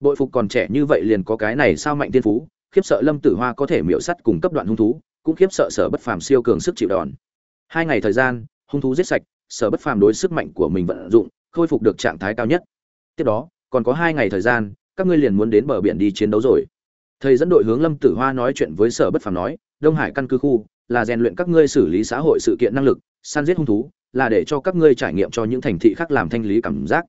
bội phục còn trẻ như vậy liền có cái này sao mạnh tiên phú, khiếp sợ lâm tử hoa có thể miễu sắt cùng cấp đoạn hung thú, cũng khiếp sợ sở bất phàm siêu cường sức chịu đòn. Hai ngày thời gian, hung thú giết sạch, sở bất phàm đối sức mạnh của mình vận dụng, khôi phục được trạng thái cao nhất. Tiếp đó, còn có hai ngày thời gian, các ngươi liền muốn đến bờ biển đi chiến đấu rồi. Thầy dẫn đội hướng lâm tử hoa nói chuyện với sở bất phàm nói, đông hải căn cứ khu, là rèn luyện các ngươi xử lý xã hội sự kiện năng lực, săn giết hung thú, là để cho các ngươi trải nghiệm cho những thành thị khác làm thanh lý cảm giác.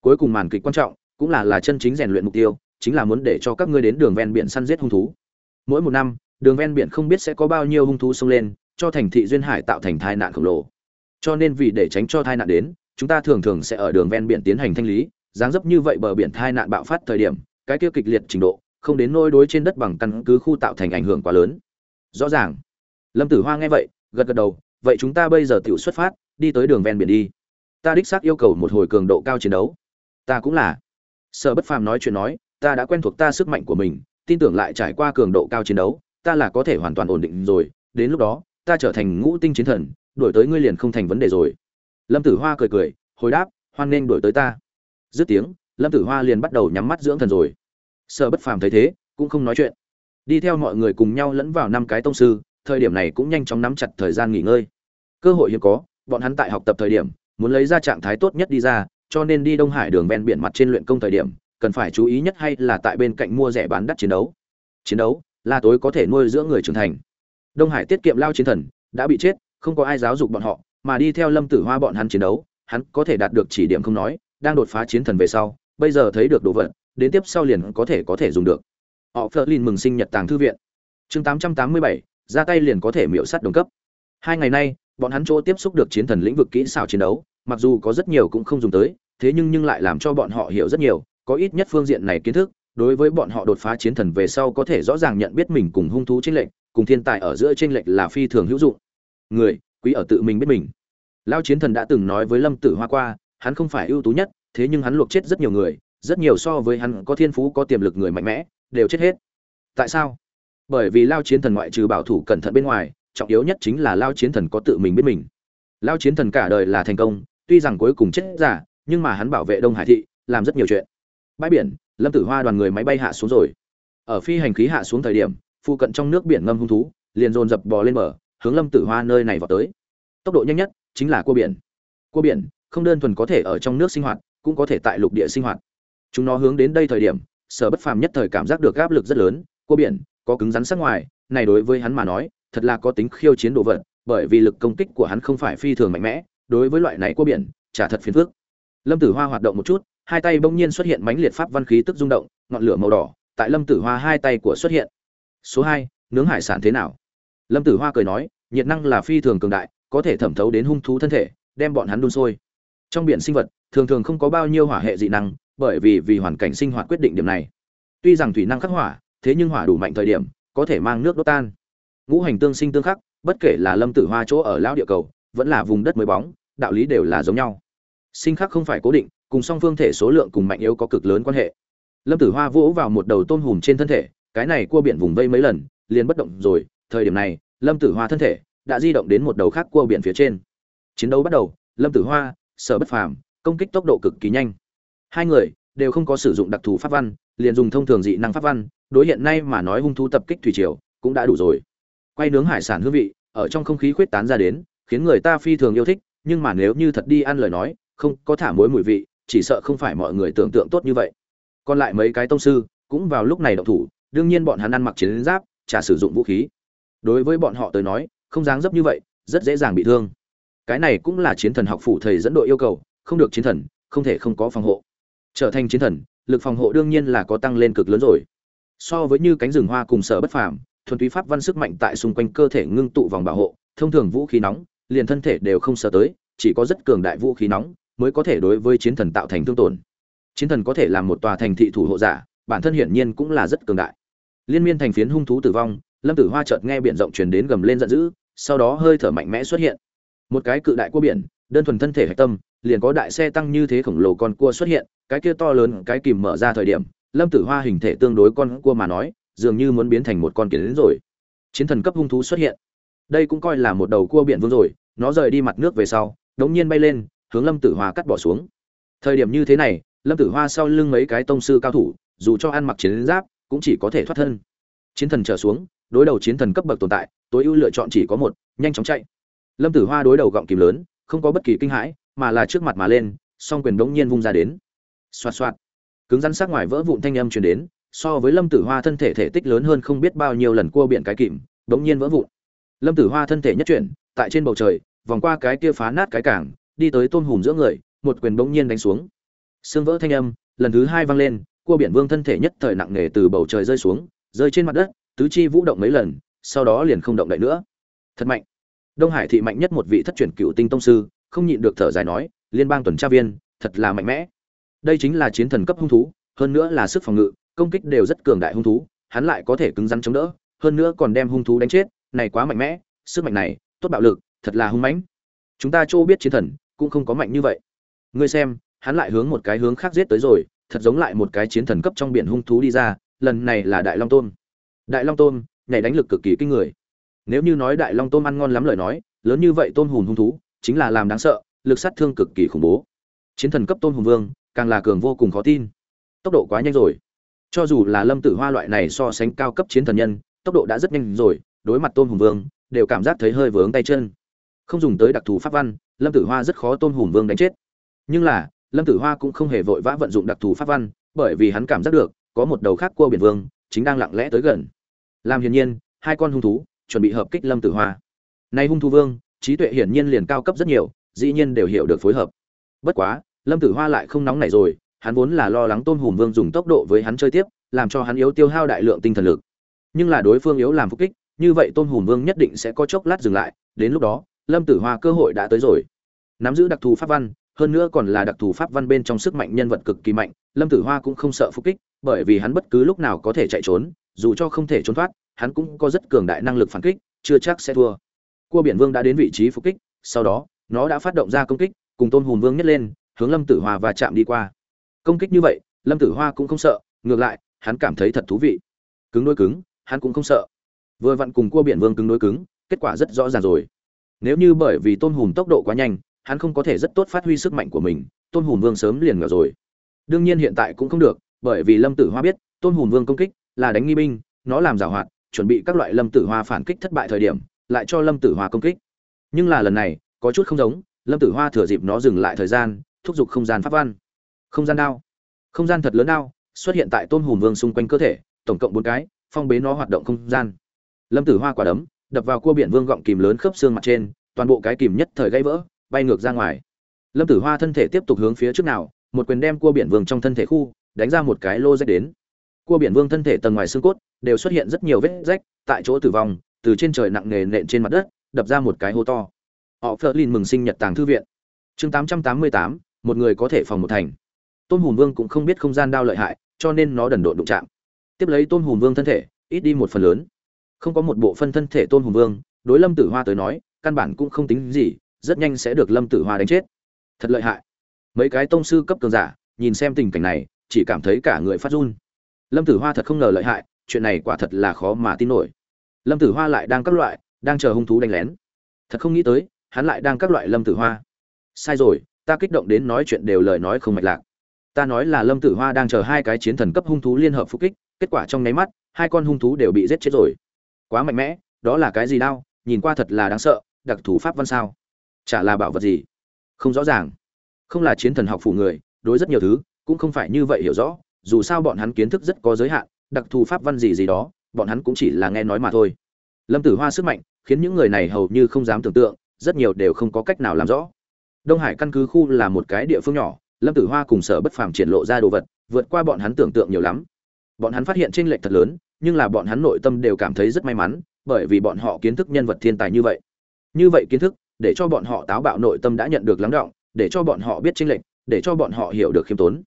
Cuối cùng màn kịch quan trọng cũng là là chân chính rèn luyện mục tiêu, chính là muốn để cho các ngươi đến đường ven biển săn giết hung thú. Mỗi một năm, đường ven biển không biết sẽ có bao nhiêu hung thú xông lên, cho thành thị duyên hải tạo thành tai nạn khổng lồ. Cho nên vì để tránh cho tai nạn đến, chúng ta thường thường sẽ ở đường ven biển tiến hành thanh lý, dáng dấp như vậy bờ biển tai nạn bạo phát thời điểm, cái kia kịch liệt trình độ, không đến nôi đối trên đất bằng căn cứ khu tạo thành ảnh hưởng quá lớn. Rõ ràng. Lâm tử hoa nghe vậy, gật gật đầu, vậy chúng ta bây giờ tự xuất phát, đi tới đường ven biển đi. Ta đích xác yêu cầu một hồi cường độ cao chiến đấu. Ta cũng là sở bất phàm nói chuyện nói, ta đã quen thuộc ta sức mạnh của mình, tin tưởng lại trải qua cường độ cao chiến đấu, ta là có thể hoàn toàn ổn định rồi, đến lúc đó, ta trở thành ngũ tinh chiến thần đổi tới ngươi liền không thành vấn đề rồi. Lâm tử hoa cười cười, hồi đáp, hoan nghênh đổi tới ta. Dứt tiếng, lâm tử hoa liền bắt đầu nhắm mắt dưỡng thần rồi. Sở bất phàm thấy thế, cũng không nói chuyện. Đi theo mọi người cùng nhau lẫn vào năm cái tông sư, thời điểm này cũng nhanh chóng nắm chặt thời gian nghỉ ngơi. Cơ hội hiếm có, bọn hắn tại học tập thời điểm, muốn lấy ra trạng thái tốt nhất đi ra cho nên đi đông hải đường ven biển mặt trên luyện công thời điểm cần phải chú ý nhất hay là tại bên cạnh mua rẻ bán đắt chiến đấu. Chiến đấu là tối có thể nuôi dưỡng người trưởng thành. Đông hải tiết kiệm lao chiến thần đã bị chết không có ai giáo dục bọn họ mà đi theo lâm tử hoa bọn hắn chiến đấu hắn có thể đạt được chỉ điểm không nói đang đột phá chiến thần về sau bây giờ thấy được đồ vật đến tiếp sau liền có thể có thể dùng được. Họ Flerlin mừng sinh nhật tàng thư viện. Chương 887, ra tay liền có thể miểu sát đồng cấp. Hai ngày nay bọn hắn chỗ tiếp xúc được chiến thần lĩnh vực kỹ xảo chiến đấu mặc dù có rất nhiều cũng không dùng tới, thế nhưng nhưng lại làm cho bọn họ hiểu rất nhiều, có ít nhất phương diện này kiến thức, đối với bọn họ đột phá chiến thần về sau có thể rõ ràng nhận biết mình cùng hung thú chênh lệch, cùng thiên tài ở giữa chênh lệch là phi thường hữu dụng. Người, quý ở tự mình biết mình. Lao chiến thần đã từng nói với lâm tử hoa qua, hắn không phải ưu tú nhất, thế nhưng hắn luộc chết rất nhiều người, rất nhiều so với hắn có thiên phú, có tiềm lực người mạnh mẽ, đều chết hết. Tại sao? Bởi vì lao chiến thần ngoại trừ bảo thủ cẩn thận bên ngoài, trọng yếu nhất chính là lao chiến thần có tự mình biết mình. Lao chiến thần cả đời là thành công tuy rằng cuối cùng chết giả, nhưng mà hắn bảo vệ đông hải thị, làm rất nhiều chuyện. Bãi biển, lâm tử hoa đoàn người máy bay hạ xuống rồi. Ở phi hành khí hạ xuống thời điểm, phụ cận trong nước biển ngâm hung thú, liền dồn dập bò lên bờ, hướng lâm tử hoa nơi này vào tới. Tốc độ nhanh nhất chính là cua biển. Cua biển không đơn thuần có thể ở trong nước sinh hoạt, cũng có thể tại lục địa sinh hoạt. Chúng nó hướng đến đây thời điểm, sở bất phàm nhất thời cảm giác được áp lực rất lớn. Cua biển có cứng rắn sắc ngoài, này đối với hắn mà nói, thật là có tính khiêu chiến đồ vật, bởi vì lực công kích của hắn không phải phi thường mạnh mẽ đối với loại này cua biển, chả thật phiền phức. Lâm tử hoa hoạt động một chút, hai tay bỗng nhiên xuất hiện mãnh liệt pháp văn khí tức rung động, ngọn lửa màu đỏ tại lâm tử hoa hai tay của xuất hiện. Số hai, nướng hải sản thế nào? Lâm tử hoa cười nói, nhiệt năng là phi thường cường đại, có thể thẩm thấu đến hung thú thân thể, đem bọn hắn đun sôi. Trong biển sinh vật, thường thường không có bao nhiêu hỏa hệ dị năng, bởi vì vì hoàn cảnh sinh hoạt quyết định điểm này. Tuy rằng thủy năng khắc hỏa, thế nhưng hỏa đủ mạnh thời điểm, có thể mang nước đốt tan. Ngũ hành tương sinh tương khắc, bất kể là lâm tử hoa chỗ ở lão địa cầu vẫn là vùng đất mới bóng, đạo lý đều là giống nhau. Sinh khắc không phải cố định, cùng song phương thể số lượng cùng mạnh yếu có cực lớn quan hệ. Lâm tử hoa vỗ vào một đầu tôm hùm trên thân thể, cái này cua biển vùng vây mấy lần, liền bất động rồi, thời điểm này, lâm tử hoa thân thể đã di động đến một đầu khác cua biển phía trên. Chiến đấu bắt đầu, lâm tử hoa, sở bất phàm, công kích tốc độ cực kỳ nhanh. Hai người đều không có sử dụng đặc thù pháp văn, liền dùng thông thường dị năng pháp văn, đối hiện nay mà nói hung thú tập kích thủy triều cũng đã đủ rồi. Quay nướng hải sản hương vị, ở trong không khí khuyết tán ra đến khiến người ta phi thường yêu thích, nhưng mà nếu như thật đi ăn lời nói, không có thả muối mùi vị, chỉ sợ không phải mọi người tưởng tượng tốt như vậy. Còn lại mấy cái tông sư cũng vào lúc này động thủ, đương nhiên bọn hắn ăn mặc chiến giáp, chả sử dụng vũ khí. Đối với bọn họ tới nói, không dáng dấp như vậy, rất dễ dàng bị thương. Cái này cũng là chiến thần học phủ thầy dẫn đội yêu cầu, không được chiến thần, không thể không có phòng hộ. Trở thành chiến thần, lực phòng hộ đương nhiên là có tăng lên cực lớn rồi. So với như cánh rừng hoa cùng sở bất phàm, thuần túy pháp văn sức mạnh tại xung quanh cơ thể ngưng tụ vòng bảo hộ, thông thường vũ khí nóng liền thân thể đều không sợ tới, chỉ có rất cường đại vũ khí nóng mới có thể đối với chiến thần tạo thành thương tổn. Chiến thần có thể làm một tòa thành thị thủ hộ giả, bản thân hiển nhiên cũng là rất cường đại. Liên miên thành phiến hung thú tử vong, lâm tử hoa chợt nghe biển rộng truyền đến gầm lên giận dữ, sau đó hơi thở mạnh mẽ xuất hiện. Một cái cự đại cua biển, đơn thuần thân thể hạch tâm, liền có đại xe tăng như thế khổng lồ con cua xuất hiện, cái kia to lớn, cái kìm mở ra thời điểm, lâm tử hoa hình thể tương đối con cua mà nói, dường như muốn biến thành một con kiến đến rồi. Chiến thần cấp hung thú xuất hiện. Đây cũng coi là một đầu cua biển vương rồi nó rời đi mặt nước về sau, đống nhiên bay lên, hướng lâm tử hoa cắt bỏ xuống. Thời điểm như thế này, lâm tử hoa sau lưng mấy cái tông sư cao thủ, dù cho ăn mặc chiến giáp, cũng chỉ có thể thoát thân. Chiến thần trở xuống, đối đầu chiến thần cấp bậc tồn tại, tối ưu lựa chọn chỉ có một, nhanh chóng chạy. Lâm tử hoa đối đầu gọng kìm lớn, không có bất kỳ kinh hãi, mà là trước mặt mà lên, song quyền đống nhiên vung ra đến. Xoạt xoạt. Cứng rắn sắc ngoài vỡ vụn thanh âm truyền đến, so với lâm tử hoa thân thể thể tích lớn hơn không biết bao nhiêu lần cua biển cái kìm, đống nhiên vỡ vụn. Lâm tử hoa thân thể nhất chuyển tại trên bầu trời, vòng qua cái kia phá nát cái cảng, đi tới tôn hùm giữa người, một quyền bỗng nhiên đánh xuống. Xương vỡ thanh âm, lần thứ hai vang lên, cua biển vương thân thể nhất thời nặng nề từ bầu trời rơi xuống, rơi trên mặt đất, tứ chi vũ động mấy lần, sau đó liền không động đậy nữa. Thật mạnh. Đông hải thị mạnh nhất một vị thất truyền cựu tinh tông sư, không nhịn được thở dài nói, liên bang tuần tra viên, thật là mạnh mẽ. Đây chính là chiến thần cấp hung thú, hơn nữa là sức phòng ngự, công kích đều rất cường đại hung thú, hắn lại có thể cứng rắn chống đỡ, hơn nữa còn đem hung thú đánh chết, này quá mạnh mẽ, sức mạnh này tốt bạo lực, thật là hung mãnh. Chúng ta chỗ biết chiến thần cũng không có mạnh như vậy. Ngươi xem, hắn lại hướng một cái hướng khác giết tới rồi, thật giống lại một cái chiến thần cấp trong biển hung thú đi ra, lần này là đại long tôm. Đại long tôm, nhảy đánh lực cực kỳ kinh người. Nếu như nói đại long tôm ăn ngon lắm lời nói, lớn như vậy tôm hùm hung thú, chính là làm đáng sợ, lực sát thương cực kỳ khủng bố. Chiến thần cấp tôm hùm vương, càng là cường vô cùng khó tin. Tốc độ quá nhanh rồi. Cho dù là lâm tử hoa loại này so sánh cao cấp chiến thần nhân, tốc độ đã rất nhanh rồi đối mặt tôn hùng vương, đều cảm giác thấy hơi vướng tay chân. Không dùng tới đặc thù pháp văn, lâm tử hoa rất khó tôn hùng vương đánh chết. Nhưng là, lâm tử hoa cũng không hề vội vã vận dụng đặc thù pháp văn, bởi vì hắn cảm giác được, có một đầu khác cua biển vương, chính đang lặng lẽ tới gần. Làm hiển nhiên, hai con hung thú, chuẩn bị hợp kích lâm tử hoa. Nay hung thú vương, trí tuệ hiển nhiên liền cao cấp rất nhiều, dĩ nhiên đều hiểu được phối hợp. Bất quá, lâm tử hoa lại không nóng nảy rồi, hắn vốn là lo lắng tôn hùng vương dùng tốc độ với hắn chơi tiếp, làm cho hắn yếu tiêu hao đại lượng tinh thần lực. Nhưng là đối phương yếu làm phục kích như vậy tôn hùng vương nhất định sẽ có chốc lát dừng lại, đến lúc đó, lâm tử hoa cơ hội đã tới rồi. Nắm giữ đặc thù pháp văn, hơn nữa còn là đặc thù pháp văn bên trong sức mạnh nhân vật cực kỳ mạnh, lâm tử hoa cũng không sợ phục kích, bởi vì hắn bất cứ lúc nào có thể chạy trốn, dù cho không thể trốn thoát, hắn cũng có rất cường đại năng lực phản kích, chưa chắc sẽ thua. Cua biển vương đã đến vị trí phục kích, sau đó, nó đã phát động ra công kích, cùng tôn hùng vương nhất lên, hướng lâm tử hoa và chạm đi qua. Công kích như vậy, lâm tử hoa cũng không sợ, ngược lại, hắn cảm thấy thật thú vị. Cứng đôi cứng, hắn cũng không sợ vừa vặn cùng cua biển vương cứng đối cứng, kết quả rất rõ ràng rồi. Nếu như bởi vì tôn hùm tốc độ quá nhanh, hắn không có thể rất tốt phát huy sức mạnh của mình tôn hùm vương sớm liền ngờ rồi. Đương nhiên hiện tại cũng không được, bởi vì lâm tử hoa biết tôn hùm vương công kích là đánh nghi binh, nó làm giảo hoạt, chuẩn bị các loại lâm tử hoa phản kích thất bại thời điểm, lại cho lâm tử hoa công kích. Nhưng là lần này, có chút không giống, lâm tử hoa thừa dịp nó dừng lại thời gian, thúc giục không gian pháp văn. Không gian đao. Không gian thật lớn đao, xuất hiện tại tôn hùm vương xung quanh cơ thể, tổng cộng bốn cái, phong bế nó hoạt động không gian lâm tử hoa quả đấm, đập vào cua biển vương gọng kìm lớn khớp xương mặt trên, toàn bộ cái kìm nhất thời gãy vỡ, bay ngược ra ngoài. Lâm tử hoa thân thể tiếp tục hướng phía trước nào, một quyền đem cua biển vương trong thân thể khu, đánh ra một cái lô rách đến. Cua biển vương thân thể tầng ngoài xương cốt, đều xuất hiện rất nhiều vết rách, tại chỗ tử vong, từ trên trời nặng nề nện trên mặt đất, đập ra một cái hố to. Họ phớt lên mừng sinh nhật tàng thư viện. Chương tám trăm tám mươi tám, một người có thể phòng một thành. Tôn Hùng vương cũng không biết không gian đao lợi hại, cho nên nó đần độn đụng chạm. Tiếp lấy tôn Hùng vương thân thể, ít đi một phần lớn không có một bộ phân thân thể tôn hùng vương, đối lâm tử hoa tới nói, căn bản cũng không tính gì, rất nhanh sẽ được lâm tử hoa đánh chết. Thật lợi hại. Mấy cái tông sư cấp cường giả, nhìn xem tình cảnh này, chỉ cảm thấy cả người phát run. Lâm tử hoa thật không ngờ lợi hại, chuyện này quả thật là khó mà tin nổi. Lâm tử hoa lại đang các loại, đang chờ hung thú đánh lén. Thật không nghĩ tới, hắn lại đang các loại lâm tử hoa. Sai rồi, ta kích động đến nói chuyện đều lời nói không mạch lạc. Ta nói là lâm tử hoa đang chờ hai cái chiến thần cấp hung thú liên hợp phục kích, kết quả trong nháy mắt, hai con hung thú đều bị giết chết rồi quá mạnh mẽ, đó là cái gì đau, nhìn qua thật là đáng sợ, đặc thù pháp văn sao? Chả là bảo vật gì? Không rõ ràng. Không là chiến thần học phủ người, đối rất nhiều thứ, cũng không phải như vậy hiểu rõ, dù sao bọn hắn kiến thức rất có giới hạn, đặc thù pháp văn gì gì đó, bọn hắn cũng chỉ là nghe nói mà thôi. Lâm tử hoa sức mạnh, khiến những người này hầu như không dám tưởng tượng, rất nhiều đều không có cách nào làm rõ. Đông hải căn cứ khu là một cái địa phương nhỏ, lâm tử hoa cùng sở bất phàm triển lộ ra đồ vật, vượt qua bọn hắn tưởng tượng nhiều lắm. Bọn hắn phát hiện tranh lệch thật lớn nhưng là bọn hắn nội tâm đều cảm thấy rất may mắn, bởi vì bọn họ kiến thức nhân vật thiên tài như vậy. Như vậy kiến thức, để cho bọn họ táo bạo nội tâm đã nhận được lắng động, để cho bọn họ biết chính lệch, để cho bọn họ hiểu được khiêm tốn.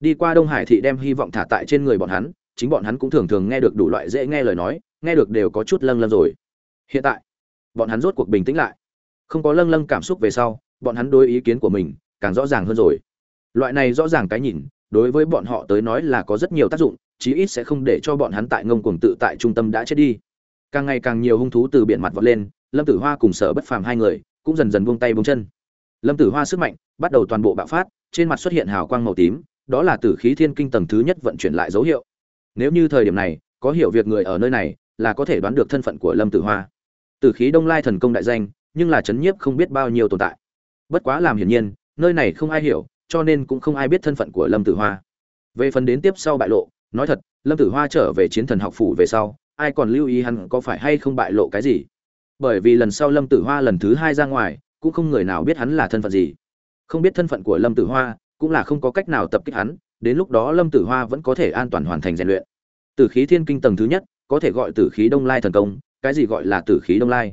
Đi qua đông hải thị đem hy vọng thả tại trên người bọn hắn, chính bọn hắn cũng thường thường nghe được đủ loại dễ nghe lời nói, nghe được đều có chút lâng lâng rồi. Hiện tại, bọn hắn rốt cuộc bình tĩnh lại. Không có lâng lâng cảm xúc về sau, bọn hắn đối ý kiến của mình càng rõ ràng hơn rồi. Loại này rõ ràng cái nhìn, đối với bọn họ tới nói là có rất nhiều tác dụng chí ít sẽ không để cho bọn hắn tại ngông cuồng tự tại trung tâm đã chết đi. Càng ngày càng nhiều hung thú từ biển mặt vọt lên, lâm tử hoa cùng sở bất phàm hai người cũng dần dần buông tay buông chân. Lâm tử hoa sức mạnh bắt đầu toàn bộ bạo phát, trên mặt xuất hiện hào quang màu tím, đó là tử khí thiên kinh tầng thứ nhất vận chuyển lại dấu hiệu. Nếu như thời điểm này có hiểu việc người ở nơi này, là có thể đoán được thân phận của lâm tử hoa. Tử khí đông lai thần công đại danh, nhưng là chấn nhiếp không biết bao nhiêu tồn tại. Bất quá làm hiển nhiên, nơi này không ai hiểu, cho nên cũng không ai biết thân phận của lâm tử hoa. Về phần đến tiếp sau bại lộ nói thật, lâm tử hoa trở về chiến thần học phủ về sau, ai còn lưu ý hắn có phải hay không bại lộ cái gì? Bởi vì lần sau lâm tử hoa lần thứ hai ra ngoài, cũng không người nào biết hắn là thân phận gì. Không biết thân phận của lâm tử hoa, cũng là không có cách nào tập kích hắn, đến lúc đó lâm tử hoa vẫn có thể an toàn hoàn thành rèn luyện. Tử khí thiên kinh tầng thứ nhất, có thể gọi tử khí đông lai thần công, cái gì gọi là tử khí đông lai?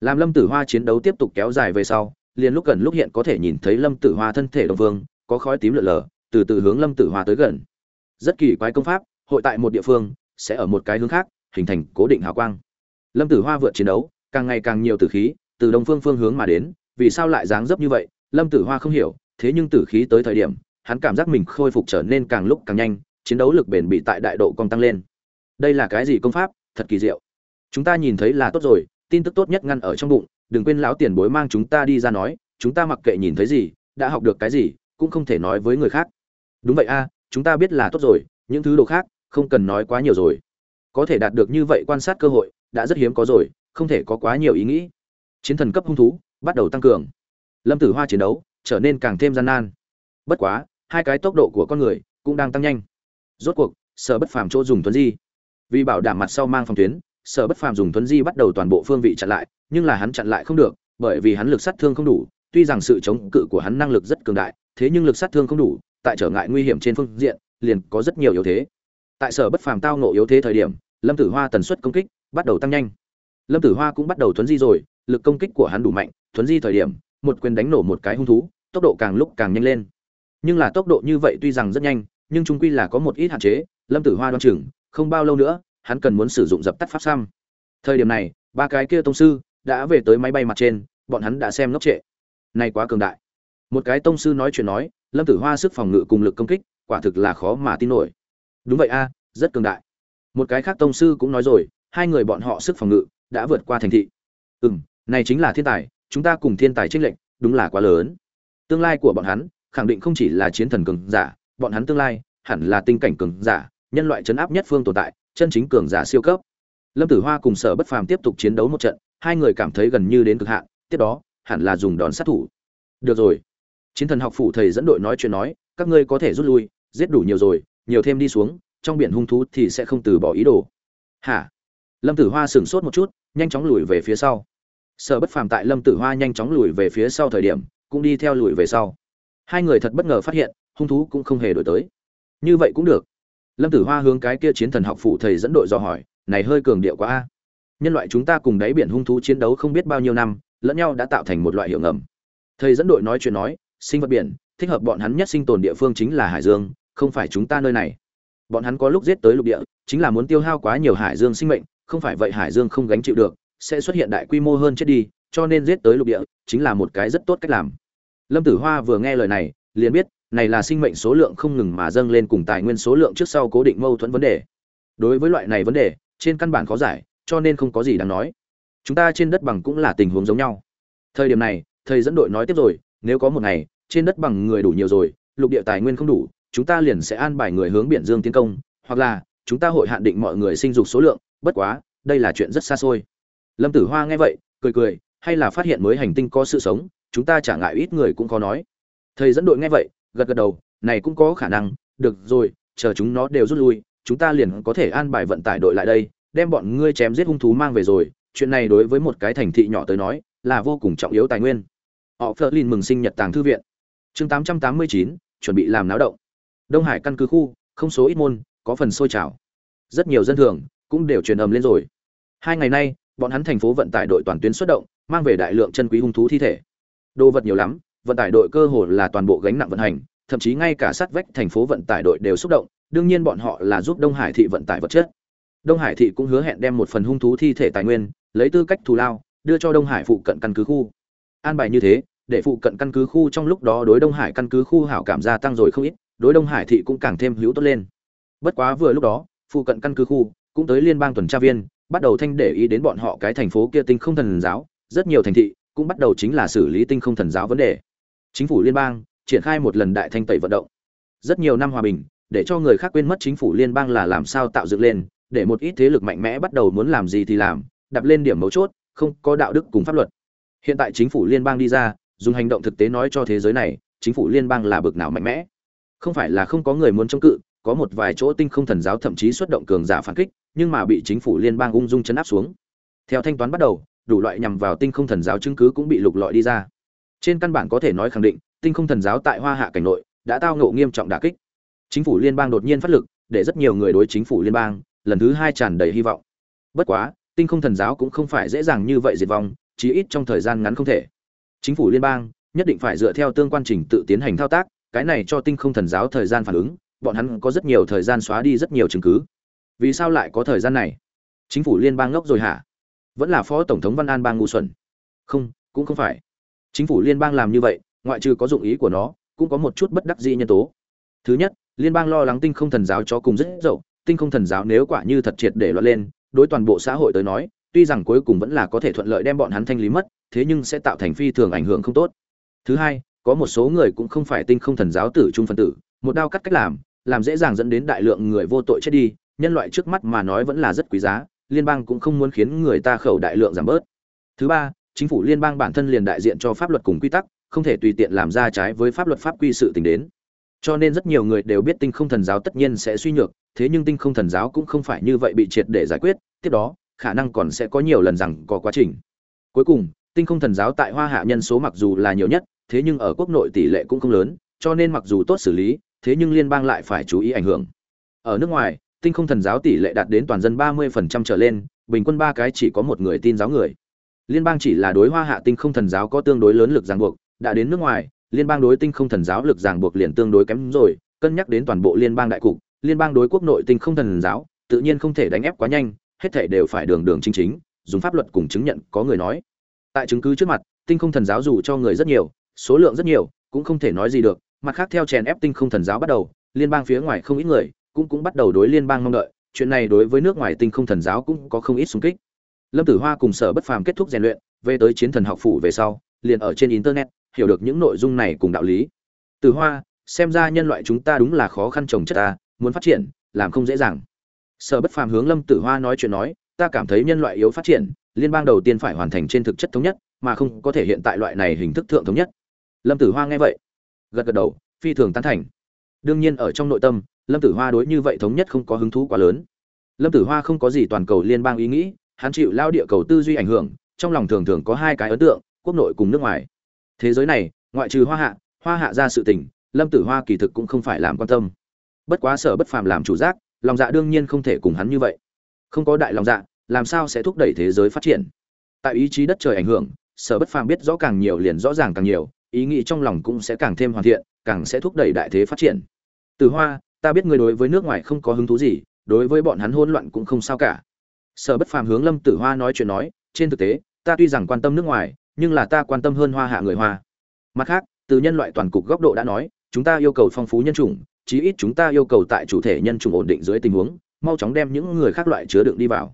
Làm lâm tử hoa chiến đấu tiếp tục kéo dài về sau, liền lúc gần lúc hiện có thể nhìn thấy lâm tử hoa thân thể đồng vương, có khói tím lợn lờ từ từ hướng lâm tử hoa tới gần rất kỳ quái công pháp, hội tại một địa phương, sẽ ở một cái hướng khác, hình thành cố định hào quang. Lâm tử hoa vượt chiến đấu, càng ngày càng nhiều tử khí, từ đông phương phương hướng mà đến, vì sao lại dáng dấp như vậy, lâm tử hoa không hiểu, thế nhưng tử khí tới thời điểm, hắn cảm giác mình khôi phục trở nên càng lúc càng nhanh, chiến đấu lực bền bị tại đại độ còn tăng lên. Đây là cái gì công pháp? Thật kỳ diệu. Chúng ta nhìn thấy là tốt rồi, tin tức tốt nhất ngăn ở trong bụng, đừng quên lão tiền bối mang chúng ta đi ra nói, chúng ta mặc kệ nhìn thấy gì, đã học được cái gì, cũng không thể nói với người khác. Đúng vậy a chúng ta biết là tốt rồi, những thứ đồ khác, không cần nói quá nhiều rồi. Có thể đạt được như vậy quan sát cơ hội, đã rất hiếm có rồi, không thể có quá nhiều ý nghĩ. Chiến thần cấp hung thú, bắt đầu tăng cường. Lâm tử hoa chiến đấu, trở nên càng thêm gian nan. Bất quá, hai cái tốc độ của con người cũng đang tăng nhanh. Rốt cuộc, sở bất phàm chỗ dùng tuấn di. Vì bảo đảm mặt sau mang phòng tuyến, sở bất phàm dùng tuấn di bắt đầu toàn bộ phương vị chặn lại, nhưng là hắn chặn lại không được, bởi vì hắn lực sát thương không đủ, tuy rằng sự chống cự của hắn năng lực rất cường đại, thế nhưng lực sát thương không đủ tại trở ngại nguy hiểm trên phương diện, liền có rất nhiều yếu thế. Tại sở bất phàm tao nộ yếu thế thời điểm, lâm tử hoa tần suất công kích bắt đầu tăng nhanh. Lâm tử hoa cũng bắt đầu thuấn di rồi, lực công kích của hắn đủ mạnh, thuấn di thời điểm, một quyền đánh nổ một cái hung thú, tốc độ càng lúc càng nhanh lên. Nhưng là tốc độ như vậy tuy rằng rất nhanh, nhưng chúng quy là có một ít hạn chế, lâm tử hoa đoan chừng, không bao lâu nữa, hắn cần muốn sử dụng dập tắt pháp xăm. Thời điểm này, ba cái kia tông sư đã về tới máy bay mặt trên, bọn hắn đã xem ngốc trệ. Này quá cường đại. Một cái tông sư nói chuyện nói lâm tử hoa sức phòng ngự cùng lực công kích, quả thực là khó mà tin nổi. Đúng vậy a, rất cường đại. Một cái khác tông sư cũng nói rồi, hai người bọn họ sức phòng ngự đã vượt qua thành thị. Ừ m này chính là thiên tài, chúng ta cùng thiên tài trích lệnh đúng là quá lớn. Tương lai của bọn hắn, khẳng định không chỉ là chiến thần cường giả, bọn hắn tương lai hẳn là tinh cảnh cường giả, nhân loại chấn áp nhất phương tồn tại, chân chính cường giả siêu cấp. Lâm tử hoa cùng sở bất phàm tiếp tục chiến đấu một trận, hai người cảm thấy gần như đến cực hạn, tiếp đó hẳn là dùng đòn sát thủ. Được rồi chiến thần học phủ thầy dẫn đội nói chuyện nói, các ngươi có thể rút lui, giết đủ nhiều rồi, nhiều thêm đi xuống, trong biển hung thú thì sẽ không từ bỏ ý đồ. Hả? Lâm tử hoa sửng sốt một chút, nhanh chóng lùi về phía sau. Sở bất phàm tại lâm tử hoa nhanh chóng lùi về phía sau thời điểm, cũng đi theo lùi về sau. Hai người thật bất ngờ phát hiện, hung thú cũng không hề đổi tới. Như vậy cũng được. Lâm tử hoa hướng cái kia chiến thần học phủ thầy dẫn đội dò hỏi, này hơi cường điệu quá a. Nhân loại chúng ta cùng đáy biển hung thú chiến đấu không biết bao nhiêu năm, lẫn nhau đã tạo thành một loại hiệu ngầm. Thầy dẫn đội nói chuyện nói sinh vật biển, thích hợp bọn hắn nhất sinh tồn địa phương chính là hải dương, không phải chúng ta nơi này. Bọn hắn có lúc giết tới lục địa, chính là muốn tiêu hao quá nhiều hải dương sinh mệnh, không phải vậy hải dương không gánh chịu được, sẽ xuất hiện đại quy mô hơn chết đi, cho nên giết tới lục địa chính là một cái rất tốt cách làm. Lâm tử hoa vừa nghe lời này, liền biết, này là sinh mệnh số lượng không ngừng mà dâng lên cùng tài nguyên số lượng trước sau cố định mâu thuẫn vấn đề. Đối với loại này vấn đề, trên căn bản khó giải, cho nên không có gì đáng nói. Chúng ta trên đất bằng cũng là tình huống giống nhau. Thời điểm này, thầy dẫn đội nói tiếp rồi nếu có một ngày, trên đất bằng người đủ nhiều rồi, lục địa tài nguyên không đủ, chúng ta liền sẽ an bài người hướng biển dương tiến công, hoặc là, chúng ta hội hạn định mọi người sinh dục số lượng, bất quá, đây là chuyện rất xa xôi. Lâm tử hoa nghe vậy, cười cười, hay là phát hiện mới hành tinh có sự sống, chúng ta chả ngại ít người cũng có nói. Thầy dẫn đội nghe vậy, gật gật đầu, này cũng có khả năng, được rồi, chờ chúng nó đều rút lui, chúng ta liền có thể an bài vận tải đội lại đây, đem bọn ngươi chém giết hung thú mang về rồi, chuyện này đối với một cái thành thị nhỏ tới nói, là vô cùng trọng yếu tài nguyên họ phơ lin mừng sinh nhật tàng thư viện. Chương 889, chuẩn bị làm náo động. Đông hải căn cứ khu không số ít môn có phần sôi trào. Rất nhiều dân thường cũng đều truyền ầm lên rồi. Hai ngày nay bọn hắn thành phố vận tải đội toàn tuyến xuất động mang về đại lượng chân quý hung thú thi thể. Đồ vật nhiều lắm vận tải đội cơ hồ là toàn bộ gánh nặng vận hành thậm chí ngay cả sát vách thành phố vận tải đội đều xúc động đương nhiên bọn họ là giúp đông hải thị vận tải vật chất. Đông hải thị cũng hứa hẹn đem một phần hung thú thi thể tài nguyên lấy tư cách thù lao đưa cho đông hải phụ cận căn cứ khu an bài như thế, để phụ cận căn cứ khu trong lúc đó đối đông hải căn cứ khu hảo cảm gia tăng rồi không ít, đối đông hải thị cũng càng thêm hữu tốt lên. Bất quá vừa lúc đó, phụ cận căn cứ khu cũng tới liên bang tuần tra viên, bắt đầu thanh để ý đến bọn họ cái thành phố kia tinh không thần giáo, rất nhiều thành thị cũng bắt đầu chính là xử lý tinh không thần giáo vấn đề. Chính phủ liên bang triển khai một lần đại thanh tẩy vận động. Rất nhiều năm hòa bình, để cho người khác quên mất chính phủ liên bang là làm sao tạo dựng lên, để một ít thế lực mạnh mẽ bắt đầu muốn làm gì thì làm đặt lên điểm mấu chốt, không có đạo đức cùng pháp luật hiện tại chính phủ liên bang đi ra, dùng hành động thực tế nói cho thế giới này, chính phủ liên bang là bực nào mạnh mẽ. Không phải là không có người muốn chống cự, có một vài chỗ tinh không thần giáo thậm chí xuất động cường giả phản kích, nhưng mà bị chính phủ liên bang ung dung chấn áp xuống. Theo thanh toán bắt đầu, đủ loại nhằm vào tinh không thần giáo chứng cứ cũng bị lục lọi đi ra. Trên căn bản có thể nói khẳng định, tinh không thần giáo tại hoa hạ cảnh nội đã tao ngộ nghiêm trọng đả kích. Chính phủ liên bang đột nhiên phát lực, để rất nhiều người đối chính phủ liên bang lần thứ hai tràn đầy hy vọng. Bất quá, tinh không thần giáo cũng không phải dễ dàng như vậy diệt vong chí ít trong thời gian ngắn không thể. Chính phủ liên bang nhất định phải dựa theo tương quan trình tự tiến hành thao tác, cái này cho tinh không thần giáo thời gian phản ứng, bọn hắn có rất nhiều thời gian xóa đi rất nhiều chứng cứ. Vì sao lại có thời gian này? Chính phủ liên bang ngốc rồi hả? Vẫn là phó tổng thống văn an bang ngu xuẩn. Không, cũng không phải. Chính phủ liên bang làm như vậy, ngoại trừ có dụng ý của nó, cũng có một chút bất đắc dĩ nhân tố. Thứ nhất, liên bang lo lắng tinh không thần giáo cho cùng rất dậu, tinh không thần giáo nếu quả như thật triệt để loạn lên, đối toàn bộ xã hội tới nói tuy rằng cuối cùng vẫn là có thể thuận lợi đem bọn hắn thanh lý mất, thế nhưng sẽ tạo thành phi thường ảnh hưởng không tốt. Thứ hai, có một số người cũng không phải tinh không thần giáo tử trung phân tử, một đao cắt cách làm làm dễ dàng dẫn đến đại lượng người vô tội chết đi, nhân loại trước mắt mà nói vẫn là rất quý giá, liên bang cũng không muốn khiến người ta khẩu đại lượng giảm bớt. Thứ ba, chính phủ liên bang bản thân liền đại diện cho pháp luật cùng quy tắc, không thể tùy tiện làm ra trái với pháp luật pháp quy sự tình đến. Cho nên rất nhiều người đều biết tinh không thần giáo tất nhiên sẽ suy nhược, thế nhưng tinh không thần giáo cũng không phải như vậy bị triệt để giải quyết, tiếp đó khả năng còn sẽ có nhiều lần rằng có quá trình. Cuối cùng, tinh không thần giáo tại hoa hạ nhân số mặc dù là nhiều nhất, thế nhưng ở quốc nội tỷ lệ cũng không lớn, cho nên mặc dù tốt xử lý, thế nhưng liên bang lại phải chú ý ảnh hưởng. Ở nước ngoài, tinh không thần giáo tỷ lệ đạt đến toàn dân 30% trở lên, bình quân ba cái chỉ có một người tin giáo người. Liên bang chỉ là đối hoa hạ tinh không thần giáo có tương đối lớn lực ràng buộc, đã đến nước ngoài, liên bang đối tinh không thần giáo lực ràng buộc liền tương đối kém rồi, cân nhắc đến toàn bộ liên bang đại cục, liên bang đối quốc nội tinh không thần giáo, tự nhiên không thể đánh ép quá nhanh hết thảy đều phải đường đường chính chính, dùng pháp luật cùng chứng nhận, có người nói. Tại chứng cứ trước mặt, tinh không thần giáo dù cho người rất nhiều, số lượng rất nhiều, cũng không thể nói gì được. Mặt khác theo chèn ép tinh không thần giáo bắt đầu, liên bang phía ngoài không ít người cũng cũng bắt đầu đối liên bang mong đợi. Chuyện này đối với nước ngoài tinh không thần giáo cũng có không ít xung kích. Lâm tử hoa cùng sở bất phàm kết thúc rèn luyện, về tới chiến thần học phủ về sau, liền ở trên internet, hiểu được những nội dung này cùng đạo lý. Tử hoa, xem ra nhân loại chúng ta đúng là khó khăn trồng chất ta, muốn phát triển, làm không dễ dàng sở bất phàm hướng lâm tử hoa nói chuyện nói, ta cảm thấy nhân loại yếu phát triển, liên bang đầu tiên phải hoàn thành trên thực chất thống nhất, mà không có thể hiện tại loại này hình thức thượng thống nhất. Lâm tử hoa nghe vậy, gật gật đầu, phi thường tán thành. Đương nhiên ở trong nội tâm, lâm tử hoa đối như vậy thống nhất không có hứng thú quá lớn. Lâm tử hoa không có gì toàn cầu liên bang ý nghĩ, hắn chịu lao địa cầu tư duy ảnh hưởng, trong lòng thường thường có hai cái ấn tượng, quốc nội cùng nước ngoài. Thế giới này, ngoại trừ hoa hạ hoa hạ ra sự tình, lâm tử hoa kỳ thực cũng không phải làm quan tâm. Bất quá sở bất phàm làm chủ giác lòng dạ đương nhiên không thể cùng hắn như vậy. Không có đại lòng dạ làm sao sẽ thúc đẩy thế giới phát triển? Tại ý chí đất trời ảnh hưởng, sở bất phàm biết rõ càng nhiều liền rõ ràng càng nhiều, ý nghĩ trong lòng cũng sẽ càng thêm hoàn thiện, càng sẽ thúc đẩy đại thế phát triển. Từ hoa, ta biết người đối với nước ngoài không có hứng thú gì, đối với bọn hắn hỗn loạn cũng không sao cả. Sở bất phàm hướng lâm tử hoa nói chuyện nói, trên thực tế, ta tuy rằng quan tâm nước ngoài, nhưng là ta quan tâm hơn hoa hạ người hoa. Mặt khác, từ nhân loại toàn cục góc độ đã nói, chúng ta yêu cầu phong phú nhân chủng chí ít chúng ta yêu cầu tại chủ thể nhân chủng ổn định dưới tình huống, mau chóng đem những người khác loại chứa đựng đi vào.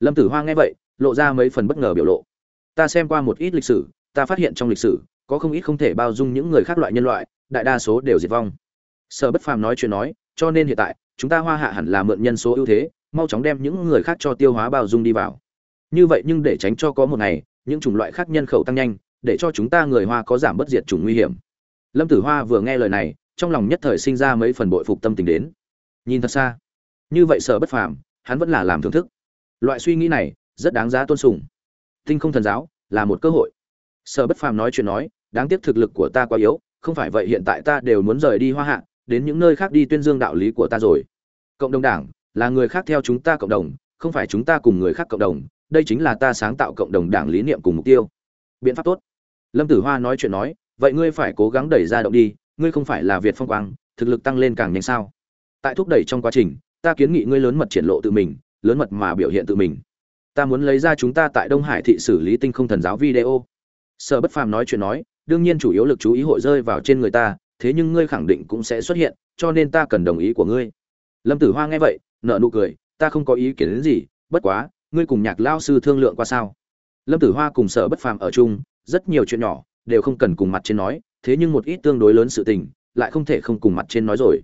Lâm tử hoa nghe vậy, lộ ra mấy phần bất ngờ biểu lộ. Ta xem qua một ít lịch sử, ta phát hiện trong lịch sử, có không ít không thể bao dung những người khác loại nhân loại, đại đa số đều diệt vong. Sở bất phàm nói chuyện nói, cho nên hiện tại, chúng ta hoa hạ hẳn là mượn nhân số ưu thế, mau chóng đem những người khác cho tiêu hóa bao dung đi vào. Như vậy nhưng để tránh cho có một ngày, những chủng loại khác nhân khẩu tăng nhanh, để cho chúng ta người hoa có giảm bất diệt chủng nguy hiểm. Lâm tử hoa vừa nghe lời này trong lòng nhất thời sinh ra mấy phần bội phục tâm tình đến. Nhìn thật xa. Như vậy sở bất phàm, hắn vẫn là làm thưởng thức. Loại suy nghĩ này, rất đáng giá tôn sùng. Tinh không thần giáo, là một cơ hội. Sở bất phàm nói chuyện nói, đáng tiếc thực lực của ta quá yếu, không phải vậy hiện tại ta đều muốn rời đi hoa hạ, đến những nơi khác đi tuyên dương đạo lý của ta rồi. Cộng đồng đảng, là người khác theo chúng ta cộng đồng, không phải chúng ta cùng người khác cộng đồng, đây chính là ta sáng tạo cộng đồng đảng lý niệm cùng mục tiêu. Biện pháp tốt. Lâm tử hoa nói chuyện nói, vậy ngươi phải cố gắng đẩy ra động đi ngươi không phải là việt phong quang, thực lực tăng lên càng nhanh sao? Tại thúc đẩy trong quá trình, ta kiến nghị ngươi lớn mật triển lộ tự mình, lớn mật mà biểu hiện tự mình. Ta muốn lấy ra chúng ta tại đông hải thị xử lý tinh không thần giáo video. Sở bất phàm nói chuyện nói, đương nhiên chủ yếu lực chú ý hội rơi vào trên người ta, thế nhưng ngươi khẳng định cũng sẽ xuất hiện, cho nên ta cần đồng ý của ngươi. Lâm tử hoa nghe vậy, nở nụ cười, ta không có ý kiến đến gì, bất quá, ngươi cùng nhạc lao sư thương lượng qua sao? Lâm tử hoa cùng sở bất phàm ở chung, rất nhiều chuyện nhỏ, đều không cần cùng mặt trên nói thế nhưng một ít tương đối lớn sự tình, lại không thể không cùng mặt trên nói rồi.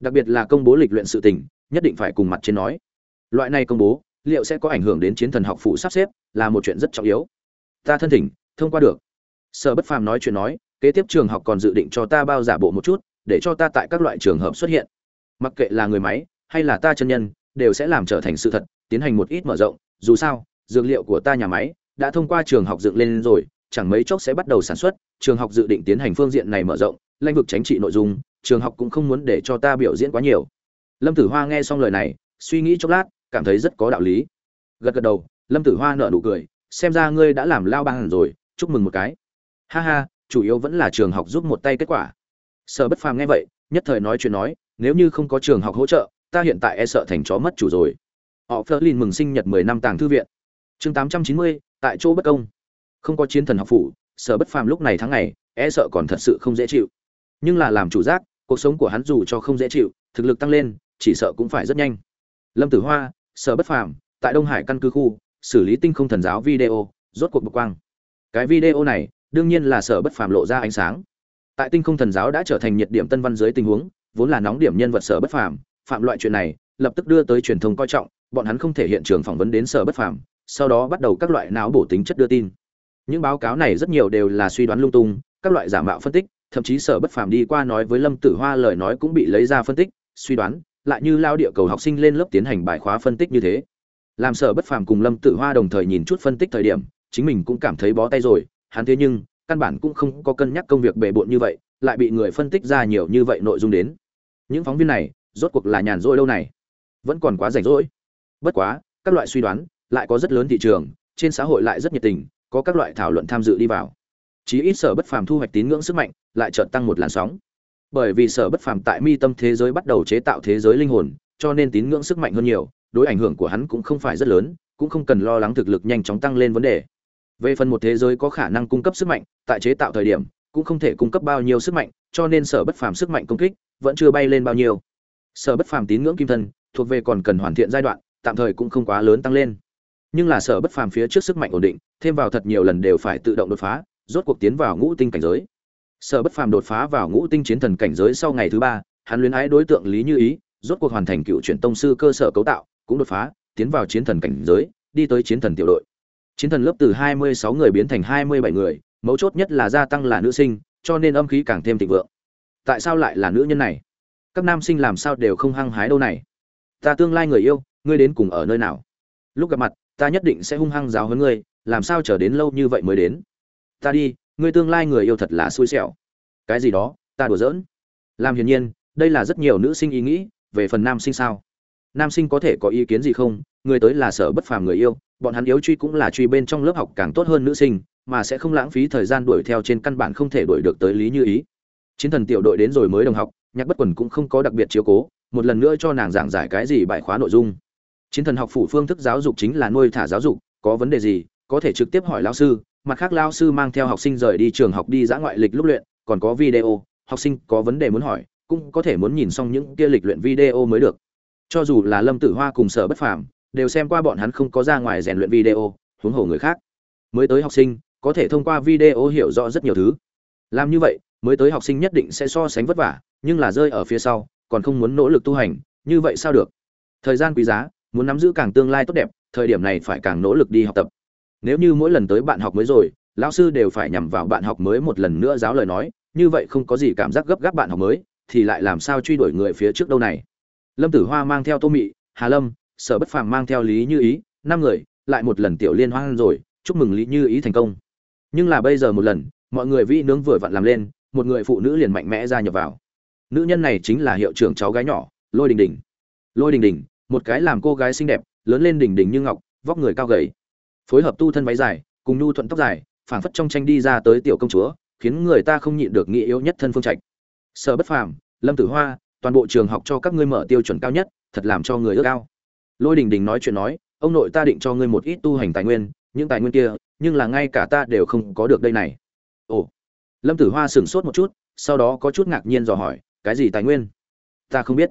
Đặc biệt là công bố lịch luyện sự tình, nhất định phải cùng mặt trên nói. Loại này công bố, liệu sẽ có ảnh hưởng đến chiến thần học phụ sắp xếp, là một chuyện rất trọng yếu. Ta thân thỉnh, thông qua được. Sở bất phàm nói chuyện nói, kế tiếp trường học còn dự định cho ta bao giả bộ một chút, để cho ta tại các loại trường hợp xuất hiện. Mặc kệ là người máy, hay là ta chân nhân, đều sẽ làm trở thành sự thật, tiến hành một ít mở rộng. Dù sao, dược liệu của ta nhà máy, đã thông qua trường học dựng lên rồi chẳng mấy chốc sẽ bắt đầu sản xuất, trường học dự định tiến hành phương diện này mở rộng lãnh vực chính trị nội dung, trường học cũng không muốn để cho ta biểu diễn quá nhiều. Lâm tử hoa nghe xong lời này, suy nghĩ chốc lát, cảm thấy rất có đạo lý. Gật gật đầu, lâm tử hoa nở nụ cười, xem ra ngươi đã làm lao bang rồi, chúc mừng một cái. Ha ha, chủ yếu vẫn là trường học giúp một tay kết quả. Sở bất phàm nghe vậy, nhất thời nói chuyện nói, nếu như không có trường học hỗ trợ, ta hiện tại e sợ thành chó mất chủ rồi. Họ phớt lin mừng sinh nhật mười năm tàng thư viện. Chương tám trăm chín mươi, tại chỗ bất công không có chiến thần học phủ, sở bất phàm lúc này tháng ngày e sợ còn thật sự không dễ chịu. Nhưng là làm chủ giác, cuộc sống của hắn dù cho không dễ chịu, thực lực tăng lên, chỉ sợ cũng phải rất nhanh. Lâm tử hoa, sở bất phàm, tại đông hải căn cứ khu, xử lý tinh không thần giáo video, rốt cuộc bực quang. Cái video này, đương nhiên là sở bất phàm lộ ra ánh sáng. Tại tinh không thần giáo đã trở thành nhiệt điểm tân văn dưới tình huống, vốn là nóng điểm nhân vật sở bất phàm, phạm loại chuyện này, lập tức đưa tới truyền thông coi trọng, bọn hắn không thể hiện trường phỏng vấn đến sở bất phàm, sau đó bắt đầu các loại não bổ tính chất đưa tin những báo cáo này rất nhiều đều là suy đoán lung tung, các loại giả mạo phân tích, thậm chí sở bất phàm đi qua nói với lâm tử hoa lời nói cũng bị lấy ra phân tích, suy đoán, lại như lao địa cầu học sinh lên lớp tiến hành bài khóa phân tích như thế. Làm sở bất phàm cùng lâm tử hoa đồng thời nhìn chút phân tích thời điểm, chính mình cũng cảm thấy bó tay rồi, hắn thế nhưng, căn bản cũng không có cân nhắc công việc bề bộn như vậy, lại bị người phân tích ra nhiều như vậy nội dung đến. Những phóng viên này, rốt cuộc là nhàn rỗi đâu này? Vẫn còn quá rảnh rỗi. Bất quá, các loại suy đoán, lại có rất lớn thị trường, trên xã hội lại rất nhiệt tình có các loại thảo luận tham dự đi vào. Chí ít sở bất phàm thu hoạch tín ngưỡng sức mạnh, lại chợt tăng một làn sóng. Bởi vì sở bất phàm tại mi tâm thế giới bắt đầu chế tạo thế giới linh hồn, cho nên tín ngưỡng sức mạnh hơn nhiều, đối ảnh hưởng của hắn cũng không phải rất lớn, cũng không cần lo lắng thực lực nhanh chóng tăng lên vấn đề. Về phần một thế giới có khả năng cung cấp sức mạnh, tại chế tạo thời điểm, cũng không thể cung cấp bao nhiêu sức mạnh, cho nên sở bất phàm sức mạnh công kích vẫn chưa bay lên bao nhiêu. Sở bất phàm tín ngưỡng kim thân, thuộc về còn cần hoàn thiện giai đoạn, tạm thời cũng không quá lớn tăng lên nhưng là sở bất phàm phía trước sức mạnh ổn định, thêm vào thật nhiều lần đều phải tự động đột phá, rốt cuộc tiến vào ngũ tinh cảnh giới. Sở bất phàm đột phá vào ngũ tinh chiến thần cảnh giới sau ngày thứ ba, hắn luyến ái đối tượng lý như ý, rốt cuộc hoàn thành cựu chuyển tông sư cơ sở cấu tạo, cũng đột phá, tiến vào chiến thần cảnh giới, đi tới chiến thần tiểu đội. Chiến thần lớp từ 26 người biến thành 27 người, mấu chốt nhất là gia tăng là nữ sinh, cho nên âm khí càng thêm thịnh vượng. Tại sao lại là nữ nhân này? Các nam sinh làm sao đều không hăng hái đâu này? Ta tương lai người yêu, ngươi đến cùng ở nơi nào? Lúc gặp mặt ta nhất định sẽ hung hăng giáo hơn ngươi, làm sao chờ đến lâu như vậy mới đến? Ta đi, ngươi tương lai người yêu thật là xui xẻo. Cái gì đó, ta đùa giỡn. Làm hiển nhiên, đây là rất nhiều nữ sinh ý nghĩ, về phần nam sinh sao? Nam sinh có thể có ý kiến gì không? Người tới là sở bất phàm người yêu, bọn hắn yếu truy cũng là truy bên trong lớp học càng tốt hơn nữ sinh, mà sẽ không lãng phí thời gian đuổi theo trên căn bản không thể đuổi được tới lý như ý. Chiến thần tiểu đội đến rồi mới đồng học, nhạc bất quần cũng không có đặc biệt chiếu cố, một lần nữa cho nàng giảng giải cái gì bài khóa nội dung chiến thần học phủ phương thức giáo dục chính là nuôi thả giáo dục, có vấn đề gì, có thể trực tiếp hỏi lao sư, mặt khác lao sư mang theo học sinh rời đi trường học đi dã ngoại lịch lúc luyện, còn có video, học sinh có vấn đề muốn hỏi, cũng có thể muốn nhìn xong những kia lịch luyện video mới được. Cho dù là lâm tử hoa cùng sở bất phàm, đều xem qua bọn hắn không có ra ngoài rèn luyện video, huống hồ người khác. Mới tới học sinh, có thể thông qua video hiểu rõ rất nhiều thứ. Làm như vậy, mới tới học sinh nhất định sẽ so sánh vất vả, nhưng là rơi ở phía sau, còn không muốn nỗ lực tu hành, như vậy sao được? Thời gian quý giá muốn nắm giữ càng tương lai tốt đẹp, thời điểm này phải càng nỗ lực đi học tập. Nếu như mỗi lần tới bạn học mới rồi, lão sư đều phải nhằm vào bạn học mới một lần nữa giáo lời nói, như vậy không có gì cảm giác gấp gáp bạn học mới, thì lại làm sao truy đuổi người phía trước đâu này? Lâm tử hoa mang theo tô mị, hà lâm, sở bất phàm mang theo lý như ý, năm người, lại một lần tiểu liên hoan rồi, chúc mừng lý như ý thành công. Nhưng là bây giờ một lần, mọi người vi nướng vừa vặn làm lên, một người phụ nữ liền mạnh mẽ ra nhập vào. Nữ nhân này chính là hiệu trưởng cháu gái nhỏ, lôi đình đình. Lôi đình đình một cái làm cô gái xinh đẹp, lớn lên đỉnh đỉnh như ngọc, vóc người cao gầy. Phối hợp tu thân váy dài, cùng nhu thuận tóc dài, phảng phất trong tranh đi ra tới tiểu công chúa, khiến người ta không nhịn được nghĩ yếu nhất thân phương trạch. Sở bất phàm, lâm tử hoa, toàn bộ trường học cho các ngươi mở tiêu chuẩn cao nhất, thật làm cho người ước ao. Lôi đình đình nói chuyện nói, ông nội ta định cho ngươi một ít tu hành tài nguyên, những tài nguyên kia, nhưng là ngay cả ta đều không có được đây này. Ồ. Lâm tử hoa sửng sốt một chút, sau đó có chút ngạc nhiên dò hỏi, cái gì tài nguyên? Ta không biết.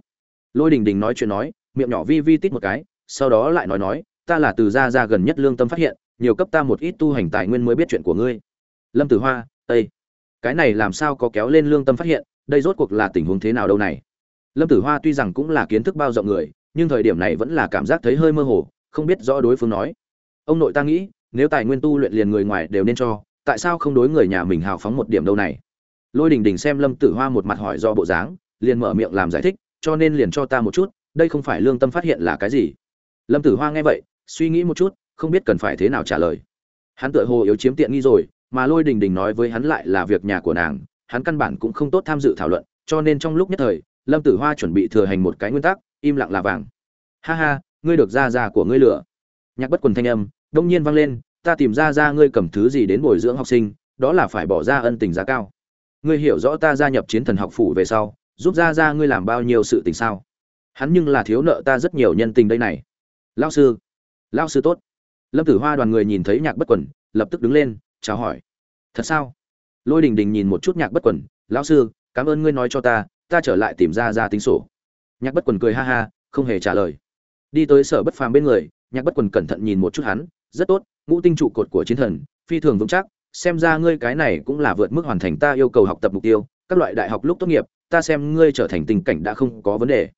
Lôi đình đình nói chuyện nói miệng nhỏ vi vi tít một cái, sau đó lại nói nói, ta là từ gia ra gần nhất lương tâm phát hiện, nhiều cấp ta một ít tu hành tài nguyên mới biết chuyện của ngươi. Lâm tử hoa tây cái này làm sao có kéo lên lương tâm phát hiện, đây rốt cuộc là tình huống thế nào đâu này? Lâm tử hoa tuy rằng cũng là kiến thức bao rộng người, nhưng thời điểm này vẫn là cảm giác thấy hơi mơ hồ, không biết rõ đối phương nói. Ông nội ta nghĩ, nếu tài nguyên tu luyện liền người ngoài đều nên cho, tại sao không đối người nhà mình hào phóng một điểm đâu này? Lôi đình đình xem lâm tử hoa một mặt hỏi do bộ dáng, liền mở miệng làm giải thích, cho nên liền cho ta một chút đây không phải lương tâm phát hiện là cái gì? Lâm tử hoa nghe vậy, suy nghĩ một chút, không biết cần phải thế nào trả lời. Hắn tựa hồ yếu chiếm tiện nghi rồi, mà lôi đình đình nói với hắn lại là việc nhà của nàng, hắn căn bản cũng không tốt tham dự thảo luận, cho nên trong lúc nhất thời, lâm tử hoa chuẩn bị thừa hành một cái nguyên tắc, im lặng là vàng. Ha ha, ngươi được ra ra của ngươi lựa. nhạc bất quần thanh âm đông nhiên vang lên, ta tìm ra ra ngươi cầm thứ gì đến bồi dưỡng học sinh, đó là phải bỏ ra ân tình giá cao. Ngươi hiểu rõ ta gia nhập chiến thần học phủ về sau, giúp ra ra ngươi làm bao nhiêu sự tình sao? Hắn nhưng là thiếu nợ ta rất nhiều nhân tình đây này. Lao sư lao sư tốt. Lâm tử hoa đoàn người nhìn thấy nhạc bất quần, lập tức đứng lên, chào hỏi. Thật sao? Lôi đình đình nhìn một chút nhạc bất quần, lão sư, cảm ơn ngươi nói cho ta ta trở lại tìm ra ra tính sổ. Nhạc bất quần cười ha ha, không hề trả lời. Đi tới sở bất phàm bên người, nhạc bất quần cẩn thận nhìn một chút hắn, rất tốt, ngũ tinh trụ cột của chiến thần, phi thường vững chắc, xem ra ngươi cái này cũng là vượt mức hoàn thành ta yêu cầu học tập mục tiêu, các loại đại học lúc tốt nghiệp, ta xem ngươi trở thành tình cảnh đã không có vấn đề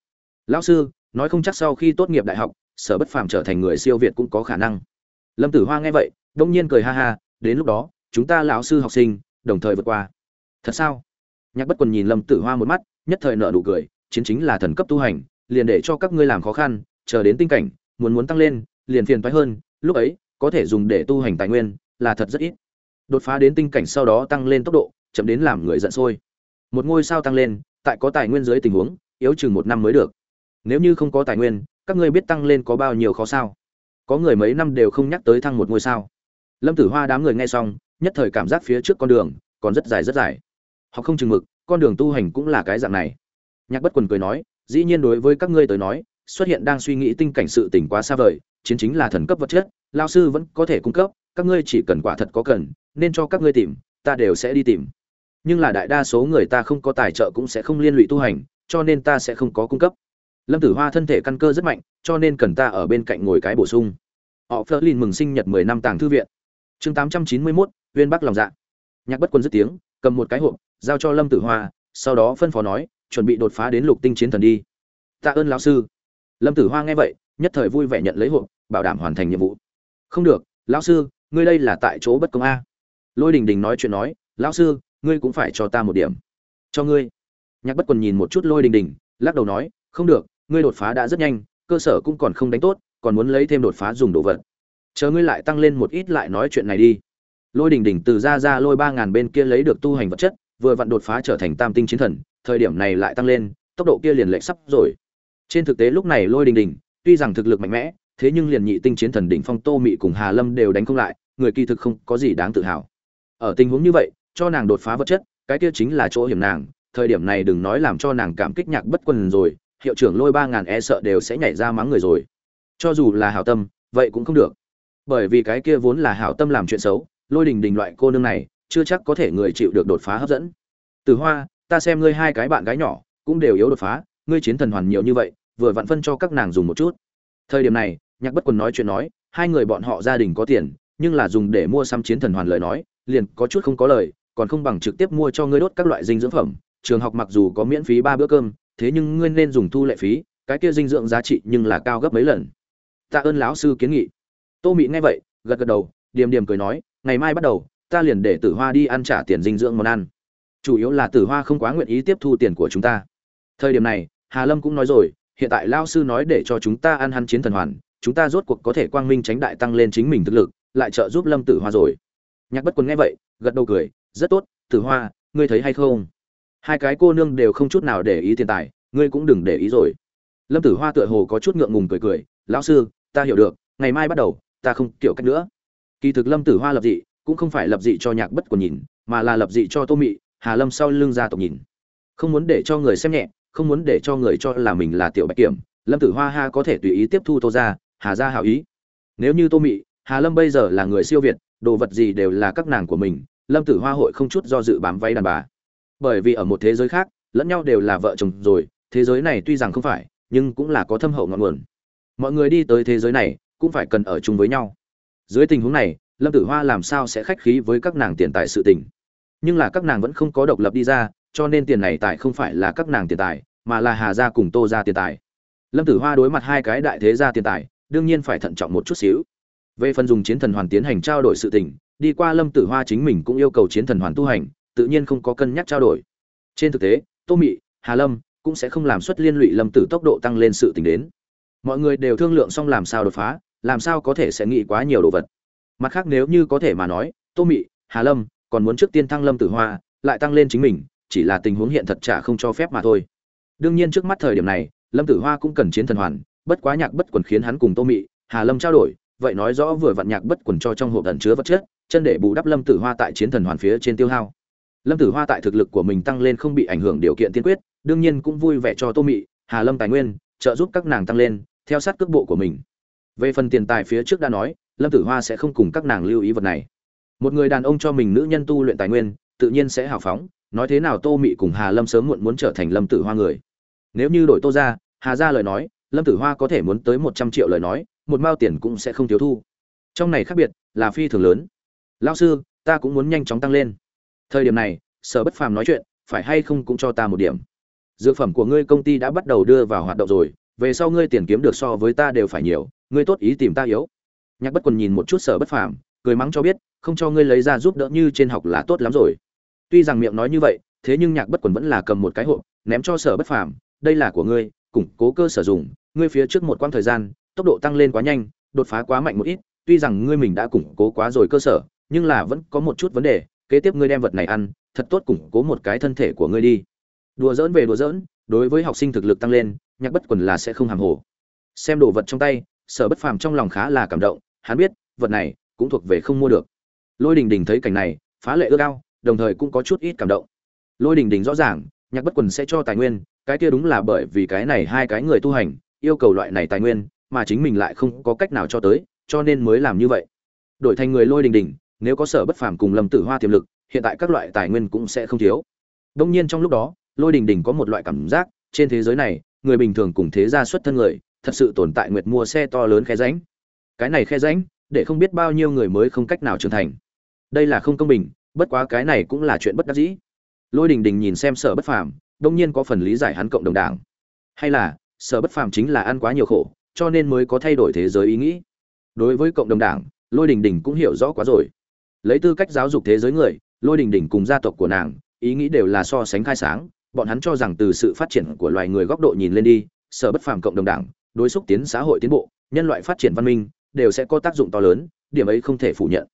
lão sư, nói không chắc sau khi tốt nghiệp đại học, sở bất phàm trở thành người siêu việt cũng có khả năng. Lâm tử hoa nghe vậy, đông nhiên cười ha ha, đến lúc đó, chúng ta lão sư học sinh, đồng thời vượt qua. Thật sao? Nhạc bất quần nhìn lâm tử hoa một mắt, nhất thời nợ nụ cười, chiến chính là thần cấp tu hành, liền để cho các ngươi làm khó khăn, chờ đến tinh cảnh, muốn muốn tăng lên, liền phiền toái hơn, lúc ấy, có thể dùng để tu hành tài nguyên, là thật rất ít. Đột phá đến tinh cảnh sau đó tăng lên tốc độ, chậm đến làm người giận sôi. Một ngôi sao tăng lên, tại có tài nguyên dưới tình huống, yếu chừng một năm mới được nếu như không có tài nguyên, các ngươi biết tăng lên có bao nhiêu khó sao? Có người mấy năm đều không nhắc tới thăng một ngôi sao. Lâm tử hoa đám người nghe xong, nhất thời cảm giác phía trước con đường còn rất dài rất dài. Họ không chừng mực, con đường tu hành cũng là cái dạng này. Nhạc bất quần cười nói, dĩ nhiên đối với các ngươi tới nói, xuất hiện đang suy nghĩ tinh cảnh sự tỉnh quá xa vời, chiến chính là thần cấp vật chất, lao sư vẫn có thể cung cấp, các ngươi chỉ cần quả thật có cần, nên cho các ngươi tìm, ta đều sẽ đi tìm. Nhưng là đại đa số người ta không có tài trợ cũng sẽ không liên lụy tu hành, cho nên ta sẽ không có cung cấp lâm tử hoa thân thể căn cơ rất mạnh, cho nên cần ta ở bên cạnh ngồi cái bổ sung. Họ phơ lin mừng sinh nhật mười năm tàng thư viện. Chương tám trăm chín mươi mốt, uyên bắc lòng dạ. Nhạc bất quân dứt tiếng, cầm một cái hộp, giao cho lâm tử hoa, sau đó phân phó nói, chuẩn bị đột phá đến lục tinh chiến thần đi. Tạ ơn lão sư. Lâm tử hoa nghe vậy, nhất thời vui vẻ nhận lấy hộp, bảo đảm hoàn thành nhiệm vụ. Không được, lão sư, ngươi đây là tại chỗ bất công a. Lôi đình đình nói chuyện nói, lão sư, ngươi cũng phải cho ta một điểm. Cho ngươi. Nhạc bất quần nhìn một chút lôi đình đình, lắc đầu nói, không được ngươi đột phá đã rất nhanh, cơ sở cũng còn không đánh tốt, còn muốn lấy thêm đột phá dùng đồ vật. Chờ ngươi lại tăng lên một ít lại nói chuyện này đi. Lôi đình đình từ ra ra lôi ba ngàn bên kia lấy được tu hành vật chất, vừa vặn đột phá trở thành tam tinh chiến thần, thời điểm này lại tăng lên, tốc độ kia liền lệch sắp rồi. Trên thực tế lúc này lôi đình đình, tuy rằng thực lực mạnh mẽ, thế nhưng liền nhị tinh chiến thần đỉnh phong tô mị cùng hà lâm đều đánh không lại, người kỳ thực không có gì đáng tự hào. Ở tình huống như vậy, cho nàng đột phá vật chất, cái kia chính là chỗ hiểm nàng, thời điểm này đừng nói làm cho nàng cảm kích nhạc bất quân rồi hiệu trưởng lôi ba ngàn e sợ đều sẽ nhảy ra mắng người rồi. Cho dù là hảo tâm, vậy cũng không được. Bởi vì cái kia vốn là hảo tâm làm chuyện xấu, lôi đình đình loại cô nương này, chưa chắc có thể người chịu được đột phá hấp dẫn. Từ hoa, ta xem ngươi hai cái bạn gái nhỏ, cũng đều yếu đột phá, ngươi chiến thần hoàn nhiều như vậy, vừa vặn phân cho các nàng dùng một chút. Thời điểm này, nhạc bất quần nói chuyện nói, hai người bọn họ gia đình có tiền, nhưng là dùng để mua xăm chiến thần hoàn lời nói, liền có chút không có lời, còn không bằng trực tiếp mua cho ngươi đốt các loại dinh dưỡng phẩm. Trường học mặc dù có miễn phí ba bữa cơm thế nhưng ngươi nên dùng thu lệ phí, cái kia dinh dưỡng giá trị nhưng là cao gấp mấy lần. Tạ ơn lão sư kiến nghị. Tô mị nghe vậy, gật gật đầu, điềm điềm cười nói, ngày mai bắt đầu, ta liền để tử hoa đi ăn trả tiền dinh dưỡng món ăn. Chủ yếu là tử hoa không quá nguyện ý tiếp thu tiền của chúng ta. Thời điểm này, hà lâm cũng nói rồi, hiện tại lao sư nói để cho chúng ta ăn hắn chiến thần hoàn, chúng ta rốt cuộc có thể quang minh tránh đại tăng lên chính mình thực lực, lại trợ giúp lâm tử hoa rồi. Nhạc bất quân nghe vậy, gật đầu cười, rất tốt, tử hoa, ngươi thấy hay không? Hai cái cô nương đều không chút nào để ý tiền tài, ngươi cũng đừng để ý rồi. Lâm tử hoa tựa hồ có chút ngượng ngùng cười cười, lão sư, ta hiểu được, ngày mai bắt đầu, ta không kiểu cách nữa. Kỳ thực lâm tử hoa lập dị, cũng không phải lập dị cho nhạc bất của nhìn, mà là lập dị cho tô mị, hà lâm sau lưng gia tộc nhìn. Không muốn để cho người xem nhẹ, không muốn để cho người cho là mình là tiểu bạch kiểm, lâm tử hoa ha có thể tùy ý tiếp thu tô ra hà ra hảo ý. Nếu như tô mị, hà lâm bây giờ là người siêu việt, đồ vật gì đều là các nàng của mình, lâm tử hoa hội không chút do dự bám váy đàn bà bởi vì ở một thế giới khác, lẫn nhau đều là vợ chồng rồi, thế giới này tuy rằng không phải, nhưng cũng là có thâm hậu ngọn nguồn. Mọi người đi tới thế giới này, cũng phải cần ở chung với nhau. Dưới tình huống này, lâm tử hoa làm sao sẽ khách khí với các nàng tiền tài sự tình? Nhưng là các nàng vẫn không có độc lập đi ra, cho nên tiền này tài không phải là các nàng tiền tài, mà là hà gia cùng tô gia tiền tài. Lâm tử hoa đối mặt hai cái đại thế gia tiền tài, đương nhiên phải thận trọng một chút xíu. Về phần dùng chiến thần hoàn tiến hành trao đổi sự tình, đi qua lâm tử hoa chính mình cũng yêu cầu chiến thần hoàn tu hành tự nhiên không có cân nhắc trao đổi. Trên thực tế, tô mị, hà lâm cũng sẽ không làm xuất liên lụy lâm tử tốc độ tăng lên sự tình đến. Mọi người đều thương lượng xong làm sao đột phá, làm sao có thể sẽ nghĩ quá nhiều đồ vật. Mặt khác nếu như có thể mà nói, tô mị, hà lâm còn muốn trước tiên thăng lâm tử hoa, lại tăng lên chính mình, chỉ là tình huống hiện thật chả không cho phép mà thôi. Đương nhiên trước mắt thời điểm này, lâm tử hoa cũng cần chiến thần hoàn, bất quá nhạc bất quần khiến hắn cùng tô mị, hà lâm trao đổi, vậy nói rõ vừa vặn nhạc bất quần cho trong hộp thần chứa vật chất, chân để bù đắp lâm tử hoa tại chiến thần hoàn phía trên tiêu hao lâm tử hoa tại thực lực của mình tăng lên không bị ảnh hưởng điều kiện tiên quyết, đương nhiên cũng vui vẻ cho tô mị, hà lâm tài nguyên, trợ giúp các nàng tăng lên, theo sát cước bộ của mình. Về phần tiền tài phía trước đã nói, lâm tử hoa sẽ không cùng các nàng lưu ý vật này. Một người đàn ông cho mình nữ nhân tu luyện tài nguyên, tự nhiên sẽ hào phóng, nói thế nào tô mị cùng hà lâm sớm muộn muốn trở thành lâm tử hoa người. Nếu như đổi tô ra, hà ra lời nói, lâm tử hoa có thể muốn tới một trăm triệu lời nói, một mao tiền cũng sẽ không thiếu thu. Trong này khác biệt là phi thường lớn. Lao sư, ta cũng muốn nhanh chóng tăng lên thời điểm này, sở bất phàm nói chuyện, phải hay không cũng cho ta một điểm. Dược phẩm của ngươi công ty đã bắt đầu đưa vào hoạt động rồi, về sau ngươi tiền kiếm được so với ta đều phải nhiều, ngươi tốt ý tìm ta yếu. Nhạc bất quần nhìn một chút sở bất phàm, cười mắng cho biết, không cho ngươi lấy ra giúp đỡ như trên học là tốt lắm rồi. Tuy rằng miệng nói như vậy, thế nhưng nhạc bất quần vẫn là cầm một cái hộp, ném cho sở bất phàm, đây là của ngươi, củng cố cơ sở dùng, ngươi phía trước một quãng thời gian, tốc độ tăng lên quá nhanh, đột phá quá mạnh một ít, tuy rằng ngươi mình đã củng cố quá rồi cơ sở, nhưng là vẫn có một chút vấn đề kế tiếp ngươi đem vật này ăn, thật tốt củng cố một cái thân thể của ngươi đi. Đùa dỡn về đùa dỡn đối với học sinh thực lực tăng lên, nhạc bất quần là sẽ không hàm hồ. Xem đồ vật trong tay, sở bất phàm trong lòng khá là cảm động, hắn biết, vật này cũng thuộc về không mua được. Lôi đình đình thấy cảnh này, phá lệ ước ao, đồng thời cũng có chút ít cảm động. Lôi đình đình rõ ràng, nhạc bất quần sẽ cho tài nguyên, cái kia đúng là bởi vì cái này hai cái người tu hành, yêu cầu loại này tài nguyên, mà chính mình lại không có cách nào cho tới, cho nên mới làm như vậy. Đổi thành người lôi đình đình nếu có sở bất phàm cùng lâm tử hoa tiềm lực, hiện tại các loại tài nguyên cũng sẽ không thiếu. Đông nhiên trong lúc đó, lôi đình đình có một loại cảm giác, trên thế giới này, người bình thường cùng thế gia xuất thân người, thật sự tồn tại nguyệt mua xe to lớn khe ránh cái này khe ránh để không biết bao nhiêu người mới không cách nào trưởng thành. Đây là không công bình, bất quá cái này cũng là chuyện bất đắc dĩ. Lôi đình đình nhìn xem sở bất phàm, đông nhiên có phần lý giải hắn cộng đồng đảng. Hay là, sở bất phàm chính là ăn quá nhiều khổ, cho nên mới có thay đổi thế giới ý nghĩ. Đối với cộng đồng đảng, lôi đình đình cũng hiểu rõ quá rồi lấy tư cách giáo dục thế giới người, lôi đình đình cùng gia tộc của nàng, ý nghĩ đều là so sánh khai sáng, bọn hắn cho rằng từ sự phát triển của loài người góc độ nhìn lên đi, sở bất phàm cộng đồng đảng, đối xúc tiến xã hội tiến bộ, nhân loại phát triển văn minh, đều sẽ có tác dụng to lớn, điểm ấy không thể phủ nhận.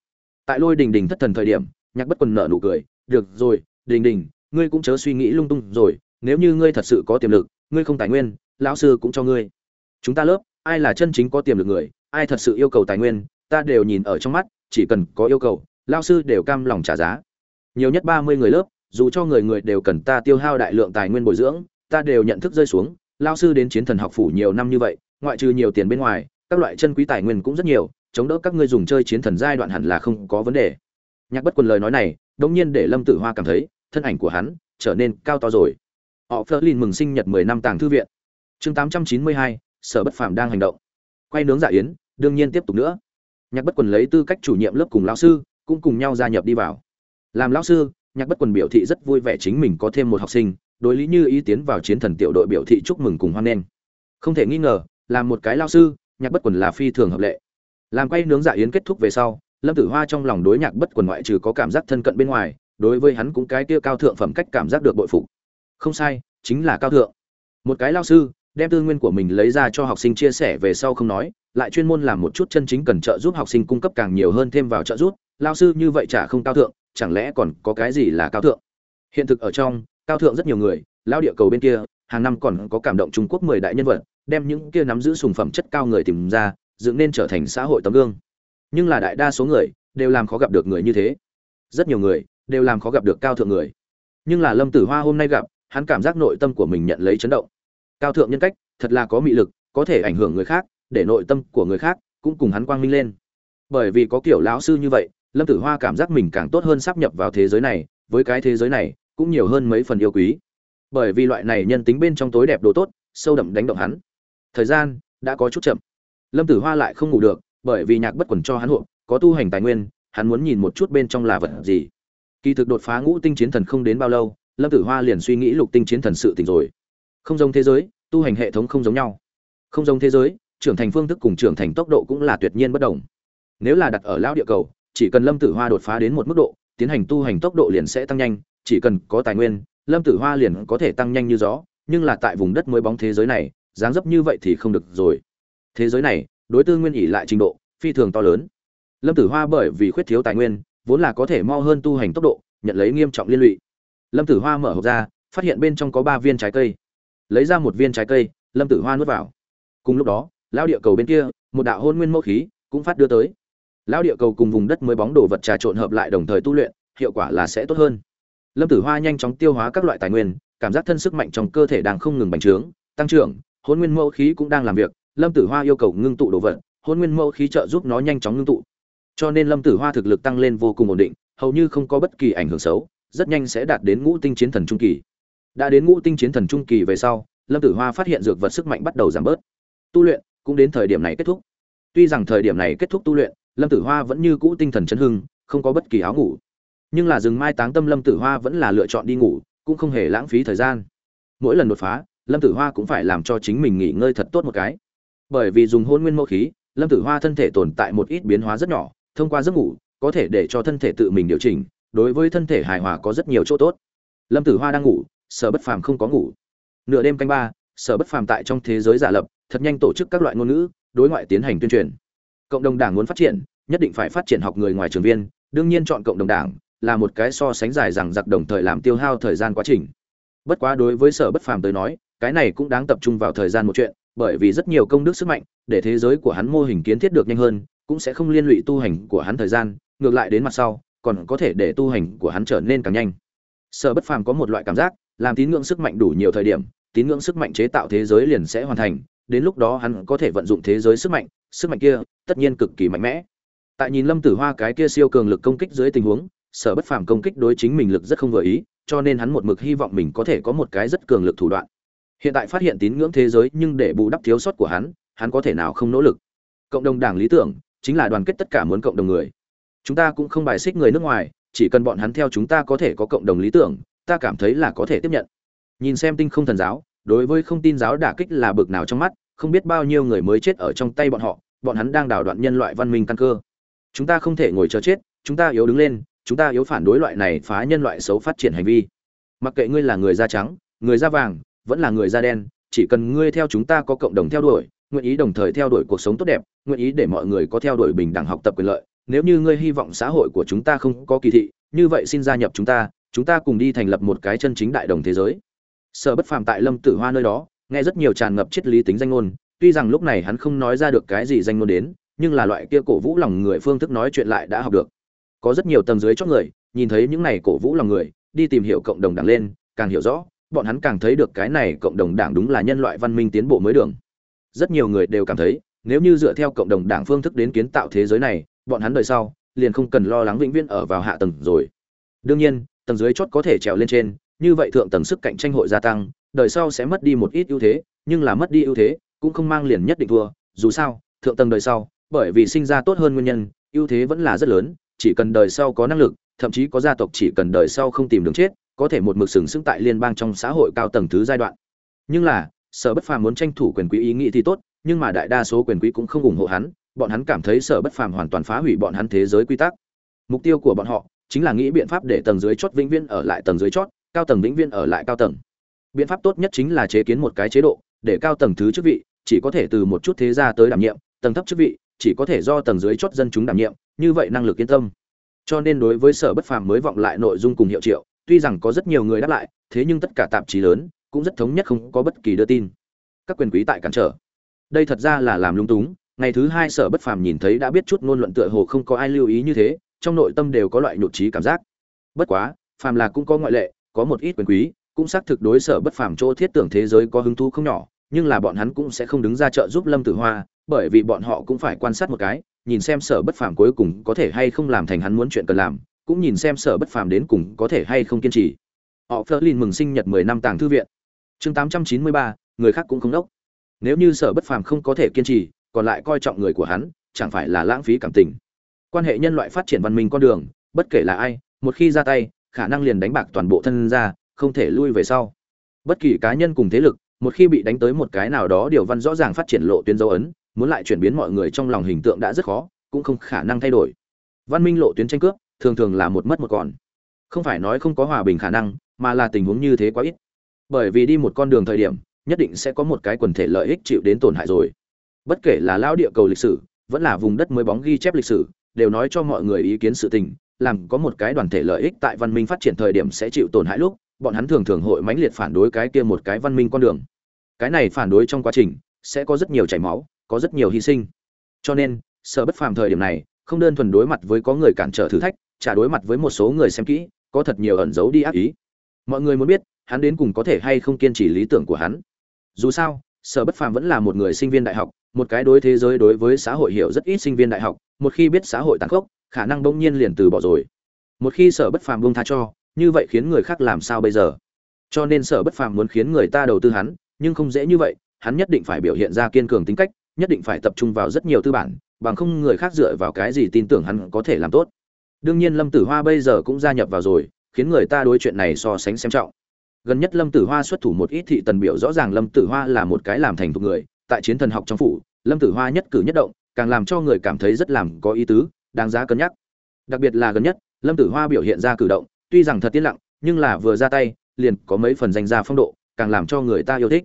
Tại lôi đình đình thất thần thời điểm, nhạc bất quần nợ nụ cười, được rồi, đình đình, ngươi cũng chớ suy nghĩ lung tung rồi, nếu như ngươi thật sự có tiềm lực, ngươi không tài nguyên, lão sư cũng cho ngươi. Chúng ta lớp, ai là chân chính có tiềm lực người, ai thật sự yêu cầu tài nguyên, ta đều nhìn ở trong mắt, chỉ cần có yêu cầu lao sư đều cam lòng trả giá. Nhiều nhất ba mươi người lớp, dù cho người người đều cần ta tiêu hao đại lượng tài nguyên bồi dưỡng, ta đều nhận thức rơi xuống. Lao sư đến chiến thần học phủ nhiều năm như vậy, ngoại trừ nhiều tiền bên ngoài, các loại chân quý tài nguyên cũng rất nhiều, chống đỡ các ngươi dùng chơi chiến thần giai đoạn hẳn là không có vấn đề. Nhạc bất quần lời nói này, đống nhiên để lâm tử hoa cảm thấy, thân ảnh của hắn trở nên cao to rồi. Họ phớt lên mừng sinh nhật mười năm tàng thư viện. Chương tám trăm chín mươi hai, sở bất phàm đang hành động. Quay nướng dạ yến, đương nhiên tiếp tục nữa. Nhạc bất quần lấy tư cách chủ nhiệm lớp cùng lão sư cũng cùng nhau gia nhập đi vào. Làm lão sư, nhạc bất quần biểu thị rất vui vẻ chính mình có thêm một học sinh, đối lý như ý tiến vào chiến thần tiểu đội biểu thị chúc mừng cùng hoan nghênh. Không thể nghi ngờ làm một cái lão sư, nhạc bất quần là phi thường hợp lệ. Làm quay nướng dạ yến kết thúc về sau, lâm tử hoa trong lòng đối nhạc bất quần ngoại trừ có cảm giác thân cận bên ngoài, đối với hắn cũng cái kia cao thượng phẩm cách cảm giác được bội phục. Không sai, chính là cao thượng. Một cái lao sư, đem tư nguyên của mình lấy ra cho học sinh chia sẻ về sau không nói, lại chuyên môn làm một chút chân chính cần trợ giúp học sinh cung cấp càng nhiều hơn thêm vào trợ giúp lao sư như vậy chả không cao thượng, chẳng lẽ còn có cái gì là cao thượng? Hiện thực ở trong, cao thượng rất nhiều người lao địa cầu bên kia, hàng năm còn có cảm động trung quốc mười đại nhân vật, đem những kia nắm giữ sùng phẩm chất cao người tìm ra, dựng nên trở thành xã hội tấm gương. Nhưng là đại đa số người, đều làm khó gặp được người như thế. Rất nhiều người, đều làm khó gặp được cao thượng người. Nhưng là lâm tử hoa hôm nay gặp, hắn cảm giác nội tâm của mình nhận lấy chấn động. Cao thượng nhân cách, thật là có mị lực, có thể ảnh hưởng người khác, để nội tâm của người khác cũng cùng hắn quang minh lên. Bởi vì có kiểu lão sư như vậy lâm tử hoa cảm giác mình càng tốt hơn sắp nhập vào thế giới này, với cái thế giới này, cũng nhiều hơn mấy phần yêu quý. Bởi vì loại này nhân tính bên trong tối đẹp đồ tốt, sâu đậm đánh động hắn. Thời gian đã có chút chậm. Lâm tử hoa lại không ngủ được, bởi vì nhạc bất quần cho hắn hộ có tu hành tài nguyên, hắn muốn nhìn một chút bên trong là vật gì. Kỳ thực đột phá ngũ tinh chiến thần không đến bao lâu, lâm tử hoa liền suy nghĩ lục tinh chiến thần sự tình rồi. Không giống thế giới, tu hành hệ thống không giống nhau. Không giống thế giới, trưởng thành phương thức cùng trưởng thành tốc độ cũng là tuyệt nhiên bất đồng. Nếu là đặt ở lão địa cầu chỉ cần lâm tử hoa đột phá đến một mức độ, tiến hành tu hành tốc độ liền sẽ tăng nhanh, chỉ cần có tài nguyên, lâm tử hoa liền có thể tăng nhanh như gió, nhưng là tại vùng đất mới bóng thế giới này, dáng dấp như vậy thì không được rồi. Thế giới này, đối tư nguyên ỉ lại trình độ, phi thường to lớn. Lâm tử hoa bởi vì khuyết thiếu tài nguyên, vốn là có thể mo hơn tu hành tốc độ, nhận lấy nghiêm trọng liên lụy. Lâm tử hoa mở hộp ra, phát hiện bên trong có ba viên trái cây. Lấy ra một viên trái cây, lâm tử hoa nuốt vào. Cùng lúc đó lao địa cầu bên kia, một đạo hôn nguyên mẫu khí cũng phát đưa tới lão địa cầu cùng vùng đất mới bóng đồ vật trà trộn hợp lại đồng thời tu luyện, hiệu quả là sẽ tốt hơn. Lâm tử hoa nhanh chóng tiêu hóa các loại tài nguyên, cảm giác thân sức mạnh trong cơ thể đang không ngừng bành trướng, tăng trưởng, hôn nguyên mẫu khí cũng đang làm việc, lâm tử hoa yêu cầu ngưng tụ đồ vật, hôn nguyên mẫu khí trợ giúp nó nhanh chóng ngưng tụ. Cho nên lâm tử hoa thực lực tăng lên vô cùng ổn định, hầu như không có bất kỳ ảnh hưởng xấu, rất nhanh sẽ đạt đến ngũ tinh chiến thần trung kỳ. Đã đến ngũ tinh chiến thần trung kỳ về sau, lâm tử hoa phát hiện dược vật sức mạnh bắt đầu giảm bớt. Tu luyện cũng đến thời điểm này kết thúc. Tuy rằng thời điểm này kết thúc tu luyện lâm tử hoa vẫn như cũ tinh thần chấn hưng, không có bất kỳ áo ngủ. Nhưng là rừng mai táng tâm lâm tử hoa vẫn là lựa chọn đi ngủ, cũng không hề lãng phí thời gian. Mỗi lần đột phá, lâm tử hoa cũng phải làm cho chính mình nghỉ ngơi thật tốt một cái. Bởi vì dùng hôn nguyên mẫu khí, lâm tử hoa thân thể tồn tại một ít biến hóa rất nhỏ, thông qua giấc ngủ, có thể để cho thân thể tự mình điều chỉnh, đối với thân thể hài hòa có rất nhiều chỗ tốt. Lâm tử hoa đang ngủ, sở bất phàm không có ngủ. Nửa đêm canh ba, sở bất phàm tại trong thế giới giả lập, thật nhanh tổ chức các loại ngôn ngữ, đối ngoại tiến hành tuyên truyền cộng đồng đảng muốn phát triển, nhất định phải phát triển học người ngoài trường viên, đương nhiên chọn cộng đồng đảng là một cái so sánh dài rằng giặc đồng thời làm tiêu hao thời gian quá trình. Bất quá đối với sở bất phàm tới nói, cái này cũng đáng tập trung vào thời gian một chuyện, bởi vì rất nhiều công đức sức mạnh để thế giới của hắn mô hình kiến thiết được nhanh hơn, cũng sẽ không liên lụy tu hành của hắn thời gian, ngược lại đến mặt sau, còn có thể để tu hành của hắn trở nên càng nhanh. Sở bất phàm có một loại cảm giác, làm tín ngưỡng sức mạnh đủ nhiều thời điểm, tín ngưỡng sức mạnh chế tạo thế giới liền sẽ hoàn thành, đến lúc đó hắn có thể vận dụng thế giới sức mạnh sức mạnh kia tất nhiên cực kỳ mạnh mẽ. Tại nhìn lâm tử hoa cái kia siêu cường lực công kích dưới tình huống, sở bất phàm công kích đối chính mình lực rất không vừa ý, cho nên hắn một mực hy vọng mình có thể có một cái rất cường lực thủ đoạn. Hiện tại phát hiện tín ngưỡng thế giới nhưng để bù đắp thiếu sót của hắn hắn có thể nào không nỗ lực? Cộng đồng đảng lý tưởng, chính là đoàn kết tất cả muốn cộng đồng người. Chúng ta cũng không bài xích người nước ngoài, chỉ cần bọn hắn theo chúng ta có thể có cộng đồng lý tưởng, ta cảm thấy là có thể tiếp nhận. Nhìn xem tinh không thần giáo, đối với không tin giáo đả kích là bực nào trong mắt, không biết bao nhiêu người mới chết ở trong tay bọn họ bọn hắn đang đảo đoạn nhân loại văn minh căn cơ. Chúng ta không thể ngồi chờ chết, chúng ta yếu đứng lên, chúng ta yếu phản đối loại này phá nhân loại xấu phát triển hành vi. Mặc kệ ngươi là người da trắng, người da vàng, vẫn là người da đen, chỉ cần ngươi theo chúng ta có cộng đồng theo đuổi, nguyện ý đồng thời theo đuổi cuộc sống tốt đẹp, nguyện ý để mọi người có theo đuổi bình đẳng học tập quyền lợi, nếu như ngươi hy vọng xã hội của chúng ta không có kỳ thị, như vậy xin gia nhập chúng ta chúng ta cùng đi thành lập một cái chân chính đại đồng thế giới. Sở bất phàm tại lâm tử hoa nơi đó, nghe rất nhiều tràn ngập triết lý tính danh ngôn tuy rằng lúc này hắn không nói ra được cái gì danh ngôn đến, nhưng là loại kia cổ vũ lòng người phương thức nói chuyện lại đã học được. Có rất nhiều tầng dưới chót người, nhìn thấy những này cổ vũ lòng người, đi tìm hiểu cộng đồng đảng lên, càng hiểu rõ, bọn hắn càng thấy được cái này cộng đồng đảng đúng là nhân loại văn minh tiến bộ mới đường. Rất nhiều người đều cảm thấy, nếu như dựa theo cộng đồng đảng phương thức đến kiến tạo thế giới này, bọn hắn đời sau, liền không cần lo lắng vĩnh viễn ở vào hạ tầng rồi. Đương nhiên, tầng dưới chót có thể trèo lên trên, như vậy thượng tầng sức cạnh tranh hội gia tăng, đời sau sẽ mất đi một ít ưu thế, nhưng là mất đi ưu thế cũng không mang liền nhất định thua, dù sao, thượng tầng đời sau, bởi vì sinh ra tốt hơn nguyên nhân, ưu thế vẫn là rất lớn, chỉ cần đời sau có năng lực, thậm chí có gia tộc chỉ cần đời sau không tìm đường chết, có thể một mực sừng sững tại liên bang trong xã hội cao tầng thứ giai đoạn. Nhưng là, sở bất phàm muốn tranh thủ quyền quý ý nghĩ thì tốt, nhưng mà đại đa số quyền quý cũng không ủng hộ hắn, bọn hắn cảm thấy sở bất phàm hoàn toàn phá hủy bọn hắn thế giới quy tắc. Mục tiêu của bọn họ chính là nghĩ biện pháp để tầng dưới chót vĩnh viễn ở lại tầng dưới chót, cao tầng vĩnh viễn ở lại cao tầng. Biện pháp tốt nhất chính là chế kiến một cái chế độ để cao tầng thứ chức vị, chỉ có thể từ một chút thế gia tới đảm nhiệm, tầng thấp chức vị, chỉ có thể do tầng dưới chót dân chúng đảm nhiệm, như vậy năng lực yên tâm. Cho nên đối với sở bất phàm mới vọng lại nội dung cùng hiệu triệu, tuy rằng có rất nhiều người đáp lại, thế nhưng tất cả tạp chí lớn cũng rất thống nhất không có bất kỳ đưa tin. Các quyền quý tại cản trở. Đây thật ra là làm lung túng, ngày thứ hai sở bất phàm nhìn thấy đã biết chút ngôn luận tựa hồ không có ai lưu ý như thế, trong nội tâm đều có loại nhụt trí cảm giác. Bất quá, phàm là cũng có ngoại lệ, có một ít quyền quý cũng xác thực đối sở bất phàm chỗ thiết tưởng thế giới có hứng thú không nhỏ, nhưng là bọn hắn cũng sẽ không đứng ra trợ giúp lâm tử hoa, bởi vì bọn họ cũng phải quan sát một cái, nhìn xem sở bất phàm cuối cùng có thể hay không làm thành hắn muốn chuyện cần làm, cũng nhìn xem sở bất phàm đến cùng có thể hay không kiên trì. Họ Flerlin mừng sinh nhật mười năm tàng thư viện. Chương tám trăm chín mươi ba, người khác cũng không đốc. Nếu như sở bất phàm không có thể kiên trì, còn lại coi trọng người của hắn, chẳng phải là lãng phí cảm tình. Quan hệ nhân loại phát triển văn minh con đường, bất kể là ai, một khi ra tay, khả năng liền đánh bạc toàn bộ thân ra không thể lui về sau. Bất kỳ cá nhân cùng thế lực, một khi bị đánh tới một cái nào đó điều văn rõ ràng phát triển lộ tuyến dấu ấn, muốn lại chuyển biến mọi người trong lòng hình tượng đã rất khó, cũng không khả năng thay đổi. Văn minh lộ tuyến tranh cướp, thường thường là một mất một còn. Không phải nói không có hòa bình khả năng, mà là tình huống như thế quá ít. Bởi vì đi một con đường thời điểm, nhất định sẽ có một cái quần thể lợi ích chịu đến tổn hại rồi. Bất kể là lao địa cầu lịch sử, vẫn là vùng đất mới bóng ghi chép lịch sử, đều nói cho mọi người ý kiến sự tình, làm có một cái đoàn thể lợi ích tại văn minh phát triển thời điểm sẽ chịu tổn hại lúc bọn hắn thường thường hội mãnh liệt phản đối cái kia một cái văn minh con đường. Cái này phản đối trong quá trình sẽ có rất nhiều chảy máu, có rất nhiều hy sinh. Cho nên sở bất phàm thời điểm này, không đơn thuần đối mặt với có người cản trở thử thách trả đối mặt với một số người xem kỹ, có thật nhiều ẩn giấu đi ác ý. Mọi người muốn biết, hắn đến cùng có thể hay không kiên trì lý tưởng của hắn. Dù sao sở bất phàm vẫn là một người sinh viên đại học, một cái đối thế giới đối với xã hội hiểu rất ít sinh viên đại học, một khi biết xã hội tàn khốc, khả năng bỗng nhiên liền từ bỏ rồi. Một khi sở bất phàm buông tha cho như vậy khiến người khác làm sao bây giờ? Cho nên sở bất phàm muốn khiến người ta đầu tư hắn, nhưng không dễ như vậy, hắn nhất định phải biểu hiện ra kiên cường tính cách, nhất định phải tập trung vào rất nhiều tư bản, bằng không người khác dựa vào cái gì tin tưởng hắn có thể làm tốt. Đương nhiên lâm tử hoa bây giờ cũng gia nhập vào rồi, khiến người ta đối chuyện này so sánh xem trọng. Gần nhất lâm tử hoa xuất thủ một ít thị tần biểu rõ ràng lâm tử hoa là một cái làm thành thục người, tại chiến thần học trong phủ, lâm tử hoa nhất cử nhất động, càng làm cho người cảm thấy rất làm có ý tứ, đáng giá cân nhắc. Đặc biệt là gần nhất, lâm tử hoa biểu hiện ra cử động tuy rằng thật tiết lặng, nhưng là vừa ra tay, liền có mấy phần danh gia phong độ, càng làm cho người ta yêu thích.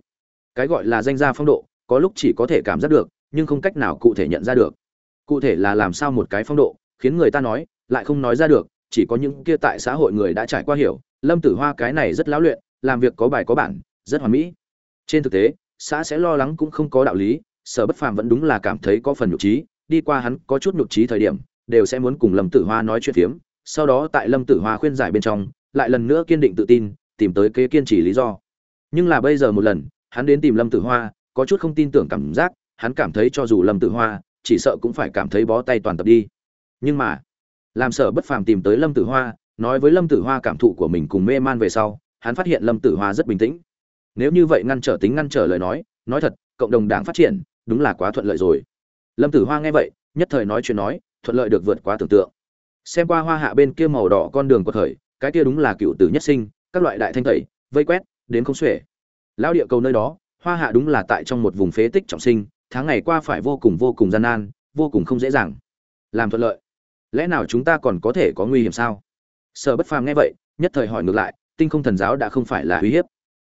Cái gọi là danh gia phong độ, có lúc chỉ có thể cảm giác được, nhưng không cách nào cụ thể nhận ra được. Cụ thể là làm sao một cái phong độ, khiến người ta nói, lại không nói ra được, chỉ có những kia tại xã hội người đã trải qua hiểu, lâm tử hoa cái này rất lão luyện, làm việc có bài có bản, rất hoàn mỹ. Trên thực tế, xã sẽ lo lắng cũng không có đạo lý, sở bất phàm vẫn đúng là cảm thấy có phần nhục trí, đi qua hắn có chút nhục trí thời điểm, đều sẽ muốn cùng lâm tử hoa nói chuyện phiếm sau đó tại lâm tử hoa khuyên giải bên trong, lại lần nữa kiên định tự tin, tìm tới kế kiên trì lý do. Nhưng là bây giờ một lần, hắn đến tìm lâm tử hoa, có chút không tin tưởng cảm giác, hắn cảm thấy cho dù lâm tử hoa, chỉ sợ cũng phải cảm thấy bó tay toàn tập đi. Nhưng mà, làm sở bất phàm tìm tới lâm tử hoa, nói với lâm tử hoa cảm thụ của mình cùng mê man về sau, hắn phát hiện lâm tử hoa rất bình tĩnh. Nếu như vậy ngăn trở tính ngăn trở lời nói nói thật, cộng đồng đảng phát triển, đúng là quá thuận lợi rồi. Lâm tử hoa nghe vậy, nhất thời nói chuyện nói, thuận lợi được vượt quá tưởng tượng xem qua hoa hạ bên kia màu đỏ con đường của thời, cái kia đúng là cựu tử nhất sinh, các loại đại thanh tẩy, vây quét, đến không xuể. Lao địa cầu nơi đó, hoa hạ đúng là tại trong một vùng phế tích trọng sinh, tháng ngày qua phải vô cùng vô cùng gian nan, vô cùng không dễ dàng. Làm thuận lợi. Lẽ nào chúng ta còn có thể có nguy hiểm sao? Sở bất phàm nghe vậy, nhất thời hỏi ngược lại, tinh không thần giáo đã không phải là uy hiếp.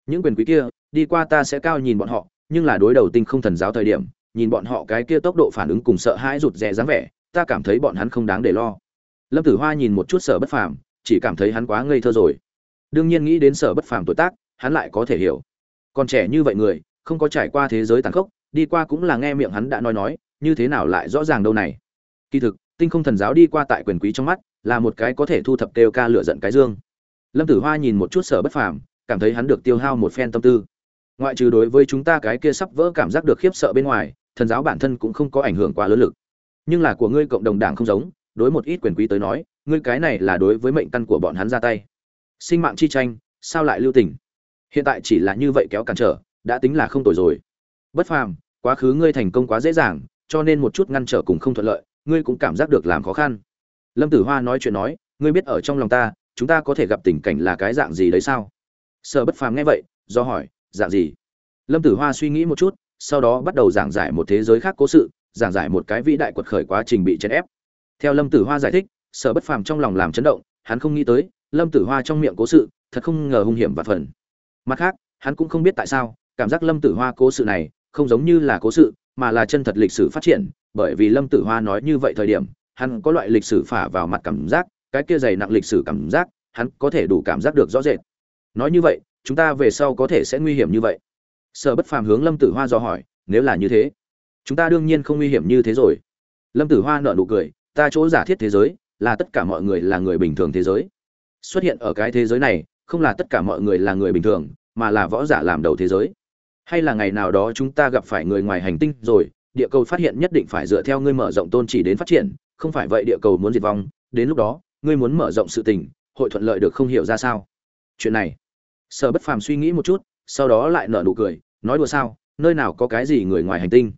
Những quyền quý kia, đi qua ta sẽ cao nhìn bọn họ, nhưng là đối đầu tinh không thần giáo thời điểm, nhìn bọn họ cái kia tốc độ phản ứng cùng sợ hãi rụt rè dáng vẻ, ta cảm thấy bọn hắn không đáng để lo lâm tử hoa nhìn một chút sở bất phàm, chỉ cảm thấy hắn quá ngây thơ rồi. Đương nhiên nghĩ đến sở bất phàm tuổi tác, hắn lại có thể hiểu. Còn trẻ như vậy người, không có trải qua thế giới tàn khốc, đi qua cũng là nghe miệng hắn đã nói nói, như thế nào lại rõ ràng đâu này? Kỳ thực, tinh không thần giáo đi qua tại quyền quý trong mắt, là một cái có thể thu thập kêu ca lựa giận cái dương. Lâm tử hoa nhìn một chút sở bất phàm, cảm thấy hắn được tiêu hao một phen tâm tư. Ngoại trừ đối với chúng ta cái kia sắp vỡ cảm giác được khiếp sợ bên ngoài, thần giáo bản thân cũng không có ảnh hưởng quá lớn lực. Nhưng là của ngươi cộng đồng đảng không giống đối một ít quyền quý tới nói, ngươi cái này là đối với mệnh căn của bọn hắn ra tay. Sinh mạng chi tranh, sao lại lưu tình? Hiện tại chỉ là như vậy kéo cản trở, đã tính là không tồi rồi. Bất phàm, quá khứ ngươi thành công quá dễ dàng, cho nên một chút ngăn trở cùng không thuận lợi, ngươi cũng cảm giác được làm khó khăn. Lâm tử hoa nói chuyện nói, ngươi biết ở trong lòng ta, chúng ta có thể gặp tình cảnh là cái dạng gì đấy sao? Sở bất phàm nghe vậy, do hỏi, dạng gì? Lâm tử hoa suy nghĩ một chút, sau đó bắt đầu giảng giải một thế giới khác cố sự, giảng giải một cái vĩ đại quật khởi quá trình bị chèn ép theo lâm tử hoa giải thích, sở bất phàm trong lòng làm chấn động, hắn không nghĩ tới, lâm tử hoa trong miệng cố sự, thật không ngờ hung hiểm và phần. Mặt khác, hắn cũng không biết tại sao, cảm giác lâm tử hoa cố sự này không giống như là cố sự, mà là chân thật lịch sử phát triển, bởi vì lâm tử hoa nói như vậy thời điểm, hắn có loại lịch sử phả vào mặt cảm giác, cái kia dày nặng lịch sử cảm giác, hắn có thể đủ cảm giác được rõ rệt. Nói như vậy, chúng ta về sau có thể sẽ nguy hiểm như vậy. Sở bất phàm hướng lâm tử hoa do hỏi, nếu là như thế, chúng ta đương nhiên không nguy hiểm như thế rồi. Lâm tử hoa nợ nụ cười ta chỗ giả thiết thế giới, là tất cả mọi người là người bình thường thế giới. Xuất hiện ở cái thế giới này, không là tất cả mọi người là người bình thường, mà là võ giả làm đầu thế giới. Hay là ngày nào đó chúng ta gặp phải người ngoài hành tinh rồi, địa cầu phát hiện nhất định phải dựa theo ngươi mở rộng tôn chỉ đến phát triển, không phải vậy địa cầu muốn diệt vong, đến lúc đó, ngươi muốn mở rộng sự tình, hội thuận lợi được không hiểu ra sao? Chuyện này, sở bất phàm suy nghĩ một chút, sau đó lại nở nụ cười, nói đùa sao, nơi nào có cái gì người ngoài hành tinh?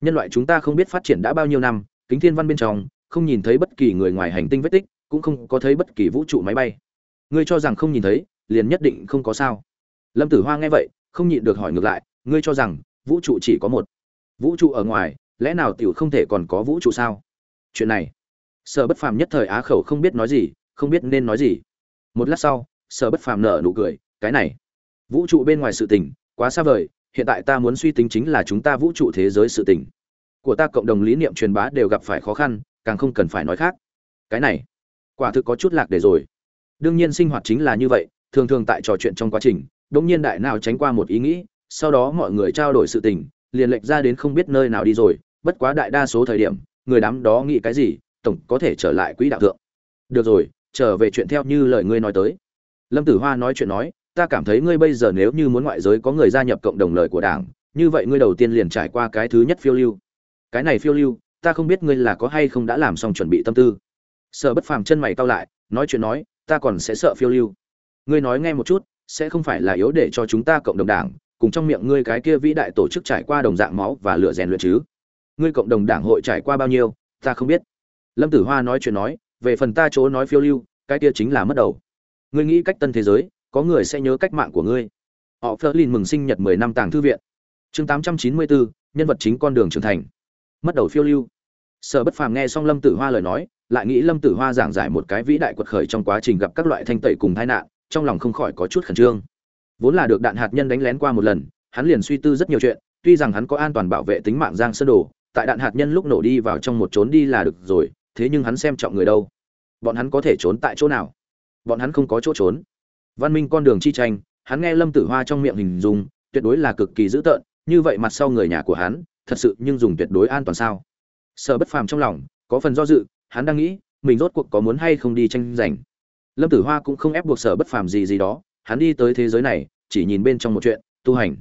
Nhân loại chúng ta không biết phát triển đã bao nhiêu năm, kính thiên văn bên trong không nhìn thấy bất kỳ người ngoài hành tinh vết tích, cũng không có thấy bất kỳ vũ trụ máy bay. Ngươi cho rằng không nhìn thấy, liền nhất định không có sao. Lâm tử hoa nghe vậy, không nhịn được hỏi ngược lại, ngươi cho rằng, vũ trụ chỉ có một. Vũ trụ ở ngoài, lẽ nào tiểu không thể còn có vũ trụ sao? Chuyện này, sở bất phàm nhất thời á khẩu không biết nói gì, không biết nên nói gì. Một lát sau, sở bất phàm nở nụ cười, cái này, vũ trụ bên ngoài sự tình, quá xa vời, hiện tại ta muốn suy tính chính là chúng ta vũ trụ thế giới sự tình. Của ta cộng đồng lý niệm truyền bá đều gặp phải khó khăn càng không cần phải nói khác. Cái này, quả thực có chút lạc để rồi. Đương nhiên sinh hoạt chính là như vậy, thường thường tại trò chuyện trong quá trình, đống nhiên đại nào tránh qua một ý nghĩ, sau đó mọi người trao đổi sự tình, liền lệch ra đến không biết nơi nào đi rồi. Bất quá đại đa số thời điểm, người đám đó nghĩ cái gì, tổng có thể trở lại quỹ đạo thượng. Được rồi, trở về chuyện theo như lời ngươi nói tới. Lâm tử hoa nói chuyện nói, ta cảm thấy ngươi bây giờ nếu như muốn ngoại giới có người gia nhập cộng đồng lời của đảng, như vậy ngươi đầu tiên liền trải qua cái thứ nhất phiêu lưu. Cái này phiêu lưu ta không biết ngươi là có hay không đã làm xong chuẩn bị tâm tư. Sợ bất phàm chân mày cau lại, nói chuyện nói, ta còn sẽ sợ phiêu lưu. Ngươi nói nghe một chút, sẽ không phải là yếu để cho chúng ta cộng đồng đảng, cùng trong miệng ngươi cái kia vĩ đại tổ chức trải qua đồng dạng máu và lửa rèn luyện chứ? Ngươi cộng đồng đảng hội trải qua bao nhiêu, ta không biết. Lâm tử hoa nói chuyện nói, về phần ta chỗ nói phiêu lưu, cái kia chính là mất đầu. Ngươi nghĩ cách tân thế giới, có người sẽ nhớ cách mạng của ngươi. Họ phớt lên mừng sinh nhật mười năm tàng thư viện. Chương tám trăm chín mươi bốn, nhân vật chính con đường trưởng thành mất đầu phiêu lưu. Sở bất phàm nghe xong lâm tử hoa lời nói, lại nghĩ lâm tử hoa giảng giải một cái vĩ đại quật khởi trong quá trình gặp các loại thanh tẩy cùng tai nạn, trong lòng không khỏi có chút khẩn trương. Vốn là được đạn hạt nhân đánh lén qua một lần, hắn liền suy tư rất nhiều chuyện, tuy rằng hắn có an toàn bảo vệ tính mạng giang sơn đồ, tại đạn hạt nhân lúc nổ đi vào trong một trốn đi là được rồi, thế nhưng hắn xem trọng người đâu? Bọn hắn có thể trốn tại chỗ nào? Bọn hắn không có chỗ trốn. Văn minh con đường chi tranh, hắn nghe lâm tử hoa trong miệng hình dung, tuyệt đối là cực kỳ dữ tợn, như vậy mặt sau người nhà của hắn thật sự nhưng dùng tuyệt đối an toàn sao? Sợ bất phàm trong lòng có phần do dự, hắn đang nghĩ, mình rốt cuộc có muốn hay không đi tranh giành. Lâm tử hoa cũng không ép buộc sở bất phàm gì gì đó, hắn đi tới thế giới này, chỉ nhìn bên trong một chuyện, tu hành.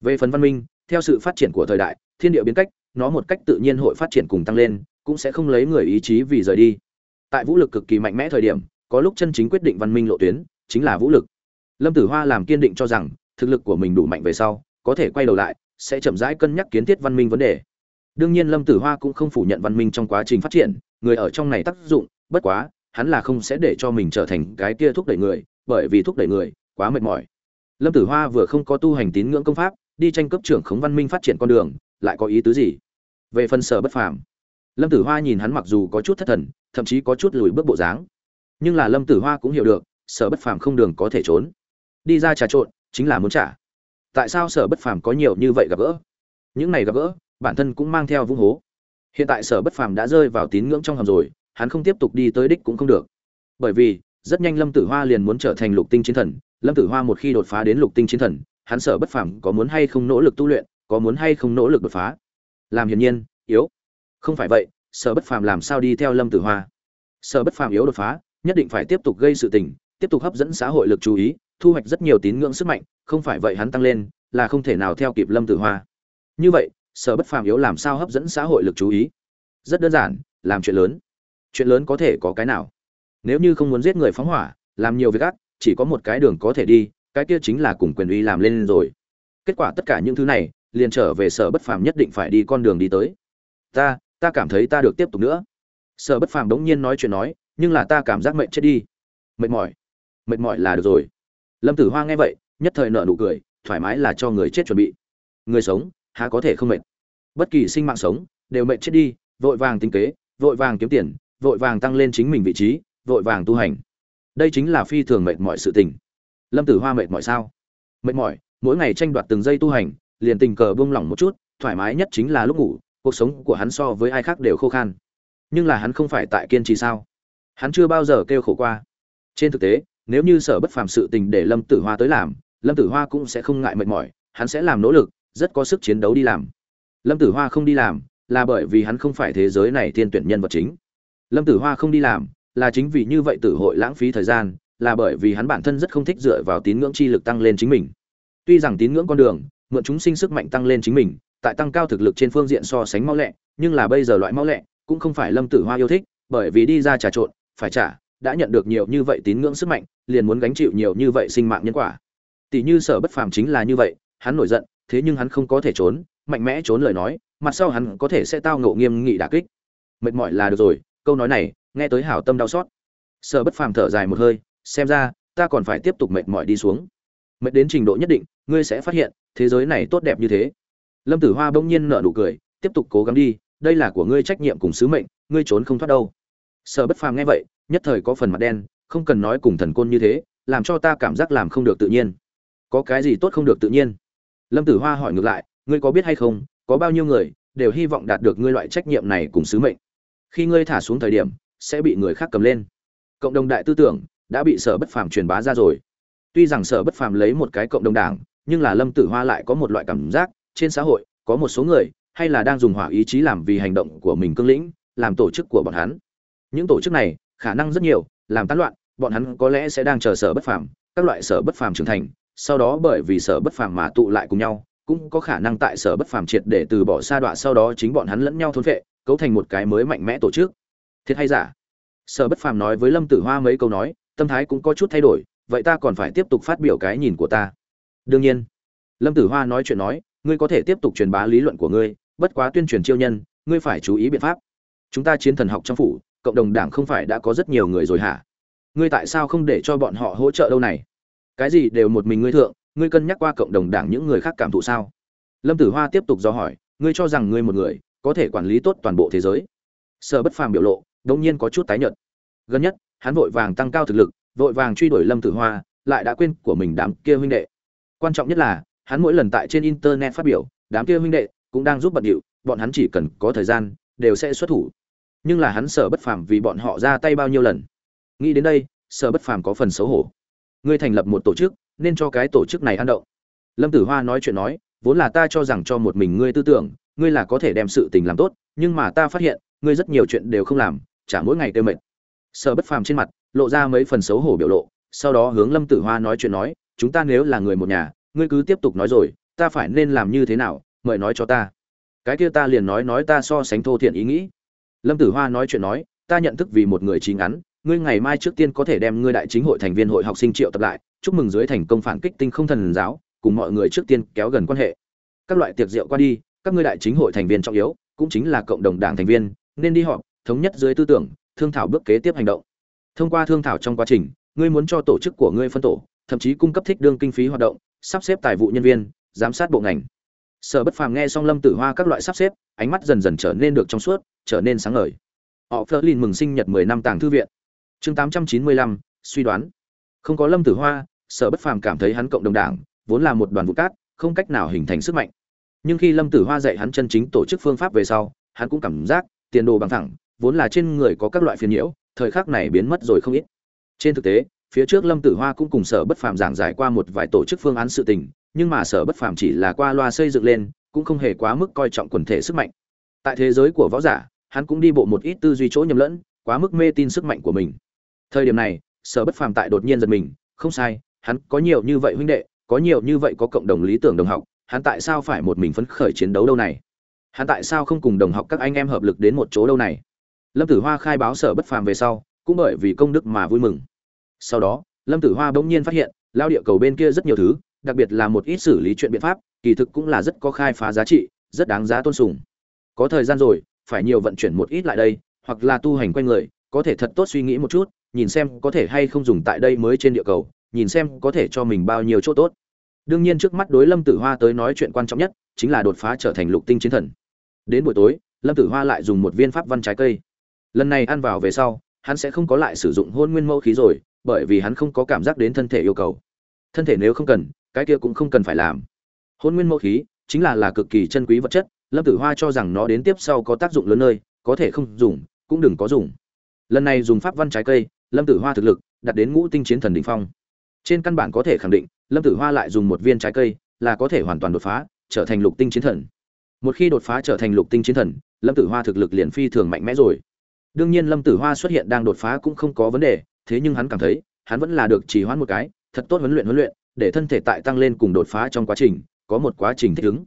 Về phần văn minh, theo sự phát triển của thời đại, thiên địa biến cách, nó một cách tự nhiên hội phát triển cùng tăng lên, cũng sẽ không lấy người ý chí vì rời đi. Tại vũ lực cực kỳ mạnh mẽ thời điểm, có lúc chân chính quyết định văn minh lộ tuyến, chính là vũ lực. Lâm tử hoa làm kiên định cho rằng, thực lực của mình đủ mạnh về sau, có thể quay đầu lại sẽ chậm rãi cân nhắc kiến thiết văn minh vấn đề. Đương nhiên lâm tử hoa cũng không phủ nhận văn minh trong quá trình phát triển, người ở trong này tác dụng, bất quá, hắn là không sẽ để cho mình trở thành cái kia thúc đẩy người, bởi vì thúc đẩy người quá mệt mỏi. Lâm tử hoa vừa không có tu hành tín ngưỡng công pháp, đi tranh cấp trưởng khống văn minh phát triển con đường, lại có ý tứ gì? Về phần sở bất phàm. Lâm tử hoa nhìn hắn mặc dù có chút thất thần, thậm chí có chút lùi bước bộ dáng. Nhưng là lâm tử hoa cũng hiểu được, sở bất phàm không đường có thể trốn. Đi ra trà trộn, chính là muốn trả tại sao sở bất phàm có nhiều như vậy gặp gỡ? Những này gặp gỡ, bản thân cũng mang theo vung hố. Hiện tại sở bất phàm đã rơi vào tín ngưỡng trong hầm rồi, hắn không tiếp tục đi tới đích cũng không được. Bởi vì, rất nhanh lâm tử hoa liền muốn trở thành lục tinh chiến thần. Lâm tử hoa một khi đột phá đến lục tinh chiến thần, hắn sở bất phàm có muốn hay không nỗ lực tu luyện, có muốn hay không nỗ lực đột phá? Làm hiển nhiên, yếu. Không phải vậy, sở bất phàm làm sao đi theo lâm tử hoa? Sở bất phàm yếu đột phá, nhất định phải tiếp tục gây sự tình, tiếp tục hấp dẫn xã hội lực chú ý thu hoạch rất nhiều tín ngưỡng sức mạnh, không phải vậy hắn tăng lên, là không thể nào theo kịp lâm tử hoa. Như vậy, sở bất phàm yếu làm sao hấp dẫn xã hội lực chú ý? Rất đơn giản, làm chuyện lớn. Chuyện lớn có thể có cái nào? Nếu như không muốn giết người phóng hỏa, làm nhiều việc ác, chỉ có một cái đường có thể đi, cái kia chính là cùng quyền uy làm lên rồi. Kết quả tất cả những thứ này, liền trở về sở bất phàm nhất định phải đi con đường đi tới. Ta ta cảm thấy ta được tiếp tục nữa. Sở bất phàm đống nhiên nói chuyện nói, nhưng là ta cảm giác mệt chết đi. Mệt mỏi. Mệt mỏi là được rồi lâm tử hoa nghe vậy, nhất thời nợ nụ cười, thoải mái là cho người chết chuẩn bị. Người sống, há có thể không mệt? Bất kỳ sinh mạng sống, đều mệt chết đi, vội vàng tính kế, vội vàng kiếm tiền, vội vàng tăng lên chính mình vị trí, vội vàng tu hành. Đây chính là phi thường mệt mọi sự tình. Lâm tử hoa mệt mỏi sao? Mệt mỏi, mỗi ngày tranh đoạt từng giây tu hành, liền tình cờ buông lỏng một chút, thoải mái nhất chính là lúc ngủ, cuộc sống của hắn so với ai khác đều khô khan. Nhưng là hắn không phải tại kiên trì sao? Hắn chưa bao giờ kêu khổ qua. Trên thực tế nếu như sở bất phàm sự tình để lâm tử hoa tới làm, lâm tử hoa cũng sẽ không ngại mệt mỏi, hắn sẽ làm nỗ lực, rất có sức chiến đấu đi làm. Lâm tử hoa không đi làm, là bởi vì hắn không phải thế giới này thiên tuyển nhân vật chính. Lâm tử hoa không đi làm, là chính vì như vậy tử hội lãng phí thời gian, là bởi vì hắn bản thân rất không thích dựa vào tín ngưỡng chi lực tăng lên chính mình. Tuy rằng tín ngưỡng con đường, mượn chúng sinh sức mạnh tăng lên chính mình, tại tăng cao thực lực trên phương diện so sánh mau lẹ, nhưng là bây giờ loại mau lẹ, cũng không phải lâm tử hoa yêu thích, bởi vì đi ra trà trộn, phải trả đã nhận được nhiều như vậy tín ngưỡng sức mạnh, liền muốn gánh chịu nhiều như vậy sinh mạng nhân quả. Tỷ như sở bất phàm chính là như vậy, hắn nổi giận, thế nhưng hắn không có thể trốn, mạnh mẽ trốn lời nói, mặt sau hắn có thể sẽ tao ngộ nghiêm nghị đả kích. Mệt mỏi là được rồi, câu nói này, nghe tới hảo tâm đau xót. Sở bất phàm thở dài một hơi, xem ra, ta còn phải tiếp tục mệt mỏi đi xuống. Mệt đến trình độ nhất định, ngươi sẽ phát hiện, thế giới này tốt đẹp như thế. Lâm tử hoa bỗng nhiên nở nụ cười, tiếp tục cố gắng đi, đây là của ngươi trách nhiệm cùng sứ mệnh, ngươi trốn không thoát đâu. Sở bất phàm nghe vậy nhất thời có phần mặt đen, không cần nói cùng thần côn như thế, làm cho ta cảm giác làm không được tự nhiên. Có cái gì tốt không được tự nhiên? Lâm tử hoa hỏi ngược lại, ngươi có biết hay không, có bao nhiêu người đều hy vọng đạt được ngươi loại trách nhiệm này cùng sứ mệnh? Khi ngươi thả xuống thời điểm, sẽ bị người khác cầm lên. Cộng đồng đại tư tưởng đã bị sở bất phàm truyền bá ra rồi. Tuy rằng sở bất phàm lấy một cái cộng đồng đảng, nhưng là lâm tử hoa lại có một loại cảm giác, trên xã hội có một số người hay là đang dùng hỏa ý chí làm vì hành động của mình cương lĩnh, làm tổ chức của bọn hắn. Những tổ chức này khả năng rất nhiều, làm tán loạn, bọn hắn có lẽ sẽ đang chờ sở bất phàm, các loại sở bất phàm trưởng thành, sau đó bởi vì sở bất phàm mà tụ lại cùng nhau, cũng có khả năng tại sở bất phàm triệt để từ bỏ sa đọa sau đó chính bọn hắn lẫn nhau thôn vệ cấu thành một cái mới mạnh mẽ tổ chức. Thiệt hay giả? Sở bất phàm nói với lâm tử hoa mấy câu nói, tâm thái cũng có chút thay đổi, vậy ta còn phải tiếp tục phát biểu cái nhìn của ta. Đương nhiên. Lâm tử hoa nói chuyện nói, ngươi có thể tiếp tục truyền bá lý luận của ngươi, bất quá tuyên truyền chiêu nhân, ngươi phải chú ý biện pháp. Chúng ta chiến thần học trong phủ cộng đồng đảng không phải đã có rất nhiều người rồi hả? Ngươi tại sao không để cho bọn họ hỗ trợ đâu này? Cái gì đều một mình ngươi thượng, ngươi cân nhắc qua cộng đồng đảng những người khác cảm thụ sao? Lâm tử hoa tiếp tục do hỏi, ngươi cho rằng ngươi một người, có thể quản lý tốt toàn bộ thế giới? Sở bất phàm biểu lộ, đống nhiên có chút tái nhợt. Gần nhất, hắn vội vàng tăng cao thực lực, vội vàng truy đuổi lâm tử hoa, lại đã quên của mình đám kia huynh đệ. Quan trọng nhất là, hắn mỗi lần tại trên internet phát biểu, đám kia huynh đệ cũng đang giúp bận điệu, bọn hắn chỉ cần có thời gian, đều sẽ xuất thủ nhưng là hắn sở bất phàm vì bọn họ ra tay bao nhiêu lần. Nghĩ đến đây, sở bất phàm có phần xấu hổ. Ngươi thành lập một tổ chức, nên cho cái tổ chức này ăn động. Lâm tử hoa nói chuyện nói, vốn là ta cho rằng cho một mình ngươi tư tưởng, ngươi là có thể đem sự tình làm tốt, nhưng mà ta phát hiện, ngươi rất nhiều chuyện đều không làm, chả mỗi ngày tê mệt. Sở bất phàm trên mặt, lộ ra mấy phần xấu hổ biểu lộ, sau đó hướng lâm tử hoa nói chuyện nói, chúng ta nếu là người một nhà, ngươi cứ tiếp tục nói rồi, ta phải nên làm như thế nào, mời nói cho ta. Cái kia ta liền nói nói ta so sánh thô thiện ý nghĩ lâm tử hoa nói chuyện nói, ta nhận thức vì một người trí ngắn, ngươi ngày mai trước tiên có thể đem ngươi đại chính hội thành viên hội học sinh triệu tập lại, chúc mừng dưới thành công phản kích tinh không thần giáo, cùng mọi người trước tiên kéo gần quan hệ. Các loại tiệc rượu qua đi, các ngươi đại chính hội thành viên trọng yếu, cũng chính là cộng đồng đảng thành viên, nên đi họp, thống nhất dưới tư tưởng, thương thảo bước kế tiếp hành động. Thông qua thương thảo trong quá trình, ngươi muốn cho tổ chức của ngươi phân tổ, thậm chí cung cấp thích đương kinh phí hoạt động, sắp xếp tài vụ nhân viên, giám sát bộ ngành sở bất phàm nghe xong lâm tử hoa các loại sắp xếp, ánh mắt dần dần trở nên được trong suốt, trở nên sáng ngời. Họ phớt lên mừng sinh nhật mười năm tàng thư viện. Chương tám trăm chín mươi lăm, suy đoán. Không có lâm tử hoa, sở bất phàm cảm thấy hắn cộng đồng đảng, vốn là một đoàn vụ cát, không cách nào hình thành sức mạnh. Nhưng khi lâm tử hoa dạy hắn chân chính tổ chức phương pháp về sau, hắn cũng cảm giác tiền đồ bằng thẳng, vốn là trên người có các loại phiền nhiễu, thời khắc này biến mất rồi không ít. Trên thực tế, phía trước lâm tử hoa cũng cùng sở bất phàm giảng giải qua một vài tổ chức phương án sự tình nhưng mà sở bất phàm chỉ là qua loa xây dựng lên, cũng không hề quá mức coi trọng quần thể sức mạnh. Tại thế giới của võ giả, hắn cũng đi bộ một ít tư duy chỗ nhầm lẫn, quá mức mê tin sức mạnh của mình. Thời điểm này, sở bất phàm tại đột nhiên giật mình, không sai, hắn có nhiều như vậy huynh đệ, có nhiều như vậy có cộng đồng lý tưởng đồng học, hắn tại sao phải một mình phấn khởi chiến đấu đâu này? Hắn tại sao không cùng đồng học các anh em hợp lực đến một chỗ đâu này? Lâm tử hoa khai báo sở bất phàm về sau, cũng bởi vì công đức mà vui mừng. Sau đó, lâm tử hoa bỗng nhiên phát hiện, lao địa cầu bên kia rất nhiều thứ đặc biệt là một ít xử lý chuyện biện pháp, kỳ thực cũng là rất có khai phá giá trị, rất đáng giá tôn sùng. Có thời gian rồi, phải nhiều vận chuyển một ít lại đây, hoặc là tu hành quanh người, có thể thật tốt suy nghĩ một chút, nhìn xem có thể hay không dùng tại đây mới trên địa cầu, nhìn xem có thể cho mình bao nhiêu chỗ tốt. Đương nhiên trước mắt đối lâm tử hoa tới nói chuyện quan trọng nhất, chính là đột phá trở thành lục tinh chiến thần. Đến buổi tối, lâm tử hoa lại dùng một viên pháp văn trái cây. Lần này ăn vào về sau, hắn sẽ không có lại sử dụng hôn nguyên mẫu khí rồi, bởi vì hắn không có cảm giác đến thân thể yêu cầu. Thân thể nếu không cần cái kia cũng không cần phải làm. Hôn nguyên mẫu khí chính là là cực kỳ chân quý vật chất, lâm tử hoa cho rằng nó đến tiếp sau có tác dụng lớn nơi, có thể không dùng, cũng đừng có dùng. Lần này dùng pháp văn trái cây, lâm tử hoa thực lực đạt đến ngũ tinh chiến thần đ ỉ n h phong. Trên căn bản có thể khẳng định, lâm tử hoa lại dùng một viên trái cây là có thể hoàn toàn đột phá, trở thành lục tinh chiến thần. Một khi đột phá trở thành lục tinh chiến thần, lâm tử hoa thực lực liền phi thường mạnh mẽ rồi. Đương nhiên lâm tử hoa xuất hiện đang đột phá cũng không có vấn đề, thế nhưng hắn cảm thấy, hắn vẫn là được chỉ hoãn một cái, thật tốt huấn luyện huấn luyện để thân thể tại tăng lên cùng đột phá trong quá trình, có một quá trình thích ứng.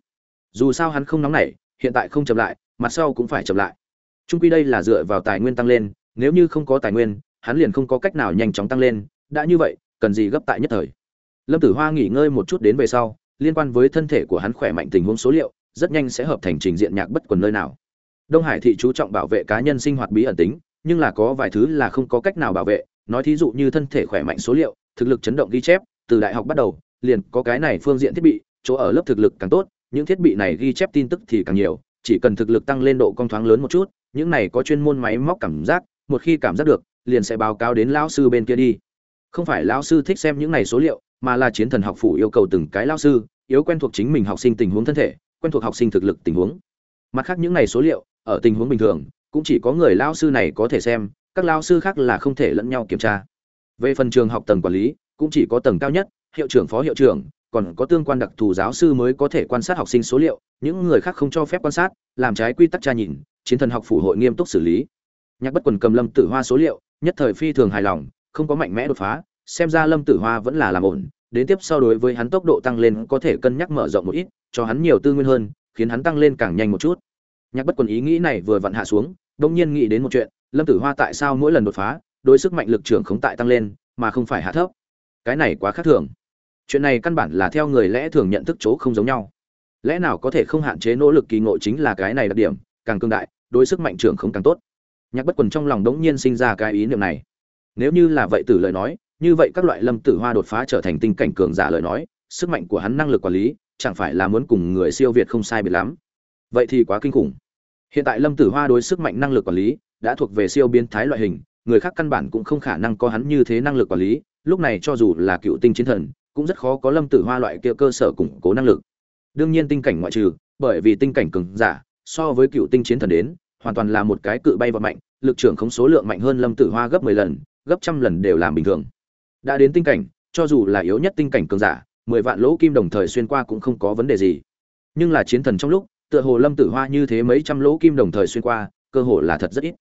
Dù sao hắn không nóng nảy, hiện tại không chậm lại, mặt sau cũng phải chậm lại. Trung quy đây là dựa vào tài nguyên tăng lên, nếu như không có tài nguyên, hắn liền không có cách nào nhanh chóng tăng lên, đã như vậy, cần gì gấp tại nhất thời. Lâm tử hoa nghỉ ngơi một chút đến về sau, liên quan với thân thể của hắn khỏe mạnh tình huống số liệu, rất nhanh sẽ hợp thành trình diện nhạc bất quần nơi nào. Đông hải thị chú trọng bảo vệ cá nhân sinh hoạt bí ẩn tính, nhưng là có vài thứ là không có cách nào bảo vệ, nói thí dụ như thân thể khỏe mạnh số liệu, thực lực chấn động ghi chép từ đại học bắt đầu, liền có cái này phương diện thiết bị, chỗ ở lớp thực lực càng tốt, những thiết bị này ghi chép tin tức thì càng nhiều, chỉ cần thực lực tăng lên độ cong thoáng lớn một chút, những này có chuyên môn máy móc cảm giác, một khi cảm giác được, liền sẽ báo cáo đến lão sư bên kia đi. Không phải lão sư thích xem những này số liệu, mà là chiến thần học phủ yêu cầu từng cái lão sư, yếu quen thuộc chính mình học sinh tình huống thân thể, quen thuộc học sinh thực lực tình huống. Mặt khác những này số liệu, ở tình huống bình thường, cũng chỉ có người lão sư này có thể xem, các lão sư khác là không thể lẫn nhau kiểm tra. Về phần trường học tầng quản lý cũng chỉ có tầng cao nhất, hiệu trưởng phó hiệu trưởng, còn có tương quan đặc thù giáo sư mới có thể quan sát học sinh số liệu, những người khác không cho phép quan sát, làm trái quy tắc tra nhìn, chiến thần học phủ hội nghiêm túc xử lý. Nhạc bất quần cầm lâm tử hoa số liệu, nhất thời phi thường hài lòng, không có mạnh mẽ đột phá, xem ra lâm tử hoa vẫn là làm ổn, đến tiếp sau đối với hắn tốc độ tăng lên có thể cân nhắc mở rộng một ít, cho hắn nhiều tư nguyên hơn, khiến hắn tăng lên càng nhanh một chút. Nhạc bất quần ý nghĩ này vừa vặn hạ xuống đông nhiên nghĩ đến một chuyện, lâm tử hoa tại sao mỗi lần đột phá, đối sức mạnh lực trưởng không tại tăng lên, mà không phải hạ thấp? Cái này quá khác thường. Chuyện này căn bản là theo người lẽ thường nhận thức chỗ không giống nhau. Lẽ nào có thể không hạn chế nỗ lực kỳ ngộ chính là cái này đặc điểm, càng cương đại, đối sức mạnh trưởng không càng tốt. Nhạc bất quần trong lòng đống nhiên sinh ra cái ý niệm này. Nếu như là vậy tử lời nói, như vậy các loại lâm tử hoa đột phá trở thành tinh cảnh cường giả lời nói, sức mạnh của hắn năng lực quản lý, chẳng phải là muốn cùng người siêu việt không sai biệt lắm. Vậy thì quá kinh khủng. Hiện tại lâm tử hoa đối sức mạnh năng lực quản lý, đã thuộc về siêu biến thái loại hình, người khác căn bản cũng không khả năng có hắn như thế năng lực quản lý lúc này cho dù là cựu tinh chiến thần, cũng rất khó có lâm tử hoa loại kia cơ sở củng cố năng lực. Đương nhiên tinh cảnh ngoại trừ, bởi vì tinh cảnh cường giả, so với cựu tinh chiến thần đến, hoàn toàn là một cái cự bay và mạnh, lực trưởng không số lượng mạnh hơn lâm tử hoa gấp mười lần, gấp trăm lần đều làm bình thường. Đã đến tinh cảnh, cho dù là yếu nhất tinh cảnh cường giả, mười vạn lỗ kim đồng thời xuyên qua cũng không có vấn đề gì. Nhưng là chiến thần trong lúc, tựa hồ lâm tử hoa như thế mấy trăm lỗ kim đồng thời xuyên qua, cơ hồ là thật rất ít.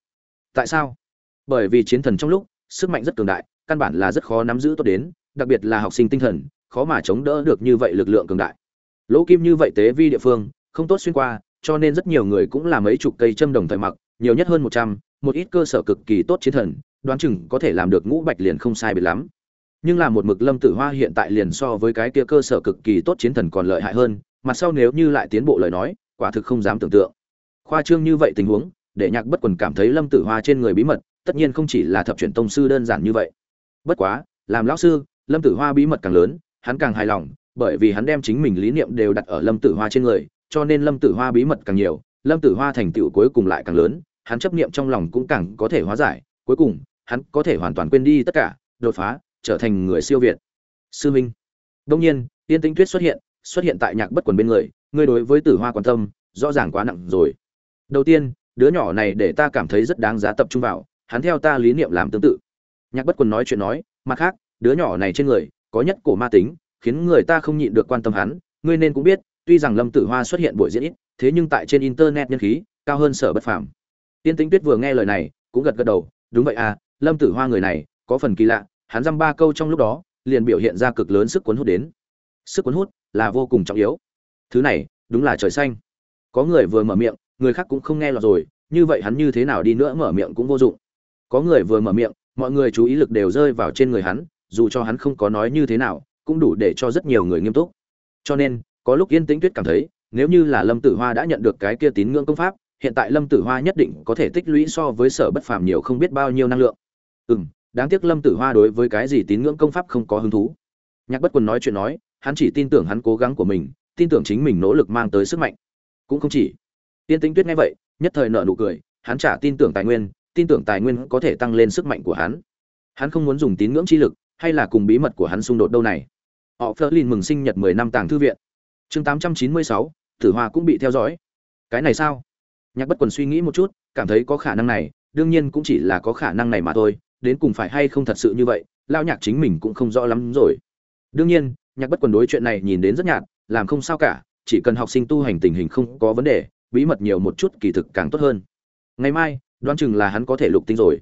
Tại sao? Bởi vì chiến thần trong lúc, sức mạnh rất cường đại căn bản là rất khó nắm giữ tốt đến, đặc biệt là học sinh tinh thần, khó mà chống đỡ được như vậy lực lượng cường đại. Lỗ kim như vậy tế vi địa phương, không tốt xuyên qua, cho nên rất nhiều người cũng là mấy chục cây châm đồng thời mặc, nhiều nhất hơn một trăm, một ít cơ sở cực kỳ tốt chiến thần, đoán chừng có thể làm được ngũ bạch liền không sai biệt lắm. Nhưng là một mực lâm tử hoa hiện tại liền so với cái kia cơ sở cực kỳ tốt chiến thần còn lợi hại hơn mặt sau nếu như lại tiến bộ lời nói, quả thực không dám tưởng tượng. Khoa trương như vậy tình huống, để nhạc bất quần cảm thấy lâm tử hoa trên người bí mật, tất nhiên không chỉ là thập truyền tông sư đơn giản như vậy bất quá, làm lão sư, lâm tử hoa bí mật càng lớn, hắn càng hài lòng, bởi vì hắn đem chính mình lý niệm đều đặt ở lâm tử hoa trên người, cho nên lâm tử hoa bí mật càng nhiều, lâm tử hoa thành tựu cuối cùng lại càng lớn, hắn chấp niệm trong lòng cũng càng có thể hóa giải, cuối cùng, hắn có thể hoàn toàn quên đi tất cả, đột phá, trở thành người siêu việt. Sư minh. Đông nhiên tiên tĩnh tuyết xuất hiện xuất hiện tại nhạc bất quần bên người, ngươi đối với tử hoa quan tâm, rõ ràng quá nặng rồi. Đầu tiên, đứa nhỏ này để ta cảm thấy rất đáng giá tập trung vào, hắn theo ta lý niệm làm tương tự nhạc bất quần nói chuyện nói, mặt khác, đứa nhỏ này trên người có nhất cổ ma tính, khiến người ta không nhịn được quan tâm hắn. Ngươi nên cũng biết, tuy rằng lâm tử hoa xuất hiện buổi diễn ít, thế nhưng tại trên internet nhân khí cao hơn sở bất phàm. Tiên tính tuyết vừa nghe lời này, cũng gật gật đầu, đúng vậy à lâm tử hoa người này có phần kỳ lạ, hắn dăm ba câu trong lúc đó, liền biểu hiện ra cực lớn sức cuốn hút đến. Sức cuốn hút là vô cùng trọng yếu. Thứ này, đúng là trời xanh. Có người vừa mở miệng, người khác cũng không nghe lọt rồi, như vậy hắn như thế nào đi nữa mở miệng cũng vô dụng. Có người vừa mở miệng mọi người chú ý lực đều rơi vào trên người hắn, dù cho hắn không có nói như thế nào, cũng đủ để cho rất nhiều người nghiêm túc. Cho nên, có lúc yên tĩnh tuyết cảm thấy, nếu như là lâm tử hoa đã nhận được cái kia tín ngưỡng công pháp, hiện tại lâm tử hoa nhất định có thể tích lũy so với sở bất phàm nhiều không biết bao nhiêu năng lượng. Ừ m đáng tiếc lâm tử hoa đối với cái gì tín ngưỡng công pháp không có hứng thú. Nhạc bất quần nói chuyện nói, hắn chỉ tin tưởng hắn cố gắng của mình, tin tưởng chính mình nỗ lực mang tới sức mạnh. Cũng không chỉ. Yên tĩnh tuyết nghe vậy, nhất thời nợ nụ cười, hắn trả tin tưởng tài nguyên tin tưởng tài nguyên có thể tăng lên sức mạnh của hắn. Hắn không muốn dùng tín ngưỡng chi lực, hay là cùng bí mật của hắn xung đột đâu này. Họ phơ lin mừng sinh nhật mười năm tàng thư viện. Chương tám trăm chín mươi sáu tử hoa cũng bị theo dõi. Cái này sao? Nhạc bất quần suy nghĩ một chút, cảm thấy có khả năng này, đương nhiên cũng chỉ là có khả năng này mà thôi, đến cùng phải hay không thật sự như vậy lao nhạc chính mình cũng không rõ lắm rồi. Đương nhiên, nhạc bất quần đối chuyện này nhìn đến rất nhạt, làm không sao cả, chỉ cần học sinh tu hành tình hình không có vấn đề, bí mật nhiều một chút kỳ thực càng tốt hơn. Ngày mai đoán chừng là hắn có thể lục tinh rồi.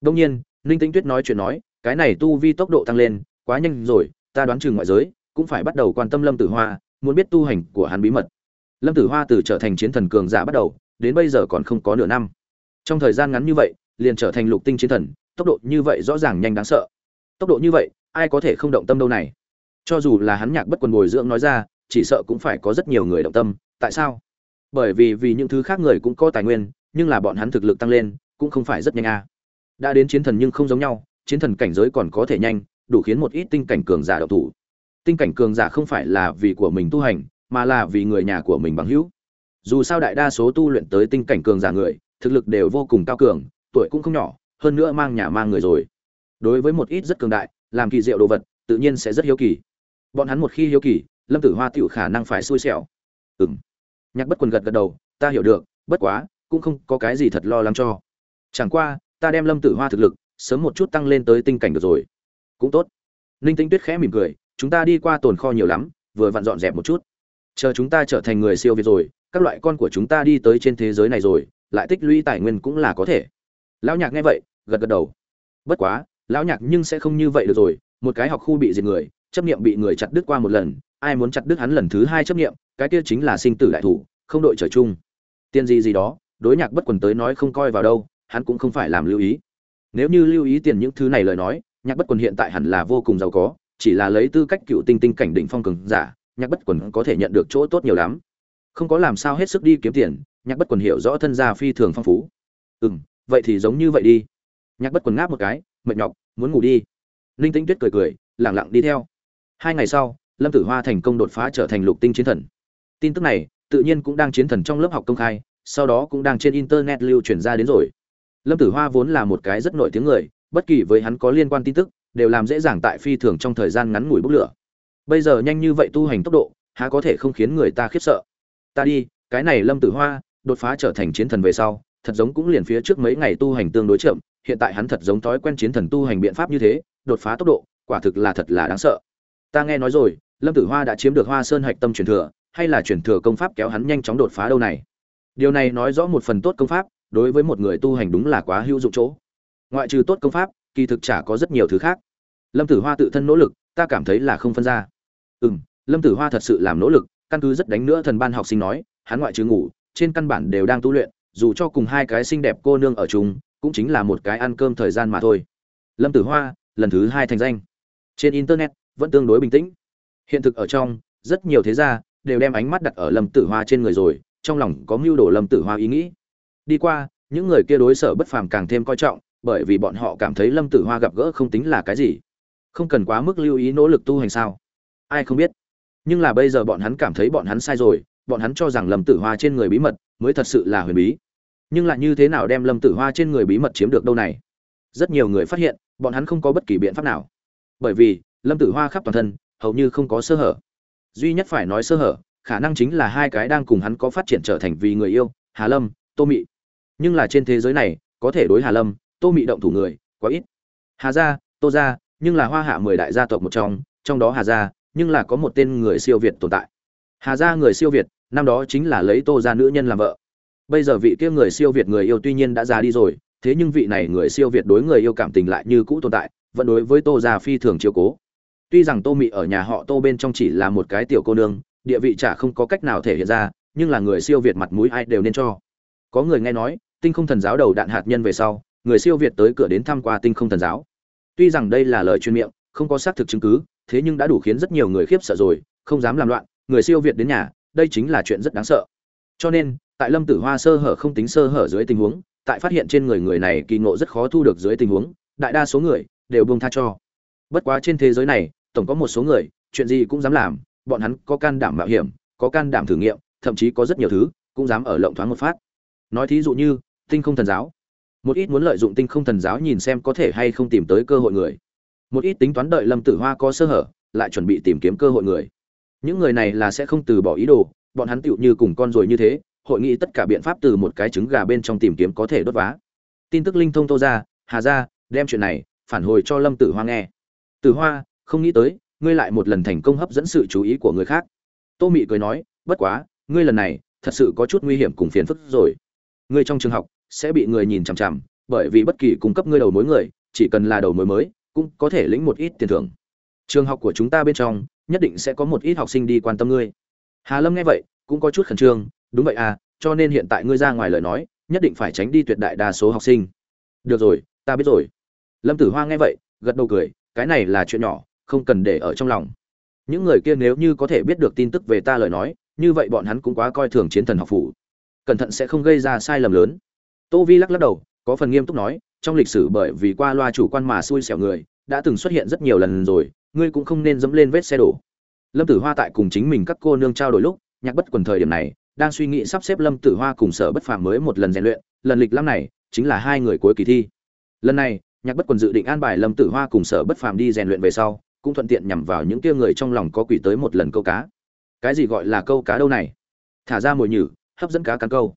Đông nhiên, ninh tinh tuyết nói chuyện nói, cái này tu vi tốc độ tăng lên, quá nhanh rồi, ta đoán chừng ngoại giới cũng phải bắt đầu quan tâm lâm tử hoa, muốn biết tu hành của hắn bí mật. Lâm tử hoa từ trở thành chiến thần cường giả bắt đầu, đến bây giờ còn không có nửa năm. Trong thời gian ngắn như vậy, liền trở thành lục tinh chiến thần, tốc độ như vậy rõ ràng nhanh đáng sợ. Tốc độ như vậy, ai có thể không động tâm đâu này? Cho dù là hắn nhạc bất quần bồi dưỡng nói ra, chỉ sợ cũng phải có rất nhiều người động tâm, tại sao? Bởi vì vì những thứ khác người cũng có tài nguyên nhưng là bọn hắn thực lực tăng lên, cũng không phải rất nhanh a. Đã đến chiến thần nhưng không giống nhau, chiến thần cảnh giới còn có thể nhanh, đủ khiến một ít tinh cảnh cường giả độc thủ. Tinh cảnh cường giả không phải là vì của mình tu hành, mà là vì người nhà của mình bằng hữu. Dù sao đại đa số tu luyện tới tinh cảnh cường giả người, thực lực đều vô cùng cao cường, tuổi cũng không nhỏ, hơn nữa mang nhà mang người rồi. Đối với một ít rất cường đại, làm kỳ diệu đồ vật, tự nhiên sẽ rất hiếu kỳ. Bọn hắn một khi hiếu kỳ, lâm tử hoa tựu khả năng phải xui xẻo. Ừng nhạc bất quần gật gật đầu, ta hiểu được, bất quá cũng không có cái gì thật lo lắng cho. Chẳng qua, ta đem lâm tử hoa thực lực sớm một chút tăng lên tới tinh cảnh được rồi. Cũng tốt. Ninh tinh tuyết khẽ mỉm cười, chúng ta đi qua tồn kho nhiều lắm, vừa vặn dọn dẹp một chút. Chờ chúng ta trở thành người siêu việt rồi, các loại con của chúng ta đi tới trên thế giới này rồi, lại tích lũy tài nguyên cũng là có thể. Lão nhạc nghe vậy, gật gật đầu. Bất quá, lão nhạc nhưng sẽ không như vậy được rồi, một cái học khu bị diệt người, chấp niệm bị người chặt đứt qua một lần, ai muốn chặt đứt hắn lần thứ hai chấp niệm, cái kia chính là sinh tử đại thủ, không đội trời chung. Tiên gì gì đó đối nhạc bất quần tới nói không coi vào đâu, hắn cũng không phải làm lưu ý. Nếu như lưu ý tiền những thứ này lời nói, nhạc bất quần hiện tại hẳn là vô cùng giàu có, chỉ là lấy tư cách cựu tinh tinh cảnh đỉnh phong cường giả, nhạc bất quần có thể nhận được chỗ tốt nhiều lắm. Không có làm sao hết sức đi kiếm tiền, nhạc bất quần hiểu rõ thân gia phi thường phong phú. Ừ m vậy thì giống như vậy đi. Nhạc bất quần ngáp một cái, mệt nhọc, muốn ngủ đi. Ninh tĩnh tuyết cười cười lẳng lặng đi theo. Hai ngày sau, lâm tử hoa thành công đột phá trở thành lục tinh chiến thần. Tin tức này, tự nhiên cũng đang chiến thần trong lớp học công khai sau đó cũng đang trên internet lưu truyền ra đến rồi. Lâm tử hoa vốn là một cái rất nổi tiếng người, bất kỳ với hắn có liên quan tin tức, đều làm dễ dàng tại phi thường trong thời gian ngắn ngủi bốc lửa. Bây giờ nhanh như vậy tu hành tốc độ, há có thể không khiến người ta khiếp sợ. Ta đi, cái này lâm tử hoa, đột phá trở thành chiến thần về sau, thật giống cũng liền phía trước mấy ngày tu hành tương đối chậm, hiện tại hắn thật giống thói quen chiến thần tu hành biện pháp như thế, đột phá tốc độ, quả thực là thật là đáng sợ. Ta nghe nói rồi, lâm tử hoa đã chiếm được hoa sơn hạch tâm truyền thừa, hay là truyền thừa công pháp kéo hắn nhanh chóng đột phá đâu này? Điều này nói rõ một phần tốt công pháp, đối với một người tu hành đúng là quá hữu dụng chỗ. Ngoại trừ tốt công pháp, kỳ thực chả có rất nhiều thứ khác. Lâm tử hoa tự thân nỗ lực, ta cảm thấy là không phân ra. Ừ m lâm tử hoa thật sự làm nỗ lực, căn cứ rất đánh nữa thần ban học sinh nói, hắn ngoại trừ ngủ, trên căn bản đều đang tu luyện, dù cho cùng hai cái xinh đẹp cô nương ở chung, cũng chính là một cái ăn cơm thời gian mà thôi. Lâm tử hoa, lần thứ hai thành danh. Trên internet, vẫn tương đối bình tĩnh. Hiện thực ở trong, rất nhiều thế gia đều đem ánh mắt đặt ở lâm tử hoa trên người rồi trong lòng có mưu đồ lâm tử hoa ý nghĩ. Đi qua, những người kia đối sở bất phàm càng thêm coi trọng, bởi vì bọn họ cảm thấy lâm tử hoa gặp gỡ không tính là cái gì. Không cần quá mức lưu ý nỗ lực tu hành sao? Ai không biết. Nhưng là bây giờ bọn hắn cảm thấy bọn hắn sai rồi, bọn hắn cho rằng lâm tử hoa trên người bí mật mới thật sự là huyền bí. Nhưng lại như thế nào đem lâm tử hoa trên người bí mật chiếm được đâu này? Rất nhiều người phát hiện, bọn hắn không có bất kỳ biện pháp nào. Bởi vì, lâm tử hoa khắp toàn thân, hầu như không có sơ hở. Duy nhất phải nói sơ hở khả năng chính là hai cái đang cùng hắn có phát triển trở thành vì người yêu, hà lâm, tô mị. Nhưng là trên thế giới này, có thể đối hà lâm, tô mị động thủ người, quá ít. Hà gia, tô gia, nhưng là hoa hạ mười đại gia tộc một trong trong đó hà gia, nhưng là có một tên người siêu việt tồn tại. Hà gia người siêu việt, năm đó chính là lấy tô gia nữ nhân làm vợ. Bây giờ vị kia người siêu việt người yêu tuy nhiên đã già đi rồi, thế nhưng vị này người siêu việt đối người yêu cảm tình lại như cũ tồn tại, vẫn đối với tô gia phi thường chiếu cố. Tuy rằng tô mị ở nhà họ tô bên trong chỉ là một cái tiểu cô nương địa vị chả không có cách nào thể hiện ra, nhưng là người siêu việt mặt mũi ai đều nên cho. Có người nghe nói, tinh không thần giáo đầu đạn hạt nhân về sau, người siêu việt tới cửa đến thăm a tinh không thần giáo. Tuy rằng đây là lời chuyên miệng, không có xác thực chứng cứ, thế nhưng đã đủ khiến rất nhiều người khiếp sợ rồi, không dám làm loạn, người siêu việt đến nhà, đây chính là chuyện rất đáng sợ. Cho nên, tại lâm tử hoa sơ hở không tính sơ hở dưới tình huống, tại phát hiện trên người người này kỳ ngộ rất khó thu được dưới tình huống, đại đa số người đều buông tha cho. Bất quá trên thế giới này, tổng có một số người, chuyện gì cũng dám làm bọn hắn có can đảm mạo hiểm, có can đảm thử nghiệm, thậm chí có rất nhiều thứ, cũng dám ở lộng thoáng một phát. Nói thí dụ như, tinh không thần giáo. Một ít muốn lợi dụng tinh không thần giáo nhìn xem có thể hay không tìm tới cơ hội người. Một ít tính toán đợi lâm tử hoa có sơ hở, lại chuẩn bị tìm kiếm cơ hội người. Những người này là sẽ không từ bỏ ý đồ, bọn hắn tựu như cùng con rồi như thế, hội nghị tất cả biện pháp từ một cái trứng gà bên trong tìm kiếm có thể đốt vá. Tin tức linh thông tô ra, hà ra đem chuyện này phản hồi cho lâm tử hoa nghe. Tử hoa, không nghĩ tới ngươi lại một lần thành công hấp dẫn sự chú ý của người khác. Tô mị cười nói, bất quá, ngươi lần này thật sự có chút nguy hiểm cùng phiền phức rồi. Ngươi trong trường học sẽ bị người nhìn chằm chằm, bởi vì bất kỳ cung cấp ngươi đầu mối người, chỉ cần là đầu mối mới, cũng có thể lĩnh một ít tiền thưởng. Trường học của chúng ta bên trong nhất định sẽ có một ít học sinh đi quan tâm ngươi. Hà lâm nghe vậy, cũng có chút khẩn trương, đúng vậy à cho nên hiện tại ngươi ra ngoài lời nói, nhất định phải tránh đi tuyệt đại đa số học sinh. Được rồi, ta biết rồi. Lâm tử hoa nghe vậy, gật đầu cười, cái này là chuyện nhỏ không cần để ở trong lòng. Những người kia nếu như có thể biết được tin tức về ta lời nói, như vậy bọn hắn cũng quá coi thường chiến thần học phủ. Cẩn thận sẽ không gây ra sai lầm lớn. Tô vi lắc lắc đầu, có phần nghiêm túc nói, trong lịch sử bởi vì qua loa chủ quan mà xui xẻo người, đã từng xuất hiện rất nhiều lần rồi, ngươi cũng không nên dẫm lên vết xe đổ. Lâm tử hoa tại cùng chính mình các cô nương trao đổi lúc, nhạc bất quần thời điểm này, đang suy nghĩ sắp xếp lâm tử hoa cùng sở bất phàm mới một lần rèn luyện, lần lịch lắm này chính là hai người cuối kỳ thi. Lần này, nhạc bất quần dự định an bài lâm tử hoa cùng sở bất phàm đi rèn luyện về sau cũng thuận tiện nhằm vào những kia người trong lòng có quỷ tới một lần câu cá. Cái gì gọi là câu cá đâu này? Thả ra mồi nhử, hấp dẫn cá cắn câu.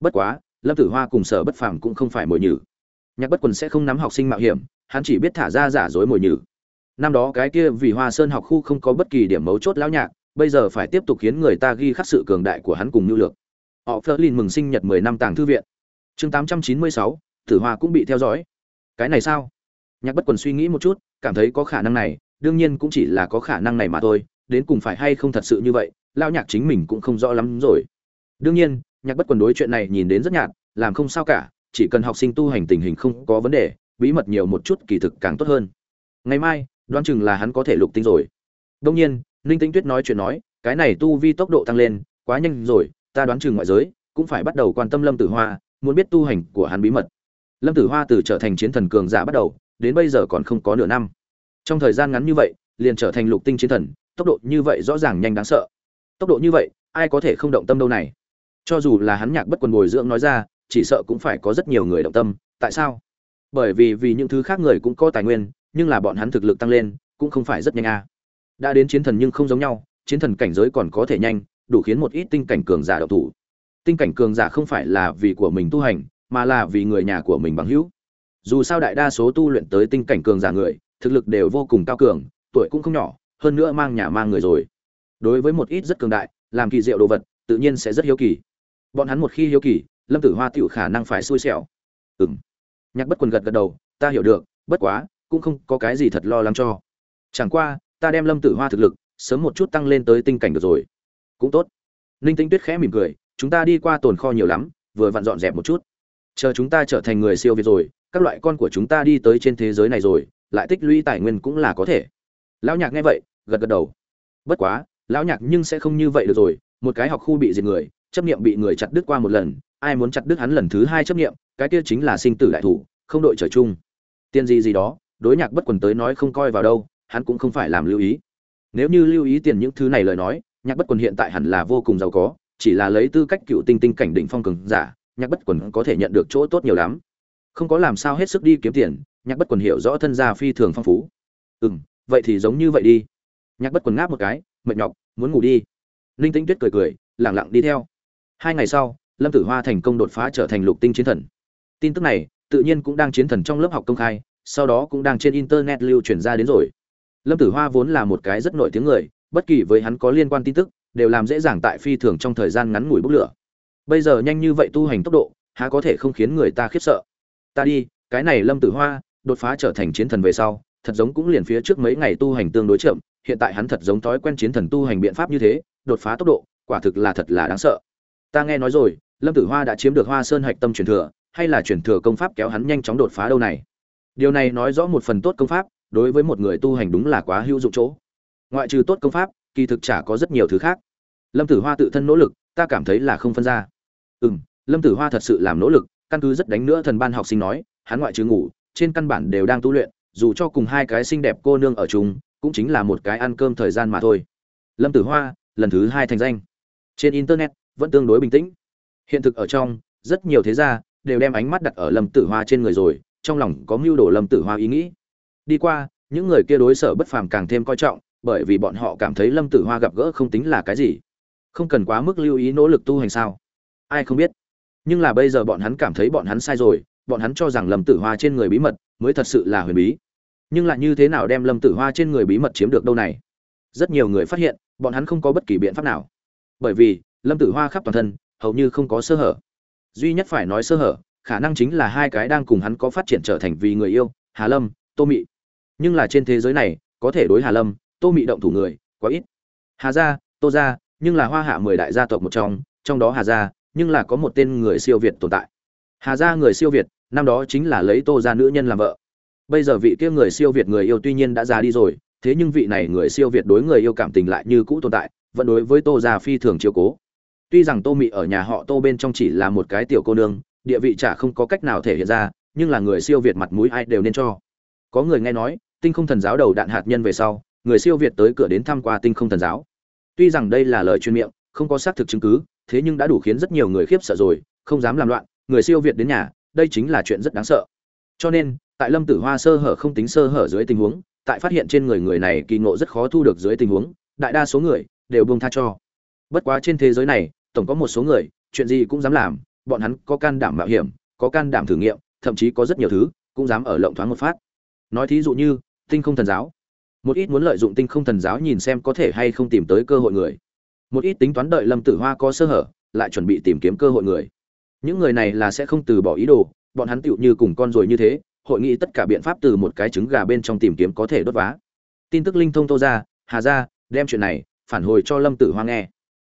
Bất quá, lâm tử hoa cùng sở bất phàm cũng không phải mồi nhử. Nhạc bất quần sẽ không nắm học sinh mạo hiểm, hắn chỉ biết thả ra giả dối mồi nhử. Năm đó cái kia vì hoa sơn học khu không có bất kỳ điểm mấu chốt lão nhạc, bây giờ phải tiếp tục khiến người ta ghi khắc sự cường đại của hắn cùng nhu lược họ phớt lên mừng sinh nhật mười năm tàng thư viện. Chương tám trăm chín mươi sáu, tử hoa cũng bị theo dõi. Cái này sao? Nhạc bất quần suy nghĩ một chút, cảm thấy có khả năng này đương nhiên cũng chỉ là có khả năng này mà thôi, đến cùng phải hay không thật sự như vậy lao nhạc chính mình cũng không rõ lắm rồi. Đương nhiên, nhạc bất quần đối chuyện này nhìn đến rất nhạt, làm không sao cả, chỉ cần học sinh tu hành tình hình không có vấn đề, bí mật nhiều một chút kỳ thực càng tốt hơn. Ngày mai, đoán chừng là hắn có thể lục tinh rồi. Đông nhiên, ninh tĩnh tuyết nói chuyện nói, cái này tu vi tốc độ tăng lên, quá nhanh rồi, ta đoán chừng ngoại giới, cũng phải bắt đầu quan tâm lâm tử hoa, muốn biết tu hành của hắn bí mật. Lâm tử hoa từ trở thành chiến thần cường giả bắt đầu, đến bây giờ còn không có nửa năm trong thời gian ngắn như vậy, liền trở thành lục tinh chiến thần, tốc độ như vậy rõ ràng nhanh đáng sợ. Tốc độ như vậy, ai có thể không động tâm đâu này? Cho dù là hắn nhạc bất quần bồi dưỡng nói ra, chỉ sợ cũng phải có rất nhiều người động tâm, tại sao? Bởi vì vì những thứ khác người cũng có tài nguyên, nhưng là bọn hắn thực lực tăng lên, cũng không phải rất nhanh a. À. đã đến chiến thần nhưng không giống nhau, chiến thần cảnh giới còn có thể nhanh, đủ khiến một ít tinh cảnh cường giả đậu thủ. Tinh cảnh cường giả không phải là vì của mình tu hành, mà là vì người nhà của mình bằng hữu. Dù sao đại đa số tu luyện tới tinh cảnh cường giả người thực lực đều vô cùng cao cường tuổi cũng không nhỏ hơn nữa mang nhà mang người rồi. Đối với một ít rất cường đại làm kỳ diệu đồ vật tự nhiên sẽ rất hiếu kỳ. Bọn hắn một khi hiếu kỳ lâm tử hoa tiểu khả năng phải xui xẻo. Ừm, nhạc bất quần gật gật đầu ta hiểu được bất quá cũng không có cái gì thật lo lắng cho. Chẳng qua ta đem lâm tử hoa thực lực sớm một chút tăng lên tới tinh cảnh được rồi. Cũng tốt. Ninh tinh tuyết khẽ mỉm cười chúng ta đi qua tồn kho nhiều lắm vừa vặn dọn dẹp một chút. Chờ chúng ta trở thành người siêu việt rồi các loại con của chúng ta đi tới trên thế giới này rồi lại tích lũy tài nguyên cũng là có thể. Lão nhạc nghe vậy, gật gật đầu. Bất quá, lão nhạc nhưng sẽ không như vậy được rồi, một cái học khu bị diệt người, chấp niệm bị người chặt đứt qua một lần, ai muốn chặt đứt hắn lần thứ hai chấp niệm, cái kia chính là sinh tử đại thủ, không đội trời chung. Tiên gì gì đó, đối nhạc bất quần tới nói không coi vào đâu, hắn cũng không phải làm lưu ý. Nếu như lưu ý tiền những thứ này lời nói, nhạc bất quần hiện tại hẳn là vô cùng giàu có, chỉ là lấy tư cách cựu tinh tinh cảnh đỉnh phong cường giả, nhạc bất quần có thể nhận được chỗ tốt nhiều lắm. Không có làm sao hết sức đi kiếm tiền nhạc bất quần hiểu rõ thân gia phi thường phong phú. Ừ m vậy thì giống như vậy đi. Nhạc bất quần ngáp một cái, mệt nhọc, muốn ngủ đi. Ninh tĩnh tuyết cười cười lẳng lặng đi theo. Hai ngày sau, lâm tử hoa thành công đột phá trở thành lục tinh chiến thần. Tin tức này, tự nhiên cũng đang chiến thần trong lớp học công khai, sau đó cũng đang trên internet lưu truyền ra đến rồi. Lâm tử hoa vốn là một cái rất nổi tiếng người, bất kỳ với hắn có liên quan tin tức, đều làm dễ dàng tại phi thường trong thời gian ngắn ngủi bốc lửa. Bây giờ nhanh như vậy tu hành tốc độ, há có thể không khiến người ta khiếp sợ? Ta đi, cái này lâm tử hoa đột phá trở thành chiến thần về sau thật giống cũng liền phía trước mấy ngày tu hành tương đối chậm hiện tại hắn thật giống thói quen chiến thần tu hành biện pháp như thế đột phá tốc độ quả thực là thật là đáng sợ. Ta nghe nói rồi lâm tử hoa đã chiếm được hoa sơn hạch tâm truyền thừa hay là truyền thừa công pháp kéo hắn nhanh chóng đột phá đâu này? Điều này nói rõ một phần tốt công pháp đối với một người tu hành đúng là quá hữu dụng chỗ. Ngoại trừ tốt công pháp kỳ thực chả có rất nhiều thứ khác. Lâm tử hoa tự thân nỗ lực ta cảm thấy là không phân ra. Ừm, lâm tử hoa thật sự làm nỗ lực căn cứ rất đánh nữa thần ban học sinh nói hắn ngoại trừ ngủ trên căn bản đều đang tu luyện, dù cho cùng hai cái xinh đẹp cô nương ở chung, cũng chính là một cái ăn cơm thời gian mà thôi. Lâm tử hoa, lần thứ hai thành danh. Trên internet, vẫn tương đối bình tĩnh. Hiện thực ở trong, rất nhiều thế gia đều đem ánh mắt đặt ở lâm tử hoa trên người rồi, trong lòng có mưu đồ lâm tử hoa ý nghĩ. Đi qua, những người kia đối sở bất phàm càng thêm coi trọng, bởi vì bọn họ cảm thấy lâm tử hoa gặp gỡ không tính là cái gì. Không cần quá mức lưu ý nỗ lực tu hành sao? Ai không biết. Nhưng là bây giờ bọn hắn cảm thấy bọn hắn sai rồi bọn hắn cho rằng lâm tử hoa trên người bí mật mới thật sự là huyền bí. Nhưng lại như thế nào đem lâm tử hoa trên người bí mật chiếm được đâu này? Rất nhiều người phát hiện, bọn hắn không có bất kỳ biện pháp nào. Bởi vì, lâm tử hoa khắp toàn thân, hầu như không có sơ hở. Duy nhất phải nói sơ hở, khả năng chính là hai cái đang cùng hắn có phát triển trở thành vì người yêu, hà lâm, tô mị. Nhưng là trên thế giới này, có thể đối hà lâm, tô mị động thủ người, quá ít. Hà gia, tô gia, nhưng là hoa hạ mười đại gia tộc một trong trong đó hà gia, nhưng là có một tên người siêu việt tồn tại hà gia người siêu việt, năm đó chính là lấy tô gia nữ nhân làm vợ. Bây giờ vị kia người siêu việt người yêu tuy nhiên đã già đi rồi, thế nhưng vị này người siêu việt đối người yêu cảm tình lại như cũ tồn tại, vẫn đối với tô gia phi thường chiếu cố. Tuy rằng tô mị ở nhà họ tô bên trong chỉ là một cái tiểu cô nương, địa vị chả không có cách nào thể hiện ra, nhưng là người siêu việt mặt mũi ai đều nên cho. Có người nghe nói, tinh không thần giáo đầu đạn hạt nhân về sau, người siêu việt tới cửa đến thăm qua tinh không thần giáo. Tuy rằng đây là lời truyền miệng, không có xác thực chứng cứ, thế nhưng đã đủ khiến rất nhiều người khiếp sợ rồi, không dám làm loạn người siêu việt đến nhà, đây chính là chuyện rất đáng sợ. Cho nên, tại lâm tử hoa sơ hở không tính sơ hở dưới tình huống, tại phát hiện trên người người này kỳ ngộ rất khó thu được dưới tình huống, đại đa số người đều buông tha cho. Bất quá trên thế giới này, tổng có một số người, chuyện gì cũng dám làm, bọn hắn có can đảm mạo hiểm, có can đảm thử nghiệm, thậm chí có rất nhiều thứ cũng dám ở lộng thoáng một phát. Nói thí dụ như, tinh không thần giáo. Một ít muốn lợi dụng tinh không thần giáo nhìn xem có thể hay không tìm tới cơ hội người. Một ít tính toán đợi lâm tử hoa có sơ hở, lại chuẩn bị tìm kiếm cơ hội người những người này là sẽ không từ bỏ ý đồ, bọn hắn tựu như cùng con rồi như thế, hội nghị tất cả biện pháp từ một cái trứng gà bên trong tìm kiếm có thể đốt vá. Tin tức linh thông tô ra, hà ra đem chuyện này phản hồi cho lâm tử hoa nghe.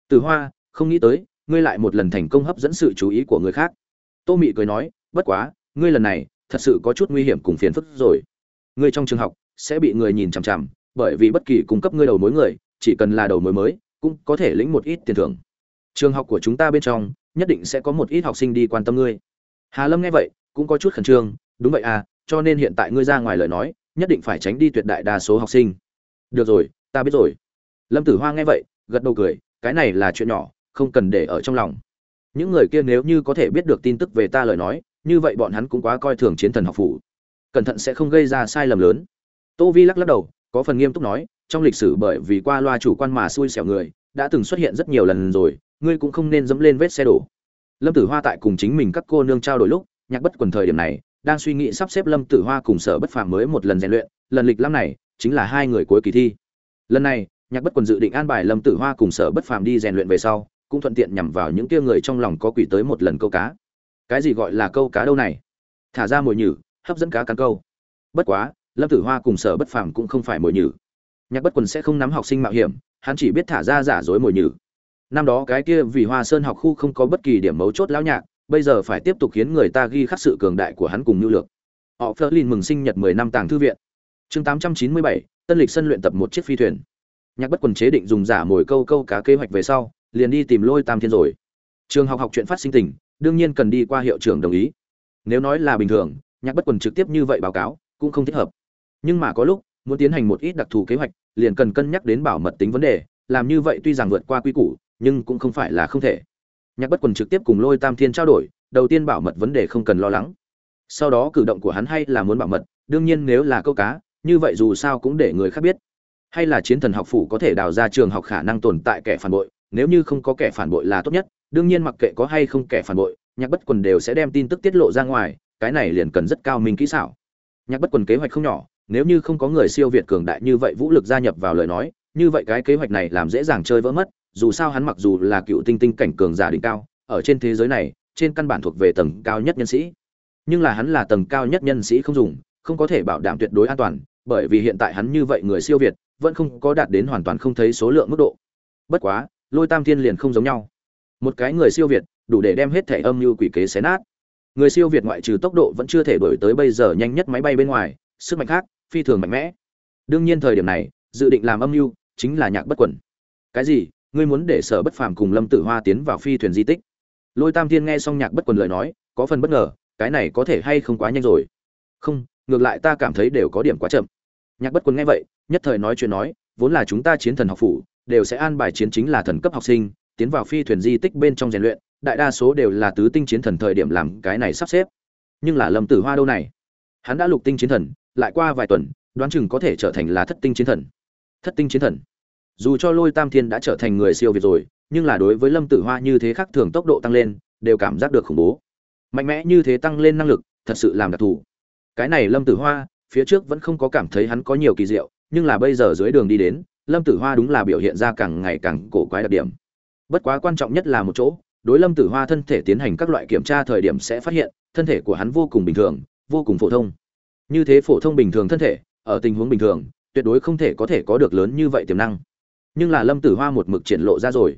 Tử hoa, không nghĩ tới, ngươi lại một lần thành công hấp dẫn sự chú ý của người khác. Tô mị cười nói, bất quá, ngươi lần này thật sự có chút nguy hiểm cùng phiền phức rồi. Ngươi trong trường học sẽ bị người nhìn chằm chằm, bởi vì bất kỳ cung cấp ngươi đầu mối người, chỉ cần là đầu mối mới, cũng có thể lĩnh một ít tiền thưởng. Trường học của chúng ta bên trong nhất định sẽ có một ít học sinh đi quan tâm ngươi. Hà lâm nghe vậy, cũng có chút khẩn trương, đúng vậy à cho nên hiện tại ngươi ra ngoài lời nói, nhất định phải tránh đi tuyệt đại đa số học sinh. Được rồi, ta biết rồi. Lâm tử hoa nghe vậy, gật đầu cười, cái này là chuyện nhỏ, không cần để ở trong lòng. Những người kia nếu như có thể biết được tin tức về ta lời nói, như vậy bọn hắn cũng quá coi thường chiến thần học phủ. Cẩn thận sẽ không gây ra sai lầm lớn. Tô vi lắc lắc đầu, có phần nghiêm túc nói, trong lịch sử bởi vì qua loa chủ quan mà xui xẻo người, đã từng xuất hiện rất nhiều lần rồi ngươi cũng không nên dẫm lên vết xe đổ. Lâm tử hoa tại cùng chính mình các cô nương trao đổi lúc, nhạc bất quần thời điểm này, đang suy nghĩ sắp xếp lâm tử hoa cùng sở bất phàm mới một lần rèn luyện, lần lịch năm này chính là hai người cuối kỳ thi. Lần này, nhạc bất quần dự định an bài lâm tử hoa cùng sở bất phàm đi rèn luyện về sau, cũng thuận tiện nhằm vào những kia người trong lòng có quỷ tới một lần câu cá. Cái gì gọi là câu cá đâu này? Thả ra mồi nhử, hấp dẫn cá cắn câu. Bất quá, lâm tử hoa cùng sở bất phàm cũng không phải mồi nhử. Nhạc bất quần sẽ không nắm học sinh mạo hiểm, hắn chỉ biết thả ra giả dối mồi nhử năm đó cái kia vì hoa sơn học khu không có bất kỳ điểm mấu chốt lão nhạc bây giờ phải tiếp tục khiến người ta ghi khắc sự cường đại của hắn cùng nhu lược họ phớt lên mừng sinh nhật 10 năm tàng thư viện. Chương 897, tân lịch sân luyện tập một chiếc phi thuyền. Nhạc bất quần chế định dùng giả mồi câu câu cá kế hoạch về sau liền đi tìm lôi tam thiên rồi. Trường học học chuyện phát sinh tình đương nhiên cần đi qua hiệu trưởng đồng ý. Nếu nói là bình thường nhạc bất quần trực tiếp như vậy báo cáo cũng không thích hợp. Nhưng mà có lúc muốn tiến hành một ít đặc thù kế hoạch liền cần cân nhắc đến bảo mật tính vấn đề làm như vậy tuy rằng vượt qua quy củ nhưng cũng không phải là không thể. Nhạc bất quần trực tiếp cùng lôi tam thiên trao đổi, đầu tiên bảo mật vấn đề không cần lo lắng. Sau đó cử động của hắn hay là muốn bảo mật, đương nhiên nếu là câu cá, như vậy dù sao cũng để người khác biết. Hay là chiến thần học phủ có thể đào ra trường học khả năng tồn tại kẻ phản bội, nếu như không có kẻ phản bội là tốt nhất, đương nhiên mặc kệ có hay không kẻ phản bội, nhạc bất quần đều sẽ đem tin tức tiết lộ ra ngoài, cái này liền cần rất cao minh kỹ xảo. Nhạc bất quần kế hoạch không nhỏ, nếu như không có người siêu việt cường đại như vậy vũ lực gia nhập vào lời nói, như vậy cái kế hoạch này làm dễ dàng chơi vỡ mất dù sao hắn mặc dù là cựu tinh tinh cảnh cường giả đỉnh cao, ở trên thế giới này, trên căn bản thuộc về tầng cao nhất nhân sĩ. Nhưng là hắn là tầng cao nhất nhân sĩ không dùng, không có thể bảo đảm tuyệt đối an toàn, bởi vì hiện tại hắn như vậy người siêu việt, vẫn không có đạt đến hoàn toàn không thấy số lượng mức độ. Bất quá, lôi tam thiên liền không giống nhau. Một cái người siêu việt, đủ để đem hết thể âm như quỷ kế xé nát. Người siêu việt ngoại trừ tốc độ vẫn chưa thể đổi tới bây giờ nhanh nhất máy bay bên ngoài, sức mạnh khác, phi thường mạnh mẽ. Đương nhiên thời điểm này, dự định làm âm mưu chính là nhạc bất quẩn cái gì? Ngươi muốn để sở bất phàm cùng lâm tử hoa tiến vào phi thuyền di tích. Lôi tam thiên nghe xong nhạc bất quần lời nói, có phần bất ngờ, cái này có thể hay không quá nhanh rồi? Không, ngược lại ta cảm thấy đều có điểm quá chậm. Nhạc bất quần nghe vậy, nhất thời nói chuyện nói, vốn là chúng ta chiến thần học phủ, đều sẽ an bài chiến chính là thần cấp học sinh, tiến vào phi thuyền di tích bên trong rèn luyện, đại đa số đều là tứ tinh chiến thần thời điểm làm cái này sắp xếp. Nhưng là lâm tử hoa đâu này? Hắn đã lục tinh chiến thần, lại qua vài tuần, đoán chừng có thể trở thành là thất tinh chiến thần. Thất tinh chiến thần dù cho lôi tam thiên đã trở thành người siêu việt rồi, nhưng là đối với lâm tử hoa như thế khác thường tốc độ tăng lên, đều cảm giác được khủng bố. Mạnh mẽ như thế tăng lên năng lực, thật sự làm đặc thù. Cái này lâm tử hoa, phía trước vẫn không có cảm thấy hắn có nhiều kỳ diệu, nhưng là bây giờ dưới đường đi đến, lâm tử hoa đúng là biểu hiện ra càng ngày càng cổ quái đặc điểm. Bất quá quan trọng nhất là một chỗ, đối lâm tử hoa thân thể tiến hành các loại kiểm tra thời điểm sẽ phát hiện, thân thể của hắn vô cùng bình thường, vô cùng phổ thông. Như thế phổ thông bình thường thân thể, ở tình huống bình thường, tuyệt đối không thể có thể có được lớn như vậy tiềm năng nhưng là lâm tử hoa một mực triển lộ ra rồi.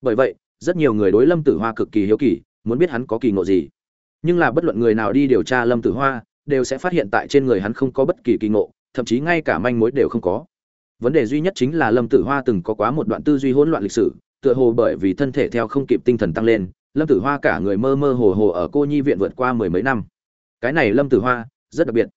Bởi vậy, rất nhiều người đối lâm tử hoa cực kỳ hiếu kỳ, muốn biết hắn có kỳ ngộ gì. Nhưng là bất luận người nào đi điều tra lâm tử hoa, đều sẽ phát hiện tại trên người hắn không có bất kỳ kỳ ngộ, thậm chí ngay cả manh mối đều không có. Vấn đề duy nhất chính là lâm tử hoa từng có quá một đoạn tư duy hỗn loạn lịch sử, tựa hồ bởi vì thân thể theo không kịp tinh thần tăng lên, lâm tử hoa cả người mơ mơ hồ hồ ở cô nhi viện vượt qua mười mấy năm. Cái này lâm tử hoa, rất đặc biệt.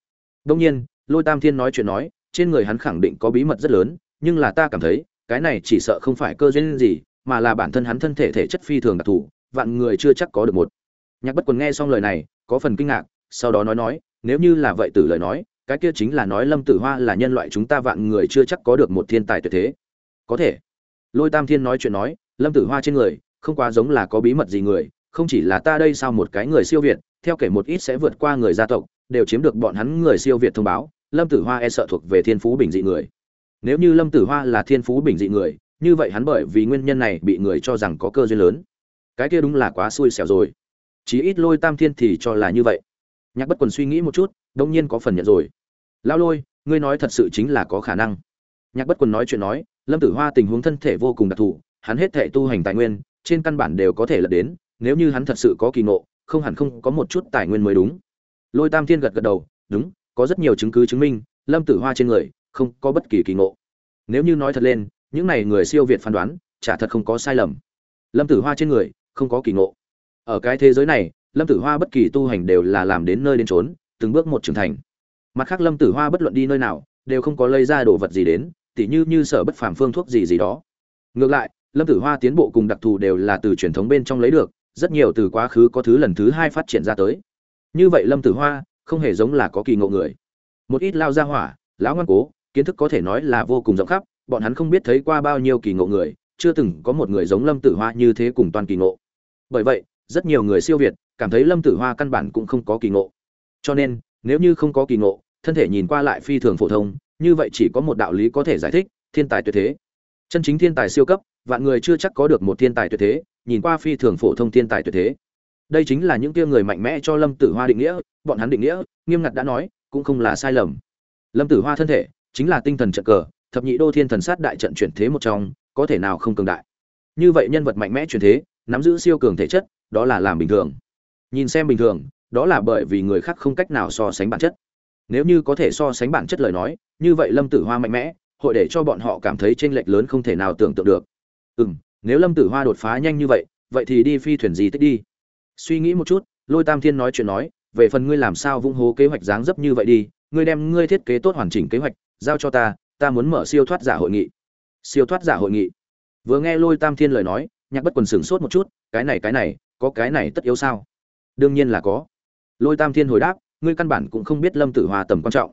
Đông nhiên, lôi tam thiên nói chuyện nói, trên người hắn khẳng định có bí mật rất lớn, nhưng là ta cảm thấy cái này chỉ sợ không phải cơ duyên gì, mà là bản thân hắn thân thể thể chất phi thường đặc thù, vạn người chưa chắc có được một. Nhạc bất quần nghe xong lời này, có phần kinh ngạc, sau đó nói nói, nếu như là vậy tử lời nói, cái kia chính là nói lâm tử hoa là nhân loại chúng ta vạn người chưa chắc có được một thiên tài tuyệt thế. Có thể. Lôi tam thiên nói chuyện nói, lâm tử hoa trên người, không quá giống là có bí mật gì người, không chỉ là ta đây sao một cái người siêu việt, theo kể một ít sẽ vượt qua người gia tộc, đều chiếm được bọn hắn người siêu việt thông báo, lâm tử hoa e sợ thuộc về thiên phú bình dị người nếu như lâm tử hoa là thiên phú bình dị người, như vậy hắn bởi vì nguyên nhân này bị người cho rằng có cơ duyên lớn. Cái kia đúng là quá xui xẻo rồi. Chí ít lôi tam thiên thì cho là như vậy. Nhạc bất quần suy nghĩ một chút đông nhiên có phần nhận rồi. Lao lôi, ngươi nói thật sự chính là có khả năng. Nhạc bất quần nói chuyện nói, lâm tử hoa tình huống thân thể vô cùng đặc thù, hắn hết thể tu hành tài nguyên, trên căn bản đều có thể lật đến, nếu như hắn thật sự có kỳ ngộ, không hẳn không có một chút tài nguyên mới đúng. Lôi tam thiên gật gật đầu, đúng, có rất nhiều chứng cứ chứng minh, lâm tử hoa trên người không có bất kỳ kỳ ngộ. Nếu như nói thật lên, những này người siêu việt phán đoán, chả thật không có sai lầm. Lâm tử hoa trên người, không có kỳ ngộ. Ở cái thế giới này, lâm tử hoa bất kỳ tu hành đều là làm đến nơi đến trốn từng bước một trưởng thành. Mặt khác lâm tử hoa bất luận đi nơi nào, đều không có lây ra đồ vật gì đến, tỉ như như sở bất phàm phương thuốc gì gì đó. Ngược lại, lâm tử hoa tiến bộ cùng đặc thù đều là từ truyền thống bên trong lấy được, rất nhiều từ quá khứ có thứ lần thứ hai phát triển ra tới. Như vậy lâm tử hoa, không hề giống là có kỳ ngộ người. Một ít lao ra hỏa, lão ngoan cố kiến thức có thể nói là vô cùng rộng khắp, bọn hắn không biết thấy qua bao nhiêu kỳ ngộ người, chưa từng có một người giống lâm tử hoa như thế cùng toàn kỳ ngộ. Bởi vậy, rất nhiều người siêu việt, cảm thấy lâm tử hoa căn bản cũng không có kỳ ngộ. Cho nên, nếu như không có kỳ ngộ, thân thể nhìn qua lại phi thường phổ thông, như vậy chỉ có một đạo lý có thể giải thích, thiên tài tuyệt thế. Chân chính thiên tài siêu cấp, vạn người chưa chắc có được một thiên tài tuyệt thế, nhìn qua phi thường phổ thông thiên tài tuyệt thế. Đây chính là những kia người mạnh mẽ cho lâm tử hoa định nghĩa, bọn hắn định nghĩa, nghiêm ngặt đã nói, cũng không là sai lầm. Lâm tử hoa thân thể chính là tinh thần trận cờ, thập nhị đô thiên thần sát đại trận chuyển thế một trong, có thể nào không cường đại. Như vậy nhân vật mạnh mẽ chuyển thế, nắm giữ siêu cường thể chất, đó là làm bình thường. Nhìn xem bình thường, đó là bởi vì người khác không cách nào so sánh bản chất. Nếu như có thể so sánh bản chất lời nói, như vậy lâm tử hoa mạnh mẽ, hội để cho bọn họ cảm thấy chênh lệch lớn không thể nào tưởng tượng được. Ừ nếu lâm tử hoa đột phá nhanh như vậy vậy thì đi phi thuyền gì tích đi. Suy nghĩ một chút, lôi tam thiên nói chuyện nói, về phần ngươi làm sao vung hố kế hoạch dáng dấp như vậy đi, ngươi đem ngươi thiết kế tốt hoàn chỉnh kế hoạch giao cho ta ta muốn mở siêu thoát giả hội nghị. Siêu thoát giả hội nghị. Vừa nghe lôi tam thiên lời nói, nhạc bất quần sửng sốt một chút, cái này cái này, có cái này tất yếu sao? Đương nhiên là có. Lôi tam thiên hồi đáp, ngươi căn bản cũng không biết lâm tử hòa tầm quan trọng.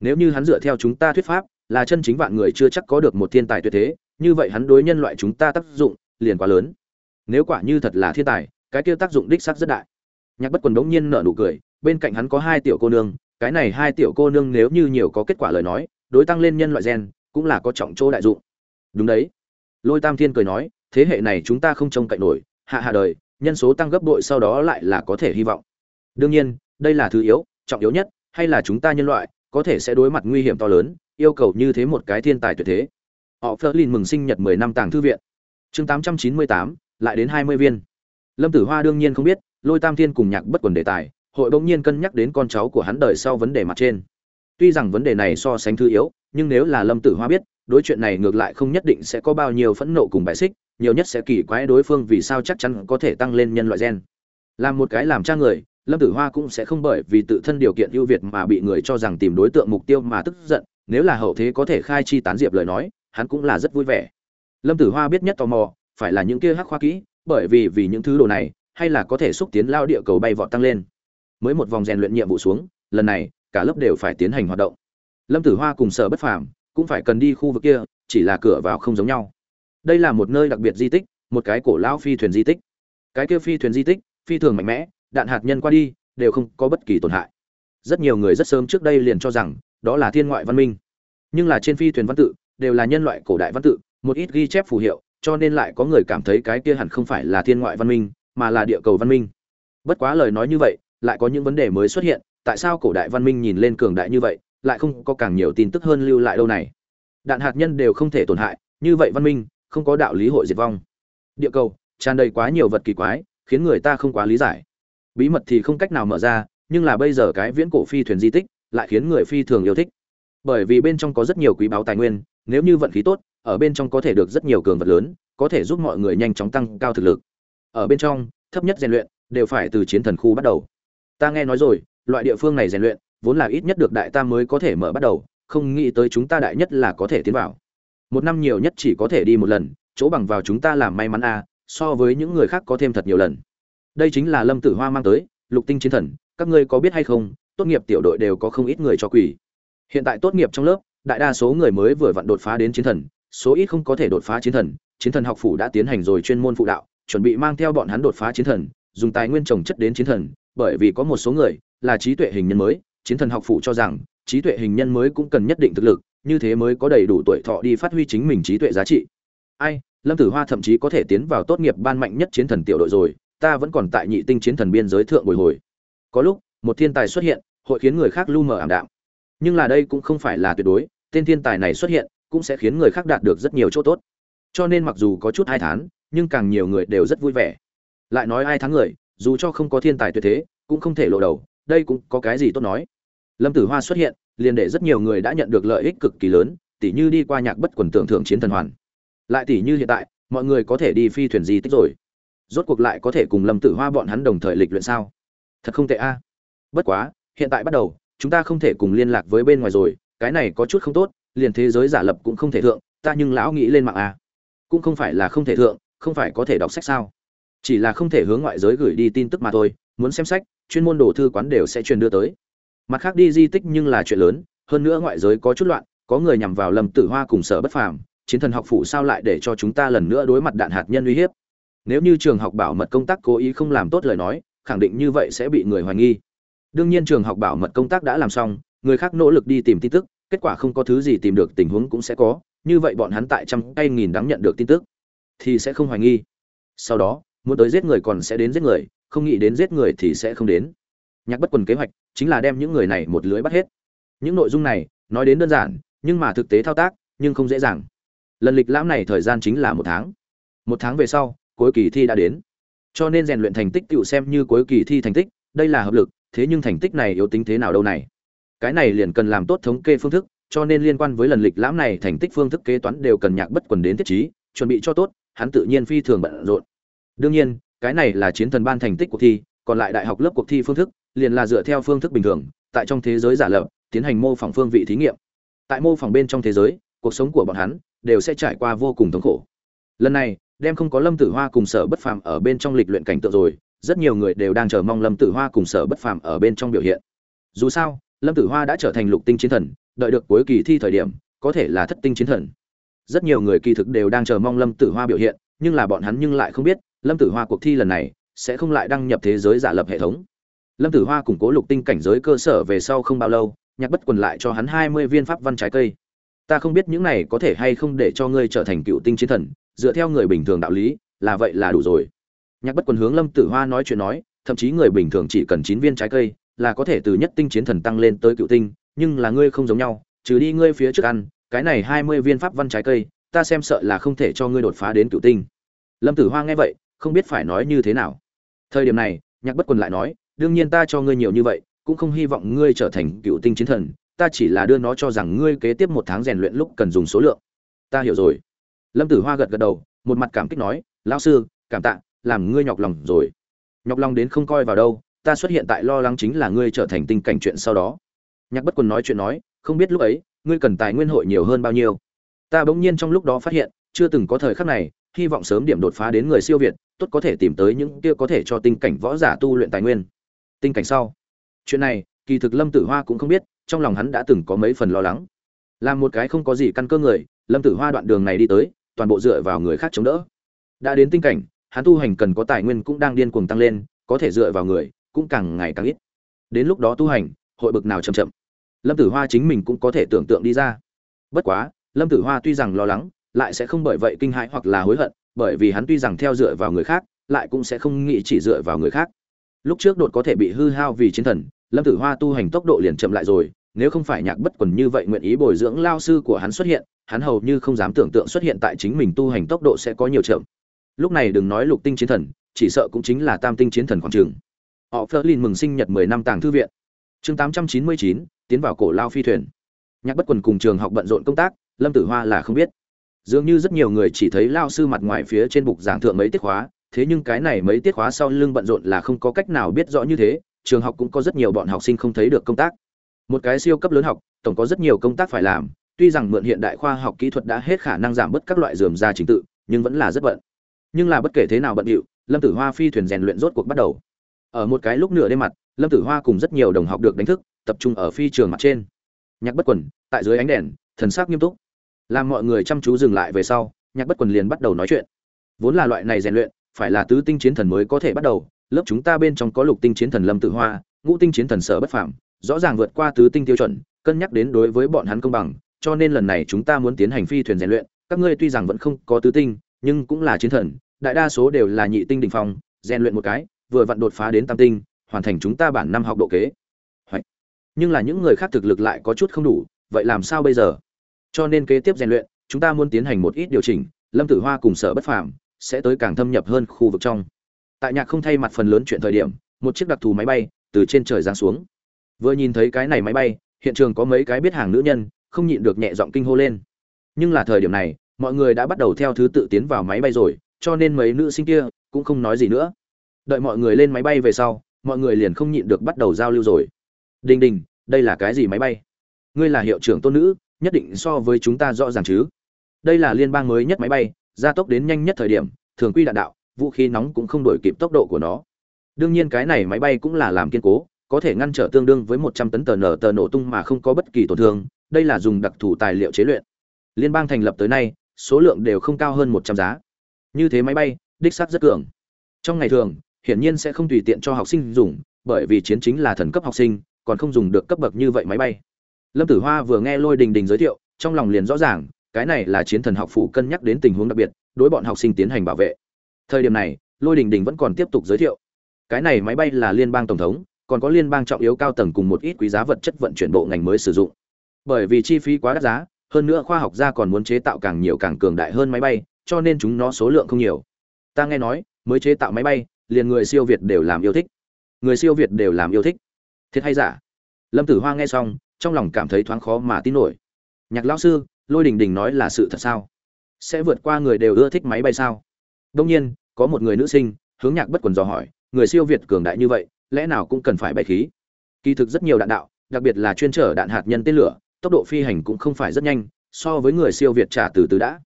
Nếu như hắn dựa theo chúng ta thuyết pháp, là chân chính vạn người chưa chắc có được một thiên tài tuyệt thế, như vậy hắn đối nhân loại chúng ta tác dụng, liền quá lớn. Nếu quả như thật là thiên tài, cái kia tác dụng đích xác rất đại. Nhạc bất quần đống nhiên nở nụ cười, bên cạnh hắn có hai tiểu cô nương, cái này hai tiểu cô nương nếu như nhiều có kết quả lời nói đối tăng lên nhân loại gen cũng là có trọng chỗ đại dụng. Đúng đấy. Lôi tam thiên cười nói thế hệ này chúng ta không trông cậy nổi hạ hạ đời nhân số tăng gấp bội sau đó lại là có thể hy vọng. Đương nhiên đây là thứ yếu trọng yếu nhất hay là chúng ta nhân loại có thể sẽ đối mặt nguy hiểm to lớn yêu cầu như thế một cái thiên tài tuyệt thế. Họ phớt lên mừng sinh nhật 10 năm tàng thư viện. Chương 898, lại đến 20 viên. Lâm tử hoa đương nhiên không biết lôi tam thiên cùng nhạc bất quần đề tài hội bỗng nhiên cân nhắc đến con cháu của hắn đời sau vấn đề mặt trên tuy rằng vấn đề này so sánh thứ yếu, nhưng nếu là lâm tử hoa biết, đối chuyện này ngược lại không nhất định sẽ có bao nhiêu phẫn nộ cùng bài xích, nhiều nhất sẽ kỳ quái đối phương vì sao chắc chắn có thể tăng lên nhân loại gen. Làm một cái làm cha người, lâm tử hoa cũng sẽ không bởi vì tự thân điều kiện ưu việt mà bị người cho rằng tìm đối tượng mục tiêu mà tức giận, nếu là hậu thế có thể khai chi tán diệp lời nói, hắn cũng là rất vui vẻ. Lâm tử hoa biết nhất tò mò, phải là những kia hắc khoa kỹ, bởi vì vì những thứ đồ này, hay là có thể xúc tiến lao địa cầu bay vọt tăng lên. Mới một vòng rèn luyện nhiệm vụ xuống, lần này cả lớp đều phải tiến hành hoạt động. Lâm tử hoa cùng sở bất phàm cũng phải cần đi khu vực kia, chỉ là cửa vào không giống nhau. Đây là một nơi đặc biệt di tích, một cái cổ lão phi thuyền di tích. Cái kia phi thuyền di tích, phi thường mạnh mẽ, đạn hạt nhân qua đi, đều không có bất kỳ tổn hại. Rất nhiều người rất sớm trước đây liền cho rằng, đó là thiên ngoại văn minh. Nhưng là trên phi thuyền văn tự, đều là nhân loại cổ đại văn tự, một ít ghi chép phù hiệu, cho nên lại có người cảm thấy cái kia hẳn không phải là thiên ngoại văn minh, mà là địa cầu văn minh. Bất quá lời nói như vậy, lại có những vấn đề mới xuất hiện tại sao cổ đại văn minh nhìn lên cường đại như vậy, lại không có càng nhiều tin tức hơn lưu lại đâu này? Đạn hạt nhân đều không thể tổn hại, như vậy văn minh, không có đạo lý hội diệt vong. Địa cầu, tràn đầy quá nhiều vật kỳ quái, khiến người ta không quá lý giải. Bí mật thì không cách nào mở ra, nhưng là bây giờ cái viễn cổ phi thuyền di tích, lại khiến người phi thường yêu thích. Bởi vì bên trong có rất nhiều quý báu tài nguyên, nếu như vận khí tốt, ở bên trong có thể được rất nhiều cường vật lớn, có thể giúp mọi người nhanh chóng tăng cao thực lực. Ở bên trong, thấp nhất rèn luyện, đều phải từ chiến thần khu bắt đầu. Ta nghe nói rồi loại địa phương này rèn luyện, vốn là ít nhất được đại tam mới có thể mở bắt đầu, không nghĩ tới chúng ta đại nhất là có thể tiến vào. Một năm nhiều nhất chỉ có thể đi một lần, chỗ bằng vào chúng ta làm may mắn a, so với những người khác có thêm thật nhiều lần. Đây chính là lâm tử hoa mang tới, lục tinh chiến thần, các ngươi có biết hay không, tốt nghiệp tiểu đội đều có không ít người cho quỷ hiện tại tốt nghiệp trong lớp, đại đa số người mới vừa vặn đột phá đến chiến thần, số ít không có thể đột phá chiến thần chiến thần học phủ đã tiến hành rồi chuyên môn phụ đạo, chuẩn bị mang theo bọn hắn đột phá chiến thần, dùng tài nguyên trồng chất đến chiến thần bởi vì có một số người là trí tuệ hình nhân mới, chiến thần học phụ cho rằng trí tuệ hình nhân mới cũng cần nhất định thực lực, như thế mới có đầy đủ tuổi thọ đi phát huy chính mình trí tuệ giá trị. Ai, lâm tử hoa thậm chí có thể tiến vào tốt nghiệp ban mạnh nhất chiến thần tiểu đội rồi, ta vẫn còn tại nhị tinh chiến thần biên giới thượng bồi hồi. Có lúc, một thiên tài xuất hiện, hội khiến người khác lu mờ ảm đạm. Nhưng là đây cũng không phải là tuyệt đối, tên thiên tài này xuất hiện cũng sẽ khiến người khác đạt được rất nhiều chỗ tốt. Cho nên mặc dù có chút ai thán, nhưng càng nhiều người đều rất vui vẻ. Lại nói ai thắng người dù cho không có thiên tài tuyệt thế, cũng không thể lộ đầu, đây cũng có cái gì tốt nói. Lâm tử hoa xuất hiện, liền để rất nhiều người đã nhận được lợi ích cực kỳ lớn, tỉ như đi qua nhạc bất quần tưởng thưởng chiến thần hoàn. Lại tỉ như hiện tại, mọi người có thể đi phi thuyền di tích rồi. Rốt cuộc lại có thể cùng lâm tử hoa bọn hắn đồng thời lịch luyện sao? Thật không tệ a. Bất quá, hiện tại bắt đầu, chúng ta không thể cùng liên lạc với bên ngoài rồi, cái này có chút không tốt, liền thế giới giả lập cũng không thể thượng, ta nhưng lão nghĩ lên mạng a. Cũng không phải là không thể thượng, không phải có thể đọc sách sao? Chỉ là không thể hướng ngoại giới gửi đi tin tức mà thôi, muốn xem sách, chuyên môn đồ thư quán đều sẽ truyền đưa tới. Mặt khác đi di tích nhưng là chuyện lớn, hơn nữa ngoại giới có chút loạn, có người nhằm vào lầm tử hoa cùng sở bất phàm, chiến thần học phủ sao lại để cho chúng ta lần nữa đối mặt đạn hạt nhân uy hiếp? Nếu như trường học bảo mật công tác cố ý không làm tốt lời nói, khẳng định như vậy sẽ bị người hoài nghi. Đương nhiên trường học bảo mật công tác đã làm xong, người khác nỗ lực đi tìm tin tức, kết quả không có thứ gì tìm được, tình huống cũng sẽ có, như vậy bọn hắn tại trăm tay nghìn đáng nhận được tin tức, thì sẽ không hoài nghi. Sau đó muốn tới giết người còn sẽ đến giết người, không nghĩ đến giết người thì sẽ không đến. Nhạc bất quần kế hoạch chính là đem những người này một lưới bắt hết. Những nội dung này, nói đến đơn giản, nhưng mà thực tế thao tác, nhưng không dễ dàng. Lần lịch lãm này thời gian chính là một tháng. Một tháng về sau, cuối kỳ thi đã đến. Cho nên rèn luyện thành tích tựu xem như cuối kỳ thi thành tích, đây là hợp lực, thế nhưng thành tích này yếu tính thế nào đâu này? Cái này liền cần làm tốt thống kê phương thức, cho nên liên quan với lần lịch lãm này thành tích phương thức kế toán đều cần nhạc bất quần đến thiết trí, chuẩn bị cho tốt, hắn tự nhiên phi thường bận rộn đương nhiên, cái này là chiến thần ban thành tích cuộc thi, còn lại đại học lớp cuộc thi phương thức, liền là dựa theo phương thức bình thường, tại trong thế giới giả lập, tiến hành mô phỏng phương vị thí nghiệm. Tại mô phỏng bên trong thế giới, cuộc sống của bọn hắn đều sẽ trải qua vô cùng thống khổ. Lần này, đem không có lâm tử hoa cùng sở bất phàm ở bên trong lịch luyện cảnh tượng rồi, rất nhiều người đều đang chờ mong lâm tử hoa cùng sở bất phàm ở bên trong biểu hiện. Dù sao, lâm tử hoa đã trở thành lục tinh chiến thần, đợi được cuối kỳ thi thời điểm, có thể là thất tinh chiến thần. Rất nhiều người kỳ thực đều đang chờ mong lâm tử hoa biểu hiện, nhưng là bọn hắn nhưng lại không biết lâm tử hoa cuộc thi lần này sẽ không lại đăng nhập thế giới giả lập hệ thống. Lâm tử hoa củng cố lục tinh cảnh giới cơ sở về sau không bao lâu, nhạc bất quần lại cho hắn hai mươi viên pháp văn trái cây. Ta không biết những này có thể hay không để cho ngươi trở thành cựu tinh chiến thần, dựa theo người bình thường đạo lý, là vậy là đủ rồi. Nhạc bất quần hướng lâm tử hoa nói chuyện nói, thậm chí người bình thường chỉ cần chín viên trái cây, là có thể từ nhất tinh chiến thần tăng lên tới cựu tinh, nhưng là ngươi không giống nhau, trừ đi ngươi phía trước ăn, cái này hai mươi viên pháp văn trái cây, ta xem sợ là không thể cho ngươi đột phá đến cựu tinh. Lâm tử hoa nghe vậy không biết phải nói như thế nào. Thời điểm này, nhạc bất quần lại nói, đương nhiên ta cho ngươi nhiều như vậy, cũng không hy vọng ngươi trở thành cựu tinh chiến thần, ta chỉ là đưa nó cho rằng ngươi kế tiếp một tháng rèn luyện lúc cần dùng số lượng. Ta hiểu rồi. Lâm tử hoa gật gật đầu, một mặt cảm kích nói, lão sư, cảm tạ, làm ngươi nhọc lòng rồi. Nhọc lòng đến không coi vào đâu, ta xuất hiện tại lo lắng chính là ngươi trở thành tinh cảnh chuyện sau đó. Nhạc bất quần nói chuyện nói, không biết lúc ấy, ngươi cần tài nguyên hội nhiều hơn bao nhiêu? Ta bỗng nhiên trong lúc đó phát hiện, chưa từng có thời khắc này hy vọng sớm điểm đột phá đến người siêu việt, tốt có thể tìm tới những kia có thể cho tinh cảnh võ giả tu luyện tài nguyên. Tinh cảnh sau. Chuyện này, kỳ thực lâm tử hoa cũng không biết, trong lòng hắn đã từng có mấy phần lo lắng. Làm một cái không có gì căn cơ người, lâm tử hoa đoạn đường này đi tới, toàn bộ dựa vào người khác chống đỡ. Đã đến tinh cảnh, hắn tu hành cần có tài nguyên cũng đang điên cuồng tăng lên, có thể dựa vào người, cũng càng ngày càng ít. Đến lúc đó tu hành, hội bực nào chậm chậm. Lâm tử hoa chính mình cũng có thể tưởng tượng đi ra. Bất quá, lâm tử hoa tuy rằng lo lắng lại sẽ không bởi vậy kinh hãi hoặc là hối hận, bởi vì hắn tuy rằng theo dựa vào người khác, lại cũng sẽ không nghĩ chỉ dựa vào người khác. Lúc trước đột có thể bị hư hao vì chiến thần, lâm tử hoa tu hành tốc độ liền chậm lại rồi, nếu không phải nhạc bất quần như vậy nguyện ý bồi dưỡng lao sư của hắn xuất hiện, hắn hầu như không dám tưởng tượng xuất hiện tại chính mình tu hành tốc độ sẽ có nhiều chậm. Lúc này đừng nói lục tinh chiến thần, chỉ sợ cũng chính là tam tinh chiến thần khoảng trường. Họ phớt mừng sinh nhật mười năm tàng thư viện. Chương tám trăm chín mươi chín, tiến vào cổ lao phi thuyền. Nhạc bất quần cùng trường học bận rộn công tác, lâm tử hoa là không biết dường như rất nhiều người chỉ thấy lao sư mặt ngoài phía trên bục giảng thượng mấy tiết khóa, thế nhưng cái này mấy tiết khóa sau lưng bận rộn là không có cách nào biết rõ như thế, trường học cũng có rất nhiều bọn học sinh không thấy được công tác. Một cái siêu cấp lớn học, tổng có rất nhiều công tác phải làm, tuy rằng mượn hiện đại khoa học kỹ thuật đã hết khả năng giảm bớt các loại dườm ra trình tự, nhưng vẫn là rất bận. Nhưng là bất kể thế nào bận điệu, lâm tử hoa phi thuyền rèn luyện rốt cuộc bắt đầu. Ở một cái lúc nửa đêm mặt, lâm tử hoa cùng rất nhiều đồng học được đánh thức, tập trung ở phi trường mặt trên. Nhạc bất quần, tại dưới ánh đèn, thần sắc nghiêm túc làm mọi người chăm chú dừng lại về sau, nhạc bất quần liền bắt đầu nói chuyện. Vốn là loại này rèn luyện, phải là tứ tinh chiến thần mới có thể bắt đầu. Lớp chúng ta bên trong có lục tinh chiến thần lâm tử hoa, ngũ tinh chiến thần sở bất phạm rõ ràng vượt qua tứ tinh tiêu chuẩn, cân nhắc đến đối với bọn hắn công bằng, cho nên lần này chúng ta muốn tiến hành phi thuyền rèn luyện. Các ngươi tuy rằng vẫn không có tứ tinh, nhưng cũng là chiến thần, đại đa số đều là nhị tinh đỉnh phong, rèn luyện một cái, vừa vặn đột phá đến tam tinh, hoàn thành chúng ta bản năm học độ kế. Hoạch. nhưng là những người khác thực lực lại có chút không đủ, vậy làm sao bây giờ? Cho nên kế tiếp rèn luyện, chúng ta muốn tiến hành một ít điều chỉnh, lâm tử hoa cùng sở bất phàm sẽ tới càng thâm nhập hơn khu vực trong. Tại nhạc không thay mặt phần lớn chuyện thời điểm, một chiếc đặc thù máy bay từ trên trời giáng xuống. Vừa nhìn thấy cái này máy bay, hiện trường có mấy cái biết hàng nữ nhân, không nhịn được nhẹ giọng kinh hô lên. Nhưng là thời điểm này, mọi người đã bắt đầu theo thứ tự tiến vào máy bay rồi, cho nên mấy nữ sinh kia cũng không nói gì nữa. Đợi mọi người lên máy bay về sau, mọi người liền không nhịn được bắt đầu giao lưu rồi. Đình đình, đây là cái gì máy bay? Ngươi là hiệu trưởng tôn nữ nhất định so với chúng ta rõ ràng chứ. Đây là liên bang mới nhất máy bay, gia tốc đến nhanh nhất thời điểm, thường quy đạn đạo, vũ khí nóng cũng không đổi kịp tốc độ của nó. Đương nhiên cái này máy bay cũng là làm kiên cố, có thể ngăn trở tương đương với một trăm tấn tờ nở tờ nổ tung mà không có bất kỳ tổn thương, đây là dùng đặc thù tài liệu chế luyện. Liên bang thành lập tới nay, số lượng đều không cao hơn một trăm giá. Như thế máy bay, đích xác rất cường. Trong ngày thường, hiển nhiên sẽ không tùy tiện cho học sinh dùng, bởi vì chiến chính là thần cấp học sinh, còn không dùng được cấp bậc như vậy máy bay lâm tử hoa vừa nghe lôi đình đình giới thiệu, trong lòng liền rõ ràng, cái này là chiến thần học phụ cân nhắc đến tình huống đặc biệt, đối bọn học sinh tiến hành bảo vệ. Thời điểm này, lôi đình đình vẫn còn tiếp tục giới thiệu. Cái này máy bay là liên bang tổng thống, còn có liên bang trọng yếu cao tầng cùng một ít quý giá vật chất vận chuyển bộ ngành mới sử dụng. Bởi vì chi phí quá đắt giá, hơn nữa khoa học gia còn muốn chế tạo càng nhiều càng cường đại hơn máy bay, cho nên chúng nó số lượng không nhiều. Ta nghe nói, mới chế tạo máy bay, liền người siêu việt đều làm yêu thích. Người siêu việt đều làm yêu thích. Thiệt hay giả? Lâm tử hoa nghe xong trong lòng cảm thấy thoáng khó mà tin nổi. Nhạc lão sư, lôi đình đình nói là sự thật sao? Sẽ vượt qua người đều ưa thích máy bay sao? Đông nhiên, có một người nữ sinh, hướng nhạc bất quần dò hỏi, người siêu việt cường đại như vậy, lẽ nào cũng cần phải bày khí? Kỳ thực rất nhiều đạn đạo, đặc biệt là chuyên trở đạn hạt nhân tên lửa, tốc độ phi hành cũng không phải rất nhanh, so với người siêu việt trả từ từ đã.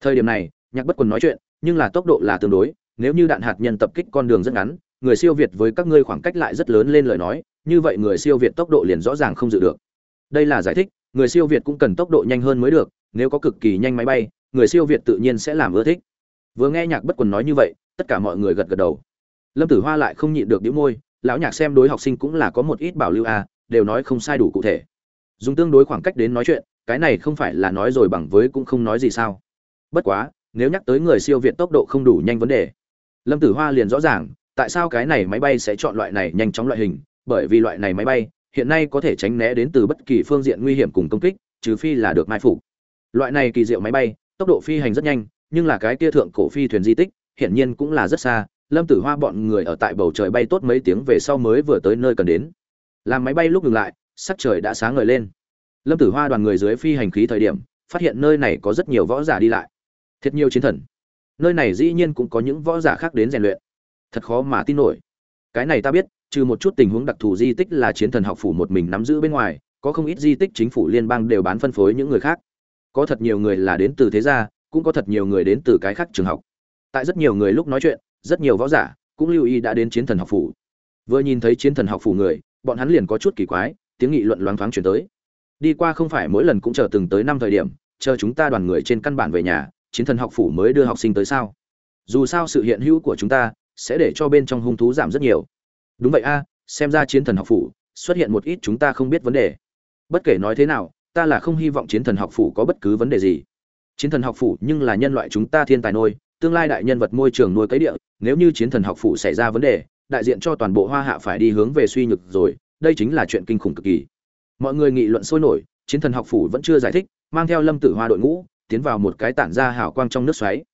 Thời điểm này, nhạc bất quần nói chuyện, nhưng là tốc độ là tương đối, nếu như đạn hạt nhân tập kích con đường rất ngắn, người siêu việt với các ngươi khoảng cách lại rất lớn lên lời nói, như vậy người siêu việt tốc độ liền rõ ràng không dự được đây là giải thích người siêu việt cũng cần tốc độ nhanh hơn mới được nếu có cực kỳ nhanh máy bay người siêu việt tự nhiên sẽ làm ưa thích. Vừa nghe nhạc bất quần nói như vậy tất cả mọi người gật gật đầu. Lâm tử hoa lại không nhịn được đĩu môi lão nhạc xem đối học sinh cũng là có một ít bảo lưu à, đều nói không sai đủ cụ thể. Dùng tương đối khoảng cách đến nói chuyện cái này không phải là nói rồi bằng với cũng không nói gì sao. Bất quá nếu nhắc tới người siêu việt tốc độ không đủ nhanh vấn đề lâm tử hoa liền rõ ràng tại sao cái này máy bay sẽ chọn loại này nhanh chóng loại hình bởi vì loại này máy bay hiện nay có thể tránh né đến từ bất kỳ phương diện nguy hiểm cùng công kích, trừ phi là được mai phục. Loại này kỳ diệu máy bay, tốc độ phi hành rất nhanh, nhưng là cái kia thượng cổ phi thuyền di tích, hiển nhiên cũng là rất xa. Lâm tử hoa bọn người ở tại bầu trời bay tốt mấy tiếng về sau mới vừa tới nơi cần đến. Làm máy bay lúc ngừng lại, sắc trời đã sáng ngời lên. Lâm tử hoa đoàn người dưới phi hành khí thời điểm, phát hiện nơi này có rất nhiều võ giả đi lại. Thiệt nhiều chiến thần. Nơi này dĩ nhiên cũng có những võ giả khác đến rèn luyện. Thật khó mà tin nổi. Cái này ta biết trừ một chút tình huống đặc thù di tích là chiến thần học phủ một mình nắm giữ bên ngoài, có không ít di tích chính phủ liên bang đều bán phân phối những người khác. Có thật nhiều người là đến từ thế gia, cũng có thật nhiều người đến từ cái khác trường học. Tại rất nhiều người lúc nói chuyện, rất nhiều võ giả, cũng lưu ý đã đến chiến thần học phủ. Vừa nhìn thấy chiến thần học phủ người, bọn hắn liền có chút kỳ quái, tiếng nghị luận loáng thoáng truyền tới. Đi qua không phải mỗi lần cũng chờ từng tới năm thời điểm, chờ chúng ta đoàn người trên căn bản về nhà, chiến thần học phủ mới đưa học sinh tới sao? Dù sao sự hiện hữu của chúng ta sẽ để cho bên trong hung thú giảm rất nhiều đúng vậy a, xem ra chiến thần học phủ xuất hiện một ít chúng ta không biết vấn đề. Bất kể nói thế nào, ta là không hy vọng chiến thần học phủ có bất cứ vấn đề gì. Chiến thần học phủ nhưng là nhân loại chúng ta thiên tài nôi, tương lai đại nhân vật môi trường nuôi cấy địa, nếu như chiến thần học phủ xảy ra vấn đề, đại diện cho toàn bộ hoa hạ phải đi hướng về suy nhược rồi, đây chính là chuyện kinh khủng cực kỳ. Mọi người nghị luận sôi nổi, chiến thần học phủ vẫn chưa giải thích, mang theo lâm tử hoa đội ngũ, tiến vào một cái tản ra hào quang trong nước xoáy.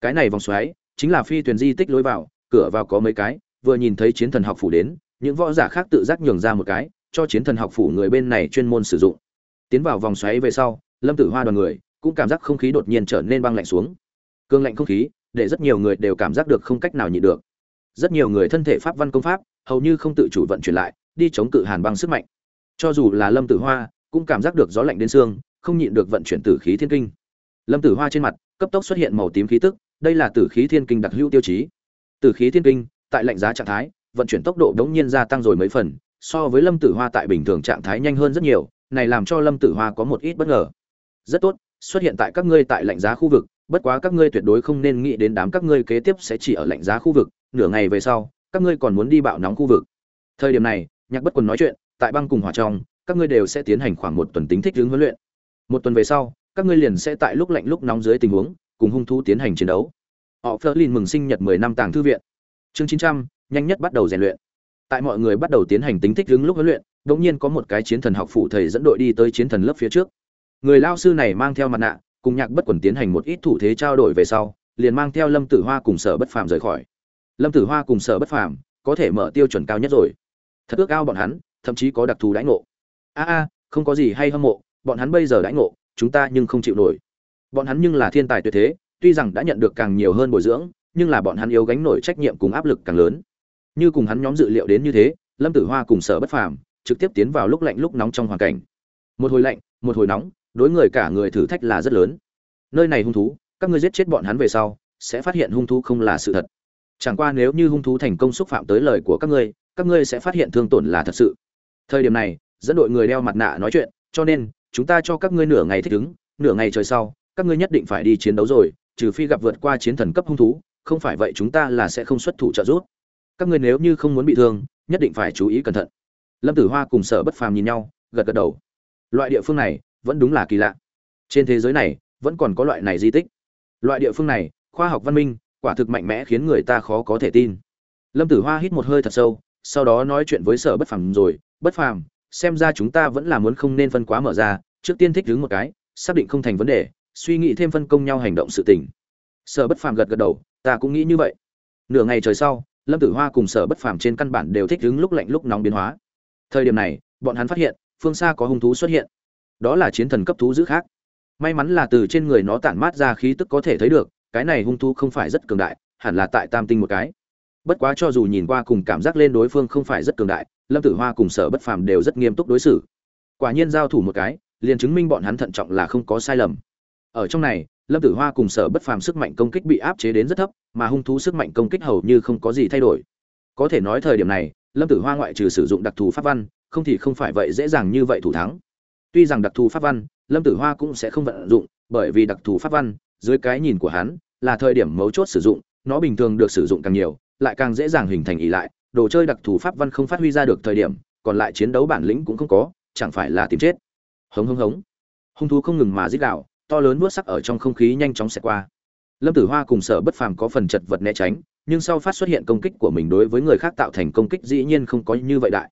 Cái này vòng xoáy chính là phi thuyền di tích lối vào, cửa vào có mấy cái vừa nhìn thấy chiến thần học phủ đến, những võ giả khác tự giác nhường ra một cái, cho chiến thần học phủ người bên này chuyên môn sử dụng. Tiến vào vòng xoáy về sau, lâm tử hoa đoàn người, cũng cảm giác không khí đột nhiên trở nên băng lạnh xuống. Cương lạnh không khí, để rất nhiều người đều cảm giác được không cách nào nhịn được. Rất nhiều người thân thể pháp văn công pháp, hầu như không tự chủ vận chuyển lại, đi chống cự hàn băng sức mạnh. Cho dù là lâm tử hoa, cũng cảm giác được gió lạnh đến xương, không nhịn được vận chuyển tử khí thiên kinh. Lâm tử hoa trên mặt, cấp tốc xuất hiện màu tím khí tức, đây là tử khí thiên kinh đặc hữu tiêu chí. Tử khí thiên kinh tại lạnh giá trạng thái, vận chuyển tốc độ đống nhiên gia tăng rồi mấy phần, so với lâm tử hoa tại bình thường trạng thái nhanh hơn rất nhiều, này làm cho lâm tử hoa có một ít bất ngờ. Rất tốt, xuất hiện tại các ngươi tại lạnh giá khu vực, bất quá các ngươi tuyệt đối không nên nghĩ đến đám các ngươi kế tiếp sẽ chỉ ở lạnh giá khu vực, nửa ngày về sau, các ngươi còn muốn đi bạo nóng khu vực. Thời điểm này, nhạc bất quần nói chuyện, tại băng cùng hỏa trong, các ngươi đều sẽ tiến hành khoảng một tuần tính thích ứng huấn luyện. Một tuần về sau, các ngươi liền sẽ tại lúc lạnh lúc nóng dưới tình huống, cùng hung thú tiến hành chiến đấu. Họ phớt lên mừng sinh nhật 10 năm tàng thư viện chương 900, nhanh nhất bắt đầu rèn luyện. Tại mọi người bắt đầu tiến hành tính thích ứng lúc huấn luyện đột nhiên có một cái chiến thần học phụ thầy dẫn đội đi tới chiến thần lớp phía trước. Người lao sư này mang theo mặt nạ cùng nhạc bất quần tiến hành một ít thủ thế trao đổi về sau liền mang theo lâm tử hoa cùng sở bất phàm rời khỏi. Lâm tử hoa cùng sở bất phàm có thể mở tiêu chuẩn cao nhất rồi. Thật ước ao bọn hắn thậm chí có đặc thù đãi ngộ. A a không có gì hay hâm mộ bọn hắn bây giờ đãi ngộ chúng ta nhưng không chịu nổi. Bọn hắn nhưng là thiên tài tuyệt thế tuy rằng đã nhận được càng nhiều hơn bồi dưỡng nhưng là bọn hắn yếu gánh nổi trách nhiệm cùng áp lực càng lớn. Như cùng hắn nhóm dự liệu đến như thế, lâm tử hoa cùng sở bất phàm trực tiếp tiến vào lúc lạnh lúc nóng trong hoàn cảnh. Một hồi lạnh, một hồi nóng, đối người cả người thử thách là rất lớn. Nơi này hung thú, các ngươi giết chết bọn hắn về sau, sẽ phát hiện hung thú không là sự thật. Chẳng qua nếu như hung thú thành công xúc phạm tới lời của các ngươi các ngươi sẽ phát hiện thương tổn là thật sự. Thời điểm này, dẫn đội người đeo mặt nạ nói chuyện, cho nên, chúng ta cho các ngươi nửa ngày thích ứng, nửa ngày trời sau, các ngươi nhất định phải đi chiến đấu rồi, trừ phi gặp vượt qua chiến thần cấp hung thú không phải vậy chúng ta là sẽ không xuất thủ trợ giúp. Các ngươi nếu như không muốn bị thương, nhất định phải chú ý cẩn thận. Lâm tử hoa cùng sở bất phàm nhìn nhau, gật gật đầu. Loại địa phương này vẫn đúng là kỳ lạ. Trên thế giới này vẫn còn có loại này di tích. Loại địa phương này, khoa học văn minh, quả thực mạnh mẽ khiến người ta khó có thể tin. Lâm tử hoa hít một hơi thật sâu, sau đó nói chuyện với sở bất phàm rồi, bất phàm, xem ra chúng ta vẫn là muốn không nên phân quá mở ra, trước tiên thích đứng một cái, xác định không thành vấn đề, suy nghĩ thêm phân công nhau hành động sự tình sở bất phàm gật gật đầu, ta cũng nghĩ như vậy. Nửa ngày trời sau, lâm tử hoa cùng sở bất phàm trên căn bản đều thích đứng lúc lạnh lúc nóng biến hóa. Thời điểm này, bọn hắn phát hiện, phương xa có hung thú xuất hiện. Đó là chiến thần cấp thú dữ khác. May mắn là từ trên người nó tản mát ra khí tức có thể thấy được, cái này hung thú không phải rất cường đại, hẳn là tại tam tinh một cái. Bất quá cho dù nhìn qua cùng cảm giác lên đối phương không phải rất cường đại, lâm tử hoa cùng sở bất phàm đều rất nghiêm túc đối xử. Quả nhiên giao thủ một cái, liền chứng minh bọn hắn thận trọng là không có sai lầm. Ở trong này lâm tử hoa cùng sở bất phàm sức mạnh công kích bị áp chế đến rất thấp, mà hung thú sức mạnh công kích hầu như không có gì thay đổi. Có thể nói thời điểm này, lâm tử hoa ngoại trừ sử dụng đặc thù pháp văn, không thì không phải vậy dễ dàng như vậy thủ thắng. Tuy rằng đặc thù pháp văn, lâm tử hoa cũng sẽ không vận dụng, bởi vì đặc thù pháp văn, dưới cái nhìn của hắn, là thời điểm mấu chốt sử dụng, nó bình thường được sử dụng càng nhiều, lại càng dễ dàng hình thành ý lại. Đồ chơi đặc thù pháp văn không phát huy ra được thời điểm, còn lại chiến đấu bản lĩnh cũng không có, chẳng phải là tìm chết. Hống hống hống. Hung thú không ngừng mà dích đạo to lớn vuốt sắc ở trong không khí nhanh chóng xẹt qua. Lâm tử hoa cùng sở bất phàm có phần chật vật né tránh, nhưng sau phát xuất hiện công kích của mình đối với người khác tạo thành công kích dĩ nhiên không có như vậy đại.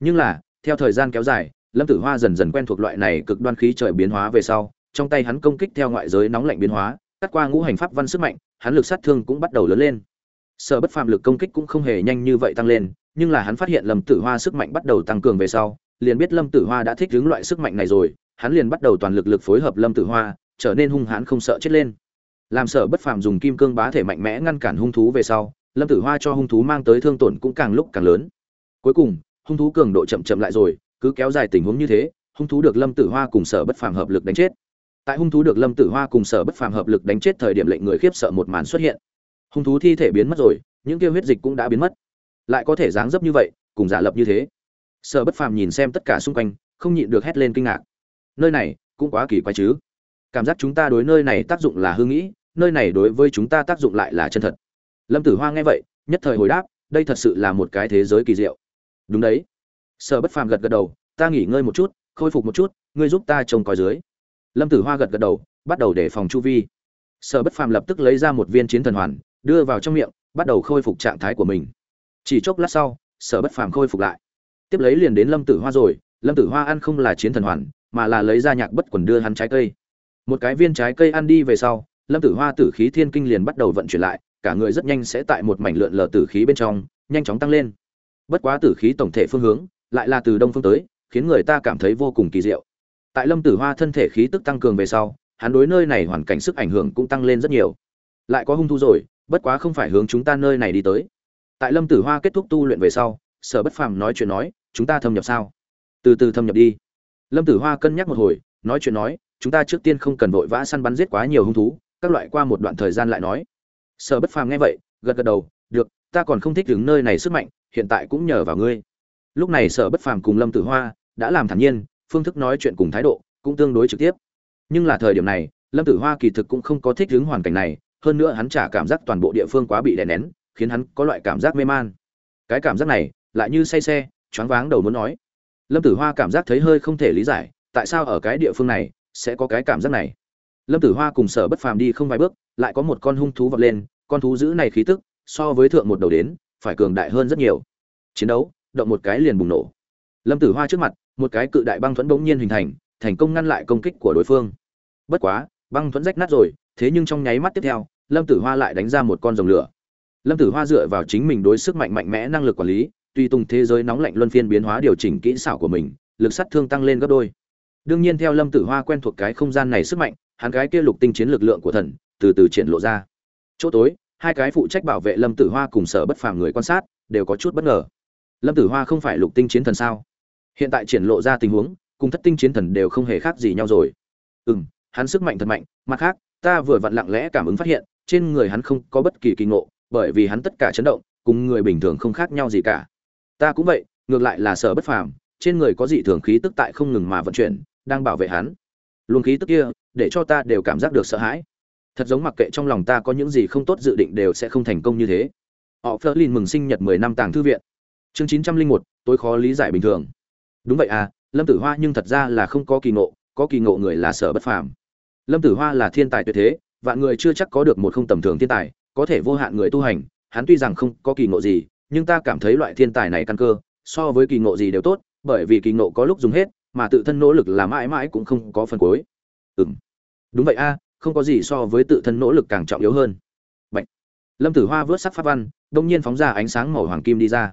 Nhưng là, theo thời gian kéo dài, lâm tử hoa dần dần quen thuộc loại này cực đoan khí trời biến hóa về sau, trong tay hắn công kích theo ngoại giới nóng lạnh biến hóa, cắt qua ngũ hành pháp văn sức mạnh, hắn lực sát thương cũng bắt đầu lớn lên. Sở bất phàm lực công kích cũng không hề nhanh như vậy tăng lên, nhưng là hắn phát hiện lâm tử hoa sức mạnh bắt đầu tăng cường về sau, liền biết lâm tử hoa đã thích ứng loại sức mạnh này rồi hắn liền bắt đầu toàn lực lực phối hợp lâm tử hoa, trở nên hung hãn không sợ chết lên. Làm sở bất phàm dùng kim cương bá thể mạnh mẽ ngăn cản hung thú về sau, lâm tử hoa cho hung thú mang tới thương tổn cũng càng lúc càng lớn. Cuối cùng, hung thú cường độ chậm chậm lại rồi, cứ kéo dài tình huống như thế, hung thú được lâm tử hoa cùng sở bất phàm hợp lực đánh chết. Tại hung thú được lâm tử hoa cùng sở bất phàm hợp lực đánh chết thời điểm lệnh người khiếp sợ một màn xuất hiện. Hung thú thi thể biến mất rồi, những kia huyết dịch cũng đã biến mất. Lại có thể dáng dấp như vậy, cùng giả lập như thế. Sở bất phàm nhìn xem tất cả xung quanh, không nhịn được hét lên kinh ngạc nơi này cũng quá kỳ quái chứ. Cảm giác chúng ta đối nơi này tác dụng là hư nghĩ, nơi này đối với chúng ta tác dụng lại là chân thật. Lâm tử hoa nghe vậy, nhất thời hồi đáp, đây thật sự là một cái thế giới kỳ diệu. Đúng đấy. Sở bất phàm gật gật đầu, ta nghỉ ngơi một chút, khôi phục một chút, ngươi giúp ta trông coi dưới. Lâm tử hoa gật gật đầu, bắt đầu để phòng chu vi. Sở bất phàm lập tức lấy ra một viên chiến thần hoàn, đưa vào trong miệng, bắt đầu khôi phục trạng thái của mình. Chỉ chốc lát sau, sở bất phàm khôi phục lại. Tiếp lấy liền đến lâm tử hoa rồi, lâm tử hoa ăn không là chiến thần hoàn mà là lấy ra nhạc bất quần đưa hắn trái cây. Một cái viên trái cây ăn đi về sau, lâm tử hoa tử khí thiên kinh liền bắt đầu vận chuyển lại, cả người rất nhanh sẽ tại một mảnh lượn lờ tử khí bên trong, nhanh chóng tăng lên. Bất quá tử khí tổng thể phương hướng lại là từ đông phương tới, khiến người ta cảm thấy vô cùng kỳ diệu. Tại lâm tử hoa thân thể khí tức tăng cường về sau, hắn đối nơi này hoàn cảnh sức ảnh hưởng cũng tăng lên rất nhiều. Lại có hung thu rồi, bất quá không phải hướng chúng ta nơi này đi tới. Tại lâm tử hoa kết thúc tu luyện về sau, sở bất phàm nói chuyện nói, chúng ta thâm nhập sao? Từ từ thâm nhập đi lâm tử hoa cân nhắc một hồi, nói chuyện nói, chúng ta trước tiên không cần vội vã săn bắn giết quá nhiều hung thú, các loại qua một đoạn thời gian lại nói. Sở bất phàm nghe vậy, gật gật đầu, được, ta còn không thích đứng nơi này sức mạnh, hiện tại cũng nhờ vào ngươi. Lúc này sở bất phàm cùng lâm tử hoa đã làm thản nhiên, phương thức nói chuyện cùng thái độ cũng tương đối trực tiếp. Nhưng là thời điểm này, lâm tử hoa kỳ thực cũng không có thích đứng hoàn cảnh này, hơn nữa hắn trả cảm giác toàn bộ địa phương quá bị đè nén, khiến hắn có loại cảm giác mê man. Cái cảm giác này, lại như say xe, choáng váng đầu muốn nói lâm tử hoa cảm giác thấy hơi không thể lý giải, tại sao ở cái địa phương này sẽ có cái cảm giác này? Lâm tử hoa cùng sở bất phàm đi không vài bước, lại có một con hung thú vọt lên, con thú dữ này khí tức, so với thượng một đầu đến, phải cường đại hơn rất nhiều. Chiến đấu, động một cái liền bùng nổ. Lâm tử hoa trước mặt, một cái cự đại băng thuẫn bỗng nhiên hình thành thành công ngăn lại công kích của đối phương. Bất quá, băng thuẫn rách nát rồi, thế nhưng trong nháy mắt tiếp theo, lâm tử hoa lại đánh ra một con rồng lửa. Lâm tử hoa dựa vào chính mình đối sức mạnh mạnh mẽ năng lực quản lý tùy tùng thế giới nóng lạnh luân phiên biến hóa điều chỉnh kỹ xảo của mình, lực sát thương tăng lên gấp đôi. Đương nhiên theo lâm tử hoa quen thuộc cái không gian này sức mạnh, hắn cái kia lục tinh chiến lực lượng của thần, từ từ triển lộ ra. Chỗ tối, hai cái phụ trách bảo vệ lâm tử hoa cùng sở bất phàm người quan sát, đều có chút bất ngờ. Lâm tử hoa không phải lục tinh chiến thần sao? Hiện tại triển lộ ra tình huống, cùng thất tinh chiến thần đều không hề khác gì nhau rồi. Ừ hắn sức mạnh thật mạnh, mặt khác, ta vừa vặn lặng lẽ cảm ứng phát hiện, trên người hắn không có bất kỳ kỳ ngộ, bởi vì hắn tất cả chấn động, cùng người bình thường không khác nhau gì cả ta cũng vậy, ngược lại là sở bất phàm, trên người có dị thường khí tức tại không ngừng mà vận chuyển, đang bảo vệ hắn. Luồng khí tức kia, để cho ta đều cảm giác được sợ hãi. Thật giống mặc kệ trong lòng ta có những gì không tốt dự định đều sẽ không thành công như thế. Họ phớt lên mừng sinh nhật mười năm tàng thư viện. Chương chín trăm linh một tôi khó lý giải bình thường. Đúng vậy à lâm tử hoa nhưng thật ra là không có kỳ ngộ, có kỳ ngộ người là sở bất phàm. Lâm tử hoa là thiên tài tuyệt thế, vạn người chưa chắc có được một không tầm thường thiên tài, có thể vô hạn người tu hành, hắn tuy rằng không có kỳ ngộ gì nhưng ta cảm thấy loại thiên tài này căn cơ, so với kỳ ngộ gì đều tốt, bởi vì kỳ ngộ có lúc dùng hết, mà tự thân nỗ lực là mãi mãi cũng không có phần cuối. Ừm. Đúng vậy a, không có gì so với tự thân nỗ lực càng trọng yếu hơn. Bạch. lâm tử hoa vớt sắc pháp văn, đông nhiên phóng ra ánh sáng màu hoàng kim đi ra.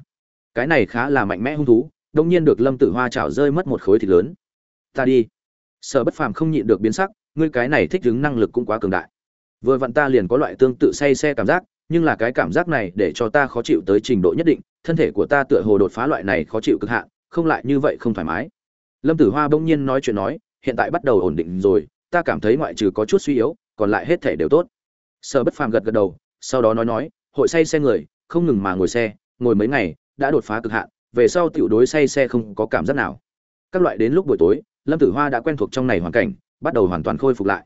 Cái này khá là mạnh mẽ hung thú, đông nhiên được lâm tử hoa chảo rơi mất một khối thịt lớn. Ta đi. Sở bất phàm không nhịn được biến sắc, ngươi cái này thích ứng năng lực cũng quá cường đại. Vừa vặn ta liền có loại tương tự say xe cảm giác nhưng là cái cảm giác này để cho ta khó chịu tới trình độ nhất định, thân thể của ta tựa hồ đột phá loại này khó chịu cực hạn, không lại như vậy không thoải mái. Lâm tử hoa bỗng nhiên nói chuyện nói, hiện tại bắt đầu ổn định rồi, ta cảm thấy ngoại trừ có chút suy yếu, còn lại hết thể đều tốt. Sở bất phàm gật gật đầu, sau đó nói nói, hội say xe người, không ngừng mà ngồi xe, ngồi mấy ngày, đã đột phá cực hạn, về sau tiểu đối say xe không có cảm giác nào. Các loại đến lúc buổi tối, lâm tử hoa đã quen thuộc trong này hoàn cảnh, bắt đầu hoàn toàn khôi phục lại.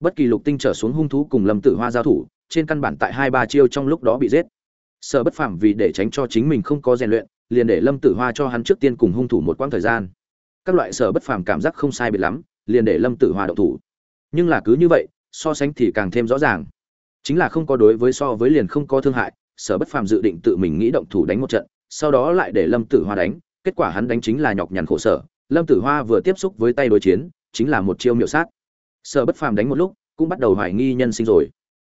Bất kỳ lục tinh trở xuống hung thú cùng lâm tử hoa giao thủ trên căn bản tại hai ba chiêu trong lúc đó bị giết. Sở bất phàm vì để tránh cho chính mình không có rèn luyện, liền để lâm tử hoa cho hắn trước tiên cùng hung thủ một quãng thời gian. Các loại sở bất phàm cảm giác không sai biệt lắm, liền để lâm tử hoa đậu thủ. Nhưng là cứ như vậy, so sánh thì càng thêm rõ ràng. Chính là không có đối với so với liền không có thương hại, sở bất phàm dự định tự mình nghĩ động thủ đánh một trận, sau đó lại để lâm tử hoa đánh. Kết quả hắn đánh chính là nhọc nhằn khổ sở. Lâm tử hoa vừa tiếp xúc với tay đối chiến, chính là một chiêu miệu sát. Sở bất phàm đánh một lúc, cũng bắt đầu hoài nghi nhân sinh rồi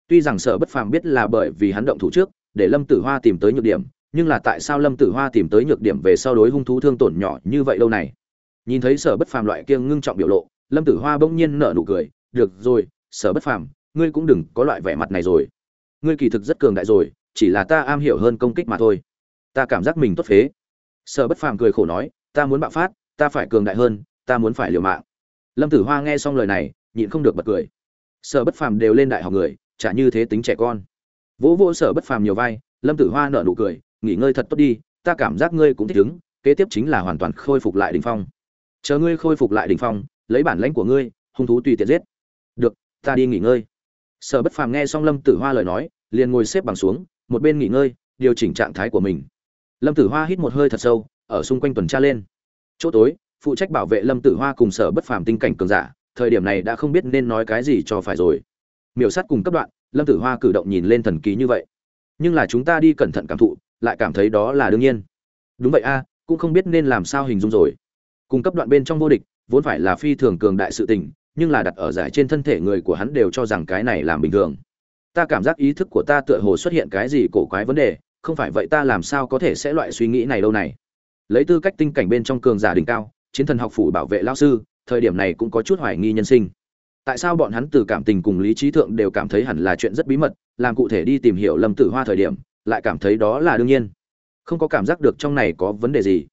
tuy rằng sở bất phàm biết là bởi vì hắn động thủ trước, để lâm tử hoa tìm tới nhược điểm, nhưng là tại sao lâm tử hoa tìm tới nhược điểm về sau đối hung thú thương tổn nhỏ như vậy lâu này? Nhìn thấy sở bất phàm loại kia ngưng trọng biểu lộ, lâm tử hoa bỗng nhiên nở nụ cười, được rồi, sở bất phàm, ngươi cũng đừng có loại vẻ mặt này rồi. Ngươi kỳ thực rất cường đại rồi, chỉ là ta am hiểu hơn công kích mà thôi. Ta cảm giác mình tốt phế. Sở bất phàm cười khổ nói, ta muốn bạo phát, ta phải cường đại hơn, ta muốn phải liều mạng. Lâm tử hoa nghe xong lời này, nhịn không được bật cười. Sở bất phàm đều lên đại học người chả như thế tính trẻ con. Vỗ vỗ sở bất phàm nhiều vai, lâm tử hoa nở nụ cười, nghỉ ngơi thật tốt đi, ta cảm giác ngươi cũng thích ứng kế tiếp chính là hoàn toàn khôi phục lại đ ỉ n h phong. Chờ ngươi khôi phục lại đ ỉ n h phong, lấy bản lãnh của ngươi, hung thú tùy tiện giết. Được, ta đi nghỉ ngơi. Sở bất phàm nghe xong lâm tử hoa lời nói, liền ngồi xếp bằng xuống, một bên nghỉ ngơi, điều chỉnh trạng thái của mình. Lâm tử hoa hít một hơi thật sâu, ở xung quanh tuần tra lên. Chỗ tối, phụ trách bảo vệ lâm tử hoa cùng sở bất phàm tinh cảnh cường giả, thời điểm này đã không biết nên nói cái gì cho phải rồi miểu sát cùng cấp đoạn, lâm tử hoa cử động nhìn lên thần ký như vậy. Nhưng là chúng ta đi cẩn thận cảm thụ, lại cảm thấy đó là đương nhiên. Đúng vậy a, cũng không biết nên làm sao hình dung rồi. Cùng cấp đoạn bên trong vô địch, vốn phải là phi thường cường đại sự tình, nhưng là đặt ở giải trên thân thể người của hắn đều cho rằng cái này làm bình thường. Ta cảm giác ý thức của ta tựa hồ xuất hiện cái gì cổ quái vấn đề, không phải vậy ta làm sao có thể sẽ loại suy nghĩ này đâu này. Lấy tư cách tinh cảnh bên trong cường giả đỉnh cao, chiến thần học phủ bảo vệ lao sư, thời điểm này cũng có chút hoài nghi nhân sinh tại sao bọn hắn từ cảm tình cùng lý trí thượng đều cảm thấy hẳn là chuyện rất bí mật, làm cụ thể đi tìm hiểu lâm tử hoa thời điểm, lại cảm thấy đó là đương nhiên. Không có cảm giác được trong này có vấn đề gì.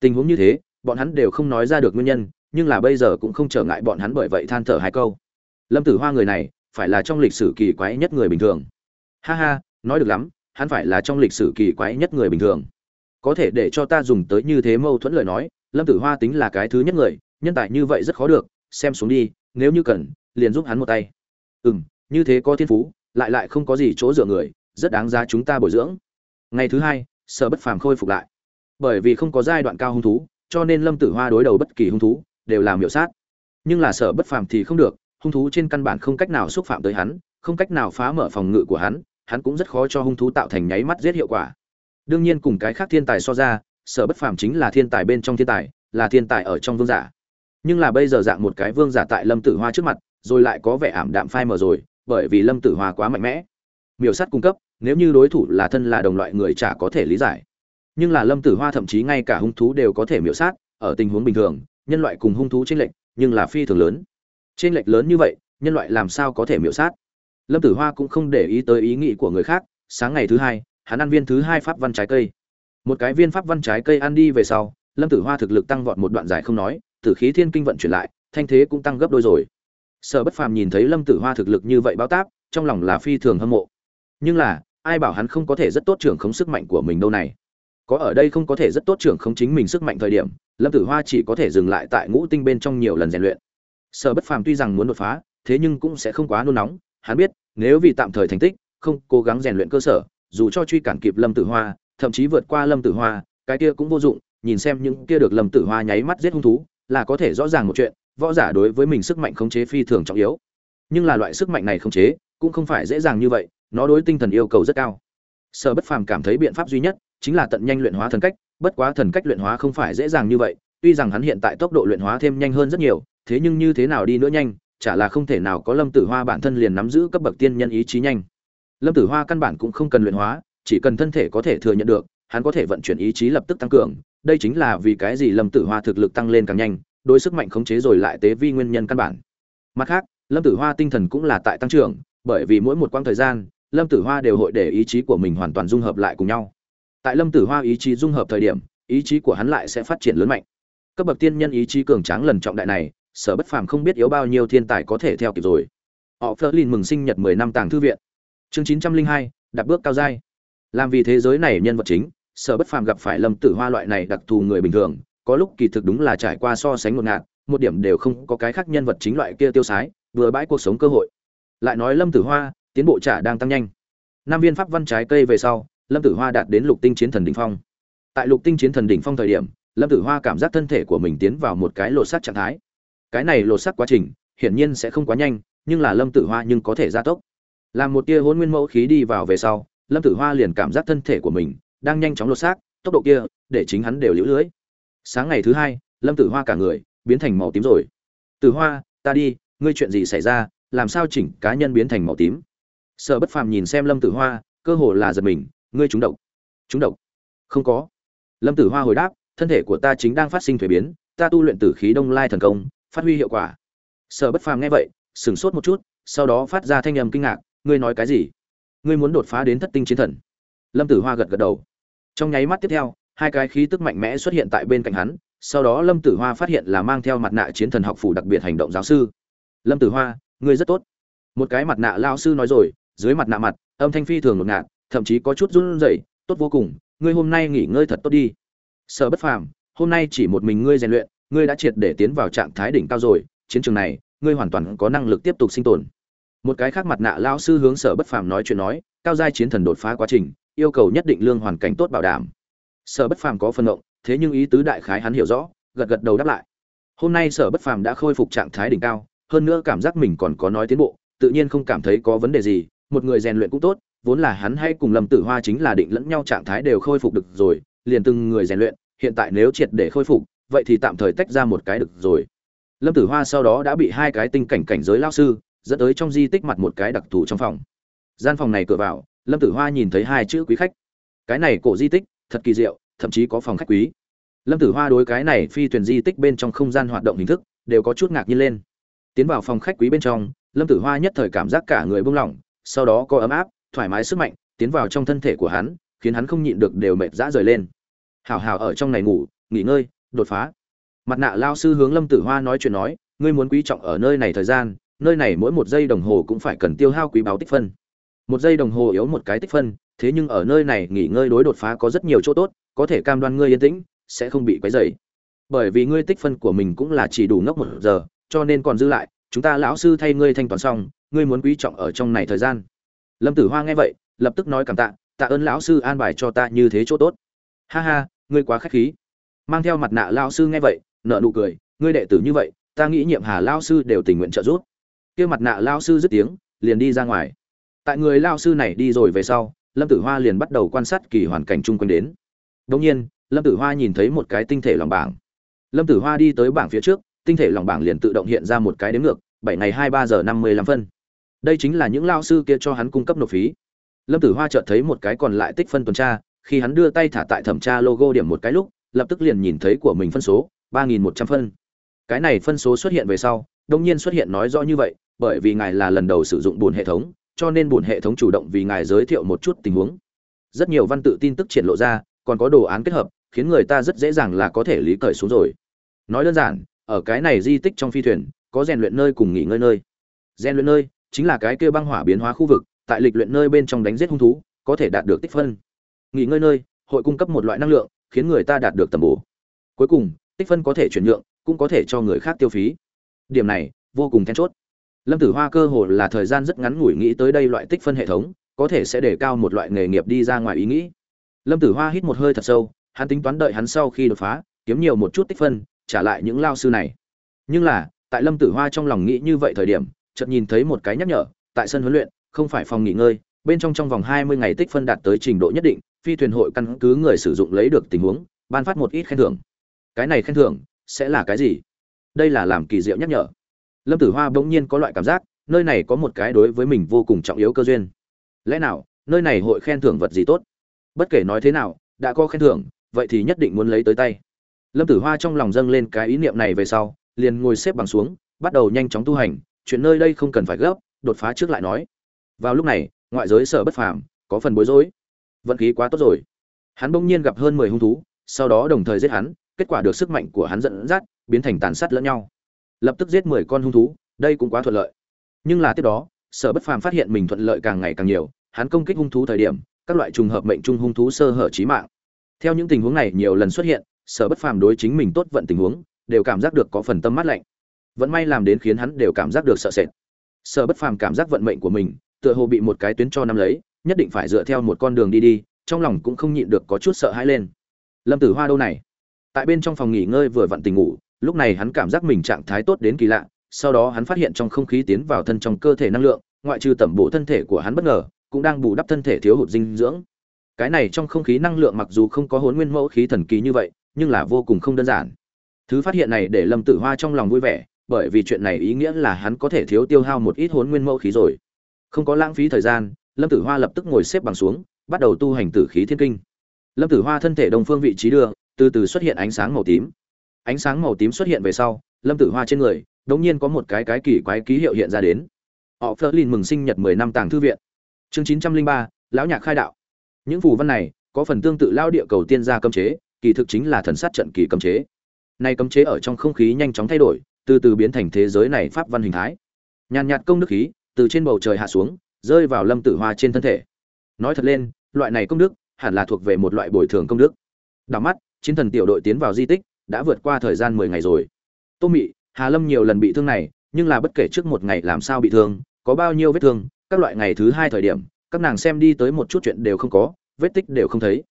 Tình huống như thế, bọn hắn đều không nói ra được nguyên nhân, nhưng là bây giờ cũng không trở ngại bọn hắn bởi vậy than thở hai câu. Lâm tử hoa người này, phải là trong lịch sử kỳ quái nhất người bình thường. Ha ha, nói được lắm, hắn phải là trong lịch sử kỳ quái nhất người bình thường. Có thể để cho ta dùng tới như thế mâu thuẫn lời nói, lâm tử hoa tính là cái thứ nhất người, nhân tài như vậy rất khó được, xem xuống đi, nếu như cần liền giúp hắn một tay. Ừ m như thế có thiên phú, lại lại không có gì chỗ dựa người, rất đáng giá chúng ta bồi dưỡng. Ngày thứ hai, sở bất phàm khôi phục lại. Bởi vì không có giai đoạn cao hung thú, cho nên lâm tử hoa đối đầu bất kỳ hung thú, đều làm miểu sát. Nhưng là sở bất phàm thì không được hung thú trên căn bản không cách nào xúc phạm tới hắn, không cách nào phá mở phòng ngự của hắn hắn cũng rất khó cho hung thú tạo thành nháy mắt giết hiệu quả. Đương nhiên cùng cái khác thiên tài so ra, sở bất phàm chính là thiên tài bên trong thiên tài, là thiên tài ở trong vương giả nhưng là bây giờ dạng một cái vương giả tại lâm tử hoa trước mặt, rồi lại có vẻ ảm đạm phai mờ rồi, bởi vì lâm tử hoa quá mạnh mẽ. Miểu sát cung cấp, nếu như đối thủ là thân là đồng loại người chả có thể lý giải. Nhưng là lâm tử hoa thậm chí ngay cả hung thú đều có thể miểu sát, ở tình huống bình thường, nhân loại cùng hung thú chênh lệch, nhưng là phi thường lớn. Chênh lệch lớn như vậy, nhân loại làm sao có thể miểu sát? Lâm tử hoa cũng không để ý tới ý nghĩ của người khác, sáng ngày thứ hai, hắn ăn viên thứ hai pháp văn trái cây. Một cái viên pháp văn trái cây ăn đi về sau, lâm tử hoa thực lực tăng vọt một đoạn dài không nói tử khí thiên kinh vận chuyển lại, thanh thế cũng tăng gấp đôi rồi. Sở bất phàm nhìn thấy lâm tử hoa thực lực như vậy báo táp, trong lòng là phi thường hâm mộ. Nhưng là, ai bảo hắn không có thể rất tốt trưởng khống sức mạnh của mình đâu này? Có ở đây không có thể rất tốt trưởng khống chính mình sức mạnh thời điểm, lâm tử hoa chỉ có thể dừng lại tại ngũ tinh bên trong nhiều lần rèn luyện. Sở bất phàm tuy rằng muốn đột phá, thế nhưng cũng sẽ không quá nôn nóng. Hắn biết, nếu vì tạm thời thành tích, không cố gắng rèn luyện cơ sở, dù cho truy cản kịp lâm tử hoa, thậm chí vượt qua lâm tử hoa, cái kia cũng vô dụng. Nhìn xem những kia được lâm tử hoa nháy mắt giết hung thú là có thể rõ ràng một chuyện, võ giả đối với mình sức mạnh khống chế phi thường trọng yếu. Nhưng là loại sức mạnh này khống chế, cũng không phải dễ dàng như vậy, nó đối tinh thần yêu cầu rất cao. Sở bất phàm cảm thấy biện pháp duy nhất chính là tận nhanh luyện hóa thần cách, bất quá thần cách luyện hóa không phải dễ dàng như vậy, tuy rằng hắn hiện tại tốc độ luyện hóa thêm nhanh hơn rất nhiều, thế nhưng như thế nào đi nữa nhanh, chả là không thể nào có lâm tử hoa bản thân liền nắm giữ cấp bậc tiên nhân ý chí nhanh. Lâm tử hoa căn bản cũng không cần luyện hóa, chỉ cần thân thể có thể thừa nhận được, hắn có thể vận chuyển ý chí lập tức tăng cường đây chính là vì cái gì lâm tử hoa thực lực tăng lên càng nhanh đối sức mạnh khống chế rồi lại tế vi nguyên nhân căn bản. Mặt khác lâm tử hoa tinh thần cũng là tại tăng trưởng bởi vì mỗi một quãng thời gian lâm tử hoa đều hội để ý chí của mình hoàn toàn dung hợp lại cùng nhau. Tại lâm tử hoa ý chí dung hợp thời điểm ý chí của hắn lại sẽ phát triển lớn mạnh. Cấp bậc tiên nhân ý chí cường tráng lần trọng đại này sở bất phàm không biết yếu bao nhiêu thiên tài có thể theo kịp rồi. Họ phơ lin mừng sinh nhật mười năm tàng thư viện. Chương chín trăm linh hai đặt bước cao dai, làm vì thế giới này nhân vật chính sở bất phàm gặp phải lâm tử hoa loại này đặc thù người bình thường, có lúc kỳ thực đúng là trải qua so sánh ngột ngạt, một điểm đều không có cái khác nhân vật chính loại kia tiêu sái, vừa bãi cuộc sống cơ hội. Lại nói lâm tử hoa, tiến bộ trả đang tăng nhanh. Năm viên pháp văn trái cây về sau, lâm tử hoa đạt đến lục tinh chiến thần đỉnh phong. Tại lục tinh chiến thần đỉnh phong thời điểm, lâm tử hoa cảm giác thân thể của mình tiến vào một cái lột xác trạng thái. Cái này lột xác quá trình, hiển nhiên sẽ không quá nhanh, nhưng là lâm tử hoa nhưng có thể gia tốc. Làm một tia hôn nguyên mẫu khí đi vào về sau, lâm tử hoa liền cảm giác thân thể của mình đang nhanh chóng lột xác, tốc độ kia để chính hắn đều lũ lưỡi sáng ngày thứ hai, lâm tử hoa cả người biến thành màu tím rồi. Tử hoa, ta đi, ngươi chuyện gì xảy ra, làm sao chỉnh cá nhân biến thành màu tím? Sợ bất phàm nhìn xem lâm tử hoa, cơ hồ là giật mình, ngươi trúng độc. Trúng độc? Không có. Lâm tử hoa hồi đáp, thân thể của ta chính đang phát sinh thuế biến, ta tu luyện tử khí đông lai thần công, phát huy hiệu quả. Sở bất phàm nghe vậy, sửng sốt một chút, sau đó phát ra thanh âm kinh ngạc, ngươi nói cái gì? Ngươi muốn đột phá đến thất tinh chiến thần? Lâm tử hoa gật gật đầu. Trong nháy mắt tiếp theo, hai cái khí tức mạnh mẽ xuất hiện tại bên cạnh hắn, sau đó lâm tử hoa phát hiện là mang theo mặt nạ chiến thần học phủ đặc biệt hành động giáo sư. Lâm tử hoa, ngươi rất tốt. Một cái mặt nạ lao sư nói rồi, dưới mặt nạ mặt, âm thanh phi thường ngột ngạt, thậm chí có chút run rẩy, tốt vô cùng, ngươi hôm nay nghỉ ngơi thật tốt đi. Sở bất phàm, hôm nay chỉ một mình ngươi rèn luyện, ngươi đã triệt để tiến vào trạng thái đỉnh cao rồi, chiến trường này, ngươi hoàn toàn có năng lực tiếp tục sinh tồn. Một cái khác mặt nạ lao sư hướng sở bất phàm nói chuyện nói, cao giai chiến thần đột phá quá trình yêu cầu nhất định lương hoàn cảnh tốt bảo đảm. Sở bất phàm có phân động thế nhưng ý tứ đại khái hắn hiểu rõ, gật gật đầu đáp lại. Hôm nay sở bất phàm đã khôi phục trạng thái đỉnh cao, hơn nữa cảm giác mình còn có nói tiến bộ, tự nhiên không cảm thấy có vấn đề gì, một người rèn luyện cũng tốt, vốn là hắn hay cùng lâm tử hoa chính là định lẫn nhau trạng thái đều khôi phục được rồi, liền từng người rèn luyện, hiện tại nếu triệt để khôi phục, vậy thì tạm thời tách ra một cái được rồi. Lâm tử hoa sau đó đã bị hai cái tinh cảnh cảnh giới lao sư, dẫn tới trong di tích mặt một cái đặc thù trong phòng. Gian phòng này cửa vào lâm tử hoa nhìn thấy hai chữ quý khách. Cái này cổ di tích, thật kỳ diệu, thậm chí có phòng khách quý. Lâm tử hoa đối cái này phi thuyền di tích bên trong không gian hoạt động hình thức, đều có chút ngạc nhiên lên. Tiến vào phòng khách quý bên trong, lâm tử hoa nhất thời cảm giác cả người buông lỏng, sau đó có ấm áp, thoải mái sức mạnh, tiến vào trong thân thể của hắn, khiến hắn không nhịn được đều mệt dã rời lên. Hào hào ở trong này ngủ, nghỉ ngơi, đột phá. Mặt nạ lao sư hướng lâm tử hoa nói chuyện nói, ngươi muốn quý trọng ở nơi này thời gian, nơi này mỗi một giây đồng hồ cũng phải cần tiêu hao quý báo tích phân một giây đồng hồ yếu một cái tích phân, thế nhưng ở nơi này nghỉ ngơi đối đột phá có rất nhiều chỗ tốt, có thể cam đoan ngươi yên tĩnh, sẽ không bị quấy dày bởi vì ngươi tích phân của mình cũng là chỉ đủ ngốc một giờ, cho nên còn dư lại, chúng ta lão sư thay ngươi thanh toán xong, ngươi muốn quý trọng ở trong này thời gian. Lâm tử hoa nghe vậy, lập tức nói cảm tạ tạ ơn lão sư an bài cho ta như thế chỗ tốt. Ha ha, ngươi quá khách khí. Mang theo mặt nạ lão sư nghe vậy nợ nụ cười, ngươi đệ tử như vậy, ta nghĩ nhiệm hà lão sư đều tình nguyện trợ giúp. Kia mặt nạ lão sư dứt tiếng, liền đi ra ngoài tại người lao sư này đi rồi về sau, lâm tử hoa liền bắt đầu quan sát kỳ hoàn cảnh chung quanh đến. Đông nhiên, lâm tử hoa nhìn thấy một cái tinh thể lòng bảng. Lâm tử hoa đi tới bảng phía trước, tinh thể lòng bảng liền tự động hiện ra một cái đếm ngược, bảy ngày hai ba giờ năm mươi lăm phân. Đây chính là những lao sư kia cho hắn cung cấp nộp phí. Lâm tử hoa chợt thấy một cái còn lại tích phân tuần tra, khi hắn đưa tay thả tại thẩm tra logo điểm một cái lúc, lập tức liền nhìn thấy của mình phân số, ba nghìn một trăm phân. Cái này phân số xuất hiện về sau đông nhiên xuất hiện nói rõ như vậy, bởi vì ngài là lần đầu sử dụng bùn hệ thống cho nên bổn hệ thống chủ động vì ngài giới thiệu một chút tình huống. Rất nhiều văn tự tin tức triển lộ ra, còn có đồ án kết hợp, khiến người ta rất dễ dàng là có thể lý cởi xuống rồi. Nói đơn giản, ở cái này di tích trong phi thuyền, có rèn luyện nơi cùng nghỉ ngơi nơi. Rèn luyện nơi chính là cái kia băng hỏa biến hóa khu vực, tại lịch luyện nơi bên trong đánh giết hung thú, có thể đạt được tích phân. Nghỉ ngơi nơi, hội cung cấp một loại năng lượng, khiến người ta đạt được tầm bổ. Cuối cùng, tích phân có thể chuyển nhượng, cũng có thể cho người khác tiêu phí. Điểm này, vô cùng then chốt lâm tử hoa cơ hồ là thời gian rất ngắn ngủi nghĩ tới đây loại tích phân hệ thống, có thể sẽ để cao một loại nghề nghiệp đi ra ngoài ý nghĩ. Lâm tử hoa hít một hơi thật sâu, hắn tính toán đợi hắn sau khi đột phá, kiếm nhiều một chút tích phân, trả lại những lao sư này. Nhưng là, tại lâm tử hoa trong lòng nghĩ như vậy thời điểm, chợt nhìn thấy một cái nhắc nhở, tại sân huấn luyện, không phải phòng nghỉ ngơi, bên trong trong vòng hai mươi ngày tích phân đạt tới trình độ nhất định, phi thuyền hội căn cứ người sử dụng lấy được tình huống, ban phát một ít khen thưởng. Cái này khen thưởng, sẽ là cái gì? Đây là làm kỳ diệu nhắc nhở lâm tử hoa bỗng nhiên có loại cảm giác, nơi này có một cái đối với mình vô cùng trọng yếu cơ duyên. Lẽ nào, nơi này hội khen thưởng vật gì tốt? Bất kể nói thế nào, đã có khen thưởng, vậy thì nhất định muốn lấy tới tay. Lâm tử hoa trong lòng dâng lên cái ý niệm này về sau, liền ngồi xếp bằng xuống, bắt đầu nhanh chóng tu hành, chuyện nơi đây không cần phải gấp, đột phá trước lại nói. Vào lúc này, ngoại giới sở bất phàm, có phần bối rối. Vận khí quá tốt rồi. Hắn bỗng nhiên gặp hơn mười hung thú, sau đó đồng thời giết hắn, kết quả được sức mạnh của hắn dẫn dắt, biến thành tàn sát lẫn nhau lập tức giết mười con hung thú, đây cũng quá thuận lợi. Nhưng là tiếp đó, sở bất phàm phát hiện mình thuận lợi càng ngày càng nhiều, hắn công kích hung thú thời điểm, các loại trùng hợp mệnh trung hung thú sơ hở trí mạng. Theo những tình huống này nhiều lần xuất hiện, sở bất phàm đối chính mình tốt vận tình huống, đều cảm giác được có phần tâm mát lạnh. Vẫn may làm đến khiến hắn đều cảm giác được sợ sệt. Sở bất phàm cảm giác vận mệnh của mình, tựa hồ bị một cái tuyến cho năm lấy, nhất định phải dựa theo một con đường đi đi, trong lòng cũng không nhịn được có chút sợ hãi lên. Lâm tử hoa đâu này? Tại bên trong phòng nghỉ ngơi vừa vặn tình ngủ lúc này hắn cảm giác mình trạng thái tốt đến kỳ lạ, sau đó hắn phát hiện trong không khí tiến vào thân trong cơ thể năng lượng, ngoại trừ tẩm bổ thân thể của hắn bất ngờ, cũng đang bù đắp thân thể thiếu hụt dinh dưỡng. Cái này trong không khí năng lượng mặc dù không có hồn nguyên mẫu khí thần kỳ như vậy, nhưng là vô cùng không đơn giản. Thứ phát hiện này để lâm tử hoa trong lòng vui vẻ, bởi vì chuyện này ý nghĩa là hắn có thể thiếu tiêu hao một ít hồn nguyên mẫu khí rồi. Không có lãng phí thời gian, lâm tử hoa lập tức ngồi xếp bằng xuống, bắt đầu tu hành tử khí thiên kinh. Lâm tử hoa thân thể đồng phương vị trí đưa, từ từ xuất hiện ánh sáng màu tím ánh sáng màu tím xuất hiện về sau, lâm tử hoa trên người, đống nhiên có một cái cái kỳ quái ký hiệu hiện ra đến. Họ phơ lin mừng sinh nhật mười năm tàng thư viện. Chương chín trăm linh ba, lão nhạc khai đạo. Những phù văn này, có phần tương tự lao địa cầu tiên gia cấm chế, kỳ thực chính là thần sát trận kỳ cấm chế. Nay cấm chế ở trong không khí nhanh chóng thay đổi, từ từ biến thành thế giới này pháp văn hình thái. Nhàn nhạt công đức khí, từ trên bầu trời hạ xuống, rơi vào lâm tử hoa trên thân thể. Nói thật lên, loại này công đức, hẳn là thuộc về một loại bồi thường công đức. Đảo mắt, chiến thần tiểu đội tiến vào di tích đã vượt qua thời gian mười ngày rồi. Tô mị, hà lâm nhiều lần bị thương này, nhưng là bất kể trước một ngày làm sao bị thương, có bao nhiêu vết thương, các loại ngày thứ hai thời điểm, các nàng xem đi tới một chút chuyện đều không có, vết tích đều không thấy.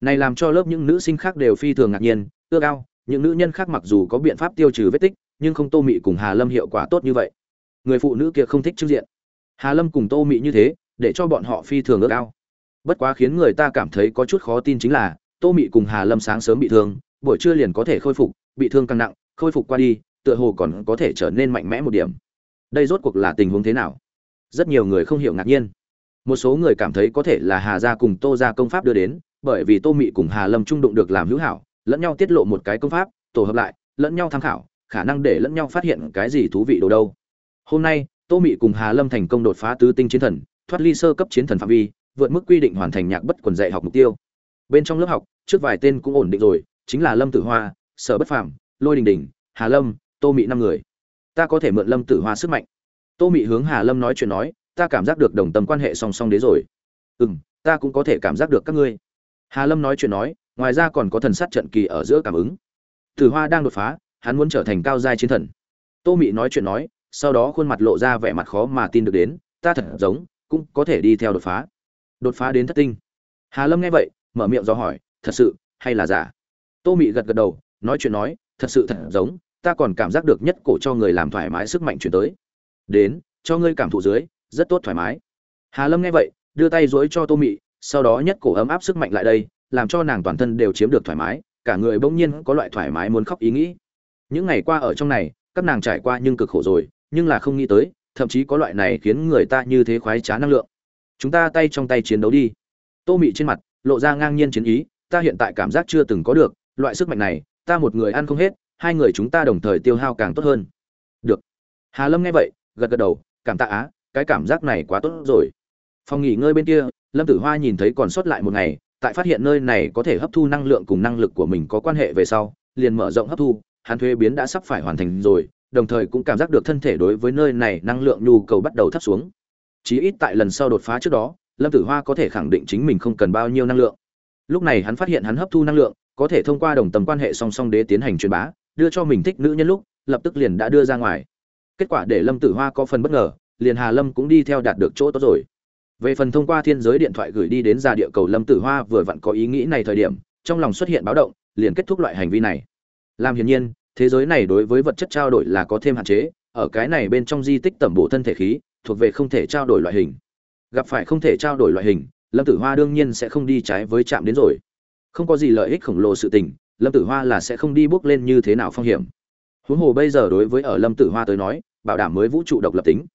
Này làm cho lớp những nữ sinh khác đều phi thường ngạc nhiên, ước ao, những nữ nhân khác mặc dù có biện pháp tiêu trừ vết tích, nhưng không tô mị cùng hà lâm hiệu quả tốt như vậy. Người phụ nữ kia không thích trước diện. Hà lâm cùng tô mị như thế, để cho bọn họ phi thường ước ao. Bất quá khiến người ta cảm thấy có chút khó tin chính là, tô mị cùng hà lâm sáng sớm bị thương buổi trưa liền có thể khôi phục, bị thương càng nặng, khôi phục qua đi, tựa hồ còn có thể trở nên mạnh mẽ một điểm. Đây rốt cuộc là tình huống thế nào? Rất nhiều người không hiểu ngạc nhiên. Một số người cảm thấy có thể là hà gia cùng tô gia công pháp đưa đến, bởi vì tô mị cùng hà lâm trung đụng được làm hữu hảo, lẫn nhau tiết lộ một cái công pháp, tổ hợp lại, lẫn nhau tham khảo, khả năng để lẫn nhau phát hiện cái gì thú vị đồ đâu. Hôm nay, tô mị cùng hà lâm thành công đột phá tứ tinh chiến thần, thoát ly sơ cấp chiến thần phạm vi, vượt mức quy định hoàn thành nhạc bất quần dạy học mục tiêu. Bên trong lớp học, trước vài tên cũng ổn định rồi chính là lâm tử hoa, sở bất phàm, lôi đình đình, hà lâm, tô mị năm người. Ta có thể mượn lâm tử hoa sức mạnh. Tô mị hướng hà lâm nói chuyện nói, ta cảm giác được đồng tâm quan hệ song song đế rồi. Ừ m ta cũng có thể cảm giác được các ngươi. Hà lâm nói chuyện nói, ngoài ra còn có thần sát trận kỳ ở giữa cảm ứng. Tử hoa đang đột phá, hắn muốn trở thành cao giai chiến thần. Tô mị nói chuyện nói, sau đó khuôn mặt lộ ra vẻ mặt khó mà tin được đến, ta thật giống, cũng có thể đi theo đột phá. Đột phá đến thất tinh. Hà lâm nghe vậy, mở miệng do hỏi, thật sự, hay là giả? Tô mị gật gật đầu, nói chuyện nói, thật sự thật giống, ta còn cảm giác được nhất cổ cho người làm thoải mái sức mạnh chuyển tới. Đến, cho ngươi cảm thụ dưới, rất tốt thoải mái. Hà lâm nghe vậy, đưa tay dối cho tô mị, sau đó nhất cổ ấm áp sức mạnh lại đây, làm cho nàng toàn thân đều chiếm được thoải mái, cả người bỗng nhiên có loại thoải mái muốn khóc ý nghĩ. Những ngày qua ở trong này, các nàng trải qua nhưng cực khổ rồi, nhưng là không nghĩ tới, thậm chí có loại này khiến người ta như thế khoái trá năng lượng. Chúng ta tay trong tay chiến đấu đi. Tô mị trên mặt, lộ ra ngang nhiên chiến ý, ta hiện tại cảm giác chưa từng có được loại sức mạnh này, ta một người ăn không hết, hai người chúng ta đồng thời tiêu hao càng tốt hơn. Được. Hà lâm nghe vậy, gật gật đầu, cảm tạ á, cái cảm giác này quá tốt rồi. Phòng nghỉ ngơi bên kia, lâm tử hoa nhìn thấy còn sót lại một ngày, tại phát hiện nơi này có thể hấp thu năng lượng cùng năng lực của mình có quan hệ về sau, liền mở rộng hấp thu, hắn thuế biến đã sắp phải hoàn thành rồi, đồng thời cũng cảm giác được thân thể đối với nơi này năng lượng nhu cầu bắt đầu thấp xuống. Chí ít tại lần sau đột phá trước đó, lâm tử hoa có thể khẳng định chính mình không cần bao nhiêu năng lượng. Lúc này hắn phát hiện hắn hấp thu năng lượng có thể thông qua đồng tầm quan hệ song song đế tiến hành truyền bá, đưa cho mình thích nữ nhân lúc, lập tức liền đã đưa ra ngoài. Kết quả để lâm tử hoa có phần bất ngờ, liền hà lâm cũng đi theo đạt được chỗ tốt rồi. Về phần thông qua thiên giới điện thoại gửi đi đến ra địa cầu, lâm tử hoa vừa vặn có ý nghĩ này thời điểm, trong lòng xuất hiện báo động, liền kết thúc loại hành vi này. Làm hiển nhiên, thế giới này đối với vật chất trao đổi là có thêm hạn chế, ở cái này bên trong di tích tẩm bổ thân thể khí, thuộc về không thể trao đổi loại hình. Gặp phải không thể trao đổi loại hình, lâm tử hoa đương nhiên sẽ không đi trái với chạm đến rồi không có gì lợi ích khổng lồ sự tình, lâm tử hoa là sẽ không đi bước lên như thế nào phong hiểm. Huống hồ bây giờ đối với ở lâm tử hoa tới nói, bảo đảm mới vũ trụ độc lập tính,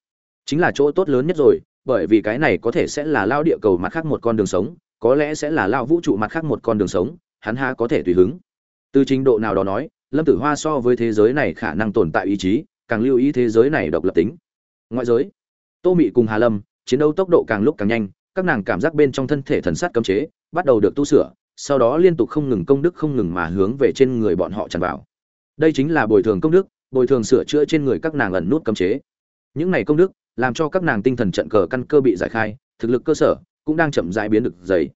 chính là chỗ tốt lớn nhất rồi, bởi vì cái này có thể sẽ là lao địa cầu mặt khác một con đường sống, có lẽ sẽ là lao vũ trụ mặt khác một con đường sống, hắn ha có thể tùy hứng. Từ trình độ nào đó nói, lâm tử hoa so với thế giới này khả năng tồn tại ý chí, càng lưu ý thế giới này độc lập tính. Ngoại giới, tô mị cùng hà lâm, chiến đấu tốc độ càng lúc càng nhanh, các nàng cảm giác bên trong thân thể thần sát cấm chế, bắt đầu được tu sửa sau đó liên tục không ngừng công đức không ngừng mà hướng về trên người bọn họ tràn vào. Đây chính là bồi thường công đức, bồi thường sửa chữa trên người các nàng ẩn nút cấm chế. Những này công đức, làm cho các nàng tinh thần trận cờ căn cơ bị giải khai, thực lực cơ sở cũng đang chậm rãi biến được dày.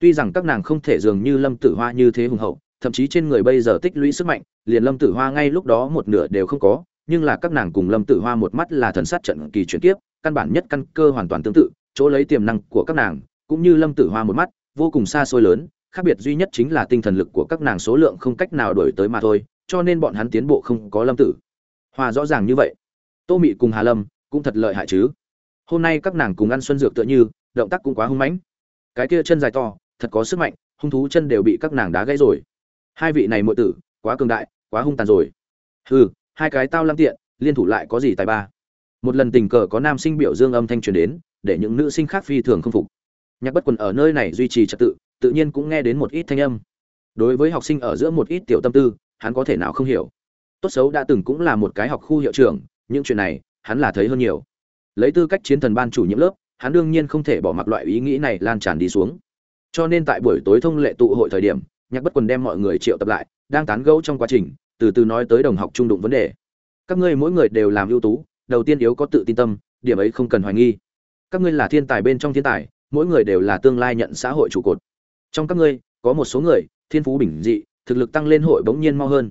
Tuy rằng các nàng không thể dường như lâm tử hoa như thế hùng hậu, thậm chí trên người bây giờ tích lũy sức mạnh, liền lâm tử hoa ngay lúc đó một nửa đều không có, nhưng là các nàng cùng lâm tử hoa một mắt là thần sát trận kỳ chuyển tiếp căn bản nhất căn cơ hoàn toàn tương tự, chỗ lấy tiềm năng của các nàng, cũng như lâm tử hoa một mắt, vô cùng xa xôi lớn khác biệt duy nhất chính là tinh thần lực của các nàng số lượng không cách nào đổi tới mà thôi, cho nên bọn hắn tiến bộ không có lâm tử. Hòa rõ ràng như vậy. Tô mị cùng hà lâm cũng thật lợi hại chứ. Hôm nay các nàng cùng ăn xuân dược tựa như, động tác cũng quá hung mãnh. Cái kia chân dài to, thật có sức mạnh, hung thú chân đều bị các nàng đá gãy rồi. Hai vị này mượn tử, quá cường đại, quá hung tàn rồi. Hừ, hai cái tao lăng tiện, liên thủ lại có gì tài ba? Một lần tình cờ có nam sinh biểu dương âm thanh truyền đến, để những nữ sinh khác phi thường không phục. Nhạc bất quần ở nơi này duy trì trật tự tự nhiên cũng nghe đến một ít thanh âm. Đối với học sinh ở giữa một ít tiểu tâm tư, hắn có thể nào không hiểu. Tốt xấu đã từng cũng là một cái học khu hiệu trưởng, những chuyện này, hắn là thấy hơn nhiều. Lấy tư cách chiến thần ban chủ nhiệm lớp, hắn đương nhiên không thể bỏ mặc loại ý nghĩ này lan tràn đi xuống. Cho nên tại buổi tối thông lệ tụ hội thời điểm, nhạc bất quần đem mọi người triệu tập lại, đang tán gẫu trong quá trình, từ từ nói tới đồng học trung đụng vấn đề. Các ngươi mỗi người đều làm ưu tú, đầu tiên yếu có tự tin tâm, điểm ấy không cần hoài nghi. Các ngươi là thiên tài bên trong thiên tài, mỗi người đều là tương lai nhận xã hội trụ cột trong các ngươi, có một số người, thiên phú bình dị, thực lực tăng lên hội bỗng nhiên mau hơn.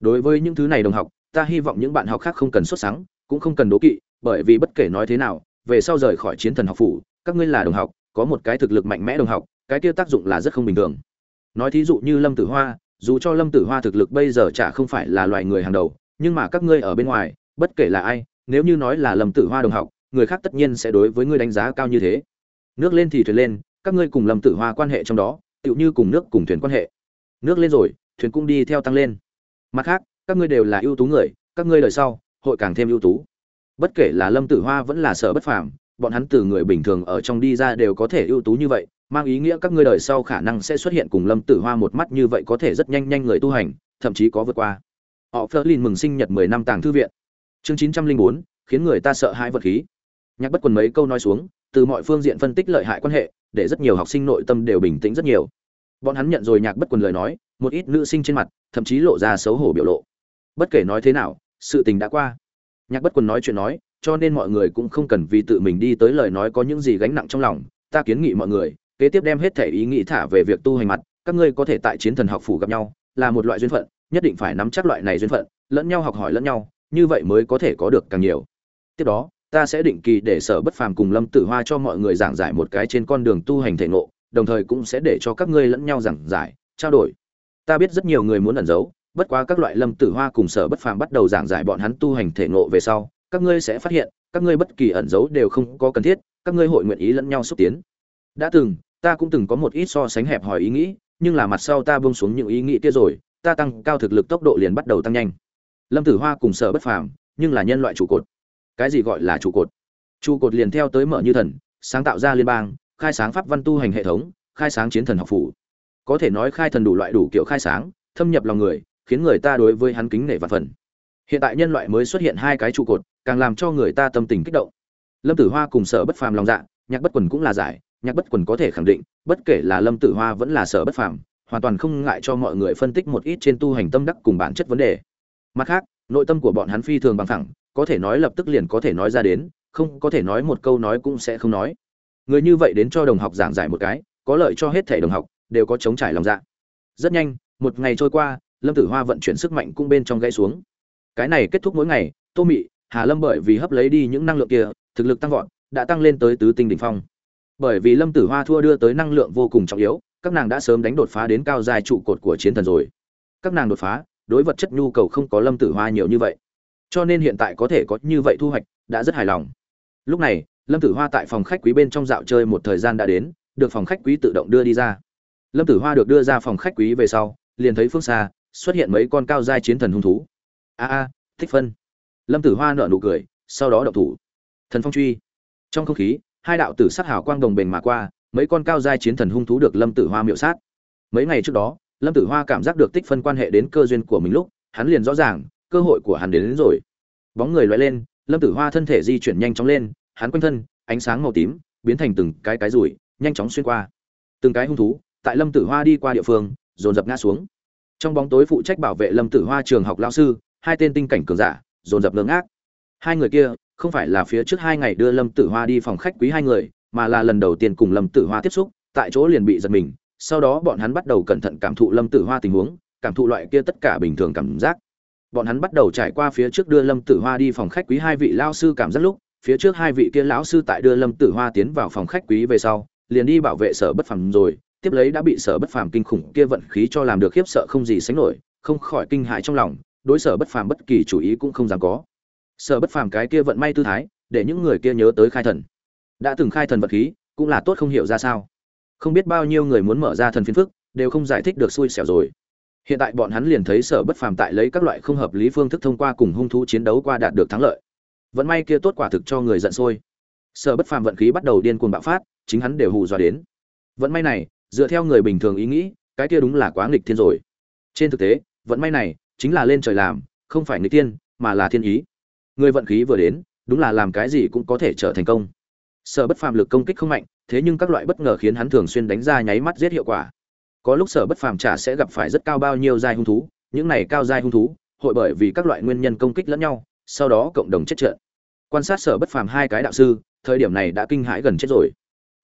Đối với những thứ này đồng học, ta hy vọng những bạn học khác không cần xuất sáng cũng không cần đố kỵ, bởi vì bất kể nói thế nào, về sau rời khỏi chiến thần học phủ, các ngươi là đồng học, có một cái thực lực mạnh mẽ đồng học, cái kia tác dụng là rất không bình thường. Nói thí dụ như lâm tử hoa, dù cho lâm tử hoa thực lực bây giờ chả không phải là loài người hàng đầu, nhưng mà các ngươi ở bên ngoài, bất kể là ai, nếu như nói là lâm tử hoa đồng học, người khác tất nhiên sẽ đối với ngươi đánh giá cao như thế. Nước lên thì thuyền lên các ngươi cùng lâm tử hoa quan hệ trong đó, tựu như cùng nước cùng thuyền quan hệ. Nước lên rồi, thuyền cũng đi theo tăng lên. Mặt khác, các ngươi đều là ưu tú người, các ngươi đời sau, hội càng thêm ưu tú. Bất kể là lâm tử hoa vẫn là sở bất phàm, bọn hắn từ người bình thường ở trong đi ra đều có thể ưu tú như vậy, mang ý nghĩa các ngươi đời sau khả năng sẽ xuất hiện cùng lâm tử hoa một mắt như vậy có thể rất nhanh nhanh người tu hành, thậm chí có vượt qua. Họ phớt lên mừng sinh nhật mười năm tàng thư viện. Chương chín trăm linh bốn, khiến người ta sợ hãi vật khí. Nhạc bất quần mấy câu nói xuống, từ mọi phương diện phân tích lợi hại quan hệ để rất nhiều học sinh nội tâm đều bình tĩnh rất nhiều. Bọn hắn nhận rồi nhạc bất quần lời nói, một ít nữ sinh trên mặt, thậm chí lộ ra xấu hổ biểu lộ. Bất kể nói thế nào, sự tình đã qua. Nhạc bất quần nói chuyện nói, cho nên mọi người cũng không cần vì tự mình đi tới lời nói có những gì gánh nặng trong lòng. Ta kiến nghị mọi người, kế tiếp đem hết thể ý nghĩ thả về việc tu hành mặt, các ngươi có thể tại chiến thần học phủ gặp nhau, là một loại duyên phận, nhất định phải nắm chắc loại này duyên phận, lẫn nhau học hỏi lẫn nhau, như vậy mới có thể có được càng nhiều. Tiếp đó ta sẽ định kỳ để sở bất phàm cùng lâm tử hoa cho mọi người giảng giải một cái trên con đường tu hành thể ngộ, đồng thời cũng sẽ để cho các ngươi lẫn nhau giảng giải, trao đổi. Ta biết rất nhiều người muốn ẩn giấu, bất quá các loại lâm tử hoa cùng sở bất phàm bắt đầu giảng giải bọn hắn tu hành thể ngộ về sau, các ngươi sẽ phát hiện, các ngươi bất kỳ ẩn giấu đều không có cần thiết, các ngươi hội nguyện ý lẫn nhau xúc tiến. Đã từng, ta cũng từng có một ít so sánh hẹp hòi ý nghĩ, nhưng là mặt sau ta buông xuống những ý nghĩ kia rồi, ta tăng cao thực lực tốc độ liền bắt đầu tăng nhanh. Lâm tử hoa cùng sở bất phàm, nhưng là nhân loại trụ cột cái gì gọi là trụ cột? Trụ cột liền theo tới mở như thần, sáng tạo ra liên bang, khai sáng pháp văn tu hành hệ thống, khai sáng chiến thần học phủ. Có thể nói khai thần đủ loại đủ kiểu khai sáng, thâm nhập lòng người, khiến người ta đối với hắn kính nể và phần. Hiện tại nhân loại mới xuất hiện hai cái trụ cột, càng làm cho người ta tâm tình kích động. Lâm tử hoa cùng sở bất phàm lòng dạ nhạc bất quần cũng là giải, nhạc bất quần có thể khẳng định, bất kể là lâm tử hoa vẫn là sở bất phàm, hoàn toàn không ngại cho mọi người phân tích một ít trên tu hành tâm đắc cùng bản chất vấn đề. Mặt khác, nội tâm của bọn hắn phi thường bằng thẳng có thể nói lập tức liền có thể nói ra đến, không có thể nói một câu nói cũng sẽ không nói. Người như vậy đến cho đồng học giảng giải một cái, có lợi cho hết thể đồng học, đều có chống trải lòng dạ. Rất nhanh, một ngày trôi qua, lâm tử hoa vận chuyển sức mạnh cung bên trong gãy xuống. Cái này kết thúc mỗi ngày, tô mị, hà lâm bởi vì hấp lấy đi những năng lượng kia, thực lực tăng vọt, đã tăng lên tới tứ tinh đỉnh phong. Bởi vì lâm tử hoa thua đưa tới năng lượng vô cùng trọng yếu, các nàng đã sớm đánh đột phá đến cao dài trụ cột của chiến thần rồi. Các nàng đột phá, đối vật chất nhu cầu không có lâm tử hoa nhiều như vậy cho nên hiện tại có thể có như vậy thu hoạch, đã rất hài lòng. Lúc này, lâm tử hoa tại phòng khách quý bên trong dạo chơi một thời gian đã đến, được phòng khách quý tự động đưa đi ra. Lâm tử hoa được đưa ra phòng khách quý về sau, liền thấy phương xa, xuất hiện mấy con cao giai chiến thần hung thú. A a, thích phân. Lâm tử hoa nở nụ cười, sau đó đậu thủ. Thần phong truy. Trong không khí, hai đạo tử sắc hảo quang đồng bền mà qua, mấy con cao giai chiến thần hung thú được lâm tử hoa miệu sát. Mấy ngày trước đó, lâm tử hoa cảm giác được tích phân quan hệ đến cơ duyên của mình lúc, hắn liền rõ ràng cơ hội của hắn đến, đến rồi. Bóng người loay lên lâm tử hoa thân thể di chuyển nhanh chóng lên hắn quanh thân ánh sáng màu tím biến thành từng cái cái rủi nhanh chóng xuyên qua. Từng cái hung thú tại lâm tử hoa đi qua địa phương dồn dập ngã xuống. Trong bóng tối phụ trách bảo vệ lâm tử hoa trường học lao sư hai tên tinh cảnh cường giả dồn dập ngớ ngác. Hai người kia không phải là phía trước hai ngày đưa lâm tử hoa đi phòng khách quý hai người mà là lần đầu tiên cùng lâm tử hoa tiếp xúc tại chỗ liền bị giật mình. Sau đó bọn hắn bắt đầu cẩn thận cảm thụ lâm tử hoa tình huống cảm thụ loại kia tất cả bình thường cảm giác bọn hắn bắt đầu trải qua phía trước đưa lâm tử hoa đi phòng khách quý hai vị lao sư cảm giác lúc, phía trước hai vị kia lão sư tại đưa lâm tử hoa tiến vào phòng khách quý về sau, liền đi bảo vệ sở bất phàm rồi, tiếp lấy đã bị sở bất phàm kinh khủng kia vận khí cho làm được khiếp sợ không gì sánh nổi, không khỏi kinh hại trong lòng, đối sở bất phàm bất kỳ chủ ý cũng không dám có. Sở bất phàm cái kia vận may tư thái, để những người kia nhớ tới khai thần. Đã từng khai thần vật khí, cũng là tốt không hiểu ra sao. Không biết bao nhiêu người muốn mở ra thần phiến phức, đều không giải thích được xui xẻo rồi hiện tại bọn hắn liền thấy sở bất phàm tại lấy các loại không hợp lý phương thức thông qua cùng hung thú chiến đấu qua đạt được thắng lợi. Vận may kia tốt quả thực cho người giận sôi. Sở bất phàm vận khí bắt đầu điên cuồng bạo phát, chính hắn đều hù dọa đến. Vận may này, dựa theo người bình thường ý nghĩ, cái kia đúng là quá nghịch thiên rồi. Trên thực tế, vận may này chính là lên trời làm, không phải nghịch thiên, mà là thiên ý. Người vận khí vừa đến, đúng là làm cái gì cũng có thể trở thành công. Sở bất phàm lực công kích không mạnh, thế nhưng các loại bất ngờ khiến hắn thường xuyên đánh ra nháy mắt giết hiệu quả có lúc sở bất phàm trả sẽ gặp phải rất cao bao nhiêu giai hung thú, những này cao giai hung thú, hội bởi vì các loại nguyên nhân công kích lẫn nhau, sau đó cộng đồng chết trận. Quan sát sở bất phàm hai cái đạo sư, thời điểm này đã kinh hãi gần chết rồi.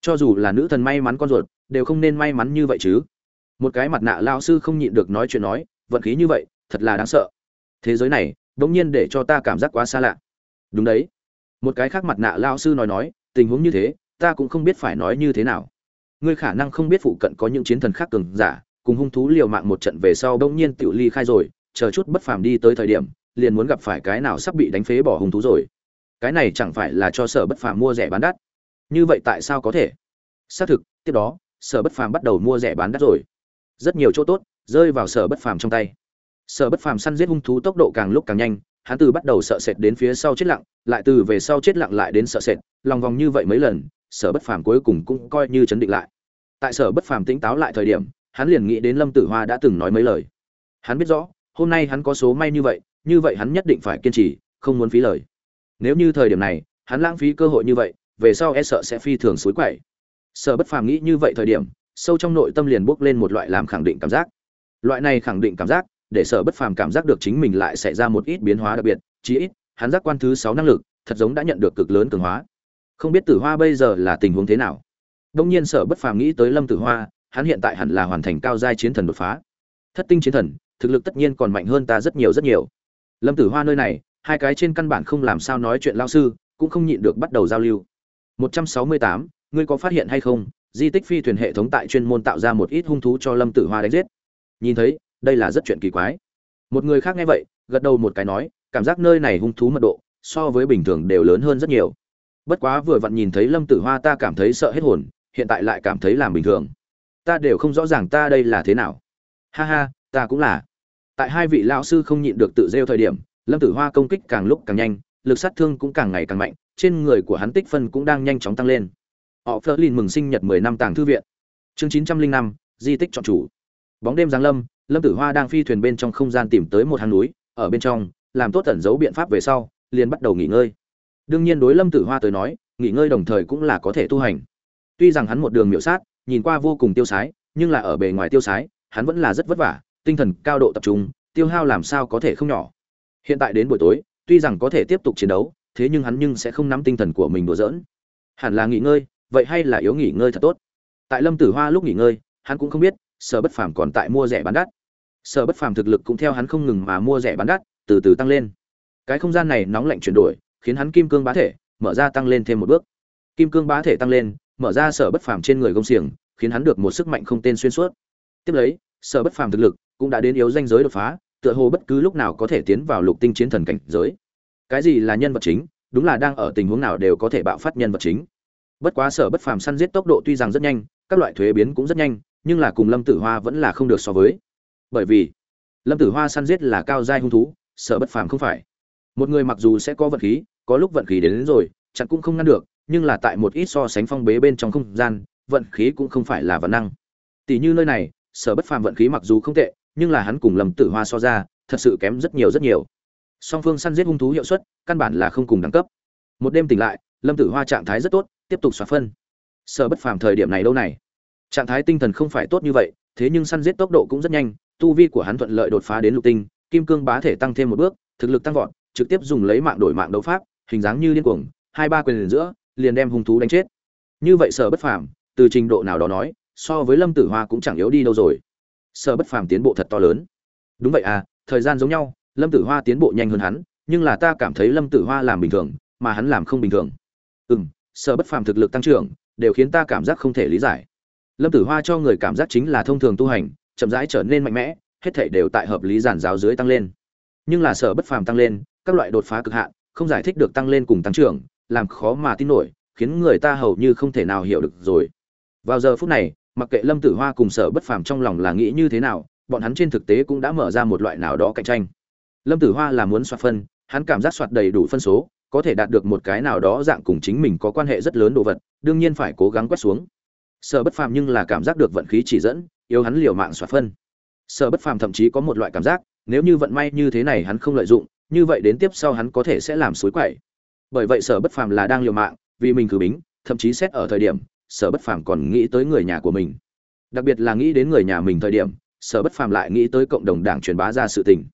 Cho dù là nữ thần may mắn con ruột, đều không nên may mắn như vậy chứ. Một cái mặt nạ lao sư không nhịn được nói chuyện nói, vận khí như vậy, thật là đáng sợ. Thế giới này, bỗng nhiên để cho ta cảm giác quá xa lạ. Đúng đấy. Một cái khác mặt nạ lao sư nói nói, tình huống như thế, ta cũng không biết phải nói như thế nào ngươi khả năng không biết phụ cận có những chiến thần khác cường giả, cùng hung thú liều mạng một trận về sau đông nhiên tiểu ly khai rồi, chờ chút bất phàm đi tới thời điểm, liền muốn gặp phải cái nào sắp bị đánh phế bỏ hung thú rồi. Cái này chẳng phải là cho sở bất phàm mua rẻ bán đắt? Như vậy tại sao có thể? Xác thực, tiếp đó, sở bất phàm bắt đầu mua rẻ bán đắt rồi. Rất nhiều chỗ tốt, rơi vào sở bất phàm trong tay. Sở bất phàm săn giết hung thú tốc độ càng lúc càng nhanh hắn từ bắt đầu sợ sệt đến phía sau chết lặng, lại từ về sau chết lặng lại đến sợ sệt, lòng vòng như vậy mấy lần, sở bất phàm cuối cùng cũng coi như chấn định lại. Tại sở bất phàm tỉnh táo lại thời điểm, hắn liền nghĩ đến lâm tử hoa đã từng nói mấy lời. Hắn biết rõ, hôm nay hắn có số may như vậy như vậy hắn nhất định phải kiên trì, không muốn phí lời. Nếu như thời điểm này, hắn lãng phí cơ hội như vậy, về sau e sợ sẽ phi thường suối quậy. Sở bất phàm nghĩ như vậy thời điểm, sâu trong nội tâm liền bốc lên một loại làm khẳng định cảm giác. Loại này khẳng định cảm giác để sở bất phàm cảm giác được chính mình lại xảy ra một ít biến hóa đặc biệt chí ít hắn giác quan thứ sáu năng lực thật giống đã nhận được cực lớn cường hóa. Không biết tử hoa bây giờ là tình huống thế nào. Đông nhiên sở bất phàm nghĩ tới lâm tử hoa hắn hiện tại hẳn là hoàn thành cao giai chiến thần đột phá. Thất tinh chiến thần thực lực tất nhiên còn mạnh hơn ta rất nhiều rất nhiều. Lâm tử hoa nơi này hai cái trên căn bản không làm sao nói chuyện lao sư cũng không nhịn được bắt đầu giao lưu. 168, ngươi có phát hiện hay không? Di tích phi thuyền hệ thống tại chuyên môn tạo ra một ít hung thú cho lâm tử hoa đánh giết. Nhìn thấy đây là rất chuyện kỳ quái. Một người khác nghe vậy, gật đầu một cái nói, cảm giác nơi này hung thú mật độ, so với bình thường đều lớn hơn rất nhiều. Bất quá vừa vặn nhìn thấy lâm tử hoa ta cảm thấy sợ hết hồn, hiện tại lại cảm thấy làm bình thường. Ta đều không rõ ràng ta đây là thế nào. Ha ha, ta cũng là. Tại hai vị lão sư không nhịn được tự rêu thời điểm, lâm tử hoa công kích càng lúc càng nhanh, lực sát thương cũng càng ngày càng mạnh, trên người của hắn tích phân cũng đang nhanh chóng tăng lên. Họ phớt lên mừng sinh nhật mười năm tàng thư viện. Chương chín trăm linh năm, di tích chọn chủ. Bóng đêm giáng lâm lâm tử hoa đang phi thuyền bên trong không gian tìm tới một hang núi, ở bên trong, làm tốt tẩn giấu biện pháp về sau, liền bắt đầu nghỉ ngơi. Đương nhiên đối lâm tử hoa tới nói, nghỉ ngơi đồng thời cũng là có thể tu hành. Tuy rằng hắn một đường miểu sát, nhìn qua vô cùng tiêu sái, nhưng là ở bề ngoài tiêu sái, hắn vẫn là rất vất vả, tinh thần cao độ tập trung, tiêu hao làm sao có thể không nhỏ. Hiện tại đến buổi tối, tuy rằng có thể tiếp tục chiến đấu, thế nhưng hắn nhưng sẽ không nắm tinh thần của mình đùa giỡn. Hẳn là nghỉ ngơi, vậy hay là yếu nghỉ ngơi thật tốt? Tại lâm tử hoa lúc nghỉ ngơi, hắn cũng không biết, sở bất phàm còn tại mua rẻ bán đắt sở bất phàm thực lực cũng theo hắn không ngừng mà mua rẻ bán đắt, từ từ tăng lên. Cái không gian này nóng lạnh chuyển đổi, khiến hắn kim cương bá thể, mở ra tăng lên thêm một bước. Kim cương bá thể tăng lên, mở ra sở bất phàm trên người gông xiềng, khiến hắn được một sức mạnh không tên xuyên suốt. Tiếp lấy, sở bất phàm thực lực cũng đã đến yếu danh giới đột phá, tựa hồ bất cứ lúc nào có thể tiến vào lục tinh chiến thần cảnh giới. Cái gì là nhân vật chính, đúng là đang ở tình huống nào đều có thể bạo phát nhân vật chính. Bất quá sở bất phàm săn giết tốc độ tuy rằng rất nhanh, các loại thuế biến cũng rất nhanh, nhưng là cùng lâm tử hoa vẫn là không được so với bởi vì lâm tử hoa săn giết là cao giai hung thú sợ bất phàm không phải. Một người mặc dù sẽ có vận khí có lúc vận khí đến, đến rồi chặn cũng không ngăn được nhưng là tại một ít so sánh phong bế bên trong không gian vận khí cũng không phải là vật năng. Tỷ như nơi này sở bất phàm vận khí mặc dù không tệ nhưng là hắn cùng lâm tử hoa so ra thật sự kém rất nhiều rất nhiều. Song phương săn giết hung thú hiệu suất căn bản là không cùng đẳng cấp. Một đêm tỉnh lại lâm tử hoa trạng thái rất tốt tiếp tục xóa phân. Sở bất phàm thời điểm này đâu này? Trạng thái tinh thần không phải tốt như vậy thế nhưng săn giết tốc độ cũng rất nhanh tu vi của hắn thuận lợi đột phá đến lục tinh kim cương bá thể tăng thêm một bước thực lực tăng vọt trực tiếp dùng lấy mạng đổi mạng đấu pháp hình dáng như điên cuồng hai ba quyền giữa liền đem hung thú đánh chết. Như vậy sở bất phàm từ trình độ nào đó nói so với lâm tử hoa cũng chẳng yếu đi đâu rồi. Sở bất phàm tiến bộ thật to lớn. Đúng vậy à thời gian giống nhau lâm tử hoa tiến bộ nhanh hơn hắn nhưng là ta cảm thấy lâm tử hoa làm bình thường mà hắn làm không bình thường. Ừm, sở bất phàm thực lực tăng trưởng đều khiến ta cảm giác không thể lý giải. Lâm tử hoa cho người cảm giác chính là thông thường tu hành chậm rãi trở nên mạnh mẽ, hết thảy đều tại hợp lý giản giáo dưới tăng lên. Nhưng là sở bất phàm tăng lên, các loại đột phá cực hạn, không giải thích được tăng lên cùng tăng trưởng, làm khó mà tin nổi, khiến người ta hầu như không thể nào hiểu được rồi. Vào giờ phút này, mặc kệ lâm tử hoa cùng sở bất phàm trong lòng là nghĩ như thế nào, bọn hắn trên thực tế cũng đã mở ra một loại nào đó cạnh tranh. Lâm tử hoa là muốn soạt phân, hắn cảm giác soạt đầy đủ phân số, có thể đạt được một cái nào đó dạng cùng chính mình có quan hệ rất lớn đồ vật, đương nhiên phải cố gắng quét xuống. Sở bất phàm nhưng là cảm giác được vận khí chỉ dẫn yếu hắn liều mạng xóa phân. Sở bất phàm thậm chí có một loại cảm giác, nếu như vận may như thế này hắn không lợi dụng, như vậy đến tiếp sau hắn có thể sẽ làm suối quậy. Bởi vậy sở bất phàm là đang liều mạng, vì mình cử bính, thậm chí xét ở thời điểm, sở bất phàm còn nghĩ tới người nhà của mình. Đặc biệt là nghĩ đến người nhà mình thời điểm, sở bất phàm lại nghĩ tới cộng đồng đảng truyền bá ra sự tình.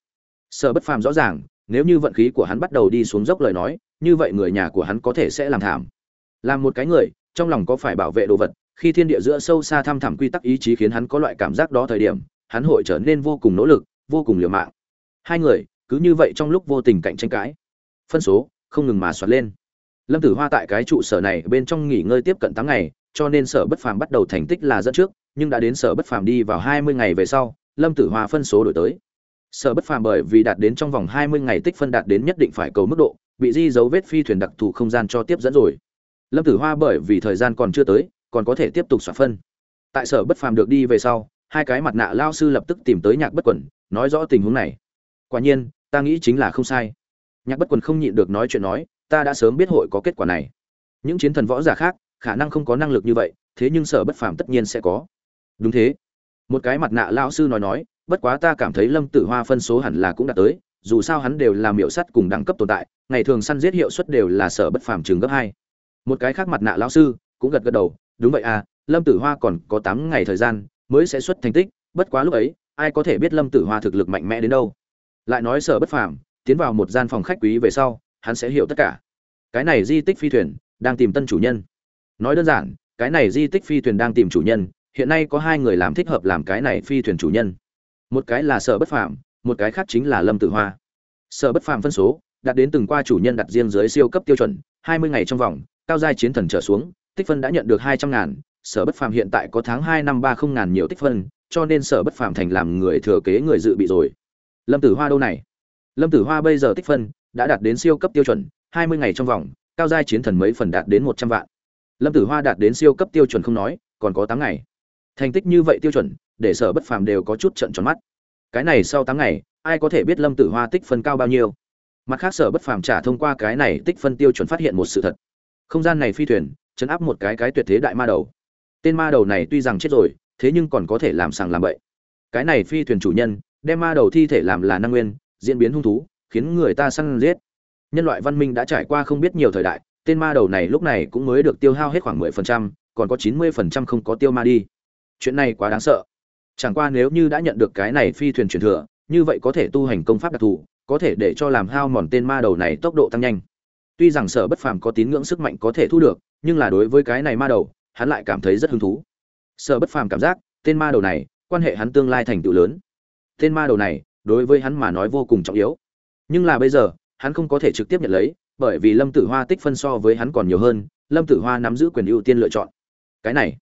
Sở bất phàm rõ ràng, nếu như vận khí của hắn bắt đầu đi xuống dốc lời nói, như vậy người nhà của hắn có thể sẽ làm thảm. Làm một cái người, trong lòng có phải bảo vệ đồ vật khi thiên địa giữa sâu xa thăm thẳm quy tắc ý chí khiến hắn có loại cảm giác đó thời điểm, hắn hội trở nên vô cùng nỗ lực, vô cùng liều mạng. Hai người, cứ như vậy trong lúc vô tình cạnh tranh cãi, phân số không ngừng mà xoắn lên. Lâm tử hoa tại cái trụ sở này bên trong nghỉ ngơi tiếp cận tám ngày, cho nên sở bất phàm bắt đầu thành tích là dẫn trước, nhưng đã đến sở bất phàm đi vào hai mươi ngày về sau, lâm tử hoa phân số đổi tới. Sở bất phàm bởi vì đạt đến trong vòng hai mươi ngày tích phân đạt đến nhất định phải cầu mức độ, bị di dấu vết phi thuyền đặc thù không gian cho tiếp dẫn rồi. Lâm tử hoa bởi vì thời gian còn chưa tới còn có thể tiếp tục soạt phân. Tại sở bất phàm được đi về sau, hai cái mặt nạ lao sư lập tức tìm tới nhạc bất quẩn, nói rõ tình huống này. Quả nhiên, ta nghĩ chính là không sai. Nhạc bất quần không nhịn được nói chuyện nói, ta đã sớm biết hội có kết quả này. Những chiến thần võ giả khác, khả năng không có năng lực như vậy, thế nhưng sở bất phàm tất nhiên sẽ có. Đúng thế. Một cái mặt nạ lao sư nói nói, bất quá ta cảm thấy lâm tử hoa phân số hẳn là cũng đã tới, dù sao hắn đều là miệu sắt cùng đẳng cấp tồn tại, ngày thường săn giết hiệu suất đều là sở bất phàm trường gấp hai. Một cái khác mặt nạ lao sư cũng gật gật đầu đúng vậy à lâm tử hoa còn có tám ngày thời gian mới sẽ xuất thành tích, bất quá lúc ấy, ai có thể biết lâm tử hoa thực lực mạnh mẽ đến đâu. Lại nói sở bất phàm, tiến vào một gian phòng khách quý về sau, hắn sẽ hiểu tất cả. Cái này di tích phi thuyền đang tìm tân chủ nhân. Nói đơn giản, cái này di tích phi thuyền đang tìm chủ nhân, hiện nay có hai người làm thích hợp làm cái này phi thuyền chủ nhân. Một cái là sở bất phàm, một cái khác chính là lâm tử hoa. Sở bất phàm phân số đạt đến từng qua chủ nhân đặt riêng dưới siêu cấp tiêu chuẩn, hai mươi ngày trong vòng, cao giai chiến thần trở xuống tích phân đã nhận được hai trăm ngàn, sở bất phàm hiện tại có tháng hai năm ba không ngàn nhiều tích phân, cho nên sở bất phàm thành làm người thừa kế người dự bị rồi. Lâm tử hoa đâu này? Lâm tử hoa bây giờ tích phân đã đạt đến siêu cấp tiêu chuẩn, hai mươi ngày trong vòng, cao giai chiến thần mấy phần đạt đến một trăm vạn. Lâm tử hoa đạt đến siêu cấp tiêu chuẩn không nói, còn có tám ngày. Thành tích như vậy tiêu chuẩn, để sở bất phàm đều có chút trận tròn mắt. Cái này sau tám ngày, ai có thể biết lâm tử hoa tích phân cao bao nhiêu? Mặt khác, sở bất phàm trả thông qua cái này tích phân tiêu chuẩn phát hiện một sự thật. Không gian này phi thuyền chấn áp một cái cái tuyệt thế đại ma đầu. Tên ma đầu này tuy rằng chết rồi, thế nhưng còn có thể làm sàng làm bậy. Cái này phi thuyền chủ nhân, đem ma đầu thi thể làm là năng nguyên, diễn biến hung thú, khiến người ta săn giết. Nhân loại văn minh đã trải qua không biết nhiều thời đại, tên ma đầu này lúc này cũng mới được tiêu hao hết khoảng mười phần trăm, còn có chín mươi phần trăm không có tiêu ma đi. Chuyện này quá đáng sợ. Chẳng qua nếu như đã nhận được cái này phi thuyền truyền thừa, như vậy có thể tu hành công pháp đặc thù, có thể để cho làm hao mòn tên ma đầu này tốc độ tăng nhanh. Tuy rằng sở bất phàm có tín ngưỡng sức mạnh có thể thu được nhưng là đối với cái này ma đầu, hắn lại cảm thấy rất hứng thú. Sở bất phàm cảm giác, tên ma đầu này, quan hệ hắn tương lai thành tựu lớn. Tên ma đầu này, đối với hắn mà nói vô cùng trọng yếu. Nhưng là bây giờ, hắn không có thể trực tiếp nhận lấy, bởi vì lâm tử hoa tích phân so với hắn còn nhiều hơn, lâm tử hoa nắm giữ quyền ưu tiên lựa chọn. Cái này,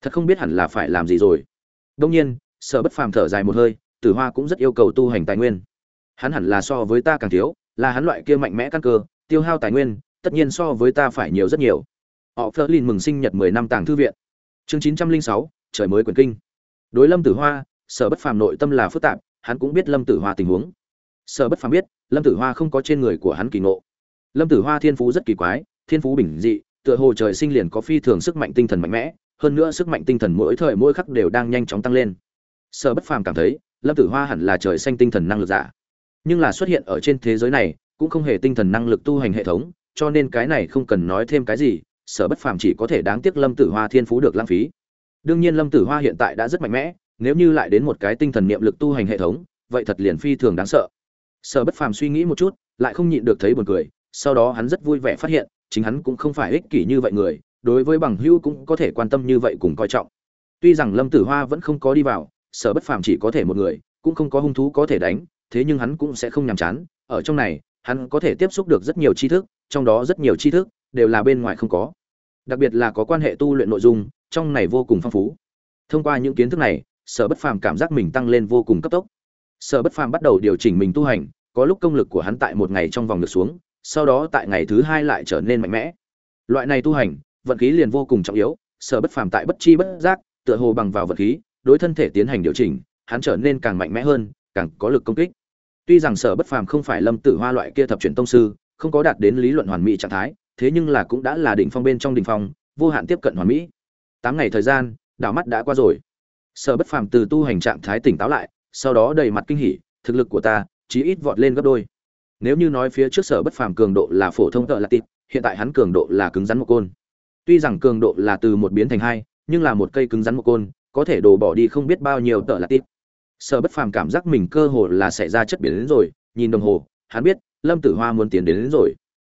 thật không biết hẳn là phải làm gì rồi. Đông nhiên sở bất phàm thở dài một hơi, tử hoa cũng rất yêu cầu tu hành tài nguyên. Hắn hẳn là so với ta càng thiếu, là hắn loại kia mạnh mẽ căn cơ, tiêu hao tài nguyên, tất nhiên so với ta phải nhiều rất nhiều họ phớt lên mừng sinh nhật mười năm tàng thư viện. Chương chín trăm linh sáu, trời mới quyền kinh. Đối lâm tử hoa, sở bất phàm nội tâm là phức tạp, hắn cũng biết lâm tử hoa tình huống. Sở bất phàm biết, lâm tử hoa không có trên người của hắn kỳ ngộ. Lâm tử hoa thiên phú rất kỳ quái, thiên phú bình dị, tựa hồ trời sinh liền có phi thường sức mạnh tinh thần mạnh mẽ, hơn nữa sức mạnh tinh thần mỗi thời mỗi khắc đều đang nhanh chóng tăng lên. Sở bất phàm cảm thấy, lâm tử hoa hẳn là trời xanh tinh thần năng lực giả. Nhưng là xuất hiện ở trên thế giới này, cũng không hề tinh thần năng lực tu hành hệ thống, cho nên cái này không cần nói thêm cái gì sở bất phàm chỉ có thể đáng tiếc lâm tử hoa thiên phú được lãng phí. Đương nhiên lâm tử hoa hiện tại đã rất mạnh mẽ, nếu như lại đến một cái tinh thần niệm lực tu hành hệ thống, vậy thật liền phi thường đáng sợ. Sở bất phàm suy nghĩ một chút, lại không nhịn được thấy buồn cười, sau đó hắn rất vui vẻ phát hiện, chính hắn cũng không phải ích kỷ như vậy người, đối với bằng hữu cũng có thể quan tâm như vậy cùng coi trọng. Tuy rằng lâm tử hoa vẫn không có đi vào, sở bất phàm chỉ có thể một người, cũng không có hung thú có thể đánh, thế nhưng hắn cũng sẽ không nhàm chán, ở trong này, hắn có thể tiếp xúc được rất nhiều tri thức, trong đó rất nhiều tri thức, đều là bên ngoài không có đặc biệt là có quan hệ tu luyện nội dung, trong này vô cùng phong phú. Thông qua những kiến thức này, sở bất phàm cảm giác mình tăng lên vô cùng cấp tốc. Sở bất phàm bắt đầu điều chỉnh mình tu hành, có lúc công lực của hắn tại một ngày trong vòng được xuống, sau đó tại ngày thứ hai lại trở nên mạnh mẽ. Loại này tu hành, vận khí liền vô cùng trọng yếu, sở bất phàm tại bất chi bất giác, tựa hồ bằng vào vận khí, đối thân thể tiến hành điều chỉnh, hắn trở nên càng mạnh mẽ hơn, càng có lực công kích. Tuy rằng sở bất phàm không phải lâm tử hoa loại kia thập truyền tông sư, không có đạt đến lý luận hoàn mỹ trạng thái thế nhưng là cũng đã là đỉnh phong bên trong đỉnh phong vô hạn tiếp cận hoàn mỹ. Tám ngày thời gian đảo mắt đã qua rồi. Sở bất phàm từ tu hành trạng thái tỉnh táo lại sau đó đầy mặt kinh hỉ thực lực của ta chí ít vọt lên gấp đôi. Nếu như nói phía trước sở bất phàm cường độ là phổ thông tợ là tịt, hiện tại hắn cường độ là cứng rắn một côn. Tuy rằng cường độ là từ một biến thành hai nhưng là một cây cứng rắn một côn có thể đổ bỏ đi không biết bao nhiêu tợ là tịt. sở bất phàm cảm giác mình cơ hồ là xảy ra chất biến đến rồi nhìn đồng hồ hắn biết lâm tử hoa muốn tiến đến, đến rồi.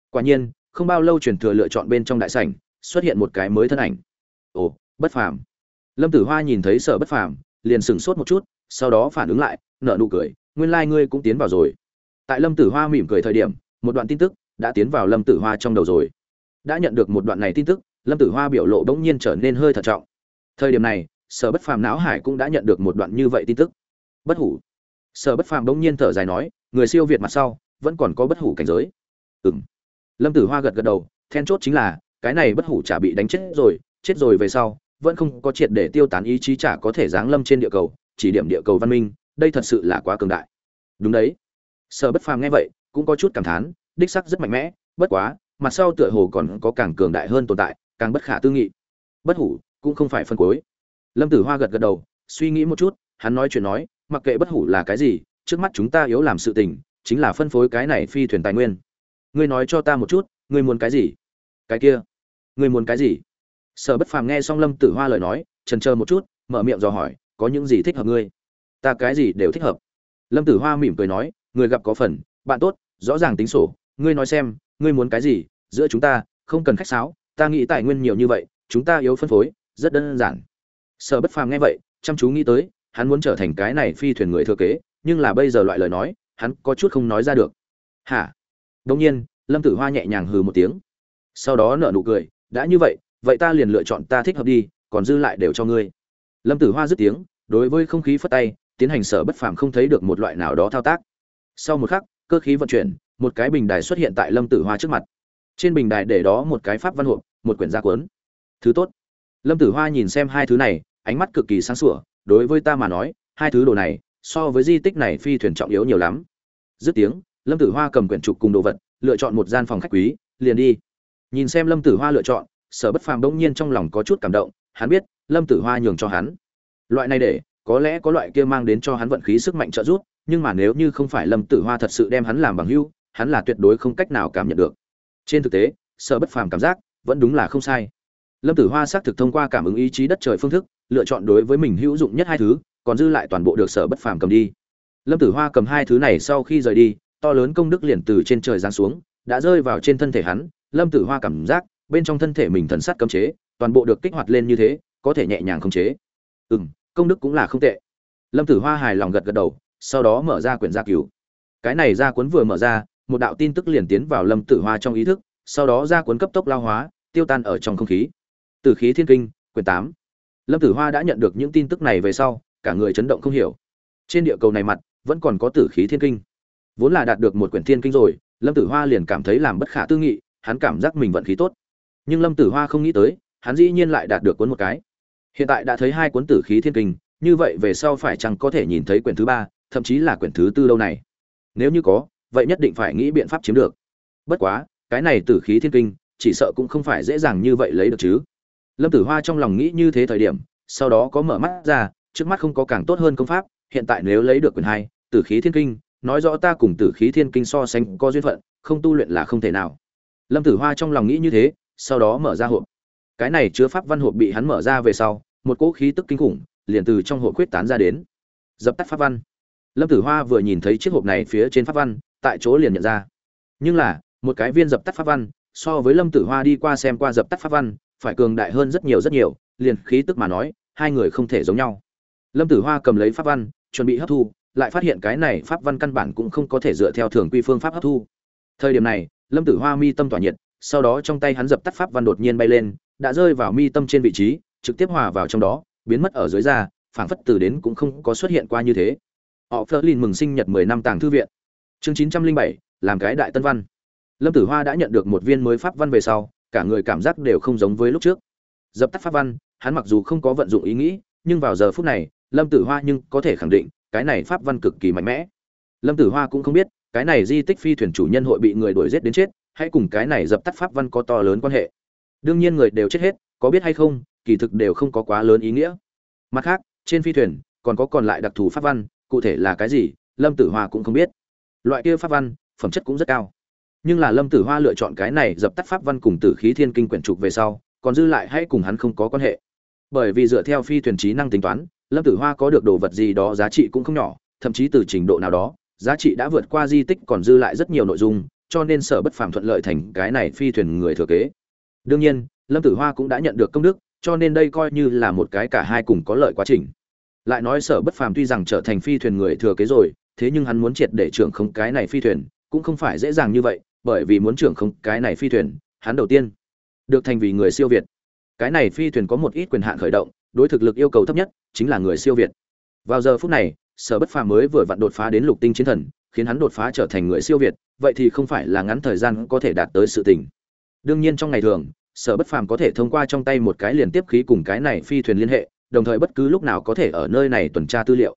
Quả nhiên không bao lâu truyền thừa lựa chọn bên trong đại sảnh, xuất hiện một cái mới thân ảnh. Ồ, bất phàm. Lâm tử hoa nhìn thấy sở bất phàm, liền sửng sốt một chút, sau đó phản ứng lại, nở nụ cười, nguyên lai、like、ngươi cũng tiến vào rồi. Tại lâm tử hoa mỉm cười thời điểm, một đoạn tin tức đã tiến vào lâm tử hoa trong đầu rồi. Đã nhận được một đoạn này tin tức, lâm tử hoa biểu lộ bỗng nhiên trở nên hơi thận trọng. Thời điểm này, sở bất phàm não hải cũng đã nhận được một đoạn như vậy tin tức. Bất hủ. Sở bất phàm bỗng nhiên thở dài nói, người siêu việt mặt sau, vẫn còn có bất hủ cảnh giới. Ừng lâm tử hoa gật gật đầu, then chốt chính là, cái này bất hủ chả bị đánh chết rồi chết rồi về sau, vẫn không có triệt để tiêu tán ý chí chả có thể giáng lâm trên địa cầu, chỉ điểm địa cầu văn minh, đây thật sự là quá cường đại. Đúng đấy. Sở bất phàm nghe vậy, cũng có chút cảm thán, đích sắc rất mạnh mẽ, bất quá, mặt sau tựa hồ còn có càng cường đại hơn tồn tại, càng bất khả tư nghị. Bất hủ, cũng không phải phân cuối. Lâm tử hoa gật gật đầu, suy nghĩ một chút, hắn nói chuyện nói, mặc kệ bất hủ là cái gì, trước mắt chúng ta yếu làm sự tình, chính là phân phối cái này phi thuyền tài nguyên ngươi nói cho ta một chút, ngươi muốn cái gì? Cái kia, ngươi muốn cái gì? Sở bất phàm nghe xong lâm tử hoa lời nói, trần chờ một chút, mở miệng dò hỏi, có những gì thích hợp ngươi? Ta cái gì đều thích hợp. Lâm tử hoa mỉm cười nói, người gặp có phần, bạn tốt, rõ ràng tính sổ, ngươi nói xem, ngươi muốn cái gì? Giữa chúng ta, không cần khách sáo, ta nghĩ tài nguyên nhiều như vậy, chúng ta yếu phân phối, rất đơn giản. Sở bất phàm nghe vậy, chăm chú nghĩ tới, hắn muốn trở thành cái này phi thuyền người thừa kế, nhưng là bây giờ loại lời nói, hắn có chút không nói ra được. Hả? Đồng nhiên, lâm tử hoa nhẹ nhàng hừ một tiếng. Sau đó nở nụ cười, đã như vậy vậy ta liền lựa chọn ta thích hợp đi, còn dư lại đều cho ngươi. Lâm tử hoa dứt tiếng, đối với không khí phất tay, tiến hành sở bất phàm không thấy được một loại nào đó thao tác. Sau một khắc, cơ khí vận chuyển, một cái bình đài xuất hiện tại lâm tử hoa trước mặt. Trên bình đài để đó một cái pháp văn hộp, một quyển gia cuốn. Thứ tốt. Lâm tử hoa nhìn xem hai thứ này, ánh mắt cực kỳ sáng sủa, đối với ta mà nói, hai thứ đồ này, so với di tích này phi thuyền trọng yếu nhiều lắm. Dứt tiếng lâm tử hoa cầm quyển trục cùng đồ vật, lựa chọn một gian phòng khách quý, liền đi. Nhìn xem lâm tử hoa lựa chọn, sở bất phàm đông nhiên trong lòng có chút cảm động, hắn biết, lâm tử hoa nhường cho hắn. Loại này để, có lẽ có loại kia mang đến cho hắn vận khí sức mạnh trợ giúp, nhưng mà nếu như không phải lâm tử hoa thật sự đem hắn làm bằng hưu hắn là tuyệt đối không cách nào cảm nhận được. Trên thực tế, sở bất phàm cảm giác, vẫn đúng là không sai. Lâm tử hoa xác thực thông qua cảm ứng ý chí đất trời phương thức, lựa chọn đối với mình hữu dụng nhất hai thứ, còn dư lại toàn bộ được sở bất phàm cầm đi. Lâm tử hoa cầm hai thứ này sau khi rời đi to lớn công đức liền từ trên trời giáng xuống đã rơi vào trên thân thể hắn lâm tử hoa cảm giác bên trong thân thể mình thần sát cấm chế toàn bộ được kích hoạt lên như thế có thể nhẹ nhàng khống chế. Ừm, công đức cũng là không tệ. Lâm tử hoa hài lòng gật gật đầu sau đó mở ra quyển gia cứu cái này ra cuốn vừa mở ra một đạo tin tức liền tiến vào lâm tử hoa trong ý thức sau đó ra cuốn cấp tốc lao hóa tiêu tan ở trong không khí. Từ khí thiên kinh quyển tám. Lâm tử hoa đã nhận được những tin tức này về sau cả người chấn động không hiểu. Trên địa cầu này mặt vẫn còn có tử khí thiên kinh vốn là đạt được một quyển thiên kinh rồi, lâm tử hoa liền cảm thấy làm bất khả tư nghị, hắn cảm giác mình vận khí tốt. Nhưng lâm tử hoa không nghĩ tới, hắn dĩ nhiên lại đạt được cuốn một cái. Hiện tại đã thấy hai cuốn tử khí thiên kinh, như vậy về sau phải chăng có thể nhìn thấy quyển thứ ba, thậm chí là quyển thứ tư đâu này? Nếu như có, vậy nhất định phải nghĩ biện pháp chiếm được. Bất quá, cái này tử khí thiên kinh, chỉ sợ cũng không phải dễ dàng như vậy lấy được chứ. Lâm tử hoa trong lòng nghĩ như thế thời điểm, sau đó có mở mắt ra, trước mắt không có càng tốt hơn công pháp, hiện tại nếu lấy được quyển hai, tử khí thiên kinh nói rõ ta cùng tử khí thiên kinh so sánh có duyên phận, không tu luyện là không thể nào. Lâm tử hoa trong lòng nghĩ như thế, sau đó mở ra hộp. Cái này chứa pháp văn hộp bị hắn mở ra về sau, một cỗ khí tức kinh khủng liền từ trong hộp khuyết tán ra đến. Dập tắt pháp văn. Lâm tử hoa vừa nhìn thấy chiếc hộp này phía trên pháp văn, tại chỗ liền nhận ra. Nhưng là, một cái viên dập tắt pháp văn, so với lâm tử hoa đi qua xem qua dập tắt pháp văn, phải cường đại hơn rất nhiều rất nhiều, liền khí tức mà nói, hai người không thể giống nhau. Lâm tử hoa cầm lấy pháp văn, chuẩn bị hấp thu lại phát hiện cái này pháp văn căn bản cũng không có thể dựa theo thường quy phương pháp hấp thu. Thời điểm này, lâm tử hoa mi tâm tỏa nhiệt, sau đó trong tay hắn dập tắt pháp văn đột nhiên bay lên, đã rơi vào mi tâm trên vị trí, trực tiếp hòa vào trong đó, biến mất ở dưới da, phảng phất từ đến cũng không có xuất hiện qua như thế. Họ phớt lên mừng sinh nhật mười năm tàng thư viện. Chương chín trăm linh bảy, làm cái đại tân văn. Lâm tử hoa đã nhận được một viên mới pháp văn về sau, cả người cảm giác đều không giống với lúc trước. Dập tắt pháp văn, hắn mặc dù không có vận dụng ý nghĩ, nhưng vào giờ phút này, lâm tử hoa nhưng có thể khẳng định cái này pháp văn cực kỳ mạnh mẽ. Lâm tử hoa cũng không biết, cái này di tích phi thuyền chủ nhân hội bị người đuổi giết đến chết, hay cùng cái này dập tắt pháp văn có to lớn quan hệ. Đương nhiên người đều chết hết, có biết hay không, kỳ thực đều không có quá lớn ý nghĩa. Mặt khác, trên phi thuyền, còn có còn lại đặc thù pháp văn, cụ thể là cái gì, lâm tử hoa cũng không biết. Loại kia pháp văn, phẩm chất cũng rất cao. Nhưng là lâm tử hoa lựa chọn cái này dập tắt pháp văn cùng tử khí thiên kinh quyển trục về sau, còn dư lại hãy cùng hắn không có quan hệ. Bởi vì dựa theo phi thuyền trí năng tính toán lâm tử hoa có được đồ vật gì đó giá trị cũng không nhỏ, thậm chí từ trình độ nào đó, giá trị đã vượt qua di tích còn dư lại rất nhiều nội dung, cho nên sở bất phàm thuận lợi thành cái này phi thuyền người thừa kế. Đương nhiên, lâm tử hoa cũng đã nhận được công đức, cho nên đây coi như là một cái cả hai cùng có lợi quá trình. Lại nói sở bất phàm tuy rằng trở thành phi thuyền người thừa kế rồi, thế nhưng hắn muốn triệt để trưởng không cái này phi thuyền, cũng không phải dễ dàng như vậy, bởi vì muốn trưởng không cái này phi thuyền, hắn đầu tiên được thành vì người siêu việt. Cái này phi thuyền có một ít quyền hạn khởi động đối thực lực yêu cầu thấp nhất chính là người siêu việt. Vào giờ phút này, sở bất phàm mới vừa vặn đột phá đến lục tinh chiến thần, khiến hắn đột phá trở thành người siêu việt, vậy thì không phải là ngắn thời gian có thể đạt tới sự tình. Đương nhiên trong ngày thường, sở bất phàm có thể thông qua trong tay một cái liền tiếp khí cùng cái này phi thuyền liên hệ, đồng thời bất cứ lúc nào có thể ở nơi này tuần tra tư liệu.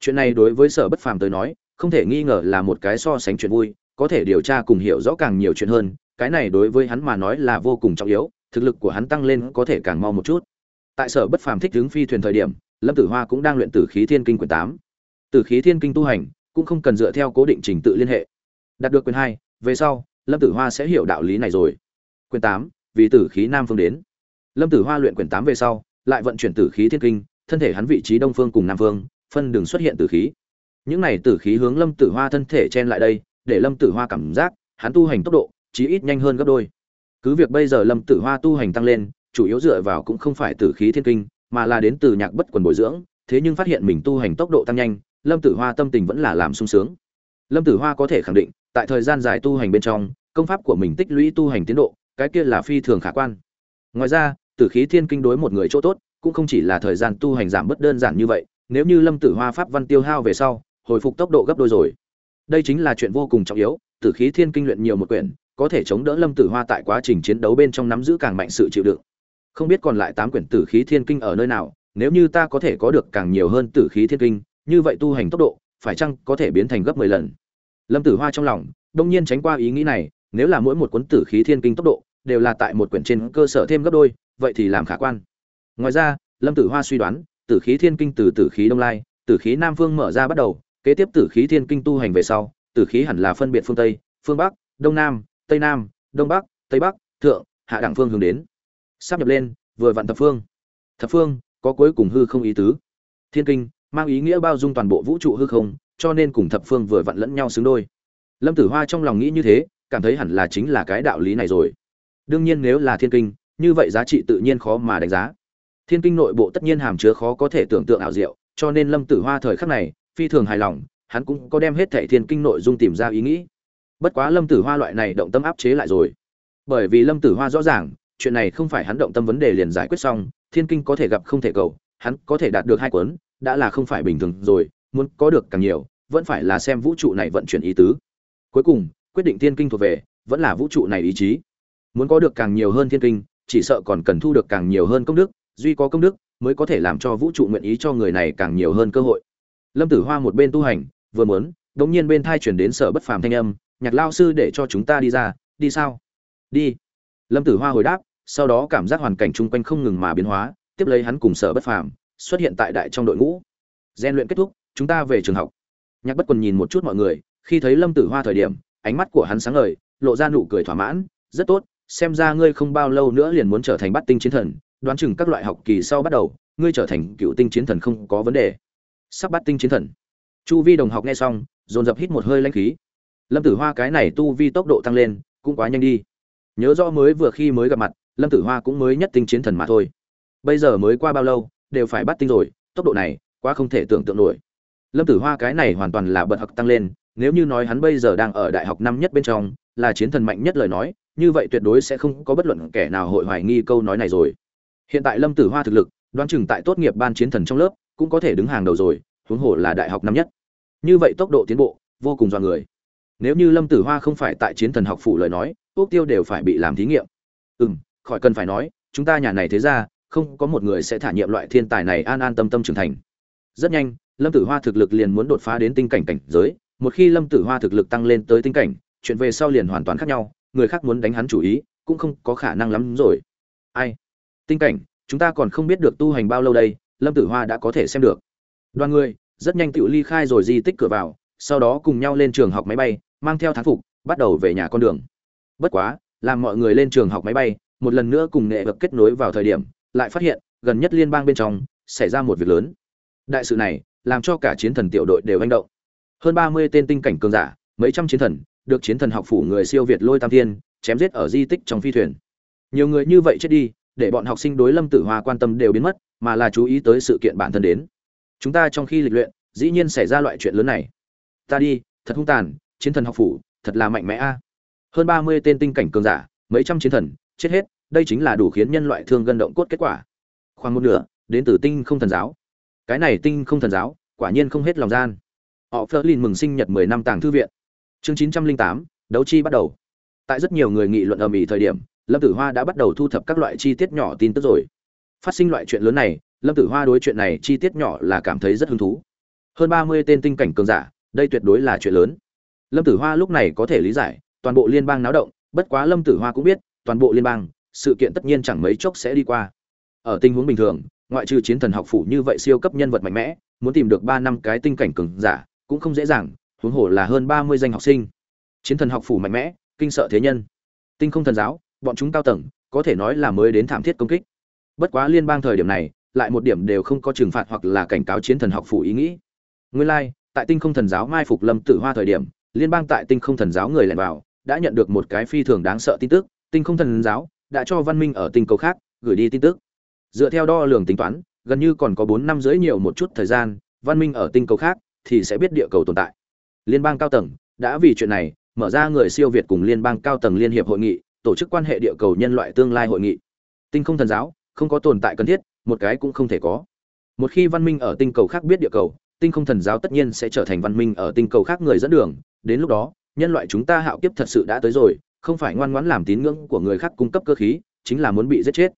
Chuyện này đối với sở bất phàm tới nói, không thể nghi ngờ là một cái so sánh chuyện vui, có thể điều tra cùng hiểu rõ càng nhiều chuyện hơn, cái này đối với hắn mà nói là vô cùng trọng yếu, thực lực của hắn tăng lên có thể càng mau một chút tại sở bất phàm thích hướng phi thuyền thời điểm, lâm tử hoa cũng đang luyện tử khí thiên kinh quyển tám. Tử khí thiên kinh tu hành, cũng không cần dựa theo cố định trình tự liên hệ. Đạt được quyền hai, về sau, lâm tử hoa sẽ hiểu đạo lý này rồi. Quyền tám, vì tử khí nam phương đến. Lâm tử hoa luyện quyền tám về sau, lại vận chuyển tử khí thiên kinh, thân thể hắn vị trí đông phương cùng nam phương, phân đường xuất hiện tử khí. Những này tử khí hướng lâm tử hoa thân thể chen lại đây, để lâm tử hoa cảm giác hắn tu hành tốc độ, chí ít nhanh hơn gấp đôi. Cứ việc bây giờ lâm tử hoa tu hành tăng lên chủ yếu dựa vào cũng không phải tử khí thiên kinh, mà là đến từ nhạc bất quần bồi dưỡng, thế nhưng phát hiện mình tu hành tốc độ tăng nhanh, lâm tử hoa tâm tình vẫn là làm sung sướng. Lâm tử hoa có thể khẳng định, tại thời gian dài tu hành bên trong, công pháp của mình tích lũy tu hành tiến độ, cái kia là phi thường khả quan. Ngoài ra tử khí thiên kinh đối một người chỗ tốt, cũng không chỉ là thời gian tu hành giảm bất đơn giản như vậy, nếu như lâm tử hoa pháp văn tiêu hao về sau, hồi phục tốc độ gấp đôi rồi. Đây chính là chuyện vô cùng trọng yếu tử khí thiên kinh luyện nhiều một quyển, có thể chống đỡ lâm tử hoa tại quá trình chiến đấu bên trong nắm giữ càng mạnh sự chịu đựng không biết còn lại tám quyển tử khí thiên kinh ở nơi nào, nếu như ta có thể có được càng nhiều hơn tử khí thiên kinh, như vậy tu hành tốc độ, phải chăng có thể biến thành gấp mười lần? Lâm tử hoa trong lòng, đông nhiên tránh qua ý nghĩ này, nếu là mỗi một cuốn tử khí thiên kinh tốc độ, đều là tại một quyển trên cơ sở thêm gấp đôi, vậy thì làm khả quan. Ngoài ra, lâm tử hoa suy đoán, tử khí thiên kinh từ tử khí đông lai, tử khí nam phương mở ra bắt đầu, kế tiếp tử khí thiên kinh tu hành về sau, tử khí hẳn là phân biệt phương tây, phương bắc, đông nam, tây nam, đông bắc, tây bắc, thượng, hạ đẳng phương hướng đến sắp nhập lên, vừa vặn thập phương. Thập phương, có cuối cùng hư không ý tứ. Thiên kinh, mang ý nghĩa bao dung toàn bộ vũ trụ hư không, cho nên cùng thập phương vừa vặn lẫn nhau xứng đôi. Lâm tử hoa trong lòng nghĩ như thế, cảm thấy hẳn là chính là cái đạo lý này rồi. Đương nhiên nếu là thiên kinh, như vậy giá trị tự nhiên khó mà đánh giá. Thiên kinh nội bộ tất nhiên hàm chứa khó có thể tưởng tượng ảo diệu, cho nên lâm tử hoa thời khắc này, phi thường hài lòng, hắn cũng có đem hết thẻ thiên kinh nội dung tìm ra ý nghĩ. Bất quá lâm tử hoa loại này động tâm áp chế lại rồi. Bởi vì lâm tử hoa rõ ràng chuyện này không phải hắn động tâm vấn đề liền giải quyết xong, thiên kinh có thể gặp không thể cầu, hắn có thể đạt được hai cuốn, đã là không phải bình thường rồi, muốn có được càng nhiều, vẫn phải là xem vũ trụ này vận chuyển ý tứ. Cuối cùng, quyết định thiên kinh thuộc về, vẫn là vũ trụ này ý chí. Muốn có được càng nhiều hơn thiên kinh, chỉ sợ còn cần thu được càng nhiều hơn công đức, duy có công đức, mới có thể làm cho vũ trụ nguyện ý cho người này càng nhiều hơn cơ hội. Lâm tử hoa một bên tu hành, vừa muốn đống nhiên bên thai chuyển đến sở bất phàm thanh âm, nhạc Lão sư để cho chúng ta đi ra, đi sao? Đi lâm tử hoa hồi đáp, sau đó cảm giác hoàn cảnh chung quanh không ngừng mà biến hóa, tiếp lấy hắn cùng sở bất phàm xuất hiện tại đại trong đội ngũ. Gian luyện kết thúc, chúng ta về trường học. Nhạc bất quần nhìn một chút mọi người, khi thấy lâm tử hoa thời điểm, ánh mắt của hắn sáng ngời, lộ ra nụ cười thỏa mãn, rất tốt, xem ra ngươi không bao lâu nữa liền muốn trở thành bắt tinh chiến thần, đoán chừng các loại học kỳ sau bắt đầu, ngươi trở thành cựu tinh chiến thần không có vấn đề. Sắp bắt tinh chiến thần. Chu vi đồng học nghe xong, dồn dập hít một hơi lãnh khí. Lâm tử hoa cái này tu vi tốc độ tăng lên, cũng quá nhanh đi nhớ rõ mới vừa khi mới gặp mặt, lâm tử hoa cũng mới nhất tinh chiến thần mà thôi. Bây giờ mới qua bao lâu, đều phải bắt tinh rồi, tốc độ này quá không thể tưởng tượng nổi. Lâm tử hoa cái này hoàn toàn là bật hặc tăng lên, nếu như nói hắn bây giờ đang ở đại học năm nhất bên trong, là chiến thần mạnh nhất lời nói, như vậy tuyệt đối sẽ không có bất luận kẻ nào hội hoài nghi câu nói này rồi. Hiện tại lâm tử hoa thực lực, đoán chừng tại tốt nghiệp ban chiến thần trong lớp, cũng có thể đứng hàng đầu rồi, huống hồ là đại học năm nhất. Như vậy tốc độ tiến bộ, vô cùng dọa người. Nếu như lâm tử hoa không phải tại chiến thần học phủ lời nói ốc tiêu đều phải bị làm thí nghiệm. Ừ m khỏi cần phải nói, chúng ta nhà này thế ra, không có một người sẽ thả nhiệm loại thiên tài này an an tâm tâm trưởng thành. Rất nhanh, lâm tử hoa thực lực liền muốn đột phá đến tinh cảnh cảnh giới. Một khi lâm tử hoa thực lực tăng lên tới tinh cảnh, chuyện về sau liền hoàn toàn khác nhau, người khác muốn đánh hắn chủ ý cũng không có khả năng lắm rồi. Ai? Tinh cảnh, chúng ta còn không biết được tu hành bao lâu đây, lâm tử hoa đã có thể xem được. Đoàn người, rất nhanh tự ly khai rồi di tích cửa vào, sau đó cùng nhau lên trường học máy bay, mang theo thán phục, bắt đầu về nhà con đường bất quá, làm mọi người lên trường học máy bay, một lần nữa cùng nghệ vật kết nối vào thời điểm, lại phát hiện, gần nhất liên bang bên trong, xảy ra một việc lớn. Đại sự này, làm cho cả chiến thần tiểu đội đều hành động. Hơn ba mươi tên tinh cảnh cường giả, mấy trăm chiến thần, được chiến thần học phủ người siêu việt lôi tam thiên, chém giết ở di tích trong phi thuyền. Nhiều người như vậy chết đi, để bọn học sinh đối lâm tử hoa quan tâm đều biến mất, mà là chú ý tới sự kiện bản thân đến. Chúng ta trong khi lịch luyện, dĩ nhiên xảy ra loại chuyện lớn này. Ta đi, thật hung tàn, chiến thần học phủ, thật là mạnh mẽ a hơn ba mươi tên tinh cảnh cường giả, mấy trăm chiến thần, chết hết, đây chính là đủ khiến nhân loại thương gân động cốt kết quả. Khoảng một nửa, đến từ tinh không thần giáo. Cái này tinh không thần giáo, quả nhiên không hết lòng gian. Họ phớt lên mừng sinh nhật mười năm tàng thư viện. Chương chín trăm linh tám, đấu chi bắt đầu. Tại rất nhiều người nghị luận ầm ĩ thời điểm, lâm tử hoa đã bắt đầu thu thập các loại chi tiết nhỏ tin tức rồi. Phát sinh loại chuyện lớn này, lâm tử hoa đối chuyện này chi tiết nhỏ là cảm thấy rất hứng thú. Hơn ba mươi tên tinh cảnh cường giả, đây tuyệt đối là chuyện lớn. Lâm tử hoa lúc này có thể lý giải toàn bộ liên bang náo động bất quá lâm tử hoa cũng biết toàn bộ liên bang sự kiện tất nhiên chẳng mấy chốc sẽ đi qua. Ở tình huống bình thường ngoại trừ chiến thần học phủ như vậy siêu cấp nhân vật mạnh mẽ muốn tìm được ba năm cái tinh cảnh cường giả cũng không dễ dàng huống hồ là hơn ba mươi danh học sinh. Chiến thần học phủ mạnh mẽ kinh sợ thế nhân. Tinh không thần giáo bọn chúng cao tầng có thể nói là mới đến thảm thiết công kích. Bất quá liên bang thời điểm này lại một điểm đều không có trừng phạt hoặc là cảnh cáo chiến thần học phủ ý nghĩ. Nguyên lai like, tại tinh không thần giáo mai phục lâm tử hoa thời điểm liên bang tại tinh không thần giáo người lẻn vào, đã nhận được một cái phi thường đáng sợ tin tức. Tinh không thần giáo đã cho văn minh ở tinh cầu khác gửi đi tin tức. Dựa theo đo lường tính toán, gần như còn có bốn năm dưới nhiều một chút thời gian, văn minh ở tinh cầu khác thì sẽ biết địa cầu tồn tại. Liên bang cao tầng đã vì chuyện này mở ra người siêu việt cùng liên bang cao tầng liên hiệp hội nghị, tổ chức quan hệ địa cầu nhân loại tương lai hội nghị. Tinh không thần giáo không có tồn tại cần thiết, một cái cũng không thể có. Một khi văn minh ở tinh cầu khác biết địa cầu, tinh không thần giáo tất nhiên sẽ trở thành văn minh ở tinh cầu khác người dẫn đường đến lúc đó, nhân loại chúng ta hạo kiếp thật sự đã tới rồi, không phải ngoan ngoãn làm tín ngưỡng của người khác cung cấp cơ khí, chính là muốn bị giết chết.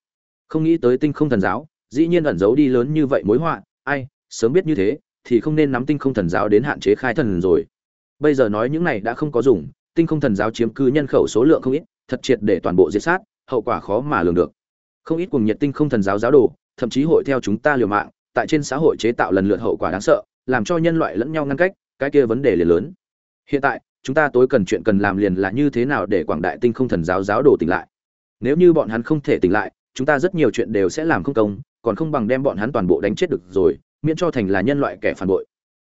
Không nghĩ tới tinh không thần giáo, dĩ nhiên ẩn giấu đi lớn như vậy mối họa, ai, sớm biết như thế, thì không nên nắm tinh không thần giáo đến hạn chế khai thần rồi. Bây giờ nói những này đã không có dùng, tinh không thần giáo chiếm cứ nhân khẩu số lượng không ít, thật triệt để toàn bộ diệt sát, hậu quả khó mà lường được. Không ít cùng nhiệt tinh không thần giáo giáo đồ, thậm chí hội theo chúng ta liều mạng, tại trên xã hội chế tạo lần lượt hậu quả đáng sợ, làm cho nhân loại lẫn nhau ngăn cách, cái kia vấn đề liền lớn hiện tại, chúng ta tối cần chuyện cần làm liền là như thế nào để quảng đại tinh không thần giáo giáo đồ tỉnh lại. Nếu như bọn hắn không thể tỉnh lại, chúng ta rất nhiều chuyện đều sẽ làm không công, còn không bằng đem bọn hắn toàn bộ đánh chết được rồi, miễn cho thành là nhân loại kẻ phản bội.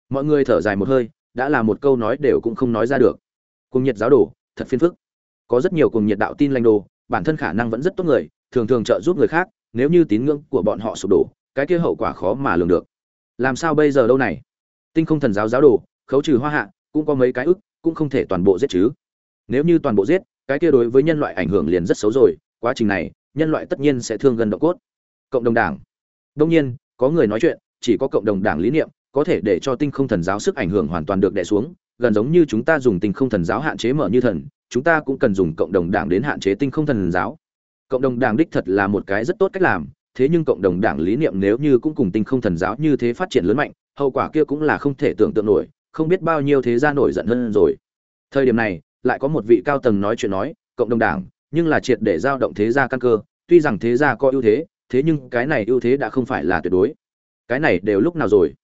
Mọi người thở dài một hơi, đã là một câu nói đều cũng không nói ra được. Cùng nhiệt giáo đồ, thật phiền phức. Có rất nhiều cùng nhiệt đạo tin lành đồ, bản thân khả năng vẫn rất tốt người, thường thường trợ giúp người khác, nếu như tín ngưỡng của bọn họ sụp đổ, cái kia hậu quả khó mà lường được. Làm sao bây giờ đâu này? Tinh không thần giáo giáo đồ, khấu trừ hoa hạ cũng có mấy cái ức, cũng không thể toàn bộ giết chứ. Nếu như toàn bộ giết, cái kia đối với nhân loại ảnh hưởng liền rất xấu rồi, quá trình này, nhân loại tất nhiên sẽ thương gần độ cốt. Cộng đồng đảng. Đông nhiên, có người nói chuyện, chỉ có cộng đồng đảng lý niệm, có thể để cho tinh không thần giáo sức ảnh hưởng hoàn toàn được đè xuống, gần giống như chúng ta dùng tinh không thần giáo hạn chế mở như thần, chúng ta cũng cần dùng cộng đồng đảng đến hạn chế tinh không thần giáo. Cộng đồng đảng đích thật là một cái rất tốt cách làm, thế nhưng cộng đồng đảng lý niệm nếu như cũng cùng tinh không thần giáo như thế phát triển lớn mạnh, hậu quả kia cũng là không thể tưởng tượng nổi không biết bao nhiêu thế gia nổi giận hơn rồi. Thời điểm này, lại có một vị cao tầng nói chuyện nói, cộng đồng đảng, nhưng là triệt để giao động thế gia căn cơ, tuy rằng thế gia có ưu thế thế nhưng cái này ưu thế đã không phải là tuyệt đối. Cái này đều lúc nào rồi?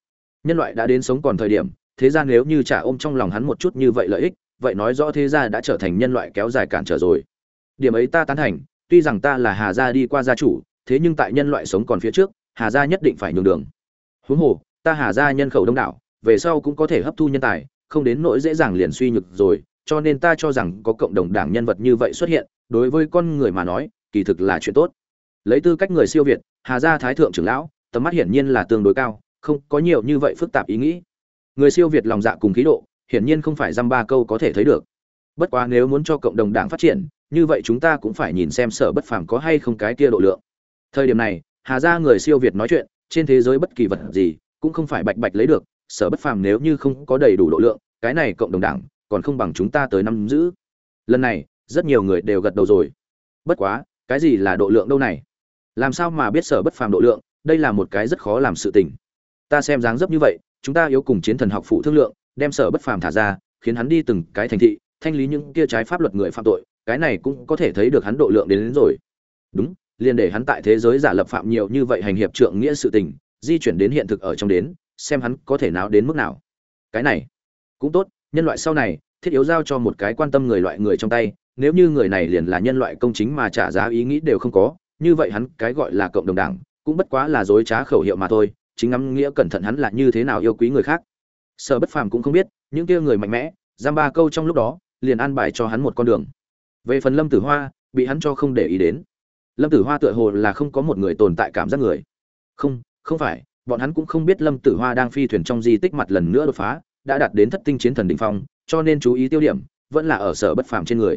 Nhân loại đã đến sống còn thời điểm, thế gia nếu như trả ôm trong lòng hắn một chút như vậy lợi ích, vậy nói rõ thế gia đã trở thành nhân loại kéo dài cản trở rồi. Điểm ấy ta tán thành, tuy rằng ta là hà gia đi qua gia chủ, thế nhưng tại nhân loại sống còn phía trước, hà gia nhất định phải nhường đường. Huống hồ, ta hà gia nhân khẩu đông đảo về sau cũng có thể hấp thu nhân tài, không đến nỗi dễ dàng liền suy nhược rồi, cho nên ta cho rằng có cộng đồng đảng nhân vật như vậy xuất hiện, đối với con người mà nói, kỳ thực là chuyện tốt. Lấy tư cách người siêu việt, hà gia thái thượng trưởng lão, tầm mắt hiển nhiên là tương đối cao, không có nhiều như vậy phức tạp ý nghĩ. Người siêu việt lòng dạ cùng khí độ, hiển nhiên không phải dăm ba câu có thể thấy được. Bất quá nếu muốn cho cộng đồng đảng phát triển, như vậy chúng ta cũng phải nhìn xem sở bất phàm có hay không cái kia độ lượng. Thời điểm này, hà gia người siêu việt nói chuyện, trên thế giới bất kỳ vật gì, cũng không phải bạch bạch lấy được sở bất phàm nếu như không có đầy đủ độ lượng cái này cộng đồng đảng còn không bằng chúng ta tới năm giữ. Lần này rất nhiều người đều gật đầu rồi. Bất quá cái gì là độ lượng đâu này? Làm sao mà biết sở bất phàm độ lượng đây là một cái rất khó làm sự tình. Ta xem dáng dấp như vậy chúng ta yếu cùng chiến thần học phụ thương lượng đem sở bất phàm thả ra khiến hắn đi từng cái thành thị thanh lý những kia trái pháp luật người phạm tội cái này cũng có thể thấy được hắn độ lượng đến, đến rồi. Đúng liền để hắn tại thế giới giả lập phạm nhiều như vậy hành hiệp trượng nghĩa sự tình di chuyển đến hiện thực ở trong đến xem hắn có thể nào đến mức nào. Cái này, cũng tốt, nhân loại sau này, thiết yếu giao cho một cái quan tâm người loại người trong tay, nếu như người này liền là nhân loại công chính mà trả giá ý nghĩ đều không có, như vậy hắn cái gọi là cộng đồng đảng, cũng bất quá là dối trá khẩu hiệu mà thôi, chính ngắm nghĩa cẩn thận hắn là như thế nào yêu quý người khác. Sở bất phàm cũng không biết, những kia người mạnh mẽ, giam ba câu trong lúc đó, liền an bài cho hắn một con đường. Về phần lâm tử hoa, bị hắn cho không để ý đến. Lâm tử hoa tựa hồ là không có một người tồn tại cảm giác người. Không không phải bọn hắn cũng không biết lâm tử hoa đang phi thuyền trong di tích mặt lần nữa đột phá, đã đạt đến thất tinh chiến thần đ ỉ n h phong, cho nên chú ý tiêu điểm vẫn là ở sở bất phàm trên người.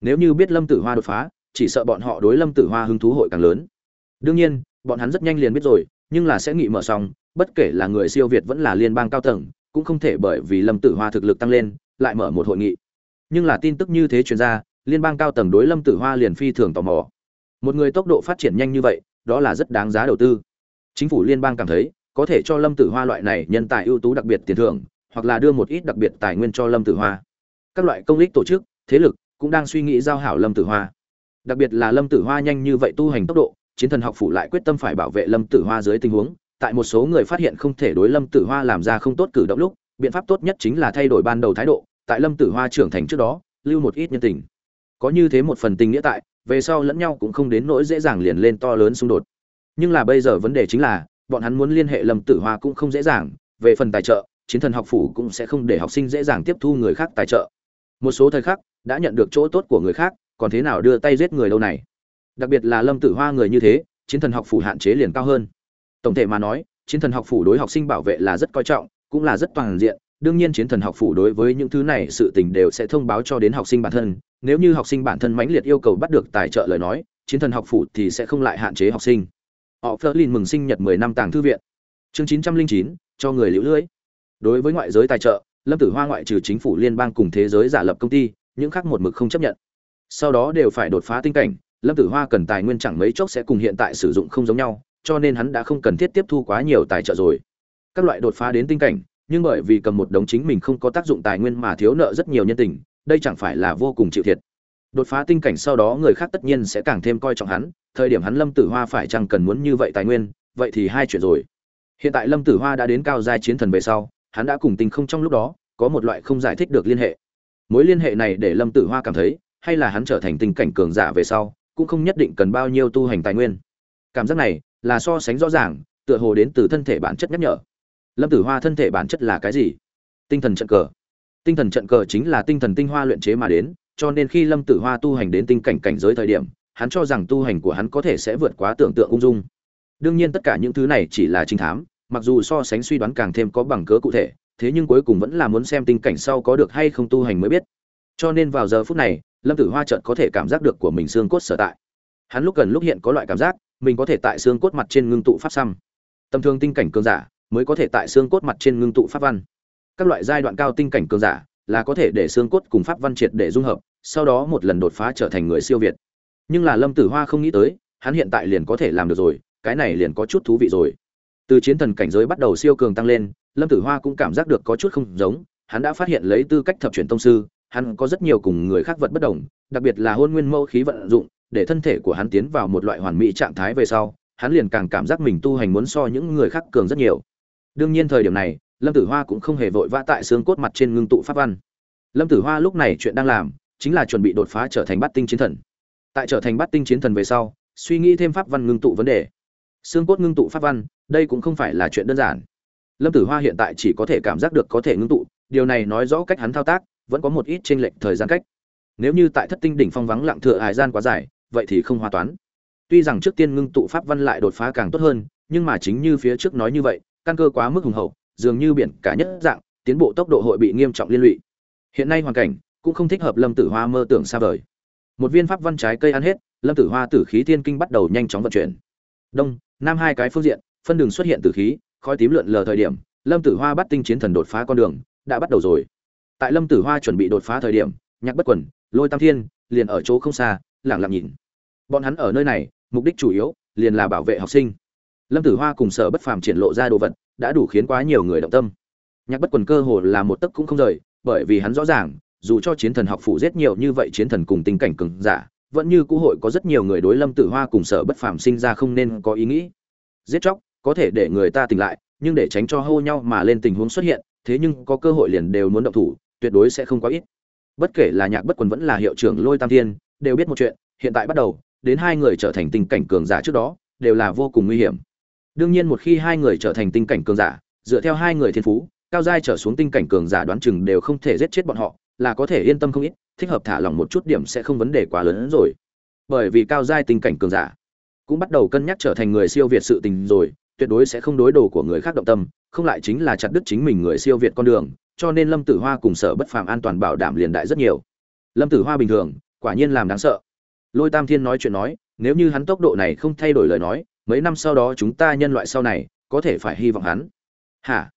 Nếu như biết lâm tử hoa đột phá, chỉ sợ bọn họ đối lâm tử hoa hứng thú hội càng lớn. Đương nhiên, bọn hắn rất nhanh liền biết rồi, nhưng là sẽ nghị mở xong bất kể là người siêu việt vẫn là liên bang cao tầng, cũng không thể bởi vì lâm tử hoa thực lực tăng lên, lại mở một hội nghị. Nhưng là tin tức như thế truyền ra, liên bang cao tầng đối lâm tử hoa liền phi thường tò mò. Một người tốc độ phát triển nhanh như vậy, đó là rất đáng giá đầu tư chính phủ liên bang cảm thấy, có thể cho lâm tử hoa loại này nhân tài ưu tú đặc biệt tiền thưởng, hoặc là đưa một ít đặc biệt tài nguyên cho lâm tử hoa. Các loại công ích tổ chức, thế lực cũng đang suy nghĩ giao hảo lâm tử hoa. Đặc biệt là lâm tử hoa nhanh như vậy tu hành tốc độ, chiến thần học phủ lại quyết tâm phải bảo vệ lâm tử hoa dưới tình huống. Tại một số người phát hiện không thể đối lâm tử hoa làm ra không tốt cử động lúc, biện pháp tốt nhất chính là thay đổi ban đầu thái độ. Tại lâm tử hoa trưởng thành trước đó, lưu một ít nhân tình. Có như thế một phần tình nghĩa tại, về sau lẫn nhau cũng không đến nỗi dễ dàng liền lên to lớn xung đột nhưng là bây giờ vấn đề chính là, bọn hắn muốn liên hệ lâm tử hoa cũng không dễ dàng, về phần tài trợ, chiến thần học phủ cũng sẽ không để học sinh dễ dàng tiếp thu người khác tài trợ. Một số thời khắc, đã nhận được chỗ tốt của người khác, còn thế nào đưa tay giết người đâu này? Đặc biệt là lâm tử hoa người như thế, chiến thần học phủ hạn chế liền cao hơn. Tổng thể mà nói, chiến thần học phủ đối học sinh bảo vệ là rất coi trọng, cũng là rất toàn diện. Đương nhiên chiến thần học phủ đối với những thứ này sự tình đều sẽ thông báo cho đến học sinh bản thân. Nếu như học sinh bản thân mãnh liệt yêu cầu bắt được tài trợ lời nói, chiến thần học phủ thì sẽ không lại hạn chế học sinh họ Flerlin mừng sinh nhật 10 năm tàng thư viện. Chương 909, cho người liễu lưới. Đối với ngoại giới tài trợ lâm tử hoa ngoại trừ chính phủ liên bang cùng thế giới giả lập công ty những khác một mực không chấp nhận. Sau đó đều phải đột phá tinh cảnh lâm tử hoa cần tài nguyên chẳng mấy chốc sẽ cùng hiện tại sử dụng không giống nhau cho nên hắn đã không cần thiết tiếp thu quá nhiều tài trợ rồi. Các loại đột phá đến tinh cảnh nhưng bởi vì cầm một đống chính mình không có tác dụng tài nguyên mà thiếu nợ rất nhiều nhân tình đây chẳng phải là vô cùng chịu thiệt. Đột phá tinh cảnh sau đó người khác tất nhiên sẽ càng thêm coi trọng hắn thời điểm hắn lâm tử hoa phải chăng cần muốn như vậy tài nguyên, vậy thì hai chuyện rồi. Hiện tại lâm tử hoa đã đến cao giai chiến thần về sau, hắn đã cùng tinh không trong lúc đó, có một loại không giải thích được liên hệ. Mối liên hệ này để lâm tử hoa cảm thấy, hay là hắn trở thành tình cảnh cường giả về sau, cũng không nhất định cần bao nhiêu tu hành tài nguyên. Cảm giác này, là so sánh rõ ràng, tựa hồ đến từ thân thể bản chất nhắc nhở. Lâm tử hoa thân thể bản chất là cái gì? Tinh thần trận cờ. Tinh thần trận cờ chính là tinh thần tinh hoa luyện chế mà đến, cho nên khi lâm tử hoa tu hành đến tinh cảnh cảnh giới thời điểm hắn cho rằng tu hành của hắn có thể sẽ vượt quá tưởng tượng ung dung. Đương nhiên tất cả những thứ này chỉ là trinh thám, mặc dù so sánh suy đoán càng thêm có bằng cớ cụ thể, thế nhưng cuối cùng vẫn là muốn xem tinh cảnh sau có được hay không tu hành mới biết. Cho nên vào giờ phút này, lâm tử hoa chợt có thể cảm giác được của mình xương cốt sở tại. Hắn lúc gần lúc hiện có loại cảm giác, mình có thể tại xương cốt mặt trên ngưng tụ pháp xăm. Tầm thường tinh cảnh cường giả mới có thể tại xương cốt mặt trên ngưng tụ pháp văn. Các loại giai đoạn cao tinh cảnh cường giả là có thể để xương cốt cùng pháp văn triệt để dung hợp, sau đó một lần đột phá trở thành người siêu việt nhưng là lâm tử hoa không nghĩ tới, hắn hiện tại liền có thể làm được rồi, cái này liền có chút thú vị rồi. Từ chiến thần cảnh giới bắt đầu siêu cường tăng lên, lâm tử hoa cũng cảm giác được có chút không giống, hắn đã phát hiện lấy tư cách thập truyền tông sư, hắn có rất nhiều cùng người khác vật bất đồng, đặc biệt là hôn nguyên mẫu khí vận dụng, để thân thể của hắn tiến vào một loại hoàn mỹ trạng thái về sau, hắn liền càng cảm giác mình tu hành muốn so những người khác cường rất nhiều. Đương nhiên thời điểm này, lâm tử hoa cũng không hề vội vã tại xương cốt mặt trên ngưng tụ pháp văn. Lâm tử hoa lúc này chuyện đang làm, chính là chuẩn bị đột phá trở thành bát tinh chiến thần tại trở thành bát tinh chiến thần về sau, suy nghĩ thêm pháp văn ngưng tụ vấn đề. Xương cốt ngưng tụ pháp văn, đây cũng không phải là chuyện đơn giản. Lâm tử hoa hiện tại chỉ có thể cảm giác được có thể ngưng tụ, điều này nói rõ cách hắn thao tác, vẫn có một ít t r ê n lệch thời gian cách. Nếu như tại thất tinh đỉnh phong vắng lặng thừa hải gian quá dài, vậy thì không hòa toán. Tuy rằng trước tiên ngưng tụ pháp văn lại đột phá càng tốt hơn, nhưng mà chính như phía trước nói như vậy, căn cơ quá mức hùng hậu, dường như biển cả nhất dạng, tiến bộ tốc độ hội bị nghiêm trọng liên lụy. Hiện nay hoàn cảnh cũng không thích hợp lâm tử hoa mơ tưởng xa vời một viên pháp văn trái cây ăn hết, lâm tử hoa tử khí thiên kinh bắt đầu nhanh chóng vận chuyển. Đông, nam hai cái phương diện, phân đường xuất hiện tử khí, khói tím lượn lờ thời điểm, lâm tử hoa bắt tinh chiến thần đột phá con đường, đã bắt đầu rồi. Tại lâm tử hoa chuẩn bị đột phá thời điểm, nhạc bất quẩn lôi tam thiên, liền ở chỗ không xa lẳng lặng nhìn. Bọn hắn ở nơi này, mục đích chủ yếu, liền là bảo vệ học sinh. Lâm tử hoa cùng sở bất phàm triển lộ ra đồ vật, đã đủ khiến quá nhiều người động tâm. Nhạc bất quần cơ hồ là một tấc cũng không rời, bởi vì hắn rõ ràng dù cho chiến thần học phủ giết nhiều như vậy chiến thần cùng tình cảnh cường giả, vẫn như cũ hội có rất nhiều người đối lâm tử hoa cùng sở bất phàm sinh ra không nên có ý nghĩ. Giết chóc, có thể để người ta tỉnh lại, nhưng để tránh cho hô nhau mà lên tình huống xuất hiện, thế nhưng có cơ hội liền đều muốn động thủ, tuyệt đối sẽ không quá ít. Bất kể là nhạc bất quần vẫn là hiệu trưởng lôi tam thiên, đều biết một chuyện, hiện tại bắt đầu, đến hai người trở thành tình cảnh cường giả trước đó, đều là vô cùng nguy hiểm. Đương nhiên một khi hai người trở thành tinh cảnh cường giả, dựa theo hai người thiên phú, cao giai trở xuống tinh cảnh cường giả đoán chừng đều không thể giết chết bọn họ là có thể yên tâm không ít, thích hợp thả lỏng một chút điểm sẽ không vấn đề quá lớn hơn rồi. Bởi vì cao giai tình cảnh cường giả cũng bắt đầu cân nhắc trở thành người siêu việt sự tình rồi, tuyệt đối sẽ không đối đồ của người khác động tâm, không lại chính là chặt đứt chính mình người siêu việt con đường, cho nên lâm tử hoa cùng sở bất phàm an toàn bảo đảm liền đại rất nhiều. Lâm tử hoa bình thường, quả nhiên làm đáng sợ. Lôi tam thiên nói chuyện nói, nếu như hắn tốc độ này không thay đổi lời nói, mấy năm sau đó chúng ta nhân loại sau này, có thể phải hy vọng hắn. Hả?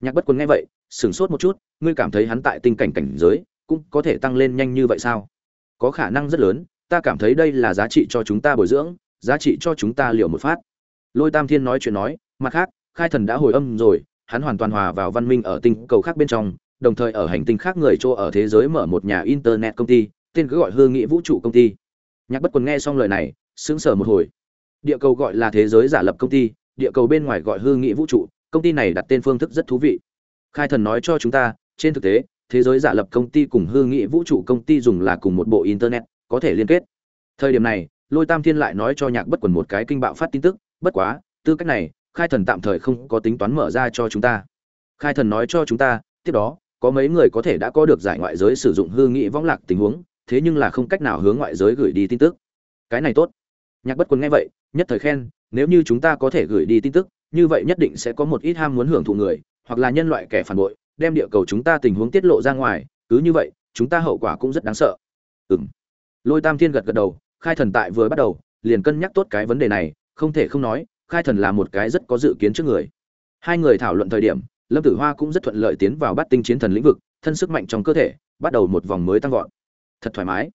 Nhạc bất quân nghe vậy sửng sốt một chút, ngươi cảm thấy hắn tại tinh cảnh cảnh giới cũng có thể tăng lên nhanh như vậy sao? Có khả năng rất lớn, ta cảm thấy đây là giá trị cho chúng ta bồi dưỡng, giá trị cho chúng ta liệu một phát. Lôi tam thiên nói chuyện nói, mặt khác, khai thần đã hồi âm rồi, hắn hoàn toàn hòa vào văn minh ở tinh cầu khác bên trong, đồng thời ở hành tinh khác người chỗ ở thế giới mở một nhà internet công ty, tên cứ gọi hương nghị vũ trụ công ty. Nhạc bất quần nghe xong lời này, sững sờ một hồi. Địa cầu gọi là thế giới giả lập công ty, địa cầu bên ngoài gọi hương nghị vũ trụ, công ty này đặt tên phương thức rất thú vị khai thần nói cho chúng ta, trên thực tế, thế giới giả lập công ty cùng hương nghị vũ trụ công ty dùng là cùng một bộ internet, có thể liên kết. Thời điểm này, lôi tam thiên lại nói cho nhạc bất quần một cái kinh bạo phát tin tức, bất quá, tư cách này, khai thần tạm thời không có tính toán mở ra cho chúng ta. Khai thần nói cho chúng ta, tiếp đó, có mấy người có thể đã có được giải ngoại giới sử dụng hư nghị võng lạc tình huống, thế nhưng là không cách nào hướng ngoại giới gửi đi tin tức. Cái này tốt. Nhạc bất quân nghe vậy, nhất thời khen, nếu như chúng ta có thể gửi đi tin tức, như vậy nhất định sẽ có một ít ham muốn hưởng thụ người hoặc là nhân loại kẻ phản bội, đem địa cầu chúng ta tình huống tiết lộ ra ngoài, cứ như vậy, chúng ta hậu quả cũng rất đáng sợ. Ừng lôi tam thiên gật gật đầu, khai thần tại vừa bắt đầu, liền cân nhắc tốt cái vấn đề này, không thể không nói, khai thần là một cái rất có dự kiến trước người. Hai người thảo luận thời điểm, lâm tử hoa cũng rất thuận lợi tiến vào bắt tinh chiến thần lĩnh vực, thân sức mạnh trong cơ thể, bắt đầu một vòng mới tăng vọt. Thật thoải mái.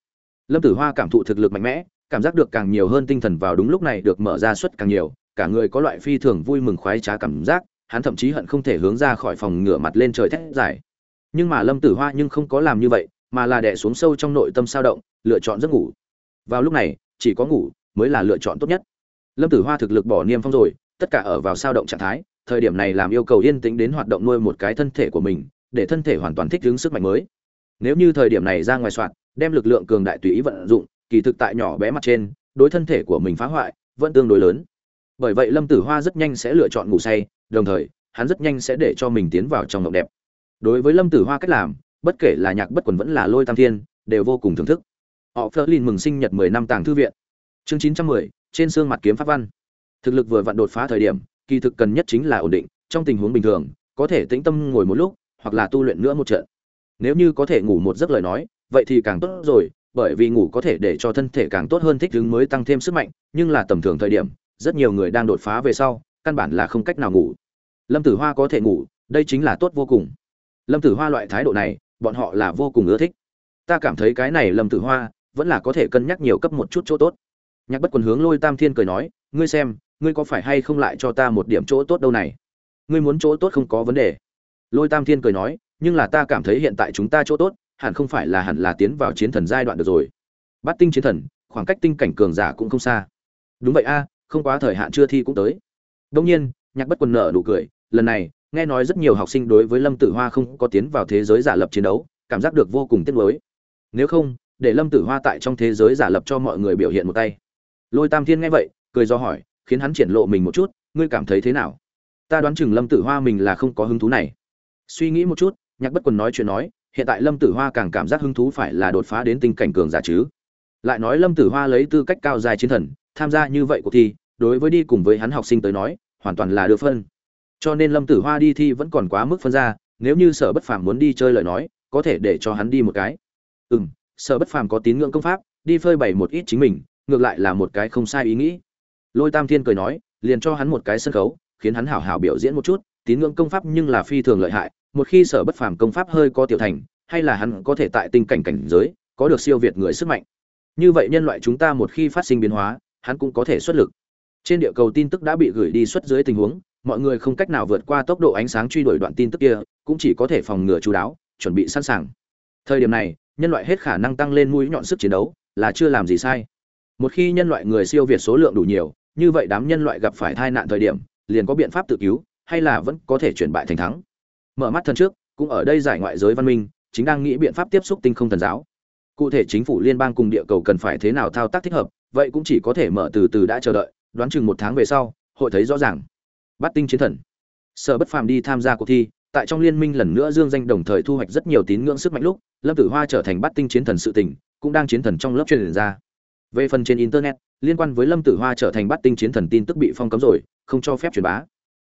Lâm tử hoa cảm thụ thực lực mạnh mẽ, cảm giác được càng nhiều hơn tinh thần vào đúng lúc này được mở ra suất càng nhiều, cả người có loại phi thường vui mừng khoái trá cảm giác hắn thậm chí hận không thể hướng ra khỏi phòng ngửa mặt lên trời thét dài. Nhưng mà lâm tử hoa nhưng không có làm như vậy, mà là đè xuống sâu trong nội tâm sao động, lựa chọn giấc ngủ. Vào lúc này, chỉ có ngủ mới là lựa chọn tốt nhất. Lâm tử hoa thực lực bỏ niêm phong rồi, tất cả ở vào sao động trạng thái, thời điểm này làm yêu cầu yên tĩnh đến hoạt động nuôi một cái thân thể của mình, để thân thể hoàn toàn thích ứng sức mạnh mới. Nếu như thời điểm này ra ngoài soạn, đem lực lượng cường đại tùy ý vận dụng, kỳ thực tại nhỏ bé mặt trên, đối thân thể của mình phá hoại vẫn tương đối lớn. Bởi vậy lâm tử hoa rất nhanh sẽ lựa chọn ngủ say đồng thời, hắn rất nhanh sẽ để cho mình tiến vào trong ngộng đẹp. Đối với lâm tử hoa cách làm, bất kể là nhạc bất quần vẫn là lôi tam thiên, đều vô cùng thưởng thức. Họ phơ lin mừng sinh nhật mười năm tàng thư viện. Chương chín trăm mười, trên xương mặt kiếm pháp văn. Thực lực vừa vặn đột phá thời điểm, kỳ thực cần nhất chính là ổn định, trong tình huống bình thường, có thể tĩnh tâm ngồi một lúc, hoặc là tu luyện nữa một trận. Nếu như có thể ngủ một giấc lời nói, vậy thì càng tốt rồi, bởi vì ngủ có thể để cho thân thể càng tốt hơn thích ứng mới tăng thêm sức mạnh, nhưng là tầm thường thời điểm, rất nhiều người đang đột phá về sau căn bản là không cách nào ngủ. Lâm tử hoa có thể ngủ, đây chính là tốt vô cùng. Lâm tử hoa loại thái độ này, bọn họ là vô cùng ưa thích. Ta cảm thấy cái này lâm tử hoa, vẫn là có thể cân nhắc nhiều cấp một chút chỗ tốt. Nhạc bất quần hướng lôi tam thiên cười nói, ngươi xem, ngươi có phải hay không lại cho ta một điểm chỗ tốt đâu này? Ngươi muốn chỗ tốt không có vấn đề. Lôi tam thiên cười nói, nhưng là ta cảm thấy hiện tại chúng ta chỗ tốt, hẳn không phải là hẳn là tiến vào chiến thần giai đoạn được rồi. Bắt tinh chiến thần, khoảng cách tinh cảnh cường giả cũng không xa. Đúng vậy a, không quá thời hạn chưa thi cũng tới đông nhiên, nhạc bất quần nở nụ cười, lần này, nghe nói rất nhiều học sinh đối với lâm tử hoa không có tiến vào thế giới giả lập chiến đấu, cảm giác được vô cùng tiếc nuối. Nếu không, để lâm tử hoa tại trong thế giới giả lập cho mọi người biểu hiện một tay. Lôi tam thiên nghe vậy, cười do hỏi, khiến hắn triển lộ mình một chút, ngươi cảm thấy thế nào? Ta đoán chừng lâm tử hoa mình là không có hứng thú này. Suy nghĩ một chút, nhạc bất quần nói chuyện nói, hiện tại lâm tử hoa càng cảm giác hứng thú phải là đột phá đến tinh cảnh cường giả chứ. Lại nói lâm tử hoa lấy tư cách cao dài chiến thần, tham gia như vậy cuộc thi đối với đi cùng với hắn học sinh tới nói, hoàn toàn là đưa phân. Cho nên lâm tử hoa đi thi vẫn còn quá mức phân ra, nếu như sở bất phàm muốn đi chơi lời nói, có thể để cho hắn đi một cái. Ừ m sở bất phàm có tín ngưỡng công pháp, đi phơi bày một ít chính mình, ngược lại là một cái không sai ý nghĩ. Lôi tam thiên cười nói, liền cho hắn một cái sân khấu, khiến hắn hảo hảo biểu diễn một chút, tín ngưỡng công pháp nhưng là phi thường lợi hại, một khi sở bất phàm công pháp hơi có tiểu thành, hay là hắn có thể tại tình cảnh cảnh giới, có được siêu việt người sức mạnh. Như vậy nhân loại chúng ta một khi phát sinh biến hóa, hắn cũng có thể xuất lực trên địa cầu tin tức đã bị gửi đi xuất dưới tình huống, mọi người không cách nào vượt qua tốc độ ánh sáng truy đuổi đoạn tin tức kia, cũng chỉ có thể phòng ngừa chú đáo, chuẩn bị sẵn sàng. Thời điểm này, nhân loại hết khả năng tăng lên mũi nhọn sức chiến đấu, là chưa làm gì sai. Một khi nhân loại người siêu việt số lượng đủ nhiều, như vậy đám nhân loại gặp phải tai nạn thời điểm, liền có biện pháp tự cứu, hay là vẫn có thể chuyển bại thành thắng. Mở mắt thân trước, cũng ở đây giải ngoại giới văn minh, chính đang nghĩ biện pháp tiếp xúc tinh không thần giáo. Cụ thể chính phủ liên bang cùng địa cầu cần phải thế nào thao tác thích hợp, vậy cũng chỉ có thể mở từ từ đã chờ đợi đoán chừng một tháng về sau, hội thấy rõ ràng. Bắt tinh chiến thần. Sở bất phàm đi tham gia cuộc thi, tại trong liên minh lần nữa dương danh đồng thời thu hoạch rất nhiều tín ngưỡng sức mạnh lúc, lâm tử hoa trở thành bắt tinh chiến thần sự tình, cũng đang chiến thần trong lớp truyền ra. Về phần trên internet, liên quan với lâm tử hoa trở thành bắt tinh chiến thần tin tức bị phong cấm rồi, không cho phép truyền bá.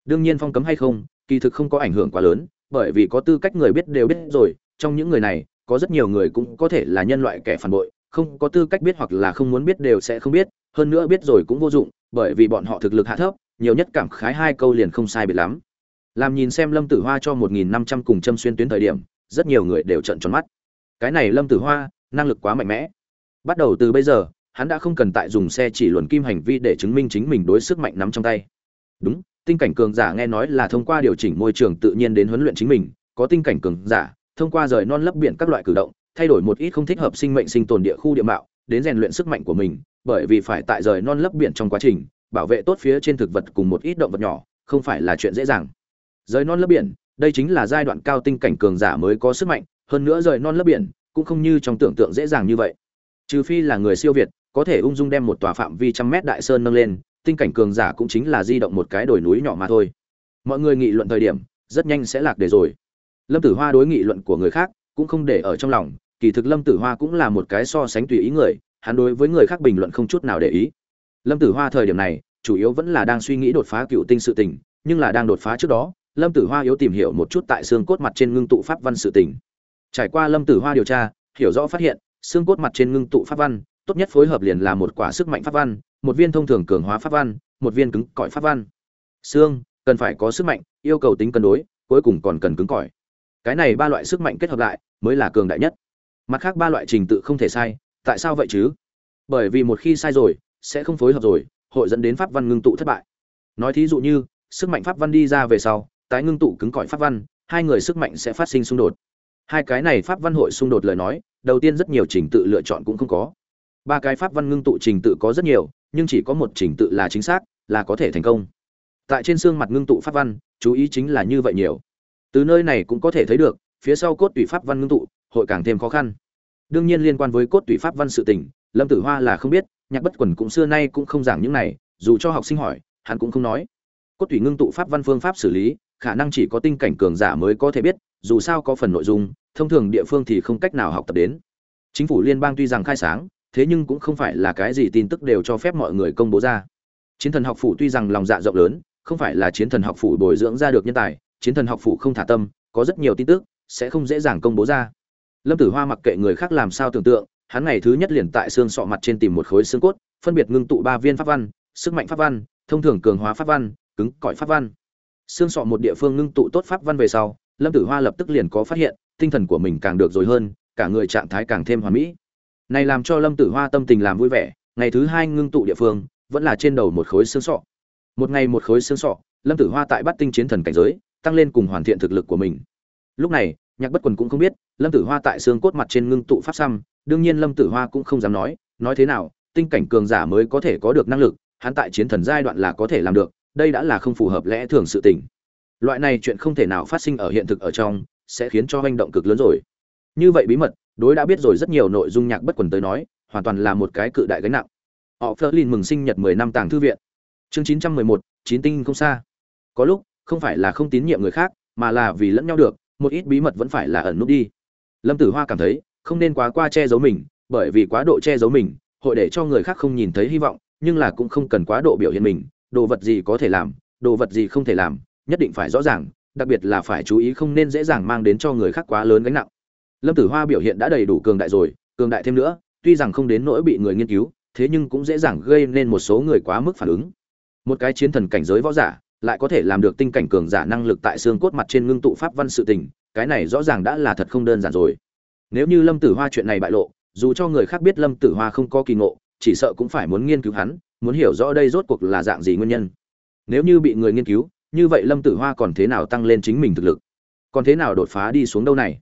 Đương nhiên phong cấm hay không, kỳ thực không có ảnh hưởng quá lớn, bởi vì có tư cách người biết đều biết rồi, trong những người này, có rất nhiều người cũng có thể là nhân loại kẻ phản bội, không có tư cách biết hoặc là không muốn biết đều sẽ không biết, hơn nữa biết rồi cũng vô dụng bởi vì bọn họ thực lực hạ thấp, nhiều nhất cảm khái hai câu liền không sai biệt lắm. Làm nhìn xem lâm tử hoa cho một nghìn năm trăm cùng châm xuyên tuyến thời điểm, rất nhiều người đều trận tròn mắt. Cái này lâm tử hoa, năng lực quá mạnh mẽ. Bắt đầu từ bây giờ, hắn đã không cần tại dùng xe chỉ luồn kim hành vi để chứng minh chính mình đối sức mạnh nắm trong tay. Đúng, tinh cảnh cường giả nghe nói là thông qua điều chỉnh môi trường tự nhiên đến huấn luyện chính mình, có tinh cảnh cường giả, thông qua rời non lấp biển các loại cử động, thay đổi một ít không thích hợp sinh mệnh sinh tồn địa khu địa mạo, đến rèn luyện sức mạnh của mình bởi vì phải tại rời non lấp biển trong quá trình, bảo vệ tốt phía trên thực vật cùng một ít động vật nhỏ, không phải là chuyện dễ dàng. Rời non lấp biển, đây chính là giai đoạn cao tinh cảnh cường giả mới có sức mạnh, hơn nữa rời non lấp biển cũng không như trong tưởng tượng dễ dàng như vậy. Trừ phi là người siêu việt, có thể ung dung đem một tòa phạm vi trăm mét đại sơn nâng lên, tinh cảnh cường giả cũng chính là di động một cái đồi núi nhỏ mà thôi. Mọi người nghị luận thời điểm, rất nhanh sẽ lạc đề rồi. Lâm tử hoa đối nghị luận của người khác cũng không để ở trong lòng, kỳ thực lâm tử hoa cũng là một cái so sánh tùy ý người hắn đối với người khác bình luận không chút nào để ý. Lâm tử hoa thời điểm này, chủ yếu vẫn là đang suy nghĩ đột phá cựu tinh sự tình, nhưng là đang đột phá trước đó, lâm tử hoa yếu tìm hiểu một chút tại xương cốt mặt trên ngưng tụ pháp văn sự tình. Trải qua lâm tử hoa điều tra, hiểu rõ phát hiện, xương cốt mặt trên ngưng tụ pháp văn, tốt nhất phối hợp liền là một quả sức mạnh pháp văn, một viên thông thường cường hóa pháp văn, một viên cứng cỏi pháp văn. Xương, cần phải có sức mạnh, yêu cầu tính cân đối, cuối cùng còn cần cứng cỏi. Cái này ba loại sức mạnh kết hợp lại, mới là cường đại nhất. Mặt khác ba loại trình tự không thể sai tại sao vậy chứ? Bởi vì một khi sai rồi, sẽ không phối hợp rồi, hội dẫn đến pháp văn ngưng tụ thất bại. Nói thí dụ như, sức mạnh pháp văn đi ra về sau, tái ngưng tụ cứng cỏi pháp văn, hai người sức mạnh sẽ phát sinh xung đột. Hai cái này pháp văn hội xung đột lời nói, đầu tiên rất nhiều trình tự lựa chọn cũng không có. Ba cái pháp văn ngưng tụ trình tự có rất nhiều, nhưng chỉ có một trình tự là chính xác, là có thể thành công. Tại trên xương mặt ngưng tụ pháp văn, chú ý chính là như vậy nhiều. Từ nơi này cũng có thể thấy được, phía sau cốt tùy pháp văn ngưng tụ, hội càng thêm khó khăn đương nhiên liên quan với cốt tùy pháp văn sự tình, lâm tử hoa là không biết, nhạc bất quần cũng xưa nay cũng không giảng những này, dù cho học sinh hỏi, hắn cũng không nói. Cốt tùy ngưng tụ pháp văn phương pháp xử lý, khả năng chỉ có tinh cảnh cường giả mới có thể biết, dù sao có phần nội dung, thông thường địa phương thì không cách nào học tập đến. Chính phủ liên bang tuy rằng khai sáng, thế nhưng cũng không phải là cái gì tin tức đều cho phép mọi người công bố ra. Chiến thần học phủ tuy rằng lòng dạ rộng lớn, không phải là chiến thần học phủ bồi dưỡng ra được nhân tài, chiến thần học phủ không thả tâm, có rất nhiều tin tức, sẽ không dễ dàng công bố ra lâm tử hoa mặc kệ người khác làm sao tưởng tượng, hắn ngày thứ nhất liền tại xương sọ mặt trên tìm một khối xương cốt, phân biệt ngưng tụ ba viên pháp văn, sức mạnh pháp văn, thông thường cường hóa pháp văn, cứng cỏi pháp văn. Xương sọ một địa phương ngưng tụ tốt pháp văn về sau, lâm tử hoa lập tức liền có phát hiện, tinh thần của mình càng được rồi hơn, cả người trạng thái càng thêm hoàn mỹ. Này làm cho lâm tử hoa tâm tình làm vui vẻ, ngày thứ hai ngưng tụ địa phương, vẫn là trên đầu một khối xương sọ. Một ngày một khối xương sọ, lâm tử hoa tại bắt tinh chiến thần cảnh giới, tăng lên cùng hoàn thiện thực lực của mình. Lúc này nhạc bất quần cũng không biết, lâm tử hoa tại xương cốt mặt trên ngưng tụ pháp xăm, đương nhiên lâm tử hoa cũng không dám nói nói thế nào, tinh cảnh cường giả mới có thể có được năng lực, hắn tại chiến thần giai đoạn là có thể làm được, đây đã là không phù hợp lẽ thường sự tình. Loại này chuyện không thể nào phát sinh ở hiện thực ở trong, sẽ khiến cho hành động cực lớn rồi. Như vậy bí mật, đối đã biết rồi rất nhiều nội dung nhạc bất quần tới nói, hoàn toàn là một cái cự đại gánh nặng. Họ phơ lin mừng sinh nhật mười năm tàng thư viện. Chương chín trăm mười một, chín tinh không xa. Có lúc, không phải là không tín nhiệm người khác, mà là vì lẫn nhau được một ít bí mật vẫn phải là ẩn nút đi. Lâm tử hoa cảm thấy, không nên quá qua che giấu mình, bởi vì quá độ che giấu mình, hội để cho người khác không nhìn thấy hy vọng, nhưng là cũng không cần quá độ biểu hiện mình, đồ vật gì có thể làm, đồ vật gì không thể làm, nhất định phải rõ ràng, đặc biệt là phải chú ý không nên dễ dàng mang đến cho người khác quá lớn gánh nặng. Lâm tử hoa biểu hiện đã đầy đủ cường đại rồi, cường đại thêm nữa, tuy rằng không đến nỗi bị người nghiên cứu, thế nhưng cũng dễ dàng gây nên một số người quá mức phản ứng. Một cái chiến thần cảnh giới võ giả lại có thể làm được tinh cảnh cường giả năng lực tại xương cốt mặt trên ngưng tụ pháp văn sự tình, cái này rõ ràng đã là thật không đơn giản rồi. Nếu như lâm tử hoa chuyện này bại lộ, dù cho người khác biết lâm tử hoa không có kỳ ngộ, chỉ sợ cũng phải muốn nghiên cứu hắn, muốn hiểu rõ đây rốt cuộc là dạng gì nguyên nhân. Nếu như bị người nghiên cứu, như vậy lâm tử hoa còn thế nào tăng lên chính mình thực lực? Còn thế nào đột phá đi xuống đâu này?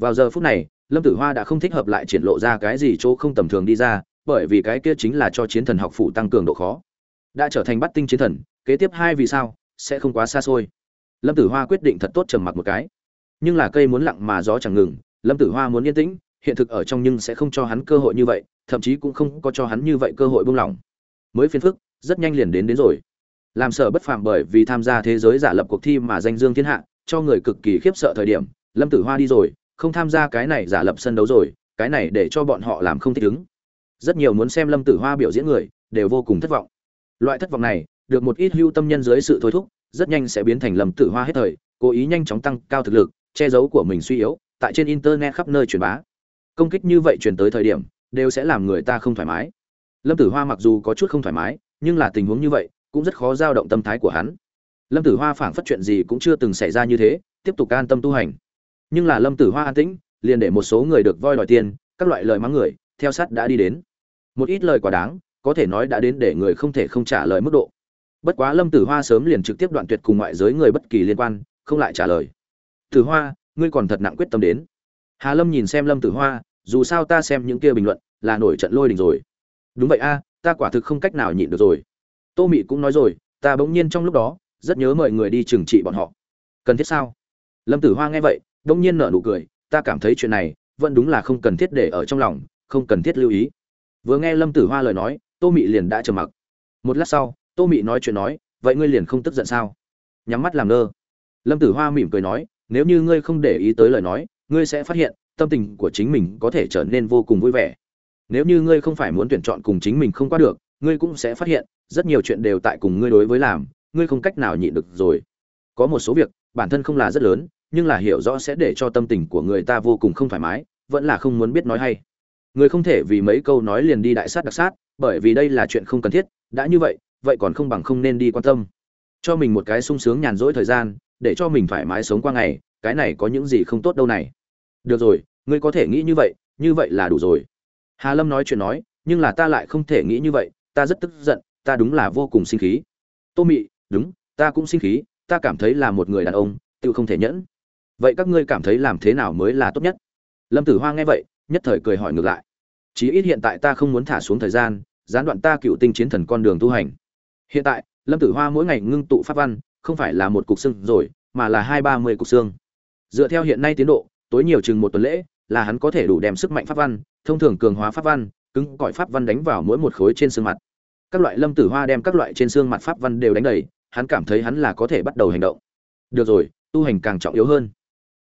Vào giờ phút này, lâm tử hoa đã không thích hợp lại triển lộ ra cái gì chỗ không tầm thường đi ra, bởi vì cái kia chính là cho chiến thần học phủ tăng cường độ khó đã trở thành bắt tinh chiến thần, kế tiếp hai vì sao sẽ không quá xa xôi. Lâm tử hoa quyết định thật tốt trầm mặc một cái. Nhưng là cây muốn lặng mà gió chẳng ngừng, lâm tử hoa muốn yên tĩnh, hiện thực ở trong nhưng sẽ không cho hắn cơ hội như vậy, thậm chí cũng không có cho hắn như vậy cơ hội buông lỏng. Mới phiền phức, rất nhanh liền đến đến rồi. Làm sợ bất phàm bởi vì tham gia thế giới giả lập cuộc thi mà danh dương thiên hạ, cho người cực kỳ khiếp sợ thời điểm, lâm tử hoa đi rồi, không tham gia cái này giả lập sân đấu rồi, cái này để cho bọn họ làm không thích ứng. Rất nhiều muốn xem lâm tử hoa biểu diễn người, đều vô cùng thất vọng loại thất vọng này, được một ít hưu tâm nhân dưới sự thôi thúc, rất nhanh sẽ biến thành lâm tử hoa hết thời, cố ý nhanh chóng tăng cao thực lực, che giấu của mình suy yếu, tại trên internet khắp nơi truyền bá. Công kích như vậy truyền tới thời điểm, đều sẽ làm người ta không thoải mái. Lâm tử hoa mặc dù có chút không thoải mái, nhưng là tình huống như vậy, cũng rất khó dao động tâm thái của hắn. Lâm tử hoa phảng phất chuyện gì cũng chưa từng xảy ra như thế, tiếp tục an tâm tu hành. Nhưng là lâm tử hoa an tĩnh, liền để một số người được voi đòi tiền, các loại lời mắng người, theo sát đã đi đến. Một ít lời quả đáng có thể nói đã đến để người không thể không trả lời mức độ. Bất quá lâm tử hoa sớm liền trực tiếp đoạn tuyệt cùng ngoại giới người bất kỳ liên quan, không lại trả lời. Tử hoa, ngươi còn thật nặng quyết tâm đến. Hà lâm nhìn xem lâm tử hoa, dù sao ta xem những kia bình luận, là nổi trận lôi đình rồi. Đúng vậy a, ta quả thực không cách nào nhịn được rồi. Tô mị cũng nói rồi, ta bỗng nhiên trong lúc đó, rất nhớ mời người đi trừng trị bọn họ. Cần thiết sao? Lâm tử hoa nghe vậy, bỗng nhiên nở nụ cười, ta cảm thấy chuyện này, vẫn đúng là không cần thiết để ở trong lòng, không cần thiết lưu ý. Vừa nghe lâm tử hoa lời nói tô mị liền đã trầm mặc. Một lát sau, tô mị nói chuyện nói, vậy ngươi liền không tức giận sao? Nhắm mắt làm ngơ. Lâm tử hoa mỉm cười nói, nếu như ngươi không để ý tới lời nói, ngươi sẽ phát hiện, tâm tình của chính mình có thể trở nên vô cùng vui vẻ. Nếu như ngươi không phải muốn tuyển chọn cùng chính mình không qua được, ngươi cũng sẽ phát hiện, rất nhiều chuyện đều tại cùng ngươi đối với làm, ngươi không cách nào nhịn được rồi. Có một số việc, bản thân không là rất lớn, nhưng là hiểu rõ sẽ để cho tâm tình của người ta vô cùng không thoải mái, vẫn là không muốn biết nói hay người không thể vì mấy câu nói liền đi đại sát đặc sát, bởi vì đây là chuyện không cần thiết, đã như vậy vậy còn không bằng không nên đi quan tâm. Cho mình một cái sung sướng nhàn rỗi thời gian, để cho mình thoải mái sống qua ngày, cái này có những gì không tốt đâu này. Được rồi, ngươi có thể nghĩ như vậy như vậy là đủ rồi. Hà lâm nói chuyện nói, nhưng là ta lại không thể nghĩ như vậy, ta rất tức giận, ta đúng là vô cùng sinh khí. Tô mị, đúng, ta cũng sinh khí, ta cảm thấy là một người đàn ông, tự không thể nhẫn. Vậy các ngươi cảm thấy làm thế nào mới là tốt nhất? Lâm tử hoa nghe vậy, nhất thời cười hỏi ngược lại chí ít hiện tại ta không muốn thả xuống thời gian, gián đoạn ta cựu tinh chiến thần con đường tu hành. Hiện tại, lâm tử hoa mỗi ngày ngưng tụ pháp văn, không phải là một cục xương rồi, mà là hai ba mươi cục xương. Dựa theo hiện nay tiến độ, tối nhiều chừng một tuần lễ, là hắn có thể đủ đem sức mạnh pháp văn, thông thường cường hóa pháp văn, cứng cỏi pháp văn đánh vào mỗi một khối trên xương mặt. Các loại lâm tử hoa đem các loại trên xương mặt pháp văn đều đánh đầy, hắn cảm thấy hắn là có thể bắt đầu hành động. Được rồi, tu hành càng trọng yếu hơn.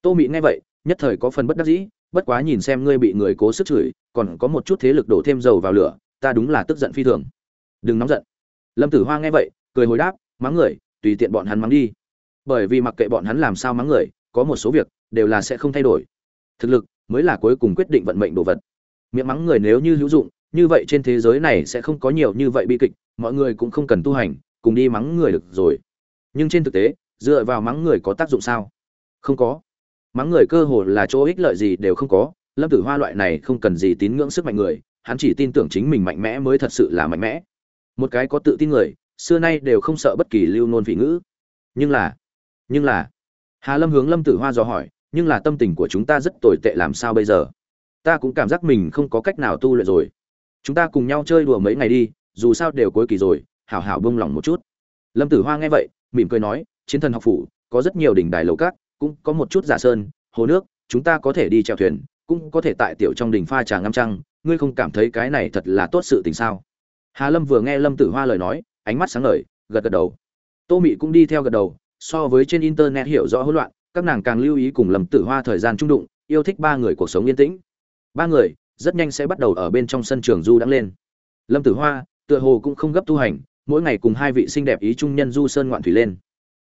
Tô mị nghe vậy, nhất thời có phần bất đắc dĩ bất quá nhìn xem ngươi bị người cố sức chửi, còn có một chút thế lực đổ thêm dầu vào lửa, ta đúng là tức giận phi thường. Đừng nóng giận. Lâm tử hoa nghe vậy, cười hồi đáp, mắng người, tùy tiện bọn hắn mắng đi. Bởi vì mặc kệ bọn hắn làm sao mắng người, có một số việc, đều là sẽ không thay đổi. Thực lực mới là cuối cùng quyết định vận mệnh đồ vật. Miệng mắng người nếu như hữu dụng, như vậy trên thế giới này sẽ không có nhiều như vậy bi kịch, mọi người cũng không cần tu hành, cùng đi mắng người được rồi. Nhưng trên thực tế, dựa vào mắng người có tác dụng sao? Không có mắng người cơ hồ là chỗ ích lợi gì đều không có, lâm tử hoa loại này không cần gì tín ngưỡng sức mạnh người, hắn chỉ tin tưởng chính mình mạnh mẽ mới thật sự là mạnh mẽ. Một cái có tự tin người, xưa nay đều không sợ bất kỳ lưu nôn vị ngữ. Nhưng là nhưng là, hà lâm hướng lâm tử hoa dò hỏi, nhưng là tâm tình của chúng ta rất tồi tệ làm sao bây giờ? Ta cũng cảm giác mình không có cách nào tu luyện rồi. Chúng ta cùng nhau chơi đùa mấy ngày đi, dù sao đều cuối kỳ rồi, hảo hảo bông lòng một chút. Lâm tử hoa nghe vậy, mỉm cười nói, chiến thần học phủ, có rất nhiều đỉnh đài lầu cát cũng có một chút giả sơn, hồ nước, chúng ta có thể đi chèo thuyền, cũng có thể tại tiểu trong đình pha trà ngâm trăng, ngươi không cảm thấy cái này thật là tốt sự tình sao? Hà lâm vừa nghe lâm tử hoa lời nói, ánh mắt sáng ngời, gật gật đầu. Tô mị cũng đi theo gật đầu, so với trên internet hiểu rõ hỗn loạn, các nàng càng lưu ý cùng lâm tử hoa thời gian trung đụng, yêu thích ba người cuộc sống yên tĩnh. Ba người rất nhanh sẽ bắt đầu ở bên trong sân trường du đắng lên. Lâm tử hoa tựa hồ cũng không gấp tu hành, mỗi ngày cùng hai vị xinh đẹp ý trung nhân du sơn ngoạn thủy lên.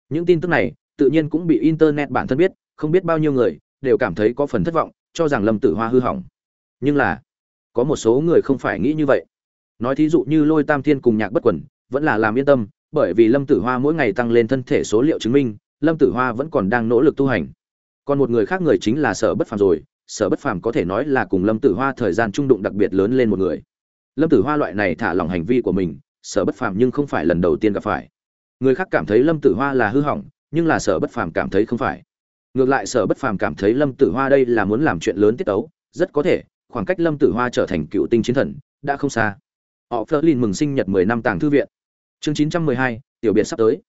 Những tin tức này tự nhiên cũng bị internet bản thân biết, không biết bao nhiêu người đều cảm thấy có phần thất vọng, cho rằng lâm tử hoa hư hỏng. Nhưng là, có một số người không phải nghĩ như vậy. Nói thí dụ như lôi tam thiên cùng nhạc bất quẩn, vẫn là làm yên tâm, bởi vì lâm tử hoa mỗi ngày tăng lên thân thể số liệu chứng minh, lâm tử hoa vẫn còn đang nỗ lực tu hành. Còn một người khác người chính là sở bất phàm rồi, sở bất phàm có thể nói là cùng lâm tử hoa thời gian trung đụng đặc biệt lớn lên một người. Lâm tử hoa loại này thả lỏng hành vi của mình, sở bất phàm nhưng không phải lần đầu tiên gặp phải. Người khác cảm thấy lâm tử hoa là hư hỏng nhưng là sở bất phàm cảm thấy không phải. Ngược lại sở bất phàm cảm thấy lâm tử hoa đây là muốn làm chuyện lớn tiết tấu, rất có thể, khoảng cách lâm tử hoa trở thành cựu tinh chiến thần, đã không xa. Họ phớt lên mừng sinh nhật mười năm tàng thư viện. Chương chín trăm mười hai, tiểu biệt sắp tới.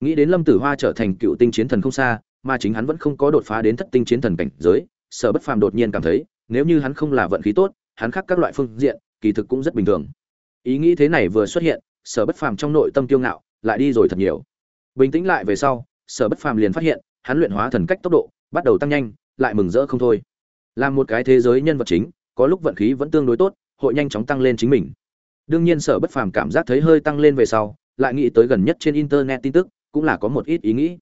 Nghĩ đến lâm tử hoa trở thành cựu tinh chiến thần không xa, mà chính hắn vẫn không có đột phá đến thất tinh chiến thần cảnh giới, sở bất phàm đột nhiên cảm thấy, nếu như hắn không là vận khí tốt, hắn khác các loại phương diện, kỳ thực cũng rất bình thường. Ý nghĩ thế này vừa xuất hiện, sở bất phàm trong nội tâm kiêu ngạo, lại đi rồi thật nhiều. Bình tĩnh lại về sau sở bất phàm liền phát hiện, hắn luyện hóa thần cách tốc độ bắt đầu tăng nhanh, lại mừng rỡ không thôi. Làm một cái thế giới nhân vật chính, có lúc vận khí vẫn tương đối tốt, hội nhanh chóng tăng lên chính mình. Đương nhiên sở bất phàm cảm giác thấy hơi tăng lên về sau, lại nghĩ tới gần nhất trên internet tin tức, cũng là có một ít ý nghĩ.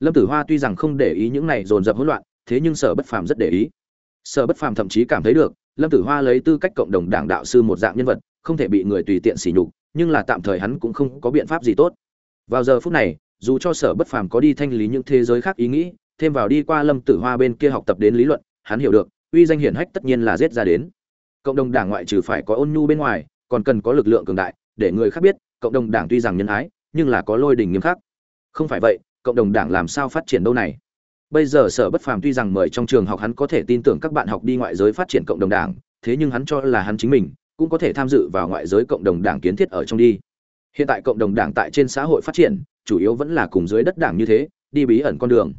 Lâm tử hoa tuy rằng không để ý những này dồn dập hỗn loạn, thế nhưng sở bất phàm rất để ý. Sở bất phàm thậm chí cảm thấy được, lâm tử hoa lấy tư cách cộng đồng đảng đạo sư một dạng nhân vật, không thể bị người tùy tiện sỉ nhục, nhưng là tạm thời hắn cũng không có biện pháp gì tốt. Vào giờ phút này dù cho sở bất phàm có đi thanh lý những thế giới khác ý nghĩ, thêm vào đi qua lâm tử hoa bên kia học tập đến lý luận, hắn hiểu được, uy danh hiển hách tất nhiên là giết ra đến. Cộng đồng đảng ngoại trừ phải có ôn nhu bên ngoài, còn cần có lực lượng cường đại, để người khác biết, cộng đồng đảng tuy rằng nhân ái, nhưng là có lôi đình nghiêm khắc. Không phải vậy, cộng đồng đảng làm sao phát triển đâu này? Bây giờ sở bất phàm tuy rằng mời trong trường học hắn có thể tin tưởng các bạn học đi ngoại giới phát triển cộng đồng đảng, thế nhưng hắn cho là hắn chính mình cũng có thể tham dự vào ngoại giới cộng đồng đảng kiến thiết ở trong đi. Hiện tại cộng đồng đảng tại trên xã hội phát triển chủ yếu vẫn là cùng dưới đất đảng như thế, đi bí ẩn con đường.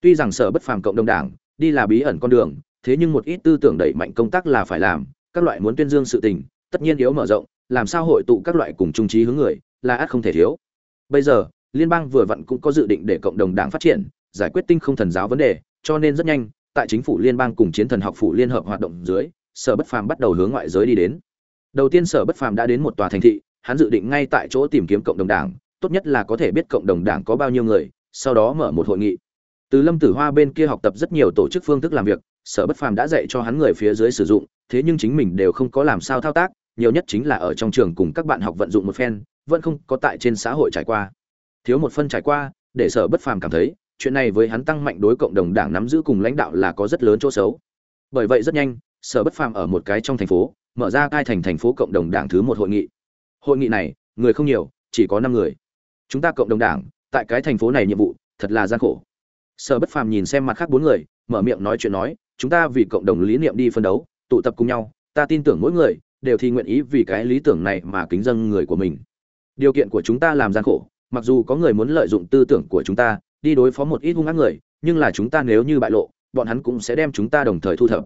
Tuy rằng sở bất phàm cộng đồng đảng, đi là bí ẩn con đường, thế nhưng một ít tư tưởng đẩy mạnh công tác là phải làm, các loại muốn tuyên dương sự tình, tất nhiên yếu mở rộng, làm sao hội tụ các loại cùng trung trí hướng người, là ắt không thể thiếu. Bây giờ, liên bang vừa vặn cũng có dự định để cộng đồng đảng phát triển, giải quyết tinh không thần giáo vấn đề, cho nên rất nhanh, tại chính phủ liên bang cùng chiến thần học phủ liên hợp hoạt động dưới, sở bất phàm bắt đầu hướng ngoại giới đi đến. Đầu tiên sở bất phàm đã đến một tòa thành thị, hắn dự định ngay tại chỗ tìm kiếm cộng đồng đảng tốt nhất là có thể biết cộng đồng đảng có bao nhiêu người, sau đó mở một hội nghị. Từ lâm tử hoa bên kia học tập rất nhiều tổ chức phương thức làm việc, sở bất phàm đã dạy cho hắn người phía dưới sử dụng, thế nhưng chính mình đều không có làm sao thao tác, nhiều nhất chính là ở trong trường cùng các bạn học vận dụng một phen, vẫn không có tại trên xã hội trải qua. Thiếu một phân trải qua, để sở bất phàm cảm thấy, chuyện này với hắn tăng mạnh đối cộng đồng đảng nắm giữ cùng lãnh đạo là có rất lớn chỗ xấu. Bởi vậy rất nhanh, sở bất phàm ở một cái trong thành phố, mở ra cai thành thành phố cộng đồng đảng thứ một hội nghị. Hội nghị này, người không nhiều, chỉ có năm người chúng ta cộng đồng đảng, tại cái thành phố này nhiệm vụ, thật là gian khổ. Sở bất phàm nhìn xem mặt khác bốn người, mở miệng nói chuyện nói, chúng ta vì cộng đồng lý niệm đi phân đấu, tụ tập cùng nhau, ta tin tưởng mỗi người đều thì nguyện ý vì cái lý tưởng này mà kính dâng người của mình. Điều kiện của chúng ta làm gian khổ, mặc dù có người muốn lợi dụng tư tưởng của chúng ta đi đối phó một ít hung ác người, nhưng là chúng ta nếu như bại lộ, bọn hắn cũng sẽ đem chúng ta đồng thời thu thập.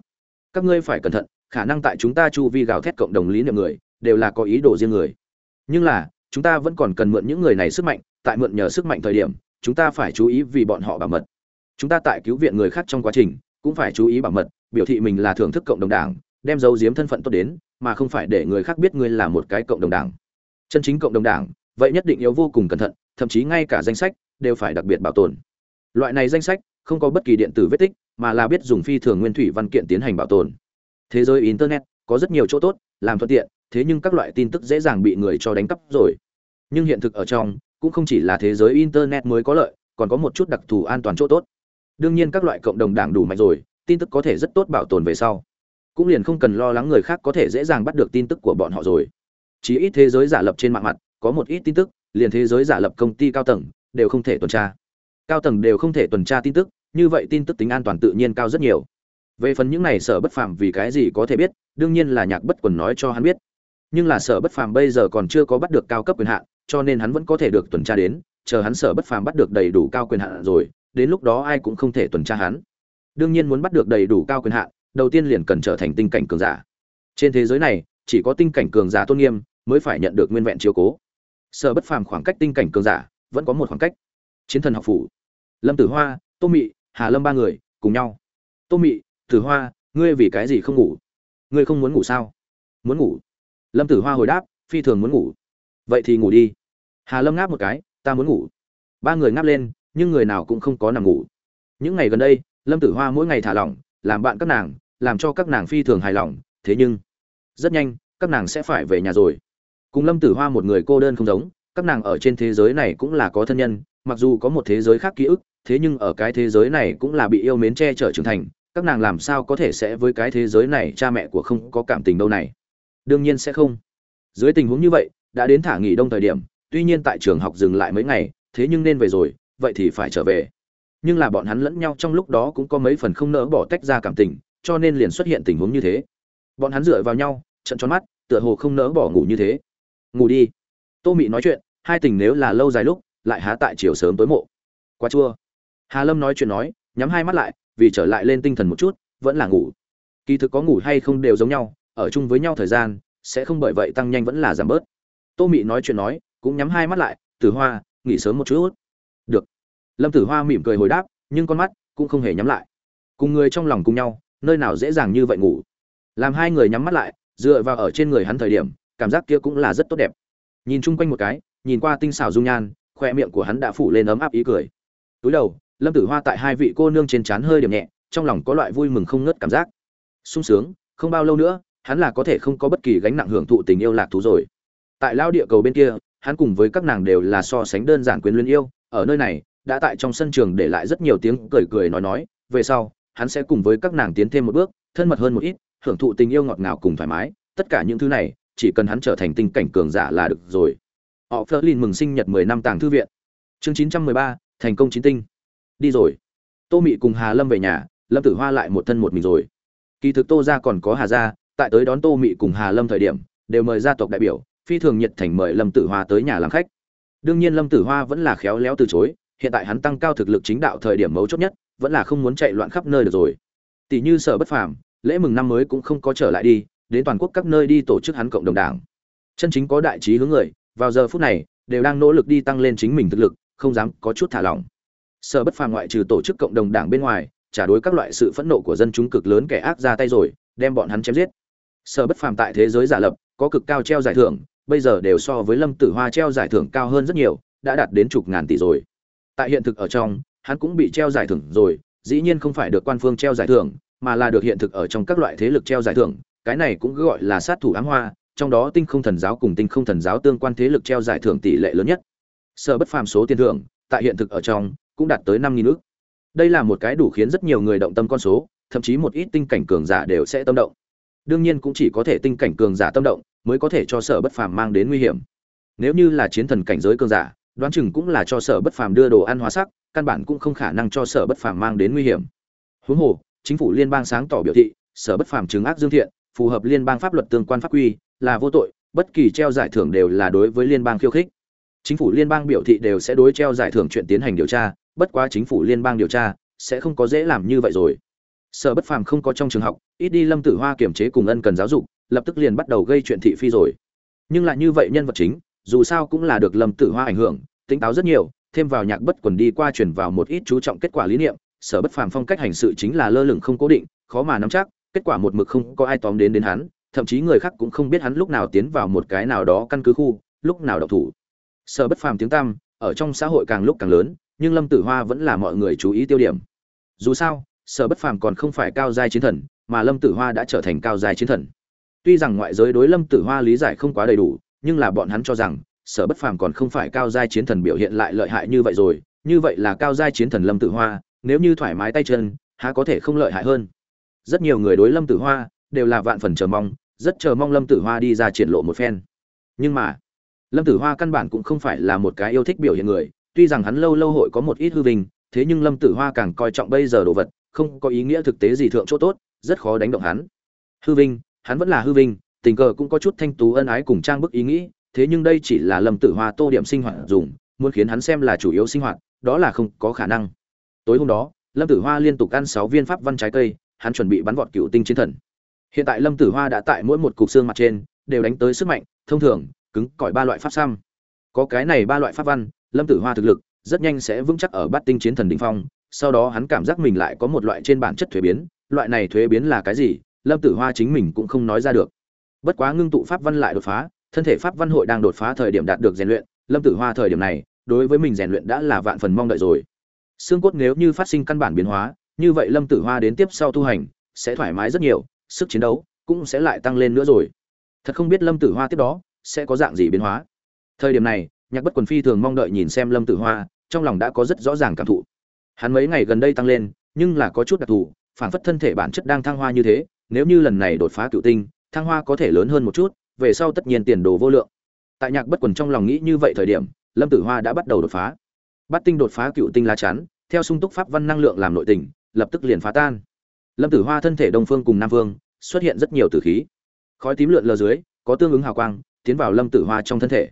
Các ngươi phải cẩn thận, khả năng tại chúng ta chu vi gào thét cộng đồng lý niệm người, đều là có ý đồ riêng người. Nhưng là chúng ta vẫn còn cần mượn những người này sức mạnh, tại mượn nhờ sức mạnh thời điểm, chúng ta phải chú ý vì bọn họ bảo mật. Chúng ta tại cứu viện người khác trong quá trình, cũng phải chú ý bảo mật, biểu thị mình là thưởng thức cộng đồng đảng, đem dấu diếm thân phận tốt đến, mà không phải để người khác biết ngươi là một cái cộng đồng đảng. Chân chính cộng đồng đảng, vậy nhất định yếu vô cùng cẩn thận, thậm chí ngay cả danh sách đều phải đặc biệt bảo tồn. Loại này danh sách không có bất kỳ điện tử vết tích, mà là biết dùng phi thường nguyên thủy văn kiện tiến hành bảo tồn. Thế giới internet có rất nhiều chỗ tốt, làm thuận tiện thế nhưng các loại tin tức dễ dàng bị người cho đánh cắp rồi. Nhưng hiện thực ở trong, cũng không chỉ là thế giới internet mới có lợi, còn có một chút đặc thù an toàn chỗ tốt. Đương nhiên các loại cộng đồng đảng đủ mạnh rồi, tin tức có thể rất tốt bảo tồn về sau. Cũng liền không cần lo lắng người khác có thể dễ dàng bắt được tin tức của bọn họ rồi. Chỉ ít thế giới giả lập trên mạng mặt, có một ít tin tức, liền thế giới giả lập công ty cao tầng, đều không thể tuần tra. Cao tầng đều không thể tuần tra tin tức, như vậy tin tức tính an toàn tự nhiên cao rất nhiều. Về phần những này sở bất phàm vì cái gì có thể biết, đương nhiên là nhạc bất quần nói cho hắn biết nhưng là sở bất phàm bây giờ còn chưa có bắt được cao cấp quyền hạn, cho nên hắn vẫn có thể được tuần tra đến, chờ hắn sở bất phàm bắt được đầy đủ cao quyền hạn rồi, đến lúc đó ai cũng không thể tuần tra hắn. Đương nhiên muốn bắt được đầy đủ cao quyền hạn, đầu tiên liền cần trở thành tinh cảnh cường giả. Trên thế giới này, chỉ có tinh cảnh cường giả tôn nghiêm mới phải nhận được nguyên vẹn chiếu cố. Sở bất phàm khoảng cách tinh cảnh cường giả vẫn có một khoảng cách. Chiến thần học phủ, lâm tử hoa, tô mị, hà lâm ba người cùng nhau. Tô mị, tử hoa, ngươi vì cái gì không ngủ? Ngươi không muốn ngủ sao? Muốn ngủ? Lâm tử hoa hồi đáp, phi thường muốn ngủ. Vậy thì ngủ đi. Hà lâm ngáp một cái, ta muốn ngủ. Ba người ngáp lên, nhưng người nào cũng không có nằm ngủ. Những ngày gần đây, lâm tử hoa mỗi ngày thả lỏng, làm bạn các nàng, làm cho các nàng phi thường hài lòng, thế nhưng, rất nhanh, các nàng sẽ phải về nhà rồi. Cùng lâm tử hoa một người cô đơn không giống, các nàng ở trên thế giới này cũng là có thân nhân, mặc dù có một thế giới khác ký ức, thế nhưng ở cái thế giới này cũng là bị yêu mến che chở trưởng thành, các nàng làm sao có thể sẽ với cái thế giới này cha mẹ của không có cảm tình đâu này? Đương nhiên sẽ không. Dưới tình huống như vậy, đã đến thả nghỉ đông thời điểm, tuy nhiên tại trường học dừng lại mấy ngày, thế nhưng nên về rồi, vậy thì phải trở về. Nhưng là bọn hắn lẫn nhau trong lúc đó cũng có mấy phần không nỡ bỏ tách ra cảm tình, cho nên liền xuất hiện tình huống như thế. Bọn hắn dựa vào nhau, trận tròn mắt, tựa hồ không nỡ bỏ ngủ như thế. Ngủ đi. Tô mị nói chuyện, hai tình nếu là lâu dài lúc, lại há tại chiều sớm tối mộ. Quá chua hà lâm nói chuyện nói, nhắm hai mắt lại, vì trở lại lên tinh thần một chút, vẫn là ngủ. Kỳ thực có ngủ hay không đều giống nhau ở chung với nhau thời gian, sẽ không bởi vậy tăng nhanh vẫn là giảm bớt. Tô mị nói chuyện nói, cũng nhắm hai mắt lại, tử hoa, nghỉ sớm một chút. Được. Lâm tử hoa mỉm cười hồi đáp, nhưng con mắt cũng không hề nhắm lại. Cùng người trong lòng cùng nhau, nơi nào dễ dàng như vậy ngủ. Làm hai người nhắm mắt lại, dựa vào ở trên người hắn thời điểm, cảm giác kia cũng là rất tốt đẹp. Nhìn chung quanh một cái, nhìn qua tinh xảo dung nhan, khoe miệng của hắn đã phủ lên ấm áp ý cười. Túi đầu, lâm tử hoa tại hai vị cô nương trên trán hơi điểm nhẹ, trong lòng có loại vui mừng không ngớt cảm giác. Sung sướng, không bao lâu nữa hắn là có thể không có bất kỳ gánh nặng hưởng thụ tình yêu lạc thú rồi. Tại lao địa cầu bên kia hắn cùng với các nàng đều là so sánh đơn giản quyến luyến yêu ở nơi này đã tại trong sân trường để lại rất nhiều tiếng cười cười nói nói về sau hắn sẽ cùng với các nàng tiến thêm một bước thân mật hơn một ít hưởng thụ tình yêu ngọt ngào cùng thoải mái tất cả những thứ này chỉ cần hắn trở thành tinh cảnh cường giả là được rồi. Họ Flerlin mừng sinh nhật 10 năm tàng thư viện. Chương 913, thành công chín tinh. Đi rồi. Tô mị cùng hà lâm về nhà lâm tử hoa lại một thân một mình rồi. Kỳ thực tô ra còn có hà gia tại tới đón tô mị cùng hà lâm thời điểm, đều mời gia tộc đại biểu, phi thường nhiệt thành mời lâm tử hoa tới nhà làm khách. Đương nhiên lâm tử hoa vẫn là khéo léo từ chối, hiện tại hắn tăng cao thực lực chính đạo thời điểm mấu chốt nhất, vẫn là không muốn chạy loạn khắp nơi được rồi. Tỷ như sở bất phàm, lễ mừng năm mới cũng không có trở lại đi, đến toàn quốc các nơi đi tổ chức hắn cộng đồng đảng. Chân chính có đại trí hướng người, vào giờ phút này, đều đang nỗ lực đi tăng lên chính mình thực lực, không dám có chút thả lỏng. Sở bất phàm ngoại trừ tổ chức cộng đồng đảng bên ngoài trả đối các loại sự phẫn nộ của dân chúng cực lớn kẻ ác ra tay rồi, đem bọn hắn chém giết sở bất phàm tại thế giới giả lập, có cực cao treo giải thưởng, bây giờ đều so với lâm tử hoa treo giải thưởng cao hơn rất nhiều, đã đạt đến chục ngàn tỷ rồi. Tại hiện thực ở trong, hắn cũng bị treo giải thưởng rồi, dĩ nhiên không phải được quan phương treo giải thưởng, mà là được hiện thực ở trong các loại thế lực treo giải thưởng, cái này cũng gọi là sát thủ ám hoa, trong đó tinh không thần giáo cùng tinh không thần giáo tương quan thế lực treo giải thưởng tỷ lệ lớn nhất. Sở bất phàm số tiền thưởng, tại hiện thực ở trong, cũng đạt tới năm nghìn ước đây là một cái đủ khiến rất nhiều người động tâm con số, thậm chí một ít tinh cảnh cường giả đều sẽ tâm động đương nhiên cũng chỉ có thể tinh cảnh cường giả tâm động, mới có thể cho sở bất phàm mang đến nguy hiểm. Nếu như là chiến thần cảnh giới cường giả, đoán chừng cũng là cho sở bất phàm đưa đồ ăn hóa sắc, căn bản cũng không khả năng cho sở bất phàm mang đến nguy hiểm. Huống hồ, chính phủ liên bang sáng tỏ biểu thị, sở bất phàm chứng ác dương thiện, phù hợp liên bang pháp luật tương quan pháp quy, là vô tội, bất kỳ treo giải thưởng đều là đối với liên bang khiêu khích. Chính phủ liên bang biểu thị đều sẽ đối treo giải thưởng chuyện tiến hành điều tra, bất quá chính phủ liên bang điều tra, sẽ không có dễ làm như vậy rồi sở bất phàm không có trong trường học, ít đi lâm tử hoa kiểm chế cùng ân cần giáo dục, lập tức liền bắt đầu gây chuyện thị phi rồi. Nhưng lại như vậy nhân vật chính, dù sao cũng là được lâm tử hoa ảnh hưởng tính táo rất nhiều, thêm vào nhạc bất quần đi qua chuyển vào một ít chú trọng kết quả lý niệm, sở bất phàm phong cách hành sự chính là lơ lửng không cố định, khó mà nắm chắc, kết quả một mực không có ai tóm đến đến hắn, thậm chí người khác cũng không biết hắn lúc nào tiến vào một cái nào đó căn cứ khu, lúc nào độc thủ. Sở bất phàm tiếng tăm, ở trong xã hội càng lúc càng lớn, nhưng lâm tử hoa vẫn là mọi người chú ý tiêu điểm. Dù sao sở bất phàm còn không phải cao giai chiến thần, mà lâm tử hoa đã trở thành cao giai chiến thần. Tuy rằng ngoại giới đối lâm tử hoa lý giải không quá đầy đủ, nhưng là bọn hắn cho rằng, sở bất phàm còn không phải cao giai chiến thần biểu hiện lại lợi hại như vậy rồi, như vậy là cao giai chiến thần lâm tử hoa, nếu như thoải mái tay chân, há có thể không lợi hại hơn. Rất nhiều người đối lâm tử hoa đều là vạn phần chờ mong, rất chờ mong lâm tử hoa đi ra triển lộ một phen. Nhưng mà, lâm tử hoa căn bản cũng không phải là một cái yêu thích biểu hiện người, tuy rằng hắn lâu lâu hội có một ít hư vinh, thế nhưng lâm tử hoa càng coi trọng bây giờ đồ vật không có ý nghĩa thực tế gì thượng chỗ tốt, rất khó đánh động hắn. Hư vinh, hắn vẫn là hư vinh, tình cờ cũng có chút thanh tú ân ái cùng trang bức ý nghĩ, thế nhưng đây chỉ là lâm tử hoa tô điểm sinh hoạt dùng, muốn khiến hắn xem là chủ yếu sinh hoạt, đó là không có khả năng. Tối hôm đó, lâm tử hoa liên tục ăn sáu viên pháp văn trái cây, hắn chuẩn bị bắn vọt cựu tinh chiến thần. Hiện tại lâm tử hoa đã tại mỗi một cục xương mặt trên, đều đánh tới sức mạnh, thông thường, cứng cỏi ba loại pháp xăm. Có cái này ba loại pháp văn, lâm tử hoa thực lực, rất nhanh sẽ vững chắc ở bát tinh chiến thần đỉnh phong sau đó hắn cảm giác mình lại có một loại trên bản chất thuế biến, loại này thuế biến là cái gì, lâm tử hoa chính mình cũng không nói ra được. Bất quá ngưng tụ pháp văn lại đột phá, thân thể pháp văn hội đang đột phá thời điểm đạt được rèn luyện, lâm tử hoa thời điểm này, đối với mình rèn luyện đã là vạn phần mong đợi rồi. Xương cốt nếu như phát sinh căn bản biến hóa, như vậy lâm tử hoa đến tiếp sau tu hành, sẽ thoải mái rất nhiều, sức chiến đấu cũng sẽ lại tăng lên nữa rồi. Thật không biết lâm tử hoa tiếp đó sẽ có dạng gì biến hóa. Thời điểm này, nhạc bất quần phi thường mong đợi nhìn xem lâm tử hoa, trong lòng đã có rất rõ ràng cảm thụ hắn mấy ngày gần đây tăng lên, nhưng là có chút đặc thù phản phất thân thể bản chất đang thăng hoa như thế, nếu như lần này đột phá cựu tinh, thăng hoa có thể lớn hơn một chút, về sau tất nhiên tiền đồ vô lượng. Tại nhạc bất quần trong lòng nghĩ như vậy thời điểm, lâm tử hoa đã bắt đầu đột phá. Bắt tinh đột phá cựu tinh lá chắn, theo sung túc pháp văn năng lượng làm nội tình, lập tức liền phá tan. Lâm tử hoa thân thể đông phương cùng nam phương, xuất hiện rất nhiều tử khí. Khói tím lượn lờ dưới, có tương ứng hào quang, tiến vào lâm tử hoa trong thân thể.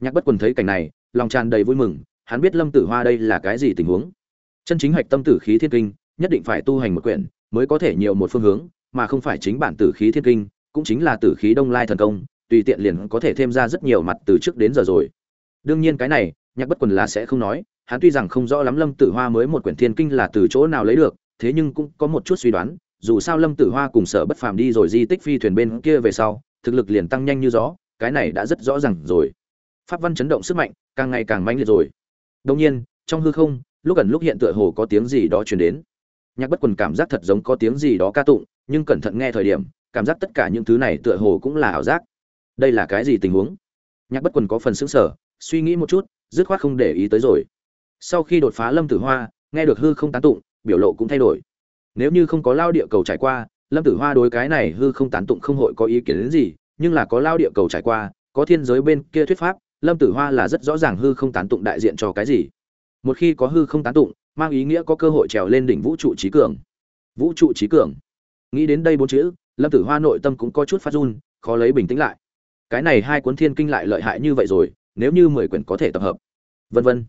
Nhạc bất quần thấy cảnh này, lòng tràn đầy vui mừng, hắn biết lâm tử hoa đây là cái gì tình huống chân chính hạch tâm tử khí thiên kinh, nhất định phải tu hành một quyển, mới có thể nhiều một phương hướng, mà không phải chính bản tử khí thiên kinh, cũng chính là tử khí đông lai thần công, tùy tiện liền có thể thêm ra rất nhiều mặt từ trước đến giờ rồi. Đương nhiên cái này, nhạc bất quần là sẽ không nói, hắn tuy rằng không rõ lắm lâm tử hoa mới một quyển thiên kinh là từ chỗ nào lấy được, thế nhưng cũng có một chút suy đoán, dù sao lâm tử hoa cùng sở bất phàm đi rồi di tích phi thuyền bên kia về sau, thực lực liền tăng nhanh như gió, cái này đã rất rõ ràng rồi. Pháp văn chấn động sức mạnh, càng ngày càng mãnh liệt rồi. Đông nhiên, trong hư không lúc gần lúc hiện tựa hồ có tiếng gì đó truyền đến. Nhạc bất quần cảm giác thật giống có tiếng gì đó ca tụng, nhưng cẩn thận nghe thời điểm, cảm giác tất cả những thứ này tựa hồ cũng là ảo giác. Đây là cái gì tình huống? Nhạc bất quần có phần xứng sở suy nghĩ một chút, dứt khoát không để ý tới rồi. Sau khi đột phá lâm tử hoa, nghe được hư không tán tụng, biểu lộ cũng thay đổi. Nếu như không có lao địa cầu trải qua, lâm tử hoa đối cái này hư không tán tụng không hội có ý kiến đến gì, nhưng là có lao địa cầu trải qua, có thiên giới bên kia thuyết pháp, lâm tử hoa là rất rõ ràng hư không tán tụng đại diện cho cái gì một khi có hư không tán tụng, mang ý nghĩa có cơ hội trèo lên đỉnh vũ trụ trí cường. Vũ trụ trí cường. Nghĩ đến đây bốn chữ, lâm tử hoa nội tâm cũng có chút phát run, khó lấy bình tĩnh lại. Cái này hai cuốn thiên kinh lại lợi hại như vậy rồi, nếu như mười quyển có thể tập hợp. Vân vân.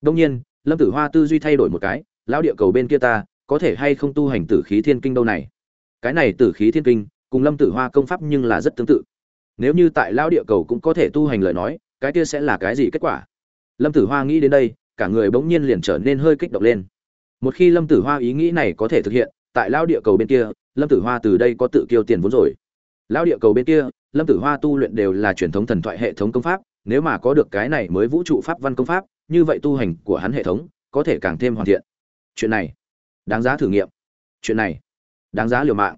Đông nhiên, lâm tử hoa tư duy thay đổi một cái, lão địa cầu bên kia ta, có thể hay không tu hành tử khí thiên kinh đâu này? Cái này tử khí thiên kinh, cùng lâm tử hoa công pháp nhưng là rất tương tự. Nếu như tại lao địa cầu cũng có thể tu hành lời nói, cái kia sẽ là cái gì kết quả? Lâm tử hoa nghĩ đến đây cả người bỗng nhiên liền trở nên hơi kích động lên. Một khi lâm tử hoa ý nghĩ này có thể thực hiện, tại lao địa cầu bên kia, lâm tử hoa từ đây có tự kiêu tiền vốn rồi. Lao địa cầu bên kia, lâm tử hoa tu luyện đều là truyền thống thần thoại hệ thống công pháp, nếu mà có được cái này mới vũ trụ pháp văn công pháp, như vậy tu hành của hắn hệ thống có thể càng thêm hoàn thiện. Chuyện này, đáng giá thử nghiệm. Chuyện này, đáng giá liều mạng.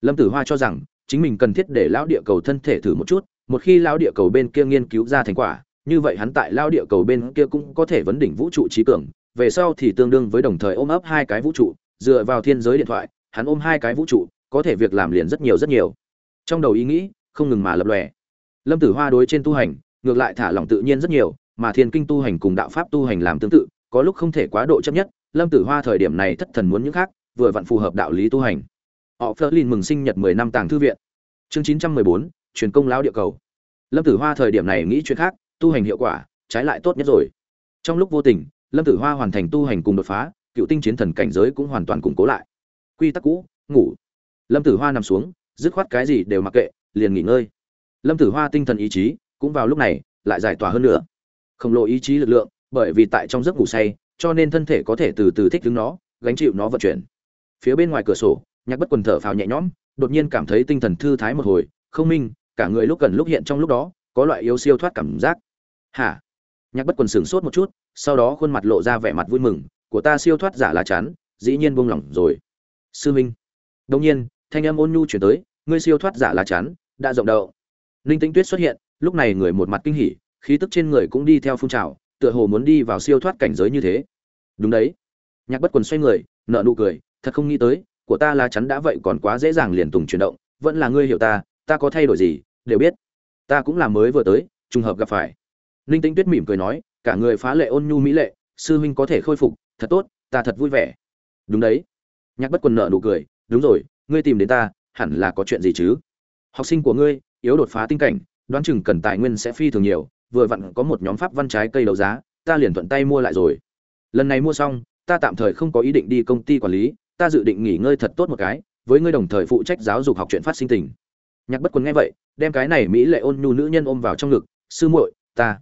Lâm tử hoa cho rằng, chính mình cần thiết để lão địa cầu thân thể thử một chút, một khi lão địa cầu bên kia nghiên cứu ra thành quả như vậy hắn tại lão địa cầu bên kia cũng có thể vấn đỉnh vũ trụ trí cường, về sau thì tương đương với đồng thời ôm ấp hai cái vũ trụ, dựa vào thiên giới điện thoại, hắn ôm hai cái vũ trụ, có thể việc làm liền rất nhiều rất nhiều. Trong đầu ý nghĩ, không ngừng mà lập lòe. Lâm tử hoa đối trên tu hành, ngược lại thả lỏng tự nhiên rất nhiều, mà thiên kinh tu hành cùng đạo pháp tu hành làm tương tự, có lúc không thể quá độ chấp nhất, lâm tử hoa thời điểm này thất thần muốn những khác, vừa vặn phù hợp đạo lý tu hành. Họ phớt lên mừng sinh nhật mười năm tàng thư viện. Chương chín trăm mười bốn, truyền công lão địa cầu. Lâm tử hoa thời điểm này nghĩ chuyện khác tu hành hiệu quả, trái lại tốt nhất rồi. Trong lúc vô tình, lâm tử hoa hoàn thành tu hành cùng đột phá, cựu tinh chiến thần cảnh giới cũng hoàn toàn củng cố lại. Quy tắc cũ, ngủ. Lâm tử hoa nằm xuống, dứt khoát cái gì đều mặc kệ, liền nghỉ ngơi. Lâm tử hoa tinh thần ý chí, cũng vào lúc này, lại giải tỏa hơn nữa. Khổng lồ ý chí lực lượng, bởi vì tại trong giấc ngủ say, cho nên thân thể có thể từ từ thích ứng nó, gánh chịu nó vận chuyển. Phía bên ngoài cửa sổ, nhạc bất quần thở phào nhẹ nhõm, đột nhiên cảm thấy tinh thần thư thái một hồi, không minh, cả người lúc gần lúc hiện trong lúc đó, có loại yếu siêu thoát cảm giác hả? Nhạc bất quần sửng sốt một chút, sau đó khuôn mặt lộ ra vẻ mặt vui mừng, của ta siêu thoát giả là chán, dĩ nhiên buông lỏng rồi. Sư minh. Đông nhiên, thanh âm ôn nhu chuyển tới, ngươi siêu thoát giả là chán, đã rộng đậu ninh tĩnh tuyết xuất hiện, lúc này người một mặt kinh hỉ, khí tức trên người cũng đi theo phun trào, tựa hồ muốn đi vào siêu thoát cảnh giới như thế. Đúng đấy. Nhạc bất quần xoay người nợ nụ cười, thật không nghĩ tới, của ta là chắn đã vậy còn quá dễ dàng liền tùng chuyển động, vẫn là ngươi hiểu ta ta có thay đổi gì, đều biết. Ta cũng là mới vừa tới, trùng hợp gặp phải ninh tĩnh tuyết mỉm cười nói, cả người phá lệ ôn nhu mỹ lệ, sư huynh có thể khôi phục, thật tốt, ta thật vui vẻ. Đúng đấy. Nhạc bất quần nở nụ cười, đúng rồi, ngươi tìm đến ta, hẳn là có chuyện gì chứ? Học sinh của ngươi, yếu đột phá tinh cảnh, đoán chừng cần tài nguyên sẽ phi thường nhiều, vừa vặn có một nhóm pháp văn trái cây đấu giá, ta liền thuận tay mua lại rồi. Lần này mua xong, ta tạm thời không có ý định đi công ty quản lý, ta dự định nghỉ ngơi thật tốt một cái, với ngươi đồng thời phụ trách giáo dục học chuyện phát sinh tình. Nhạc bất quần nghe vậy, đem cái này mỹ lệ ôn nhu nữ nhân ôm vào trong ngực, sư muội, ta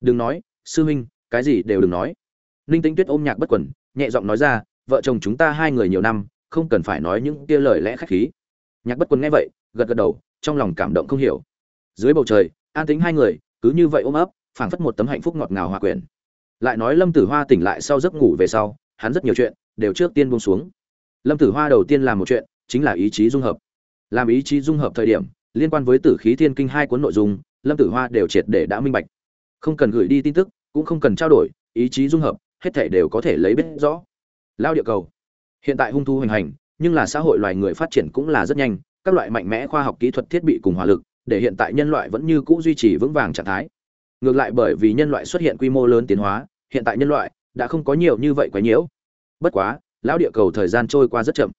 đừng nói, sư huynh, cái gì đều đừng nói. Ninh tĩnh tuyết ôm nhạc bất quẩn nhẹ giọng nói ra, vợ chồng chúng ta hai người nhiều năm, không cần phải nói những kia lời lẽ khách khí. Nhạc bất quần nghe vậy, gật gật đầu, trong lòng cảm động không hiểu. Dưới bầu trời, an tính hai người, cứ như vậy ôm ấp, phảng phất một tấm hạnh phúc ngọt ngào hòa quyển lại nói lâm tử hoa tỉnh lại sau giấc ngủ về sau, hắn rất nhiều chuyện, đều trước tiên buông xuống. Lâm tử hoa đầu tiên làm một chuyện, chính là ý chí dung hợp. Làm ý chí dung hợp thời điểm, liên quan với tử khí thiên kinh hai cuốn nội dung, lâm tử hoa đều triệt để đã minh bạch không cần gửi đi tin tức, cũng không cần trao đổi, ý chí dung hợp, hết thể đều có thể lấy biết rõ. Lao địa cầu. Hiện tại hung thu hoành hành, nhưng là xã hội loài người phát triển cũng là rất nhanh, các loại mạnh mẽ khoa học kỹ thuật thiết bị cùng hỏa lực, để hiện tại nhân loại vẫn như cũ duy trì vững vàng trạng thái. Ngược lại bởi vì nhân loại xuất hiện quy mô lớn tiến hóa, hiện tại nhân loại đã không có nhiều như vậy quá nhiễu. Bất quá, lão địa cầu thời gian trôi qua rất chậm.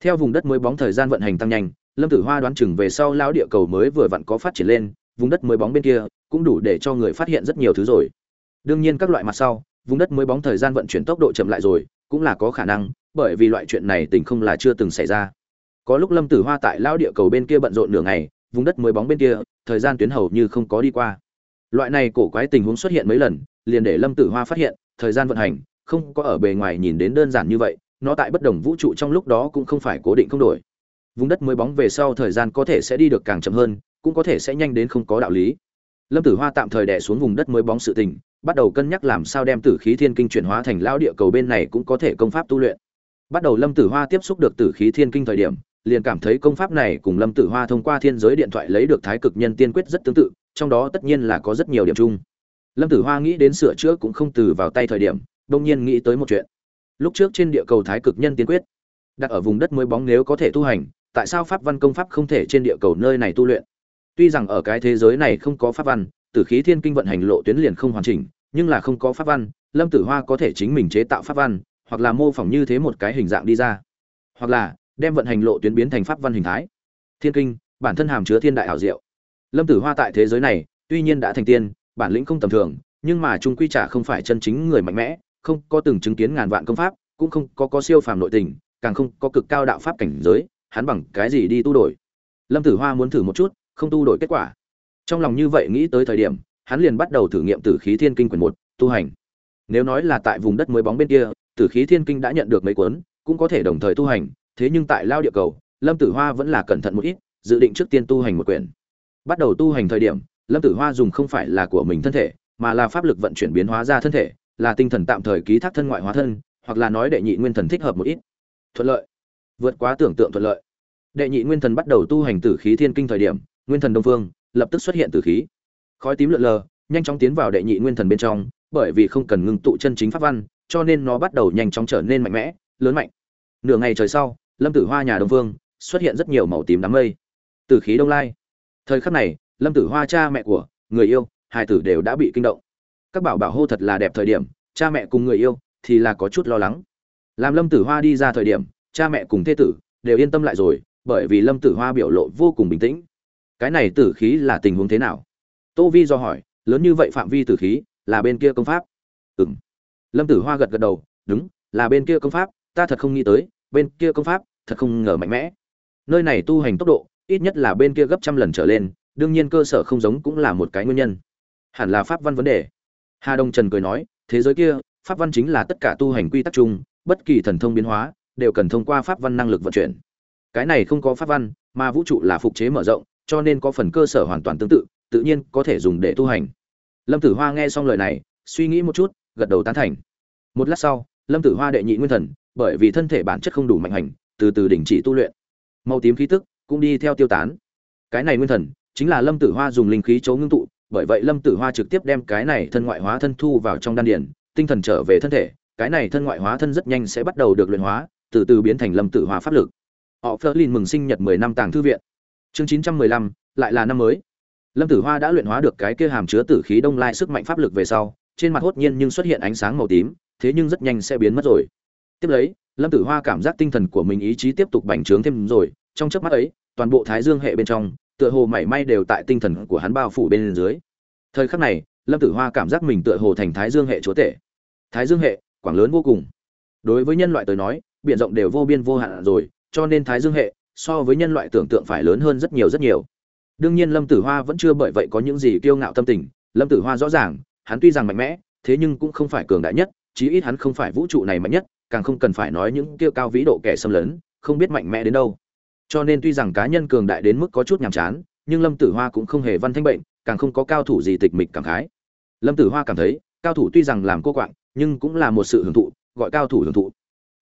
Theo vùng đất mới bóng thời gian vận hành tăng nhanh, lâm tử hoa đoán chừng về sau lão địa cầu mới vừa vặn có phát triển lên vùng đất mới bóng bên kia, cũng đủ để cho người phát hiện rất nhiều thứ rồi. Đương nhiên các loại mặt sau, vùng đất mới bóng thời gian vận chuyển tốc độ chậm lại rồi, cũng là có khả năng, bởi vì loại chuyện này tình không là chưa từng xảy ra. Có lúc lâm tử hoa tại lão địa cầu bên kia bận rộn nửa ngày, vùng đất mới bóng bên kia, thời gian tuyến hầu như không có đi qua. Loại này cổ quái tình huống xuất hiện mấy lần, liền để lâm tử hoa phát hiện, thời gian vận hành, không có ở bề ngoài nhìn đến đơn giản như vậy, nó tại bất đồng vũ trụ trong lúc đó cũng không phải cố định không đổi. Vùng đất mới bóng về sau thời gian có thể sẽ đi được càng chậm hơn cũng có thể sẽ nhanh đến không có đạo lý. Lâm tử hoa tạm thời đẻ xuống vùng đất mới bóng sự tình, bắt đầu cân nhắc làm sao đem tử khí thiên kinh chuyển hóa thành lao địa cầu bên này cũng có thể công pháp tu luyện. Bắt đầu lâm tử hoa tiếp xúc được tử khí thiên kinh thời điểm, liền cảm thấy công pháp này cùng lâm tử hoa thông qua thiên giới điện thoại lấy được thái cực nhân tiên quyết rất tương tự, trong đó tất nhiên là có rất nhiều điểm chung. Lâm tử hoa nghĩ đến sửa chữa cũng không từ vào tay thời điểm đông nhiên nghĩ tới một chuyện. Lúc trước trên địa cầu thái cực nhân tiên quyết, đặt ở vùng đất mới bóng nếu có thể tu hành, tại sao pháp văn công pháp không thể trên địa cầu nơi này tu luyện? Tuy rằng ở cái thế giới này không có pháp văn, tử khí thiên kinh vận hành lộ tuyến liền không hoàn chỉnh, nhưng là không có pháp văn, lâm tử hoa có thể chính mình chế tạo pháp văn, hoặc là mô phỏng như thế một cái hình dạng đi ra. Hoặc là, đem vận hành lộ tuyến biến thành pháp văn hình thái. Thiên kinh, bản thân hàm chứa thiên đại hảo diệu. Lâm tử hoa tại thế giới này, tuy nhiên đã thành tiên, bản lĩnh không tầm thường, nhưng mà trung quy trả không phải chân chính người mạnh mẽ, không có từng chứng kiến ngàn vạn công pháp, cũng không có có siêu phàm nội tình, càng không có cực cao đạo pháp cảnh giới, hắn bằng cái gì đi tu đổi. Lâm tử hoa muốn thử một chút không tu đổi kết quả. Trong lòng như vậy nghĩ tới thời điểm, hắn liền bắt đầu thử nghiệm tử khí thiên kinh quyển một, tu hành. Nếu nói là tại vùng đất mới bóng bên kia, tử khí thiên kinh đã nhận được mấy cuốn, cũng có thể đồng thời tu hành, thế nhưng tại lao địa cầu, lâm tử hoa vẫn là cẩn thận một ít, dự định trước tiên tu hành một quyển. Bắt đầu tu hành thời điểm, lâm tử hoa dùng không phải là của mình thân thể, mà là pháp lực vận chuyển biến hóa ra thân thể, là tinh thần tạm thời ký thác thân ngoại hóa thân, hoặc là nói đệ nhị nguyên thần thích hợp một ít. Thuận lợi. Vượt quá tưởng tượng thuận lợi. Đệ nhị nguyên thần bắt đầu tu hành tử khí thiên kinh thời điểm nguyên thần đông phương, lập tức xuất hiện từ khí. Khói tím lượn lờ, nhanh chóng tiến vào đệ nhị nguyên thần bên trong, bởi vì không cần ngưng tụ chân chính pháp văn, cho nên nó bắt đầu nhanh chóng trở nên mạnh mẽ, lớn mạnh. Nửa ngày trời sau, lâm tử hoa nhà đông phương xuất hiện rất nhiều màu tím đám mây. Từ khí đông lai. Thời khắc này, lâm tử hoa cha mẹ của người yêu, hai tử đều đã bị kinh động. Các bảo bảo hô thật là đẹp thời điểm, cha mẹ cùng người yêu thì là có chút lo lắng. Làm lâm tử hoa đi ra thời điểm, cha mẹ cùng thê tử đều yên tâm lại rồi, bởi vì lâm tử hoa biểu lộ vô cùng bình tĩnh cái này tử khí là tình huống thế nào? Tô vi do hỏi, lớn như vậy phạm vi tử khí, là bên kia công pháp? Ừ m lâm tử hoa gật gật đầu, đúng, là bên kia công pháp, ta thật không nghĩ tới, bên kia công pháp, thật không ngờ mạnh mẽ. Nơi này tu hành tốc độ, ít nhất là bên kia gấp trăm lần trở lên, đương nhiên cơ sở không giống cũng là một cái nguyên nhân. Hẳn là pháp văn vấn đề. Hà đông trần cười nói, thế giới kia, pháp văn chính là tất cả tu hành quy tắc chung, bất kỳ thần thông biến hóa, đều cần thông qua pháp văn năng lực vận chuyển. Cái này không có pháp văn, mà vũ trụ là phục chế mở rộng cho nên có phần cơ sở hoàn toàn tương tự tự nhiên có thể dùng để tu hành. Lâm tử hoa nghe xong lời này, suy nghĩ một chút, gật đầu tán thành. Một lát sau, lâm tử hoa đệ nhị nguyên thần, bởi vì thân thể bản chất không đủ mạnh hành, từ từ đình chỉ tu luyện. Màu tím khí tức cũng đi theo tiêu tán. Cái này nguyên thần chính là lâm tử hoa dùng linh khí chấu ngưng tụ, bởi vậy lâm tử hoa trực tiếp đem cái này thân ngoại hóa thân thu vào trong đan điển tinh thần trở về thân thể. Cái này thân ngoại hóa thân rất nhanh sẽ bắt đầu được luyện hóa, từ từ biến thành lâm tử hoa pháp lực. Họ phơ mừng sinh nhật mười năm tàng thư viện chương chín trăm mười lăm, lại là năm mới. Lâm tử hoa đã luyện hóa được cái kia hàm chứa tử khí đông lai sức mạnh pháp lực về sau, trên mặt hốt nhiên nhưng xuất hiện ánh sáng màu tím, thế nhưng rất nhanh sẽ biến mất rồi. Tiếp lấy, lâm tử hoa cảm giác tinh thần của mình ý chí tiếp tục bành trướng thêm rồi, trong chớp mắt ấy, toàn bộ thái dương hệ bên trong, tựa hồ mảy may đều tại tinh thần của hắn bao phủ bên dưới. Thời khắc này, lâm tử hoa cảm giác mình tựa hồ thành thái dương hệ chúa tể. Thái dương hệ, quảng lớn vô cùng. Đối với nhân loại tới nói, biển rộng đều vô biên vô hạn rồi, cho nên thái dương hệ so với nhân loại tưởng tượng phải lớn hơn rất nhiều rất nhiều. Đương nhiên lâm tử hoa vẫn chưa bởi vậy có những gì kiêu ngạo tâm tình. Lâm tử hoa rõ ràng, hắn tuy rằng mạnh mẽ, thế nhưng cũng không phải cường đại nhất, chí ít hắn không phải vũ trụ này mạnh nhất, càng không cần phải nói những kiêu cao vĩ độ kẻ xâm lấn, không biết mạnh mẽ đến đâu. Cho nên tuy rằng cá nhân cường đại đến mức có chút nhàm chán, nhưng lâm tử hoa cũng không hề văn thanh bệnh, càng không có cao thủ gì tịch mịch cảm khái. Lâm tử hoa cảm thấy, cao thủ tuy rằng làm cô quạng, nhưng cũng là một sự hưởng thụ, gọi cao thủ hưởng thụ.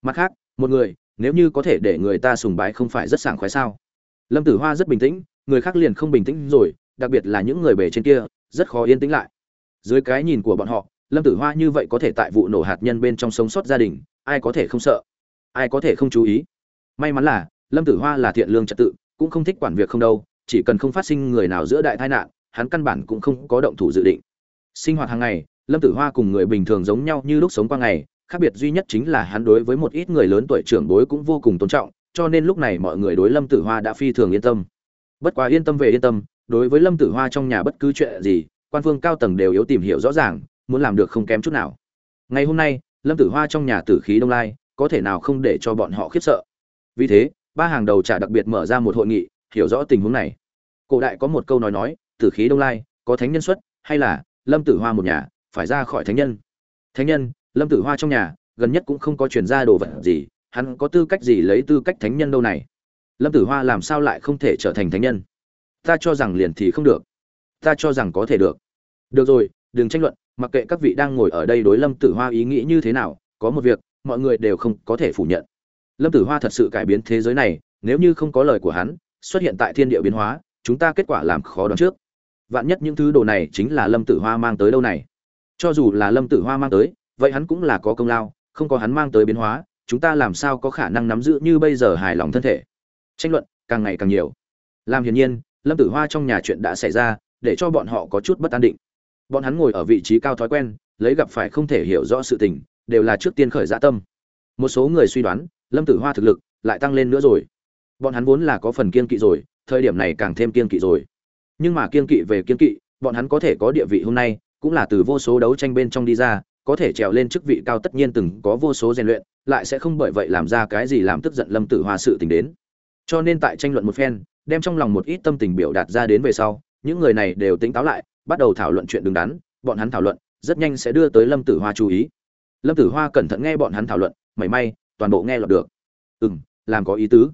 Mặt khác, một người nếu như có thể để người ta sùng bái không phải rất sảng khoái sao? Lâm tử hoa rất bình tĩnh, người khác liền không bình tĩnh rồi, đặc biệt là những người bề trên kia, rất khó yên tĩnh lại. Dưới cái nhìn của bọn họ, lâm tử hoa như vậy có thể tại vụ nổ hạt nhân bên trong sống sót gia đình, ai có thể không sợ? Ai có thể không chú ý? May mắn là, lâm tử hoa là thiện lương trật tự, cũng không thích quản việc không đâu, chỉ cần không phát sinh người nào giữa đại tai nạn, hắn căn bản cũng không có động thủ dự định. Sinh hoạt hàng ngày, lâm tử hoa cùng người bình thường giống nhau như lúc sống qua ngày khác biệt duy nhất chính là hắn đối với một ít người lớn tuổi trưởng bối cũng vô cùng tôn trọng, cho nên lúc này mọi người đối lâm tử hoa đã phi thường yên tâm. Bất quá yên tâm về yên tâm, đối với lâm tử hoa trong nhà bất cứ chuyện gì, quan phương cao tầng đều yếu tìm hiểu rõ ràng, muốn làm được không kém chút nào. Ngày hôm nay, lâm tử hoa trong nhà tử khí đông lai, có thể nào không để cho bọn họ khiếp sợ. Vì thế, ba hàng đầu trả đặc biệt mở ra một hội nghị, hiểu rõ tình huống này. Cổ đại có một câu nói nói, tử khí đông lai, có thánh nhân xuất, hay là lâm tử hoa một nhà, phải ra khỏi thánh nhân? Thánh nhân lâm tử hoa trong nhà, gần nhất cũng không có chuyển ra đồ vật gì, hắn có tư cách gì lấy tư cách thánh nhân đâu này? Lâm tử hoa làm sao lại không thể trở thành thánh nhân? Ta cho rằng liền thì không được. Ta cho rằng có thể được. Được rồi, đừng tranh luận, mặc kệ các vị đang ngồi ở đây đối lâm tử hoa ý nghĩ như thế nào, có một việc, mọi người đều không có thể phủ nhận. Lâm tử hoa thật sự cải biến thế giới này, nếu như không có lời của hắn, xuất hiện tại thiên địa biến hóa, chúng ta kết quả làm khó đoán trước. Vạn nhất những thứ đồ này chính là lâm tử hoa mang tới đâu này? Cho dù là lâm tử hoa mang tới vậy hắn cũng là có công lao, không có hắn mang tới biến hóa, chúng ta làm sao có khả năng nắm giữ như bây giờ hài lòng thân thể? Tranh luận càng ngày càng nhiều. Làm hiển nhiên, lâm tử hoa trong nhà chuyện đã xảy ra, để cho bọn họ có chút bất an định. Bọn hắn ngồi ở vị trí cao thói quen, lấy gặp phải không thể hiểu rõ sự tình, đều là trước tiên khởi dạ tâm. Một số người suy đoán, lâm tử hoa thực lực lại tăng lên nữa rồi. Bọn hắn vốn là có phần kiên kỵ rồi, thời điểm này càng thêm kiên kỵ rồi. Nhưng mà kiên kỵ về kiên kỵ, bọn hắn có thể có địa vị hôm nay, cũng là từ vô số đấu tranh bên trong đi ra có thể trèo lên chức vị cao tất nhiên từng có vô số rèn luyện, lại sẽ không bởi vậy làm ra cái gì làm tức giận lâm tử hoa sự tình đến. Cho nên tại tranh luận một phen, đem trong lòng một ít tâm tình biểu đạt ra đến về sau, những người này đều tỉnh táo lại, bắt đầu thảo luận chuyện đứng đắn, bọn hắn thảo luận, rất nhanh sẽ đưa tới lâm tử hoa chú ý. Lâm tử hoa cẩn thận nghe bọn hắn thảo luận may may, toàn bộ nghe lọt được. Ừm, làm có ý tứ.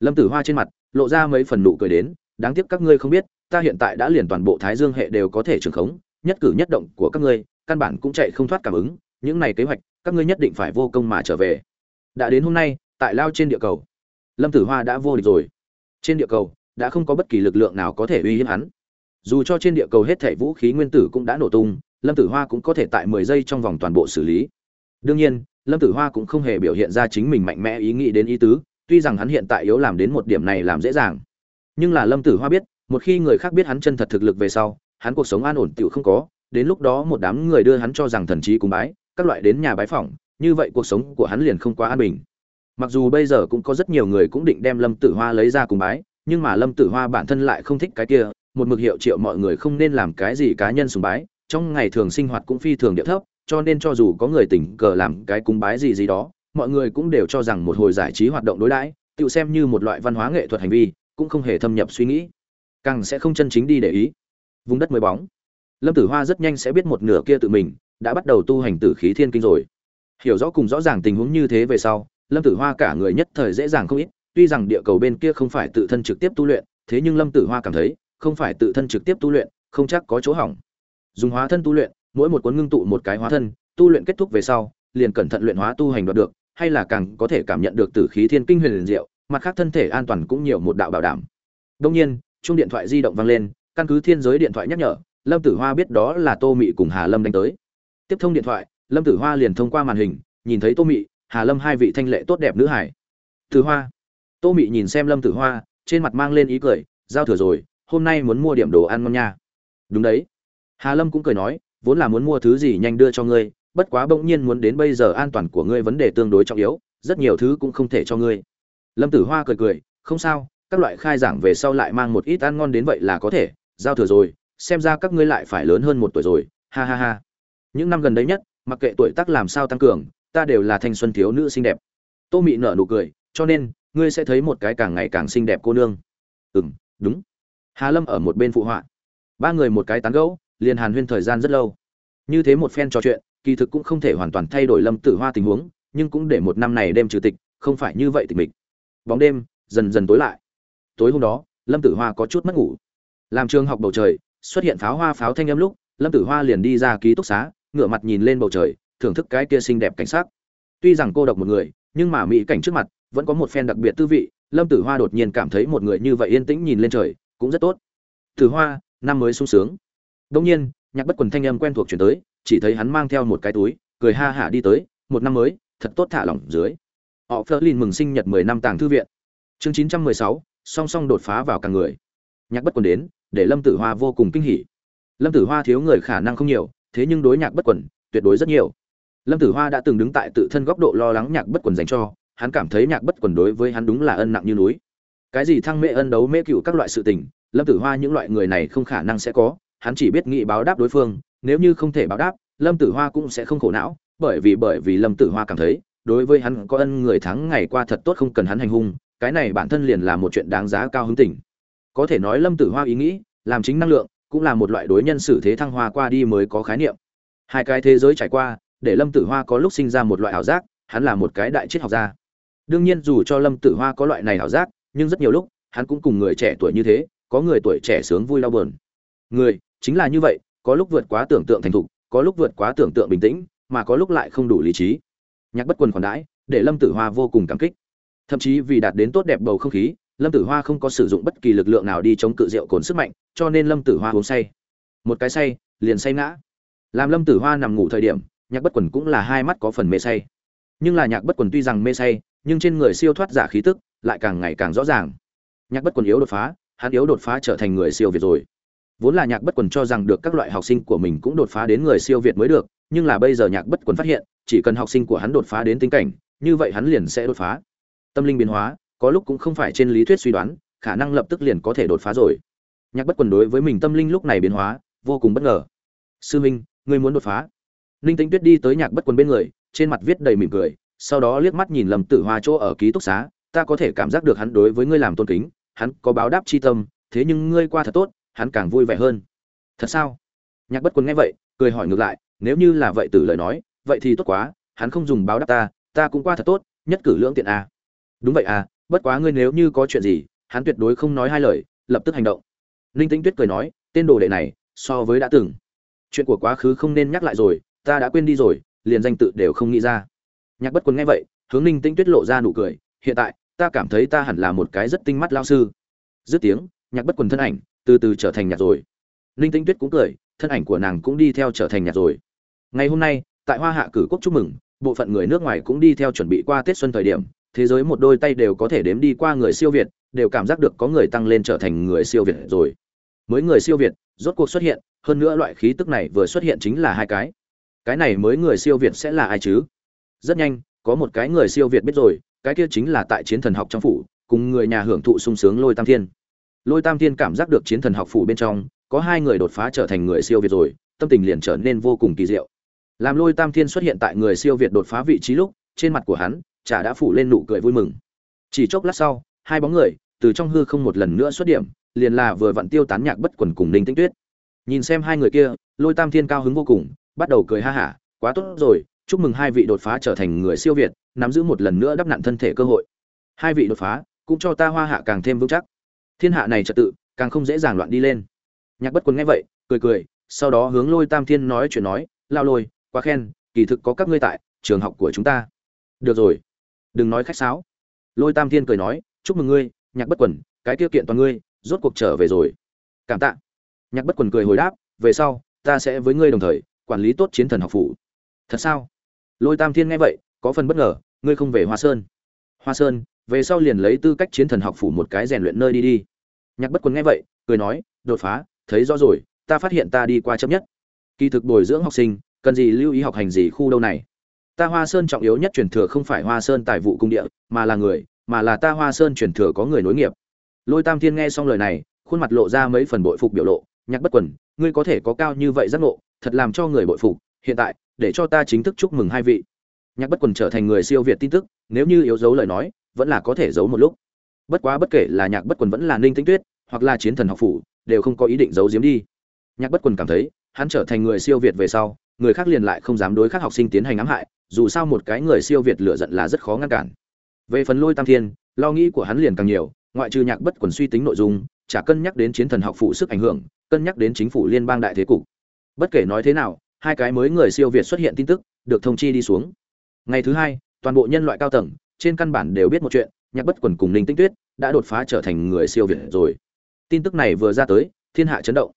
Lâm tử hoa trên mặt, lộ ra mấy phần nụ cười đến, đáng tiếc các ngươi không biết, ta hiện tại đã liền toàn bộ thái dương hệ đều có thể trưởng khống, nhất cử nhất động của các ngươi căn bản cũng chạy không thoát cảm ứng, những này kế hoạch, các ngươi nhất định phải vô công mà trở về. Đã đến hôm nay, tại lao trên địa cầu, lâm tử hoa đã vô địch rồi. Trên địa cầu, đã không có bất kỳ lực lượng nào có thể uy hiếp hắn. Dù cho trên địa cầu hết thể vũ khí nguyên tử cũng đã nổ tung, lâm tử hoa cũng có thể tại mười giây trong vòng toàn bộ xử lý. Đương nhiên, lâm tử hoa cũng không hề biểu hiện ra chính mình mạnh mẽ ý nghĩ đến ý tứ, tuy rằng hắn hiện tại yếu làm đến một điểm này làm dễ dàng. Nhưng là lâm tử hoa biết, một khi người khác biết hắn chân thật thực lực về sau, hắn cuộc sống an ổn tựu không có đến lúc đó một đám người đưa hắn cho rằng thần trí cúng bái, các loại đến nhà bái phỏng, như vậy cuộc sống của hắn liền không quá an bình. Mặc dù bây giờ cũng có rất nhiều người cũng định đem lâm tử hoa lấy ra cùng bái, nhưng mà lâm tử hoa bản thân lại không thích cái kia, một mực hiệu triệu mọi người không nên làm cái gì cá nhân sùng bái, trong ngày thường sinh hoạt cũng phi thường địa thấp, cho nên cho dù có người tỉnh cờ làm cái cúng bái gì gì đó, mọi người cũng đều cho rằng một hồi giải trí hoạt động đối đãi, tự xem như một loại văn hóa nghệ thuật hành vi, cũng không hề thâm nhập suy nghĩ. Càng sẽ không chân chính đi để ý. Vùng đất mới bóng lâm tử hoa rất nhanh sẽ biết một nửa kia tự mình, đã bắt đầu tu hành tử khí thiên kinh rồi. Hiểu rõ cùng rõ ràng tình huống như thế về sau, lâm tử hoa cả người nhất thời dễ dàng không ít, tuy rằng địa cầu bên kia không phải tự thân trực tiếp tu luyện, thế nhưng lâm tử hoa cảm thấy, không phải tự thân trực tiếp tu luyện, không chắc có chỗ hỏng. Dùng hóa thân tu luyện, mỗi một cuốn ngưng tụ một cái hóa thân, tu luyện kết thúc về sau, liền cẩn thận luyện hóa tu hành đoạt được, hay là càng có thể cảm nhận được tử khí thiên kinh huyền liền diệu, mặt khác thân thể an toàn cũng nhiều một đạo bảo đảm. Đông nhiên chung điện thoại di động vang lên, căn cứ thiên giới điện thoại nhắc nhở lâm tử hoa biết đó là tô mị cùng hà lâm đánh tới. Tiếp thông điện thoại, lâm tử hoa liền thông qua màn hình, nhìn thấy tô mị, hà lâm hai vị thanh lệ tốt đẹp nữ hải. Tử hoa. Tô mị nhìn xem lâm tử hoa, trên mặt mang lên ý cười, giao thừa rồi, hôm nay muốn mua điểm đồ ăn ngon nha. Đúng đấy. Hà lâm cũng cười nói, vốn là muốn mua thứ gì nhanh đưa cho ngươi, bất quá bỗng nhiên muốn đến bây giờ an toàn của ngươi vấn đề tương đối trọng yếu, rất nhiều thứ cũng không thể cho ngươi. Lâm tử hoa cười cười, không sao, các loại khai giảng về sau lại mang một ít ăn ngon đến vậy là có thể, giao thừa rồi xem ra các ngươi lại phải lớn hơn một tuổi rồi, ha ha ha. Những năm gần đây nhất, mặc kệ tuổi tác làm sao tăng cường, ta đều là thanh xuân thiếu nữ xinh đẹp. Tô mị nở nụ cười, cho nên, ngươi sẽ thấy một cái càng ngày càng xinh đẹp cô nương. Ừ m đúng. Hà lâm ở một bên phụ họa. Ba người một cái tán gẫu, liền hàn huyên thời gian rất lâu. Như thế một phen trò chuyện, kỳ thực cũng không thể hoàn toàn thay đổi lâm tử hoa tình huống, nhưng cũng để một năm này đêm trừ tịch, không phải như vậy tịch mịch. Bóng đêm, dần dần tối lại. Tối hôm đó, lâm tử hoa có chút mất ngủ. Làm trường học bầu trời xuất hiện pháo hoa pháo thanh âm lúc, lâm tử hoa liền đi ra ký túc xá, ngửa mặt nhìn lên bầu trời, thưởng thức cái kia xinh đẹp cảnh sắc. Tuy rằng cô độc một người, nhưng mà mỹ cảnh trước mặt, vẫn có một phen đặc biệt tư vị, lâm tử hoa đột nhiên cảm thấy một người như vậy yên tĩnh nhìn lên trời, cũng rất tốt. Tử hoa, năm mới sung sướng. Đông nhiên, nhạc bất quần thanh âm quen thuộc chuyển tới, chỉ thấy hắn mang theo một cái túi, cười ha hả đi tới, một năm mới, thật tốt thả lỏng dưới. Họ phớt lên mừng sinh nhật mười năm tàng thư viện. Chương chín trăm mười sáu, song song đột phá vào cả người nhạc bất quần đến, để lâm tử hoa vô cùng kinh hỉ. Lâm tử hoa thiếu người khả năng không nhiều, thế nhưng đối nhạc bất quần, tuyệt đối rất nhiều. Lâm tử hoa đã từng đứng tại tự thân góc độ lo lắng nhạc bất quần dành cho, hắn cảm thấy nhạc bất quần đối với hắn đúng là ân nặng như núi. Cái gì thăng mê ân đấu mê cựu các loại sự tình, lâm tử hoa những loại người này không khả năng sẽ có, hắn chỉ biết nghĩ báo đáp đối phương, nếu như không thể báo đáp, lâm tử hoa cũng sẽ không khổ não, bởi vì bởi vì lâm tử hoa cảm thấy, đối với hắn có ân người thắng ngày qua thật tốt không cần hắn hành hung, cái này bản thân liền là một chuyện đáng giá cao hứng tình có thể nói lâm tử hoa ý nghĩ, làm chính năng lượng, cũng là một loại đối nhân xử thế thăng hoa qua đi mới có khái niệm. Hai cái thế giới trải qua, để lâm tử hoa có lúc sinh ra một loại ảo giác, hắn là một cái đại triết học gia. Đương nhiên dù cho lâm tử hoa có loại này ảo giác, nhưng rất nhiều lúc, hắn cũng cùng người trẻ tuổi như thế, có người tuổi trẻ sướng vui đau buồn. Người, chính là như vậy, có lúc vượt quá tưởng tượng thành thục, có lúc vượt quá tưởng tượng bình tĩnh, mà có lúc lại không đủ lý trí. Nhạc bất quần còn đãi, để lâm tử hoa vô cùng cảm kích. Thậm chí vì đạt đến tốt đẹp bầu không khí lâm tử hoa không có sử dụng bất kỳ lực lượng nào đi chống cự rượu cồn sức mạnh, cho nên lâm tử hoa uống say. Một cái say, liền say ngã. Làm lâm tử hoa nằm ngủ thời điểm, nhạc bất quần cũng là hai mắt có phần mê say. Nhưng là nhạc bất quần tuy rằng mê say, nhưng trên người siêu thoát giả khí tức lại càng ngày càng rõ ràng. Nhạc bất quần yếu đột phá, hắn yếu đột phá trở thành người siêu việt rồi. Vốn là nhạc bất quần cho rằng được các loại học sinh của mình cũng đột phá đến người siêu việt mới được, nhưng là bây giờ nhạc bất quần phát hiện, chỉ cần học sinh của hắn đột phá đến tính cảnh, như vậy hắn liền sẽ đột phá. Tâm linh biến hóa có lúc cũng không phải trên lý thuyết suy đoán, khả năng lập tức liền có thể đột phá rồi. Nhạc bất quần đối với mình tâm linh lúc này biến hóa, vô cùng bất ngờ. Sư minh, ngươi muốn đột phá? Ninh tính tuyết đi tới nhạc bất quần bên người, trên mặt viết đầy mỉm cười, sau đó liếc mắt nhìn lầm tử hoa chỗ ở ký túc xá. Ta có thể cảm giác được hắn đối với ngươi làm tôn kính, hắn có báo đáp chi tâm, thế nhưng ngươi qua thật tốt, hắn càng vui vẻ hơn. Thật sao? Nhạc bất quần nghe vậy, cười hỏi ngược lại, nếu như là vậy tử lời nói, vậy thì tốt quá, hắn không dùng báo đáp ta ta cũng qua thật tốt, nhất cử lưỡng tiện a. Đúng vậy à bất quá ngươi nếu như có chuyện gì, hắn tuyệt đối không nói hai lời, lập tức hành động. Ninh tĩnh tuyết cười nói, tên đồ đệ này, so với đã từng. Chuyện của quá khứ không nên nhắc lại rồi, ta đã quên đi rồi, liền danh tự đều không nghĩ ra. Nhạc bất quần nghe vậy, hướng ninh tĩnh tuyết lộ ra nụ cười, hiện tại, ta cảm thấy ta hẳn là một cái rất tinh mắt lao sư. Dứt tiếng, nhạc bất quần thân ảnh, từ từ trở thành nhạc rồi. Ninh tĩnh tuyết cũng cười, thân ảnh của nàng cũng đi theo trở thành nhạc rồi. Ngày hôm nay, tại hoa hạ cử quốc chúc mừng, bộ phận người nước ngoài cũng đi theo chuẩn bị qua tết xuân thời điểm thế giới một đôi tay đều có thể đếm đi qua người siêu việt, đều cảm giác được có người tăng lên trở thành người siêu việt rồi. Mới người siêu việt, rốt cuộc xuất hiện, hơn nữa loại khí tức này vừa xuất hiện chính là hai cái. Cái này mới người siêu việt sẽ là ai chứ? Rất nhanh, có một cái người siêu việt biết rồi, cái kia chính là tại chiến thần học trong phủ, cùng người nhà hưởng thụ sung sướng lôi tam thiên. Lôi tam thiên cảm giác được chiến thần học phủ bên trong, có hai người đột phá trở thành người siêu việt rồi, tâm tình liền trở nên vô cùng kỳ diệu. Làm lôi tam thiên xuất hiện tại người siêu việt đột phá vị trí lúc, trên mặt của hắn chả đã phủ lên nụ cười vui mừng. Chỉ chốc lát sau, hai bóng người, từ trong hư không một lần nữa xuất điểm, liền là vừa vặn tiêu tán nhạc bất quần cùng ninh tinh tuyết. Nhìn xem hai người kia, lôi tam thiên cao hứng vô cùng, bắt đầu cười ha hả, quá tốt rồi, chúc mừng hai vị đột phá trở thành người siêu việt, nắm giữ một lần nữa đắp nặn thân thể cơ hội. Hai vị đột phá, cũng cho ta hoa hạ càng thêm vững chắc. Thiên hạ này trật tự, càng không dễ dàng loạn đi lên. Nhạc bất quần nghe vậy, cười cười, sau đó hướng lôi tam thiên nói chuyện nói, lao lôi, quá khen, kỳ thực có các ngươi tại, trường học của chúng ta. Được rồi đừng nói khách sáo. Lôi tam thiên cười nói, chúc mừng ngươi, nhạc bất quần, cái tiêu kiện toàn ngươi, rốt cuộc trở về rồi. Cảm tạ. Nhạc bất quần cười hồi đáp, về sau, ta sẽ với ngươi đồng thời, quản lý tốt chiến thần học phủ. Thật sao? Lôi tam thiên nghe vậy, có phần bất ngờ, ngươi không về hoa sơn. Hoa sơn, về sau liền lấy tư cách chiến thần học phủ một cái rèn luyện nơi đi đi. Nhạc bất quần nghe vậy, cười nói, đột phá, thấy rõ rồi, ta phát hiện ta đi qua chấp nhất. Kỳ thực bồi dưỡng học sinh, cần gì lưu ý học hành gì khu đâu này? Ta hoa sơn trọng yếu nhất truyền thừa không phải hoa sơn tài vụ cung địa, mà là người, mà là ta hoa sơn truyền thừa có người nối nghiệp. Lôi tam thiên nghe xong lời này, khuôn mặt lộ ra mấy phần bội phục biểu lộ, nhạc bất quần, ngươi có thể có cao như vậy giác ngộ, thật làm cho người bội phục, hiện tại, để cho ta chính thức chúc mừng hai vị. Nhạc bất quần trở thành người siêu việt tin tức, nếu như yếu dấu lời nói, vẫn là có thể giấu một lúc. Bất quá bất kể là nhạc bất quần vẫn là ninh tĩnh tuyết, hoặc là chiến thần học phủ, đều không có ý định giấu giếm đi. Nhạc bất quần cảm thấy, hắn trở thành người siêu việt về sau, người khác liền lại không dám đối khác học sinh tiến hành ám hại dù sao một cái người siêu việt lựa giận là rất khó ngăn cản. Về phần lôi tam thiên, lo nghĩ của hắn liền càng nhiều, ngoại trừ nhạc bất quần suy tính nội dung, chả cân nhắc đến chiến thần học phụ sức ảnh hưởng, cân nhắc đến chính phủ liên bang đại thế cục. Bất kể nói thế nào, hai cái mới người siêu việt xuất hiện tin tức, được thông chi đi xuống. Ngày thứ hai, toàn bộ nhân loại cao tầng, trên căn bản đều biết một chuyện, nhạc bất quần cùng ninh tinh tuyết đã đột phá trở thành người siêu việt rồi. Tin tức này vừa ra tới, thiên hạ chấn động.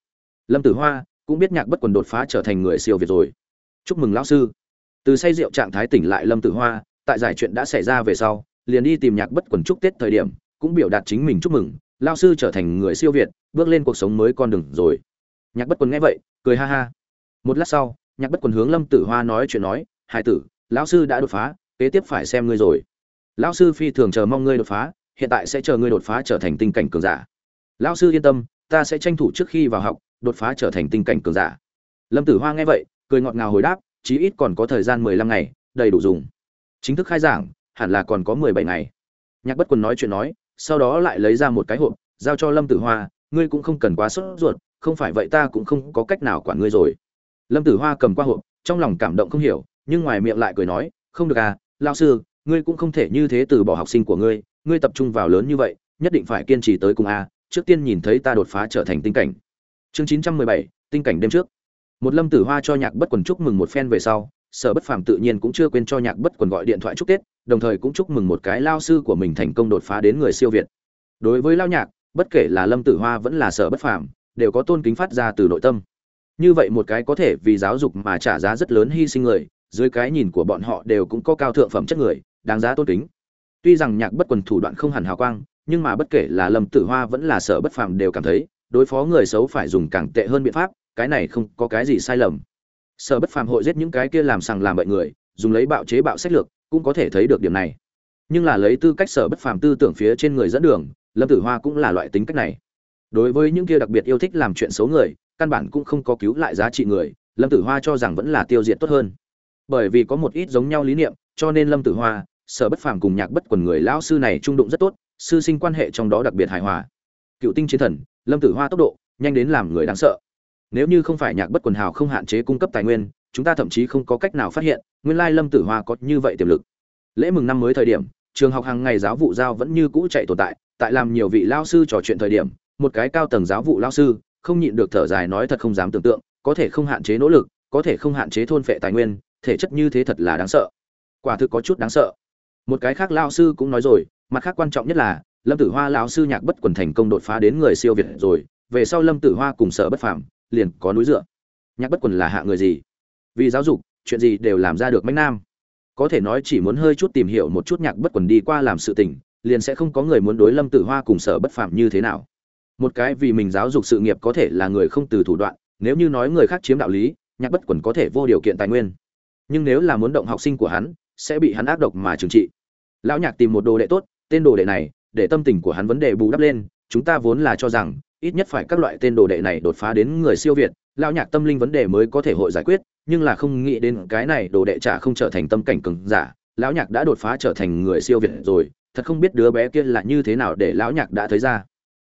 Lâm tử hoa cũng biết nhạc bất quần đột phá trở thành người siêu việt rồi. Chúc mừng lão sư từ say rượu trạng thái tỉnh lại lâm tử hoa, tại giải chuyện đã xảy ra về sau, liền đi tìm nhạc bất quần chúc tết thời điểm, cũng biểu đạt chính mình chúc mừng, lao sư trở thành người siêu việt, bước lên cuộc sống mới con đường rồi. Nhạc bất quần nghe vậy, cười ha ha. Một lát sau, nhạc bất quần hướng lâm tử hoa nói chuyện nói hai tử, lão sư đã đột phá, kế tiếp phải xem ngươi rồi. Lão sư phi thường chờ mong ngươi đột phá, hiện tại sẽ chờ ngươi đột phá trở thành tinh cảnh cường giả. Lão sư yên tâm, ta sẽ tranh thủ trước khi vào học, đột phá trở thành tinh cảnh cường giả. Lâm tử hoa nghe vậy, cười ngọt ngào hồi đáp chí ít còn có thời gian mười lăm ngày, đầy đủ dùng. Chính thức khai giảng, hẳn là còn có mười bảy ngày. Nhạc bất quần nói chuyện nói, sau đó lại lấy ra một cái hộp, giao cho lâm tử hoa, ngươi cũng không cần quá sốt ruột, không phải vậy ta cũng không có cách nào quản ngươi rồi. Lâm tử hoa cầm qua hộp, trong lòng cảm động không hiểu, nhưng ngoài miệng lại cười nói, không được à lão sư, ngươi cũng không thể như thế từ bỏ học sinh của ngươi ngươi tập trung vào lớn như vậy, nhất định phải kiên trì tới cùng a, trước tiên nhìn thấy ta đột phá trở thành tinh cảnh. Chương chín trăm mười bảy, tinh cảnh đêm trước một lâm tử hoa cho nhạc bất quần chúc mừng một phen về sau, sở bất phàm tự nhiên cũng chưa quên cho nhạc bất quần gọi điện thoại chúc tết, đồng thời cũng chúc mừng một cái lao sư của mình thành công đột phá đến người siêu việt. Đối với lao nhạc, bất kể là lâm tử hoa vẫn là sở bất phàm, đều có tôn kính phát ra từ nội tâm. Như vậy một cái có thể vì giáo dục mà trả giá rất lớn hy sinh người, dưới cái nhìn của bọn họ đều cũng có cao thượng phẩm chất người, đáng giá tôn kính. Tuy rằng nhạc bất quần thủ đoạn không hẳn hào quang, nhưng mà bất kể là lâm tử hoa vẫn là sở bất phàm đều cảm thấy, đối phó người xấu phải dùng càng tệ hơn biện pháp cái này không có cái gì sai lầm. Sở bất phàm hội giết những cái kia làm sằng làm bậy người, dùng lấy bạo chế bạo sách lược, cũng có thể thấy được điểm này. Nhưng là lấy tư cách sở bất phàm tư tưởng phía trên người dẫn đường, lâm tử hoa cũng là loại tính cách này. Đối với những kia đặc biệt yêu thích làm chuyện xấu người, căn bản cũng không có cứu lại giá trị người, lâm tử hoa cho rằng vẫn là tiêu diệt tốt hơn. Bởi vì có một ít giống nhau lý niệm, cho nên lâm tử hoa, sở bất phàm cùng nhạc bất quần người lão sư này trung đụng rất tốt, sư sinh quan hệ trong đó đặc biệt hài hòa. Cựu tinh chiến thần, lâm tử hoa tốc độ, nhanh đến làm người đáng sợ nếu như không phải nhạc bất quần hào không hạn chế cung cấp tài nguyên, chúng ta thậm chí không có cách nào phát hiện, nguyên lai lâm tử hoa có như vậy tiềm lực. Lễ mừng năm mới thời điểm, trường học hàng ngày giáo vụ giao vẫn như cũ chạy tồn tại tại làm nhiều vị lao sư trò chuyện thời điểm, một cái cao tầng giáo vụ lao sư, không nhịn được thở dài nói thật không dám tưởng tượng, có thể không hạn chế nỗ lực, có thể không hạn chế thôn phệ tài nguyên, thể chất như thế thật là đáng sợ. Quả thực có chút đáng sợ. Một cái khác lao sư cũng nói rồi, mặt khác quan trọng nhất là, lâm tử hoa lao sư nhạc bất quần thành công đột phá đến người siêu việt rồi, về sau lâm tử hoa cùng sở bất phàm liền có núi dựa. Nhạc bất quần là hạ người gì? Vì giáo dục, chuyện gì đều làm ra được mạnh nam. Có thể nói chỉ muốn hơi chút tìm hiểu một chút nhạc bất quần đi qua làm sự tình, liền sẽ không có người muốn đối lâm tử hoa cùng sở bất phạm như thế nào. Một cái vì mình giáo dục sự nghiệp có thể là người không từ thủ đoạn, nếu như nói người khác chiếm đạo lý, nhạc bất quần có thể vô điều kiện tài nguyên. Nhưng nếu là muốn động học sinh của hắn, sẽ bị hắn ác độc mà trừng trị. Lão nhạc tìm một đồ đệ tốt, tên đồ đệ này, để tâm tình của hắn vấn đề bù đắp lên, chúng ta vốn là cho rằng ít nhất phải các loại tên đồ đệ này đột phá đến người siêu việt, lão nhạc tâm linh vấn đề mới có thể hội giải quyết, nhưng là không nghĩ đến cái này đồ đệ trả không trở thành tâm cảnh cường giả, lão nhạc đã đột phá trở thành người siêu việt rồi, thật không biết đứa bé kia là như thế nào để lão nhạc đã thấy ra.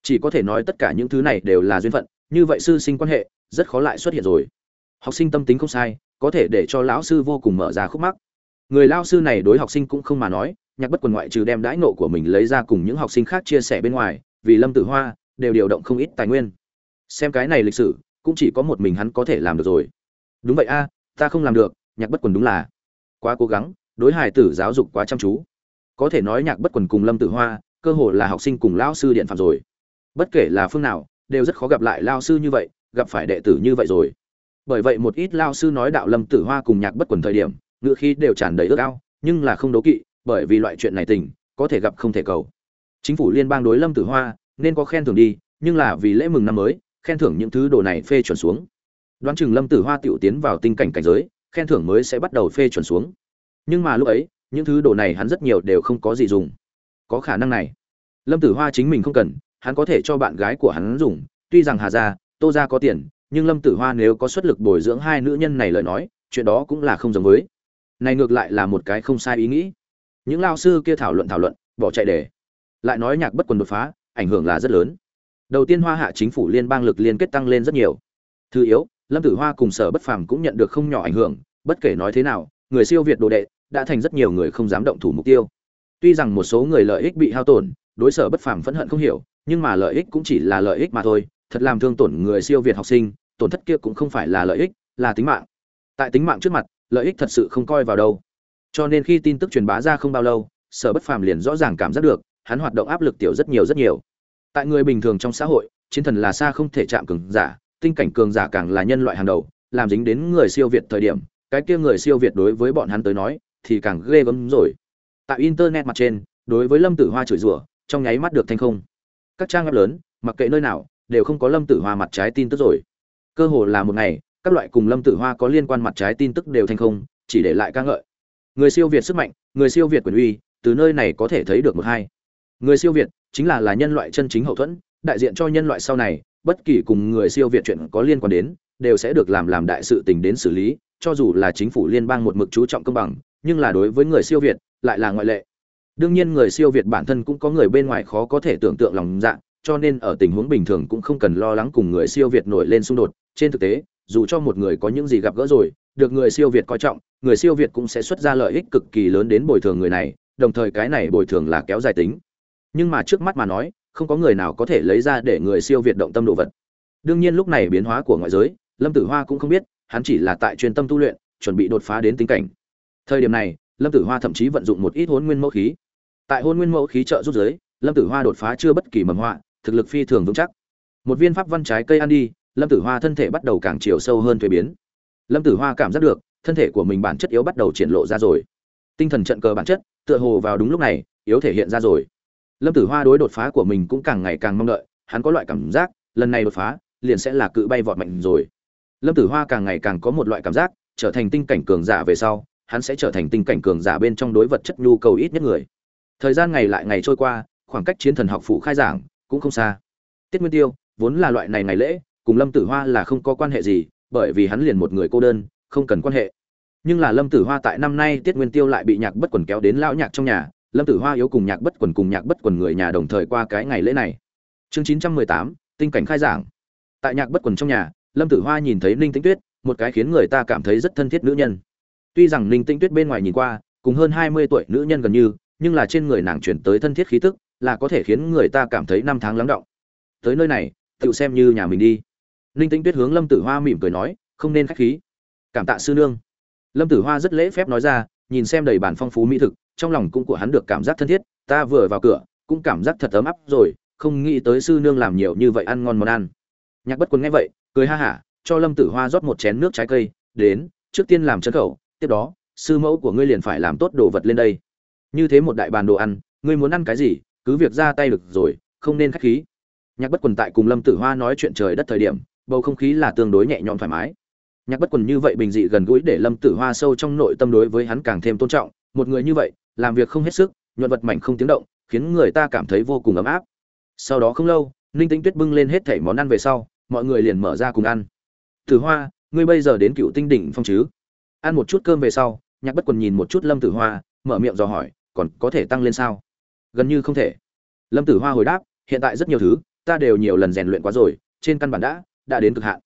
Chỉ có thể nói tất cả những thứ này đều là duyên phận, như vậy sư sinh quan hệ, rất khó lại xuất hiện rồi. Học sinh tâm tính không sai, có thể để cho lão sư vô cùng mở ra khúc mắc. Người lao sư này đối học sinh cũng không mà nói, nhạc bất quần ngoại trừ đem đãi nộ của mình lấy ra cùng những học sinh khác chia sẻ bên ngoài, vì lâm tử hoa đều điều động không ít tài nguyên. Xem cái này lịch sử, cũng chỉ có một mình hắn có thể làm được rồi. Đúng vậy a, ta không làm được, nhạc bất quần đúng là quá cố gắng, đối hài tử giáo dục quá chăm chú. Có thể nói nhạc bất quần cùng lâm tử hoa, cơ hồ là học sinh cùng lao sư điện phạm rồi. Bất kể là phương nào, đều rất khó gặp lại lao sư như vậy, gặp phải đệ tử như vậy rồi. Bởi vậy một ít lao sư nói đạo lâm tử hoa cùng nhạc bất quần thời điểm ngựa khi đều tràn đầy ước ao, nhưng là không đố kỵ, bởi vì loại chuyện này tình, có thể gặp không thể cầu. Chính phủ liên bang đối lâm tử hoa nên có khen thưởng đi, nhưng là vì lễ mừng năm mới, khen thưởng những thứ đồ này phê chuẩn xuống. Đoán chừng lâm tử hoa tiểu tiến vào tinh cảnh cảnh giới, khen thưởng mới sẽ bắt đầu phê chuẩn xuống. Nhưng mà lúc ấy, những thứ đồ này hắn rất nhiều đều không có gì dùng. Có khả năng này. Lâm tử hoa chính mình không cần, hắn có thể cho bạn gái của hắn dùng. Tuy rằng hà gia, tô gia có tiền, nhưng lâm tử hoa nếu có xuất lực bồi dưỡng hai nữ nhân này lời nói, chuyện đó cũng là không giống với. Này ngược lại là một cái không sai ý nghĩ. Những lao sư kia thảo luận thảo luận, bỏ chạy để. Lại nói nhạc bất quần đột phá ảnh hưởng là rất lớn. Đầu tiên hoa hạ chính phủ liên bang lực liên kết tăng lên rất nhiều. Thứ yếu, lâm tử hoa cùng sở bất phàm cũng nhận được không nhỏ ảnh hưởng, bất kể nói thế nào, người siêu việt đồ đệ đã thành rất nhiều người không dám động thủ mục tiêu. Tuy rằng một số người lợi ích bị hao tổn, đối sở bất phàm phẫn hận không hiểu, nhưng mà lợi ích cũng chỉ là lợi ích mà thôi, thật làm thương tổn người siêu việt học sinh, tổn thất kia cũng không phải là lợi ích, là tính mạng. Tại tính mạng trước mặt, lợi ích thật sự không coi vào đâu. Cho nên khi tin tức truyền bá ra không bao lâu, sở bất phàm liền rõ ràng cảm giác được hắn hoạt động áp lực tiểu rất nhiều rất nhiều. Tại người bình thường trong xã hội, chiến thần là xa không thể chạm cường giả, tinh cảnh cường giả càng là nhân loại hàng đầu, làm dính đến người siêu việt thời điểm, cái kia người siêu việt đối với bọn hắn tới nói, thì càng ghê gớm rồi. Tại internet mặt trên, đối với lâm tử hoa chửi rủa, trong nháy mắt được thanh không. Các trang web lớn, mặc kệ nơi nào, đều không có lâm tử hoa mặt trái tin tức rồi. Cơ hồ là một ngày, các loại cùng lâm tử hoa có liên quan mặt trái tin tức đều thành không, chỉ để lại ca ngợi. Người siêu việt sức mạnh, người siêu việt quyền uy, từ nơi này có thể thấy được một hai người siêu việt chính là là nhân loại chân chính hậu thuẫn, đại diện cho nhân loại sau này, bất kỳ cùng người siêu việt chuyện có liên quan đến, đều sẽ được làm làm đại sự tình đến xử lý, cho dù là chính phủ liên bang một mực chú trọng công bằng, nhưng là đối với người siêu việt lại là ngoại lệ. Đương nhiên người siêu việt bản thân cũng có người bên ngoài khó có thể tưởng tượng lòng dạ cho nên ở tình huống bình thường cũng không cần lo lắng cùng người siêu việt nổi lên xung đột. Trên thực tế, dù cho một người có những gì gặp gỡ rồi, được người siêu việt coi trọng, người siêu việt cũng sẽ xuất ra lợi ích cực kỳ lớn đến bồi thường người này, đồng thời cái này bồi thường là kéo dài tính nhưng mà trước mắt mà nói, không có người nào có thể lấy ra để người siêu việt động tâm đồ vật. Đương nhiên lúc này biến hóa của ngoại giới, lâm tử hoa cũng không biết, hắn chỉ là tại chuyên tâm tu luyện, chuẩn bị đột phá đến tính cảnh. Thời điểm này, lâm tử hoa thậm chí vận dụng một ít hôn nguyên mẫu khí. Tại hôn nguyên mẫu khí trợ rút giới, lâm tử hoa đột phá chưa bất kỳ mầm họa, thực lực phi thường vững chắc. Một viên pháp văn trái cây ăn đi, lâm tử hoa thân thể bắt đầu càng chiều sâu hơn thuế biến. Lâm tử hoa cảm giác được, thân thể của mình bản chất yếu bắt đầu triển lộ ra rồi. Tinh thần trận cờ bản chất, tựa hồ vào đúng lúc này, yếu thể hiện ra rồi lâm tử hoa đối đột phá của mình cũng càng ngày càng mong đợi, hắn có loại cảm giác, lần này đột phá, liền sẽ là cự bay vọt mạnh rồi. Lâm tử hoa càng ngày càng có một loại cảm giác, trở thành tinh cảnh cường giả về sau, hắn sẽ trở thành tinh cảnh cường giả bên trong đối vật chất nhu cầu ít nhất người. Thời gian ngày lại ngày trôi qua, khoảng cách chiến thần học phủ khai giảng cũng không xa. Tiết nguyên tiêu, vốn là loại này ngày lễ, cùng lâm tử hoa là không có quan hệ gì, bởi vì hắn liền một người cô đơn, không cần quan hệ. Nhưng là lâm tử hoa tại năm nay tiết nguyên tiêu lại bị nhạc bất quần kéo đến lão nhạc trong nhà lâm tử hoa yếu cùng nhạc bất quần cùng nhạc bất quần người nhà đồng thời qua cái ngày lễ này. Chương chín trăm mười tám, tinh cảnh khai giảng. Tại nhạc bất quần trong nhà, lâm tử hoa nhìn thấy ninh tĩnh tuyết, một cái khiến người ta cảm thấy rất thân thiết nữ nhân. Tuy rằng ninh tĩnh tuyết bên ngoài nhìn qua, cùng hơn hai mươi tuổi nữ nhân gần như, nhưng là trên người nàng chuyển tới thân thiết khí tức, là có thể khiến người ta cảm thấy năm tháng lắng động. Tới nơi này, tự xem như nhà mình đi. Ninh tĩnh tuyết hướng lâm tử hoa mỉm cười nói, không nên khách khí. Cảm tạ sư nương. Lâm tử hoa rất lễ phép nói ra, nhìn xem đầy bản phong phú mỹ thực trong lòng cũng của hắn được cảm giác thân thiết, ta vừa vào cửa, cũng cảm giác thật ấm áp rồi, không nghĩ tới sư nương làm nhiều như vậy ăn ngon món ăn. Nhạc bất quân nghe vậy, cười ha hả, cho lâm tử hoa rót một chén nước trái cây, đến, trước tiên làm chân khẩu, tiếp đó, sư mẫu của ngươi liền phải làm tốt đồ vật lên đây. Như thế một đại bàn đồ ăn, ngươi muốn ăn cái gì, cứ việc ra tay được rồi, không nên khách khí. Nhạc bất quần tại cùng lâm tử hoa nói chuyện trời đất thời điểm, bầu không khí là tương đối nhẹ nhõm thoải mái. Nhạc bất quần như vậy bình dị gần gũi để lâm tử hoa sâu trong nội tâm đối với hắn càng thêm tôn trọng, một người như vậy làm việc không hết sức, nhuận vật mảnh không tiếng động, khiến người ta cảm thấy vô cùng ấm áp. Sau đó không lâu, ninh tĩnh tuyết bưng lên hết thảy món ăn về sau, mọi người liền mở ra cùng ăn. Tử hoa, ngươi bây giờ đến cựu tinh đỉnh phong chứ? Ăn một chút cơm về sau, nhạc bất quần nhìn một chút lâm tử hoa, mở miệng dò hỏi, còn có thể tăng lên sao? Gần như không thể. Lâm tử hoa hồi đáp, hiện tại rất nhiều thứ, ta đều nhiều lần rèn luyện quá rồi, trên căn bản đã đã đến cực hạn.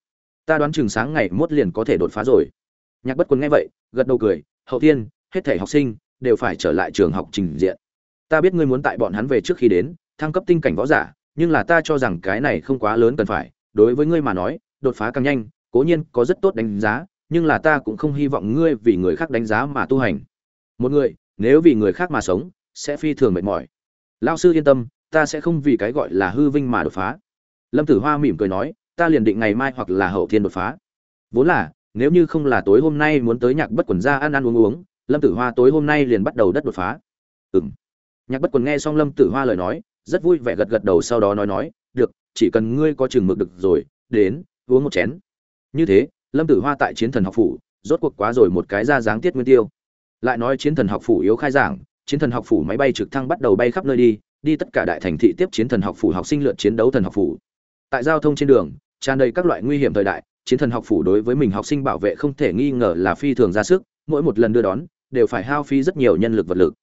Ta đoán chừng sáng ngày mốt liền có thể đột phá rồi. Nhạc bất quần nghe vậy, gật đầu cười, hậu tiên hết thể học sinh đều phải trở lại trường học trình diện. Ta biết ngươi muốn tại bọn hắn về trước khi đến, thăng cấp tinh cảnh võ giả, nhưng là ta cho rằng cái này không quá lớn cần phải. Đối với ngươi mà nói, đột phá càng nhanh, cố nhiên có rất tốt đánh giá, nhưng là ta cũng không hy vọng ngươi vì người khác đánh giá mà tu hành. Một người, nếu vì người khác mà sống, sẽ phi thường mệt mỏi. Lao sư yên tâm, ta sẽ không vì cái gọi là hư vinh mà đột phá. Lâm tử hoa mỉm cười nói, ta liền định ngày mai hoặc là hậu thiên đột phá. Vốn là, nếu như không là tối hôm nay muốn tới nhạc bất quần ra ăn ăn uống uống lâm tử hoa tối hôm nay liền bắt đầu đất đột phá. Ừ m nhạc bất quần nghe xong lâm tử hoa lời nói, rất vui vẻ gật gật đầu sau đó nói nói, được, chỉ cần ngươi có chừng mực được rồi, đến, uống một chén. Như thế, lâm tử hoa tại chiến thần học phủ, rốt cuộc quá rồi một cái ra dáng tiết nguyên tiêu. Lại nói chiến thần học phủ yếu khai giảng, chiến thần học phủ máy bay trực thăng bắt đầu bay khắp nơi đi đi tất cả đại thành thị tiếp chiến thần học phủ học sinh lượt chiến đấu thần học phủ. Tại giao thông trên đường, tràn đầy các loại nguy hiểm thời đại, chiến thần học phủ đối với mình học sinh bảo vệ không thể nghi ngờ là phi thường ra sức, mỗi một lần đưa đón đều phải hao phí rất nhiều nhân lực vật lực.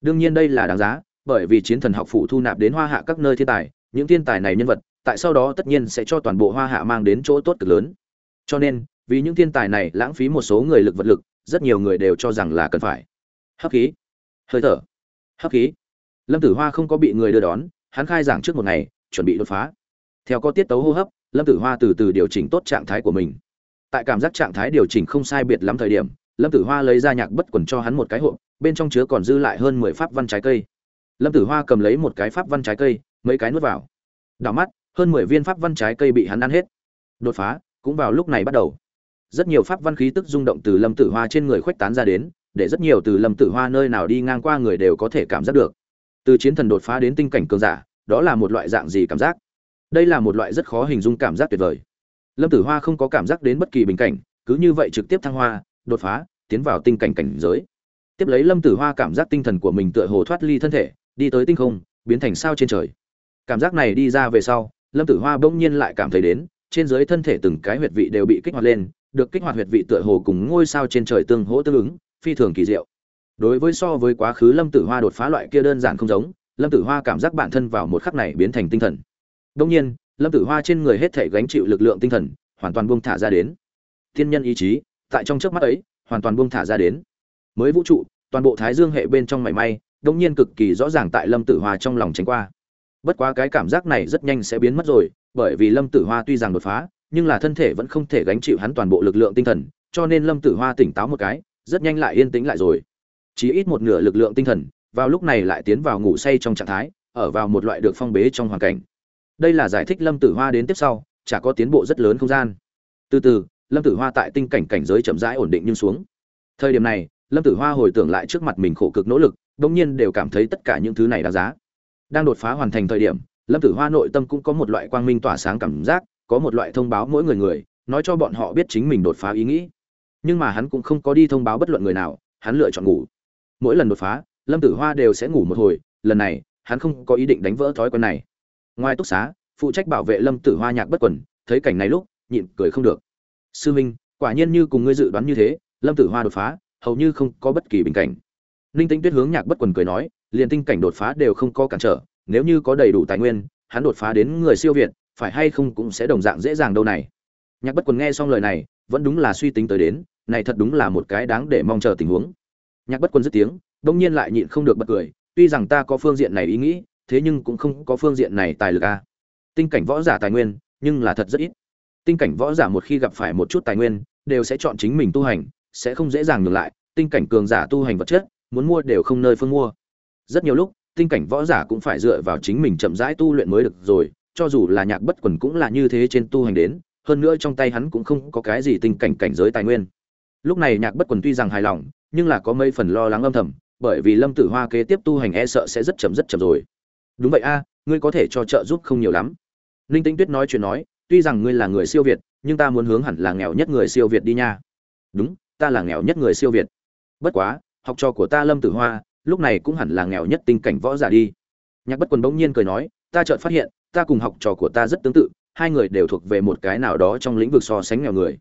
Đương nhiên đây là đáng giá, bởi vì chiến thần học phủ thu nạp đến hoa hạ các nơi thiên tài, những thiên tài này nhân vật, tại sau đó tất nhiên sẽ cho toàn bộ hoa hạ mang đến chỗ tốt cực lớn. Cho nên, vì những thiên tài này lãng phí một số người lực vật lực, rất nhiều người đều cho rằng là cần phải. Hấp khí. Hơi thở. Hấp khí. Lâm tử hoa không có bị người đưa đón, hắn khai giảng trước một ngày, chuẩn bị đột phá. Theo có tiết tấu hô hấp, lâm tử hoa từ từ điều chỉnh tốt trạng thái của mình. Tại cảm giác trạng thái điều chỉnh không sai biệt lắm thời điểm lâm tử hoa lấy ra nhạc bất quần cho hắn một cái hộp, bên trong chứa còn dư lại hơn mười pháp văn trái cây. Lâm tử hoa cầm lấy một cái pháp văn trái cây, mấy cái nuốt vào. Đảo mắt, hơn mười viên pháp văn trái cây bị hắn ăn hết. Đột phá, cũng vào lúc này bắt đầu. Rất nhiều pháp văn khí tức rung động từ lâm tử hoa trên người khuếch tán ra đến, để rất nhiều từ lâm tử hoa nơi nào đi ngang qua người đều có thể cảm giác được. Từ chiến thần đột phá đến tinh cảnh cường giả, đó là một loại dạng gì cảm giác? Đây là một loại rất khó hình dung cảm giác tuyệt vời. Lâm tử hoa không có cảm giác đến bất kỳ bình cảnh, cứ như vậy trực tiếp thăng hoa đột phá, tiến vào tinh cảnh cảnh giới. Tiếp lấy lâm tử hoa cảm giác tinh thần của mình tựa hồ thoát ly thân thể, đi tới tinh không, biến thành sao trên trời. Cảm giác này đi ra về sau, lâm tử hoa bỗng nhiên lại cảm thấy đến, trên dưới thân thể từng cái huyệt vị đều bị kích hoạt lên, được kích hoạt huyệt vị tựa hồ cùng ngôi sao trên trời tương hỗ tương ứng, phi thường kỳ diệu. Đối với so với quá khứ lâm tử hoa đột phá loại kia đơn giản không giống, lâm tử hoa cảm giác bản thân vào một khắc này biến thành tinh thần. Đông nhiên, lâm tử hoa trên người hết thể gánh chịu lực lượng tinh thần, hoàn toàn buông thả ra đến. Thiên nhân ý chí tại trong trước mắt ấy, hoàn toàn buông thả ra đến. Mới vũ trụ, toàn bộ thái dương hệ bên trong mảy may đông nhiên cực kỳ rõ ràng tại lâm tử hoa trong lòng tránh qua. Bất quá cái cảm giác này rất nhanh sẽ biến mất rồi, bởi vì lâm tử hoa tuy rằng đột phá, nhưng là thân thể vẫn không thể gánh chịu hắn toàn bộ lực lượng tinh thần, cho nên lâm tử hoa tỉnh táo một cái, rất nhanh lại yên tĩnh lại rồi. Chỉ ít một nửa lực lượng tinh thần, vào lúc này lại tiến vào ngủ say trong trạng thái, ở vào một loại được phong bế trong hoàn cảnh. Đây là giải thích lâm tử hoa đến tiếp sau, chả có tiến bộ rất lớn không gian. Từ từ lâm tử hoa tại tinh cảnh cảnh giới chậm rãi ổn định nhưng xuống. Thời điểm này, lâm tử hoa hồi tưởng lại trước mặt mình khổ cực nỗ lực đ ỗ n g nhiên đều cảm thấy tất cả những thứ này đáng giá. Đang đột phá hoàn thành thời điểm, lâm tử hoa nội tâm cũng có một loại quang minh tỏa sáng cảm giác, có một loại thông báo mỗi người người, nói cho bọn họ biết chính mình đột phá ý nghĩ. Nhưng mà hắn cũng không có đi thông báo bất luận người nào, hắn lựa chọn ngủ. Mỗi lần đột phá, lâm tử hoa đều sẽ ngủ một hồi, lần này, hắn không có ý định đánh vỡ thói quen này. Ngoài túc xá, phụ trách bảo vệ lâm tử hoa nhạc bất quần, thấy cảnh này lúc, nhịn cười không được sư minh, quả nhiên như cùng ngươi dự đoán như thế, lâm tử hoa đột phá, hầu như không có bất kỳ bình cảnh. Ninh tĩnh tuyết hướng nhạc bất quần cười nói, liền tinh cảnh đột phá đều không có cản trở, nếu như có đầy đủ tài nguyên, hắn đột phá đến người siêu việt, phải hay không cũng sẽ đồng dạng dễ dàng đâu này. Nhạc bất quần nghe xong lời này, vẫn đúng là suy tính tới đến, này thật đúng là một cái đáng để mong chờ tình huống. Nhạc bất quần dứt tiếng đông nhiên lại nhịn không được bật cười, tuy rằng ta có phương diện này ý nghĩ, thế nhưng cũng không có phương diện này tài lực a. Tinh cảnh võ giả tài nguyên, nhưng là thật rất ít tinh cảnh võ giả một khi gặp phải một chút tài nguyên, đều sẽ chọn chính mình tu hành, sẽ không dễ dàng ngược lại. Tinh cảnh cường giả tu hành vật chất, muốn mua đều không nơi phương mua. Rất nhiều lúc, tinh cảnh võ giả cũng phải dựa vào chính mình chậm rãi tu luyện mới được rồi, cho dù là nhạc bất quần cũng là như thế trên tu hành đến, hơn nữa trong tay hắn cũng không có cái gì tinh cảnh cảnh giới tài nguyên. Lúc này nhạc bất quần tuy rằng hài lòng, nhưng là có mấy phần lo lắng âm thầm, bởi vì lâm tử hoa kế tiếp tu hành e sợ sẽ rất chậm rất chậm rồi. Đúng vậy a, ngươi có thể cho trợ giúp không nhiều lắm. Ninh tĩnh tuyết nói chuyện nói tuy rằng ngươi là người siêu việt, nhưng ta muốn hướng hẳn là nghèo nhất người siêu việt đi nha. Đúng, ta là nghèo nhất người siêu việt. Bất quá, học trò của ta lâm tử hoa, lúc này cũng hẳn là nghèo nhất tinh cảnh võ giả đi. Nhạc bất quần bỗng nhiên cười nói, ta chợt phát hiện, ta cùng học trò của ta rất tương tự, hai người đều thuộc về một cái nào đó trong lĩnh vực so sánh nghèo người.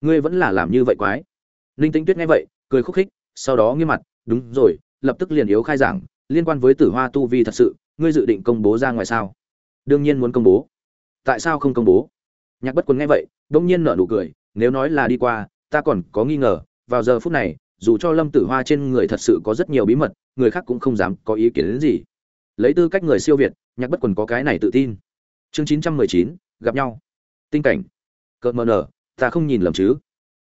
Ngươi vẫn là làm như vậy quái. Ninh tĩnh tuyết nghe vậy, cười khúc khích, sau đó nghiêm mặt, đúng rồi, lập tức liền yếu khai giảng, liên quan với tử hoa tu vi thật sự, ngươi dự định công bố ra ngoài sao? Đương nhiên muốn công bố tại sao không công bố? Nhạc bất quần nghe vậy đông nhiên nở nụ cười, nếu nói là đi qua, ta còn có nghi ngờ, vào giờ phút này, dù cho lâm tử hoa trên người thật sự có rất nhiều bí mật, người khác cũng không dám có ý kiến đến gì. Lấy tư cách người siêu việt, nhạc bất quần có cái này tự tin. Chương chín trăm mười chín, gặp nhau. Tinh cảnh. Cợt mờ nở, ta không nhìn lầm chứ?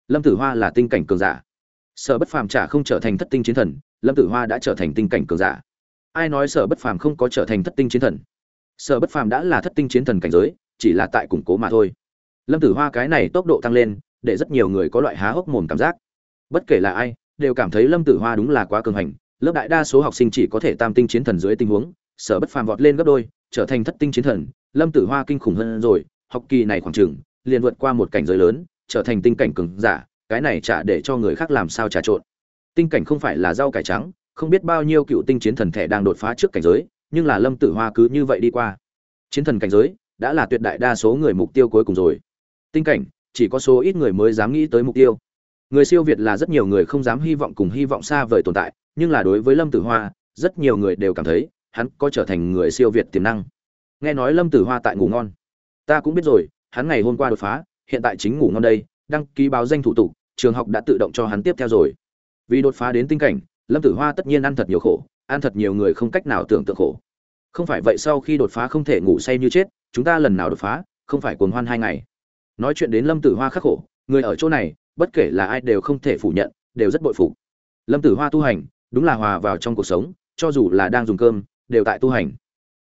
Lâm tử hoa là tinh cảnh cường giả. Sở bất phàm chả không trở thành thất tinh chiến thần, lâm tử hoa đã trở thành tinh cảnh cường giả. Ai nói sở bất phàm không có trở thành thất tinh chiến thần? Sở bất phàm đã là thất tinh chiến thần cảnh giới chỉ là tại củng cố mà thôi. Lâm tử hoa cái này tốc độ tăng lên, để rất nhiều người có loại há hốc mồm cảm giác. Bất kể là ai, đều cảm thấy lâm tử hoa đúng là quá cường hành, lớp đại đa số học sinh chỉ có thể tam tinh chiến thần dưới tình huống, sở bất phàm vọt lên gấp đôi, trở thành thất tinh chiến thần, lâm tử hoa kinh khủng hơn rồi, học kỳ này khoảng chừng liền vượt qua một cảnh giới lớn, trở thành tinh cảnh cường giả, cái này chả để cho người khác làm sao trà trộn. Tinh cảnh không phải là rau cải trắng, không biết bao nhiêu cựu tinh chiến thần thẻ đang đột phá trước cảnh giới, nhưng là lâm tử hoa cứ như vậy đi qua. Chiến thần cảnh giới đã là tuyệt đại đa số người mục tiêu cuối cùng rồi. Tinh cảnh, chỉ có số ít người mới dám nghĩ tới mục tiêu. Người siêu việt là rất nhiều người không dám hy vọng cùng hy vọng xa vời tồn tại, nhưng là đối với lâm tử hoa, rất nhiều người đều cảm thấy, hắn có trở thành người siêu việt tiềm năng. Nghe nói lâm tử hoa tại ngủ ngon. Ta cũng biết rồi, hắn ngày hôm qua đột phá, hiện tại chính ngủ ngon đây, đăng ký báo danh thủ tục, trường học đã tự động cho hắn tiếp theo rồi. Vì đột phá đến tinh cảnh, lâm tử hoa tất nhiên ăn thật nhiều khổ, ăn thật nhiều người không cách nào tưởng tượng khổ. Không phải vậy sau khi đột phá không thể ngủ say như chết chúng ta lần nào đột phá, không phải cuồng hoan hai ngày. Nói chuyện đến lâm tử hoa khắc khổ, người ở chỗ này, bất kể là ai đều không thể phủ nhận, đều rất bội phục. Lâm tử hoa tu hành, đúng là hòa vào trong cuộc sống, cho dù là đang dùng cơm, đều tại tu hành.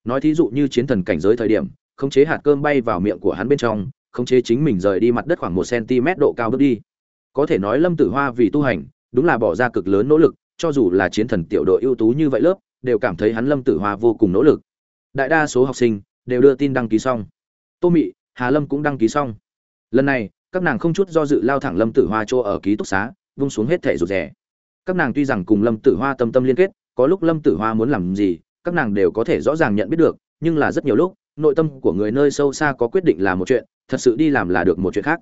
Nói thí dụ như chiến thần cảnh giới thời điểm, khống chế hạt cơm bay vào miệng của hắn bên trong, khống chế chính mình rời đi mặt đất khoảng một cm độ cao bước đi. Có thể nói lâm tử hoa vì tu hành, đúng là bỏ ra cực lớn nỗ lực, cho dù là chiến thần tiểu đội ưu tú như vậy lớp, đều cảm thấy hắn lâm tử hoa vô cùng nỗ lực. Đại đa số học sinh đều đưa tin đăng ký xong. Tô mị, hà lâm cũng đăng ký xong. Lần này, các nàng không chút do dự lao thẳng lâm tử hoa chỗ ở ký túc xá, vung xuống hết thẻ rụt rẻ các nàng tuy rằng cùng lâm tử hoa tâm tâm liên kết, có lúc lâm tử hoa muốn làm gì, các nàng đều có thể rõ ràng nhận biết được, nhưng là rất nhiều lúc, nội tâm của người nơi sâu xa có quyết định là một chuyện, thật sự đi làm là được một chuyện khác.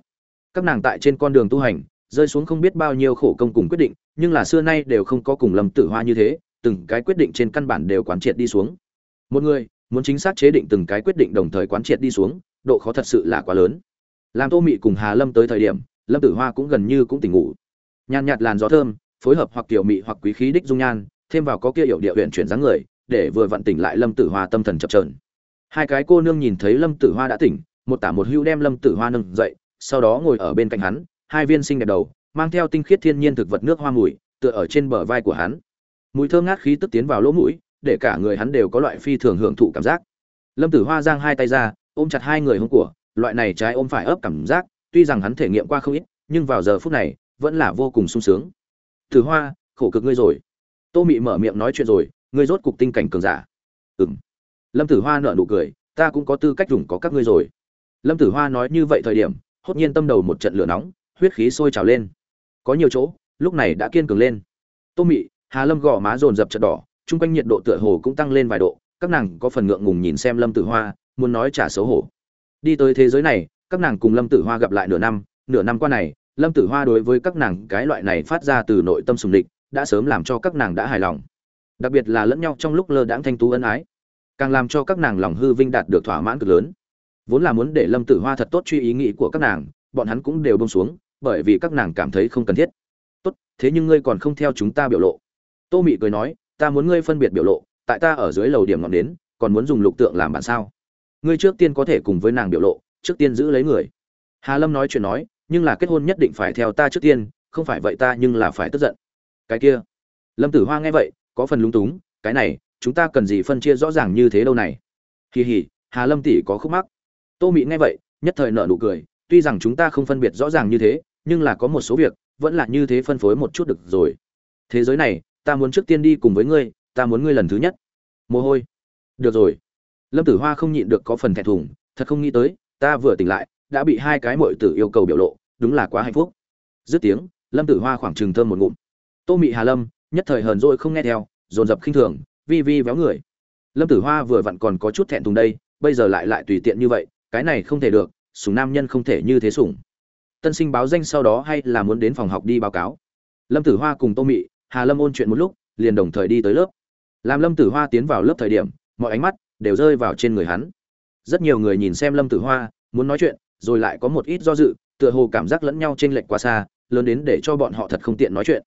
Các nàng tại trên con đường tu hành, rơi xuống không biết bao nhiêu khổ công cùng quyết định, nhưng là xưa nay đều không có cùng lâm tử hoa như thế, từng cái quyết định trên căn bản đều quán triệt đi xuống. Một người muốn chính xác chế định từng cái quyết định đồng thời quán triệt đi xuống, độ khó thật sự là quá lớn. Làm tô mị cùng hà lâm tới thời điểm, lâm tử hoa cũng gần như cũng tỉnh ngủ. Nhàn nhạt làn gió thơm, phối hợp hoặc tiểu mị hoặc quý khí đích dung nhan, thêm vào có kia hiệu địa huyện chuyển dáng người, để vừa vặn tỉnh lại lâm tử hoa tâm thần chập trờn hai cái cô nương nhìn thấy lâm tử hoa đã tỉnh, một tả một hưu đem lâm tử hoa nâng dậy, sau đó ngồi ở bên cạnh hắn, hai viên sinh đẹp đầu, mang theo tinh khiết thiên nhiên thực vật nước hoa mùi, tựa ở trên bờ vai của hắn. Mùi thơm ngát khí tức tiến vào lỗ mũi để cả người hắn đều có loại phi thường hưởng thụ cảm giác. Lâm tử hoa giang hai tay ra, ôm chặt hai người hông của, loại này trái ôm phải ấp cảm giác, tuy rằng hắn thể nghiệm qua không ít, nhưng vào giờ phút này, vẫn là vô cùng sung sướng. Tử hoa, khổ cực ngươi rồi. Tô mị mở miệng nói chuyện rồi, ngươi rốt cục tinh cảnh cường giả. Ừng lâm tử hoa nở nụ cười, ta cũng có tư cách dùng có các ngươi rồi. Lâm tử hoa nói như vậy thời điểm, hốt nhiên tâm đầu một trận lửa nóng, huyết khí sôi trào lên. Có nhiều chỗ, lúc này đã kiên cường lên. Tô mị, hà lâm gò má dồn dập trận đỏ chung quanh nhiệt độ tựa hồ cũng tăng lên vài độ, các nàng có phần ngượng ngùng nhìn xem lâm tử hoa, muốn nói trả xấu hổ. Đi tới thế giới này, các nàng cùng lâm tử hoa gặp lại nửa năm nửa năm qua này, lâm tử hoa đối với các nàng cái loại này phát ra từ nội tâm sùng địch, đã sớm làm cho các nàng đã hài lòng. Đặc biệt là lẫn nhau trong lúc lơ đãng thanh tú ân ái, càng làm cho các nàng lòng hư vinh đạt được thỏa mãn cực lớn. Vốn là muốn để lâm tử hoa thật tốt truy ý nghĩ của các nàng, bọn hắn cũng đều bông xuống, bởi vì các nàng cảm thấy không cần thiết. Tốt, thế nhưng ngươi còn không theo chúng ta biểu lộ. Tô mị cười nói ta muốn ngươi phân biệt biểu lộ, tại ta ở dưới lầu điểm ngọn đến, còn muốn dùng lục tượng làm bản sao? Ngươi trước tiên có thể cùng với nàng biểu lộ, trước tiên giữ lấy người. Hà lâm nói chuyện nói, nhưng là kết hôn nhất định phải theo ta trước tiên, không phải vậy ta nhưng là phải tức giận. Cái kia. Lâm tử hoa nghe vậy, có phần lúng túng, cái này, chúng ta cần gì phân chia rõ ràng như thế đâu này? Kỳ hỉ hà lâm tỷ có khúc mắc. Tô mị nghe vậy, nhất thời nợ nụ cười, tuy rằng chúng ta không phân biệt rõ ràng như thế, nhưng là có một số việc, vẫn là như thế phân phối một chút được rồi. Thế giới này ta muốn trước tiên đi cùng với ngươi, ta muốn ngươi lần thứ nhất. Mồ hôi. Được rồi. Lâm tử hoa không nhịn được có phần thẹn thùng, thật không nghĩ tới, ta vừa tỉnh lại, đã bị hai cái mội tử yêu cầu biểu lộ, đúng là quá hạnh phúc. Dứt tiếng, lâm tử hoa khoảng trừng thơm một ngụm. Tô mị hà lâm, nhất thời hờn dỗi không nghe theo, dồn dập khinh thường, vi vi véo người. Lâm tử hoa vừa vặn còn có chút thẹn thùng đây, bây giờ lại lại tùy tiện như vậy, cái này không thể được sùng nam nhân không thể như thế sủng. Tân sinh báo danh sau đó hay là muốn đến phòng học đi báo cáo. Lâm tử hoa cùng tô mị hà lâm ôn chuyện một lúc, liền đồng thời đi tới lớp. Làm lâm tử hoa tiến vào lớp thời điểm, mọi ánh mắt đều rơi vào trên người hắn. Rất nhiều người nhìn xem lâm tử hoa, muốn nói chuyện, rồi lại có một ít do dự, tựa hồ cảm giác lẫn nhau chênh lệch quá xa, lớn đến để cho bọn họ thật không tiện nói chuyện.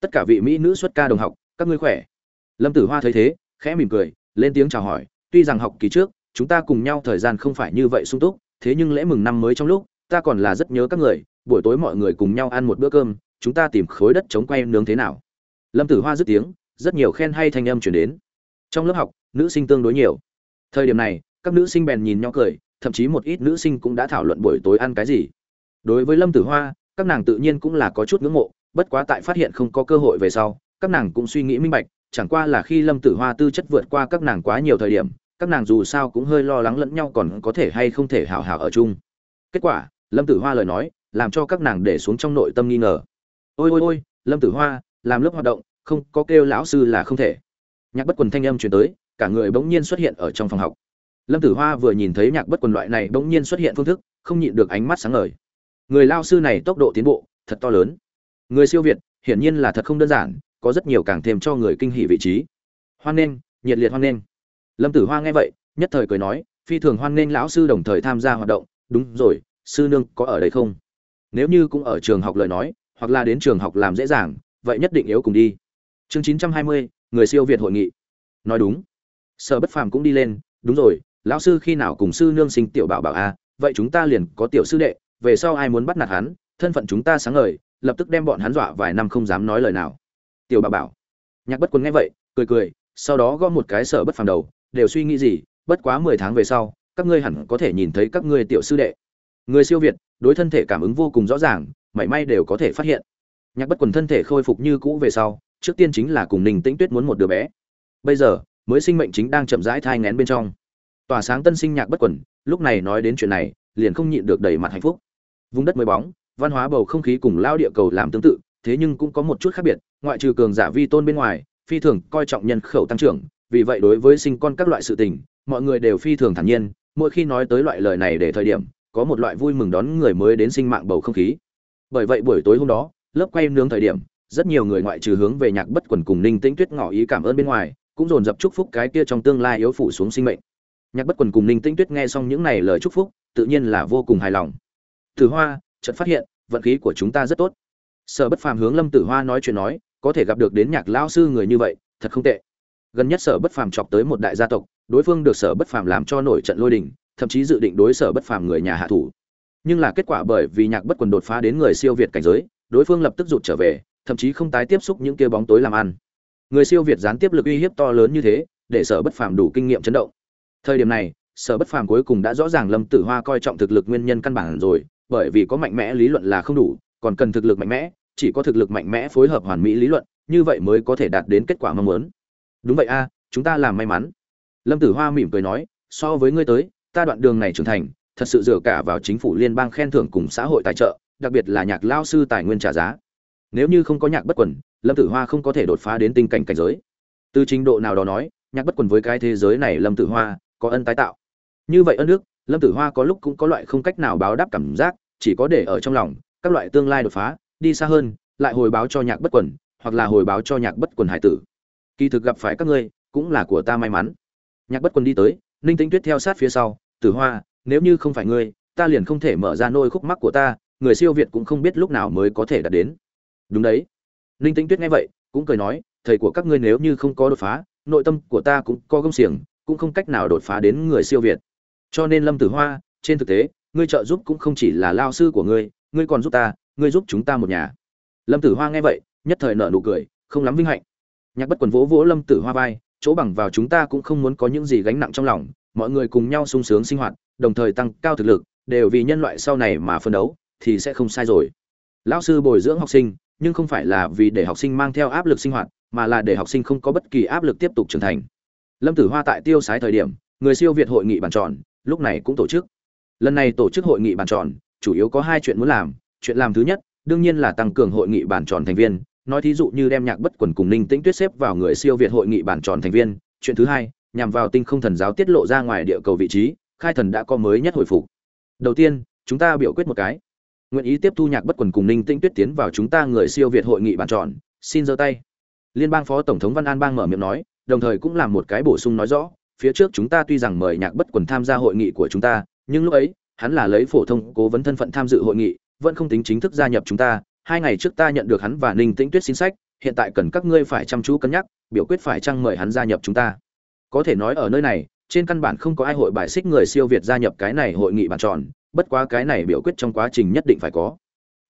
Tất cả vị mỹ nữ xuất ca đồng học, các ngươi khỏe? Lâm tử hoa thấy thế, khẽ mỉm cười, lên tiếng chào hỏi, tuy rằng học kỳ trước, chúng ta cùng nhau thời gian không phải như vậy sung túc, thế nhưng lễ mừng năm mới trong lúc, ta còn là rất nhớ các người, buổi tối mọi người cùng nhau ăn một bữa cơm, chúng ta tìm khối đất chống quay nướng thế nào? Lâm tử hoa dứt tiếng, rất nhiều khen hay thanh âm chuyển đến. Trong lớp học, nữ sinh tương đối nhiều. Thời điểm này, các nữ sinh bèn nhìn nhau cười, thậm chí một ít nữ sinh cũng đã thảo luận buổi tối ăn cái gì. Đối với lâm tử hoa, các nàng tự nhiên cũng là có chút ngưỡng mộ, bất quá tại phát hiện không có cơ hội về sau, các nàng cũng suy nghĩ minh bạch, chẳng qua là khi lâm tử hoa tư chất vượt qua các nàng quá nhiều thời điểm, các nàng dù sao cũng hơi lo lắng lẫn nhau còn có thể hay không thể hào hào ở chung. Kết quả, lâm tử hoa lời nói, làm cho các nàng để xuống trong nội tâm nghi ngờ. Ôi ôi ôi, lâm tử hoa làm lớp hoạt động, không có kêu lão sư là không thể. Nhạc bất quần thanh âm truyền tới, cả người bỗng nhiên xuất hiện ở trong phòng học. Lâm tử hoa vừa nhìn thấy nhạc bất quần loại này bỗng nhiên xuất hiện phương thức, không nhịn được ánh mắt sáng ngời. Người lao sư này tốc độ tiến bộ, thật to lớn. Người siêu việt, hiển nhiên là thật không đơn giản, có rất nhiều càng thêm cho người kinh hỉ vị trí. Hoan nghênh, nhiệt liệt hoan nghênh. Lâm tử hoa nghe vậy, nhất thời cười nói, phi thường hoan nghênh lão sư đồng thời tham gia hoạt động. Đúng rồi, sư nương có ở đây không? Nếu như cũng ở trường học lời nói, hoặc là đến trường học làm dễ dàng vậy nhất định yếu cùng đi. Chương chín trăm hai mươi, người siêu việt hội nghị. Nói đúng. Sở bất phàm cũng đi lên, đúng rồi, lão sư khi nào cùng sư nương sinh tiểu bảo bảo a, vậy chúng ta liền có tiểu sư đệ, về sau ai muốn bắt nạt hắn, thân phận chúng ta sáng ngời, lập tức đem bọn hắn dọa vài năm không dám nói lời nào. Tiểu bảo bảo. Nhạc bất quân nghe vậy, cười cười, sau đó gõ một cái sở bất phàm đầu, đều suy nghĩ gì, bất quá mười tháng về sau, các ngươi hẳn có thể nhìn thấy các ngươi tiểu sư đệ. Người siêu việt, đối thân thể cảm ứng vô cùng rõ ràng, mảy may đều có thể phát hiện nhạc bất quần thân thể khôi phục như cũ về sau trước tiên chính là cùng Ninh Tĩnh Tuyết muốn một đứa bé. Bây giờ, mới sinh mệnh chính đang chậm rãi thai ngén bên trong. Tỏa sáng tân sinh nhạc bất quần, lúc này nói đến chuyện này, liền không nhịn được đầy mặt hạnh phúc. Vùng đất mới bóng, văn hóa bầu không khí cùng lao địa cầu làm tương tự, thế nhưng cũng có một chút khác biệt, ngoại trừ cường giả vi tôn bên ngoài, phi thường coi trọng nhân khẩu tăng trưởng, vì vậy đối với sinh con các loại sự tình, mọi người đều phi thường thản nhiên, mỗi khi nói tới loại lời này để thời điểm, có một loại vui mừng đón người mới đến sinh mạng bầu không khí. Bởi vậy buổi tối hôm đó, lớp quay nướng thời điểm, rất nhiều người ngoại trừ hướng về nhạc bất quần cùng ninh tĩnh tuyết ngỏ ý cảm ơn bên ngoài cũng dồn dập chúc phúc cái kia trong tương lai yếu phủ xuống sinh mệnh. Nhạc bất quần cùng ninh tĩnh tuyết nghe xong những này lời chúc phúc tự nhiên là vô cùng hài lòng. Tử hoa chợt phát hiện vận khí của chúng ta rất tốt. Sở bất phàm hướng lâm tử hoa nói chuyện nói có thể gặp được đến nhạc lao sư người như vậy thật không tệ. Gần nhất sở bất phàm chọc tới một đại gia tộc đối phương được sở bất phàm làm cho nổi trận lôi đình thậm chí dự định đối sở bất phàm người nhà hạ thủ. Nhưng là kết quả bởi vì nhạc bất quần đột phá đến người siêu việt cảnh giới đối phương lập tức rụt trở về thậm chí không tái tiếp xúc những kia bóng tối làm ăn. Người siêu việt gián tiếp lực uy hiếp to lớn như thế, để Sở Bất Phàm đủ kinh nghiệm chấn động. Thời điểm này, Sở Bất Phàm cuối cùng đã rõ ràng Lâm Tử Hoa coi trọng thực lực nguyên nhân căn bản rồi, bởi vì có mạnh mẽ lý luận là không đủ, còn cần thực lực mạnh mẽ, chỉ có thực lực mạnh mẽ phối hợp hoàn mỹ lý luận, như vậy mới có thể đạt đến kết quả mong muốn. Đúng vậy a, chúng ta làm may mắn. Lâm Tử Hoa mỉm cười nói, so với ngươi tới, ta đoạn đường này trưởng thành, thật sự dựa cả vào chính phủ liên bang khen thưởng cùng xã hội tài trợ, đặc biệt là nhạc lao sư tài nguyên trả giá. Nếu như không có nhạc bất quần, lâm tử hoa không có thể đột phá đến tình cảnh cảnh giới. Từ trình độ nào đó nói, nhạc bất quần với cái thế giới này lâm tử hoa có ân tái tạo. Như vậy ân đức lâm tử hoa có lúc cũng có loại không cách nào báo đáp cảm giác, chỉ có để ở trong lòng, các loại tương lai đột phá, đi xa hơn, lại hồi báo cho nhạc bất quần, hoặc là hồi báo cho nhạc bất quần hải tử. Kỳ thực gặp phải các ngươi, cũng là của ta may mắn. Nhạc bất quần đi tới, ninh tĩnh tuyết theo sát phía sau, tử hoa, nếu như không phải ngươi, ta liền không thể mở ra nôi khúc mắc của ta người siêu việt cũng không biết lúc nào mới có thể đạt đến. Đúng đấy. Ninh tĩnh tuyết nghe vậy, cũng cười nói, thầy của các ngươi nếu như không có đột phá, nội tâm của ta cũng có công xiềng, cũng không cách nào đột phá đến người siêu việt. Cho nên lâm tử hoa, trên thực tế, ngươi trợ giúp cũng không chỉ là lao sư của ngươi ngươi còn giúp ta, ngươi giúp chúng ta một nhà. Lâm tử hoa nghe vậy, nhất thời nở nụ cười, không lắm vinh hạnh. Nhạc bất quần vỗ vỗ lâm tử hoa vai, chỗ bằng vào chúng ta cũng không muốn có những gì gánh nặng trong lòng, mọi người cùng nhau sung sướng sinh hoạt, đồng thời tăng cao thực lực, đều vì nhân loại sau này mà phân đấu thì sẽ không sai rồi. Lão sư bồi dưỡng học sinh, nhưng không phải là vì để học sinh mang theo áp lực sinh hoạt, mà là để học sinh không có bất kỳ áp lực tiếp tục trưởng thành. Lâm tử hoa tại tiêu sái thời điểm, người siêu việt hội nghị bàn tròn, lúc này cũng tổ chức. Lần này tổ chức hội nghị bàn tròn, chủ yếu có hai chuyện muốn làm. Chuyện làm thứ nhất, đương nhiên là tăng cường hội nghị bàn tròn thành viên. Nói thí dụ như đem nhạc bất quần cùng ninh tĩnh tuyết xếp vào người siêu việt hội nghị bàn tròn thành viên. Chuyện thứ hai, nhằm vào tinh không thần giáo tiết lộ ra ngoài địa cầu vị trí, khai thần đã có mới nhất hồi phục. Đầu tiên, chúng ta biểu quyết một cái nguyện ý tiếp thu nhạc bất quần cùng ninh tĩnh tuyết tiến vào chúng ta người siêu việt hội nghị bàn tròn xin giơ tay. Liên bang phó tổng thống văn an bang mở miệng nói, đồng thời cũng làm một cái bổ sung nói rõ, phía trước chúng ta tuy rằng mời nhạc bất quần tham gia hội nghị của chúng ta, nhưng lúc ấy, hắn là lấy phổ thông cố vấn thân phận tham dự hội nghị, vẫn không tính chính thức gia nhập chúng ta. Hai ngày trước ta nhận được hắn và ninh tĩnh tuyết xin sách, hiện tại cần các ngươi phải chăm chú cân nhắc, biểu quyết phải chăng mời hắn gia nhập chúng ta. Có thể nói ở nơi này, trên căn bản không có ai hội bài xích người siêu việt gia nhập cái này hội nghị bàn tròn bất quá cái này biểu quyết trong quá trình nhất định phải có.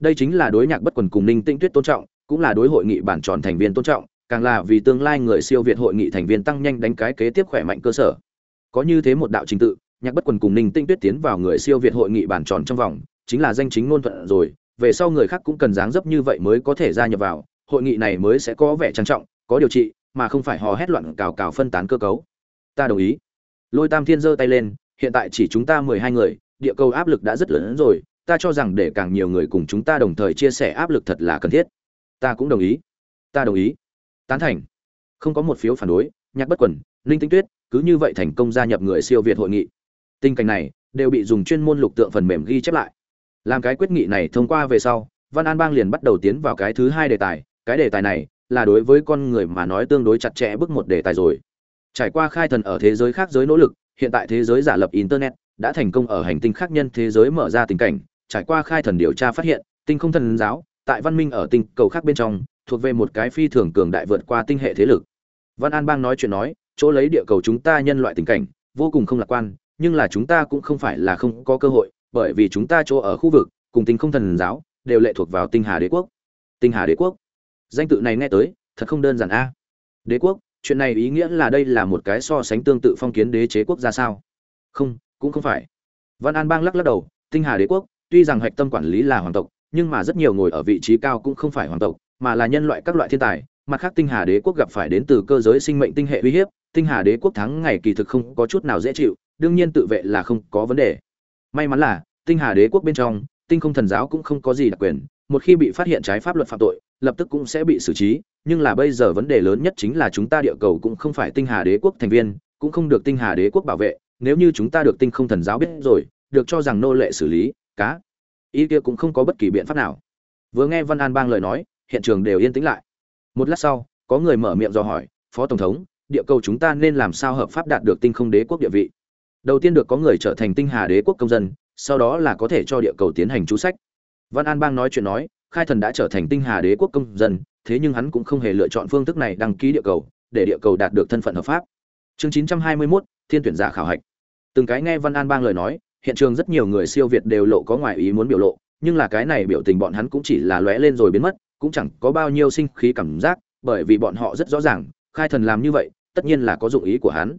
Đây chính là đối nhạc bất quần cùng ninh tĩnh tuyết tôn trọng, cũng là đối hội nghị bản tròn thành viên tôn trọng, càng là vì tương lai người siêu việt hội nghị thành viên tăng nhanh đánh cái kế tiếp khỏe mạnh cơ sở. Có như thế một đạo trình tự, nhạc bất quần cùng ninh tĩnh tuyết tiến vào người siêu việt hội nghị bản tròn trong vòng, chính là danh chính ngôn thuận rồi, về sau người khác cũng cần dáng dấp như vậy mới có thể gia nhập vào, hội nghị này mới sẽ có vẻ trang trọng, có điều trị, mà không phải hò hét loạn cào cào phân tán cơ cấu. Ta đồng ý. Lôi tam thiên giơ tay lên, hiện tại chỉ chúng ta mười hai người địa cầu áp lực đã rất lớn rồi, ta cho rằng để càng nhiều người cùng chúng ta đồng thời chia sẻ áp lực thật là cần thiết. Ta cũng đồng ý. Ta đồng ý. Tán thành. Không có một phiếu phản đối, nhạc bất quẩn linh tinh tuyết, cứ như vậy thành công gia nhập người siêu việt hội nghị. Tình cảnh này đều bị dùng chuyên môn lục tượng phần mềm ghi chép lại. Làm cái quyết nghị này thông qua về sau, văn an bang liền bắt đầu tiến vào cái thứ hai đề tài. Cái đề tài này là đối với con người mà nói tương đối chặt chẽ bước một đề tài rồi. Trải qua khai thần ở thế giới khác giới nỗ lực, hiện tại thế giới giả lập internet đã thành công ở hành tinh khác nhân thế giới mở ra tình cảnh, trải qua khai thần điều tra phát hiện, tinh không thần giáo, tại văn minh ở tinh cầu khác bên trong, thuộc về một cái phi thường cường đại vượt qua tinh hệ thế lực. Văn an bang nói chuyện nói, chỗ lấy địa cầu chúng ta nhân loại tình cảnh, vô cùng không lạc quan, nhưng là chúng ta cũng không phải là không có cơ hội, bởi vì chúng ta chỗ ở khu vực, cùng tinh không thần giáo, đều lệ thuộc vào tinh hà đế quốc. Tinh hà đế quốc? Danh tự này nghe tới, thật không đơn giản a. Đế quốc? Chuyện này ý nghĩa là đây là một cái so sánh tương tự phong kiến đế chế quốc gia sao? Không cũng không phải. Văn an bang lắc lắc đầu, tinh hà đế quốc, tuy rằng hạch tâm quản lý là hoàng tộc, nhưng mà rất nhiều ngồi ở vị trí cao cũng không phải hoàng tộc, mà là nhân loại các loại thiên tài. Mặt khác tinh hà đế quốc gặp phải đến từ cơ giới sinh mệnh tinh hệ uy hiếp, tinh hà đế quốc thắng ngày kỳ thực không có chút nào dễ chịu, đương nhiên tự vệ là không có vấn đề. May mắn là, tinh hà đế quốc bên trong, tinh không thần giáo cũng không có gì đặc quyền, một khi bị phát hiện trái pháp luật phạm tội, lập tức cũng sẽ bị xử trí, nhưng là bây giờ vấn đề lớn nhất chính là chúng ta địa cầu cũng không phải tinh hà đế quốc thành viên, cũng không được tinh hà đế quốc bảo vệ nếu như chúng ta được tinh không thần giáo biết rồi, được cho rằng nô lệ xử lý, cá, ý kia cũng không có bất kỳ biện pháp nào. Vừa nghe văn an bang lời nói, hiện trường đều yên tĩnh lại. Một lát sau, có người mở miệng do hỏi, phó tổng thống, địa cầu chúng ta nên làm sao hợp pháp đạt được tinh không đế quốc địa vị? Đầu tiên được có người trở thành tinh hà đế quốc công dân, sau đó là có thể cho địa cầu tiến hành chú sách. Văn an bang nói chuyện nói, khai thần đã trở thành tinh hà đế quốc công dân, thế nhưng hắn cũng không hề lựa chọn phương thức này đăng ký địa cầu, để địa cầu đạt được thân phận hợp pháp chương 921, thiên tuyển giả khảo hạch. Từng cái nghe văn an bang lời nói hiện trường rất nhiều người siêu việt đều lộ có ngoài ý muốn biểu lộ nhưng là cái này biểu tình bọn hắn cũng chỉ là lóe lên rồi biến mất cũng chẳng có bao nhiêu sinh khí cảm giác bởi vì bọn họ rất rõ ràng khai thần làm như vậy tất nhiên là có dụng ý của hắn.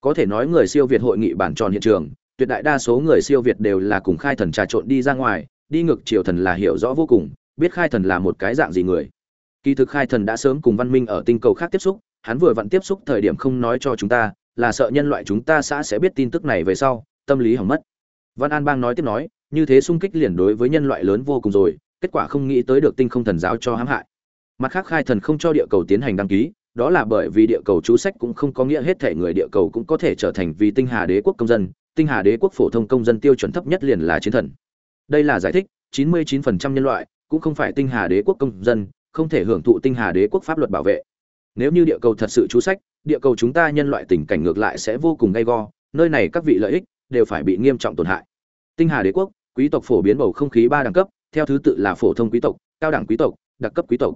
Có thể nói người siêu việt hội nghị bản tròn hiện trường tuyệt đại đa số người siêu việt đều là cùng khai thần trà trộn đi ra ngoài đi ngược chiều thần là hiểu rõ vô cùng biết khai thần là một cái dạng gì người. Kỳ thực khai thần đã sớm cùng văn minh ở tinh cầu khác tiếp xúc hắn vừa vặn tiếp xúc thời điểm không nói cho chúng ta, là sợ nhân loại chúng ta xã sẽ biết tin tức này về sau, tâm lý hỏng mất. Văn an bang nói tiếp nói, như thế sung kích liền đối với nhân loại lớn vô cùng rồi, kết quả không nghĩ tới được tinh không thần giáo cho hãm hại. Mặt khác khai thần không cho địa cầu tiến hành đăng ký, đó là bởi vì địa cầu chú sách cũng không có nghĩa hết thể người địa cầu cũng có thể trở thành vì tinh hà đế quốc công dân, tinh hà đế quốc phổ thông công dân tiêu chuẩn thấp nhất liền là chiến thần. Đây là giải thích 99% nhân loại cũng không phải tinh hà đế quốc công dân, không thể hưởng thụ tinh hà đế quốc pháp luật bảo vệ nếu như địa cầu thật sự chú sách, địa cầu chúng ta nhân loại tình cảnh ngược lại sẽ vô cùng gay go, nơi này các vị lợi ích đều phải bị nghiêm trọng tổn hại. Tinh hà đế quốc, quý tộc phổ biến bầu không khí ba đẳng cấp, theo thứ tự là phổ thông quý tộc, cao đẳng quý tộc, đặc cấp quý tộc.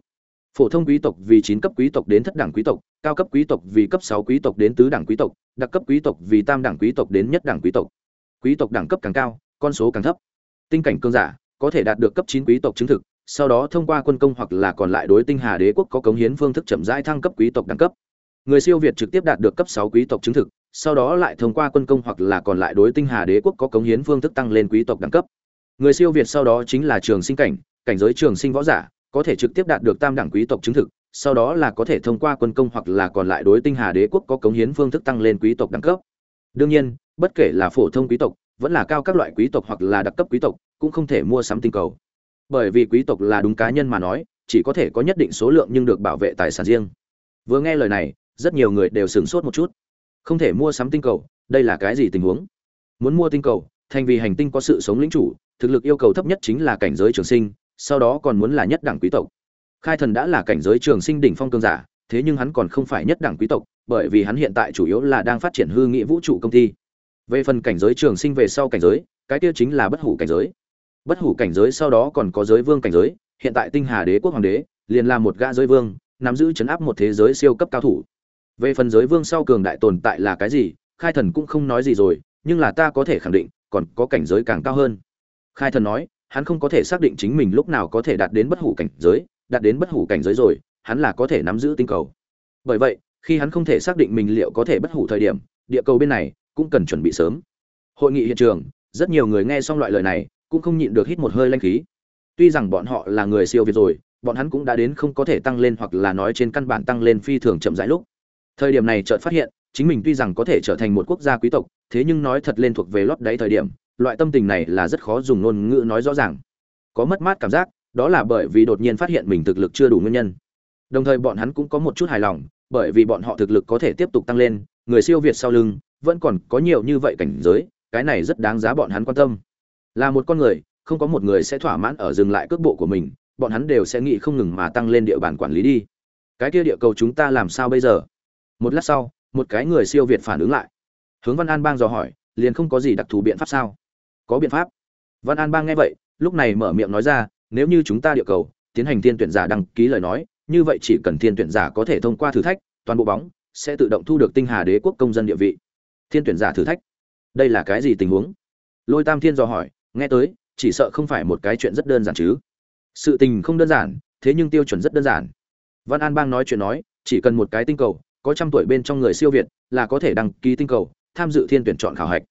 Phổ thông quý tộc vì chín cấp quý tộc đến thất đẳng quý tộc, cao cấp quý tộc vì cấp sáu quý tộc đến tứ đẳng quý tộc, đặc cấp quý tộc vì tam đẳng quý tộc đến nhất đẳng quý tộc. Quý tộc đẳng cấp càng cao, con số càng thấp. Tinh cảnh cương giả có thể đạt được cấp chín quý tộc chứng thực sau đó thông qua quân công hoặc là còn lại đối tinh hà đế quốc có cống hiến phương thức chậm rãi thăng cấp quý tộc đẳng cấp. Người siêu việt trực tiếp đạt được cấp sáu quý tộc chứng thực, sau đó lại thông qua quân công hoặc là còn lại đối tinh hà đế quốc có cống hiến phương thức tăng lên quý tộc đẳng cấp. Người siêu việt sau đó chính là trường sinh cảnh cảnh giới trường sinh võ giả, có thể trực tiếp đạt được tam đẳng quý tộc chứng thực, sau đó là có thể thông qua quân công hoặc là còn lại đối tinh hà đế quốc có cống hiến phương thức tăng lên quý tộc đẳng cấp. Đương nhiên, bất kể là phổ thông quý tộc, vẫn là cao các loại quý tộc hoặc là đặc cấp quý tộc, cũng không thể mua sắm tinh cầu bởi vì quý tộc là đúng cá nhân mà nói, chỉ có thể có nhất định số lượng nhưng được bảo vệ tài sản riêng. Vừa nghe lời này, rất nhiều người đều sửng sốt một chút. Không thể mua sắm tinh cầu, đây là cái gì tình huống? Muốn mua tinh cầu, thành vì hành tinh có sự sống lĩnh chủ, thực lực yêu cầu thấp nhất chính là cảnh giới trường sinh, sau đó còn muốn là nhất đẳng quý tộc. Khai thần đã là cảnh giới trường sinh đỉnh phong cương giả, thế nhưng hắn còn không phải nhất đẳng quý tộc, bởi vì hắn hiện tại chủ yếu là đang phát triển hư nghị vũ trụ công ty. Về phần cảnh giới trường sinh về sau cảnh giới, cái kia chính là bất hủ cảnh giới bất hủ cảnh giới sau đó còn có giới vương cảnh giới, hiện tại tinh hà đế quốc hoàng đế, liền là một gã giới vương, nắm giữ chấn áp một thế giới siêu cấp cao thủ. Về phần giới vương sau cường đại tồn tại là cái gì, khai thần cũng không nói gì rồi, nhưng là ta có thể khẳng định, còn có cảnh giới càng cao hơn. Khai thần nói, hắn không có thể xác định chính mình lúc nào có thể đạt đến bất hủ cảnh giới, đạt đến bất hủ cảnh giới rồi, hắn là có thể nắm giữ tinh cầu. Bởi vậy, khi hắn không thể xác định mình liệu có thể bất hủ thời điểm, địa cầu bên này cũng cần chuẩn bị sớm. Hội nghị hiện trường, rất nhiều người nghe xong loại lời này cũng không nhịn được hít một hơi lanh khí. Tuy rằng bọn họ là người siêu việt rồi, bọn hắn cũng đã đến không có thể tăng lên hoặc là nói trên căn bản tăng lên phi thường chậm rãi lúc. Thời điểm này chợt phát hiện, chính mình tuy rằng có thể trở thành một quốc gia quý tộc, thế nhưng nói thật lên thuộc về lót đáy thời điểm, loại tâm tình này là rất khó dùng ngôn ngữ nói rõ ràng. Có mất mát cảm giác, đó là bởi vì đột nhiên phát hiện mình thực lực chưa đủ nguyên nhân. Đồng thời bọn hắn cũng có một chút hài lòng, bởi vì bọn họ thực lực có thể tiếp tục tăng lên, người siêu việt sau lưng, vẫn còn có nhiều như vậy cảnh giới, cái này rất đáng giá bọn hắn quan tâm là một con người, không có một người sẽ thỏa mãn ở dừng lại cước bộ của mình, bọn hắn đều sẽ nghĩ không ngừng mà tăng lên địa bàn quản lý đi. Cái kia địa cầu chúng ta làm sao bây giờ? Một lát sau, một cái người siêu việt phản ứng lại. Hướng văn an bang dò hỏi, liền không có gì đặc thù biện pháp sao? Có biện pháp. Văn an bang nghe vậy, lúc này mở miệng nói ra, nếu như chúng ta địa cầu, tiến hành thiên tuyển giả đăng ký lời nói, như vậy chỉ cần thiên tuyển giả có thể thông qua thử thách, toàn bộ bóng sẽ tự động thu được tinh hà đế quốc công dân địa vị. Thiên tuyển giả thử thách. Đây là cái gì tình huống? Lôi tam thiên dò hỏi nghe tới, chỉ sợ không phải một cái chuyện rất đơn giản chứ. Sự tình không đơn giản, thế nhưng tiêu chuẩn rất đơn giản. Văn an bang nói chuyện nói, chỉ cần một cái tinh cầu, có trăm tuổi bên trong người siêu việt, là có thể đăng ký tinh cầu, tham dự thiên tuyển chọn khảo hạch.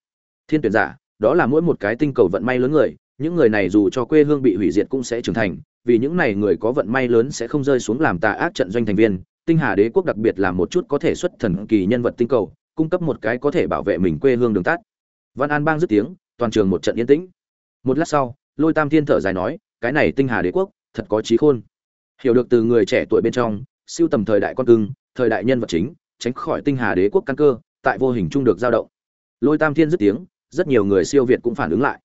Thiên tuyển giả, đó là mỗi một cái tinh cầu vận may lớn người, những người này dù cho quê hương bị hủy diệt cũng sẽ trưởng thành, vì những này người có vận may lớn sẽ không rơi xuống làm tà ác trận doanh thành viên. Tinh hà đế quốc đặc biệt là một chút có thể xuất thần kỳ nhân vật tinh cầu, cung cấp một cái có thể bảo vệ mình quê hương đường tắt. Văn an bang dứt tiếng, toàn trường một trận yên tĩnh một lát sau, lôi tam thiên thở dài nói, cái này tinh hà đế quốc, thật có trí khôn. Hiểu được từ người trẻ tuổi bên trong, siêu tầm thời đại con cưng, thời đại nhân vật chính, tránh khỏi tinh hà đế quốc căn cơ, tại vô hình chung được giao động. Lôi tam thiên dứt tiếng, rất nhiều người siêu việt cũng phản ứng lại.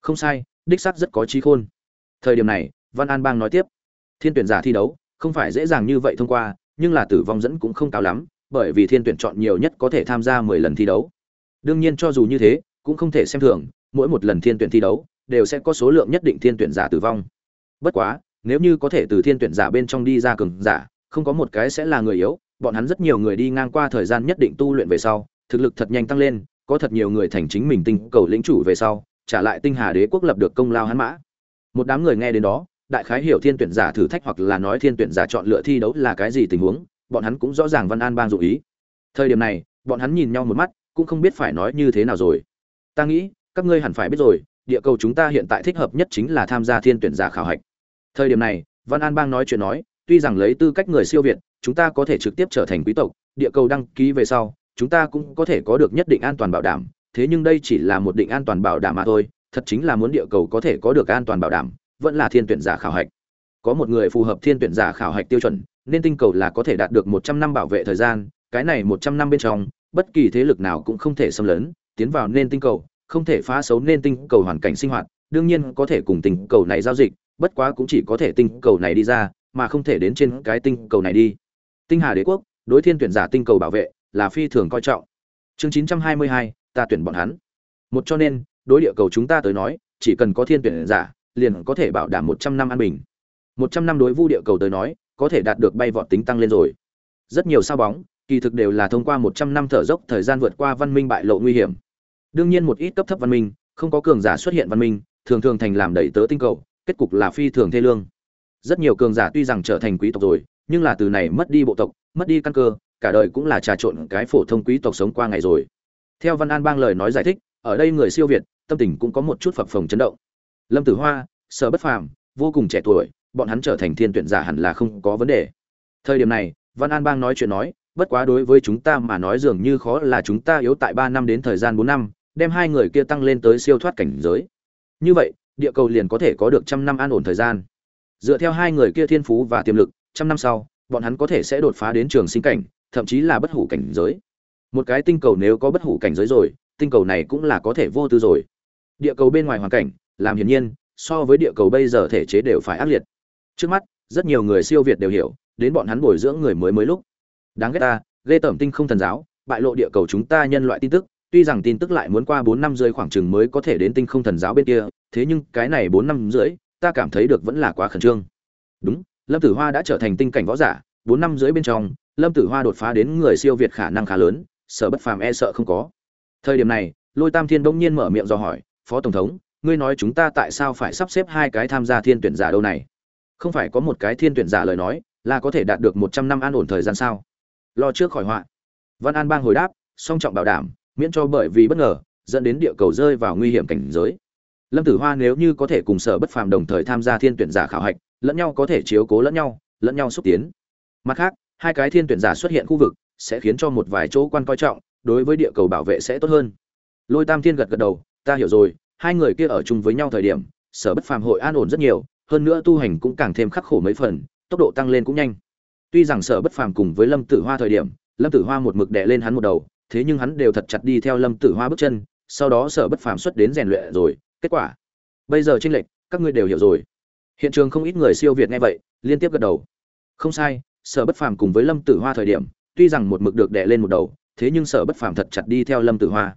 Không sai, đích xác rất có trí khôn. Thời điểm này, văn an bang nói tiếp, thiên tuyển giả thi đấu, không phải dễ dàng như vậy thông qua, nhưng là tử vong dẫn cũng không cao lắm, bởi vì thiên tuyển chọn nhiều nhất có thể tham gia mười lần thi đấu. Đương nhiên cho dù như thế, cũng không thể xem thường, mỗi một lần thiên tuyển thi đấu đều sẽ có số lượng nhất định thiên tuyển giả tử vong. Bất quá, nếu như có thể từ thiên tuyển giả bên trong đi ra cường giả, không có một cái sẽ là người yếu, bọn hắn rất nhiều người đi ngang qua thời gian nhất định tu luyện về sau, thực lực thật nhanh tăng lên, có thật nhiều người thành chính mình tinh cầu lĩnh chủ về sau, trả lại tinh hà đế quốc lập được công lao hắn mã. Một đám người nghe đến đó, đại khái hiểu thiên tuyển giả thử thách hoặc là nói thiên tuyển giả chọn lựa thi đấu là cái gì tình huống, bọn hắn cũng rõ ràng văn an bang dụ ý. Thời điểm này, bọn hắn nhìn nhau một mắt, cũng không biết phải nói như thế nào rồi. Ta nghĩ, các ngươi hẳn phải biết rồi địa cầu chúng ta hiện tại thích hợp nhất chính là tham gia thiên tuyển giả khảo hạch. Thời điểm này, văn an bang nói chuyện nói, tuy rằng lấy tư cách người siêu việt, chúng ta có thể trực tiếp trở thành quý tộc, địa cầu đăng ký về sau, chúng ta cũng có thể có được nhất định an toàn bảo đảm, thế nhưng đây chỉ là một định an toàn bảo đảm mà thôi, thật chính là muốn địa cầu có thể có được an toàn bảo đảm, vẫn là thiên tuyển giả khảo hạch. Có một người phù hợp thiên tuyển giả khảo hạch tiêu chuẩn, nên tinh cầu là có thể đạt được một trăm năm bảo vệ thời gian, cái này một trăm năm bên trong, bất kỳ thế lực nào cũng không thể xâm lấn, tiến vào nên tinh cầu không thể phá xấu nên tinh cầu hoàn cảnh sinh hoạt, đương nhiên có thể cùng tinh cầu này giao dịch, bất quá cũng chỉ có thể tinh cầu này đi ra, mà không thể đến trên cái tinh cầu này đi. Tinh hà đế quốc, đối thiên tuyển giả tinh cầu bảo vệ, là phi thường coi trọng. Chương chín trăm hai mươi hai, ta tuyển bọn hắn. Một cho nên, đối địa cầu chúng ta tới nói, chỉ cần có thiên tuyển giả, liền có thể bảo đảm một trăm năm an bình. Một trăm năm đối vu địa cầu tới nói, có thể đạt được bay vọt tính tăng lên rồi. Rất nhiều sao bóng, kỳ thực đều là thông qua một trăm năm thở dốc thời gian vượt qua văn minh bại lộ nguy hiểm đương nhiên một ít cấp thấp văn minh, không có cường giả xuất hiện văn minh, thường thường thành làm đầy tớ tinh cầu, kết cục là phi thường thê lương. Rất nhiều cường giả tuy rằng trở thành quý tộc rồi, nhưng là từ này mất đi bộ tộc, mất đi căn cơ, cả đời cũng là trà trộn cái phổ thông quý tộc sống qua ngày rồi. Theo văn an bang lời nói giải thích, ở đây người siêu việt, tâm tình cũng có một chút phập phồng chấn động. Lâm tử hoa, sở bất phàm, vô cùng trẻ tuổi, bọn hắn trở thành thiên tuyển giả hẳn là không có vấn đề. Thời điểm này, văn an bang nói chuyện nói, bất quá đối với chúng ta mà nói dường như khó là chúng ta yếu tại ba năm đến thời gian bốn năm đem hai người kia tăng lên tới siêu thoát cảnh giới. Như vậy, địa cầu liền có thể có được trăm năm an ổn thời gian. Dựa theo hai người kia thiên phú và tiềm lực, trăm năm sau, bọn hắn có thể sẽ đột phá đến trường sinh cảnh, thậm chí là bất hủ cảnh giới. Một cái tinh cầu nếu có bất hủ cảnh giới rồi, tinh cầu này cũng là có thể vô tư rồi. Địa cầu bên ngoài hoàn cảnh, làm hiển nhiên, so với địa cầu bây giờ thể chế đều phải ác liệt. Trước mắt, rất nhiều người siêu việt đều hiểu, đến bọn hắn bồi dưỡng người mới mới lúc. Đáng ghét ta, ghê tởm tinh không thần giáo, bại lộ địa cầu chúng ta nhân loại tin tức tuy rằng tin tức lại muốn qua bốn năm rưỡi khoảng chừng mới có thể đến tinh không thần giáo bên kia, thế nhưng cái này bốn năm rưỡi, ta cảm thấy được vẫn là quá khẩn trương. Đúng, lâm tử hoa đã trở thành tinh cảnh võ giả, bốn năm rưỡi bên trong, lâm tử hoa đột phá đến người siêu việt khả năng khá lớn sở bất phàm e sợ không có. Thời điểm này, lôi tam thiên bỗng nhiên mở miệng do hỏi, phó tổng thống, ngươi nói chúng ta tại sao phải sắp xếp hai cái tham gia thiên tuyển giả đâu này? Không phải có một cái thiên tuyển giả lời nói, là có thể đạt được một trăm năm an ổn thời gian sao? Lo trước khỏi họa. Văn an bang hồi đáp, song trọng bảo đảm miễn cho bởi vì bất ngờ, dẫn đến địa cầu rơi vào nguy hiểm cảnh giới. Lâm tử hoa nếu như có thể cùng sở bất phàm đồng thời tham gia thiên tuyển giả khảo hạch, lẫn nhau có thể chiếu cố lẫn nhau lẫn nhau xúc tiến. Mặt khác, hai cái thiên tuyển giả xuất hiện khu vực sẽ khiến cho một vài chỗ quan coi trọng, đối với địa cầu bảo vệ sẽ tốt hơn. Lôi tam thiên gật gật đầu, ta hiểu rồi, hai người kia ở chung với nhau thời điểm, sở bất phàm hội an ổn rất nhiều, hơn nữa tu hành cũng càng thêm khắc khổ mấy phần, tốc độ tăng lên cũng nhanh. Tuy rằng sở bất phàm cùng với lâm tử hoa thời điểm, lâm tử hoa một mực đè lên hắn một đầu thế nhưng hắn đều thật chặt đi theo lâm tử hoa bước chân, sau đó sở bất phàm xuất đến rèn luyện rồi, kết quả. Bây giờ chênh lệch, các ngươi đều hiểu rồi. Hiện trường không ít người siêu việt nghe vậy, liên tiếp gật đầu. Không sai, sở bất phàm cùng với lâm tử hoa thời điểm, tuy rằng một mực được đè lên một đầu, thế nhưng sở bất phàm thật chặt đi theo lâm tử hoa.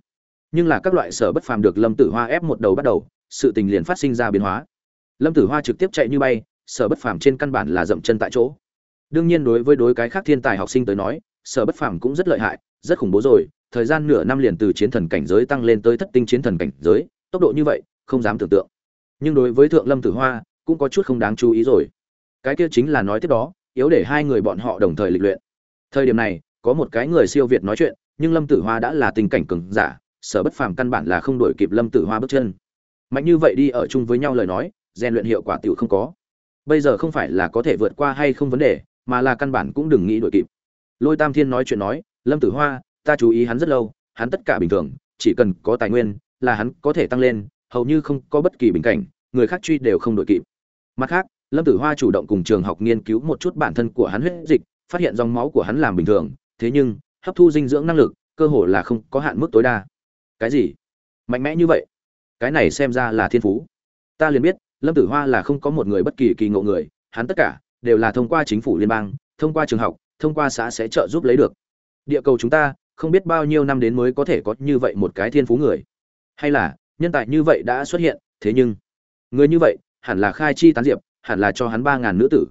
Nhưng là các loại sở bất phàm được lâm tử hoa ép một đầu bắt đầu, sự tình liền phát sinh ra biến hóa. Lâm tử hoa trực tiếp chạy như bay, sở bất phàm trên căn bản là dậm chân tại chỗ. Đương nhiên đối với đối cái khác thiên tài học sinh tới nói, sở bất phàm cũng rất lợi hại rất khủng bố rồi, thời gian nửa năm liền từ chiến thần cảnh giới tăng lên tới thất tinh chiến thần cảnh giới, tốc độ như vậy, không dám tưởng tượng. Nhưng đối với thượng lâm tử hoa, cũng có chút không đáng chú ý rồi. Cái kia chính là nói tiếp đó, yếu để hai người bọn họ đồng thời lịch luyện. Thời điểm này, có một cái người siêu việt nói chuyện, nhưng lâm tử hoa đã là tình cảnh cường giả, sở bất phàm căn bản là không đổi kịp lâm tử hoa bước chân. Mạnh như vậy đi ở chung với nhau lời nói, rèn luyện hiệu quả tiểu không có. Bây giờ không phải là có thể vượt qua hay không vấn đề, mà là căn bản cũng đừng nghĩ đổi kịp. Lôi tam thiên nói chuyện nói lâm tử hoa, ta chú ý hắn rất lâu, hắn tất cả bình thường, chỉ cần có tài nguyên là hắn có thể tăng lên, hầu như không có bất kỳ bình cảnh, người khác truy đều không đội kịp. Mặt khác, lâm tử hoa chủ động cùng trường học nghiên cứu một chút bản thân của hắn huyết dịch, phát hiện dòng máu của hắn làm bình thường, thế nhưng, hấp thu dinh dưỡng năng lực, cơ hồ là không có hạn mức tối đa. Cái gì? Mạnh mẽ như vậy? Cái này xem ra là thiên phú. Ta liền biết, lâm tử hoa là không có một người bất kỳ kỳ ngộ người, hắn tất cả đều là thông qua chính phủ liên bang, thông qua trường học, thông qua xã sẽ trợ giúp lấy được địa cầu chúng ta, không biết bao nhiêu năm đến mới có thể có như vậy một cái thiên phú người. Hay là, nhân tài như vậy đã xuất hiện, thế nhưng, người như vậy, hẳn là khai chi tán diệp, hẳn là cho hắn ba ngàn nữ tử.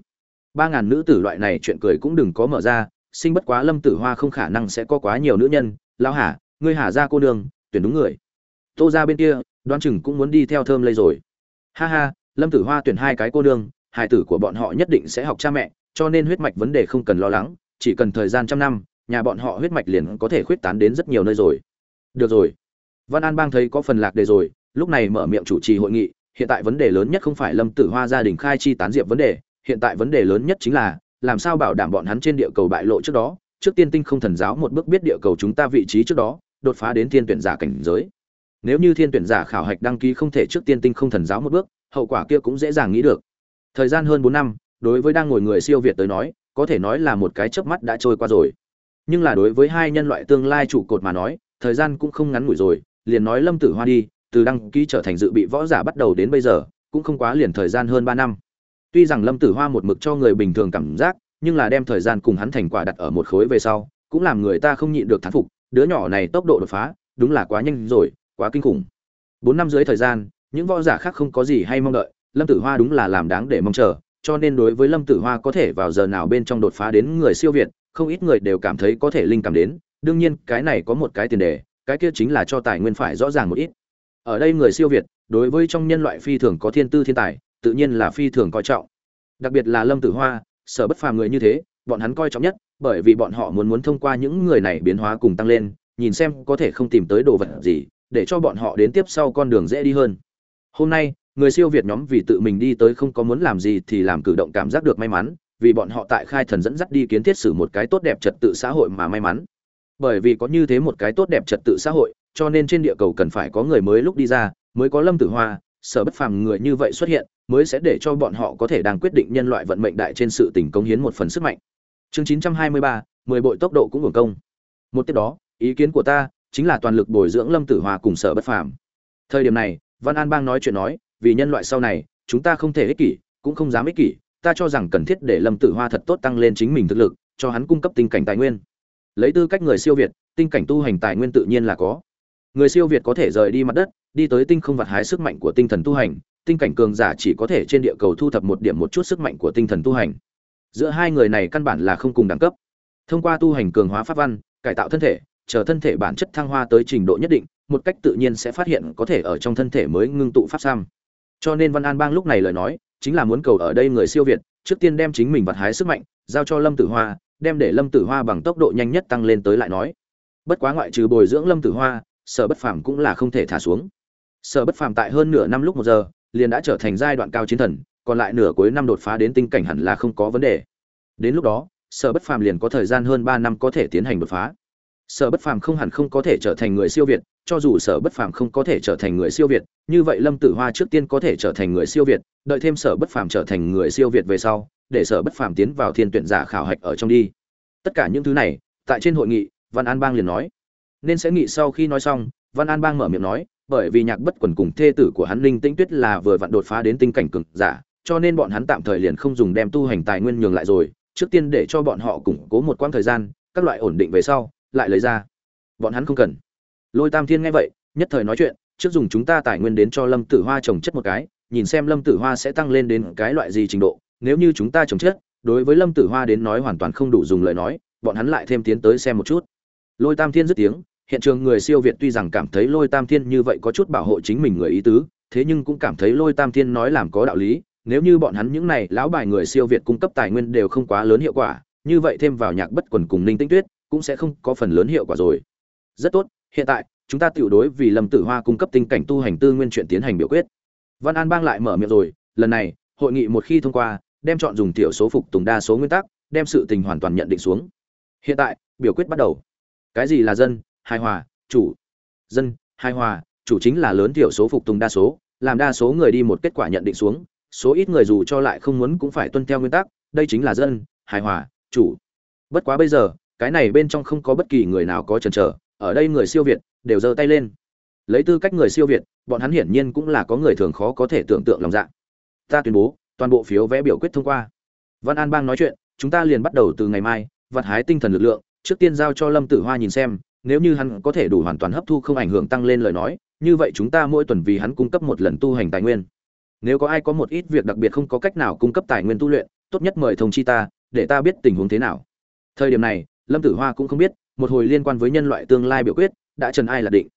Ba ngàn nữ tử loại này chuyện cười cũng đừng có mở ra, sinh bất quá lâm tử hoa không khả năng sẽ có quá nhiều nữ nhân. Lao hả ngươi hả ra cô nương, tuyển đúng người. Tô ra bên kia đoan chừng cũng muốn đi theo thơm lây rồi. Ha ha, lâm tử hoa tuyển hai cái cô nương hải tử của bọn họ nhất định sẽ học cha mẹ, cho nên huyết mạch vấn đề không cần lo lắng, chỉ cần thời gian trăm năm nhà bọn họ huyết mạch liền có thể khuyết tán đến rất nhiều nơi rồi. Được rồi. Văn an bang thấy có phần lạc đề rồi, lúc này mở miệng chủ trì hội nghị, hiện tại vấn đề lớn nhất không phải lâm tử hoa gia đình khai chi tán diệp vấn đề, hiện tại vấn đề lớn nhất chính là, làm sao bảo đảm bọn hắn trên địa cầu bại lộ trước đó, trước tiên tinh không thần giáo một bước biết địa cầu chúng ta vị trí trước đó, đột phá đến thiên tuyển giả cảnh giới. Nếu như thiên tuyển giả khảo hạch đăng ký không thể trước tiên tinh không thần giáo một bước, hậu quả kia cũng dễ dàng nghĩ được. Thời gian hơn bốn năm, đối với đang ngồi người siêu việt tới nói, có thể nói là một cái chớp mắt đã trôi qua rồi nhưng là đối với hai nhân loại tương lai trụ cột mà nói, thời gian cũng không ngắn ngủi rồi, liền nói lâm tử hoa đi, từ đăng ký trở thành dự bị võ giả bắt đầu đến bây giờ, cũng không quá liền thời gian hơn ba năm. Tuy rằng lâm tử hoa một mực cho người bình thường cảm giác, nhưng là đem thời gian cùng hắn thành quả đặt ở một khối về sau, cũng làm người ta không nhịn được thán phục, đứa nhỏ này tốc độ đột phá, đúng là quá nhanh rồi, quá kinh khủng. Bốn năm dưới thời gian, những võ giả khác không có gì hay mong đợi, lâm tử hoa đúng là làm đáng để mong chờ, cho nên đối với lâm tử hoa có thể vào giờ nào bên trong đột phá đến người siêu việt không ít người đều cảm thấy có thể linh cảm đến, đương nhiên, cái này có một cái tiền đề, cái kia chính là cho tài nguyên phải rõ ràng một ít. Ở đây người siêu việt, đối với trong nhân loại phi thường có thiên tư thiên tài, tự nhiên là phi thường coi trọng. Đặc biệt là lâm tử hoa, sở bất phàm người như thế, bọn hắn coi trọng nhất, bởi vì bọn họ muốn muốn thông qua những người này biến hóa cùng tăng lên, nhìn xem có thể không tìm tới đồ vật gì, để cho bọn họ đến tiếp sau con đường dễ đi hơn. Hôm nay, người siêu việt nhóm vì tự mình đi tới không có muốn làm gì thì làm cử động cảm giác được may mắn vì bọn họ tại khai thần dẫn dắt đi kiến thiết sử một cái tốt đẹp trật tự xã hội mà may mắn. Bởi vì có như thế một cái tốt đẹp trật tự xã hội cho nên trên địa cầu cần phải có người mới lúc đi ra mới có lâm tử hoa sở bất phàm người như vậy xuất hiện mới sẽ để cho bọn họ có thể đang quyết định nhân loại vận mệnh đại trên sự tình công hiến một phần sức mạnh. Chương 923, 10 bội tốc độ cũng hưởng công. Một tiếp đó ý kiến của ta chính là toàn lực bồi dưỡng lâm tử hoa cùng sở bất phàm. Thời điểm này văn an bang nói chuyện nói vì nhân loại sau này chúng ta không thể ích kỷ cũng không dám ích kỷ ta cho rằng cần thiết để lâm tử hoa thật tốt tăng lên chính mình thực lực, cho hắn cung cấp tinh cảnh tài nguyên. Lấy tư cách người siêu việt, tinh cảnh tu hành tài nguyên tự nhiên là có. Người siêu việt có thể rời đi mặt đất, đi tới tinh không vặt hái sức mạnh của tinh thần tu hành, tinh cảnh cường giả chỉ có thể trên địa cầu thu thập một điểm một chút sức mạnh của tinh thần tu hành. Giữa hai người này căn bản là không cùng đẳng cấp. Thông qua tu hành cường hóa pháp văn, cải tạo thân thể, chờ thân thể bản chất thăng hoa tới trình độ nhất định, một cách tự nhiên sẽ phát hiện có thể ở trong thân thể mới ngưng tụ pháp sam. Cho nên văn an bang lúc này lời nói chính là muốn cầu ở đây người siêu việt, trước tiên đem chính mình vặt hái sức mạnh, giao cho lâm tử hoa, đem để lâm tử hoa bằng tốc độ nhanh nhất tăng lên tới lại nói. Bất quá ngoại trừ bồi dưỡng lâm tử hoa, sở bất phàm cũng là không thể thả xuống. Sở bất phàm tại hơn nửa năm lúc một giờ, liền đã trở thành giai đoạn cao chiến thần, còn lại nửa cuối năm đột phá đến tinh cảnh hẳn là không có vấn đề. Đến lúc đó, sở bất phàm liền có thời gian hơn ba năm có thể tiến hành đột phá. Sở bất phàm không hẳn không có thể trở thành người siêu việt cho dù sở bất phàm không có thể trở thành người siêu việt, như vậy lâm tử hoa trước tiên có thể trở thành người siêu việt, đợi thêm sở bất phàm trở thành người siêu việt về sau, để sở bất phàm tiến vào thiên tuyển giả khảo hạch ở trong đi. Tất cả những thứ này, tại trên hội nghị, văn an bang liền nói. Nên sẽ nghị sau khi nói xong, văn an bang mở miệng nói, bởi vì nhạc bất quần cùng thê tử của hắn linh tĩnh tuyết là vừa vặn đột phá đến tinh cảnh cực giả, cho nên bọn hắn tạm thời liền không dùng đem tu hành tài nguyên nhường lại rồi, trước tiên để cho bọn họ củng cố một quãng thời gian, các loại ổn định về sau, lại lấy ra. Bọn hắn không cần lôi tam thiên nghe vậy, nhất thời nói chuyện, trước dùng chúng ta tài nguyên đến cho lâm tử hoa trồng chất một cái, nhìn xem lâm tử hoa sẽ tăng lên đến cái loại gì trình độ, nếu như chúng ta trồng chất, đối với lâm tử hoa đến nói hoàn toàn không đủ dùng lời nói, bọn hắn lại thêm tiến tới xem một chút. Lôi tam thiên dứt tiếng, hiện trường người siêu việt tuy rằng cảm thấy lôi tam thiên như vậy có chút bảo hộ chính mình người ý tứ, thế nhưng cũng cảm thấy lôi tam thiên nói làm có đạo lý, nếu như bọn hắn những này lão bài người siêu việt cung cấp tài nguyên đều không quá lớn hiệu quả, như vậy thêm vào nhạc bất quần cùng ninh tinh tuyết, cũng sẽ không có phần lớn hiệu quả rồi. Rất tốt hiện tại, chúng ta tiểu đối vì lâm tử hoa cung cấp tinh cảnh tu hành tư nguyên chuyện tiến hành biểu quyết. Văn an bang lại mở miệng rồi, lần này, hội nghị một khi thông qua, đem chọn dùng tiểu số phục tùng đa số nguyên tắc, đem sự tình hoàn toàn nhận định xuống. Hiện tại, biểu quyết bắt đầu. Cái gì là dân, hài hòa, chủ? Dân, hài hòa, chủ chính là lớn tiểu số phục tùng đa số, làm đa số người đi một kết quả nhận định xuống, số ít người dù cho lại không muốn cũng phải tuân theo nguyên tắc, đây chính là dân, hài hòa, chủ. Bất quá bây giờ, cái này bên trong không có bất kỳ người nào có chần chờ ở đây người siêu việt đều giơ tay lên. Lấy tư cách người siêu việt, bọn hắn hiển nhiên cũng là có người thường khó có thể tưởng tượng lòng dạ. Ta tuyên bố, toàn bộ phiếu vẽ biểu quyết thông qua. Văn an bang nói chuyện, chúng ta liền bắt đầu từ ngày mai, vặt hái tinh thần lực lượng, trước tiên giao cho lâm tử hoa nhìn xem, nếu như hắn có thể đủ hoàn toàn hấp thu không ảnh hưởng tăng lên lời nói, như vậy chúng ta mỗi tuần vì hắn cung cấp một lần tu hành tài nguyên. Nếu có ai có một ít việc đặc biệt không có cách nào cung cấp tài nguyên tu luyện, tốt nhất mời thông chi ta, để ta biết tình huống thế nào. Thời điểm này, lâm tử hoa cũng không biết một hồi liên quan với nhân loại tương lai biểu quyết, đã trần ai là định.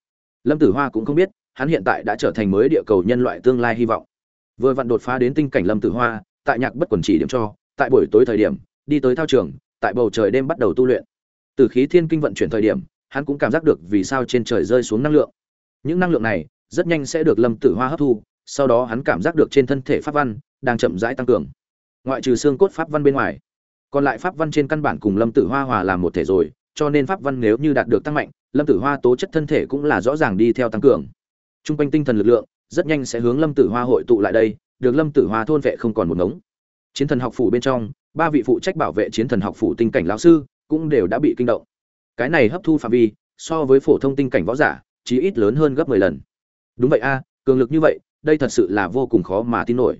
Lâm tử hoa cũng không biết, hắn hiện tại đã trở thành mới địa cầu nhân loại tương lai hy vọng. Vừa vặn đột phá đến tinh cảnh lâm tử hoa, tại nhạc bất quần chỉ điểm cho, tại buổi tối thời điểm, đi tới thao trường, tại bầu trời đêm bắt đầu tu luyện. Từ khí thiên kinh vận chuyển thời điểm, hắn cũng cảm giác được vì sao trên trời rơi xuống năng lượng. Những năng lượng này, rất nhanh sẽ được lâm tử hoa hấp thu, sau đó hắn cảm giác được trên thân thể pháp văn đang chậm rãi tăng cường. Ngoại trừ xương cốt pháp văn bên ngoài, còn lại pháp văn trên căn bản cùng lâm tử hoa hòa làm một thể rồi cho nên pháp văn nếu như đạt được tăng mạnh, lâm tử hoa tố chất thân thể cũng là rõ ràng đi theo tăng cường. T r u n g quanh tinh thần lực lượng, rất nhanh sẽ hướng lâm tử hoa hội tụ lại đây, được lâm tử hoa thôn vệ không còn một ngống. Chiến thần học phủ bên trong, ba vị phụ trách bảo vệ chiến thần học phủ tinh cảnh lão sư cũng đều đã bị kinh động. Cái này hấp thu phạm vi, so với phổ thông tinh cảnh võ giả, chí ít lớn hơn gấp mười lần. Đúng vậy a, cường lực như vậy, đây thật sự là vô cùng khó mà tin nổi.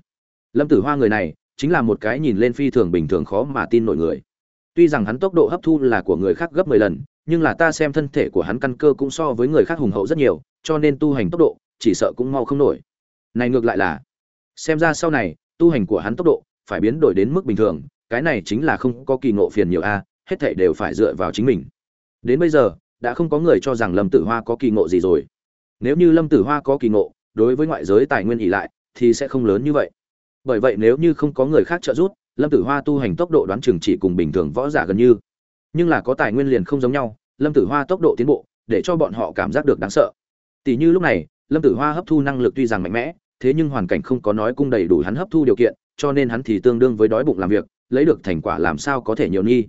Lâm tử hoa người này, chính là một cái nhìn lên phi thường bình thường khó mà tin nổi người. Tuy rằng hắn tốc độ hấp thu là của người khác gấp 10 lần, nhưng là ta xem thân thể của hắn căn cơ cũng so với người khác hùng hậu rất nhiều, cho nên tu hành tốc độ chỉ sợ cũng mau không nổi. Này ngược lại là, xem ra sau này tu hành của hắn tốc độ phải biến đổi đến mức bình thường cái này chính là không có kỳ ngộ phiền nhiều a hết thảy đều phải dựa vào chính mình. Đến bây giờ đã không có người cho rằng lâm tử hoa có kỳ ngộ gì rồi. Nếu như lâm tử hoa có kỳ ngộ đối với ngoại giới tài nguyên ỷ lại thì sẽ không lớn như vậy. Bởi vậy nếu như không có người khác trợ giúp lâm tử hoa tu hành tốc độ đoán chừng chỉ cùng bình thường võ giả gần như. Nhưng là có tài nguyên liền không giống nhau, lâm tử hoa tốc độ tiến bộ, để cho bọn họ cảm giác được đáng sợ. Tỷ như lúc này, lâm tử hoa hấp thu năng lực tuy rằng mạnh mẽ, thế nhưng hoàn cảnh không có nói cung đầy đủ hắn hấp thu điều kiện, cho nên hắn thì tương đương với đói bụng làm việc, lấy được thành quả làm sao có thể nhiều nghi.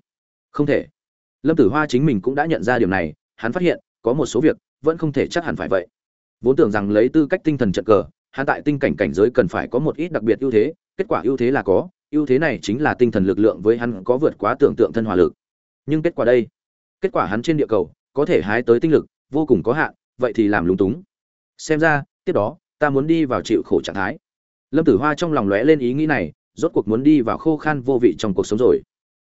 Không thể. Lâm tử hoa chính mình cũng đã nhận ra điều này, hắn phát hiện, có một số việc, vẫn không thể chắc hẳn phải vậy. Vốn tưởng rằng lấy tư cách tinh thần trận cờ, hắn tại tinh cảnh cảnh giới cần phải có một ít đặc biệt ưu thế, kết quả ưu thế là có ưu thế này chính là tinh thần lực lượng với hắn có vượt quá tưởng tượng thân hòa lực. Nhưng kết quả đây? Kết quả hắn trên địa cầu có thể hái tới tinh lực, vô cùng có hạn, vậy thì làm lúng túng. Xem ra, tiếp đó, ta muốn đi vào chịu khổ trạng thái. Lâm tử hoa trong lòng lóe lên ý nghĩ này, rốt cuộc muốn đi vào khô khan vô vị trong cuộc sống rồi.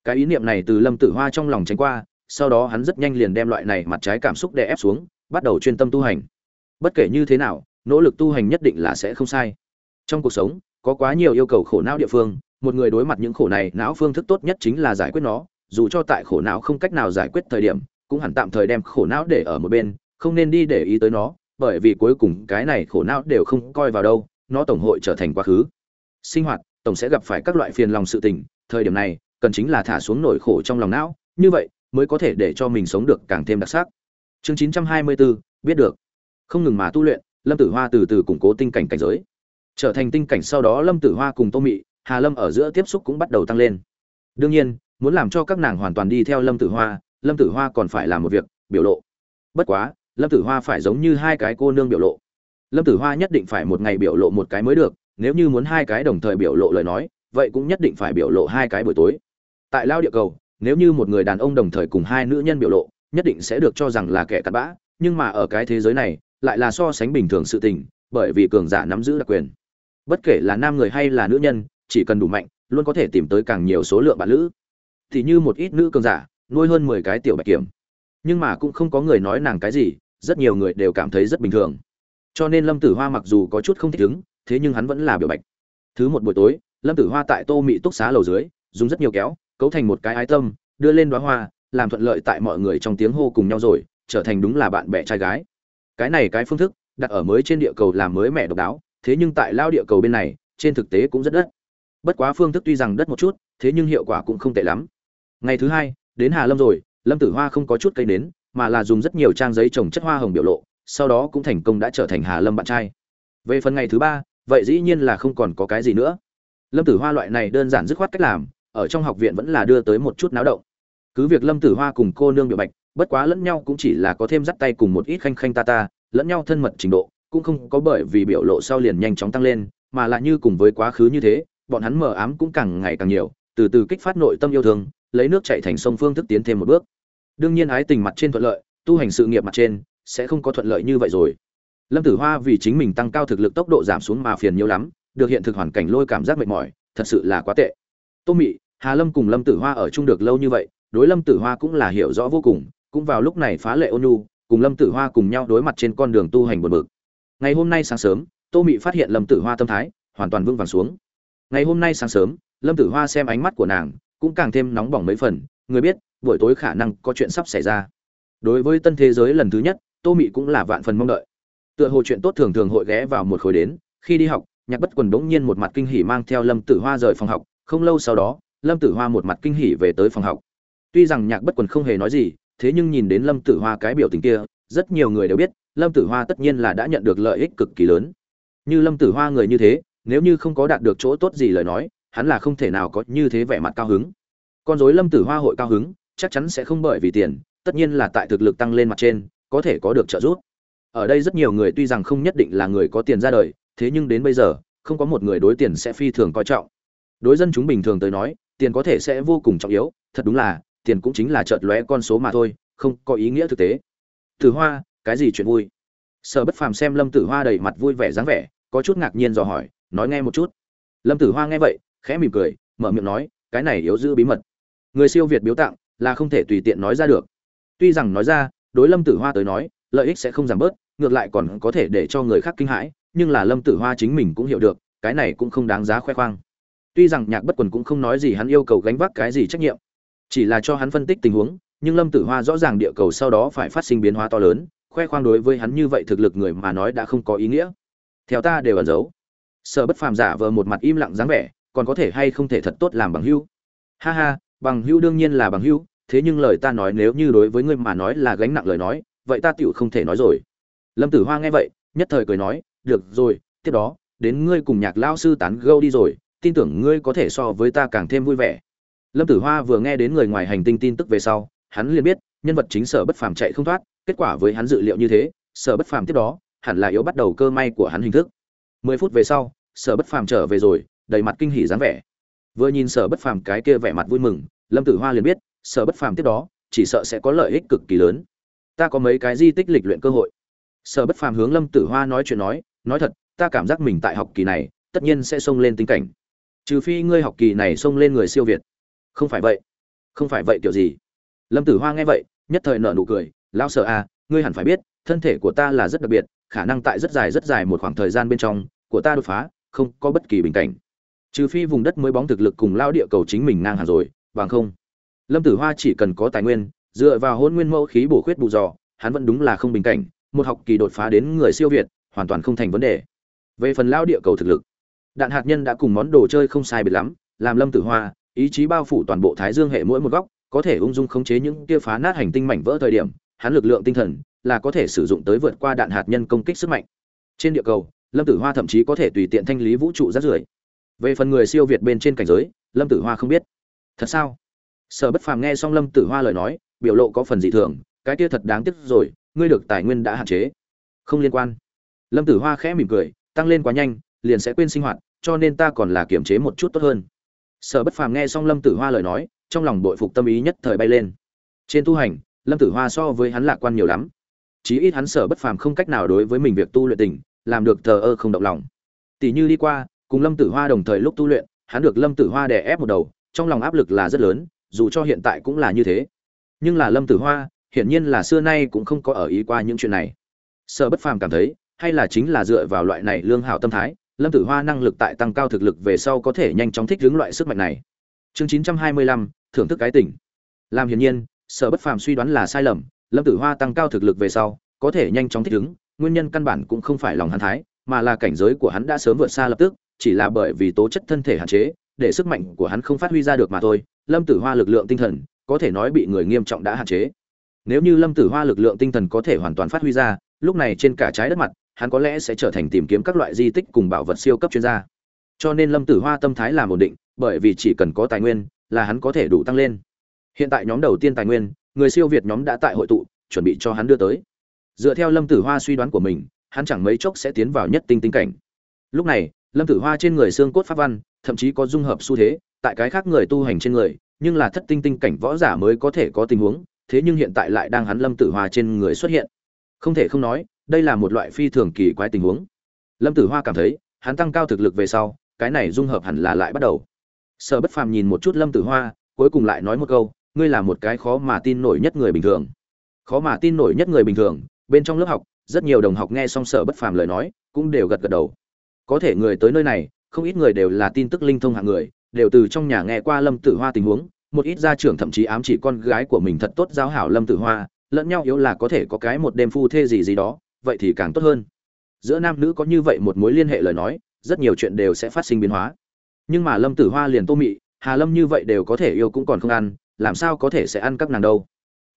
Cái ý niệm này từ lâm tử hoa trong lòng tránh qua, sau đó hắn rất nhanh liền đem loại này mặt trái cảm xúc đè ép xuống, bắt đầu chuyên tâm tu hành. Bất kể như thế nào, nỗ lực tu hành nhất định là sẽ không sai. Trong cuộc sống, có quá nhiều yêu cầu khổ não địa phương một người đối mặt những khổ này não phương thức tốt nhất chính là giải quyết nó. Dù cho tại khổ não không cách nào giải quyết thời điểm cũng hẳn tạm thời đem khổ não để ở một bên không nên đi để ý tới nó bởi vì cuối cùng cái này khổ não đều không coi vào đâu nó tổng hội trở thành quá khứ. Sinh hoạt tổng sẽ gặp phải các loại phiền lòng sự tình thời điểm này cần chính là thả xuống nỗi khổ trong lòng não như vậy mới có thể để cho mình sống được càng thêm đặc sắc. Chương 924, biết được. Không ngừng mà tu luyện lâm tử hoa từ từ củng cố tinh cảnh cảnh giới. Trở thành tinh cảnh sau đó lâm tử hoa cùng tô mị hà lâm ở giữa tiếp xúc cũng bắt đầu tăng lên. Đương nhiên, muốn làm cho các nàng hoàn toàn đi theo lâm tử hoa, lâm tử hoa còn phải làm một việc, biểu lộ. Bất quá, lâm tử hoa phải giống như hai cái cô nương biểu lộ. Lâm tử hoa nhất định phải một ngày biểu lộ một cái mới được, nếu như muốn hai cái đồng thời biểu lộ lời nói, vậy cũng nhất định phải biểu lộ hai cái buổi tối. Tại lao địa cầu, nếu như một người đàn ông đồng thời cùng hai nữ nhân biểu lộ, nhất định sẽ được cho rằng là kẻ cặn bã, nhưng mà ở cái thế giới này, lại là so sánh bình thường sự tình, bởi vì cường giả nắm giữ đặc quyền. Bất kể là nam người hay là nữ nhân chỉ cần đủ mạnh, luôn có thể tìm tới càng nhiều số lượng bạn nữ thì như một ít nữ cường giả, nuôi hơn mười cái tiểu bạch kiểm. Nhưng mà cũng không có người nói nàng cái gì, rất nhiều người đều cảm thấy rất bình thường. Cho nên lâm tử hoa mặc dù có chút không thích ứng, thế nhưng hắn vẫn là biểu bạch. Thứ một buổi tối, lâm tử hoa tại tô mị túc xá lầu dưới, dùng rất nhiều kéo, cấu thành một cái ái tâm, đưa lên đoá hoa, làm thuận lợi tại mọi người trong tiếng hô cùng nhau rồi, trở thành đúng là bạn bè trai gái. Cái này cái phương thức, đặt ở mới trên địa cầu làm mới mẻ độc đáo, thế nhưng tại lao địa cầu bên này, trên thực tế cũng rất đất bất quá phương thức tuy rằng đất một chút thế nhưng hiệu quả cũng không tệ lắm. Ngày thứ hai đến hà lâm rồi lâm tử hoa không có chút cây nến, mà là dùng rất nhiều trang giấy trồng chất hoa hồng biểu lộ sau đó cũng thành công đã trở thành hà lâm bạn trai. Về phần ngày thứ ba vậy dĩ nhiên là không còn có cái gì nữa. Lâm tử hoa loại này đơn giản dứt khoát cách làm ở trong học viện vẫn là đưa tới một chút náo động. Cứ việc lâm tử hoa cùng cô nương biểu bạch bất quá lẫn nhau cũng chỉ là có thêm dắt tay cùng một ít khanh khanh ta ta lẫn nhau thân mật trình độ cũng không có bởi vì biểu lộ sau liền nhanh chóng tăng lên mà là như cùng với quá khứ như thế bọn hắn mờ ám cũng càng ngày càng nhiều, từ từ kích phát nội tâm yêu thương, lấy nước chạy thành sông phương thức tiến thêm một bước. Đương nhiên ái tình mặt trên thuận lợi, tu hành sự nghiệp mặt trên, sẽ không có thuận lợi như vậy rồi. Lâm tử hoa vì chính mình tăng cao thực lực tốc độ giảm xuống mà phiền nhiều lắm, được hiện thực hoàn cảnh lôi cảm giác mệt mỏi, thật sự là quá tệ. Tô mị, hà lâm cùng lâm tử hoa ở chung được lâu như vậy, đối lâm tử hoa cũng là hiểu rõ vô cùng, cũng vào lúc này phá lệ ôn nhu, cùng lâm tử hoa cùng nhau đối mặt trên con đường tu hành buồn bực. Ngày hôm nay sáng sớm, tô mị phát hiện lâm tử hoa tâm thái hoàn toàn vững vàng xuống ngày hôm nay sáng sớm, lâm tử hoa xem ánh mắt của nàng cũng càng thêm nóng bỏng mấy phần, người biết, buổi tối khả năng có chuyện sắp xảy ra. Đối với tân thế giới lần thứ nhất, tô mị cũng là vạn phần mong đợi. Tựa hồ chuyện tốt thường thường hội ghé vào một khối đến, khi đi học, nhạc bất quần đống nhiên một mặt kinh hỉ mang theo lâm tử hoa rời phòng học, không lâu sau đó, lâm tử hoa một mặt kinh hỉ về tới phòng học. Tuy rằng nhạc bất quần không hề nói gì, thế nhưng nhìn đến lâm tử hoa cái biểu tình kia, rất nhiều người đều biết, lâm tử hoa tất nhiên là đã nhận được lợi ích cực kỳ lớn. Như lâm tử hoa người như thế nếu như không có đạt được chỗ tốt gì lời nói, hắn là không thể nào có như thế vẻ mặt cao hứng. Con dối lâm tử hoa hội cao hứng, chắc chắn sẽ không bởi vì tiền, tất nhiên là tại thực lực tăng lên mặt trên, có thể có được trợ giúp. Ở đây rất nhiều người tuy rằng không nhất định là người có tiền ra đời, thế nhưng đến bây giờ, không có một người đối tiền sẽ phi thường coi trọng. Đối dân chúng bình thường tới nói, tiền có thể sẽ vô cùng trọng yếu, thật đúng là, tiền cũng chính là chợt lóe con số mà thôi, không có ý nghĩa thực tế. Tử hoa, cái gì chuyện vui? Sở bất phàm xem lâm tử hoa đầy mặt vui vẻ dáng vẻ, có chút ngạc nhiên dò hỏi nói nghe một chút. Lâm tử hoa nghe vậy, khẽ mỉm cười, mở miệng nói, cái này yếu giữ bí mật. Người siêu việt biếu tặng, là không thể tùy tiện nói ra được. Tuy rằng nói ra, đối lâm tử hoa tới nói, lợi ích sẽ không giảm bớt, ngược lại còn có thể để cho người khác kinh hãi, nhưng là lâm tử hoa chính mình cũng hiểu được, cái này cũng không đáng giá khoe khoang. Tuy rằng nhạc bất quần cũng không nói gì hắn yêu cầu gánh vác cái gì trách nhiệm, chỉ là cho hắn phân tích tình huống, nhưng lâm tử hoa rõ ràng địa cầu sau đó phải phát sinh biến hóa to lớn, khoe khoang đối với hắn như vậy thực lực người mà nói đã không có ý nghĩa. Theo ta đều ẩn giấu sợ bất phàm giả vờ một mặt im lặng dáng vẻ, còn có thể hay không thể thật tốt làm bằng hữu? Ha ha, bằng hữu đương nhiên là bằng hữu, thế nhưng lời ta nói nếu như đối với ngươi mà nói là gánh nặng lời nói, vậy ta tựu không thể nói rồi. Lâm tử hoa nghe vậy, nhất thời cười nói, được rồi, tiếp đó, đến ngươi cùng nhạc lao sư tán gâu đi rồi, tin tưởng ngươi có thể so với ta càng thêm vui vẻ. Lâm tử hoa vừa nghe đến người ngoài hành tinh tin tức về sau, hắn liền biết, nhân vật chính sở bất phàm chạy không thoát, kết quả với hắn dự liệu như thế, sở bất phàm tiếp đó, hẳn là yếu bắt đầu cơ may của hắn hình thức mười phút về sau, sở bất phàm trở về rồi, đầy mặt kinh hỉ dáng vẻ. Vừa nhìn sở bất phàm cái kia vẻ mặt vui mừng, lâm tử hoa liền biết, sở bất phàm tiếp đó, chỉ sợ sẽ có lợi ích cực kỳ lớn. Ta có mấy cái di tích lịch luyện cơ hội. Sở bất phàm hướng lâm tử hoa nói chuyện nói nói thật, ta cảm giác mình tại học kỳ này, tất nhiên sẽ xông lên tinh cảnh. Trừ phi ngươi học kỳ này xông lên người siêu việt. Không phải vậy. Không phải vậy kiểu gì? Lâm tử hoa nghe vậy, nhất thời nở nụ cười lao sợ à ngươi hẳn phải biết, thân thể của ta là rất đặc biệt khả năng tại rất dài rất dài một khoảng thời gian bên trong, của ta đột phá, không có bất kỳ bình cảnh. Trừ phi vùng đất mới bóng thực lực cùng lao địa cầu chính mình ngang hàng rồi, bằng không. Lâm tử hoa chỉ cần có tài nguyên, dựa vào hôn nguyên mẫu khí bổ khuyết bù dò, hắn vẫn đúng là không bình cảnh, một học kỳ đột phá đến người siêu việt, hoàn toàn không thành vấn đề. Về phần lao địa cầu thực lực, đạn hạt nhân đã cùng món đồ chơi không sai biệt lắm, làm lâm tử hoa, ý chí bao phủ toàn bộ thái dương hệ mỗi một góc, có thể ung dung khống chế những kia phá nát hành tinh mảnh vỡ thời điểm, hắn lực lượng tinh thần là có thể sử dụng tới vượt qua đạn hạt nhân công kích sức mạnh. Trên địa cầu, lâm tử hoa thậm chí có thể tùy tiện thanh lý vũ trụ rác rưởi. Về phần người siêu việt bên trên cảnh giới, lâm tử hoa không biết. Thật sao? Sở bất phàm nghe xong lâm tử hoa lời nói, biểu lộ có phần dị thường, cái kia thật đáng tiếc rồi, ngươi được tài nguyên đã hạn chế. Không liên quan. Lâm tử hoa khẽ mỉm cười, tăng lên quá nhanh, liền sẽ quên sinh hoạt, cho nên ta còn là kiềm chế một chút tốt hơn. Sở bất phàm nghe xong lâm tử hoa lời nói, trong lòng bội phục tâm ý nhất thời bay lên. Trên tu hành, lâm tử hoa so với hắn lạc quan nhiều lắm chí ít hắn sở bất phàm không cách nào đối với mình việc tu luyện tình, làm được thờ ơ không động lòng. Tỷ như đi qua, cùng lâm tử hoa đồng thời lúc tu luyện, hắn được lâm tử hoa đè ép một đầu, trong lòng áp lực là rất lớn, dù cho hiện tại cũng là như thế. Nhưng là lâm tử hoa, hiển nhiên là xưa nay cũng không có ở ý qua những chuyện này. Sở bất phàm cảm thấy, hay là chính là dựa vào loại này lương hảo tâm thái, lâm tử hoa năng lực tại tăng cao thực lực về sau có thể nhanh chóng thích ứng loại sức mạnh này. Chương chín trăm hai mươi lăm, thưởng thức cái tỉnh làm hiển nhiên, sở bất phàm suy đoán là sai lầm lâm tử hoa tăng cao thực lực về sau, có thể nhanh chóng thích ứng, nguyên nhân căn bản cũng không phải lòng hắn thái, mà là cảnh giới của hắn đã sớm vượt xa lập tức, chỉ là bởi vì tố chất thân thể hạn chế, để sức mạnh của hắn không phát huy ra được mà thôi. Lâm tử hoa lực lượng tinh thần, có thể nói bị người nghiêm trọng đã hạn chế. Nếu như lâm tử hoa lực lượng tinh thần có thể hoàn toàn phát huy ra, lúc này trên cả trái đất mặt, hắn có lẽ sẽ trở thành tìm kiếm các loại di tích cùng bảo vật siêu cấp chuyên gia. Cho nên lâm tử hoa tâm thái làm ổn định, bởi vì chỉ cần có tài nguyên là hắn có thể đủ tăng lên. Hiện tại nhóm đầu tiên tài nguyên người siêu việt nhóm đã tại hội tụ, chuẩn bị cho hắn đưa tới. Dựa theo lâm tử hoa suy đoán của mình, hắn chẳng mấy chốc sẽ tiến vào nhất tinh tinh cảnh. Lúc này, lâm tử hoa trên người xương cốt pháp văn, thậm chí có dung hợp xu thế, tại cái khác người tu hành trên người, nhưng là thất tinh tinh cảnh võ giả mới có thể có tình huống, thế nhưng hiện tại lại đang hắn lâm tử hoa trên người xuất hiện. Không thể không nói, đây là một loại phi thường kỳ quái tình huống. Lâm tử hoa cảm thấy, hắn tăng cao thực lực về sau, cái này dung hợp hẳn là lại bắt đầu. Sở bất phàm nhìn một chút lâm tử hoa, cuối cùng lại nói một câu ngươi là một cái khó mà tin nổi nhất người bình thường. Khó mà tin nổi nhất người bình thường, bên trong lớp học, rất nhiều đồng học nghe xong sở bất phàm lời nói, cũng đều gật gật đầu. Có thể người tới nơi này, không ít người đều là tin tức linh thông hạng người, đều từ trong nhà nghe qua lâm tử hoa tình huống, một ít gia trưởng thậm chí ám chỉ con gái của mình thật tốt giáo hảo lâm tử hoa, lẫn nhau yếu là có thể có cái một đêm phu thê gì gì đó, vậy thì càng tốt hơn. Giữa nam nữ có như vậy một mối liên hệ lời nói, rất nhiều chuyện đều sẽ phát sinh biến hóa. Nhưng mà lâm tử hoa liền tô mị, hà lâm như vậy đều có thể yêu cũng còn không ăn làm sao có thể sẽ ăn các nàng đâu.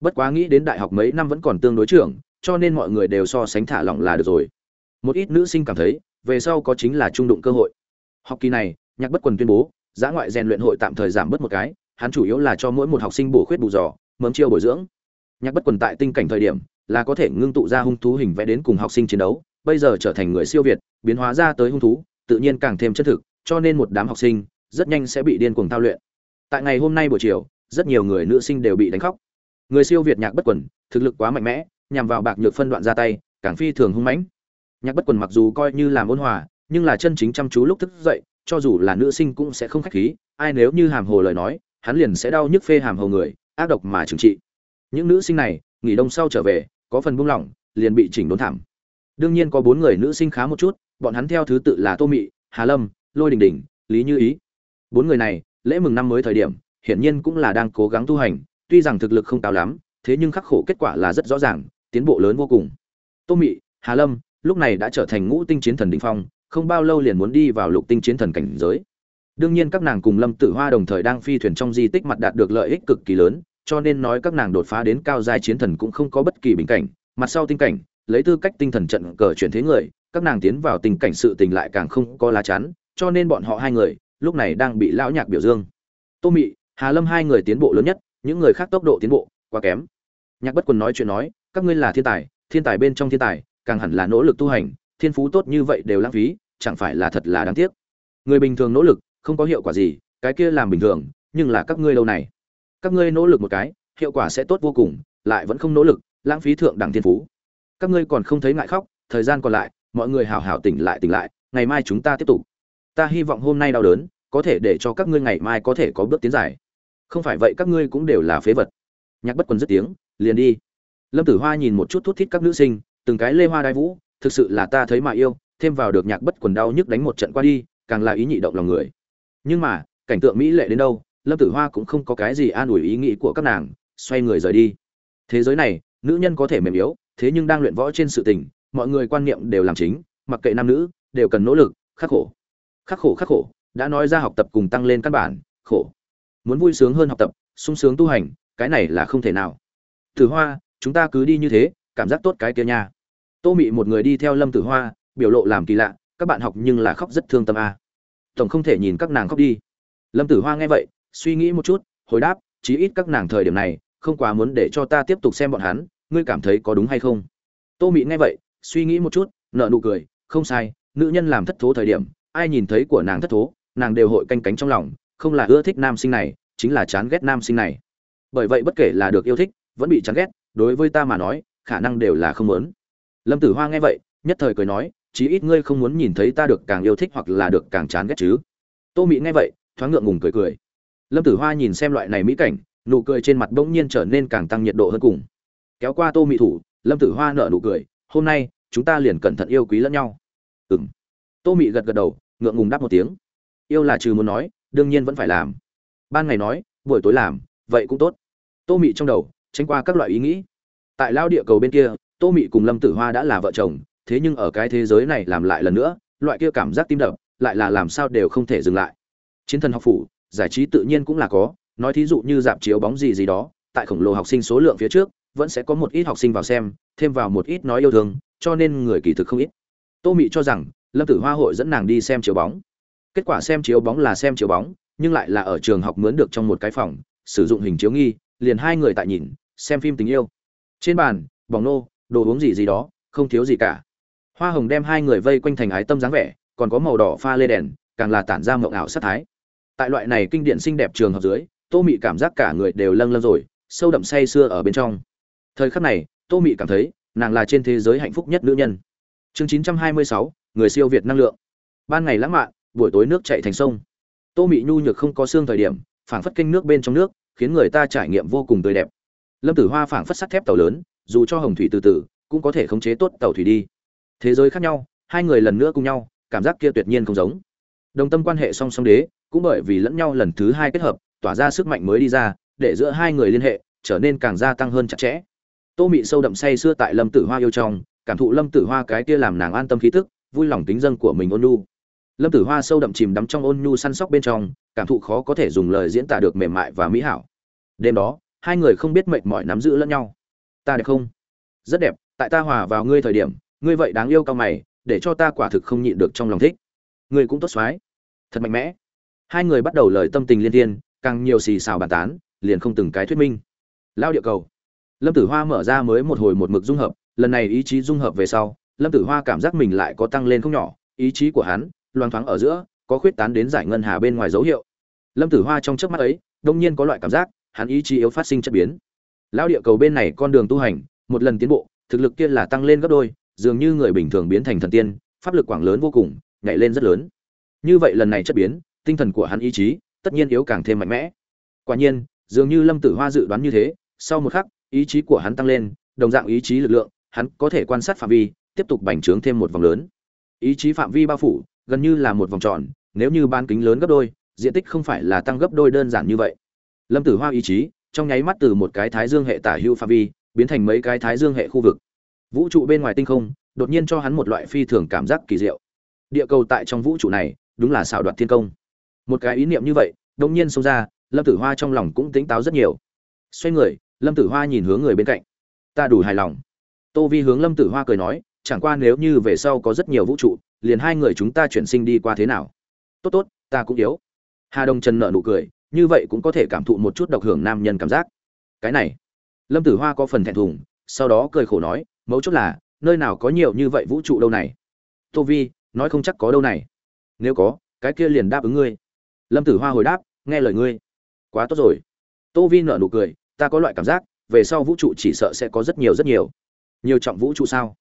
Bất quá nghĩ đến đại học mấy năm vẫn còn tương đối trưởng, cho nên mọi người đều so sánh thả lỏng là được rồi. Một ít nữ sinh cảm thấy, về sau có chính là trung đụng cơ hội. Học kỳ này, nhạc bất quần tuyên bố, giã ngoại rèn luyện hội tạm thời giảm bớt một cái, hắn chủ yếu là cho mỗi một học sinh bổ khuyết bù dò, mớm chiêu bồi dưỡng. Nhạc bất quần tại tinh cảnh thời điểm, là có thể ngưng tụ ra hung thú hình vẽ đến cùng học sinh chiến đấu, bây giờ trở thành người siêu việt, biến hóa ra tới hung thú, tự nhiên càng thêm chân thực, cho nên một đám học sinh rất nhanh sẽ bị điên cuồng thao luyện. Tại ngày hôm nay buổi chiều rất nhiều người nữ sinh đều bị đánh khóc. Người siêu việt nhạc bất quần, thực lực quá mạnh mẽ, nhằm vào bạc nhược phân đoạn ra tay, càng phi thường hung mãnh. Nhạc bất quần mặc dù coi như làm ôn hòa, nhưng là chân chính chăm chú lúc thức dậy, cho dù là nữ sinh cũng sẽ không khách khí, ai nếu như hàm hồ lời nói, hắn liền sẽ đau nhức phê hàm hồ người, ác độc mà trừng trị. Những nữ sinh này, nghỉ đông sau trở về, có phần buông lỏng, liền bị chỉnh đốn thảm. Đương nhiên có bốn người nữ sinh khá một chút, bọn hắn theo thứ tự là tô mị, hà lâm, lôi đình đình, lý như ý. Bốn người này, lễ mừng năm mới thời điểm hiển nhiên cũng là đang cố gắng tu hành, tuy rằng thực lực không cao lắm, thế nhưng khắc khổ kết quả là rất rõ ràng, tiến bộ lớn vô cùng. Tô mị, hà lâm, lúc này đã trở thành ngũ tinh chiến thần đỉnh phong, không bao lâu liền muốn đi vào lục tinh chiến thần cảnh giới. Đương nhiên các nàng cùng lâm tử hoa đồng thời đang phi thuyền trong di tích mặt đạt được lợi ích cực kỳ lớn, cho nên nói các nàng đột phá đến cao giai chiến thần cũng không có bất kỳ bình cảnh, mặt sau tinh cảnh, lấy tư cách tinh thần trận cờ chuyển thế người, các nàng tiến vào tình cảnh sự tình lại càng không có lá chắn, cho nên bọn họ hai người lúc này đang bị lão nhạc biểu dương. Tô mị hà lâm hai người tiến bộ lớn nhất, những người khác tốc độ tiến bộ quá kém. Nhạc bất quần nói chuyện nói, các ngươi là thiên tài thiên tài bên trong thiên tài, càng hẳn là nỗ lực tu hành, thiên phú tốt như vậy đều lãng phí, chẳng phải là thật là đáng tiếc. Người bình thường nỗ lực, không có hiệu quả gì, cái kia làm bình thường, nhưng là các ngươi lâu này? Các ngươi nỗ lực một cái, hiệu quả sẽ tốt vô cùng, lại vẫn không nỗ lực, lãng phí thượng đẳng thiên phú. Các ngươi còn không thấy ngại khóc, thời gian còn lại, mọi người hào hào tỉnh lại tỉnh lại, ngày mai chúng ta tiếp tục. Ta hy vọng hôm nay đau đớn, có thể để cho các ngươi ngày mai có thể có bước tiến dài không phải vậy các ngươi cũng đều là phế vật. Nhạc bất quần dứt tiếng, liền đi. Lâm tử hoa nhìn một chút thút thít các nữ sinh, từng cái lê hoa đai vũ, thực sự là ta thấy mà yêu, thêm vào được nhạc bất quần đau nhức đánh một trận qua đi, càng là ý nhị động lòng người. Nhưng mà, cảnh tượng mỹ lệ đến đâu, lâm tử hoa cũng không có cái gì an ủi ý nghĩ của các nàng, xoay người rời đi. Thế giới này, nữ nhân có thể mềm yếu, thế nhưng đang luyện võ trên sự tình, mọi người quan niệm đều làm chính, mặc kệ nam nữ, đều cần nỗ lực, khắc khổ. Khắc khổ khắc khổ, đã nói ra học tập cùng tăng lên căn bản, khổ muốn vui sướng hơn học tập, sung sướng tu hành, cái này là không thể nào. Tử hoa, chúng ta cứ đi như thế, cảm giác tốt cái kia nha. Tô mị một người đi theo lâm tử hoa, biểu lộ làm kỳ lạ, các bạn học nhưng là khóc rất thương tâm a. Tổng không thể nhìn các nàng khóc đi. Lâm tử hoa nghe vậy, suy nghĩ một chút, hồi đáp, chí ít các nàng thời điểm này, không quá muốn để cho ta tiếp tục xem bọn hắn, ngươi cảm thấy có đúng hay không? Tô mị nghe vậy, suy nghĩ một chút nợ nụ cười, không sai, nữ nhân làm thất thố thời điểm, ai nhìn thấy của nàng thất thố, nàng đều hội canh cánh trong lòng không là ưa thích nam sinh này, chính là chán ghét nam sinh này. Bởi vậy bất kể là được yêu thích, vẫn bị chán ghét, đối với ta mà nói, khả năng đều là không muốn. Lâm tử hoa nghe vậy, nhất thời cười nói, chí ít ngươi không muốn nhìn thấy ta được càng yêu thích hoặc là được càng chán ghét chứ? Tô Mị nghe vậy, thoáng ngượng ngùng cười cười. Lâm tử hoa nhìn xem loại này mỹ cảnh, nụ cười trên mặt bỗng nhiên trở nên càng tăng nhiệt độ hơn cùng. Kéo qua tô Mị thủ, lâm tử hoa nở nụ cười, hôm nay, chúng ta liền cẩn thận yêu quý lẫn nhau. Ừ m tô mị gật gật đầu, ngượng ngùng đáp một tiếng. Yêu là trừ muốn nói đương nhiên vẫn phải làm. Ban ngày nói, buổi tối làm, vậy cũng tốt. Tô mị trong đầu, tránh qua các loại ý nghĩ. Tại lao địa cầu bên kia, tô mị cùng lâm tử hoa đã là vợ chồng, thế nhưng ở cái thế giới này làm lại lần nữa, loại kia cảm giác tim đập, lại là làm sao đều không thể dừng lại. Chiến thần học phủ, giải trí tự nhiên cũng là có, nói thí dụ như dạp chiếu bóng gì gì đó, tại khổng lồ học sinh số lượng phía trước, vẫn sẽ có một ít học sinh vào xem, thêm vào một ít nói yêu thương, cho nên người kỳ thực không ít. Tô mị cho rằng, lâm tử hoa hội dẫn nàng đi xem chiếu bóng kết quả xem chiếu bóng là xem chiếu bóng, nhưng lại là ở trường học mướn được trong một cái phòng, sử dụng hình chiếu nghi, liền hai người tại nhìn, xem phim tình yêu. Trên bàn bóng nô, đồ uống gì gì đó, không thiếu gì cả. Hoa hồng đem hai người vây quanh thành ái tâm dáng vẻ, còn có màu đỏ pha lê đèn, càng là tản ra mộng ảo sát thái. Tại loại này kinh điển xinh đẹp trường học dưới, tô mị cảm giác cả người đều lâng lâng rồi, sâu đậm say sưa ở bên trong. Thời khắc này, tô mị cảm thấy, nàng là trên thế giới hạnh phúc nhất nữ nhân. Chương chín trăm hai mươi sáu, người siêu việt năng lượng. Ban ngày lãng mạn buổi tối nước chảy thành sông. Tô mị nhu nhược không có xương thời điểm, phảng phất kênh nước bên trong nước, khiến người ta trải nghiệm vô cùng tươi đẹp. Lâm tử hoa phảng phất sắt thép tàu lớn, dù cho hồng thủy từ từ, cũng có thể khống chế tốt tàu thủy đi. Thế giới khác nhau, hai người lần nữa cùng nhau, cảm giác kia tuyệt nhiên không giống. Đồng tâm quan hệ song song đế, cũng bởi vì lẫn nhau lần thứ hai kết hợp, tỏa ra sức mạnh mới đi ra, để giữa hai người liên hệ, trở nên càng gia tăng hơn chặt chẽ. Tô mị sâu đậm say xưa tại lâm tử hoa yêu trong, cảm thụ lâm tử hoa cái kia làm nàng an tâm khí tức, vui lòng tính dân của mình ôn nhu lâm tử hoa sâu đậm chìm đắm trong ôn nhu săn sóc bên trong, cảm thụ khó có thể dùng lời diễn tả được mềm mại và mỹ hảo. Đêm đó, hai người không biết mệt mỏi nắm giữ lẫn nhau. Ta đẹp không? Rất đẹp, tại ta hòa vào ngươi thời điểm, ngươi vậy đáng yêu cao mày, để cho ta quả thực không nhịn được trong lòng thích. Ngươi cũng tốt xoái. Thật mạnh mẽ. Hai người bắt đầu lời tâm tình liên thiên, càng nhiều xì xào bàn tán, liền không từng cái thuyết minh. Lao địa cầu. Lâm tử hoa mở ra mới một hồi một mực dung hợp, lần này ý chí dung hợp về sau, lâm tử hoa cảm giác mình lại có tăng lên không nhỏ, ý chí của hắn loang thoáng ở giữa, có khuyết tán đến giải ngân hà bên ngoài dấu hiệu. Lâm tử hoa trong trước mắt ấy, đông nhiên có loại cảm giác, hắn ý chí yếu phát sinh chất biến. Lao địa cầu bên này con đường tu hành, một lần tiến bộ, thực lực kia là tăng lên gấp đôi, dường như người bình thường biến thành thần tiên, pháp lực quảng lớn vô cùng, nhảy lên rất lớn. Như vậy lần này chất biến, tinh thần của hắn ý chí, tất nhiên yếu càng thêm mạnh mẽ. Quả nhiên, dường như lâm tử hoa dự đoán như thế, sau một khắc, ý chí của hắn tăng lên, đồng dạng ý chí lực lượng, hắn có thể quan sát phạm vi, tiếp tục bành trướng thêm một vòng lớn. Ý chí phạm vi bao phủ gần như là một vòng tròn, nếu như bán kính lớn gấp đôi, diện tích không phải là tăng gấp đôi đơn giản như vậy. Lâm tử hoa ý chí, trong nháy mắt từ một cái thái dương hệ tả hữu phạm vi, biến thành mấy cái thái dương hệ khu vực. Vũ trụ bên ngoài tinh không, đột nhiên cho hắn một loại phi thường cảm giác kỳ diệu. Địa cầu tại trong vũ trụ này, đúng là xảo đoạt thiên công. Một cái ý niệm như vậy đông nhiên xông ra, lâm tử hoa trong lòng cũng tính táo rất nhiều. Xoay người, lâm tử hoa nhìn hướng người bên cạnh. Ta đủ hài lòng. Tô vi hướng lâm tử hoa cười nói, chẳng qua nếu như về sau có rất nhiều vũ trụ liền hai người chúng ta chuyển sinh đi qua thế nào? Tốt tốt, ta cũng yếu. Hà đông trần nợ nụ cười, như vậy cũng có thể cảm thụ một chút độc hưởng nam nhân cảm giác. Cái này, lâm tử hoa có phần thẹn thùng, sau đó cười khổ nói, mấu chốt là, nơi nào có nhiều như vậy vũ trụ đâu này? Tô vi, nói không chắc có đâu này. Nếu có, cái kia liền đáp ứng ngươi. Lâm tử hoa hồi đáp, nghe lời ngươi. Quá tốt rồi. Tô vi nở nụ cười, ta có loại cảm giác, về sau vũ trụ chỉ sợ sẽ có rất nhiều rất nhiều. Nhiều trọng vũ trụ sao?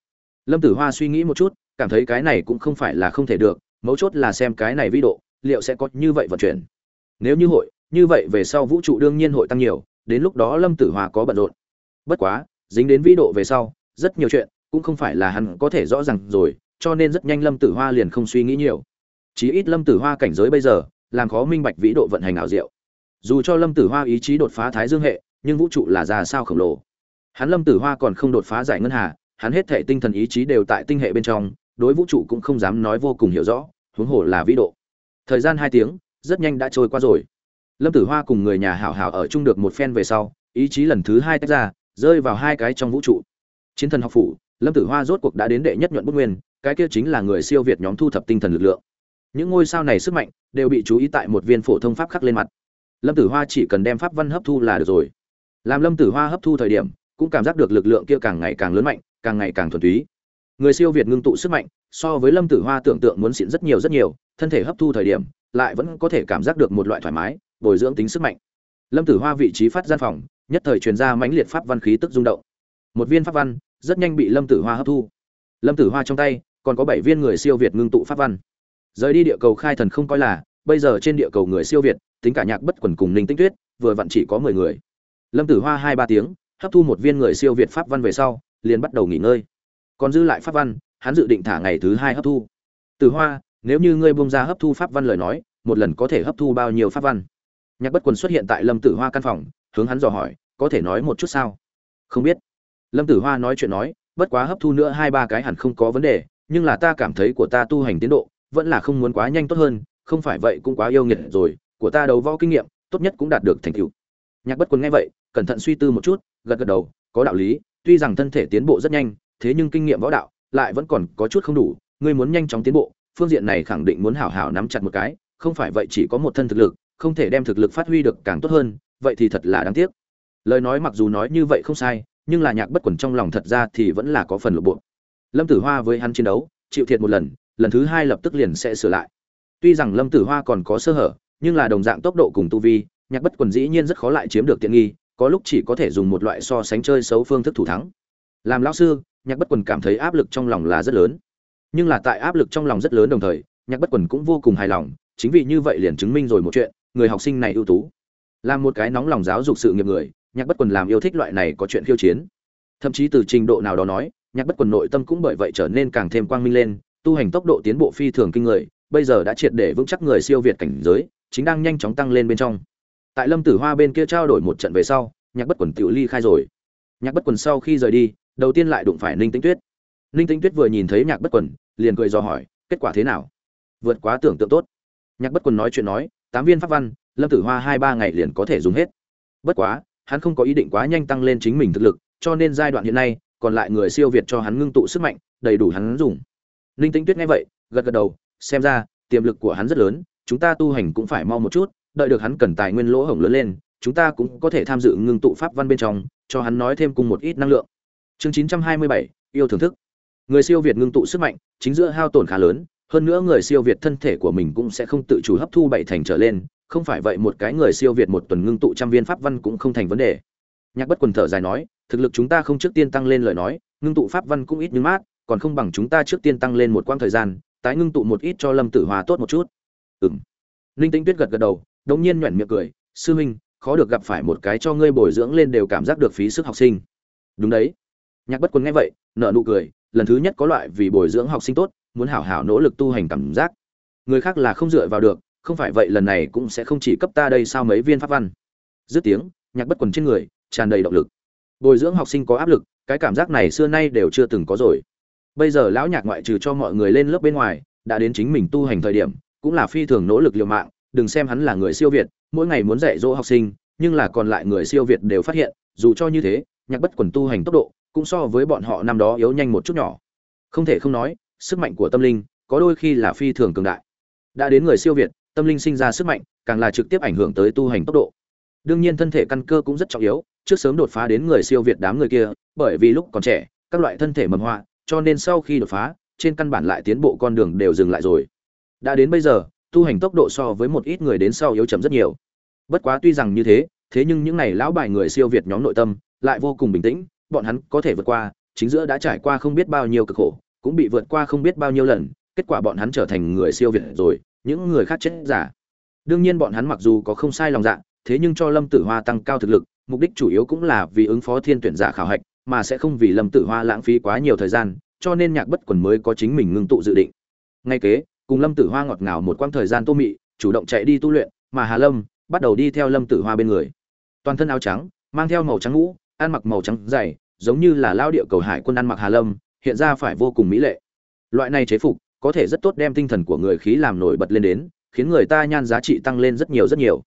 Lâm tử hoa suy nghĩ một chút cảm thấy cái này cũng không phải là không thể được, mấu chốt là xem cái này vĩ độ, liệu sẽ có như vậy vận chuyển. Nếu như hội, như vậy về sau vũ trụ đương nhiên hội tăng nhiều, đến lúc đó lâm tử hoa có bận rộn. Bất quá, dính đến vĩ độ về sau, rất nhiều chuyện cũng không phải là hắn có thể rõ ràng rồi, cho nên rất nhanh lâm tử hoa liền không suy nghĩ nhiều. Chí ít lâm tử hoa cảnh giới bây giờ, làm khó minh bạch vĩ độ vận hành ảo diệu. Dù cho lâm tử hoa ý chí đột phá thái dương hệ, nhưng vũ trụ là ra sao khổng lồ. Hắn lâm tử hoa còn không đột phá giải ngân hà, hắn hết thể tinh thần ý chí đều tại tinh hệ bên trong đối vũ trụ cũng không dám nói vô cùng hiểu rõ, huống hồ là vĩ độ. Thời gian hai tiếng, rất nhanh đã trôi qua rồi. Lâm tử hoa cùng người nhà hảo hảo ở chung được một phen về sau, ý chí lần thứ hai tách ra, rơi vào hai cái trong vũ trụ. Chiến thần học phủ, lâm tử hoa rốt cuộc đã đến đệ nhất nhuận bút nguyên, cái kia chính là người siêu việt nhóm thu thập tinh thần lực lượng. Những ngôi sao này sức mạnh, đều bị chú ý tại một viên phổ thông pháp khắc lên mặt. Lâm tử hoa chỉ cần đem pháp văn hấp thu là được rồi. Làm lâm tử hoa hấp thu thời điểm, cũng cảm giác được lực lượng kia càng ngày càng lớn mạnh, càng ngày càng thuần túy người siêu việt ngưng tụ sức mạnh, so với lâm tử hoa tưởng tượng muốn xịn rất nhiều rất nhiều, thân thể hấp thu thời điểm, lại vẫn có thể cảm giác được một loại thoải mái, bồi dưỡng tính sức mạnh. Lâm tử hoa vị trí phát gian phòng, nhất thời truyền ra mãnh liệt pháp văn khí tức rung động. Một viên pháp văn, rất nhanh bị lâm tử hoa hấp thu. Lâm tử hoa trong tay, còn có bảy viên người siêu việt ngưng tụ pháp văn. Rời đi địa cầu khai thần không coi là, bây giờ trên địa cầu người siêu việt, tính cả nhạc bất quần cùng ninh tinh tuyết, vừa vặn chỉ có mười người. Lâm tử hoa hai ba tiếng, hấp thu một viên người siêu việt pháp văn về sau, liền bắt đầu nghỉ ngơi còn dư lại pháp văn, hắn dự định thả ngày thứ hai hấp thu. Tử hoa, nếu như ngươi bông ra hấp thu pháp văn lời nói, một lần có thể hấp thu bao nhiêu pháp văn? Nhạc bất quần xuất hiện tại lâm tử hoa căn phòng, hướng hắn dò hỏi, có thể nói một chút sao? Không biết. Lâm tử hoa nói chuyện nói, bất quá hấp thu nữa hai ba cái hẳn không có vấn đề, nhưng là ta cảm thấy của ta tu hành tiến độ, vẫn là không muốn quá nhanh tốt hơn, không phải vậy cũng quá yêu nghiệt rồi, của ta đấu võ kinh nghiệm, tốt nhất cũng đạt được thành tựu. Nhạc bất quần nghe vậy, cẩn thận suy tư một chút, gật gật đầu, có đạo lý, tuy rằng thân thể tiến bộ rất nhanh thế nhưng kinh nghiệm võ đạo lại vẫn còn có chút không đủ, ngươi muốn nhanh chóng tiến bộ, phương diện này khẳng định muốn hảo hảo nắm chặt một cái, không phải vậy chỉ có một thân thực lực, không thể đem thực lực phát huy được càng tốt hơn, vậy thì thật là đáng tiếc. Lời nói mặc dù nói như vậy không sai, nhưng là nhạc bất quần trong lòng thật ra thì vẫn là có phần lộ bộ. Lâm tử hoa với hắn chiến đấu, chịu thiệt một lần lần thứ hai lập tức liền sẽ sửa lại. Tuy rằng lâm tử hoa còn có sơ hở, nhưng là đồng dạng tốc độ cùng tu vi, nhạc bất quần dĩ nhiên rất khó lại chiếm được tiện nghi, có lúc chỉ có thể dùng một loại so sánh chơi xấu phương thức thủ thắng. Làm lão sư nhạc bất quần cảm thấy áp lực trong lòng là rất lớn. Nhưng là tại áp lực trong lòng rất lớn đồng thời, nhạc bất quần cũng vô cùng hài lòng, chính vì như vậy liền chứng minh rồi một chuyện, người học sinh này ưu tú. Làm một cái nóng lòng giáo dục sự nghiệp người, nhạc bất quần làm yêu thích loại này có chuyện khiêu chiến. Thậm chí từ trình độ nào đó nói, nhạc bất quần nội tâm cũng bởi vậy trở nên càng thêm quang minh lên, tu hành tốc độ tiến bộ phi thường kinh người, bây giờ đã triệt để vững chắc người siêu việt cảnh giới, chính đang nhanh chóng tăng lên bên trong. Tại lâm tử hoa bên kia trao đổi một trận về sau, nhạc bất quần tự ly khai rồi. Nhạc bất quần sau khi rời đi đầu tiên lại đụng phải ninh tĩnh tuyết. Ninh tĩnh tuyết vừa nhìn thấy nhạc bất quần, liền cười dò hỏi, kết quả thế nào? Vượt quá tưởng tượng tốt. Nhạc bất quần nói chuyện nói, tám viên pháp văn, lâm tử hoa hai ba ngày liền có thể dùng hết. Bất quá, hắn không có ý định quá nhanh tăng lên chính mình thực lực, cho nên giai đoạn hiện nay, còn lại người siêu việt cho hắn ngưng tụ sức mạnh, đầy đủ hắn dùng. Ninh tĩnh tuyết nghe vậy, gật gật đầu, xem ra, tiềm lực của hắn rất lớn, chúng ta tu hành cũng phải mau một chút, đợi được hắn cần tài nguyên lỗ hổng lớn lên, chúng ta cũng có thể tham dự ngưng tụ pháp văn bên trong, cho hắn nói thêm cùng một ít năng lượng chương chín trăm hai mươi bảy, yêu thưởng thức. Người siêu việt ngưng tụ sức mạnh, chính giữa hao tổn khá lớn, hơn nữa người siêu việt thân thể của mình cũng sẽ không tự chủ hấp thu bảy thành trở lên, không phải vậy một cái người siêu việt một tuần ngưng tụ trăm viên pháp văn cũng không thành vấn đề. Nhạc bất quần thở dài nói, thực lực chúng ta không trước tiên tăng lên lời nói, ngưng tụ pháp văn cũng ít nhưng mát, còn không bằng chúng ta trước tiên tăng lên một quãng thời gian, tái ngưng tụ một ít cho lâm tử hòa tốt một chút. Ừm. Linh tĩnh tuyết gật gật đầu, đống nhiên nhoẻn miệng cười, sư huynh khó được gặp phải một cái cho ngươi bồi dưỡng lên đều cảm giác được phí sức học sinh. Đúng đấy nhạc bất quân nghe vậy nợ nụ cười, lần thứ nhất có loại vì bồi dưỡng học sinh tốt, muốn hảo hảo nỗ lực tu hành cảm giác. Người khác là không dựa vào được, không phải vậy lần này cũng sẽ không chỉ cấp ta đây sao mấy viên pháp văn. Dứt tiếng, nhạc bất quần trên người tràn đầy động lực. Bồi dưỡng học sinh có áp lực, cái cảm giác này xưa nay đều chưa từng có rồi. Bây giờ lão nhạc ngoại trừ cho mọi người lên lớp bên ngoài, đã đến chính mình tu hành thời điểm, cũng là phi thường nỗ lực liều mạng, đừng xem hắn là người siêu việt, mỗi ngày muốn dạy dỗ học sinh, nhưng là còn lại người siêu việt đều phát hiện, dù cho như thế, nhạc bất quần tu hành tốc độ cũng so với bọn họ năm đó yếu nhanh một chút nhỏ. Không thể không nói, sức mạnh của tâm linh có đôi khi là phi thường cường đại. Đã đến người siêu việt, tâm linh sinh ra sức mạnh càng là trực tiếp ảnh hưởng tới tu hành tốc độ. Đương nhiên thân thể căn cơ cũng rất trọng yếu, trước sớm đột phá đến người siêu việt đám người kia, bởi vì lúc còn trẻ, các loại thân thể mầm họa, cho nên sau khi đột phá, trên căn bản lại tiến bộ con đường đều dừng lại rồi. Đã đến bây giờ, tu hành tốc độ so với một ít người đến sau yếu chậm rất nhiều. Bất quá tuy rằng như thế thế nhưng những này lão bài người siêu việt nhóm nội tâm lại vô cùng bình tĩnh bọn hắn có thể vượt qua, chính giữa đã trải qua không biết bao nhiêu cực khổ, cũng bị vượt qua không biết bao nhiêu lần, kết quả bọn hắn trở thành người siêu việt rồi, những người khác chết giả. Đương nhiên bọn hắn mặc dù có không sai lòng dạ thế nhưng cho lâm tử hoa tăng cao thực lực, mục đích chủ yếu cũng là vì ứng phó thiên tuyển giả khảo hạch, mà sẽ không vì lâm tử hoa lãng phí quá nhiều thời gian, cho nên nhạc bất quần mới có chính mình ngưng tụ dự định. Ngay kế, cùng lâm tử hoa ngọt ngào một quãng thời gian tô mị, chủ động chạy đi tu luyện, mà hà lâm bắt đầu đi theo lâm tử hoa bên người. Toàn thân áo trắng, mang theo màu trắng ngũ ăn mặc màu trắng dày, giống như là lao địa cầu hải quân ăn mặc hà lâm, hiện ra phải vô cùng mỹ lệ. Loại này chế phục, có thể rất tốt đem tinh thần của người khí làm nổi bật lên đến, khiến người ta nhan giá trị tăng lên rất nhiều rất nhiều.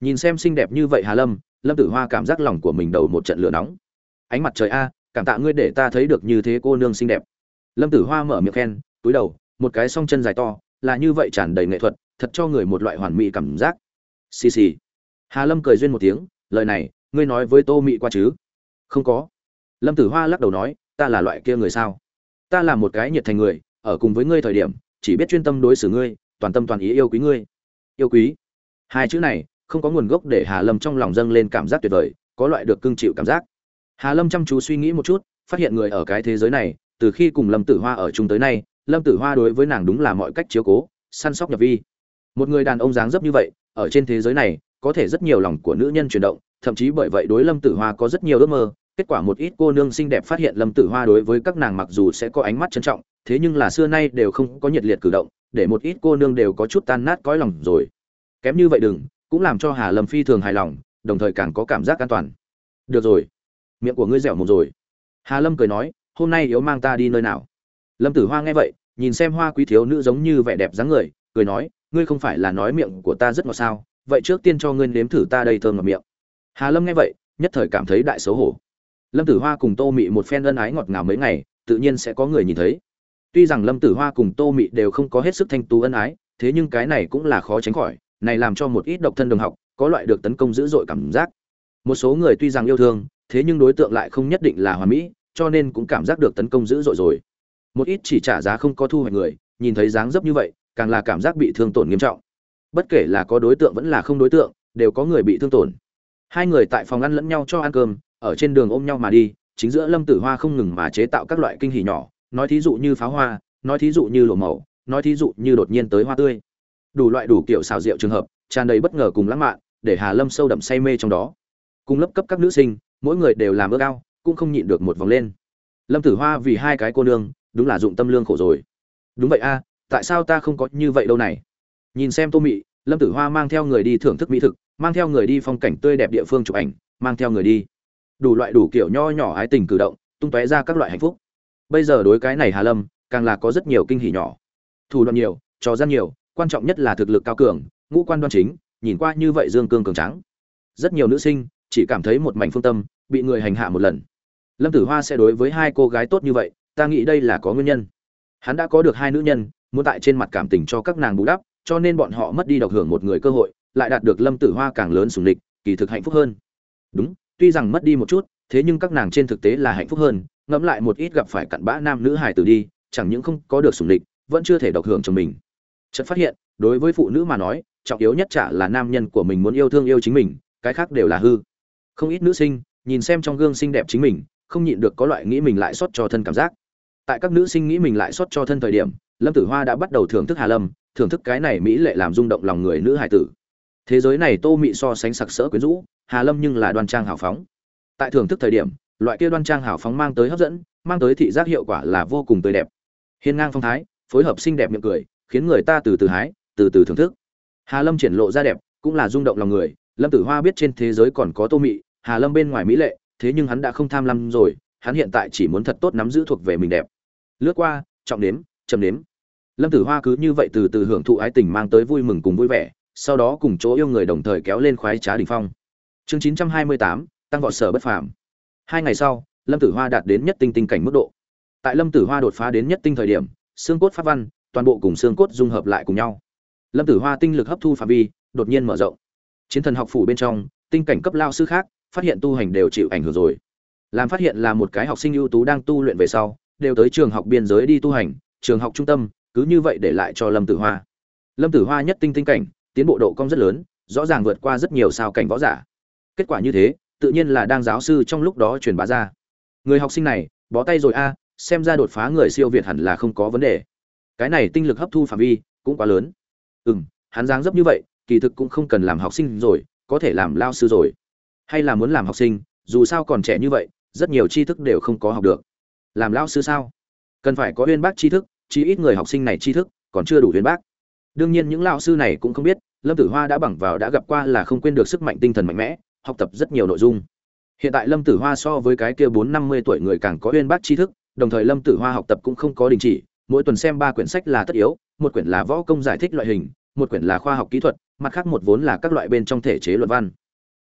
Nhìn xem xinh đẹp như vậy hà lâm lâm tử hoa cảm giác lòng của mình đầu một trận lửa nóng. Ánh mặt trời a, cảm tạ ngươi để ta thấy được như thế cô nương xinh đẹp. Lâm tử hoa mở miệng khen, túi đầu, một cái song chân dài to, là như vậy tràn đầy nghệ thuật, thật cho người một loại hoàn mỹ cảm giác. Xì xì. Hà lâm cười duyên một tiếng, lời này, ngươi nói với tô mị qua chứ? Không có. Lâm tử hoa lắc đầu nói, ta là loại kia người sao? Ta là một cái nhiệt thành người, ở cùng với ngươi thời điểm, chỉ biết chuyên tâm đối xử ngươi, toàn tâm toàn ý yêu quý ngươi. Yêu quý? Hai chữ này, không có nguồn gốc để hà lâm trong lòng dâng lên cảm giác tuyệt vời, có loại được cưng chịu cảm giác. Hà lâm chăm chú suy nghĩ một chút, phát hiện người ở cái thế giới này, từ khi cùng lâm tử hoa ở chung tới nay, lâm tử hoa đối với nàng đúng là mọi cách chiếu cố, săn sóc nhập vi. Một người đàn ông dáng dấp như vậy, ở trên thế giới này có thể rất nhiều lòng của nữ nhân chuyển động, thậm chí bởi vậy đối lâm tử hoa có rất nhiều ước mơ. Kết quả một ít cô nương xinh đẹp phát hiện lâm tử hoa đối với các nàng mặc dù sẽ có ánh mắt trân trọng, thế nhưng là xưa nay đều không có nhiệt liệt cử động, để một ít cô nương đều có chút tan nát cõi lòng rồi. Kém như vậy đừng, cũng làm cho hà lâm phi thường hài lòng, đồng thời càng có cảm giác an toàn. Được rồi, miệng của ngươi dẻo mồm rồi. Hà lâm cười nói, hôm nay yếu mang ta đi nơi nào? Lâm tử hoa nghe vậy, nhìn xem hoa quý thiếu nữ giống như vẻ đẹp dáng người, cười nói, ngươi không phải là nói miệng của ta rất ngọt sao? Vậy trước tiên cho ngươi nếm thử ta đây thơm ngọt miệng. Hà lâm nghe vậy, nhất thời cảm thấy đại xấu hổ. Lâm tử hoa cùng tô mị một phen ân ái ngọt ngào mấy ngày, tự nhiên sẽ có người nhìn thấy. Tuy rằng lâm tử hoa cùng tô mị đều không có hết sức thanh tú ân ái, thế nhưng cái này cũng là khó tránh khỏi, này làm cho một ít độc thân đồng học, có loại được tấn công dữ dội cảm giác. Một số người tuy rằng yêu thương, thế nhưng đối tượng lại không nhất định là hoàn mỹ, cho nên cũng cảm giác được tấn công dữ dội rồi. Một ít chỉ trả giá không có thu hoạch người, nhìn thấy dáng dấp như vậy, càng là cảm giác bị thương tổn nghiêm trọng bất kể là có đối tượng vẫn là không đối tượng, đều có người bị thương tổn. Hai người tại phòng ăn lẫn nhau cho ăn cơm, ở trên đường ôm nhau mà đi, chính giữa lâm tử hoa không ngừng mà chế tạo các loại kinh hỉ nhỏ, nói thí dụ như pháo hoa, nói thí dụ như lộ màu, nói thí dụ như đột nhiên tới hoa tươi. Đủ loại đủ kiểu xào rượu trường hợp, tràn đầy bất ngờ cùng lãng mạn, để hà lâm sâu đậm say mê trong đó. Cùng lớp cấp các nữ sinh, mỗi người đều làm ước ao, cũng không nhịn được một vòng lên. Lâm tử hoa vì hai cái cô nương, đúng là dụng tâm lương khổ rồi. Đúng vậy a, tại sao ta không có như vậy đâu này? Nhìn xem tô mị, lâm tử hoa mang theo người đi thưởng thức mỹ thực, mang theo người đi phong cảnh tươi đẹp địa phương chụp ảnh, mang theo người đi. Đủ loại đủ kiểu nho nhỏ ái tình cử động, tung tóe ra các loại hạnh phúc. Bây giờ đối cái này hà lâm, càng là có rất nhiều kinh hỉ nhỏ. Thủ đoạn nhiều, trò gian nhiều, quan trọng nhất là thực lực cao cường, ngũ quan đoan chính, nhìn qua như vậy dương cương cường trắng rất nhiều nữ sinh, chỉ cảm thấy một mảnh phương tâm, bị người hành hạ một lần. Lâm tử hoa sẽ đối với hai cô gái tốt như vậy, ta nghĩ đây là có nguyên nhân. Hắn đã có được hai nữ nhân, muốn tại trên mặt cảm tình cho các nàng bù đắp cho nên bọn họ mất đi độc hưởng một người cơ hội, lại đạt được lâm tử hoa càng lớn sủng địch kỳ thực hạnh phúc hơn. Đúng, tuy rằng mất đi một chút, thế nhưng các nàng trên thực tế là hạnh phúc hơn, ngẫm lại một ít gặp phải cặn bã nam nữ hài tử đi, chẳng những không có được sủng địch vẫn chưa thể độc hưởng cho mình. Chợt phát hiện, đối với phụ nữ mà nói, trọng yếu nhất chả là nam nhân của mình muốn yêu thương yêu chính mình, cái khác đều là hư. Không ít nữ sinh, nhìn xem trong gương xinh đẹp chính mình, không nhịn được có loại nghĩ mình lại xót cho thân cảm giác. Tại các nữ sinh nghĩ mình lại xót cho thân thời điểm, lâm tử hoa đã bắt đầu thưởng thức hà lâm thưởng thức cái này mỹ lệ làm rung động lòng người nữ hải tử. Thế giới này tô mị so sánh sặc sỡ quyến rũ, hà lâm nhưng là đoan trang hào phóng. Tại thưởng thức thời điểm, loại kia đoan trang hào phóng mang tới hấp dẫn, mang tới thị giác hiệu quả là vô cùng tươi đẹp. Hiên ngang phong thái, phối hợp xinh đẹp miệng cười, khiến người ta từ từ hái, từ từ thưởng thức. Hà lâm triển lộ ra đẹp, cũng là rung động lòng người, lâm tử hoa biết trên thế giới còn có tô mị, hà lâm bên ngoài mỹ lệ, thế nhưng hắn đã không tham lam rồi, hắn hiện tại chỉ muốn thật tốt nắm giữ thuộc về mình đẹp. Lướt qua, trọng nếm chầm nếm lâm tử hoa cứ như vậy từ từ hưởng thụ ái tình mang tới vui mừng cùng vui vẻ, sau đó cùng chỗ yêu người đồng thời kéo lên khoái trá đỉnh phong. Chương chín trăm hai mươi tám, tăng vọt sở bất phàm. Hai ngày sau, lâm tử hoa đạt đến nhất tinh tinh cảnh mức độ. Tại lâm tử hoa đột phá đến nhất tinh thời điểm, xương cốt pháp văn, toàn bộ cùng xương cốt dung hợp lại cùng nhau. Lâm tử hoa tinh lực hấp thu phạm vi, đột nhiên mở rộng. Chiến thần học phủ bên trong, tinh cảnh cấp lao sư khác, phát hiện tu hành đều chịu ảnh hưởng rồi. Làm phát hiện là một cái học sinh ưu tú đang tu luyện về sau, đều tới trường học biên giới đi tu hành, trường học trung tâm cứ như vậy để lại cho lâm tử hoa. Lâm tử hoa nhất tinh tinh cảnh, tiến bộ độ cong rất lớn, rõ ràng vượt qua rất nhiều sao cảnh võ giả. Kết quả như thế, tự nhiên là đang giáo sư trong lúc đó truyền bá ra. Người học sinh này, bó tay rồi a, xem ra đột phá người siêu việt hẳn là không có vấn đề. Cái này tinh lực hấp thu phạm vi cũng quá lớn. Ừ m hắn dáng dấp như vậy, kỳ thực cũng không cần làm học sinh rồi, có thể làm lao sư rồi. Hay là muốn làm học sinh, dù sao còn trẻ như vậy, rất nhiều tri thức đều không có học được. Làm lao sư sao? Cần phải có uyên bác tri thức chí ít người học sinh này tri thức còn chưa đủ uyên bác. Đương nhiên những lao sư này cũng không biết, lâm tử hoa đã bằng vào đã gặp qua là không quên được sức mạnh tinh thần mạnh mẽ, học tập rất nhiều nội dung. Hiện tại lâm tử hoa so với cái kia bốn năm mươi tuổi người càng có uyên bác tri thức, đồng thời lâm tử hoa học tập cũng không có đình chỉ, mỗi tuần xem ba quyển sách là tất yếu, một quyển là võ công giải thích loại hình, một quyển là khoa học kỹ thuật, mặt khác một vốn là các loại bên trong thể chế luận văn.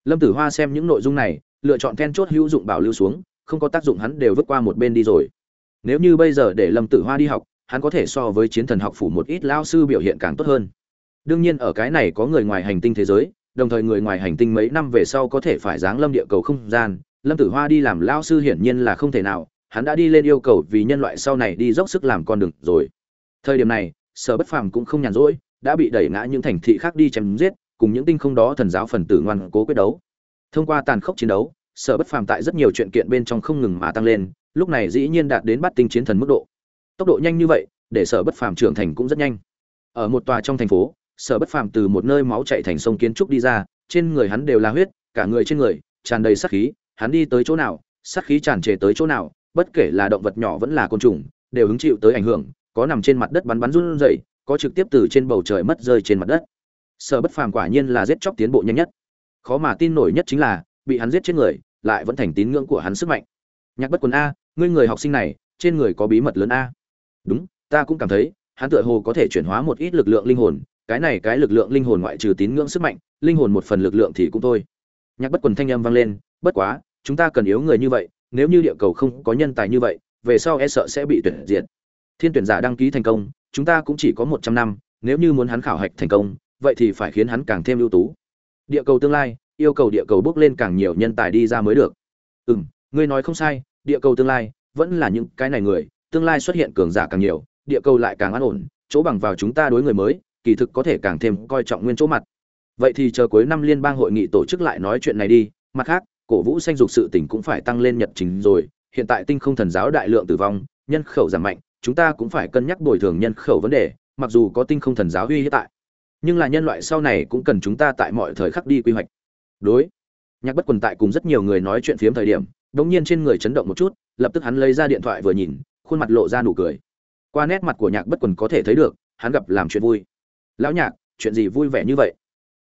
Lâm tử hoa xem những nội dung này, lựa chọn then chốt hữu dụng bảo lưu xuống, không có tác dụng hắn đều vứt qua một bên đi rồi. Nếu như bây giờ để lâm tử hoa đi học hắn có thể so với chiến thần học phủ một ít lao sư biểu hiện càng tốt hơn. Đương nhiên ở cái này có người ngoài hành tinh thế giới, đồng thời người ngoài hành tinh mấy năm về sau có thể phải giáng lâm địa cầu không gian, lâm tử hoa đi làm lao sư hiển nhiên là không thể nào, hắn đã đi lên yêu cầu vì nhân loại sau này đi dốc sức làm con đường rồi. Thời điểm này, sở bất phàm cũng không nhàn rỗi, đã bị đẩy ngã những thành thị khác đi chém giết, cùng những tinh không đó thần giáo phần tử ngoan cố quyết đấu. Thông qua tàn khốc chiến đấu, sở bất phàm tại rất nhiều chuyện kiện bên trong không ngừng mà tăng lên, lúc này dĩ nhiên đạt đến bắt tinh chiến thần mức độ tốc độ nhanh như vậy, để sở bất phàm trưởng thành cũng rất nhanh. Ở một tòa trong thành phố, sở bất phàm từ một nơi máu chạy thành sông kiến trúc đi ra, trên người hắn đều là huyết, cả người trên người, tràn đầy sát khí, hắn đi tới chỗ nào, sát khí tràn trề tới chỗ nào, bất kể là động vật nhỏ vẫn là côn trùng, đều hứng chịu tới ảnh hưởng, có nằm trên mặt đất bắn bắn run rẩy, có trực tiếp từ trên bầu trời mất rơi trên mặt đất. Sở bất phàm quả nhiên là giết chóc tiến bộ nhanh nhất. Khó mà tin nổi nhất chính là, bị hắn giết chết người, lại vẫn thành tín ngưỡng của hắn sức mạnh. Nhạc bất quần a, ngươi người học sinh này, trên người có bí mật lớn a đúng, ta cũng cảm thấy, hắn tựa hồ có thể chuyển hóa một ít lực lượng linh hồn, cái này cái lực lượng linh hồn ngoại trừ tín ngưỡng sức mạnh, linh hồn một phần lực lượng thì cũng thôi. Nhạc bất quần thanh âm vang lên, bất quá, chúng ta cần yếu người như vậy, nếu như địa cầu không có nhân tài như vậy, về sau e sợ sẽ bị tuyển diệt. Thiên tuyển giả đăng ký thành công, chúng ta cũng chỉ có một trăm năm, nếu như muốn hắn khảo hạch thành công, vậy thì phải khiến hắn càng thêm ưu tú. Địa cầu tương lai, yêu cầu địa cầu bước lên càng nhiều nhân tài đi ra mới được. Ừ m ngươi nói không sai, địa cầu tương lai vẫn là những cái này người tương lai xuất hiện cường giả càng nhiều, địa cầu lại càng an ổn, chỗ bằng vào chúng ta đối người mới, kỳ thực có thể càng thêm coi trọng nguyên chỗ mặt. Vậy thì chờ cuối năm liên bang hội nghị tổ chức lại nói chuyện này đi, mặt khác, cổ vũ sanh dục sự tỉnh cũng phải tăng lên nhật trình rồi, hiện tại tinh không thần giáo đại lượng tử vong, nhân khẩu giảm mạnh, chúng ta cũng phải cân nhắc bồi thường nhân khẩu vấn đề, mặc dù có tinh không thần giáo uy hiếp tại, nhưng là nhân loại sau này cũng cần chúng ta tại mọi thời khắc đi quy hoạch. Đối, nhạc bất quần tại cùng rất nhiều người nói chuyện phiếm thời điểm, đống nhiên trên người chấn động một chút, lập tức hắn lấy ra điện thoại vừa nhìn khuôn mặt lộ ra nụ cười. Qua nét mặt của nhạc bất quần có thể thấy được, hắn gặp làm chuyện vui. Lão nhạc, chuyện gì vui vẻ như vậy?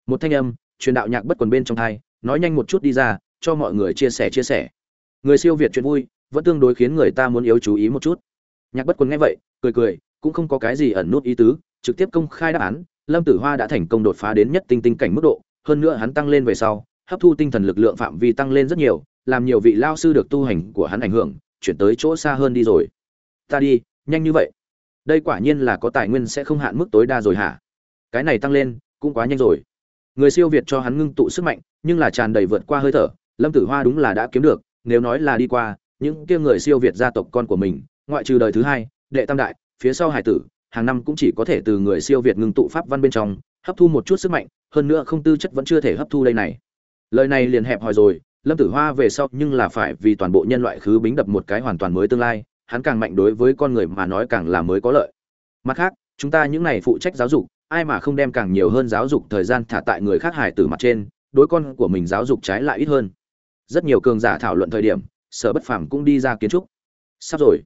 Một thanh âm truyền đạo nhạc bất quần bên trong thai nói nhanh một chút đi ra, cho mọi người chia sẻ chia sẻ. Người siêu việt chuyện vui vẫn tương đối khiến người ta muốn yếu chú ý một chút. Nhạc bất quần nghe vậy, cười cười, cũng không có cái gì ẩn nút ý tứ, trực tiếp công khai đáp án, lâm tử hoa đã thành công đột phá đến nhất tinh tinh cảnh mức độ, hơn nữa hắn tăng lên về sau, hấp thu tinh thần lực lượng phạm vi tăng lên rất nhiều, làm nhiều vị lao sư được tu hành của hắn ảnh hưởng, chuyển tới chỗ xa hơn đi rồi ta đi, nhanh như vậy. Đây quả nhiên là có tài nguyên sẽ không hạn mức tối đa rồi hả? Cái này tăng lên, cũng quá nhanh rồi. Người siêu việt cho hắn ngưng tụ sức mạnh, nhưng là tràn đầy vượt qua hơi thở, lâm tử hoa đúng là đã kiếm được, nếu nói là đi qua, những kia người siêu việt gia tộc con của mình, ngoại trừ đời thứ hai, đệ tam đại, phía sau hải tử, hàng năm cũng chỉ có thể từ người siêu việt ngưng tụ pháp văn bên trong, hấp thu một chút sức mạnh, hơn nữa không tư chất vẫn chưa thể hấp thu đây này. Lời này liền hẹp hòi rồi, lâm tử hoa về sau nhưng là phải vì toàn bộ nhân loại khứ bính đập một cái hoàn toàn mới tương lai hắn càng mạnh đối với con người mà nói càng là mới có lợi. Mặt khác, chúng ta những này phụ trách giáo dục, ai mà không đem càng nhiều hơn giáo dục thời gian thả tại người khác hài tử mặt trên, đối con của mình giáo dục trái lại ít hơn. Rất nhiều cường giả thảo luận thời điểm, sở bất phàm cũng đi ra kiến trúc. Sắp rồi.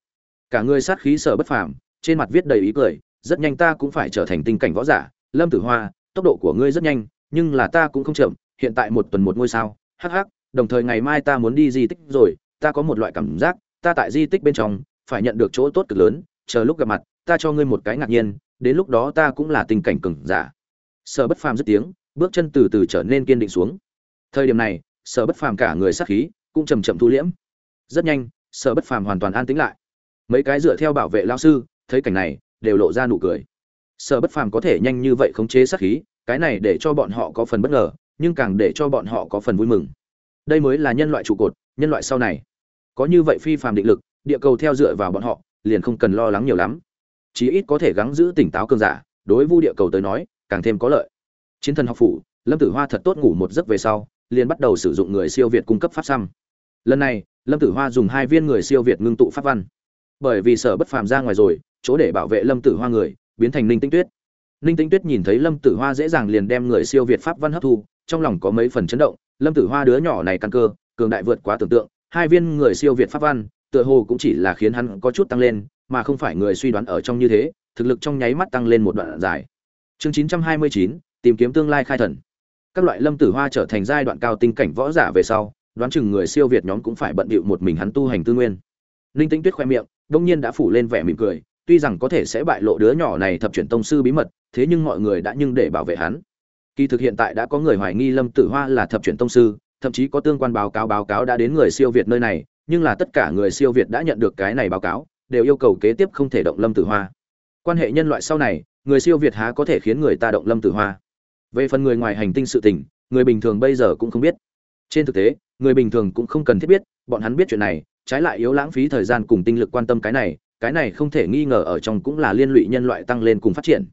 Cả người sát khí sở bất phàm, trên mặt viết đầy ý cười, rất nhanh ta cũng phải trở thành tinh cảnh võ giả, lâm tử hoa, tốc độ của ngươi rất nhanh, nhưng là ta cũng không chậm, hiện tại một tuần một ngôi sao, hắc hắc, đồng thời ngày mai ta muốn đi di tích rồi, ta có một loại cảm giác ta tại di tích bên trong, phải nhận được chỗ tốt cực lớn, chờ lúc gặp mặt, ta cho ngươi một cái ngạc nhiên, đến lúc đó ta cũng là tình cảnh cừng giả. Sở bất phàm dứt tiếng, bước chân từ từ trở nên kiên định xuống. Thời điểm này, sở bất phàm cả người sát khí cũng chầm chậm thu liễm. Rất nhanh, sở bất phàm hoàn toàn an tĩnh lại. Mấy cái dựa theo bảo vệ lao sư, thấy cảnh này, đều lộ ra nụ cười. Sở bất phàm có thể nhanh như vậy khống chế sát khí, cái này để cho bọn họ có phần bất ngờ, nhưng càng để cho bọn họ có phần vui mừng. Đây mới là nhân loại trụ cột, nhân loại sau này có như vậy phi phàm định lực, địa cầu theo dựa vào bọn họ, liền không cần lo lắng nhiều lắm. Chí ít có thể gắng giữ tỉnh táo cơn giả, đối vu địa cầu tới nói, càng thêm có lợi. Chiến thần học phủ, lâm tử hoa thật tốt ngủ một giấc về sau, liền bắt đầu sử dụng người siêu việt cung cấp pháp xăm. Lần này, lâm tử hoa dùng hai viên người siêu việt ngưng tụ pháp văn. Bởi vì sở bất phàm ra ngoài rồi, chỗ để bảo vệ lâm tử hoa người, biến thành ninh tinh tuyết. Ninh tinh tuyết nhìn thấy lâm tử hoa dễ dàng liền đem người siêu việt pháp văn hấp thu, trong lòng có mấy phần chấn động. Lâm tử hoa đứa nhỏ này căn cơ, cường đại vượt quá tưởng tượng hai viên người siêu việt pháp văn tựa hồ cũng chỉ là khiến hắn có chút tăng lên mà không phải người suy đoán ở trong như thế thực lực trong nháy mắt tăng lên một đoạn dài. Chương 929, tìm kiếm tương lai khai thần. Các loại lâm tử hoa trở thành giai đoạn cao tinh cảnh võ giả về sau đoán chừng người siêu việt nhóm cũng phải bận bịu một mình hắn tu hành tư nguyên. Linh tĩnh tuyết khoe miệng đương nhiên đã phủ lên vẻ mỉm cười tuy rằng có thể sẽ bại lộ đứa nhỏ này thập chuyển tông sư bí mật thế nhưng mọi người đã nhưng để bảo vệ hắn. Kỳ thực hiện tại đã có người hoài nghi lâm tử hoa là thập chuyển tông sư thậm chí có tương quan báo cáo báo cáo đã đến người siêu việt nơi này, nhưng là tất cả người siêu việt đã nhận được cái này báo cáo, đều yêu cầu kế tiếp không thể động lâm tử hoa. Quan hệ nhân loại sau này, người siêu việt há có thể khiến người ta động lâm tử hoa? Về phần người ngoài hành tinh sự tình, người bình thường bây giờ cũng không biết. Trên thực tế, người bình thường cũng không cần thiết biết, bọn hắn biết chuyện này, trái lại yếu lãng phí thời gian cùng tinh lực quan tâm cái này cái này không thể nghi ngờ ở trong cũng là liên lụy nhân loại tăng lên cùng phát triển.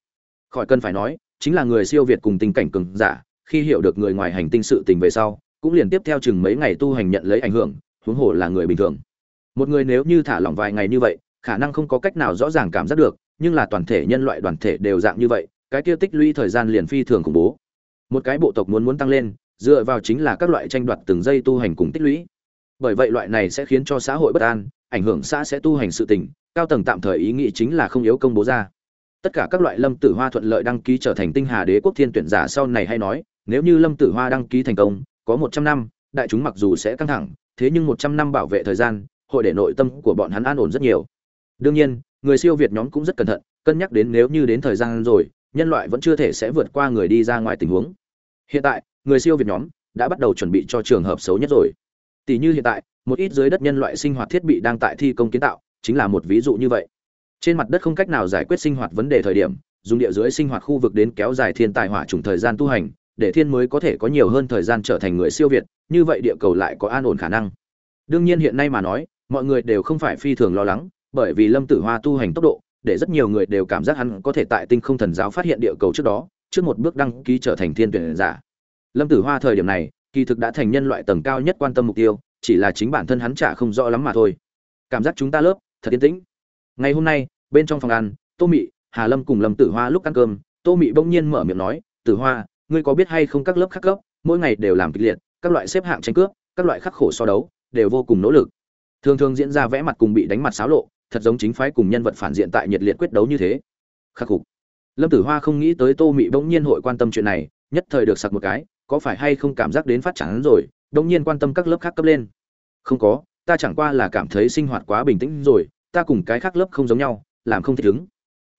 Khỏi cần phải nói, chính là người siêu việt cùng tình cảnh cường giả, khi hiểu được người ngoài hành tinh sự tình về sau cũng liền tiếp theo chừng mấy ngày tu hành nhận lấy ảnh hưởng, huống hồ là người bình thường. Một người nếu như thả lỏng vài ngày như vậy, khả năng không có cách nào rõ ràng cảm giác được, nhưng là toàn thể nhân loại đoàn thể đều dạng như vậy, cái kia tích lũy thời gian liền phi thường khủng bố. Một cái bộ tộc muốn muốn tăng lên, dựa vào chính là các loại tranh đoạt từng giây tu hành cùng tích lũy. Bởi vậy loại này sẽ khiến cho xã hội bất an, ảnh hưởng xã sẽ tu hành sự tình, cao tầng tạm thời ý nghĩ chính là không yếu công bố ra. Tất cả các loại lâm tử hoa thuận lợi đăng ký trở thành tinh hà đế quốc thiên tuyển giả sau này hay nói, nếu như lâm tử hoa đăng ký thành công có một trăm năm, đại chúng mặc dù sẽ căng thẳng, thế nhưng một trăm năm bảo vệ thời gian, hội để nội tâm của bọn hắn an ổn rất nhiều. Đương nhiên, người siêu việt nhóm cũng rất cẩn thận, cân nhắc đến nếu như đến thời gian rồi, nhân loại vẫn chưa thể sẽ vượt qua người đi ra ngoài tình huống. Hiện tại, người siêu việt nhóm đã bắt đầu chuẩn bị cho trường hợp xấu nhất rồi. Tỷ như hiện tại, một ít dưới đất nhân loại sinh hoạt thiết bị đang tại thi công kiến tạo, chính là một ví dụ như vậy. Trên mặt đất không cách nào giải quyết sinh hoạt vấn đề thời điểm, dùng địa dưới sinh hoạt khu vực đến kéo dài thiên tài hỏa trùng thời gian tu hành để thiên mới có thể có nhiều hơn thời gian trở thành người siêu việt, như vậy địa cầu lại có an ổn khả năng. Đương nhiên hiện nay mà nói, mọi người đều không phải phi thường lo lắng, bởi vì lâm tử hoa tu hành tốc độ, để rất nhiều người đều cảm giác hắn có thể tại tinh không thần giáo phát hiện địa cầu trước đó, trước một bước đăng ký trở thành thiên tuyển giả. Lâm tử hoa thời điểm này, kỳ thực đã thành nhân loại tầng cao nhất quan tâm mục tiêu, chỉ là chính bản thân hắn chả không rõ lắm mà thôi. Cảm giác chúng ta lớp, thật yên tĩnh. Ngày hôm nay, bên trong phòng ăn, tô mị, hà lâm cùng lâm tử hoa lúc ăn cơm, tô mị bỗng nhiên mở miệng nói, tử hoa ngươi có biết hay không các lớp khác cấp, mỗi ngày đều làm kịch liệt, các loại xếp hạng tranh cướp, các loại khắc khổ so đấu, đều vô cùng nỗ lực. Thường thường diễn ra vẽ mặt cùng bị đánh mặt xáo lộ, thật giống chính phái cùng nhân vật phản diện tại nhiệt liệt quyết đấu như thế. Khắc phục lâm tử hoa không nghĩ tới tô mị bỗng nhiên hội quan tâm chuyện này, nhất thời được sặc một cái, có phải hay không cảm giác đến phát triển rồi, bỗng nhiên quan tâm các lớp khác cấp lên. Không có, ta chẳng qua là cảm thấy sinh hoạt quá bình tĩnh rồi, ta cùng cái khác lớp không giống nhau, làm không thích ứng.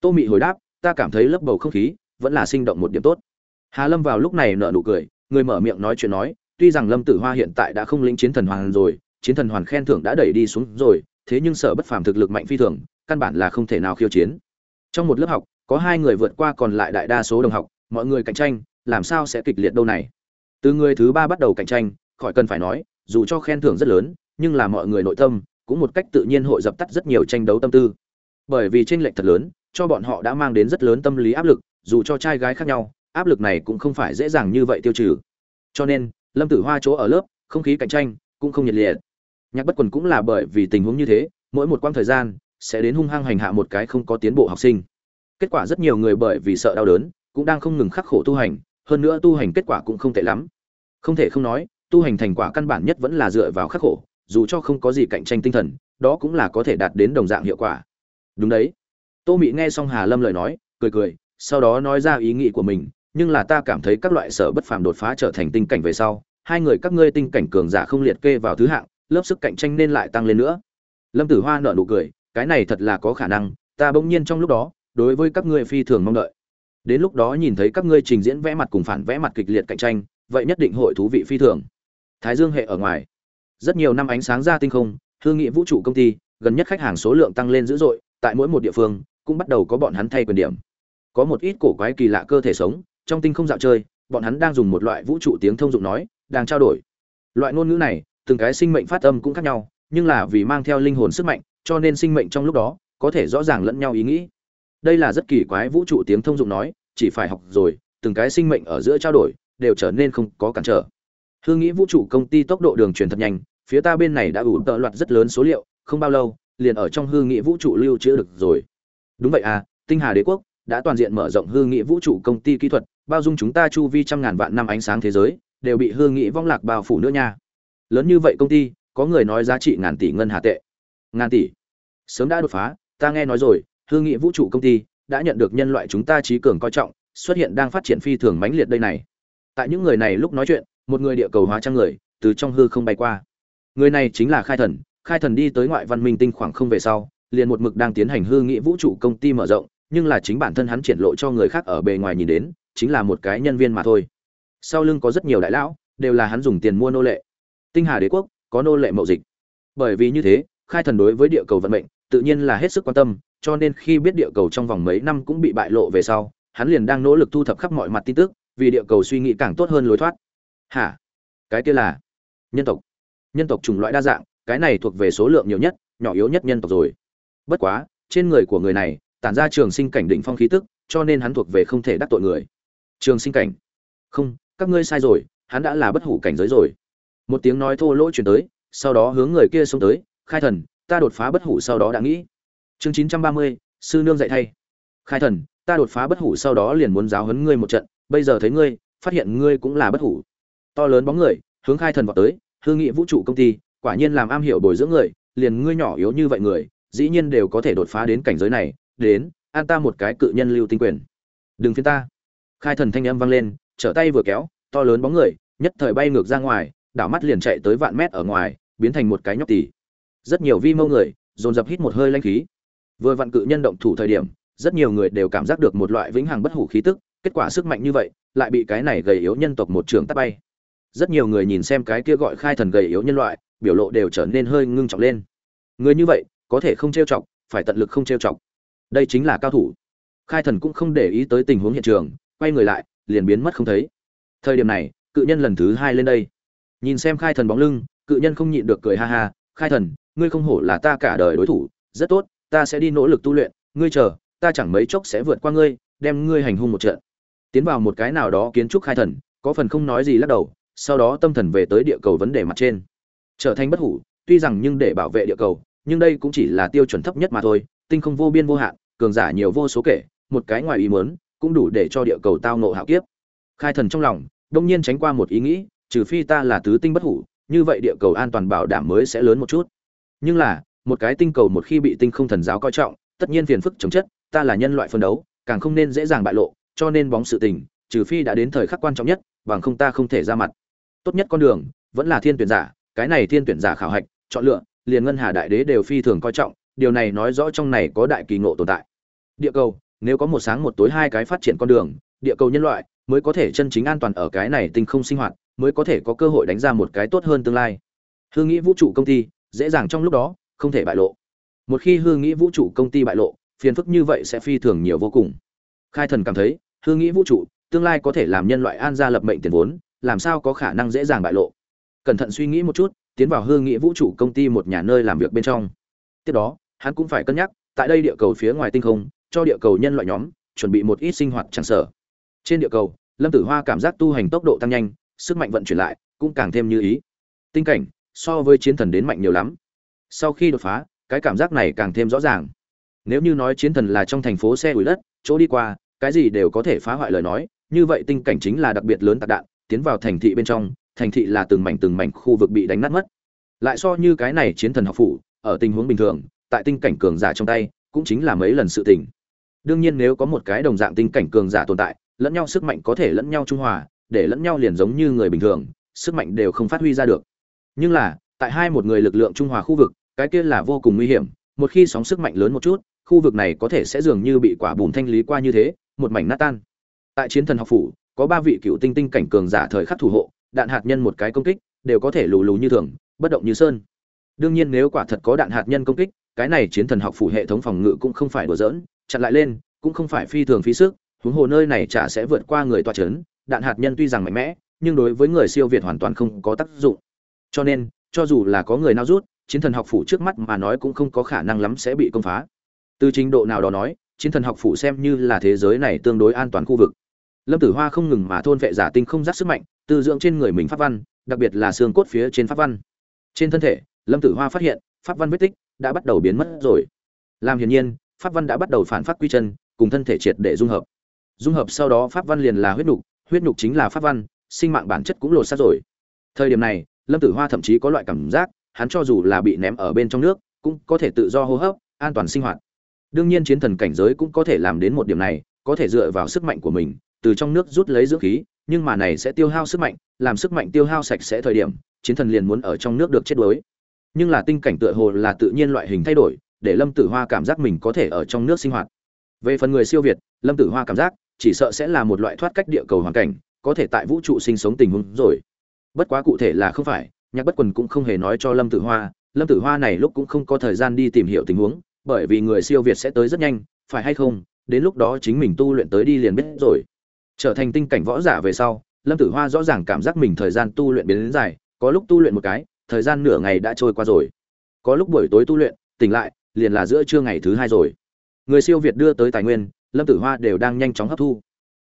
Tô mị hồi đáp, ta cảm thấy lớp bầu không khí vẫn là sinh động một điểm tốt hà lâm vào lúc này nở nụ cười, người mở miệng nói chuyện nói, tuy rằng lâm tử hoa hiện tại đã không lĩnh chiến thần hoàn rồi, chiến thần hoàn khen thưởng đã đẩy đi xuống rồi, thế nhưng sở bất phàm thực lực mạnh phi thường, căn bản là không thể nào khiêu chiến. Trong một lớp học, có hai người vượt qua còn lại đại đa số đồng học, mọi người cạnh tranh, làm sao sẽ kịch liệt đâu này? Từ người thứ ba bắt đầu cạnh tranh, khỏi cần phải nói, dù cho khen thưởng rất lớn, nhưng là mọi người nội tâm cũng một cách tự nhiên hội dập tắt rất nhiều tranh đấu tâm tư. Bởi vì tranh lệch thật lớn, cho bọn họ đã mang đến rất lớn tâm lý áp lực, dù cho trai gái khác nhau áp lực này cũng không phải dễ dàng như vậy tiêu trừ. Cho nên, lâm tử hoa chỗ ở lớp, không khí cạnh tranh cũng không nhiệt liệt. Nhạc bất quần cũng là bởi vì tình huống như thế, mỗi một quãng thời gian sẽ đến hung hăng hành hạ một cái không có tiến bộ học sinh. Kết quả rất nhiều người bởi vì sợ đau đớn cũng đang không ngừng khắc khổ tu hành, hơn nữa tu hành kết quả cũng không tệ lắm. Không thể không nói, tu hành thành quả căn bản nhất vẫn là dựa vào khắc khổ, dù cho không có gì cạnh tranh tinh thần, đó cũng là có thể đạt đến đồng dạng hiệu quả. Đúng đấy. Tô mị nghe xong hà lâm lời nói, cười cười, sau đó nói ra ý nghĩ của mình nhưng là ta cảm thấy các loại sở bất phàm đột phá trở thành tinh cảnh về sau, hai người các ngươi tinh cảnh cường giả không liệt kê vào thứ hạng, lớp sức cạnh tranh nên lại tăng lên nữa. Lâm tử hoa nở nụ cười, cái này thật là có khả năng, ta bỗng nhiên trong lúc đó, đối với các ngươi phi thường mong đợi. Đến lúc đó nhìn thấy các ngươi trình diễn vẽ mặt cùng phản vẽ mặt kịch liệt cạnh tranh, vậy nhất định hội thú vị phi thường. Thái dương hệ ở ngoài. Rất nhiều năm ánh sáng ra tinh không thương nghị vũ trụ công ty, gần nhất khách hàng số lượng tăng lên dữ dội, tại mỗi một địa phương, cũng bắt đầu có bọn hắn thay quyền điểm. Có một ít cổ quái kỳ lạ cơ thể sống trong tinh không dạo chơi, bọn hắn đang dùng một loại vũ trụ tiếng thông dụng nói, đang trao đổi. Loại ngôn ngữ này, từng cái sinh mệnh phát âm cũng khác nhau, nhưng là vì mang theo linh hồn sức mạnh, cho nên sinh mệnh trong lúc đó, có thể rõ ràng lẫn nhau ý nghĩ. Đây là rất kỳ quái vũ trụ tiếng thông dụng nói, chỉ phải học rồi, từng cái sinh mệnh ở giữa trao đổi, đều trở nên không có cản trở. Hương nghĩ vũ trụ công ty tốc độ đường truyền thật nhanh, phía ta bên này đã ủ tợ loạt rất lớn số liệu, không bao lâu, liền ở trong hương nghị vũ trụ lưu trữ được rồi. Đúng vậy à tinh hà đế quốc đã toàn diện mở rộng hương nghị vũ trụ công ty kỹ thuật bao dung chúng ta chu vi trăm ngàn vạn năm ánh sáng thế giới, đều bị hương nghị vong lạc bao phủ nữa nha. Lớn như vậy công ty, có người nói giá trị ngàn tỷ ngân hà tệ. Ngàn tỷ. Sớm đã đột phá, ta nghe nói rồi hương nghị vũ trụ công ty đã nhận được nhân loại chúng ta trí cường coi trọng, xuất hiện đang phát triển phi thường mãnh liệt đây này. Tại những người này lúc nói chuyện, một người địa cầu hóa trang người, từ trong hư không bay qua. Người này chính là khai thần. Khai thần đi tới ngoại văn minh tinh khoảng không về sau, liền một mực đang tiến hành hư nghị vũ trụ công ty mở rộng, nhưng là chính bản thân hắn triển lộ cho người khác ở bề ngoài nhìn đến chính là một cái nhân viên mà thôi. Sau lưng có rất nhiều đại lão, đều là hắn dùng tiền mua nô lệ. Tinh hà đế quốc có nô lệ mậu dịch. Bởi vì như thế, khai thần đối với địa cầu vận mệnh, tự nhiên là hết sức quan tâm, cho nên khi biết địa cầu trong vòng mấy năm cũng bị bại lộ về sau, hắn liền đang nỗ lực thu thập khắp mọi mặt tin tức, vì địa cầu suy nghĩ càng tốt hơn lối thoát. Hả? Cái kia là nhân tộc. Nhân tộc chủng loại đa dạng, cái này thuộc về số lượng nhiều nhất, nhỏ yếu nhất nhân tộc rồi. Bất quá, trên người của người này, tản ra trường sinh cảnh đỉnh phong khí tức, cho nên hắn thuộc về không thể đắc tội người trường sinh cảnh. Không, các ngươi sai rồi, hắn đã là bất hủ cảnh giới rồi. Một tiếng nói thô lỗ chuyển tới, sau đó hướng người kia xông tới, khai thần, ta đột phá bất hủ sau đó đã nghĩ. Chương chín trăm ba mươi, sư nương dạy thay. Khai thần, ta đột phá bất hủ sau đó liền muốn giáo huấn ngươi một trận, bây giờ thấy ngươi, phát hiện ngươi cũng là bất hủ. To lớn bóng người, hướng khai thần vào tới, hư nghị vũ trụ công ty, quả nhiên làm am hiểu bồi dưỡng người, liền ngươi nhỏ yếu như vậy người, dĩ nhiên đều có thể đột phá đến cảnh giới này, đến an ta một cái cự nhân lưu tinh quyền. Đừng phiên ta khai thần thanh âm vang lên, trở tay vừa kéo, to lớn bóng người, nhất thời bay ngược ra ngoài, đảo mắt liền chạy tới vạn mét ở ngoài, biến thành một cái nhóc tỉ. rất nhiều vi mâu người, dồn dập hít một hơi lanh khí. Vừa vạn cự nhân động thủ thời điểm, rất nhiều người đều cảm giác được một loại vĩnh hằng bất hủ khí tức, kết quả sức mạnh như vậy, lại bị cái này gầy yếu nhân tộc một trường tắt bay. Rất nhiều người nhìn xem cái kia gọi khai thần gầy yếu nhân loại, biểu lộ đều trở nên hơi ngưng trọng lên. Người như vậy, có thể không trêu chọc, phải tận lực không trêu chọc. Đây chính là cao thủ. Khai thần cũng không để ý tới tình huống hiện trường quay người lại, liền biến mất không thấy. Thời điểm này, cự nhân lần thứ hai lên đây. Nhìn xem khai thần bóng lưng, cự nhân không nhịn được cười ha ha, khai thần, ngươi không hổ là ta cả đời đối thủ, rất tốt, ta sẽ đi nỗ lực tu luyện, ngươi chờ, ta chẳng mấy chốc sẽ vượt qua ngươi, đem ngươi hành hung một trận. Tiến vào một cái nào đó kiến trúc khai thần, có phần không nói gì lắc đầu, sau đó tâm thần về tới địa cầu vấn đề mặt trên. Trở thành bất hủ, tuy rằng nhưng để bảo vệ địa cầu, nhưng đây cũng chỉ là tiêu chuẩn thấp nhất mà thôi, tinh không vô biên vô hạn, cường giả nhiều vô số kể, một cái ngoài ý muốn cũng đủ để cho địa cầu tao ngộ hạo kiếp. Khai thần trong lòng, đông nhiên tránh qua một ý nghĩ, trừ phi ta là tứ tinh bất hủ, như vậy địa cầu an toàn bảo đảm mới sẽ lớn một chút. Nhưng là, một cái tinh cầu một khi bị tinh không thần giáo coi trọng, tất nhiên phiền phức chống chất, ta là nhân loại phân đấu, càng không nên dễ dàng bại lộ, cho nên bóng sự tình, trừ phi đã đến thời khắc quan trọng nhất, bằng không ta không thể ra mặt. Tốt nhất con đường, vẫn là thiên tuyển giả, cái này thiên tuyển giả khảo hạch, chọn lựa, liền ngân hà đại đế đều phi thường coi trọng, điều này nói rõ trong này có đại kỳ ngộ tồn tại. Địa cầu nếu có một sáng một tối hai cái phát triển con đường, địa cầu nhân loại mới có thể chân chính an toàn ở cái này tinh không sinh hoạt, mới có thể có cơ hội đánh ra một cái tốt hơn tương lai. Hương nghĩ vũ trụ công ty, dễ dàng trong lúc đó, không thể bại lộ. Một khi hương nghĩ vũ trụ công ty bại lộ, phiền phức như vậy sẽ phi thường nhiều vô cùng. Khai thần cảm thấy hương nghĩ vũ trụ tương lai có thể làm nhân loại an gia lập mệnh tiền vốn, làm sao có khả năng dễ dàng bại lộ? Cẩn thận suy nghĩ một chút, tiến vào hương nghĩ vũ trụ công ty một nhà nơi làm việc bên trong. Tiếp đó, hắn cũng phải cân nhắc, tại đây địa cầu phía ngoài tinh không cho địa cầu nhân loại nhóm chuẩn bị một ít sinh hoạt chẳng sở. Trên địa cầu, lâm tử hoa cảm giác tu hành tốc độ tăng nhanh, sức mạnh vận chuyển lại, cũng càng thêm như ý. Tinh cảnh, so với chiến thần đến mạnh nhiều lắm. Sau khi đột phá, cái cảm giác này càng thêm rõ ràng. Nếu như nói chiến thần là trong thành phố xe ủi đất, chỗ đi qua, cái gì đều có thể phá hoại lời nói, như vậy tinh cảnh chính là đặc biệt lớn tạc đạn, tiến vào thành thị bên trong, thành thị là từng mảnh từng mảnh khu vực bị đánh nát mất. Lại so như cái này chiến thần học phủ, ở tình huống bình thường, tại tinh cảnh cường giả trong tay, cũng chính là mấy lần sự tình đương nhiên nếu có một cái đồng dạng tinh cảnh cường giả tồn tại, lẫn nhau sức mạnh có thể lẫn nhau trung hòa, để lẫn nhau liền giống như người bình thường, sức mạnh đều không phát huy ra được. Nhưng là, tại hai một người lực lượng trung hòa khu vực, cái kia là vô cùng nguy hiểm, một khi sóng sức mạnh lớn một chút, khu vực này có thể sẽ dường như bị quả bùn thanh lý qua như thế, một mảnh nát tan. Tại chiến thần học phủ, có ba vị cựu tinh tinh cảnh cường giả thời khắc thủ hộ, đạn hạt nhân một cái công kích, đều có thể lù lù như thường, bất động như sơn. Đương nhiên nếu quả thật có đạn hạt nhân công kích, cái này chiến thần học phủ hệ thống phòng ngự cũng không phải đùa giỡn chặn lại lên, cũng không phải phi thường phí sức, huống hồ nơi này chả sẽ vượt qua người toa chấn đạn hạt nhân tuy rằng mạnh mẽ, nhưng đối với người siêu việt hoàn toàn không có tác dụng. Cho nên, cho dù là có người nào rút, chiến thần học phủ trước mắt mà nói cũng không có khả năng lắm sẽ bị công phá. Từ trình độ nào đó nói, chiến thần học phủ xem như là thế giới này tương đối an toàn khu vực. Lâm tử hoa không ngừng mà thôn vệ giả tinh không giác sức mạnh, tư dưỡng trên người mình pháp văn, đặc biệt là xương cốt phía trên pháp văn. Trên thân thể, lâm tử hoa phát hiện, pháp văn vết tích đã bắt đầu biến mất rồi. Làm hiển nhiên pháp văn đã bắt đầu phản phát quy chân, cùng thân thể triệt để dung hợp. Dung hợp sau đó pháp văn liền là huyết nhục huyết nhục chính là pháp văn, sinh mạng bản chất cũng lột xác rồi. Thời điểm này, lâm tử hoa thậm chí có loại cảm giác, hắn cho dù là bị ném ở bên trong nước, cũng có thể tự do hô hấp, an toàn sinh hoạt. Đương nhiên chiến thần cảnh giới cũng có thể làm đến một điểm này, có thể dựa vào sức mạnh của mình, từ trong nước rút lấy dưỡng khí, nhưng mà này sẽ tiêu hao sức mạnh, làm sức mạnh tiêu hao sạch sẽ thời điểm, chiến thần liền muốn ở trong nước được chết đuối. Nhưng là tinh cảnh tựa hồ là tự nhiên loại hình thay đổi để lâm tử hoa cảm giác mình có thể ở trong nước sinh hoạt. Về phần người siêu việt, lâm tử hoa cảm giác chỉ sợ sẽ là một loại thoát cách địa cầu hoàn cảnh, có thể tại vũ trụ sinh sống tình huống rồi. Bất quá cụ thể là không phải, nhạc bất quần cũng không hề nói cho lâm tử hoa, lâm tử hoa này lúc cũng không có thời gian đi tìm hiểu tình huống, bởi vì người siêu việt sẽ tới rất nhanh, phải hay không, đến lúc đó chính mình tu luyện tới đi liền biết rồi. Trở thành tinh cảnh võ giả về sau, lâm tử hoa rõ ràng cảm giác mình thời gian tu luyện biến đến dài, có lúc tu luyện một cái, thời gian nửa ngày đã trôi qua rồi. Có lúc buổi tối tu luyện, tỉnh lại liền là giữa trưa ngày thứ hai rồi. Người siêu việt đưa tới tài nguyên, lâm tử hoa đều đang nhanh chóng hấp thu.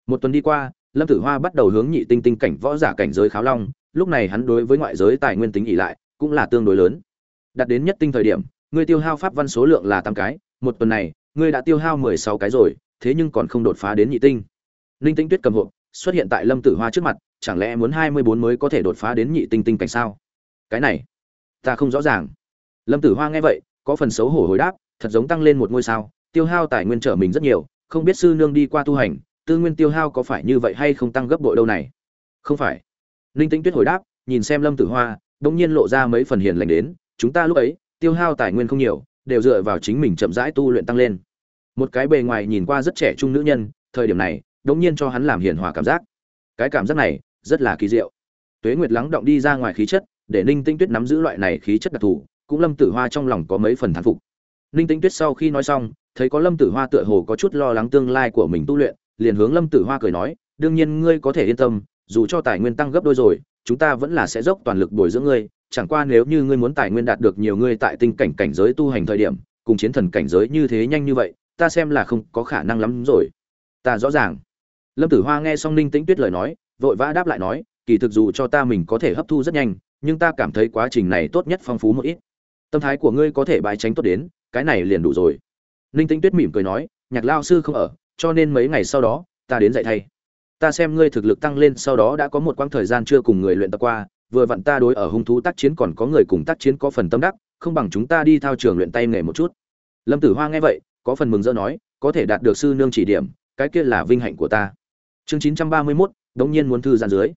Một tuần đi qua, lâm tử hoa bắt đầu hướng nhị tinh tinh cảnh võ giả cảnh giới kháo long, lúc này hắn đối với ngoại giới tài nguyên tính ỉ lại cũng là tương đối lớn. Đạt đến nhất tinh thời điểm ngươi tiêu hao pháp văn số lượng là tám cái, một tuần này ngươi đã tiêu hao mười sáu cái rồi, thế nhưng còn không đột phá đến nhị tinh. Ninh tinh tuyết cầm hộp, xuất hiện tại lâm tử hoa trước mặt, chẳng lẽ muốn hai mươi bốn mới có thể đột phá đến nhị tinh tinh cảnh sao? Cái này, ta không rõ ràng. Lâm tử hoa nghe vậy có phần xấu hổ hồi đáp, thật giống tăng lên một ngôi sao, tiêu hao tài nguyên trở mình rất nhiều, không biết sư nương đi qua tu hành, tư nguyên tiêu hao có phải như vậy hay không tăng gấp bội đâu này? Không phải. Ninh tĩnh tuyết hồi đáp, nhìn xem lâm tử hoa đ ỗ n g nhiên lộ ra mấy phần hiền lành đến, chúng ta lúc ấy, tiêu hao tài nguyên không nhiều, đều dựa vào chính mình chậm rãi tu luyện tăng lên. Một cái bề ngoài nhìn qua rất trẻ trung nữ nhân, thời điểm này đ ỗ n g nhiên cho hắn làm hiền hòa cảm giác. Cái cảm giác này, rất là kỳ diệu. Tuế nguyệt lắng động đi ra ngoài khí chất, để ninh tinh tuyết nắm giữ loại này khí chất đặc thù cũng lâm tử hoa trong lòng có mấy phần thán phục ninh tinh tuyết sau khi nói xong thấy có lâm tử hoa tựa hồ có chút lo lắng tương lai của mình tu luyện liền hướng lâm tử hoa cười nói đương nhiên ngươi có thể yên tâm dù cho tài nguyên tăng gấp đôi rồi, chúng ta vẫn là sẽ dốc toàn lực bồi dưỡng ngươi, chẳng qua nếu như ngươi muốn tài nguyên đạt được nhiều ngươi tại tinh cảnh cảnh giới tu hành thời điểm, cùng chiến thần cảnh giới như thế nhanh như vậy, ta xem là không có khả năng lắm rồi. Ta rõ ràng. Lâm Tử Hoa nghe xong Ninh Tĩnh Tuyết lời nói, vội vã đáp lại nói, kỳ thực dù cho ta mình có thể hấp thu rất nhanh, nhưng ta cảm thấy quá trình này tốt nhất phong phú một ít. Tâm thái của ngươi có thể bài tránh tốt đến, cái này liền đủ rồi. Ninh Tĩnh Tuyết mỉm cười nói, nhạc lao sư không ở, cho nên mấy ngày sau đó, ta đến dạy thay ta xem ngươi thực lực tăng lên sau đó đã có một quãng thời gian chưa cùng người luyện tập qua vừa vặn ta đối ở hung thú tác chiến còn có người cùng tác chiến có phần tâm đắc không bằng chúng ta đi thao trường luyện tay nghề một chút. Lâm tử hoa nghe vậy có phần mừng rỡ nói có thể đạt được sư nương chỉ điểm cái kia là vinh hạnh của ta. Chương chín trăm ba mươi 931, đống nhiên muốn thư gian dưới.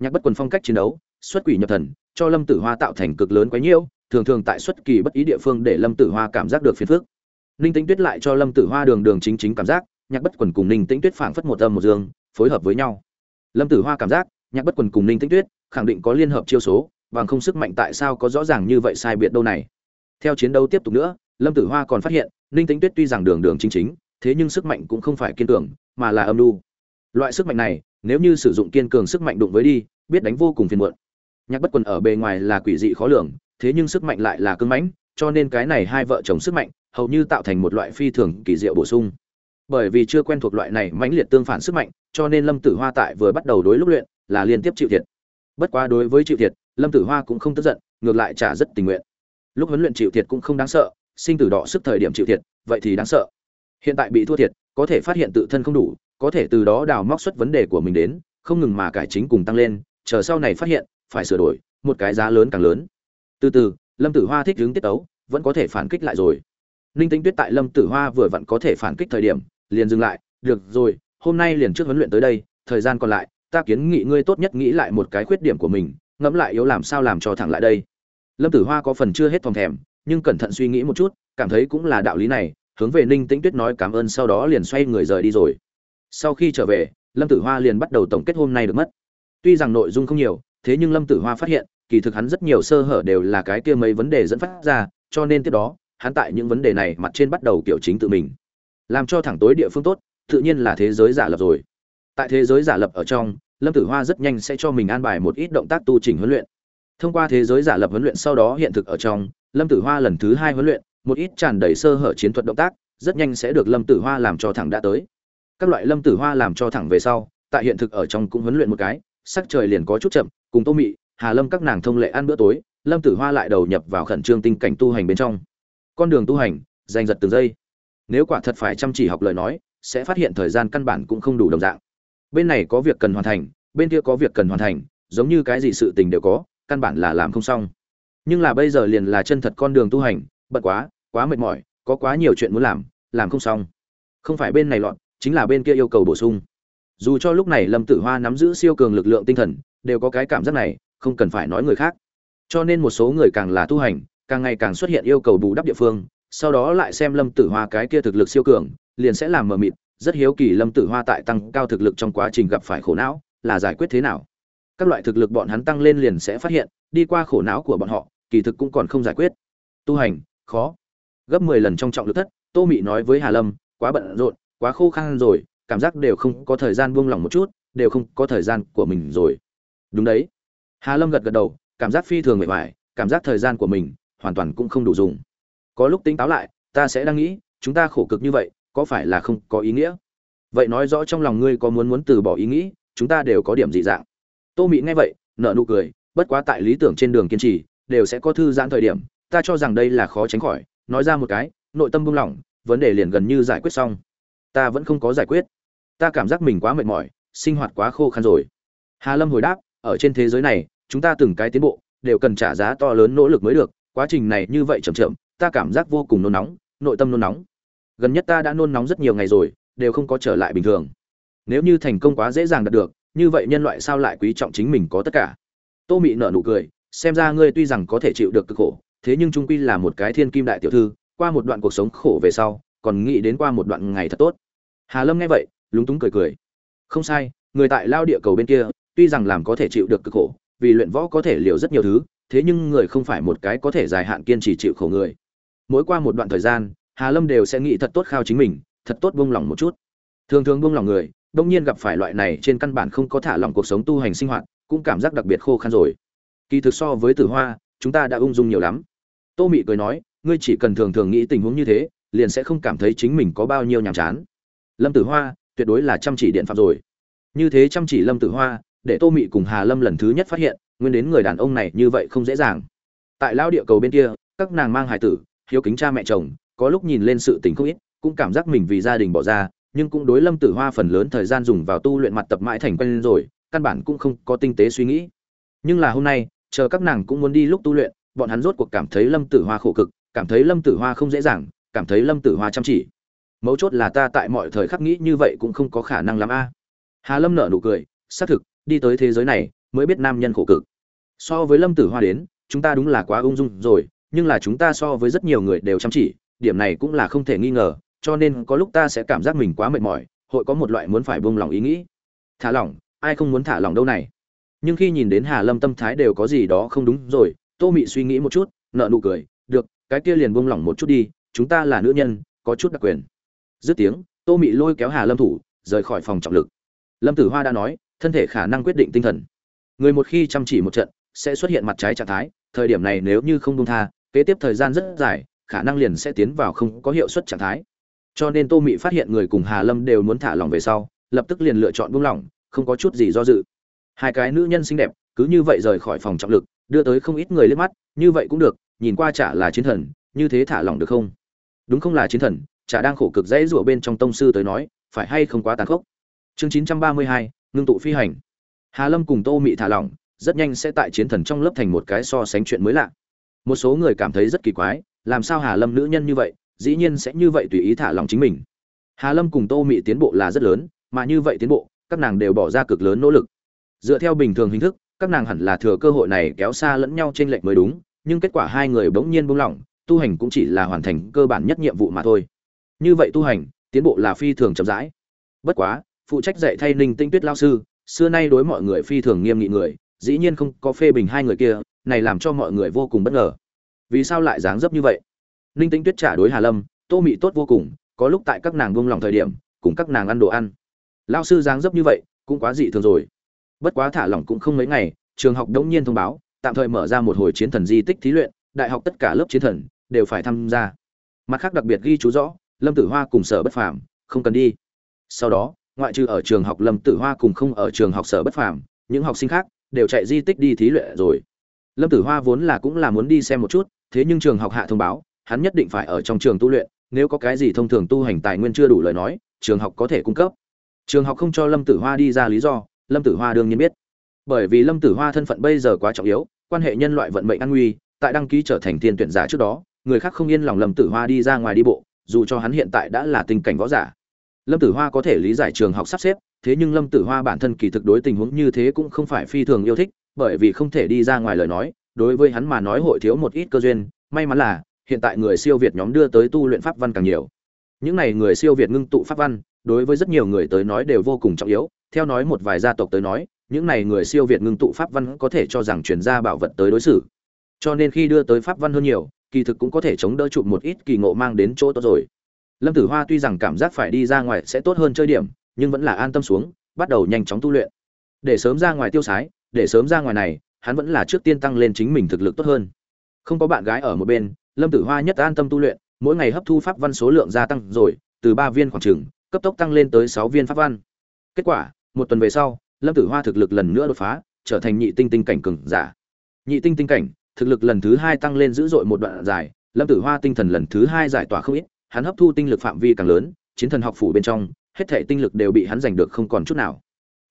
Nhạc bất quần phong cách chiến đấu xuất quỷ nhập thần cho lâm tử hoa tạo thành cực lớn quấy nhiễu thường thường tại xuất kỳ bất ý địa phương để lâm tử hoa cảm giác được phiền phức. Ninh tĩnh tuyết lại cho lâm tử hoa đường đường chính chính cảm giác, nhạc bất quần cùng ninh tĩnh tuyết phảng phất một âm một dương, phối hợp với nhau. Lâm tử hoa cảm giác, nhạc bất quần cùng ninh tĩnh tuyết khẳng định có liên hợp chiêu số, bằng không sức mạnh tại sao có rõ ràng như vậy sai biệt đâu này. Theo chiến đấu tiếp tục nữa, lâm tử hoa còn phát hiện, ninh tĩnh tuyết tuy rằng đường đường chính chính, thế nhưng sức mạnh cũng không phải kiên cường, mà là âm lưu loại sức mạnh này, nếu như sử dụng kiên cường sức mạnh đụng với đi, biết đánh vô cùng phiền muộn. Nhạc bất quần ở bề ngoài là quỷ dị khó lường thế nhưng sức mạnh lại là cưng mãnh, cho nên cái này hai vợ chồng sức mạnh hầu như tạo thành một loại phi thường kỳ diệu bổ sung. Bởi vì chưa quen thuộc loại này mãnh liệt tương phản sức mạnh, cho nên lâm tử hoa tại vừa bắt đầu đối lúc luyện là liên tiếp chịu thiệt. Bất quá đối với chịu thiệt, lâm tử hoa cũng không tức giận, ngược lại trả rất tình nguyện. Lúc huấn luyện chịu thiệt cũng không đáng sợ, sinh tử đỏ sức thời điểm chịu thiệt, vậy thì đáng sợ. Hiện tại bị thua thiệt, có thể phát hiện tự thân không đủ, có thể từ đó đào móc xuất vấn đề của mình đến, không ngừng mà cải chính cùng tăng lên, chờ sau này phát hiện, phải sửa đổi, một cái giá lớn càng lớn từ từ, lâm tử hoa thích hướng tiết tấu vẫn có thể phản kích lại rồi. Ninh tính tuyết tại lâm tử hoa vừa vặn có thể phản kích thời điểm, liền dừng lại, được rồi, hôm nay liền trước huấn luyện tới đây, thời gian còn lại, ta kiến nghị ngươi tốt nhất nghĩ lại một cái khuyết điểm của mình, ngẫm lại yếu làm sao làm cho thẳng lại đây. Lâm tử hoa có phần chưa hết phòng thèm, nhưng cẩn thận suy nghĩ một chút, cảm thấy cũng là đạo lý này, hướng về ninh tĩnh tuyết nói cảm ơn sau đó liền xoay người rời đi rồi. Sau khi trở về, lâm tử hoa liền bắt đầu tổng kết hôm nay được mất. Tuy rằng nội dung không nhiều thế nhưng lâm tử hoa phát hiện, kỳ thực hắn rất nhiều sơ hở đều là cái kia mấy vấn đề dẫn phát ra, cho nên tiếp đó, hắn tại những vấn đề này mặt trên bắt đầu kiểu chính tự mình. Làm cho thẳng tối địa phương tốt, tự nhiên là thế giới giả lập rồi. Tại thế giới giả lập ở trong, lâm tử hoa rất nhanh sẽ cho mình an bài một ít động tác tu chỉnh huấn luyện. Thông qua thế giới giả lập huấn luyện sau đó hiện thực ở trong, lâm tử hoa lần thứ hai huấn luyện, một ít tràn đầy sơ hở chiến thuật động tác, rất nhanh sẽ được lâm tử hoa làm cho thẳng đã tới. Các loại lâm tử hoa làm cho thẳng về sau, tại hiện thực ở trong cũng huấn luyện một cái, sắc trời liền có chút chậm cùng tô mị, hà lâm các nàng thông lệ ăn bữa tối, lâm tử hoa lại đầu nhập vào khẩn trương tinh cảnh tu hành bên trong. Con đường tu hành, giành giật từng giây. Nếu quả thật phải chăm chỉ học lời nói, sẽ phát hiện thời gian căn bản cũng không đủ đồng dạng. Bên này có việc cần hoàn thành, bên kia có việc cần hoàn thành, giống như cái gì sự tình đều có, căn bản là làm không xong. Nhưng là bây giờ liền là chân thật con đường tu hành bật quá quá mệt mỏi, có quá nhiều chuyện muốn làm làm không xong. Không phải bên này loạn chính là bên kia yêu cầu bổ sung. Dù cho lúc này lâm tử hoa nắm giữ siêu cường lực lượng tinh thần đều có cái cảm giác này, không cần phải nói người khác. Cho nên một số người càng là tu hành, càng ngày càng xuất hiện yêu cầu bù đắp địa phương, sau đó lại xem lâm tử hoa cái kia thực lực siêu cường, liền sẽ làm mờ mịt, rất hiếu kỳ lâm tử hoa tại tăng cao thực lực trong quá trình gặp phải khổ não, là giải quyết thế nào. Các loại thực lực bọn hắn tăng lên liền sẽ phát hiện, đi qua khổ não của bọn họ, kỳ thực cũng còn không giải quyết. Tu hành, khó. Gấp mười lần trong trọng lực thất, tô mị nói với hà lâm, quá bận rộn, quá khô khan rồi, cảm giác đều không có thời gian buông lỏng một chút, đều không có thời gian của mình rồi đúng đấy. Hà lâm gật gật đầu, cảm giác phi thường mệt mỏi, cảm giác thời gian của mình hoàn toàn cũng không đủ dùng. Có lúc tính táo lại, ta sẽ đang nghĩ, chúng ta khổ cực như vậy, có phải là không có ý nghĩa? Vậy nói rõ trong lòng ngươi có muốn muốn từ bỏ ý nghĩ, chúng ta đều có điểm dị dạng. Tô mị nghe vậy nợ nụ cười, bất quá tại lý tưởng trên đường kiên trì, đều sẽ có thư giãn thời điểm, ta cho rằng đây là khó tránh khỏi, nói ra một cái, nội tâm buông lỏng, vấn đề liền gần như giải quyết xong. Ta vẫn không có giải quyết. Ta cảm giác mình quá mệt mỏi, sinh hoạt quá khô khan rồi. Hà lâm hồi đáp ở trên thế giới này, chúng ta từng cái tiến bộ, đều cần trả giá to lớn nỗ lực mới được. Quá trình này như vậy chậm chậm, ta cảm giác vô cùng nôn nóng, nội tâm nôn nóng. Gần nhất ta đã nôn nóng rất nhiều ngày rồi, đều không có trở lại bình thường. Nếu như thành công quá dễ dàng đạt được, như vậy nhân loại sao lại quý trọng chính mình có tất cả? Tô mị nở nụ cười, xem ra ngươi tuy rằng có thể chịu được cực khổ, thế nhưng trung quy là một cái thiên kim đại tiểu thư, qua một đoạn cuộc sống khổ về sau, còn nghĩ đến qua một đoạn ngày thật tốt. Hà lâm nghe vậy, lúng túng cười cười. Không sai, người tại lao địa cầu bên kia tuy rằng làm có thể chịu được cực khổ, vì luyện võ có thể liều rất nhiều thứ, thế nhưng người không phải một cái có thể dài hạn kiên trì chịu khổ người. Mỗi qua một đoạn thời gian, hà lâm đều sẽ nghĩ thật tốt khao chính mình, thật tốt buông lòng một chút. Thường thường buông lòng người đương nhiên gặp phải loại này trên căn bản không có thả lòng cuộc sống tu hành sinh hoạt, cũng cảm giác đặc biệt khô khan rồi. Kỳ thực so với tử hoa, chúng ta đã ung dung nhiều lắm. Tô mị cười nói, ngươi chỉ cần thường thường nghĩ tình huống như thế, liền sẽ không cảm thấy chính mình có bao nhiêu nhàm chán. Lâm tử hoa, tuyệt đối là chăm chỉ điện phạm rồi. Như thế chăm chỉ lâm tử hoa để tô mị cùng hà lâm lần thứ nhất phát hiện, nguyên đến người đàn ông này như vậy không dễ dàng. Tại lao địa cầu bên kia, các nàng mang hải tử, hiếu kính cha mẹ chồng, có lúc nhìn lên sự tình không ít, cũng cảm giác mình vì gia đình bỏ ra, nhưng cũng đối lâm tử hoa phần lớn thời gian dùng vào tu luyện mặt tập mãi thành quen rồi, căn bản cũng không có tinh tế suy nghĩ. Nhưng là hôm nay, chờ các nàng cũng muốn đi lúc tu luyện, bọn hắn rốt cuộc cảm thấy lâm tử hoa khổ cực, cảm thấy lâm tử hoa không dễ dàng, cảm thấy lâm tử hoa chăm chỉ. Mấu chốt là ta tại mọi thời khắc nghĩ như vậy cũng không có khả năng lắm a. Hà lâm nở nụ cười, xác thực đi tới thế giới này mới biết nam nhân khổ cực. So với lâm tử hoa đến, chúng ta đúng là quá ung dung rồi, nhưng là chúng ta so với rất nhiều người đều chăm chỉ, điểm này cũng là không thể nghi ngờ, cho nên có lúc ta sẽ cảm giác mình quá mệt mỏi, hội có một loại muốn phải buông lòng ý nghĩ. Thả lỏng, ai không muốn thả lỏng đâu này? Nhưng khi nhìn đến hà lâm tâm thái đều có gì đó không đúng rồi, tô mị suy nghĩ một chút nợ nụ cười, được, cái kia liền buông lỏng một chút đi, chúng ta là nữ nhân, có chút đặc quyền. Dứt tiếng, tô mị lôi kéo hà lâm thủ, rời khỏi phòng trọng lực. Lâm tử hoa đã nói thân thể khả năng quyết định tinh thần. Người một khi chăm chỉ một trận, sẽ xuất hiện mặt trái trạng thái, thời điểm này nếu như không buông tha, kế tiếp thời gian rất dài, khả năng liền sẽ tiến vào không có hiệu suất trạng thái. Cho nên tô mị phát hiện người cùng hà lâm đều muốn thả lỏng về sau, lập tức liền lựa chọn buông lỏng, không có chút gì do dự. Hai cái nữ nhân xinh đẹp, cứ như vậy rời khỏi phòng trọng lực, đưa tới không ít người liếc mắt, như vậy cũng được, nhìn qua chả là chiến thần, như thế thả lỏng được không? Đúng không là chiến thần, chả đang khổ cực dãy rủa bên trong tông sư tới nói, phải hay không quá tàn khốc? Chương chín trăm ba mươi hai ngưng tụ phi hành. Hà lâm cùng tô mị thả lỏng, rất nhanh sẽ tại chiến thần trong lớp thành một cái so sánh chuyện mới lạ. Một số người cảm thấy rất kỳ quái, làm sao hà lâm nữ nhân như vậy, dĩ nhiên sẽ như vậy tùy ý thả lỏng chính mình. Hà lâm cùng tô mị tiến bộ là rất lớn, mà như vậy tiến bộ, các nàng đều bỏ ra cực lớn nỗ lực. Dựa theo bình thường hình thức, các nàng hẳn là thừa cơ hội này kéo xa lẫn nhau trên lệch mới đúng, nhưng kết quả hai người bỗng nhiên buông lỏng, tu hành cũng chỉ là hoàn thành cơ bản nhất nhiệm vụ mà thôi. Như vậy tu hành, tiến bộ là phi thường chậm rãi. Bất quá phụ trách dạy thay ninh tinh tuyết lao sư, xưa nay đối mọi người phi thường nghiêm nghị người, dĩ nhiên không có phê bình hai người kia, này làm cho mọi người vô cùng bất ngờ. Vì sao lại dáng dấp như vậy? Ninh tinh tuyết trả đối hà lâm, tô mị tốt vô cùng, có lúc tại các nàng buông lòng thời điểm, cùng các nàng ăn đồ ăn. Lao sư dáng dấp như vậy, cũng quá dị thường rồi. Bất quá thả lỏng cũng không mấy ngày, trường học đống nhiên thông báo, tạm thời mở ra một hồi chiến thần di tích thí luyện, đại học tất cả lớp chiến thần đều phải tham gia. Mặt khác đặc biệt ghi chú rõ, lâm tử hoa cùng sở bất phàm, không cần đi. Sau đó ngoại trừ ở trường học lâm tử hoa cùng không ở trường học sở bất phàm, những học sinh khác đều chạy di tích đi thí luyện rồi. Lâm tử hoa vốn là cũng là muốn đi xem một chút, thế nhưng trường học hạ thông báo, hắn nhất định phải ở trong trường tu luyện, nếu có cái gì thông thường tu hành tài nguyên chưa đủ lời nói, trường học có thể cung cấp. Trường học không cho lâm tử hoa đi ra lý do, lâm tử hoa đương nhiên biết. Bởi vì lâm tử hoa thân phận bây giờ quá trọng yếu, quan hệ nhân loại vận mệnh an nguy, tại đăng ký trở thành thiên tuyển giả trước đó, người khác không yên lòng lâm tử hoa đi ra ngoài đi bộ, dù cho hắn hiện tại đã là tình cảnh võ giả lâm tử hoa có thể lý giải trường học sắp xếp, thế nhưng lâm tử hoa bản thân kỳ thực đối tình huống như thế cũng không phải phi thường yêu thích, bởi vì không thể đi ra ngoài lời nói, đối với hắn mà nói hội thiếu một ít cơ duyên, may mắn là, hiện tại người siêu việt nhóm đưa tới tu luyện pháp văn càng nhiều. Những này người siêu việt ngưng tụ pháp văn, đối với rất nhiều người tới nói đều vô cùng trọng yếu, theo nói một vài gia tộc tới nói, những này người siêu việt ngưng tụ pháp văn có thể cho rằng chuyển ra bảo vật tới đối xử. Cho nên khi đưa tới pháp văn hơn nhiều, kỳ thực cũng có thể chống đỡ chụp một ít kỳ ngộ mang đến chỗ tốt rồi lâm tử hoa tuy rằng cảm giác phải đi ra ngoài sẽ tốt hơn chơi điểm, nhưng vẫn là an tâm xuống, bắt đầu nhanh chóng tu luyện. Để sớm ra ngoài tiêu sái, để sớm ra ngoài này, hắn vẫn là trước tiên tăng lên chính mình thực lực tốt hơn. Không có bạn gái ở một bên, lâm tử hoa nhất an tâm tu luyện, mỗi ngày hấp thu pháp văn số lượng gia tăng rồi, từ ba viên khoảng trừng cấp tốc tăng lên tới sáu viên pháp văn. Kết quả, một tuần về sau, lâm tử hoa thực lực lần nữa đột phá, trở thành nhị tinh tinh cảnh cường giả. Nhị tinh tinh cảnh, thực lực lần thứ hai tăng lên dữ dội một đoạn dài, lâm tử hoa tinh thần lần thứ hai giải tỏa không ít hắn hấp thu tinh lực phạm vi càng lớn, chiến thần học phủ bên trong, hết thể tinh lực đều bị hắn giành được không còn chút nào.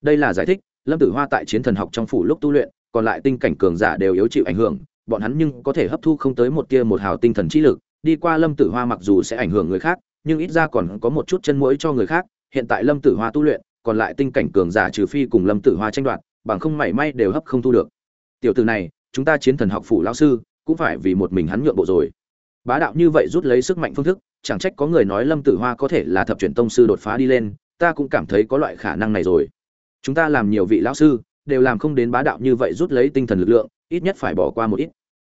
Đây là giải thích, lâm tử hoa tại chiến thần học trong phủ lúc tu luyện, còn lại tinh cảnh cường giả đều yếu chịu ảnh hưởng, bọn hắn nhưng có thể hấp thu không tới một tia một hào tinh thần trí lực, đi qua lâm tử hoa mặc dù sẽ ảnh hưởng người khác, nhưng ít ra còn có một chút chân mũi cho người khác, hiện tại lâm tử hoa tu luyện, còn lại tinh cảnh cường giả trừ phi cùng lâm tử hoa tranh đoạt, bằng không mảy may đều hấp không thu được. Tiểu từ này, chúng ta chiến thần học phủ lão sư, cũng phải vì một mình hắn nhượng bộ rồi bá đạo như vậy rút lấy sức mạnh phương thức, chẳng trách có người nói lâm tử hoa có thể là thập truyền tông sư đột phá đi lên, ta cũng cảm thấy có loại khả năng này rồi. Chúng ta làm nhiều vị lão sư, đều làm không đến bá đạo như vậy rút lấy tinh thần lực lượng, ít nhất phải bỏ qua một ít.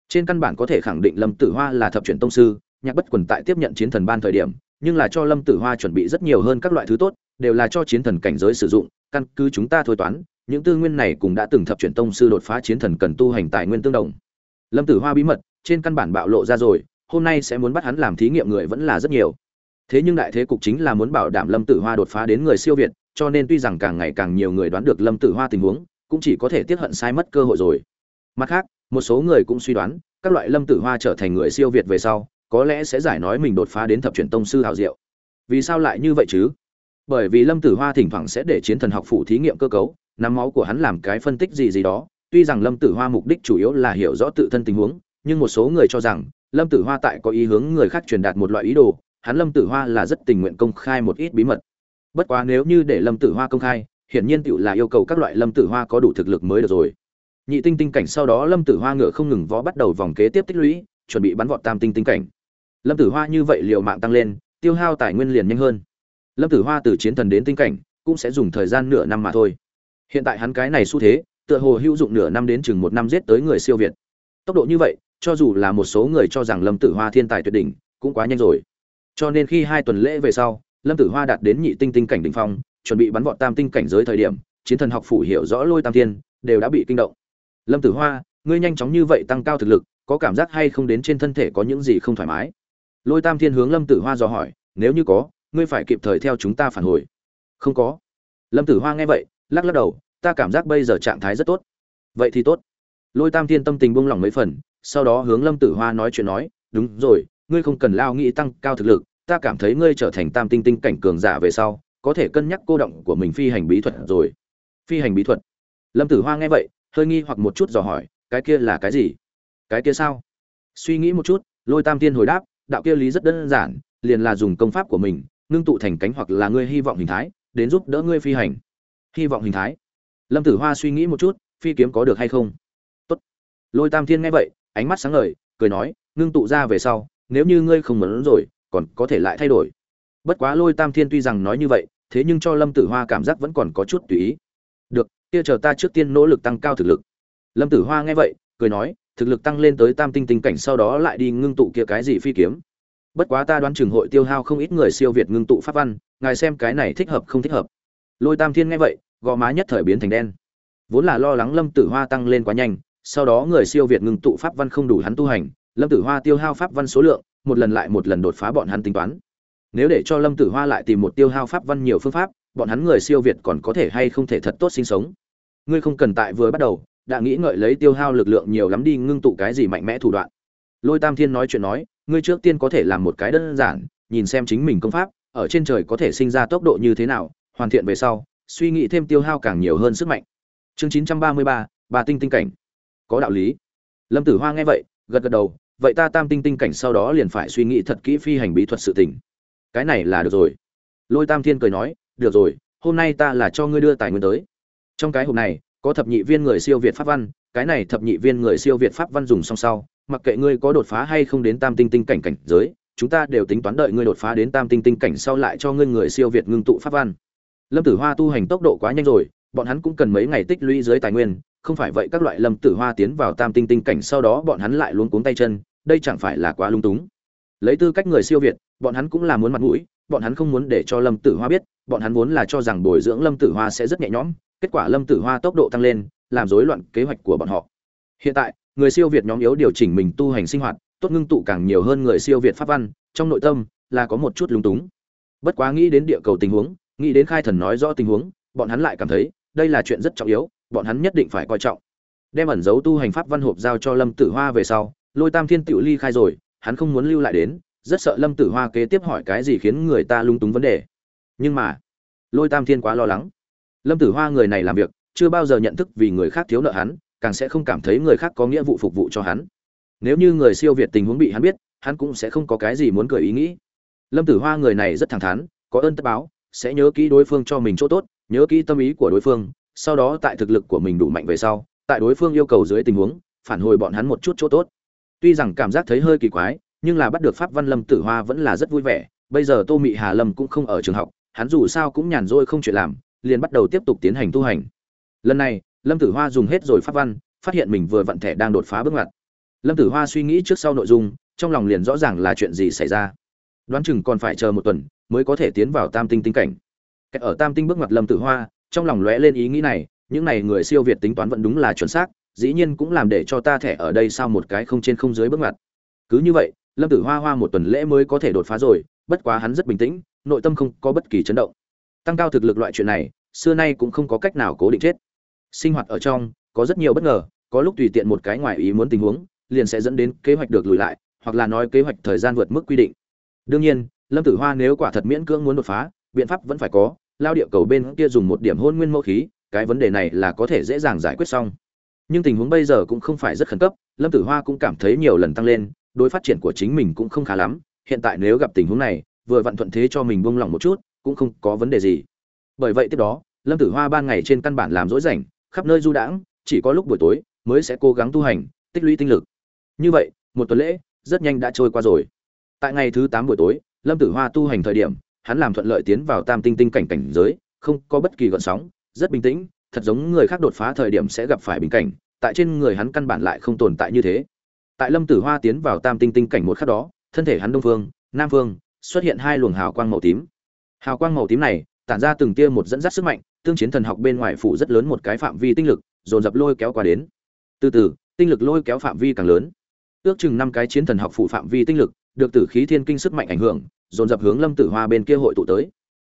Trên căn bản có thể khẳng định lâm tử hoa là thập truyền tông sư, nhạc bất quần tại tiếp nhận chiến thần ban thời điểm, nhưng là cho lâm tử hoa chuẩn bị rất nhiều hơn các loại thứ tốt, đều là cho chiến thần cảnh giới sử dụng, căn cứ chúng ta thôi toán, những tư nguyên này cũng đã từng thập truyền tông sư đột phá chiến thần cần tu hành tài nguyên tương đồng. Lâm tử hoa bí mật, trên căn bản bạo lộ ra rồi hôm nay sẽ muốn bắt hắn làm thí nghiệm người vẫn là rất nhiều. Thế nhưng đại thế cục chính là muốn bảo đảm lâm tử hoa đột phá đến người siêu việt, cho nên tuy rằng càng ngày càng nhiều người đoán được lâm tử hoa tình huống, cũng chỉ có thể tiếp hận sai mất cơ hội rồi. Mặt khác, một số người cũng suy đoán, các loại lâm tử hoa trở thành người siêu việt về sau, có lẽ sẽ giải nói mình đột phá đến thập truyền tông sư hào diệu. Vì sao lại như vậy chứ? Bởi vì lâm tử hoa thỉnh thoảng sẽ để chiến thần học phủ thí nghiệm cơ cấu, nắm máu của hắn làm cái phân tích gì gì đó. Tuy rằng lâm tử hoa mục đích chủ yếu là hiểu rõ tự thân tình huống, nhưng một số người cho rằng lâm tử hoa tại có ý hướng người khác truyền đạt một loại ý đồ, hắn lâm tử hoa là rất tình nguyện công khai một ít bí mật. Bất quá nếu như để lâm tử hoa công khai, hiển nhiên tựu là yêu cầu các loại lâm tử hoa có đủ thực lực mới được rồi. Nhị tinh tinh cảnh sau đó lâm tử hoa ngựa không ngừng vó bắt đầu vòng kế tiếp tích lũy, chuẩn bị bắn vọt tam tinh tinh cảnh. Lâm tử hoa như vậy liệu mạng tăng lên, tiêu hao tài nguyên liền nhanh hơn. Lâm tử hoa từ chiến thần đến tinh cảnh, cũng sẽ dùng thời gian nửa năm mà thôi. Hiện tại hắn cái này xu thế, tựa hồ hữu dụng nửa năm đến chừng một năm giết tới người siêu việt. Tốc độ như vậy cho dù là một số người cho rằng lâm tử hoa thiên tài tuyệt đỉnh, cũng quá nhanh rồi. Cho nên khi hai tuần lễ về sau, lâm tử hoa đạt đến nhị tinh tinh cảnh đỉnh phong, chuẩn bị bắn vọt tam tinh cảnh giới thời điểm, chiến thần học phủ hiểu rõ lôi tam thiên, đều đã bị kinh động. Lâm tử hoa, ngươi nhanh chóng như vậy tăng cao thực lực, có cảm giác hay không đến trên thân thể có những gì không thoải mái? Lôi tam thiên hướng lâm tử hoa dò hỏi, nếu như có, ngươi phải kịp thời theo chúng ta phản hồi. Không có. Lâm tử hoa nghe vậy, lắc lắc đầu, ta cảm giác bây giờ trạng thái rất tốt. Vậy thì tốt. Lôi tam thiên tâm tình buông lỏng mấy phần sau đó hướng lâm tử hoa nói chuyện nói, đúng rồi, ngươi không cần lao nghĩ tăng cao thực lực, ta cảm thấy ngươi trở thành tam tinh tinh cảnh cường giả về sau, có thể cân nhắc cô động của mình phi hành bí thuật rồi. Phi hành bí thuật? Lâm tử hoa nghe vậy, hơi nghi hoặc một chút dò hỏi, cái kia là cái gì? Cái kia sao? Suy nghĩ một chút, lôi tam tiên hồi đáp, đạo kia lý rất đơn giản, liền là dùng công pháp của mình, ngưng tụ thành cánh hoặc là ngươi hy vọng hình thái, đến giúp đỡ ngươi phi hành. Hy vọng hình thái? Lâm tử hoa suy nghĩ một chút, phi kiếm có được hay không? Tốt. lôi tam thiên nghe vậy ánh mắt sáng ngời, cười nói, ngưng tụ ra về sau, nếu như ngươi không muốn rồi, còn có thể lại thay đổi. Bất quá lôi tam thiên tuy rằng nói như vậy, thế nhưng cho lâm tử hoa cảm giác vẫn còn có chút tùy ý. Được, kia chờ ta trước tiên nỗ lực tăng cao thực lực. Lâm tử hoa nghe vậy, cười nói, thực lực tăng lên tới tam tinh tinh cảnh sau đó lại đi ngưng tụ kia cái gì phi kiếm? Bất quá ta đoán Trường hội tiêu hao không ít người siêu việt ngưng tụ pháp văn, ngài xem cái này thích hợp không thích hợp. Lôi tam thiên nghe vậy, gò má nhất thời biến thành đen. Vốn là lo lắng lâm tử hoa tăng lên quá nhanh sau đó người siêu việt ngừng tụ pháp văn không đủ hắn tu hành, lâm tử hoa tiêu hao pháp văn số lượng, một lần lại một lần đột phá bọn hắn tính toán. Nếu để cho lâm tử hoa lại tìm một tiêu hao pháp văn nhiều phương pháp, bọn hắn người siêu việt còn có thể hay không thể thật tốt sinh sống. Ngươi không cần tại vừa bắt đầu, đã nghĩ ngợi lấy tiêu hao lực lượng nhiều lắm đi ngưng tụ cái gì mạnh mẽ thủ đoạn. Lôi tam thiên nói chuyện nói, ngươi trước tiên có thể làm một cái đơn giản, nhìn xem chính mình công pháp, ở trên trời có thể sinh ra tốc độ như thế nào, hoàn thiện về sau, suy nghĩ thêm tiêu hao càng nhiều hơn sức mạnh. Chương chín trăm ba mươi ba ba tinh tinh cảnh có đạo lý. Lâm tử hoa nghe vậy, gật gật đầu, vậy ta tam tinh tinh cảnh sau đó liền phải suy nghĩ thật kỹ phi hành bí thuật sự tình. Cái này là được rồi. Lôi tam thiên cười nói, được rồi, hôm nay ta là cho ngươi đưa tài nguyên tới. Trong cái hộp này, có thập nhị viên người siêu việt pháp văn, cái này thập nhị viên người siêu việt pháp văn dùng song sau, mặc kệ ngươi có đột phá hay không đến tam tinh tinh cảnh cảnh giới, chúng ta đều tính toán đợi ngươi đột phá đến tam tinh tinh cảnh sau lại cho ngươi người siêu việt ngưng tụ pháp văn. Lâm tử hoa tu hành tốc độ quá nhanh rồi, bọn hắn cũng cần mấy ngày tích lũy dưới tài nguyên không phải vậy các loại lâm tử hoa tiến vào tam tinh tinh cảnh sau đó bọn hắn lại luôn cuống tay chân, đây chẳng phải là quá lung túng. Lấy tư cách người siêu việt, bọn hắn cũng là muốn mặt mũi, bọn hắn không muốn để cho lâm tử hoa biết, bọn hắn muốn là cho rằng bồi dưỡng lâm tử hoa sẽ rất nhẹ nhõm, kết quả lâm tử hoa tốc độ tăng lên, làm rối loạn kế hoạch của bọn họ. Hiện tại, người siêu việt nhóm yếu điều chỉnh mình tu hành sinh hoạt, tốt ngưng tụ càng nhiều hơn người siêu việt pháp văn, trong nội tâm là có một chút lung túng. Bất quá nghĩ đến địa cầu tình huống, nghĩ đến khai thần nói rõ tình huống, bọn hắn lại cảm thấy đây là chuyện rất trọng yếu bọn hắn nhất định phải coi trọng. Đem ẩn dấu tu hành pháp văn hộp giao cho lâm tử hoa về sau, lôi tam thiên tiểu ly khai rồi, hắn không muốn lưu lại đến, rất sợ lâm tử hoa kế tiếp hỏi cái gì khiến người ta lung túng vấn đề. Nhưng mà, lôi tam thiên quá lo lắng. Lâm tử hoa người này làm việc, chưa bao giờ nhận thức vì người khác thiếu nợ hắn, càng sẽ không cảm thấy người khác có nghĩa vụ phục vụ cho hắn. Nếu như người siêu việt tình huống bị hắn biết, hắn cũng sẽ không có cái gì muốn cười ý nghĩ. Lâm tử hoa người này rất thẳng thắn, có ơn tất báo, sẽ nhớ kỹ đối phương cho mình chỗ tốt, nhớ kỹ tâm ý của đối phương sau đó tại thực lực của mình đủ mạnh về sau, tại đối phương yêu cầu dưới tình huống, phản hồi bọn hắn một chút chỗ tốt. Tuy rằng cảm giác thấy hơi kỳ quái, nhưng là bắt được pháp văn lâm tử hoa vẫn là rất vui vẻ. Bây giờ tô mị hà lâm cũng không ở trường học, hắn dù sao cũng nhàn rỗi không chuyện làm, liền bắt đầu tiếp tục tiến hành tu hành. Lần này, lâm tử hoa dùng hết rồi pháp văn, phát hiện mình vừa vận thẻ đang đột phá bước ngoặt. Lâm tử hoa suy nghĩ trước sau nội dung, trong lòng liền rõ ràng là chuyện gì xảy ra. Đoán chừng còn phải chờ một tuần mới có thể tiến vào tam tinh tinh cảnh. Cách ở tam tinh bước ngoặt lâm tử hoa trong lòng lóe lên ý nghĩ này, những này người siêu việt tính toán vẫn đúng là chuẩn xác, dĩ nhiên cũng làm để cho ta thẻ ở đây sao một cái không trên không dưới bước ngoặt. Cứ như vậy, lâm tử hoa hoa một tuần lễ mới có thể đột phá rồi, bất quá hắn rất bình tĩnh, nội tâm không có bất kỳ chấn động. Tăng cao thực lực loại chuyện này, xưa nay cũng không có cách nào cố định chết. Sinh hoạt ở trong, có rất nhiều bất ngờ, có lúc tùy tiện một cái ngoài ý muốn tình huống, liền sẽ dẫn đến kế hoạch được lùi lại, hoặc là nói kế hoạch thời gian vượt mức quy định. Đương nhiên, lâm tử hoa nếu quả thật miễn cưỡng muốn đột phá, biện pháp vẫn phải có lao địa cầu bên kia dùng một điểm hôn nguyên mẫu khí, cái vấn đề này là có thể dễ dàng giải quyết xong. Nhưng tình huống bây giờ cũng không phải rất khẩn cấp, lâm tử hoa cũng cảm thấy nhiều lần tăng lên, đối phát triển của chính mình cũng không khá lắm, hiện tại nếu gặp tình huống này, vừa vặn thuận thế cho mình buông lỏng một chút, cũng không có vấn đề gì. Bởi vậy tiếp đó, lâm tử hoa ban ngày trên căn bản làm dối rảnh, khắp nơi du đãng, chỉ có lúc buổi tối mới sẽ cố gắng tu hành, tích lũy tinh lực. Như vậy, một tuần lễ, rất nhanh đã trôi qua rồi. Tại ngày thứ tám buổi tối, lâm tử hoa tu hành thời điểm hắn làm thuận lợi tiến vào tam tinh tinh cảnh cảnh giới, không có bất kỳ gợn sóng, rất bình tĩnh, thật giống người khác đột phá thời điểm sẽ gặp phải bình cảnh, tại trên người hắn căn bản lại không tồn tại như thế. Tại lâm tử hoa tiến vào tam tinh tinh cảnh một khắc đó, thân thể hắn đông phương, nam phương, xuất hiện hai luồng hào quang màu tím. Hào quang màu tím này, tản ra từng tia một dẫn dắt sức mạnh, tương chiến thần học bên ngoài phủ rất lớn một cái phạm vi tinh lực, dồn dập lôi kéo qua đến. Từ từ, tinh lực lôi kéo phạm vi càng lớn. Ước chừng năm cái chiến thần học phủ phạm vi tinh lực, được tử khí thiên kinh sức mạnh ảnh hưởng dồn dập hướng lâm tử hoa bên kia hội tụ tới.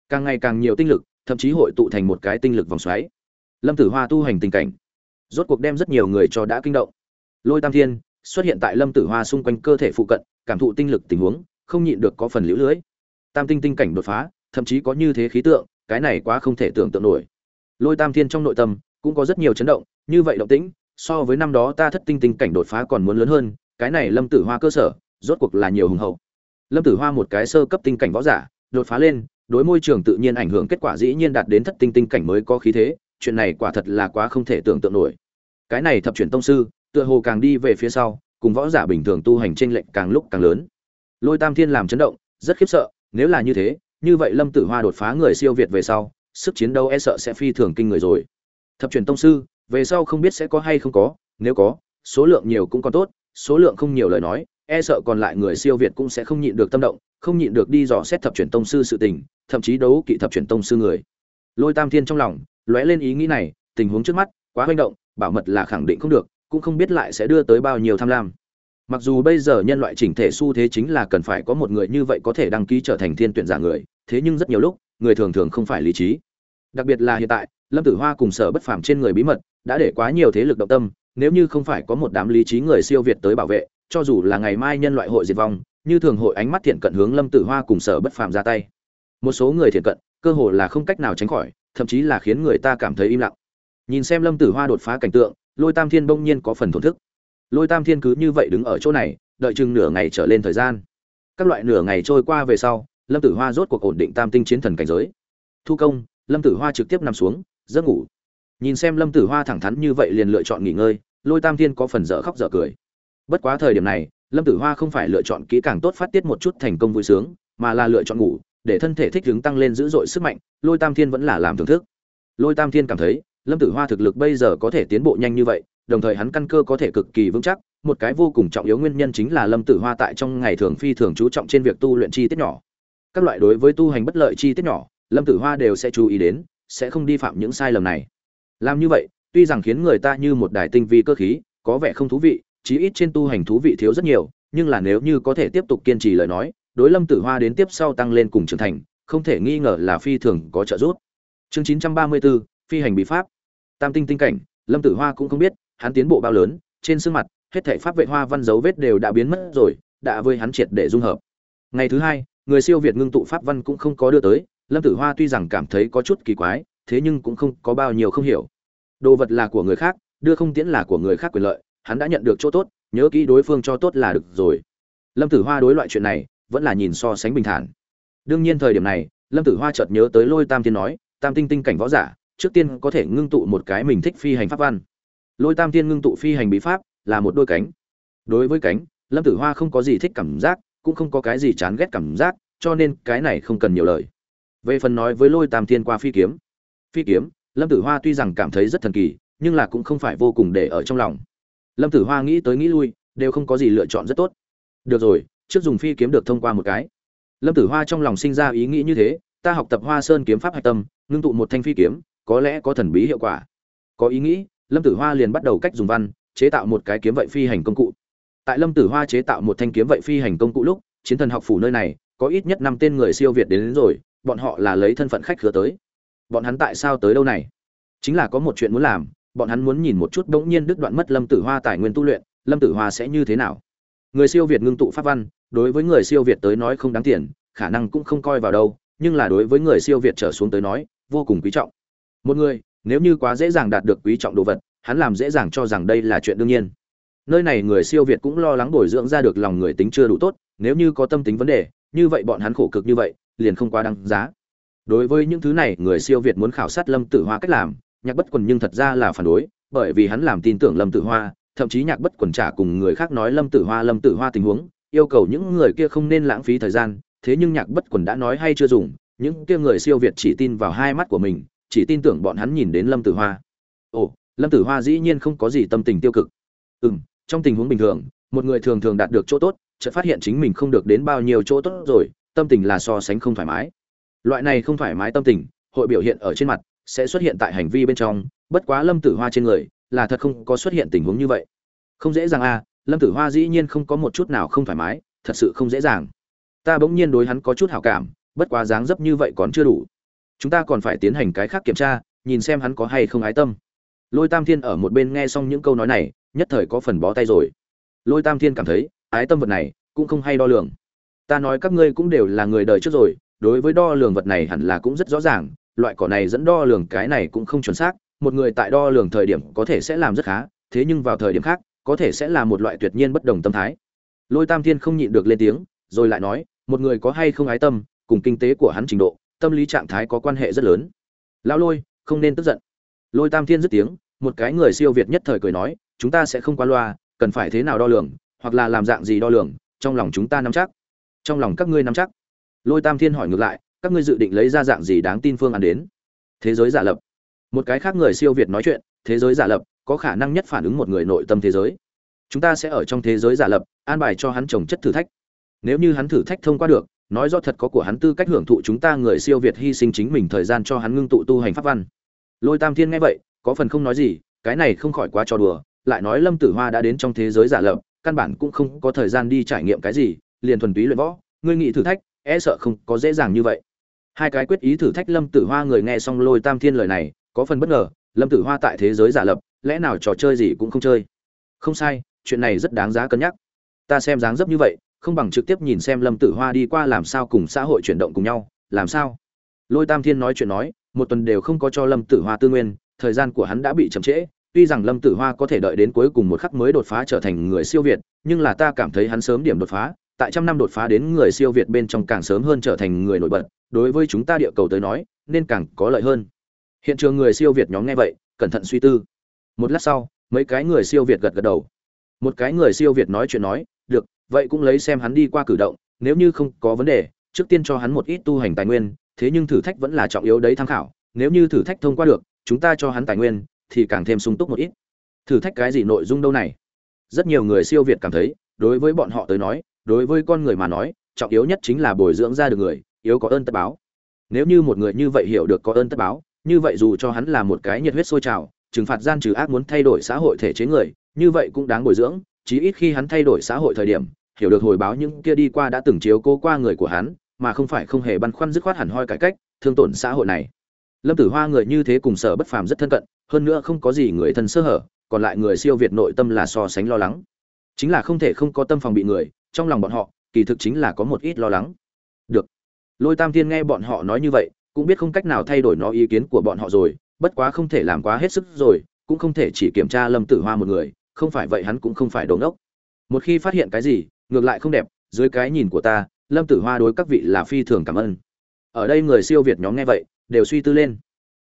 Càng ngày càng nhiều tinh lực, thậm chí hội tụ thành một cái tinh lực vòng xoáy. Lâm tử hoa tu hành tình cảnh, rốt cuộc đem rất nhiều người cho đã kinh động. Lôi tam thiên xuất hiện tại lâm tử hoa xung quanh cơ thể phụ cận, cảm thụ tinh lực tình huống, không nhịn được có phần liễu lưới. Tam tinh tinh cảnh đột phá, thậm chí có như thế khí tượng, cái này quá không thể tưởng tượng nổi. Lôi tam thiên trong nội tâm cũng có rất nhiều chấn động, như vậy động tĩnh, so với năm đó ta thất tinh tinh cảnh đột phá còn muốn lớn hơn, cái này lâm tử hoa cơ sở, rốt cuộc là nhiều hùng hậu lâm tử hoa một cái sơ cấp tinh cảnh võ giả, đột phá lên, đối môi trường tự nhiên ảnh hưởng kết quả dĩ nhiên đạt đến thất tinh tinh cảnh mới có khí thế, chuyện này quả thật là quá không thể tưởng tượng nổi. Cái này thập chuyển tông sư, tựa hồ càng đi về phía sau, cùng võ giả bình thường tu hành trên lệch càng lúc càng lớn. Lôi tam thiên làm chấn động, rất khiếp sợ, nếu là như thế, như vậy lâm tử hoa đột phá người siêu việt về sau, sức chiến đấu e sợ sẽ phi thường kinh người rồi. Thập truyền tông sư, về sau không biết sẽ có hay không có, nếu có, số lượng nhiều cũng còn tốt, số lượng không nhiều lời nói e sợ còn lại người siêu việt cũng sẽ không nhịn được tâm động, không nhịn được đi dò xét thập truyền tông sư sự tình, thậm chí đấu kỵ thập truyền tông sư người. Lôi tam thiên trong lòng, lóe lên ý nghĩ này, tình huống trước mắt, quá manh động, bảo mật là khẳng định không được, cũng không biết lại sẽ đưa tới bao nhiêu tham lam. Mặc dù bây giờ nhân loại chỉnh thể xu thế chính là cần phải có một người như vậy có thể đăng ký trở thành thiên tuyển giả người, thế nhưng rất nhiều lúc, người thường thường không phải lý trí. Đặc biệt là hiện tại, lâm tử hoa cùng sở bất phàm trên người bí mật, đã để quá nhiều thế lực động tâm, nếu như không phải có một đám lý trí người siêu việt tới bảo vệ cho dù là ngày mai nhân loại hội diệt vong, như thường hội ánh mắt thiện cận hướng lâm tử hoa cùng sở bất phàm ra tay. Một số người thiện cận, cơ hồ là không cách nào tránh khỏi, thậm chí là khiến người ta cảm thấy im lặng. Nhìn xem lâm tử hoa đột phá cảnh tượng, lôi tam thiên bỗng nhiên có phần thổn thức. Lôi tam thiên cứ như vậy đứng ở chỗ này, đợi chừng nửa ngày trở lên thời gian. Các loại nửa ngày trôi qua về sau, lâm tử hoa rốt cuộc ổn định tam tinh chiến thần cảnh giới. Thu công, lâm tử hoa trực tiếp nằm xuống, giấc ngủ. Nhìn xem lâm tử hoa thẳng thắn như vậy liền lựa chọn nghỉ ngơi, lôi tam thiên có phần dở khóc dở cười bất quá thời điểm này, lâm tử hoa không phải lựa chọn kỹ càng tốt phát tiết một chút thành công vui sướng, mà là lựa chọn ngủ, để thân thể thích ứng tăng lên dữ dội sức mạnh, lôi tam thiên vẫn là làm thưởng thức. Lôi tam thiên cảm thấy, lâm tử hoa thực lực bây giờ có thể tiến bộ nhanh như vậy, đồng thời hắn căn cơ có thể cực kỳ vững chắc, một cái vô cùng trọng yếu nguyên nhân chính là lâm tử hoa tại trong ngày thường phi thường chú trọng trên việc tu luyện chi tiết nhỏ. Các loại đối với tu hành bất lợi chi tiết nhỏ, lâm tử hoa đều sẽ chú ý đến, sẽ không đi phạm những sai lầm này. Làm như vậy, tuy rằng khiến người ta như một đài tinh vi cơ khí, có vẻ không thú vị chí ít trên tu hành thú vị thiếu rất nhiều, nhưng là nếu như có thể tiếp tục kiên trì lời nói, đối lâm tử hoa đến tiếp sau tăng lên cùng trưởng thành, không thể nghi ngờ là phi thường có trợ giúp. Chương chín trăm ba mươi bốn, phi hành bí pháp. Tam tinh tinh cảnh, lâm tử hoa cũng không biết, hắn tiến bộ bao lớn, trên xương mặt, hết thảy pháp vệ hoa văn dấu vết đều đã biến mất rồi, đã với hắn triệt để dung hợp. Ngày thứ hai, người siêu việt ngưng tụ pháp văn cũng không có đưa tới, lâm tử hoa tuy rằng cảm thấy có chút kỳ quái, thế nhưng cũng không có bao nhiêu không hiểu. Đồ vật là của người khác, đưa không tiễn là của người khác quyền lợi hắn đã nhận được chỗ tốt, nhớ kỹ đối phương cho tốt là được rồi. Lâm tử hoa đối loại chuyện này, vẫn là nhìn so sánh bình thản. Đương nhiên thời điểm này, lâm tử hoa chợt nhớ tới lôi tam tiên nói, tam tinh tinh cảnh võ giả, trước tiên có thể ngưng tụ một cái mình thích phi hành pháp văn. Lôi tam tiên ngưng tụ phi hành bí pháp, là một đôi cánh. Đối với cánh, lâm tử hoa không có gì thích cảm giác, cũng không có cái gì chán ghét cảm giác, cho nên cái này không cần nhiều lời. Về phần nói với lôi tam tiên qua phi kiếm. Phi kiếm, lâm tử hoa tuy rằng cảm thấy rất thần kỳ, nhưng là cũng không phải vô cùng để ở trong lòng lâm tử hoa nghĩ tới nghĩ lui đều không có gì lựa chọn rất tốt. Được rồi trước dùng phi kiếm được thông qua một cái. Lâm tử hoa trong lòng sinh ra ý nghĩ như thế ta học tập hoa sơn kiếm pháp hạch tâm ngưng tụ một thanh phi kiếm có lẽ có thần bí hiệu quả. Có ý nghĩ lâm tử hoa liền bắt đầu cách dùng văn chế tạo một cái kiếm vậy phi hành công cụ. Tại lâm tử hoa chế tạo một thanh kiếm vậy phi hành công cụ lúc chiến thần học phủ nơi này có ít nhất năm tên người siêu việt đến, đến rồi bọn họ là lấy thân phận khách khứa tới. Bọn hắn tại sao tới đâu này? Chính là có một chuyện muốn làm bọn hắn muốn nhìn một chút bỗng nhiên đứt đoạn mất lâm tử hoa tài nguyên tu luyện, lâm tử hoa sẽ như thế nào? Người siêu việt ngưng tụ pháp văn, đối với người siêu việt tới nói không đáng tiền, khả năng cũng không coi vào đâu, nhưng là đối với người siêu việt trở xuống tới nói, vô cùng quý trọng. Một người, nếu như quá dễ dàng đạt được quý trọng đồ vật, hắn làm dễ dàng cho rằng đây là chuyện đương nhiên. Nơi này người siêu việt cũng lo lắng bồi dưỡng ra được lòng người tính chưa đủ tốt, nếu như có tâm tính vấn đề, như vậy bọn hắn khổ cực như vậy, liền không quá đáng giá. Đối với những thứ này, người siêu việt muốn khảo sát lâm tử hoa cách làm nhạc bất quần nhưng thật ra là phản đối, bởi vì hắn làm tin tưởng lâm tử hoa, thậm chí nhạc bất quần trả cùng người khác nói lâm tử hoa, lâm tử hoa tình huống, yêu cầu những người kia không nên lãng phí thời gian, thế nhưng nhạc bất quần đã nói hay chưa dùng, những kia người siêu việt chỉ tin vào hai mắt của mình, chỉ tin tưởng bọn hắn nhìn đến lâm tử hoa. Ồ, lâm tử hoa dĩ nhiên không có gì tâm tình tiêu cực. Ừ m trong tình huống bình thường, một người thường thường đạt được chỗ tốt, chợt phát hiện chính mình không được đến bao nhiêu chỗ tốt rồi, tâm tình là so sánh không thoải mái. Loại này không thoải mái tâm tình, hội biểu hiện ở trên mặt sẽ xuất hiện tại hành vi bên trong, bất quá lâm tử hoa trên người là thật không có xuất hiện tình huống như vậy. Không dễ dàng à lâm tử hoa dĩ nhiên không có một chút nào không thoải mái, thật sự không dễ dàng. Ta bỗng nhiên đối hắn có chút hảo cảm, bất quá dáng dấp như vậy còn chưa đủ. Chúng ta còn phải tiến hành cái khác kiểm tra, nhìn xem hắn có hay không ái tâm. Lôi tam thiên ở một bên nghe xong những câu nói này, nhất thời có phần bó tay rồi. Lôi tam thiên cảm thấy, ái tâm vật này cũng không hay đo lường. Ta nói các ngươi cũng đều là người đời trước rồi, đối với đo lường vật này hẳn là cũng rất rõ ràng loại cỏ này dẫn đo lường cái này cũng không chuẩn xác, một người tại đo lường thời điểm có thể sẽ làm rất khá, thế nhưng vào thời điểm khác, có thể sẽ là một loại tuyệt nhiên bất đồng tâm thái. Lôi tam thiên không nhịn được lên tiếng, rồi lại nói, một người có hay không ái tâm, cùng kinh tế của hắn trình độ, tâm lý trạng thái có quan hệ rất lớn. Lão lôi, không nên tức giận. Lôi tam thiên dứt tiếng, một cái người siêu việt nhất thời cười nói, chúng ta sẽ không qua loa, cần phải thế nào đo lường, hoặc là làm dạng gì đo lường, trong lòng chúng ta nắm chắc. Trong lòng các ngươi nắm chắc. Lôi tam thiên hỏi ngược lại các ngươi dự định lấy ra dạng gì đáng tin phương án đến? Thế giới giả lập. Một cái khác người siêu việt nói chuyện, thế giới giả lập, có khả năng nhất phản ứng một người nội tâm thế giới. Chúng ta sẽ ở trong thế giới giả lập, an bài cho hắn trồng chất thử thách. Nếu như hắn thử thách thông qua được, nói do thật có của hắn tư cách hưởng thụ chúng ta người siêu việt hy sinh chính mình thời gian cho hắn ngưng tụ tu hành pháp văn. Lôi tam thiên nghe vậy, có phần không nói gì, cái này không khỏi quá trò đùa, lại nói lâm tử hoa đã đến trong thế giới giả lập, căn bản cũng không có thời gian đi trải nghiệm cái gì, liền thuần túy luyện võ, ngươi nghĩ thử thách e sợ không có dễ dàng như vậy hai cái quyết ý thử thách lâm tử hoa người nghe xong lôi tam thiên lời này, có phần bất ngờ, lâm tử hoa tại thế giới giả lập, lẽ nào trò chơi gì cũng không chơi? Không sai, chuyện này rất đáng giá cân nhắc. Ta xem dáng dấp như vậy, không bằng trực tiếp nhìn xem lâm tử hoa đi qua làm sao cùng xã hội chuyển động cùng nhau, làm sao? Lôi tam thiên nói chuyện nói, một tuần đều không có cho lâm tử hoa tư nguyên, thời gian của hắn đã bị chậm trễ, tuy rằng lâm tử hoa có thể đợi đến cuối cùng một khắc mới đột phá trở thành người siêu việt, nhưng là ta cảm thấy hắn sớm điểm đột phá tại trăm năm đột phá đến người siêu việt bên trong càng sớm hơn trở thành người nổi bật, đối với chúng ta địa cầu tới nói, nên càng có lợi hơn. Hiện trường người siêu việt nhóm nghe vậy, cẩn thận suy tư. Một lát sau, mấy cái người siêu việt gật gật đầu. Một cái người siêu việt nói chuyện nói, được, vậy cũng lấy xem hắn đi qua cử động, nếu như không có vấn đề, trước tiên cho hắn một ít tu hành tài nguyên, thế nhưng thử thách vẫn là trọng yếu đấy tham khảo, nếu như thử thách thông qua được, chúng ta cho hắn tài nguyên, thì càng thêm sung túc một ít. Thử thách cái gì nội dung đâu này? Rất nhiều người siêu việt cảm thấy đối với bọn họ tới nói, đối với con người mà nói, trọng yếu nhất chính là bồi dưỡng ra được người, yếu có ơn tất báo. Nếu như một người như vậy hiểu được có ơn tất báo, như vậy dù cho hắn là một cái nhiệt huyết sôi trào, trừng phạt gian trừ ác muốn thay đổi xã hội thể chế người, như vậy cũng đáng bồi dưỡng, chí ít khi hắn thay đổi xã hội thời điểm, hiểu được hồi báo những kia đi qua đã từng chiếu cố qua người của hắn, mà không phải không hề băn khoăn dứt khoát hẳn hoi cải cách, thương tổn xã hội này. Lâm tử hoa người như thế cùng sở bất phàm rất thân cận, hơn nữa không có gì người thân sơ hở, còn lại người siêu việt nội tâm là so sánh lo lắng chính là không thể không có tâm phòng bị người, trong lòng bọn họ, kỳ thực chính là có một ít lo lắng. Được. Lôi tam thiên nghe bọn họ nói như vậy, cũng biết không cách nào thay đổi nó ý kiến của bọn họ rồi, bất quá không thể làm quá hết sức rồi, cũng không thể chỉ kiểm tra lâm tử hoa một người, không phải vậy hắn cũng không phải đồ ngốc. Một khi phát hiện cái gì, ngược lại không đẹp, dưới cái nhìn của ta, lâm tử hoa đối các vị là phi thường cảm ơn. Ở đây người siêu việt nhóm nghe vậy, đều suy tư lên.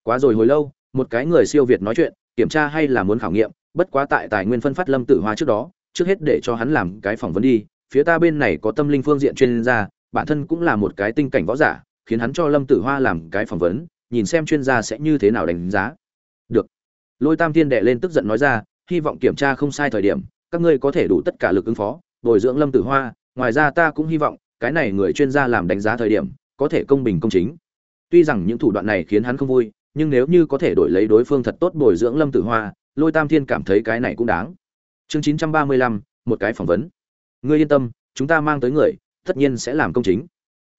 Quá rồi hồi lâu, một cái người siêu việt nói chuyện, kiểm tra hay là muốn khảo nghiệm, bất quá tại tài nguyên phân phát lâm tử hoa trước đó trước hết để cho hắn làm cái phỏng vấn đi, phía ta bên này có tâm linh phương diện chuyên gia, bản thân cũng là một cái tinh cảnh võ giả, khiến hắn cho lâm tử hoa làm cái phỏng vấn, nhìn xem chuyên gia sẽ như thế nào đánh giá. Được. Lôi tam thiên đệ lên tức giận nói ra, hy vọng kiểm tra không sai thời điểm, các ngươi có thể đủ tất cả lực ứng phó, bồi dưỡng lâm tử hoa, ngoài ra ta cũng hy vọng, cái này người chuyên gia làm đánh giá thời điểm, có thể công bình công chính. Tuy rằng những thủ đoạn này khiến hắn không vui, nhưng nếu như có thể đổi lấy đối phương thật tốt bồi dưỡng lâm tử hoa, lôi tam thiên cảm thấy cái này cũng đáng chương chín trăm ba mươi lăm, một cái phỏng vấn. Ngươi yên tâm, chúng ta mang tới người, tất nhiên sẽ làm công chính.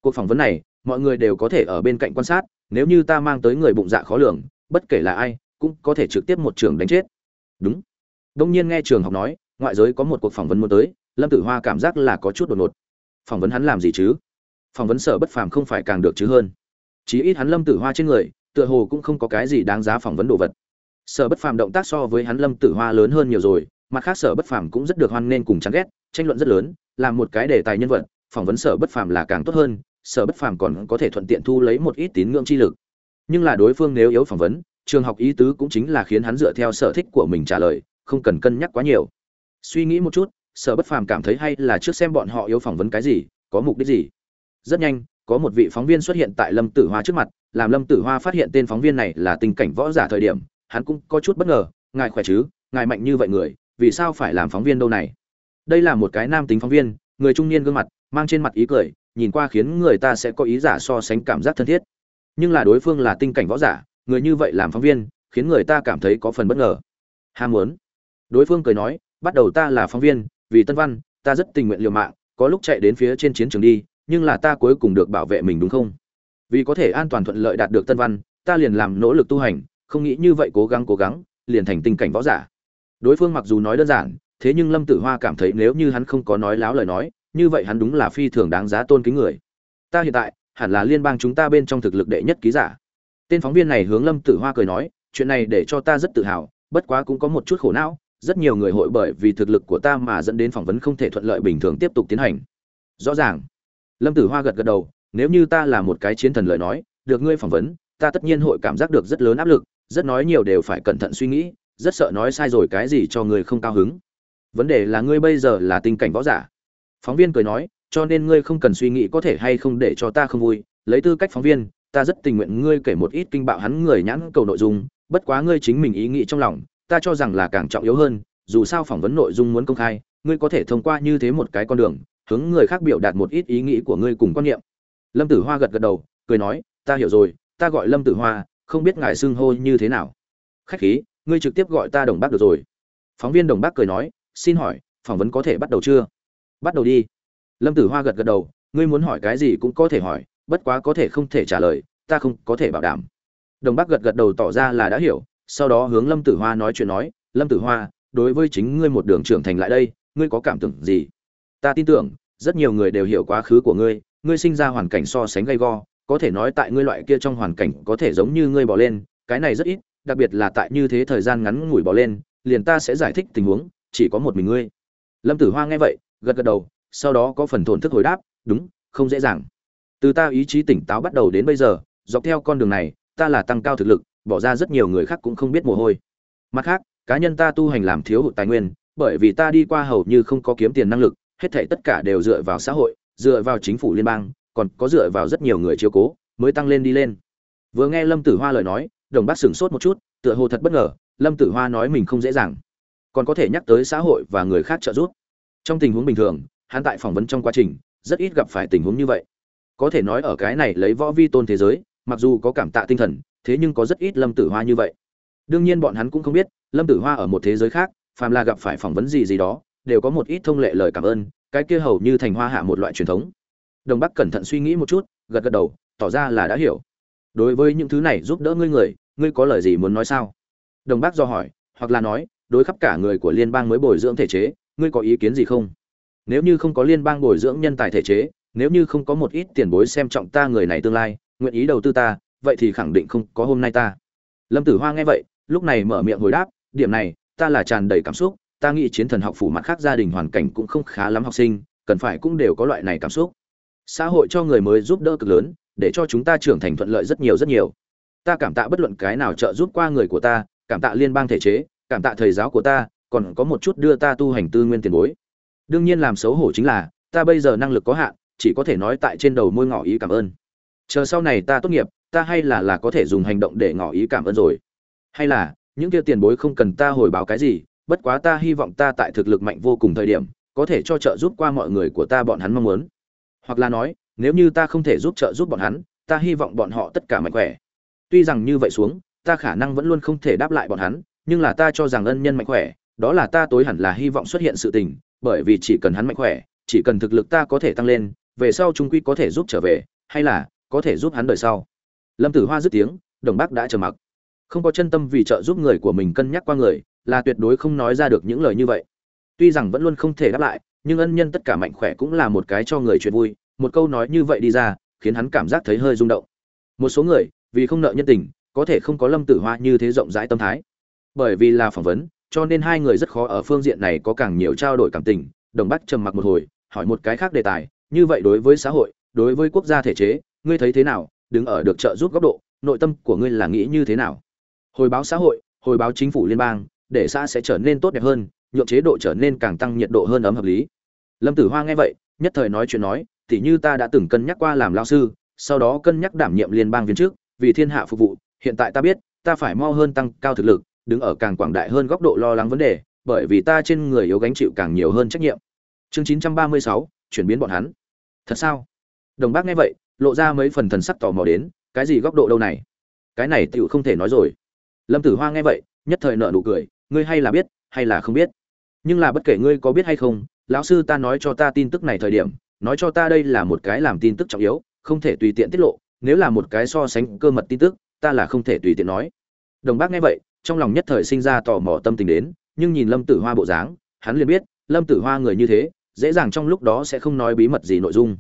Cuộc phỏng vấn này, mọi người đều có thể ở bên cạnh quan sát, nếu như ta mang tới người bụng dạ khó lường, bất kể là ai, cũng có thể trực tiếp một trường đánh chết. Đúng. Đông nhiên nghe trường học nói, ngoại giới có một cuộc phỏng vấn muốn tới, lâm tử hoa cảm giác là có chút đột ngột. Phỏng vấn hắn làm gì chứ? Phỏng vấn sở bất phàm không phải càng được chứ hơn. Chí ít hắn lâm tử hoa trên người, tựa hồ cũng không có cái gì đáng giá phỏng vấn đồ vật. Sở bất phàm động tác so với hắn lâm tử hoa lớn hơn nhiều rồi mặt khác sở bất phàm cũng rất được hoan nghênh cùng chán ghét, tranh luận rất lớn làm một cái đề tài nhân vật, phỏng vấn sở bất phàm là càng tốt hơn, sở bất phàm còn có thể thuận tiện thu lấy một ít tín ngưỡng chi lực. Nhưng là đối phương nếu yếu phỏng vấn, trường học ý tứ cũng chính là khiến hắn dựa theo sở thích của mình trả lời, không cần cân nhắc quá nhiều. Suy nghĩ một chút, sở bất phàm cảm thấy hay là trước xem bọn họ yếu phỏng vấn cái gì, có mục đích gì. Rất nhanh, có một vị phóng viên xuất hiện tại lâm tử hoa trước mặt, làm lâm tử hoa phát hiện tên phóng viên này là tình cảnh võ giả thời điểm, hắn cũng có chút bất ngờ, ngài khỏe chứ? Ngài mạnh như vậy người vì sao phải làm phóng viên đâu này? Đây là một cái nam tính phóng viên, người trung niên gương mặt, mang trên mặt ý cười, nhìn qua khiến người ta sẽ có ý giả so sánh cảm giác thân thiết. Nhưng là đối phương là tinh cảnh võ giả, người như vậy làm phóng viên, khiến người ta cảm thấy có phần bất ngờ. Ham muốn. Đối phương cười nói, bắt đầu ta là phóng viên, vì tân văn, ta rất tình nguyện liều mạng, có lúc chạy đến phía trên chiến trường đi, nhưng là ta cuối cùng được bảo vệ mình đúng không? Vì có thể an toàn thuận lợi đạt được tân văn, ta liền làm nỗ lực tu hành, không nghĩ như vậy cố gắng cố gắng, liền thành tình cảnh võ giả đối phương mặc dù nói đơn giản, thế nhưng lâm tử hoa cảm thấy nếu như hắn không có nói láo lời nói, như vậy hắn đúng là phi thường đáng giá tôn kính người. Ta hiện tại, hẳn là liên bang chúng ta bên trong thực lực đệ nhất ký giả. Tên phóng viên này hướng lâm tử hoa cười nói, chuyện này để cho ta rất tự hào, bất quá cũng có một chút khổ não, rất nhiều người hội bởi vì thực lực của ta mà dẫn đến phỏng vấn không thể thuận lợi bình thường tiếp tục tiến hành. Rõ ràng. Lâm tử hoa gật gật đầu, nếu như ta là một cái chiến thần lời nói, được ngươi phỏng vấn, ta tất nhiên hội cảm giác được rất lớn áp lực, rất nói nhiều đều phải cẩn thận suy nghĩ rất sợ nói sai rồi cái gì cho người không cao hứng. Vấn đề là ngươi bây giờ là tình cảnh võ giả. Phóng viên cười nói, cho nên ngươi không cần suy nghĩ có thể hay không để cho ta không vui. Lấy tư cách phóng viên, ta rất tình nguyện ngươi kể một ít kinh bạo hắn người nhãn cầu nội dung, bất quá ngươi chính mình ý nghĩ trong lòng, ta cho rằng là càng trọng yếu hơn, dù sao phỏng vấn nội dung muốn công khai, ngươi có thể thông qua như thế một cái con đường, hướng người khác biểu đạt một ít ý nghĩ của ngươi cùng quan niệm. Lâm tử hoa gật gật đầu, cười nói, ta hiểu rồi, ta gọi lâm tử hoa, không biết ngài xưng hô như thế nào. Khách khí ngươi trực tiếp gọi ta đồng bác được rồi. Phóng viên đồng bác cười nói, xin hỏi, phỏng vấn có thể bắt đầu chưa? Bắt đầu đi. Lâm tử hoa gật gật đầu, ngươi muốn hỏi cái gì cũng có thể hỏi, bất quá có thể không thể trả lời, ta không có thể bảo đảm. Đồng bác gật gật đầu tỏ ra là đã hiểu, sau đó hướng lâm tử hoa nói chuyện nói, lâm tử hoa, đối với chính ngươi một đường trưởng thành lại đây, ngươi có cảm tưởng gì? Ta tin tưởng, rất nhiều người đều hiểu quá khứ của ngươi ngươi sinh ra hoàn cảnh so sánh gay go, có thể nói tại ngươi loại kia trong hoàn cảnh có thể giống như ngươi bỏ lên, cái này rất ít đặc biệt là tại như thế thời gian ngắn ngủi bỏ lên, liền ta sẽ giải thích tình huống, chỉ có một mình ngươi. Lâm tử hoa nghe vậy, gật gật đầu, sau đó có phần thổn thức hồi đáp, đúng, không dễ dàng. Từ ta ý chí tỉnh táo bắt đầu đến bây giờ, dọc theo con đường này, ta là tăng cao thực lực, bỏ ra rất nhiều người khác cũng không biết mồ hôi. Mặt khác, cá nhân ta tu hành làm thiếu hụt tài nguyên, bởi vì ta đi qua hầu như không có kiếm tiền năng lực, hết thảy tất cả đều dựa vào xã hội, dựa vào chính phủ liên bang, còn có dựa vào rất nhiều người chiếu cố, mới tăng lên đi lên. Vừa nghe lâm tử hoa lời nói đồng bác sửng sốt một chút, tựa hồ thật bất ngờ, lâm tử hoa nói mình không dễ dàng. Còn có thể nhắc tới xã hội và người khác trợ giúp. Trong tình huống bình thường, hắn tại phỏng vấn trong quá trình, rất ít gặp phải tình huống như vậy. Có thể nói ở cái này lấy võ vi tôn thế giới, mặc dù có cảm tạ tinh thần, thế nhưng có rất ít lâm tử hoa như vậy. Đương nhiên bọn hắn cũng không biết, lâm tử hoa ở một thế giới khác, phàm là gặp phải phỏng vấn gì gì đó, đều có một ít thông lệ lời cảm ơn, cái kia hầu như thành hoa hạ một loại truyền thống. Đồng bắc cẩn thận suy nghĩ một chút, gật gật đầu, tỏ ra là đã hiểu. Đối với những thứ này giúp đỡ ngươi người ngươi có lời gì muốn nói sao? Đồng bác do hỏi, hoặc là nói, đối khắp cả người của liên bang mới bồi dưỡng thể chế, ngươi có ý kiến gì không? Nếu như không có liên bang bồi dưỡng nhân tài thể chế, nếu như không có một ít tiền bối xem trọng ta người này tương lai, nguyện ý đầu tư ta, vậy thì khẳng định không có hôm nay ta. Lâm tử hoa nghe vậy, lúc này mở miệng hồi đáp, điểm này, ta là tràn đầy cảm xúc, ta nghĩ chiến thần học phủ mặt khác gia đình hoàn cảnh cũng không khá lắm học sinh, cần phải cũng đều có loại này cảm xúc. Xã hội cho người mới giúp đỡ cực lớn, để cho chúng ta trưởng thành thuận lợi rất nhiều rất nhiều ta cảm tạ bất luận cái nào trợ giúp qua người của ta, cảm tạ liên bang thể chế, cảm tạ thầy giáo của ta, còn có một chút đưa ta tu hành tư nguyên tiền bối. Đương nhiên làm xấu hổ chính là, ta bây giờ năng lực có hạn, chỉ có thể nói tại trên đầu môi ngỏ ý cảm ơn. Chờ sau này ta tốt nghiệp, ta hay là là có thể dùng hành động để ngỏ ý cảm ơn rồi. Hay là, những kia tiền bối không cần ta hồi báo cái gì, bất quá ta hy vọng ta tại thực lực mạnh vô cùng thời điểm, có thể cho trợ giúp qua mọi người của ta bọn hắn mong muốn. Hoặc là nói, nếu như ta không thể giúp trợ giúp bọn hắn, ta hy vọng bọn họ tất cả mạnh khỏe tuy rằng như vậy xuống, ta khả năng vẫn luôn không thể đáp lại bọn hắn, nhưng là ta cho rằng ân nhân mạnh khỏe, đó là ta tối hẳn là hy vọng xuất hiện sự tình, bởi vì chỉ cần hắn mạnh khỏe, chỉ cần thực lực ta có thể tăng lên, về sau trung quy có thể giúp trở về, hay là có thể giúp hắn đời sau. Lâm tử hoa dứt tiếng, đồng bác đã trầm mặc. Không có chân tâm vì trợ giúp người của mình cân nhắc qua người, là tuyệt đối không nói ra được những lời như vậy. Tuy rằng vẫn luôn không thể đáp lại, nhưng ân nhân tất cả mạnh khỏe cũng là một cái cho người chuyện vui, một câu nói như vậy đi ra, khiến hắn cảm giác thấy hơi rung động. Một số người vì không nợ nhân tình, có thể không có lâm tử hoa như thế rộng rãi tâm thái. Bởi vì là phỏng vấn, cho nên hai người rất khó ở phương diện này có càng nhiều trao đổi cảm tình, đồng bắc trầm mặc một hồi, hỏi một cái khác đề tài. Như vậy đối với xã hội, đối với quốc gia thể chế, ngươi thấy thế nào? Đứng ở được trợ giúp góc độ, nội tâm của ngươi là nghĩ như thế nào? Hồi báo xã hội, hồi báo chính phủ liên bang, để xã sẽ trở nên tốt đẹp hơn, nhượng chế độ trở nên càng tăng nhiệt độ hơn ấm hợp lý. Lâm tử hoa nghe vậy, nhất thời nói chuyện nói, tỉ như ta đã từng cân nhắc qua làm lao sư, sau đó cân nhắc đảm nhiệm liên bang viên trước vì thiên hạ phục vụ hiện tại ta biết ta phải mo hơn tăng cao thực lực đứng ở càng quảng đại hơn góc độ lo lắng vấn đề bởi vì ta trên người yếu gánh chịu càng nhiều hơn trách nhiệm. Chương 936, chuyển biến bọn hắn. Thật sao? Đồng bác nghe vậy lộ ra mấy phần thần sắc tò mò đến cái gì góc độ đâu này? Cái này tựu không thể nói rồi. Lâm tử hoa nghe vậy nhất thời nợ nụ cười ngươi hay là biết hay là không biết? Nhưng là bất kể ngươi có biết hay không lão sư ta nói cho ta tin tức này thời điểm nói cho ta đây là một cái làm tin tức trọng yếu không thể tùy tiện tiết lộ nếu là một cái so sánh cơ mật tin tức, ta là không thể tùy tiện nói. Đồng bác nghe vậy, trong lòng nhất thời sinh ra tò mò tâm tình đến, nhưng nhìn lâm tử hoa bộ dáng, hắn liền biết, lâm tử hoa người như thế, dễ dàng trong lúc đó sẽ không nói bí mật gì nội dung.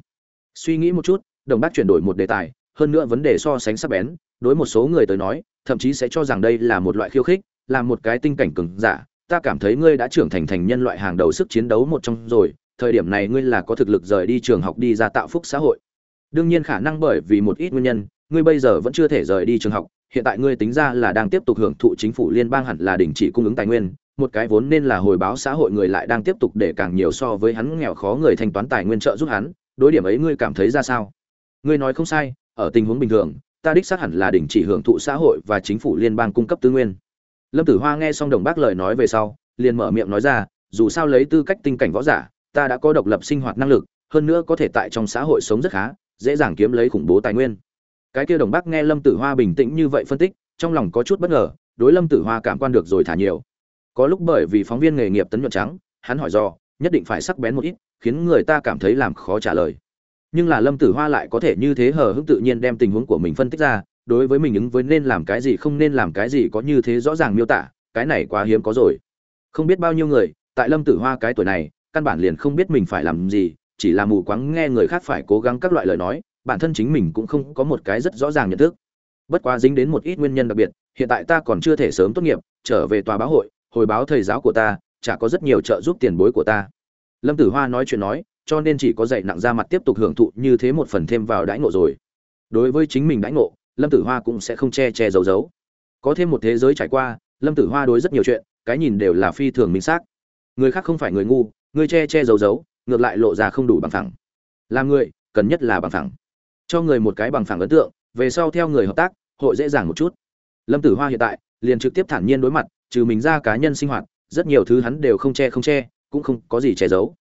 Suy nghĩ một chút, đồng bác chuyển đổi một đề tài, hơn nữa vấn đề so sánh sắc bén, đối một số người tới nói, thậm chí sẽ cho rằng đây là một loại khiêu khích, là một cái tinh cảnh cứng giả. Ta cảm thấy ngươi đã trưởng thành thành nhân loại hàng đầu sức chiến đấu một trong rồi, thời điểm này ngươi là có thực lực rời đi trường học đi ra tạo phúc xã hội đương nhiên khả năng bởi vì một ít nguyên nhân, ngươi bây giờ vẫn chưa thể rời đi trường học, hiện tại ngươi tính ra là đang tiếp tục hưởng thụ chính phủ liên bang hẳn là đình chỉ cung ứng tài nguyên, một cái vốn nên là hồi báo xã hội người lại đang tiếp tục để càng nhiều so với hắn nghèo khó người thanh toán tài nguyên trợ giúp hắn, đối điểm ấy ngươi cảm thấy ra sao? Ngươi nói không sai, ở tình huống bình thường, ta đích xác hẳn là đình chỉ hưởng thụ xã hội và chính phủ liên bang cung cấp tư nguyên. Lâm tử hoa nghe xong đồng bác lời nói về sau, liền mở miệng nói ra, dù sao lấy tư cách tinh cảnh võ giả, ta đã có độc lập sinh hoạt năng lực, hơn nữa có thể tại trong xã hội sống rất khá dễ dàng kiếm lấy khủng bố tài nguyên. Cái kia đồng bác nghe lâm tử hoa bình tĩnh như vậy phân tích, trong lòng có chút bất ngờ, đối lâm tử hoa cảm quan được rồi thả nhiều. Có lúc bởi vì phóng viên nghề nghiệp tấn nhuận trắng, hắn hỏi do, nhất định phải sắc bén một ít, khiến người ta cảm thấy làm khó trả lời. Nhưng là lâm tử hoa lại có thể như thế hờ hững tự nhiên đem tình huống của mình phân tích ra, đối với mình ứng với nên làm cái gì không nên làm cái gì có như thế rõ ràng miêu tả, cái này quá hiếm có rồi. Không biết bao nhiêu người, tại lâm tử hoa cái tuổi này, căn bản liền không biết mình phải làm gì chỉ là mù quáng nghe người khác phải cố gắng các loại lời nói, bản thân chính mình cũng không có một cái rất rõ ràng nhận thức. Bất quá dính đến một ít nguyên nhân đặc biệt, hiện tại ta còn chưa thể sớm tốt nghiệp, trở về tòa báo hội, hồi báo thầy giáo của ta, chả có rất nhiều trợ giúp tiền bối của ta. Lâm tử hoa nói chuyện nói, cho nên chỉ có dạy nặng ra mặt tiếp tục hưởng thụ như thế một phần thêm vào đãi ngộ rồi. Đối với chính mình đãi ngộ, lâm tử hoa cũng sẽ không che che giấu giấu. Có thêm một thế giới trải qua, lâm tử hoa đối rất nhiều chuyện, cái nhìn đều là phi thường minh xác. Người khác không phải người ngu, người che che giấu giấu ngược lại lộ ra không đủ bằng phẳng. Làm người, cần nhất là bằng phẳng. Cho người một cái bằng phẳng ấn tượng, về sau theo người hợp tác, hội dễ dàng một chút. Lâm tử hoa hiện tại, liền trực tiếp thản nhiên đối mặt, trừ mình ra cá nhân sinh hoạt, rất nhiều thứ hắn đều không che không che, cũng không có gì che giấu.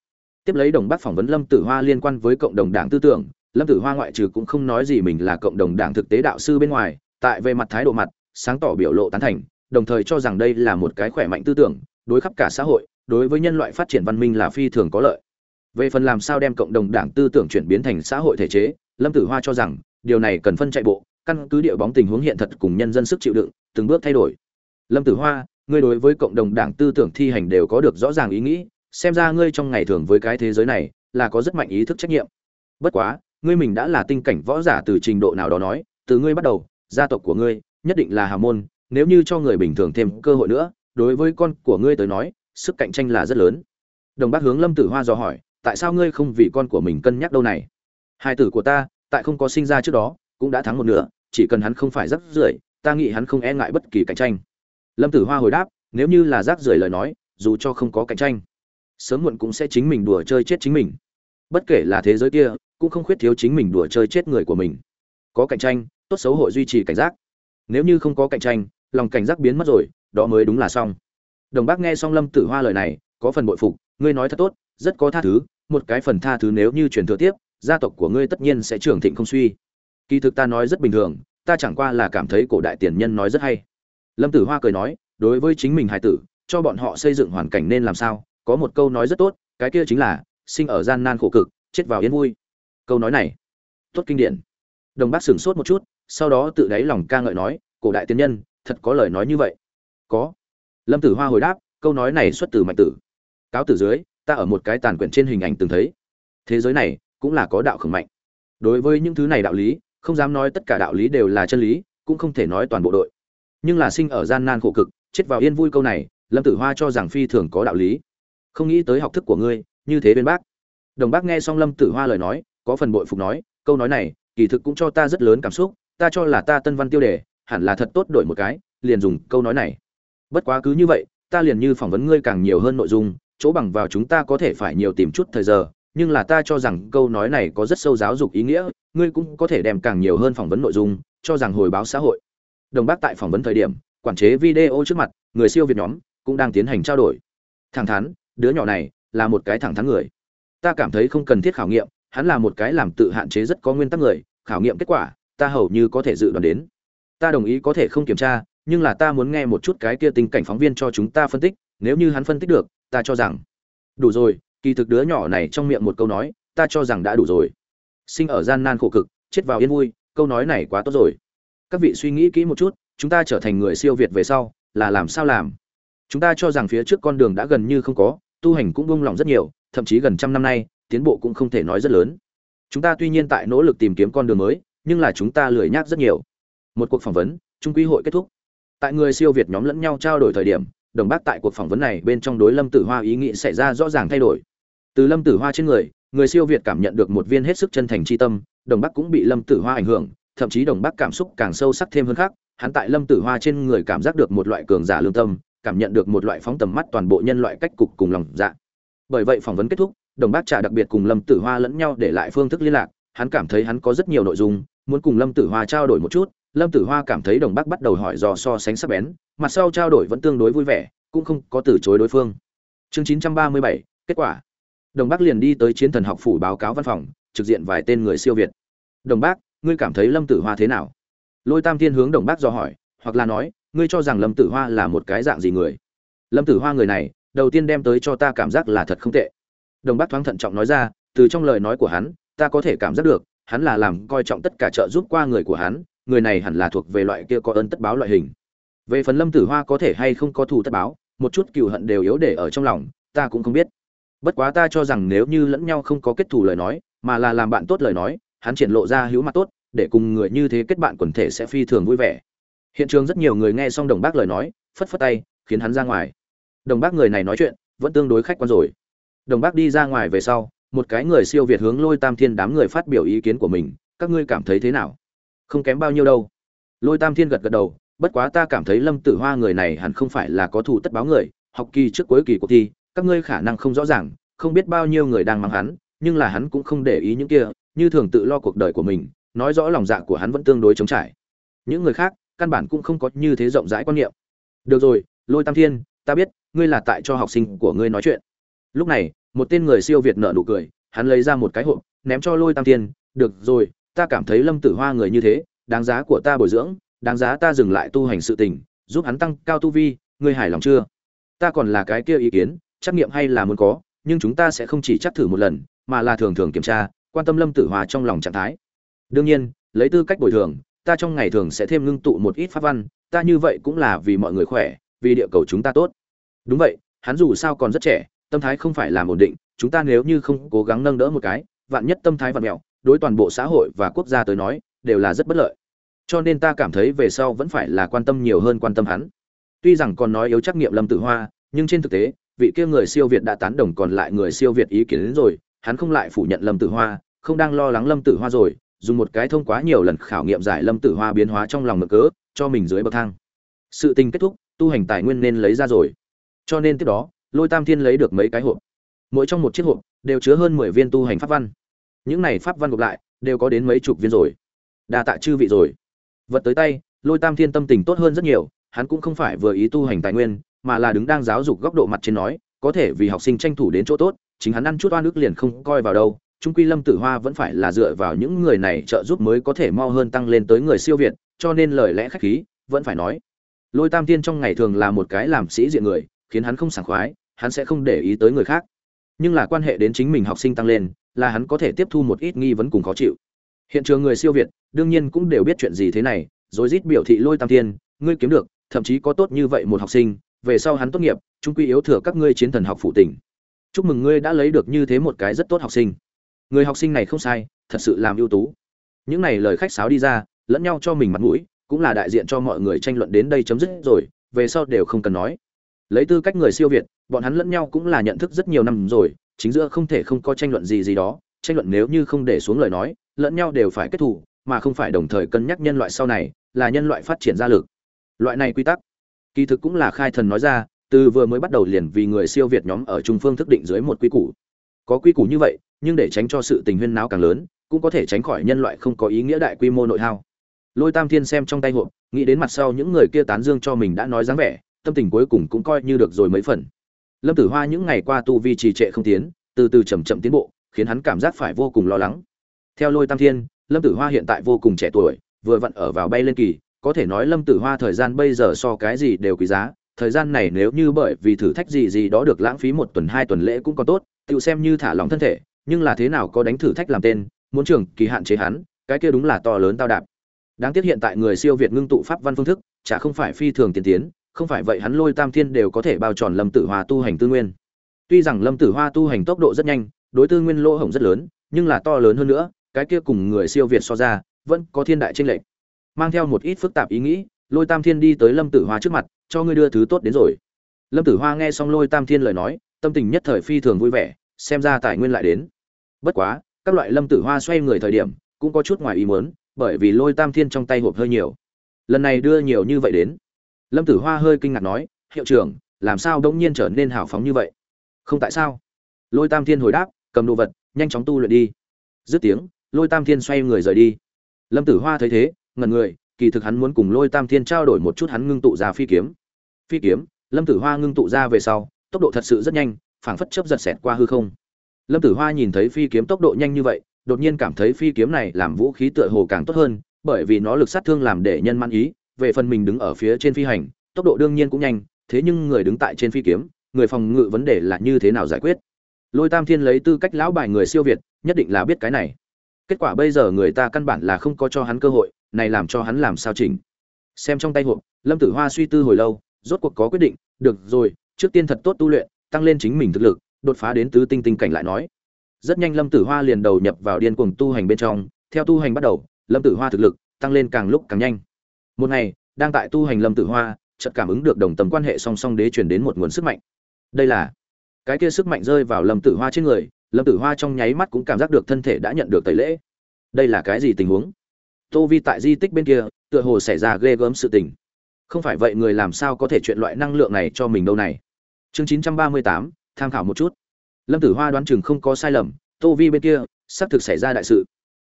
Tiếp lấy đồng bắc phỏng vấn lâm tử hoa liên quan với cộng đồng đảng tư tưởng, lâm tử hoa ngoại trừ cũng không nói gì mình là cộng đồng đảng thực tế đạo sư bên ngoài, tại về mặt thái độ mặt, sáng tỏ biểu lộ tán thành, đồng thời cho rằng đây là một cái khỏe mạnh tư tưởng, đối khắp cả xã hội, đối với nhân loại phát triển văn minh là phi thường có lợi về phần làm sao đem cộng đồng đảng tư tưởng chuyển biến thành xã hội thể chế, lâm tử hoa cho rằng, điều này cần phân chạy bộ, căn cứ địa bóng tình huống hiện thật cùng nhân dân sức chịu đựng, từng bước thay đổi. Lâm tử hoa, ngươi đối với cộng đồng đảng tư tưởng thi hành đều có được rõ ràng ý nghĩ, xem ra ngươi trong ngày thường với cái thế giới này, là có rất mạnh ý thức trách nhiệm. Bất quá, ngươi mình đã là tinh cảnh võ giả từ trình độ nào đó nói, từ ngươi bắt đầu, gia tộc của ngươi, nhất định là hào môn, nếu như cho người bình thường thêm cơ hội nữa, đối với con của ngươi tới nói, sức cạnh tranh là rất lớn. Đồng bác hướng lâm tử hoa dò hỏi tại sao ngươi không vì con của mình cân nhắc đâu này? Hai tử của ta, tại không có sinh ra trước đó, cũng đã thắng một nửa, chỉ cần hắn không phải rắc rưởi, ta nghĩ hắn không e ngại bất kỳ cạnh tranh. Lâm tử hoa hồi đáp, nếu như là rác rưởi lời nói, dù cho không có cạnh tranh, sớm muộn cũng sẽ chính mình đùa chơi chết chính mình. Bất kể là thế giới kia, cũng không khuyết thiếu chính mình đùa chơi chết người của mình. Có cạnh tranh, tốt xấu hội duy trì cảnh giác. Nếu như không có cạnh tranh, lòng cảnh giác biến mất rồi, đó mới đúng là xong. Đồng bác nghe xong lâm tử hoa lời này, có phần bội phục, ngươi nói thật tốt, rất có tha thứ một cái phần tha thứ nếu như truyền thừa tiếp, gia tộc của ngươi tất nhiên sẽ trưởng thịnh không suy. Kỳ thực ta nói rất bình thường, ta chẳng qua là cảm thấy cổ đại tiền nhân nói rất hay. Lâm tử hoa cười nói, đối với chính mình hài tử, cho bọn họ xây dựng hoàn cảnh nên làm sao, có một câu nói rất tốt, cái kia chính là, sinh ở gian nan khổ cực, chết vào yên vui. Câu nói này, tốt kinh điển. Đồng bác sửng sốt một chút, sau đó tự đáy lòng ca ngợi nói, cổ đại tiên nhân, thật có lời nói như vậy. Có. Lâm tử hoa hồi đáp, câu nói này xuất từ mạnh tử. Cáo tử dưới ta ở một cái tàn quyển trên hình ảnh từng thấy. Thế giới này cũng là có đạo khẩn mạnh. Đối với những thứ này đạo lý, không dám nói tất cả đạo lý đều là chân lý, cũng không thể nói toàn bộ đội. Nhưng là sinh ở gian nan khổ cực, chết vào yên vui câu này, lâm tử hoa cho rằng phi thường có đạo lý. Không nghĩ tới học thức của ngươi, như thế bên bác. Đồng bác nghe xong lâm tử hoa lời nói, có phần bội phục nói, câu nói này, kỳ thực cũng cho ta rất lớn cảm xúc, ta cho là ta tân văn tiêu đề, hẳn là thật tốt đổi một cái, liền dùng câu nói này. Bất quá cứ như vậy, ta liền như phỏng vấn ngươi càng nhiều hơn nội dung chỗ bằng vào chúng ta có thể phải nhiều tìm chút thời giờ, nhưng là ta cho rằng câu nói này có rất sâu giáo dục ý nghĩa, ngươi cũng có thể đem càng nhiều hơn phỏng vấn nội dung, cho rằng hồi báo xã hội. Đồng bác tại phỏng vấn thời điểm, quản chế video trước mặt, người siêu việt nhóm cũng đang tiến hành trao đổi. Thẳng thắn, đứa nhỏ này là một cái thẳng thắn người. Ta cảm thấy không cần thiết khảo nghiệm, hắn là một cái làm tự hạn chế rất có nguyên tắc người, khảo nghiệm kết quả, ta hầu như có thể dự đoán đến. Ta đồng ý có thể không kiểm tra, nhưng là ta muốn nghe một chút cái kia tình cảnh phóng viên cho chúng ta phân tích, nếu như hắn phân tích được ta cho rằng. Đủ rồi, kỳ thực đứa nhỏ này trong miệng một câu nói, ta cho rằng đã đủ rồi. Sinh ở gian nan khổ cực, chết vào yên vui, câu nói này quá tốt rồi. Các vị suy nghĩ kỹ một chút, chúng ta trở thành người siêu việt về sau, là làm sao làm? Chúng ta cho rằng phía trước con đường đã gần như không có, tu hành cũng buông lỏng rất nhiều, thậm chí gần trăm năm nay, tiến bộ cũng không thể nói rất lớn. Chúng ta tuy nhiên tại nỗ lực tìm kiếm con đường mới, nhưng là chúng ta lười nhác rất nhiều. Một cuộc phỏng vấn trung quy hội kết thúc. Tại người siêu việt nhóm lẫn nhau trao đổi thời điểm đồng bác tại cuộc phỏng vấn này bên trong đối lâm tử hoa ý nghĩ xảy ra rõ ràng thay đổi. Từ lâm tử hoa trên người người siêu việt cảm nhận được một viên hết sức chân thành chi tâm, đồng bắc cũng bị lâm tử hoa ảnh hưởng, thậm chí đồng bắc cảm xúc càng sâu sắc thêm hơn khác, hắn tại lâm tử hoa trên người cảm giác được một loại cường giả lương tâm, cảm nhận được một loại phóng tầm mắt toàn bộ nhân loại cách cục cùng lòng dạ. Bởi vậy phỏng vấn kết thúc, đồng bác trà đặc biệt cùng lâm tử hoa lẫn nhau để lại phương thức liên lạc, hắn cảm thấy hắn có rất nhiều nội dung, muốn cùng lâm tử hoa trao đổi một chút, lâm tử hoa cảm thấy đồng bác bắt đầu hỏi dò so sánh sắc bén mặt sau trao đổi vẫn tương đối vui vẻ, cũng không có từ chối đối phương. Chương chín trăm ba mươi bảy, kết quả. Đồng bác liền đi tới chiến thần học phủ báo cáo văn phòng, trực diện vài tên người siêu việt. Đồng bác ngươi cảm thấy lâm tử hoa thế nào? Lôi tam thiên hướng đồng bác do hỏi, hoặc là nói, ngươi cho rằng lâm tử hoa là một cái dạng gì người? Lâm tử hoa người này, đầu tiên đem tới cho ta cảm giác là thật không tệ. Đồng bác thoáng thận trọng nói ra, từ trong lời nói của hắn, ta có thể cảm giác được, hắn là làm coi trọng tất cả trợ giúp qua người của hắn, người này hẳn là thuộc về loại kia có ơn tất báo loại hình về phần lâm tử hoa có thể hay không có thù tất báo, một chút cựu hận đều yếu để ở trong lòng, ta cũng không biết. Bất quá ta cho rằng nếu như lẫn nhau không có kết thù lời nói, mà là làm bạn tốt lời nói, hắn triển lộ ra hữu mặt tốt, để cùng người như thế kết bạn quần thể sẽ phi thường vui vẻ. Hiện trường rất nhiều người nghe xong đồng bác lời nói, phất phất tay, khiến hắn ra ngoài. Đồng bác người này nói chuyện, vẫn tương đối khách quan rồi. Đồng bác đi ra ngoài về sau, một cái người siêu việt hướng lôi tam thiên đám người phát biểu ý kiến của mình, các ngươi cảm thấy thế nào? Không kém bao nhiêu đâu. Lôi tam thiên gật gật đầu bất quá ta cảm thấy lâm tử hoa người này hẳn không phải là có thù tất báo người, học kỳ trước cuối kỳ cuộc thi, các ngươi khả năng không rõ ràng, không biết bao nhiêu người đang mang hắn, nhưng là hắn cũng không để ý những kia, như thường tự lo cuộc đời của mình, nói rõ lòng dạ của hắn vẫn tương đối chống trải. Những người khác, căn bản cũng không có như thế rộng rãi quan niệm. Được rồi, lôi tam thiên, ta biết, ngươi là tại cho học sinh của ngươi nói chuyện. Lúc này, một tên người siêu việt nợ nụ cười, hắn lấy ra một cái hộp, ném cho lôi tam thiên, được rồi, ta cảm thấy lâm tử hoa người như thế, đáng giá của ta bồi dưỡng đáng giá ta dừng lại tu hành sự tình, giúp hắn tăng cao tu vi, ngươi hài lòng chưa? Ta còn là cái kia ý kiến, trắc nghiệm hay là muốn có, nhưng chúng ta sẽ không chỉ chắc thử một lần, mà là thường thường kiểm tra, quan tâm lâm tử hòa trong lòng trạng thái. Đương nhiên, lấy tư cách bồi thường, ta trong ngày thường sẽ thêm ngưng tụ một ít pháp văn, ta như vậy cũng là vì mọi người khỏe, vì địa cầu chúng ta tốt. Đúng vậy, hắn dù sao còn rất trẻ, tâm thái không phải làm ổn định, chúng ta nếu như không cố gắng nâng đỡ một cái, vạn nhất tâm thái vạn mèo đối toàn bộ xã hội và quốc gia tới nói, đều là rất bất lợi cho nên ta cảm thấy về sau vẫn phải là quan tâm nhiều hơn quan tâm hắn. Tuy rằng còn nói yếu trắc nghiệm lâm tử hoa, nhưng trên thực tế, vị kia người siêu việt đã tán đồng còn lại người siêu việt ý kiến đến rồi, hắn không lại phủ nhận lâm tử hoa, không đang lo lắng lâm tử hoa rồi, dùng một cái thông quá nhiều lần khảo nghiệm giải lâm tử hoa biến hóa trong lòng mực cớ, cho mình dưới bậc thang. Sự tình kết thúc, tu hành tài nguyên nên lấy ra rồi. Cho nên tiếp đó, lôi tam thiên lấy được mấy cái hộp. Mỗi trong một chiếc hộp, đều chứa hơn mười viên tu hành pháp văn. Những này pháp văn gộp lại, đều có đến mấy chục viên rồi. Đa tạ chư vị rồi vật tới tay, lôi tam thiên tâm tình tốt hơn rất nhiều, hắn cũng không phải vừa ý tu hành tài nguyên, mà là đứng đang giáo dục góc độ mặt trên nói, có thể vì học sinh tranh thủ đến chỗ tốt, chính hắn ăn chút oan ức liền không coi vào đâu, trung quy lâm tử hoa vẫn phải là dựa vào những người này trợ giúp mới có thể mo hơn tăng lên tới người siêu việt, cho nên lời lẽ khách khí, vẫn phải nói. Lôi tam thiên trong ngày thường là một cái làm sĩ diện người, khiến hắn không sảng khoái, hắn sẽ không để ý tới người khác. Nhưng là quan hệ đến chính mình học sinh tăng lên, là hắn có thể tiếp thu một ít nghi vấn cùng khó chịu hiện trường người siêu việt đương nhiên cũng đều biết chuyện gì thế này rồi rít biểu thị lôi tam thiên, ngươi kiếm được thậm chí có tốt như vậy một học sinh về sau hắn tốt nghiệp trung quy yếu thừa các ngươi chiến thần học phụ tỉnh. Chúc mừng ngươi đã lấy được như thế một cái rất tốt học sinh. Người học sinh này không sai thật sự làm ưu tú. Những này lời khách sáo đi ra lẫn nhau cho mình mặt mũi cũng là đại diện cho mọi người tranh luận đến đây chấm dứt rồi về sau đều không cần nói. Lấy tư cách người siêu việt bọn hắn lẫn nhau cũng là nhận thức rất nhiều năm rồi chính giữa không thể không có tranh luận gì gì đó tranh luận nếu như không để xuống lời nói lẫn nhau đều phải kết thủ mà không phải đồng thời cân nhắc nhân loại sau này, là nhân loại phát triển ra lực. Loại này quy tắc, kỳ thực cũng là khai thần nói ra, từ vừa mới bắt đầu liền vì người siêu việt nhóm ở trung phương thức định dưới một quy củ. Có quy củ như vậy, nhưng để tránh cho sự tình huyên náo càng lớn, cũng có thể tránh khỏi nhân loại không có ý nghĩa đại quy mô nội hao. Lôi tam thiên xem trong tay hộp, nghĩ đến mặt sau những người kia tán dương cho mình đã nói dáng vẻ, tâm tình cuối cùng cũng coi như được rồi mấy phần. Lâm tử hoa những ngày qua tu vi trì trệ không tiến, từ từ chậm chậm tiến bộ, khiến hắn cảm giác phải vô cùng lo lắng theo lôi tam thiên, lâm tử hoa hiện tại vô cùng trẻ tuổi, vừa vặn ở vào bay lên kỳ, có thể nói lâm tử hoa thời gian bây giờ so cái gì đều quý giá. Thời gian này nếu như bởi vì thử thách gì gì đó được lãng phí một tuần, hai tuần lễ cũng còn tốt, tự xem như thả lỏng thân thể, nhưng là thế nào có đánh thử thách làm tên, muốn trường kỳ hạn chế hắn, cái kia đúng là to lớn tao đạp. Đáng tiếc hiện tại người siêu việt ngưng tụ pháp văn phương thức, chả không phải phi thường tiên tiến, không phải vậy hắn lôi tam thiên đều có thể bao tròn lâm tử hoa tu hành tư nguyên. Tuy rằng lâm tử hoa tu hành tốc độ rất nhanh, đối tư nguyên lỗ hổng rất lớn, nhưng là to lớn hơn nữa cái kia cùng người siêu việt so ra, vẫn có thiên đại tranh lệch. Mang theo một ít phức tạp ý nghĩ, lôi tam thiên đi tới lâm tử hoa trước mặt, cho ngươi đưa thứ tốt đến rồi. Lâm tử hoa nghe xong lôi tam thiên lời nói, tâm tình nhất thời phi thường vui vẻ, xem ra tài nguyên lại đến. Bất quá, các loại lâm tử hoa xoay người thời điểm, cũng có chút ngoài ý muốn, bởi vì lôi tam thiên trong tay hộp hơi nhiều. Lần này đưa nhiều như vậy đến. Lâm tử hoa hơi kinh ngạc nói, hiệu trưởng, làm sao đông nhiên trở nên hào phóng như vậy? Không tại sao. Lôi tam thiên hồi đáp, cầm đồ vật, nhanh chóng tu luyện đi. Dứt tiếng lôi tam thiên xoay người rời đi. Lâm tử hoa thấy thế ngần người, kỳ thực hắn muốn cùng lôi tam thiên trao đổi một chút hắn ngưng tụ ra phi kiếm. Phi kiếm, lâm tử hoa ngưng tụ ra về sau, tốc độ thật sự rất nhanh, phảng phất chấp giật xẹt qua hư không. Lâm tử hoa nhìn thấy phi kiếm tốc độ nhanh như vậy, đột nhiên cảm thấy phi kiếm này làm vũ khí tựa hồ càng tốt hơn, bởi vì nó lực sát thương làm để nhân man ý, về phần mình đứng ở phía trên phi hành, tốc độ đương nhiên cũng nhanh, thế nhưng người đứng tại trên phi kiếm, người phòng ngự vấn đề là như thế nào giải quyết? Lôi tam thiên lấy tư cách lão bài người siêu việt, nhất định là biết cái này kết quả bây giờ người ta căn bản là không có cho hắn cơ hội, này làm cho hắn làm sao chỉnh? Xem trong tay hộp, lâm tử hoa suy tư hồi lâu, rốt cuộc có quyết định, được rồi, trước tiên thật tốt tu luyện, tăng lên chính mình thực lực, đột phá đến tứ tinh tinh cảnh lại nói. Rất nhanh lâm tử hoa liền đầu nhập vào điên cuồng tu hành bên trong, theo tu hành bắt đầu, lâm tử hoa thực lực tăng lên càng lúc càng nhanh. Một ngày, đang tại tu hành lâm tử hoa, chợt cảm ứng được đồng tầm quan hệ song song đế truyền đến một nguồn sức mạnh. Đây là, cái kia sức mạnh rơi vào lâm tử hoa trên người lâm tử hoa trong nháy mắt cũng cảm giác được thân thể đã nhận được tẩy lễ. Đây là cái gì tình huống? Tô vi tại di tích bên kia, tựa hồ xảy ra ghê gớm sự tình. Không phải vậy người làm sao có thể chuyện loại năng lượng này cho mình đâu này. Chương chín trăm ba mươi tám, tham khảo một chút. Lâm tử hoa đoán chừng không có sai lầm, tô vi bên kia sắp thực xảy ra đại sự.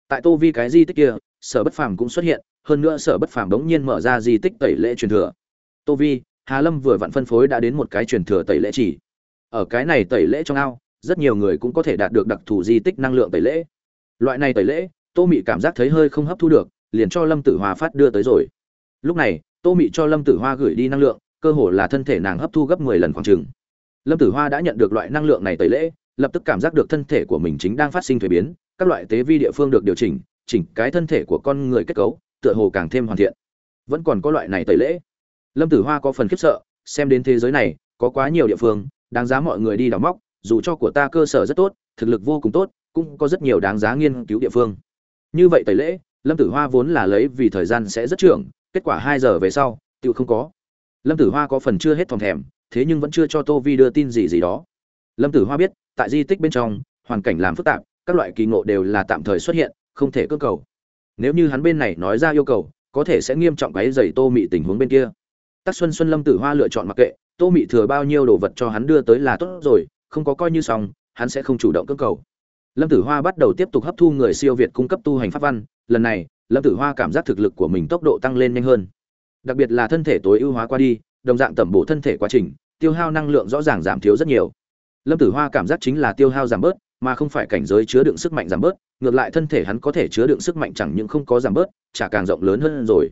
Tại tô vi cái di tích kia, sở bất phàm cũng xuất hiện, hơn nữa sở bất phàm bỗng nhiên mở ra di tích tẩy lễ truyền thừa. Tô vi, hà lâm vừa vặn phân phối đã đến một cái truyền thừa tẩy lễ chỉ. Ở cái này tẩy lễ trong ao rất nhiều người cũng có thể đạt được đặc thù di tích năng lượng tẩy lễ. Loại này tẩy lễ, tô mị cảm giác thấy hơi không hấp thu được, liền cho lâm tử hoa phát đưa tới rồi. Lúc này, tô mị cho lâm tử hoa gửi đi năng lượng, cơ hồ là thân thể nàng hấp thu gấp mười lần khoảng chừng. Lâm tử hoa đã nhận được loại năng lượng này tẩy lễ, lập tức cảm giác được thân thể của mình chính đang phát sinh thuế biến, các loại tế vi địa phương được điều chỉnh chỉnh cái thân thể của con người kết cấu, tựa hồ càng thêm hoàn thiện. Vẫn còn có loại này tẩy lễ. Lâm tử hoa có phần khiếp sợ, xem đến thế giới này, có quá nhiều địa phương, đáng giá mọi người đi đào móc dù cho của ta cơ sở rất tốt, thực lực vô cùng tốt, cũng có rất nhiều đáng giá nghiên cứu địa phương. Như vậy tẩy lễ, lâm tử hoa vốn là lấy vì thời gian sẽ rất trưởng, kết quả hai giờ về sau tự không có. Lâm tử hoa có phần chưa hết thòng thèm, thế nhưng vẫn chưa cho tô vi đưa tin gì gì đó. Lâm tử hoa biết, tại di tích bên trong, hoàn cảnh làm phức tạp, các loại kỳ ngộ đều là tạm thời xuất hiện, không thể cơ cầu. Nếu như hắn bên này nói ra yêu cầu, có thể sẽ nghiêm trọng cái dày tô mị tình huống bên kia. Tắc xuân xuân lâm tử hoa lựa chọn mặc kệ, tô mị thừa bao nhiêu đồ vật cho hắn đưa tới là tốt rồi không có coi như xong, hắn sẽ không chủ động cưỡng cầu. Lâm tử hoa bắt đầu tiếp tục hấp thu người siêu việt cung cấp tu hành pháp văn, lần này, lâm tử hoa cảm giác thực lực của mình tốc độ tăng lên nhanh hơn. Đặc biệt là thân thể tối ưu hóa qua đi, đồng dạng tẩm bổ thân thể quá trình, tiêu hao năng lượng rõ ràng giảm thiếu rất nhiều. Lâm tử hoa cảm giác chính là tiêu hao giảm bớt, mà không phải cảnh giới chứa đựng sức mạnh giảm bớt, ngược lại thân thể hắn có thể chứa đựng sức mạnh chẳng những không có giảm bớt, chả càng rộng lớn hơn rồi.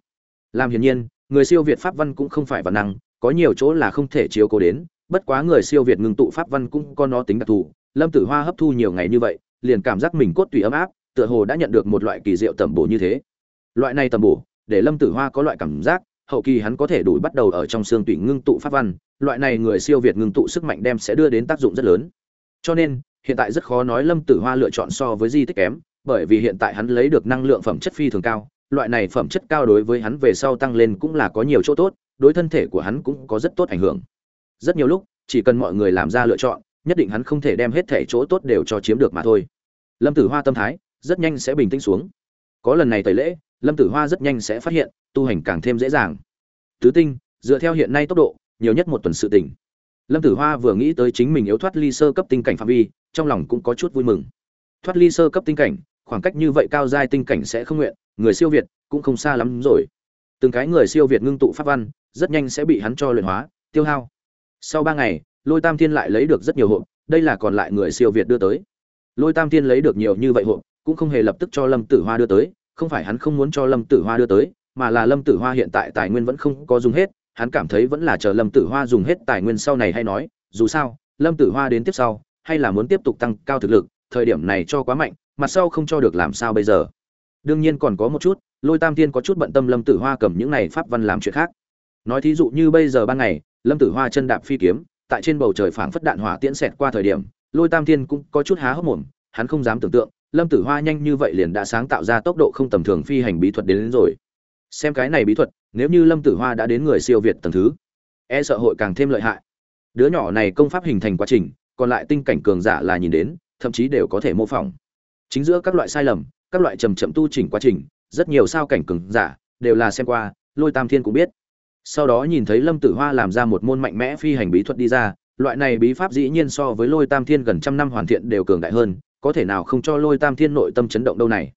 Làm hiển nhiên, người siêu việt pháp văn cũng không phải văn năng, có nhiều chỗ là không thể chiếu cố đến bất quá người siêu việt ngưng tụ pháp văn cũng có nó tính đặc thù, lâm tử hoa hấp thu nhiều ngày như vậy, liền cảm giác mình cốt tùy ấm áp, tựa hồ đã nhận được một loại kỳ diệu tẩm bổ như thế. Loại này tẩm bổ, để lâm tử hoa có loại cảm giác, hậu kỳ hắn có thể đủ bắt đầu ở trong xương tủy ngưng tụ pháp văn, loại này người siêu việt ngưng tụ sức mạnh đem sẽ đưa đến tác dụng rất lớn. Cho nên, hiện tại rất khó nói lâm tử hoa lựa chọn so với di tích kém, bởi vì hiện tại hắn lấy được năng lượng phẩm chất phi thường cao, loại này phẩm chất cao đối với hắn về sau tăng lên cũng là có nhiều chỗ tốt, đối thân thể của hắn cũng có rất tốt ảnh hưởng rất nhiều lúc, chỉ cần mọi người làm ra lựa chọn, nhất định hắn không thể đem hết thể chỗ tốt đều cho chiếm được mà thôi. Lâm tử hoa tâm thái rất nhanh sẽ bình tĩnh xuống. Có lần này tẩy lễ, lâm tử hoa rất nhanh sẽ phát hiện, tu hành càng thêm dễ dàng. Tứ tinh, dựa theo hiện nay tốc độ, nhiều nhất một tuần sự tỉnh lâm tử hoa vừa nghĩ tới chính mình yếu thoát ly sơ cấp tinh cảnh phạm vi, trong lòng cũng có chút vui mừng. Thoát ly sơ cấp tinh cảnh, khoảng cách như vậy cao giai tinh cảnh sẽ không nguyện, người siêu việt cũng không xa lắm rồi. Từng cái người siêu việt ngưng tụ pháp văn, rất nhanh sẽ bị hắn cho luyện hóa, tiêu hao sau ba ngày, lôi tam thiên lại lấy được rất nhiều hộp, đây là còn lại người siêu việt đưa tới. Lôi tam thiên lấy được nhiều như vậy hộp, cũng không hề lập tức cho lâm tử hoa đưa tới, không phải hắn không muốn cho lâm tử hoa đưa tới, mà là lâm tử hoa hiện tại tài nguyên vẫn không có dùng hết, hắn cảm thấy vẫn là chờ lâm tử hoa dùng hết tài nguyên sau này hay nói, dù sao, lâm tử hoa đến tiếp sau, hay là muốn tiếp tục tăng cao thực lực, thời điểm này cho quá mạnh mặt sau không cho được làm sao bây giờ? Đương nhiên còn có một chút, lôi tam thiên có chút bận tâm lâm tử hoa cầm những này pháp văn làm chuyện khác. Nói thí dụ như bây giờ ban ngày lâm tử hoa chân đạp phi kiếm tại trên bầu trời phảng phất đạn hỏa tiễn xẹt qua thời điểm lôi tam Thiên cũng có chút há hốc mồm hắn không dám tưởng tượng lâm tử hoa nhanh như vậy liền đã sáng tạo ra tốc độ không tầm thường phi hành bí thuật đến, đến rồi. Xem cái này bí thuật nếu như lâm tử hoa đã đến người siêu việt tầng thứ e sợ hội càng thêm lợi hại. Đứa nhỏ này công pháp hình thành quá trình còn lại tinh cảnh cường giả là nhìn đến thậm chí đều có thể mô phỏng. Chính giữa các loại sai lầm các loại trầm chậm tu chỉnh quá trình rất nhiều sao cảnh cường giả đều là xem qua lôi tam thiên cũng biết sau đó nhìn thấy lâm tử hoa làm ra một môn mạnh mẽ phi hành bí thuật đi ra, loại này bí pháp dĩ nhiên so với lôi tam thiên gần trăm năm hoàn thiện đều cường đại hơn, có thể nào không cho lôi tam thiên nội tâm chấn động đâu này?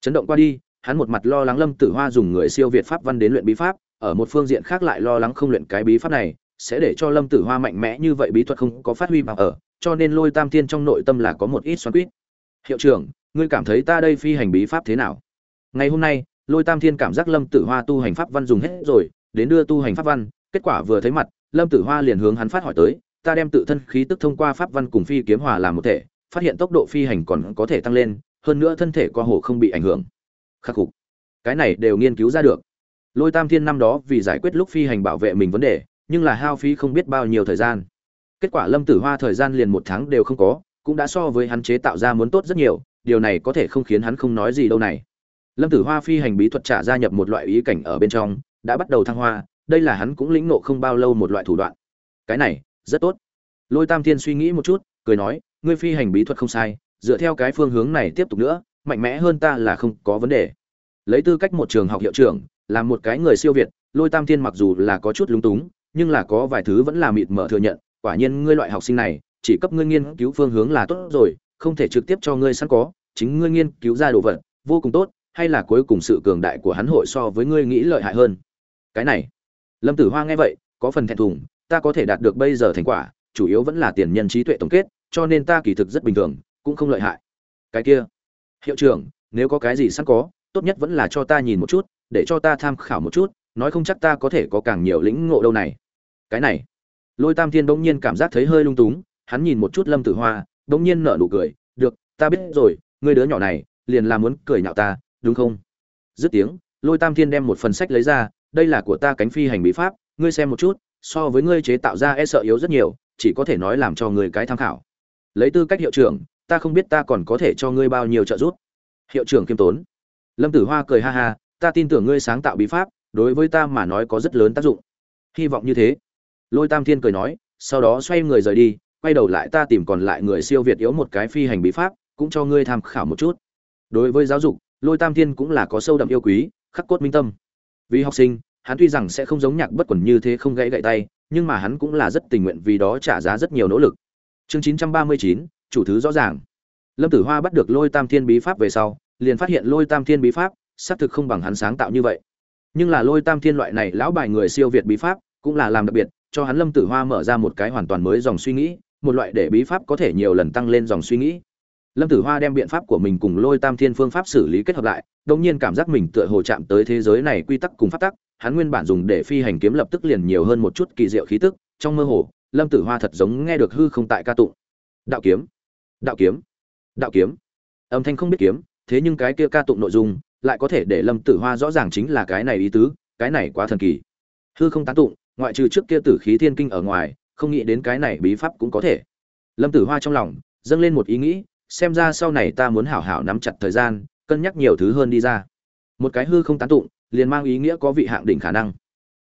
Chấn động qua đi, hắn một mặt lo lắng lâm tử hoa dùng người siêu việt pháp văn đến luyện bí pháp, ở một phương diện khác lại lo lắng không luyện cái bí pháp này, sẽ để cho lâm tử hoa mạnh mẽ như vậy bí thuật không có phát huy mà ở, cho nên lôi tam thiên trong nội tâm là có một ít xoắn quýt. Hiệu trưởng, ngươi cảm thấy ta đây phi hành bí pháp thế nào? Ngày hôm nay, lôi tam thiên cảm giác lâm tử hoa tu hành pháp văn dùng hết rồi đến đưa tu hành pháp văn, kết quả vừa thấy mặt, lâm tử hoa liền hướng hắn phát hỏi tới, ta đem tự thân khí tức thông qua pháp văn cùng phi kiếm hòa làm một thể, phát hiện tốc độ phi hành còn có thể tăng lên, hơn nữa thân thể qua hồ không bị ảnh hưởng. Khắc phục. Cái này đều nghiên cứu ra được. Lôi tam thiên năm đó vì giải quyết lúc phi hành bảo vệ mình vấn đề, nhưng là hao phí không biết bao nhiêu thời gian. Kết quả lâm tử hoa thời gian liền một tháng đều không có, cũng đã so với hắn chế tạo ra muốn tốt rất nhiều, điều này có thể không khiến hắn không nói gì đâu này. Lâm tử hoa phi hành bí thuật trả gia nhập một loại ý cảnh ở bên trong đã bắt đầu thăng hoa, đây là hắn cũng lĩnh nộ không bao lâu một loại thủ đoạn. Cái này, rất tốt. Lôi tam thiên suy nghĩ một chút, cười nói, ngươi phi hành bí thuật không sai, dựa theo cái phương hướng này tiếp tục nữa, mạnh mẽ hơn ta là không có vấn đề. Lấy tư cách một trường học hiệu trưởng, là một cái người siêu việt, lôi tam thiên mặc dù là có chút lúng túng, nhưng là có vài thứ vẫn là mịt mở thừa nhận, quả nhiên ngươi loại học sinh này, chỉ cấp ngươi nghiên cứu phương hướng là tốt rồi, không thể trực tiếp cho ngươi sẵn có, chính ngươi nghiên cứu ra đồ vật, vô cùng tốt, hay là cuối cùng sự cường đại của hắn hội so với ngươi nghĩ lợi hại hơn? Cái này, lâm tử hoa nghe vậy, có phần thẹn thùng, ta có thể đạt được bây giờ thành quả, chủ yếu vẫn là tiền nhân trí tuệ tổng kết, cho nên ta kỳ thực rất bình thường, cũng không lợi hại. Cái kia, hiệu trưởng, nếu có cái gì sẵn có, tốt nhất vẫn là cho ta nhìn một chút, để cho ta tham khảo một chút, nói không chắc ta có thể có càng nhiều lĩnh ngộ đâu này. Cái này, lôi tam thiên bỗng nhiên cảm giác thấy hơi lung túng, hắn nhìn một chút lâm tử hoa, bỗng nhiên nở nụ cười, được, ta biết rồi ngươi đứa nhỏ này liền là muốn cười nhạo ta, đúng không? Dứt tiếng, lôi tam thiên đem một phần sách lấy ra đây là của ta cánh phi hành bí pháp, ngươi xem một chút, so với ngươi chế tạo ra e sợ yếu rất nhiều, chỉ có thể nói làm cho người cái tham khảo. Lấy tư cách hiệu trưởng, ta không biết ta còn có thể cho ngươi bao nhiêu trợ giúp. Hiệu trưởng kiêm tốn. Lâm tử hoa cười ha ha, ta tin tưởng ngươi sáng tạo bí pháp, đối với ta mà nói có rất lớn tác dụng. Hy vọng như thế. Lôi tam thiên cười nói, sau đó xoay người rời đi, quay đầu lại ta tìm còn lại người siêu việt yếu một cái phi hành bí pháp, cũng cho ngươi tham khảo một chút. Đối với giáo dục, lôi tam thiên cũng là có sâu đậm yêu quý, khắc cốt minh tâm vì học sinh, hắn tuy rằng sẽ không giống nhạc bất quẩn như thế không gãy gậy tay, nhưng mà hắn cũng là rất tình nguyện vì đó trả giá rất nhiều nỗ lực. Chương chín trăm ba mươi chín, chủ thứ rõ ràng. Lâm tử hoa bắt được lôi tam thiên bí pháp về sau, liền phát hiện lôi tam thiên bí pháp, xác thực không bằng hắn sáng tạo như vậy. Nhưng là lôi tam thiên loại này lão bài người siêu việt bí pháp, cũng là làm đặc biệt, cho hắn lâm tử hoa mở ra một cái hoàn toàn mới dòng suy nghĩ, một loại để bí pháp có thể nhiều lần tăng lên dòng suy nghĩ lâm tử hoa đem biện pháp của mình cùng lôi tam thiên phương pháp xử lý kết hợp lại đông nhiên cảm giác mình tựa hồ chạm tới thế giới này quy tắc cùng pháp tắc, hắn nguyên bản dùng để phi hành kiếm lập tức liền nhiều hơn một chút kỳ diệu khí tức, trong mơ hồ, lâm tử hoa thật giống nghe được hư không tại ca tụng. Đạo kiếm đạo kiếm đạo kiếm. Âm thanh không biết kiếm, thế nhưng cái kia ca tụng nội dung lại có thể để lâm tử hoa rõ ràng chính là cái này ý tứ, cái này quá thần kỳ. Hư không tán tụng, ngoại trừ trước kia tử khí thiên kinh ở ngoài, không nghĩ đến cái này bí pháp cũng có thể. Lâm tử hoa trong lòng dâng lên một ý nghĩ xem ra sau này ta muốn hảo hảo nắm chặt thời gian, cân nhắc nhiều thứ hơn đi ra. Một cái hư không tán tụng, liền mang ý nghĩa có vị hạng đỉnh khả năng.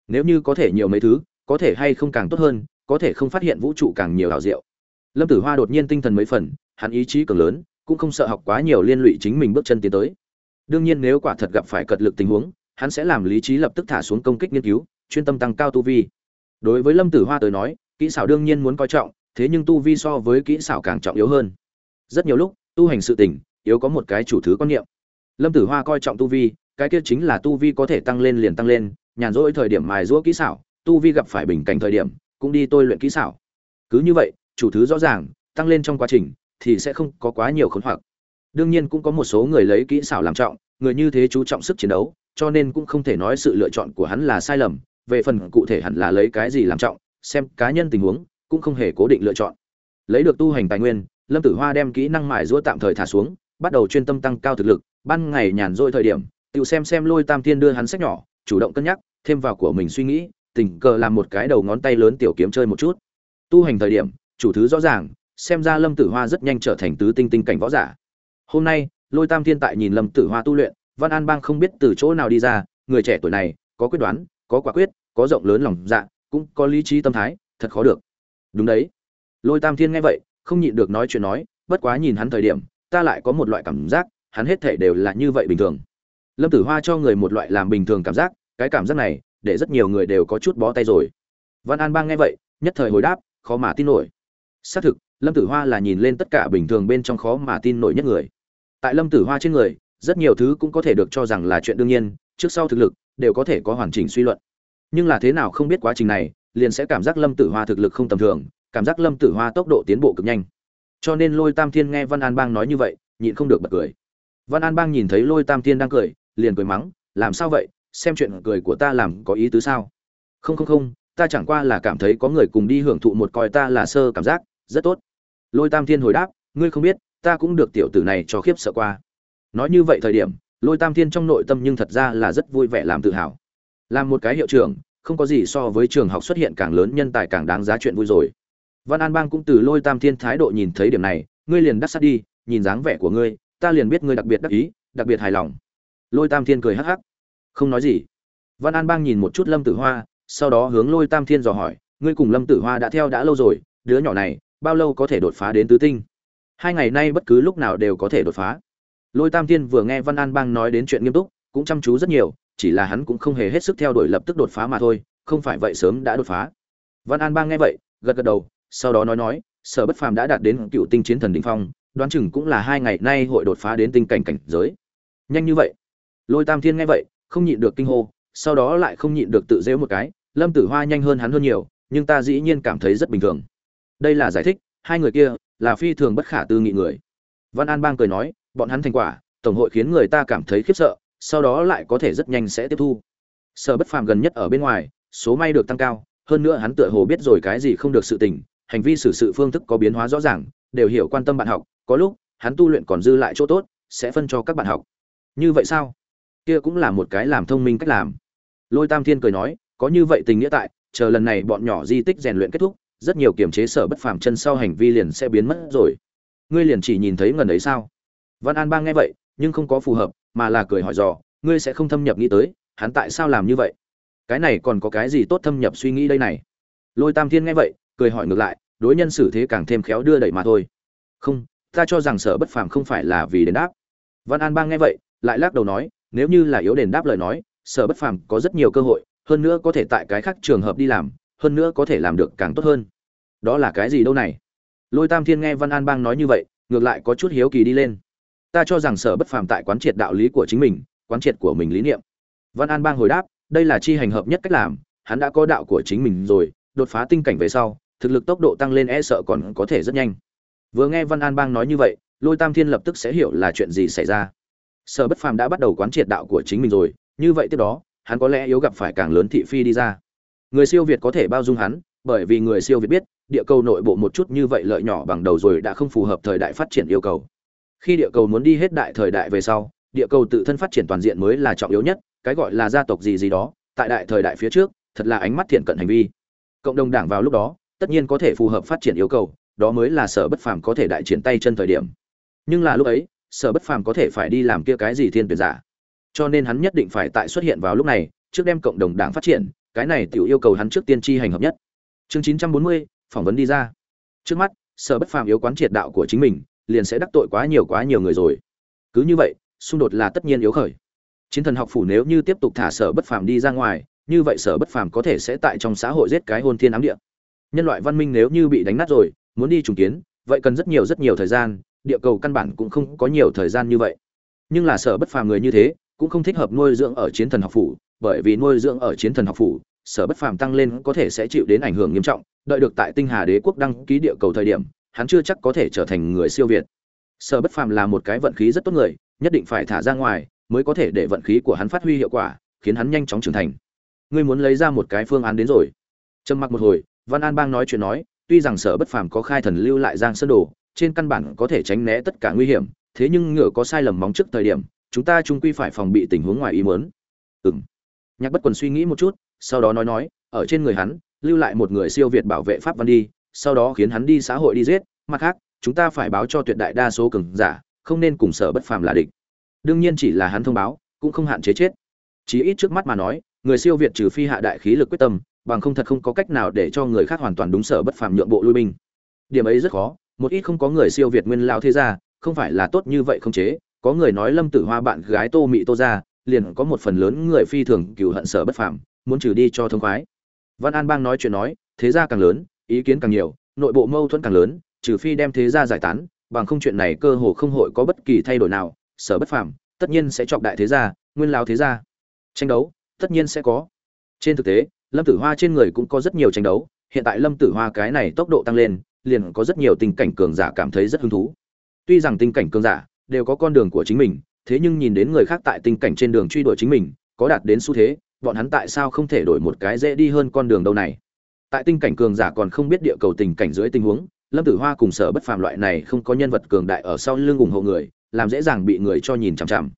Nếu như có thể nhiều mấy thứ, có thể hay không càng tốt hơn, có thể không phát hiện vũ trụ càng nhiều hảo diệu. Lâm tử hoa đột nhiên tinh thần mấy phần, hắn ý chí cường lớn, cũng không sợ học quá nhiều liên lụy chính mình bước chân tiến tới. Đương nhiên nếu quả thật gặp phải cật lực tình huống, hắn sẽ làm lý trí lập tức thả xuống công kích nghiên cứu, chuyên tâm tăng cao tu vi. Đối với lâm tử hoa tới nói, kỹ xảo đương nhiên muốn coi trọng, thế nhưng tu vi so với kỹ xảo càng trọng yếu hơn rất nhiều lúc, tu hành sự tình, yếu có một cái chủ thứ quan niệm. Lâm tử hoa coi trọng tu vi, cái kia chính là tu vi có thể tăng lên liền tăng lên, nhàn rỗi thời điểm mài rũa kỹ xảo, tu vi gặp phải bình cảnh thời điểm, cũng đi tôi luyện kỹ xảo. Cứ như vậy, chủ thứ rõ ràng, tăng lên trong quá trình, thì sẽ không có quá nhiều khốn hoặc. Đương nhiên cũng có một số người lấy kỹ xảo làm trọng, người như thế chú trọng sức chiến đấu, cho nên cũng không thể nói sự lựa chọn của hắn là sai lầm, về phần cụ thể hẳn là lấy cái gì làm trọng, xem cá nhân tình huống, cũng không hề cố định lựa chọn. Lấy được tu hành tài nguyên lâm tử hoa đem kỹ năng mài giũa tạm thời thả xuống, bắt đầu chuyên tâm tăng cao thực lực. Ban ngày nhàn rỗi thời điểm tự xem xem lôi tam tiên đưa hắn sách nhỏ, chủ động cân nhắc, thêm vào của mình suy nghĩ, tình cờ làm một cái đầu ngón tay lớn tiểu kiếm chơi một chút. Tu hành thời điểm, chủ thứ rõ ràng, xem ra lâm tử hoa rất nhanh trở thành tứ tinh tinh cảnh võ giả. Hôm nay, lôi tam thiên tại nhìn lâm tử hoa tu luyện, văn an bang không biết từ chỗ nào đi ra, người trẻ tuổi này, có quyết đoán, có quả quyết, có rộng lớn lòng dạ cũng có lý trí tâm thái, thật khó được. Đúng đấy. Lôi tam thiên nghe vậy không nhịn được nói chuyện nói, bất quá nhìn hắn thời điểm, ta lại có một loại cảm giác, hắn hết thể đều là như vậy bình thường. Lâm tử hoa cho người một loại làm bình thường cảm giác, cái cảm giác này, để rất nhiều người đều có chút bó tay rồi. Văn an bang nghe vậy, nhất thời hồi đáp, khó mà tin nổi. Xác thực, lâm tử hoa là nhìn lên tất cả bình thường bên trong khó mà tin nổi nhất người. Tại lâm tử hoa trên người, rất nhiều thứ cũng có thể được cho rằng là chuyện đương nhiên, trước sau thực lực đều có thể có hoàn chỉnh suy luận. Nhưng là thế nào không biết quá trình này, liền sẽ cảm giác lâm tử hoa thực lực không tầm thường cảm giác lâm tử hoa tốc độ tiến bộ cực nhanh. Cho nên lôi tam thiên nghe văn an bang nói như vậy, nhịn không được bật cười. Văn an bang nhìn thấy lôi tam thiên đang cười, liền cười mắng, làm sao vậy? Xem chuyện cười của ta làm có ý tứ sao? Không không không, ta chẳng qua là cảm thấy có người cùng đi hưởng thụ một coi ta là sơ cảm giác, rất tốt. Lôi tam thiên hồi đáp, ngươi không biết, ta cũng được tiểu tử này cho khiếp sợ qua. Nói như vậy thời điểm, lôi tam thiên trong nội tâm nhưng thật ra là rất vui vẻ làm tự hào. Làm một cái hiệu trưởng, không có gì so với trường học xuất hiện càng lớn nhân tài càng đáng giá chuyện vui rồi văn an bang cũng từ lôi tam thiên thái độ nhìn thấy điểm này, ngươi liền đắc sát đi, nhìn dáng vẻ của ngươi, ta liền biết ngươi đặc biệt đắc ý, đặc biệt hài lòng. Lôi tam thiên cười hắc hắc. Không nói gì. Văn an bang nhìn một chút lâm tử hoa, sau đó hướng lôi tam thiên dò hỏi, ngươi cùng lâm tử hoa đã theo đã lâu rồi, đứa nhỏ này, bao lâu có thể đột phá đến tứ tinh? Hai ngày nay bất cứ lúc nào đều có thể đột phá. Lôi tam thiên vừa nghe văn an bang nói đến chuyện nghiêm túc, cũng chăm chú rất nhiều, chỉ là hắn cũng không hề hết sức theo đuổi lập tức đột phá mà thôi, không phải vậy sớm đã đột phá. Văn an bang nghe vậy, gật gật đầu sau đó nói nói, sở bất phàm đã đạt đến cựu tinh chiến thần đ ỉ n h phong, đoán chừng cũng là hai ngày nay hội đột phá đến tinh cảnh cảnh giới. Nhanh như vậy. Lôi tam thiên nghe vậy, không nhịn được kinh hô, sau đó lại không nhịn được tự rêu một cái, lâm tử hoa nhanh hơn hắn hơn nhiều, nhưng ta dĩ nhiên cảm thấy rất bình thường. Đây là giải thích, hai người kia là phi thường bất khả tư nghị người. Văn an bang cười nói, bọn hắn thành quả, tổng hội khiến người ta cảm thấy khiếp sợ, sau đó lại có thể rất nhanh sẽ tiếp thu. Sở bất phàm gần nhất ở bên ngoài, số may được tăng cao, hơn nữa hắn tựa hồ biết rồi cái gì không được sự tình hành vi xử sự phương thức có biến hóa rõ ràng, đều hiểu quan tâm bạn học, có lúc, hắn tu luyện còn dư lại chỗ tốt, sẽ phân cho các bạn học. Như vậy sao? Kia cũng là một cái làm thông minh cách làm. Lôi tam thiên cười nói, có như vậy tình nghĩa tại, chờ lần này bọn nhỏ di tích rèn luyện kết thúc, rất nhiều kiềm chế sở bất phàm chân sau hành vi liền sẽ biến mất rồi. Ngươi liền chỉ nhìn thấy ngần ấy sao? Văn an bang nghe vậy, nhưng không có phù hợp, mà là cười hỏi dò, ngươi sẽ không thâm nhập nghĩ tới, hắn tại sao làm như vậy? Cái này còn có cái gì tốt thâm nhập suy nghĩ đây này? Lôi tam thiên nghe vậy cười hỏi ngược lại, đối nhân xử thế càng thêm khéo đưa đẩy mà thôi. Không, ta cho rằng sở bất phàm không phải là vì đền đáp. Văn an bang nghe vậy, lại lắc đầu nói, nếu như là yếu đền đáp lời nói, sở bất phàm có rất nhiều cơ hội, hơn nữa có thể tại cái khác trường hợp đi làm, hơn nữa có thể làm được càng tốt hơn. Đó là cái gì đâu này? Lôi tam thiên nghe văn an bang nói như vậy, ngược lại có chút hiếu kỳ đi lên. Ta cho rằng sở bất phàm tại quán triệt đạo lý của chính mình, quán triệt của mình lý niệm. Văn an bang hồi đáp, đây là chi hành hợp nhất cách làm, hắn đã có đạo của chính mình rồi, đột phá tinh cảnh về sau thực lực tốc độ tăng lên e sợ còn có thể rất nhanh. Vừa nghe văn an bang nói như vậy, lôi tam thiên lập tức sẽ hiểu là chuyện gì xảy ra. Sở bất phàm đã bắt đầu quán triệt đạo của chính mình rồi, như vậy tiếp đó, hắn có lẽ yếu gặp phải càng lớn thị phi đi ra. Người siêu việt có thể bao dung hắn, bởi vì người siêu việt biết, địa cầu nội bộ một chút như vậy lợi nhỏ bằng đầu rồi đã không phù hợp thời đại phát triển yêu cầu. Khi địa cầu muốn đi hết đại thời đại về sau, địa cầu tự thân phát triển toàn diện mới là trọng yếu nhất, cái gọi là gia tộc gì gì đó, tại đại thời đại phía trước, thật là ánh mắt thiện cận hành vi. Cộng đồng đảng vào lúc đó tất nhiên có thể phù hợp phát triển yêu cầu, đó mới là sở bất phàm có thể đại triển tay chân thời điểm. Nhưng là lúc ấy, sở bất phàm có thể phải đi làm kia cái gì thiên tuyển giả? Cho nên hắn nhất định phải tại xuất hiện vào lúc này, trước đem cộng đồng đảng phát triển, cái này tiểu yêu cầu hắn trước tiên tri hành hợp nhất. Chương chín trăm bốn mươi, phỏng vấn đi ra. Trước mắt, sở bất phàm yếu quán triệt đạo của chính mình, liền sẽ đắc tội quá nhiều quá nhiều người rồi. Cứ như vậy, xung đột là tất nhiên yếu khởi. Chiến thần học phủ nếu như tiếp tục thả sở bất phàm đi ra ngoài, như vậy sở bất phàm có thể sẽ tại trong xã hội giết cái hôn thiên ám địa nhân loại văn minh nếu như bị đánh nát rồi, muốn đi trùng kiến, vậy cần rất nhiều rất nhiều thời gian, địa cầu căn bản cũng không có nhiều thời gian như vậy. Nhưng là sở bất phàm người như thế, cũng không thích hợp nuôi dưỡng ở chiến thần học phủ, bởi vì nuôi dưỡng ở chiến thần học phủ, sở bất phàm tăng lên có thể sẽ chịu đến ảnh hưởng nghiêm trọng, đợi được tại tinh hà đế quốc đăng ký địa cầu thời điểm, hắn chưa chắc có thể trở thành người siêu việt. Sở bất phàm là một cái vận khí rất tốt người, nhất định phải thả ra ngoài mới có thể để vận khí của hắn phát huy hiệu quả, khiến hắn nhanh chóng trưởng thành. Ngươi muốn lấy ra một cái phương án đến rồi. Trầm mặc một hồi văn an bang nói chuyện nói tuy rằng sở bất phàm có khai thần lưu lại giang sơn đồ trên căn bản có thể tránh né tất cả nguy hiểm thế nhưng ngựa có sai lầm móng trước thời điểm chúng ta chung quy phải phòng bị tình huống ngoài ý muốn. Ừm, nhạc bất quần suy nghĩ một chút sau đó nói nói ở trên người hắn lưu lại một người siêu việt bảo vệ pháp văn đi sau đó khiến hắn đi xã hội đi giết mặt khác chúng ta phải báo cho tuyệt đại đa số cường giả không nên cùng sở bất phàm là địch. Đương nhiên chỉ là hắn thông báo cũng không hạn chế chết. Chỉ ít trước mắt mà nói người siêu việt trừ phi hạ đại khí lực quyết tâm bằng không thật không có cách nào để cho người khác hoàn toàn đúng sở bất phàm nhượng bộ lui binh. Điểm ấy rất khó, một ít không có người siêu việt nguyên lao thế gia, không phải là tốt như vậy không chế. Có người nói lâm tử hoa bạn gái tô mị tô ra liền có một phần lớn người phi thường cừu hận sở bất phàm, muốn trừ đi cho thông khoái. Văn an bang nói chuyện nói, thế gia càng lớn, ý kiến càng nhiều, nội bộ mâu thuẫn càng lớn, trừ phi đem thế gia giải tán, bằng không chuyện này cơ hồ không hội có bất kỳ thay đổi nào. Sở bất phàm, tất nhiên sẽ chọc đại thế gia, nguyên lao thế gia. Tranh đấu, tất nhiên sẽ có. Trên thực tế lâm tử hoa trên người cũng có rất nhiều tranh đấu, hiện tại lâm tử hoa cái này tốc độ tăng lên, liền có rất nhiều tình cảnh cường giả cảm thấy rất hứng thú. Tuy rằng tình cảnh cường giả đều có con đường của chính mình, thế nhưng nhìn đến người khác tại tình cảnh trên đường truy đuổi chính mình, có đạt đến xu thế, bọn hắn tại sao không thể đổi một cái dễ đi hơn con đường đâu này? Tại tình cảnh cường giả còn không biết địa cầu tình cảnh dưới tình huống, lâm tử hoa cùng sở bất phàm loại này không có nhân vật cường đại ở sau lưng ủng hộ người, làm dễ dàng bị người cho nhìn chằm chằm.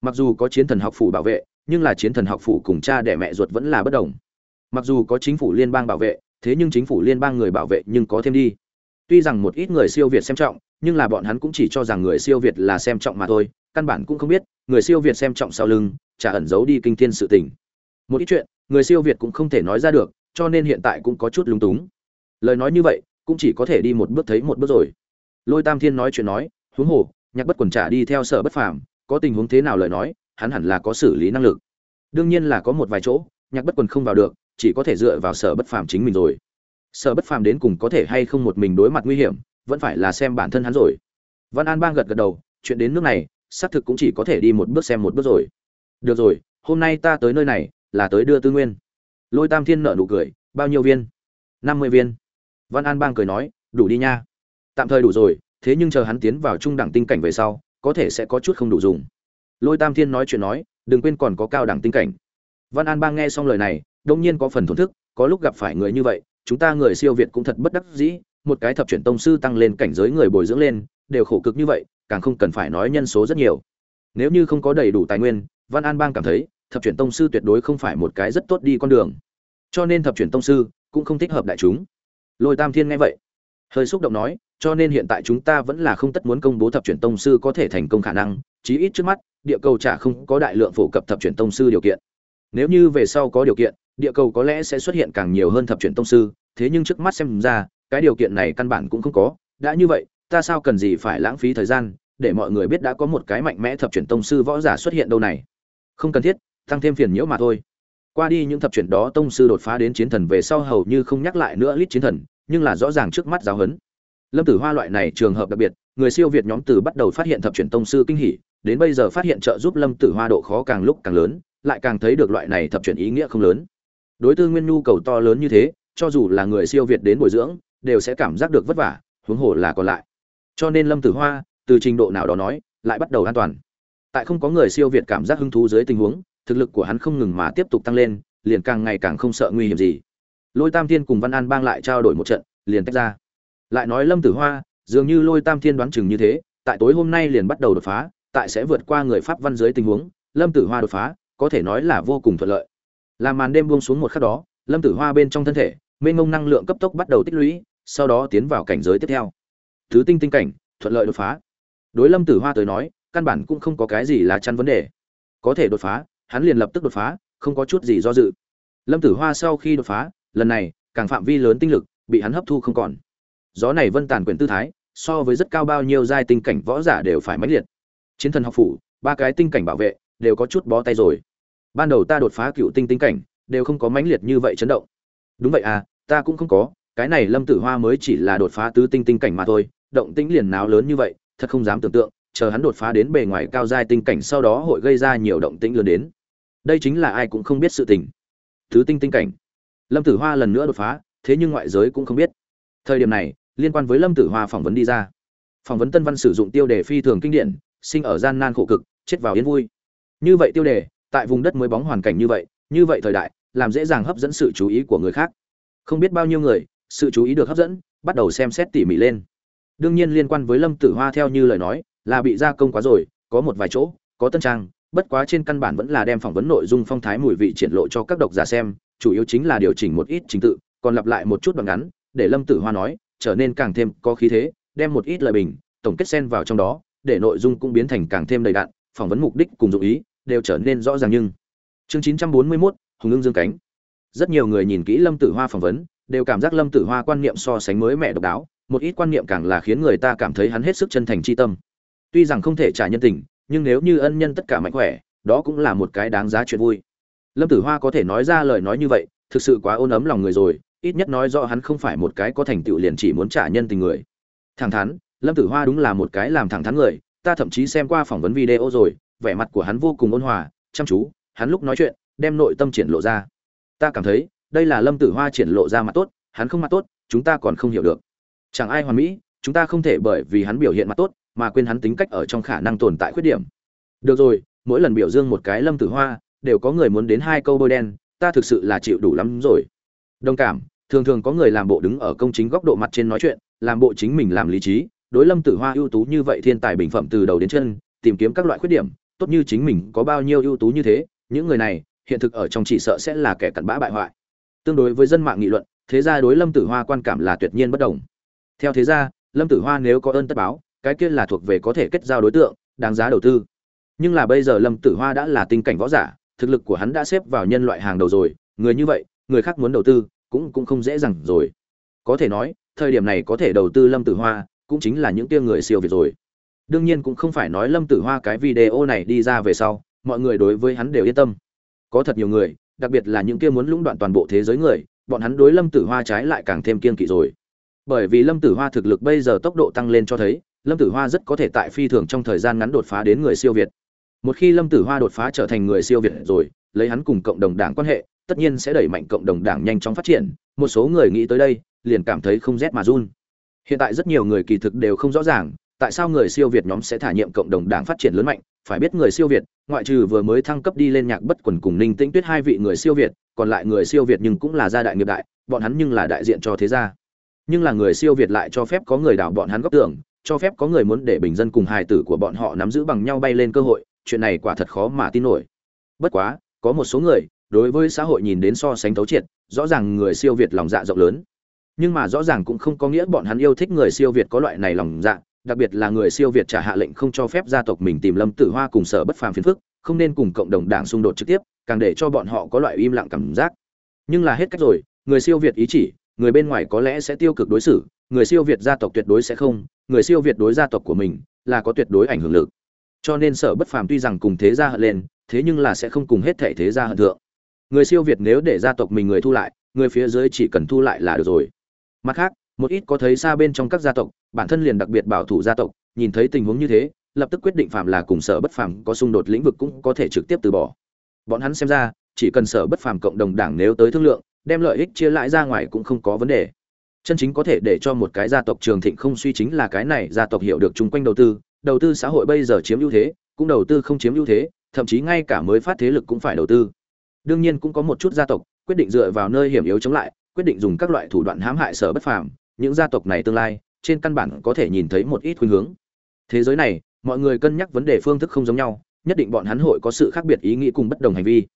Mặc dù có chiến thần học phủ bảo vệ, nhưng là chiến thần học phủ cùng cha đẻ mẹ ruột vẫn là bất đồng mặc dù có chính phủ liên bang bảo vệ, thế nhưng chính phủ liên bang người bảo vệ nhưng có thêm đi. Tuy rằng một ít người siêu việt xem trọng, nhưng là bọn hắn cũng chỉ cho rằng người siêu việt là xem trọng mà thôi, căn bản cũng không biết, người siêu việt xem trọng sau lưng, chả ẩn giấu đi kinh thiên sự tình. Một ít chuyện, người siêu việt cũng không thể nói ra được, cho nên hiện tại cũng có chút lúng túng. Lời nói như vậy, cũng chỉ có thể đi một bước thấy một bước rồi. Lôi tam thiên nói chuyện nói, huống hồ, nhạc bất quần trả đi theo sở bất phàm, có tình huống thế nào lời nói, hắn hẳn là có xử lý năng lực. Đương nhiên là có một vài chỗ, nhạc bất quần không vào được chỉ có thể dựa vào sở bất phàm chính mình rồi. Sở bất phàm đến cùng có thể hay không một mình đối mặt nguy hiểm, vẫn phải là xem bản thân hắn rồi. Văn an bang gật gật đầu, chuyện đến nước này, xác thực cũng chỉ có thể đi một bước xem một bước rồi. Được rồi, hôm nay ta tới nơi này, là tới đưa tư nguyên. Lôi tam thiên nợ nụ cười, bao nhiêu viên? Năm mươi viên. Văn an bang cười nói, đủ đi nha. Tạm thời đủ rồi, thế nhưng chờ hắn tiến vào trung đẳng tinh cảnh về sau, có thể sẽ có chút không đủ dùng. Lôi tam thiên nói chuyện nói, đừng quên còn có cao đẳng tinh cảnh. Văn an bang nghe xong lời này đông nhiên có phần thổn thức, có lúc gặp phải người như vậy, chúng ta người siêu việt cũng thật bất đắc dĩ, một cái thập chuyển tông sư tăng lên cảnh giới người bồi dưỡng lên, đều khổ cực như vậy, càng không cần phải nói nhân số rất nhiều. Nếu như không có đầy đủ tài nguyên, văn an bang cảm thấy, thập chuyển tông sư tuyệt đối không phải một cái rất tốt đi con đường. Cho nên thập chuyển tông sư cũng không thích hợp đại chúng. Lôi tam thiên nghe vậy, hơi xúc động nói, cho nên hiện tại chúng ta vẫn là không tất muốn công bố thập chuyển tông sư có thể thành công khả năng, chí ít trước mắt, địa cầu chả không có đại lượng phổ cập thập chuyển tông sư điều kiện. Nếu như về sau có điều kiện địa cầu có lẽ sẽ xuất hiện càng nhiều hơn thập chuyển tông sư, thế nhưng trước mắt xem ra, cái điều kiện này căn bản cũng không có. Đã như vậy, ta sao cần gì phải lãng phí thời gian để mọi người biết đã có một cái mạnh mẽ thập chuyển tông sư võ giả xuất hiện đâu này? Không cần thiết, tăng thêm phiền nhiễu mà thôi. Qua đi những thập chuyển đó tông sư đột phá đến chiến thần về sau hầu như không nhắc lại nữa lít chiến thần, nhưng là rõ ràng trước mắt giáo huấn. Lâm tử hoa loại này trường hợp đặc biệt, người siêu việt nhóm từ bắt đầu phát hiện thập chuyển tông sư kinh hỉ, đến bây giờ phát hiện trợ giúp lâm tử hoa độ khó càng lúc càng lớn, lại càng thấy được loại này thập chuyển ý nghĩa không lớn đối tư nguyên nhu cầu to lớn như thế, cho dù là người siêu việt đến bồi dưỡng, đều sẽ cảm giác được vất vả, huống hồ là còn lại. Cho nên lâm tử hoa, từ trình độ nào đó nói, lại bắt đầu an toàn. Tại không có người siêu việt cảm giác hứng thú dưới tình huống, thực lực của hắn không ngừng mà tiếp tục tăng lên, liền càng ngày càng không sợ nguy hiểm gì. Lôi tam thiên cùng văn an bang lại trao đổi một trận, liền tách ra. Lại nói lâm tử hoa, dường như lôi tam thiên đoán chừng như thế, tại tối hôm nay liền bắt đầu đột phá, tại sẽ vượt qua người pháp văn dưới tình huống, lâm tử hoa đột phá, có thể nói là vô cùng thuận lợi làm màn đêm buông xuống một khắc đó, lâm tử hoa bên trong thân thể, mênh mông năng lượng cấp tốc bắt đầu tích lũy, sau đó tiến vào cảnh giới tiếp theo. Thứ tinh tinh cảnh, thuận lợi đột phá. Đối lâm tử hoa tới nói, căn bản cũng không có cái gì là chăn vấn đề. Có thể đột phá, hắn liền lập tức đột phá, không có chút gì do dự. Lâm tử hoa sau khi đột phá, lần này, càng phạm vi lớn tinh lực, bị hắn hấp thu không còn. Gió này vân tàn quyền tư thái, so với rất cao bao nhiêu giai tinh cảnh võ giả đều phải mãnh liệt. Chiến thần học phủ, ba cái tinh cảnh bảo vệ, đều có chút bó tay rồi ban đầu ta đột phá cựu tinh tinh cảnh, đều không có mãnh liệt như vậy chấn động. Đúng vậy à ta cũng không có, cái này lâm tử hoa mới chỉ là đột phá tứ tinh tinh cảnh mà thôi, động tĩnh liền náo lớn như vậy, thật không dám tưởng tượng, chờ hắn đột phá đến bề ngoài cao giai tinh cảnh sau đó hội gây ra nhiều động tĩnh lớn đến. Đây chính là ai cũng không biết sự tình. Thứ tinh tinh cảnh. Lâm tử hoa lần nữa đột phá, thế nhưng ngoại giới cũng không biết. Thời điểm này, liên quan với lâm tử hoa phỏng vấn đi ra. Phỏng vấn tân văn sử dụng tiêu đề phi thường kinh điển, sinh ở gian nan khổ cực, chết vào yên vui. Như vậy tiêu đề tại vùng đất mới bóng hoàn cảnh như vậy như vậy thời đại, làm dễ dàng hấp dẫn sự chú ý của người khác. Không biết bao nhiêu người, sự chú ý được hấp dẫn, bắt đầu xem xét tỉ mỉ lên. Đương nhiên liên quan với lâm tử hoa theo như lời nói, là bị gia công quá rồi, có một vài chỗ, có tân trang, bất quá trên căn bản vẫn là đem phỏng vấn nội dung phong thái mùi vị triển lộ cho các độc giả xem, chủ yếu chính là điều chỉnh một ít trình tự, còn lặp lại một chút đoạn ngắn, để lâm tử hoa nói, trở nên càng thêm có khí thế, đem một ít lời bình, tổng kết xen vào trong đó, để nội dung cũng biến thành càng thêm đầy đặn, phỏng vấn mục đích cùng dụng ý đều trở nên rõ ràng nhưng chương 941, hùng ưng dương cánh. Rất nhiều người nhìn kỹ lâm tử hoa phỏng vấn đều cảm giác lâm tử hoa quan niệm so sánh mới mẹ độc đáo một ít quan niệm càng là khiến người ta cảm thấy hắn hết sức chân thành tri tâm. Tuy rằng không thể trả nhân tình nhưng nếu như ân nhân tất cả mạnh khỏe đó cũng là một cái đáng giá chuyện vui. Lâm tử hoa có thể nói ra lời nói như vậy thực sự quá ôn ấm lòng người rồi ít nhất nói rõ hắn không phải một cái có thành tựu liền chỉ muốn trả nhân tình người. Thẳng thắn lâm tử hoa đúng là một cái làm thẳng thắn người ta thậm chí xem qua phỏng vấn video rồi vẻ mặt của hắn vô cùng ôn hòa, chăm chú, hắn lúc nói chuyện, đem nội tâm triển lộ ra. Ta cảm thấy, đây là lâm tử hoa triển lộ ra mặt tốt, hắn không mặt tốt, chúng ta còn không hiểu được. Chẳng ai hoàn mỹ, chúng ta không thể bởi vì hắn biểu hiện mặt tốt, mà quên hắn tính cách ở trong khả năng tồn tại khuyết điểm. Được rồi, mỗi lần biểu dương một cái lâm tử hoa, đều có người muốn đến hai câu bôi đen, ta thực sự là chịu đủ lắm rồi. Đồng cảm, thường thường có người làm bộ đứng ở công chính góc độ mặt trên nói chuyện, làm bộ chính mình làm lý trí, đối lâm tử hoa ưu tú như vậy thiên tài bình phẩm từ đầu đến chân, tìm kiếm các loại khuyết điểm tốt như chính mình có bao nhiêu ưu tú như thế những người này hiện thực ở trong chỉ sợ sẽ là kẻ cặn bã bại hoại. Tương đối với dân mạng nghị luận thế gia đối lâm tử hoa quan cảm là tuyệt nhiên bất đồng. Theo thế gia, lâm tử hoa nếu có ơn tất báo cái kia là thuộc về có thể kết giao đối tượng đáng giá đầu tư. Nhưng là bây giờ lâm tử hoa đã là tình cảnh võ giả thực lực của hắn đã xếp vào nhân loại hàng đầu rồi người như vậy người khác muốn đầu tư cũng cũng không dễ dàng rồi. Có thể nói thời điểm này có thể đầu tư lâm tử hoa cũng chính là những tia người siêu việt rồi đương nhiên cũng không phải nói lâm tử hoa cái video này đi ra về sau, mọi người đối với hắn đều yên tâm. Có thật nhiều người, đặc biệt là những kia muốn lũng đoạn toàn bộ thế giới người, bọn hắn đối lâm tử hoa trái lại càng thêm kiên kỵ rồi. Bởi vì lâm tử hoa thực lực bây giờ tốc độ tăng lên cho thấy, lâm tử hoa rất có thể tại phi thường trong thời gian ngắn đột phá đến người siêu việt. Một khi lâm tử hoa đột phá trở thành người siêu việt rồi, lấy hắn cùng cộng đồng đảng quan hệ, tất nhiên sẽ đẩy mạnh cộng đồng đảng nhanh chóng phát triển, một số người nghĩ tới đây, liền cảm thấy không rét mà run. Hiện tại rất nhiều người kỳ thực đều không rõ ràng tại sao người siêu việt nhóm sẽ thả nhiệm cộng đồng đảng phát triển lớn mạnh? Phải biết người siêu việt, ngoại trừ vừa mới thăng cấp đi lên nhạc bất quần cùng ninh tĩnh tuyết hai vị người siêu việt, còn lại người siêu việt nhưng cũng là gia đại nghiệp đại, bọn hắn nhưng là đại diện cho thế gia. Nhưng là người siêu việt lại cho phép có người đảo bọn hắn góc tưởng, cho phép có người muốn để bình dân cùng hài tử của bọn họ nắm giữ bằng nhau bay lên cơ hội, chuyện này quả thật khó mà tin nổi. Bất quá, có một số người, đối với xã hội nhìn đến so sánh thấu triệt, rõ ràng người siêu việt lòng dạ rộng lớn. Nhưng mà rõ ràng cũng không có nghĩa bọn hắn yêu thích người siêu việt có loại này lòng dạ đặc biệt là người siêu việt trả hạ lệnh không cho phép gia tộc mình tìm lâm tử hoa cùng sở bất phàm phiền phức, không nên cùng cộng đồng đảng xung đột trực tiếp, càng để cho bọn họ có loại im lặng cảm giác. Nhưng là hết cách rồi, người siêu việt ý chỉ, người bên ngoài có lẽ sẽ tiêu cực đối xử, người siêu việt gia tộc tuyệt đối sẽ không, người siêu việt đối gia tộc của mình là có tuyệt đối ảnh hưởng lực. Cho nên sở bất phàm tuy rằng cùng thế gia hận lên, thế nhưng là sẽ không cùng hết thể thế gia hận thượng. Người siêu việt nếu để gia tộc mình người thu lại, người phía dưới chỉ cần thu lại là được rồi. Mặt khác một ít có thấy xa bên trong các gia tộc, bản thân liền đặc biệt bảo thủ gia tộc, nhìn thấy tình huống như thế, lập tức quyết định phạm là cùng sở bất phàm có xung đột lĩnh vực cũng có thể trực tiếp từ bỏ. Bọn hắn xem ra, chỉ cần sở bất phàm cộng đồng đảng nếu tới thương lượng, đem lợi ích chia lại ra ngoài cũng không có vấn đề. Chân chính có thể để cho một cái gia tộc trường thịnh không suy chính là cái này gia tộc hiểu được chung quanh đầu tư đầu tư xã hội bây giờ chiếm ưu thế, cũng đầu tư không chiếm ưu thế, thậm chí ngay cả mới phát thế lực cũng phải đầu tư. Đương nhiên cũng có một chút gia tộc quyết định dựa vào nơi hiểm yếu chống lại, quyết định dùng các loại thủ đoạn hãm hại sở bất phàm những gia tộc này tương lai, trên căn bản có thể nhìn thấy một ít khuynh hướng. Thế giới này, mọi người cân nhắc vấn đề phương thức không giống nhau, nhất định bọn hắn hội có sự khác biệt ý nghĩ cùng bất đồng hành vi.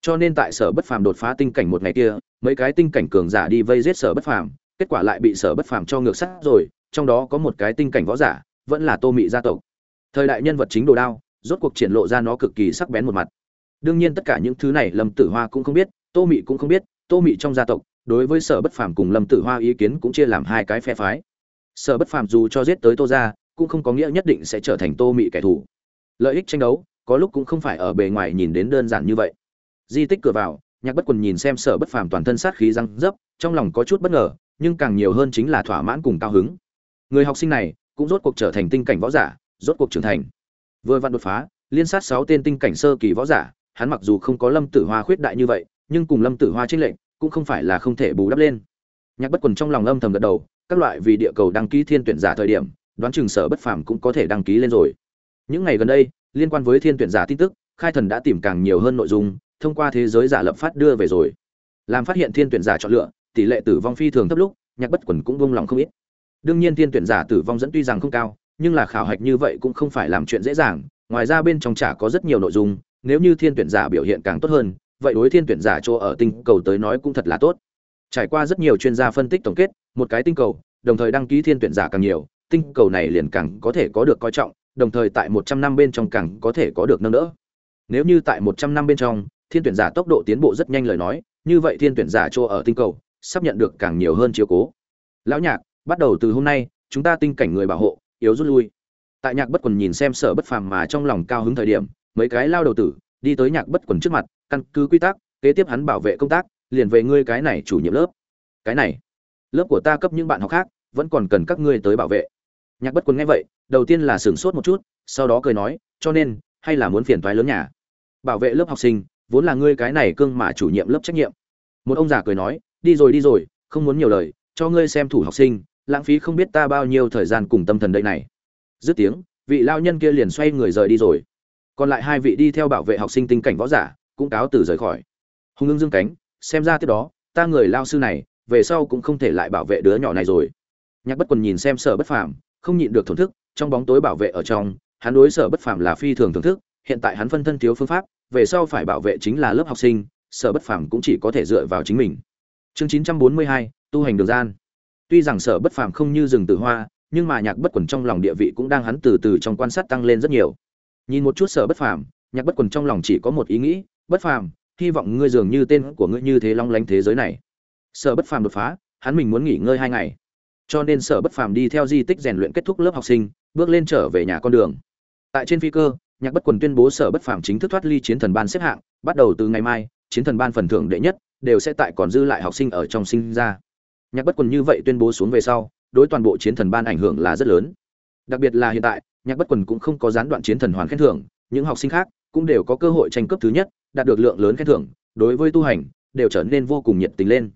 Cho nên tại sở bất phàm đột phá tinh cảnh một ngày kia, mấy cái tinh cảnh cường giả đi vây giết sở bất phàm, kết quả lại bị sở bất phàm cho ngược sát rồi, trong đó có một cái tinh cảnh võ giả, vẫn là tô mị gia tộc. Thời đại nhân vật chính đồ đao, rốt cuộc triển lộ ra nó cực kỳ sắc bén một mặt. Đương nhiên tất cả những thứ này lâm tử hoa cũng không biết, tô mị cũng không biết, tô mị trong gia tộc đối với sở bất phàm cùng lâm tử hoa ý kiến cũng chia làm hai cái phe phái. Sở bất phàm dù cho giết tới tô ra cũng không có nghĩa nhất định sẽ trở thành tô mị kẻ thù. Lợi ích tranh đấu, có lúc cũng không phải ở bề ngoài nhìn đến đơn giản như vậy. Di tích cửa vào, nhạc bất quần nhìn xem sở bất phàm toàn thân sát khí răng dấp trong lòng có chút bất ngờ, nhưng càng nhiều hơn chính là thỏa mãn cùng cao hứng. Người học sinh này cũng rốt cuộc trở thành tinh cảnh võ giả, rốt cuộc trưởng thành. Vừa vặn đột phá, liên sát sáu tên tinh cảnh sơ kỳ võ giả, hắn mặc dù không có lâm tử hoa khuyết đại như vậy, nhưng cùng lâm tử hoa trinh lệnh cũng không phải là không thể bù đắp lên. Nhạc bất quần trong lòng âm thầm gật đầu, các loại vì địa cầu đăng ký thiên tuyển giả thời điểm, đoán chừng sở bất phàm cũng có thể đăng ký lên rồi. Những ngày gần đây, liên quan với thiên tuyển giả tin tức, khai thần đã tìm càng nhiều hơn nội dung, thông qua thế giới giả lập phát đưa về rồi. Làm phát hiện thiên tuyển giả chọn lựa, tỷ lệ tử vong phi thường thấp lúc, nhạc bất quần cũng vung lòng không ít. Đương nhiên thiên tuyển giả tử vong dẫn tuy rằng không cao, nhưng là khảo hạch như vậy cũng không phải làm chuyện dễ dàng, ngoài ra bên trong chả có rất nhiều nội dung, nếu như thiên tuyển giả biểu hiện càng tốt hơn vậy đối thiên tuyển giả chỗ ở tinh cầu tới nói cũng thật là tốt. Trải qua rất nhiều chuyên gia phân tích tổng kết, một cái tinh cầu, đồng thời đăng ký thiên tuyển giả càng nhiều, tinh cầu này liền càng có thể có được coi trọng, đồng thời tại một trăm năm bên trong càng có thể có được nâng đỡ. Nếu như tại một trăm năm bên trong, thiên tuyển giả tốc độ tiến bộ rất nhanh lời nói, như vậy thiên tuyển giả chỗ ở tinh cầu, sắp nhận được càng nhiều hơn chiếu cố. Lão nhạc, bắt đầu từ hôm nay, chúng ta tinh cảnh người bảo hộ, yếu rút lui. Tại nhạc bất quần nhìn xem sở bất phàm mà trong lòng cao hứng thời điểm, mấy cái lao đầu tử đi tới nhạc bất quần trước mặt, căn cứ quy tắc, kế tiếp hắn bảo vệ công tác, liền về ngươi cái này chủ nhiệm lớp. Cái này, lớp của ta cấp những bạn học khác, vẫn còn cần các ngươi tới bảo vệ. Nhạc bất quần nghe vậy, đầu tiên là sửng sốt một chút, sau đó cười nói, cho nên, hay là muốn phiền toái lớn nhà. Bảo vệ lớp học sinh, vốn là ngươi cái này cương mà chủ nhiệm lớp trách nhiệm. Một ông già cười nói, đi rồi đi rồi, không muốn nhiều lời, cho ngươi xem thủ học sinh, lãng phí không biết ta bao nhiêu thời gian cùng tâm thần đây này. Dứt tiếng, vị lao nhân kia liền xoay người rời đi rồi còn lại hai vị đi theo bảo vệ học sinh tinh cảnh võ giả, cũng cáo từ rời khỏi. Hùng ưng dương cánh, xem ra tiếp đó, ta người lao sư này, về sau cũng không thể lại bảo vệ đứa nhỏ này rồi. Nhạc bất quần nhìn xem sở bất phàm, không nhịn được thổn thức, trong bóng tối bảo vệ ở trong, hắn đối sở bất phàm là phi thường thưởng thức, hiện tại hắn phân thân thiếu phương pháp, về sau phải bảo vệ chính là lớp học sinh, sở bất phàm cũng chỉ có thể dựa vào chính mình. Chương chín trăm bốn mươi hai, tu hành đường gian. Tuy rằng sở bất phàm không như rừng tử hoa, nhưng mà nhạc bất quần trong lòng địa vị cũng đang hắn từ từ trong quan sát tăng lên rất nhiều nhìn một chút sở bất phàm, nhạc bất quần trong lòng chỉ có một ý nghĩ, bất phàm, hy vọng ngươi dường như tên của ngươi như thế long lánh thế giới này. Sở bất phàm đột phá, hắn mình muốn nghỉ ngơi hai ngày. Cho nên sở bất phàm đi theo di tích rèn luyện kết thúc lớp học sinh, bước lên trở về nhà con đường. Tại trên phi cơ, nhạc bất quần tuyên bố sở bất phàm chính thức thoát ly chiến thần ban xếp hạng, bắt đầu từ ngày mai, chiến thần ban phần thưởng đệ nhất đều sẽ tại còn dư lại học sinh ở trong sinh ra. Nhạc bất quần như vậy tuyên bố xuống về sau, đối toàn bộ chiến thần ban ảnh hưởng là rất lớn. Đặc biệt là hiện tại nhạc bất quần cũng không có gián đoạn chiến thần hoàn khen thưởng, những học sinh khác cũng đều có cơ hội tranh cướp thứ nhất, đạt được lượng lớn khen thưởng, đối với tu hành đều trở nên vô cùng nhiệt tình lên.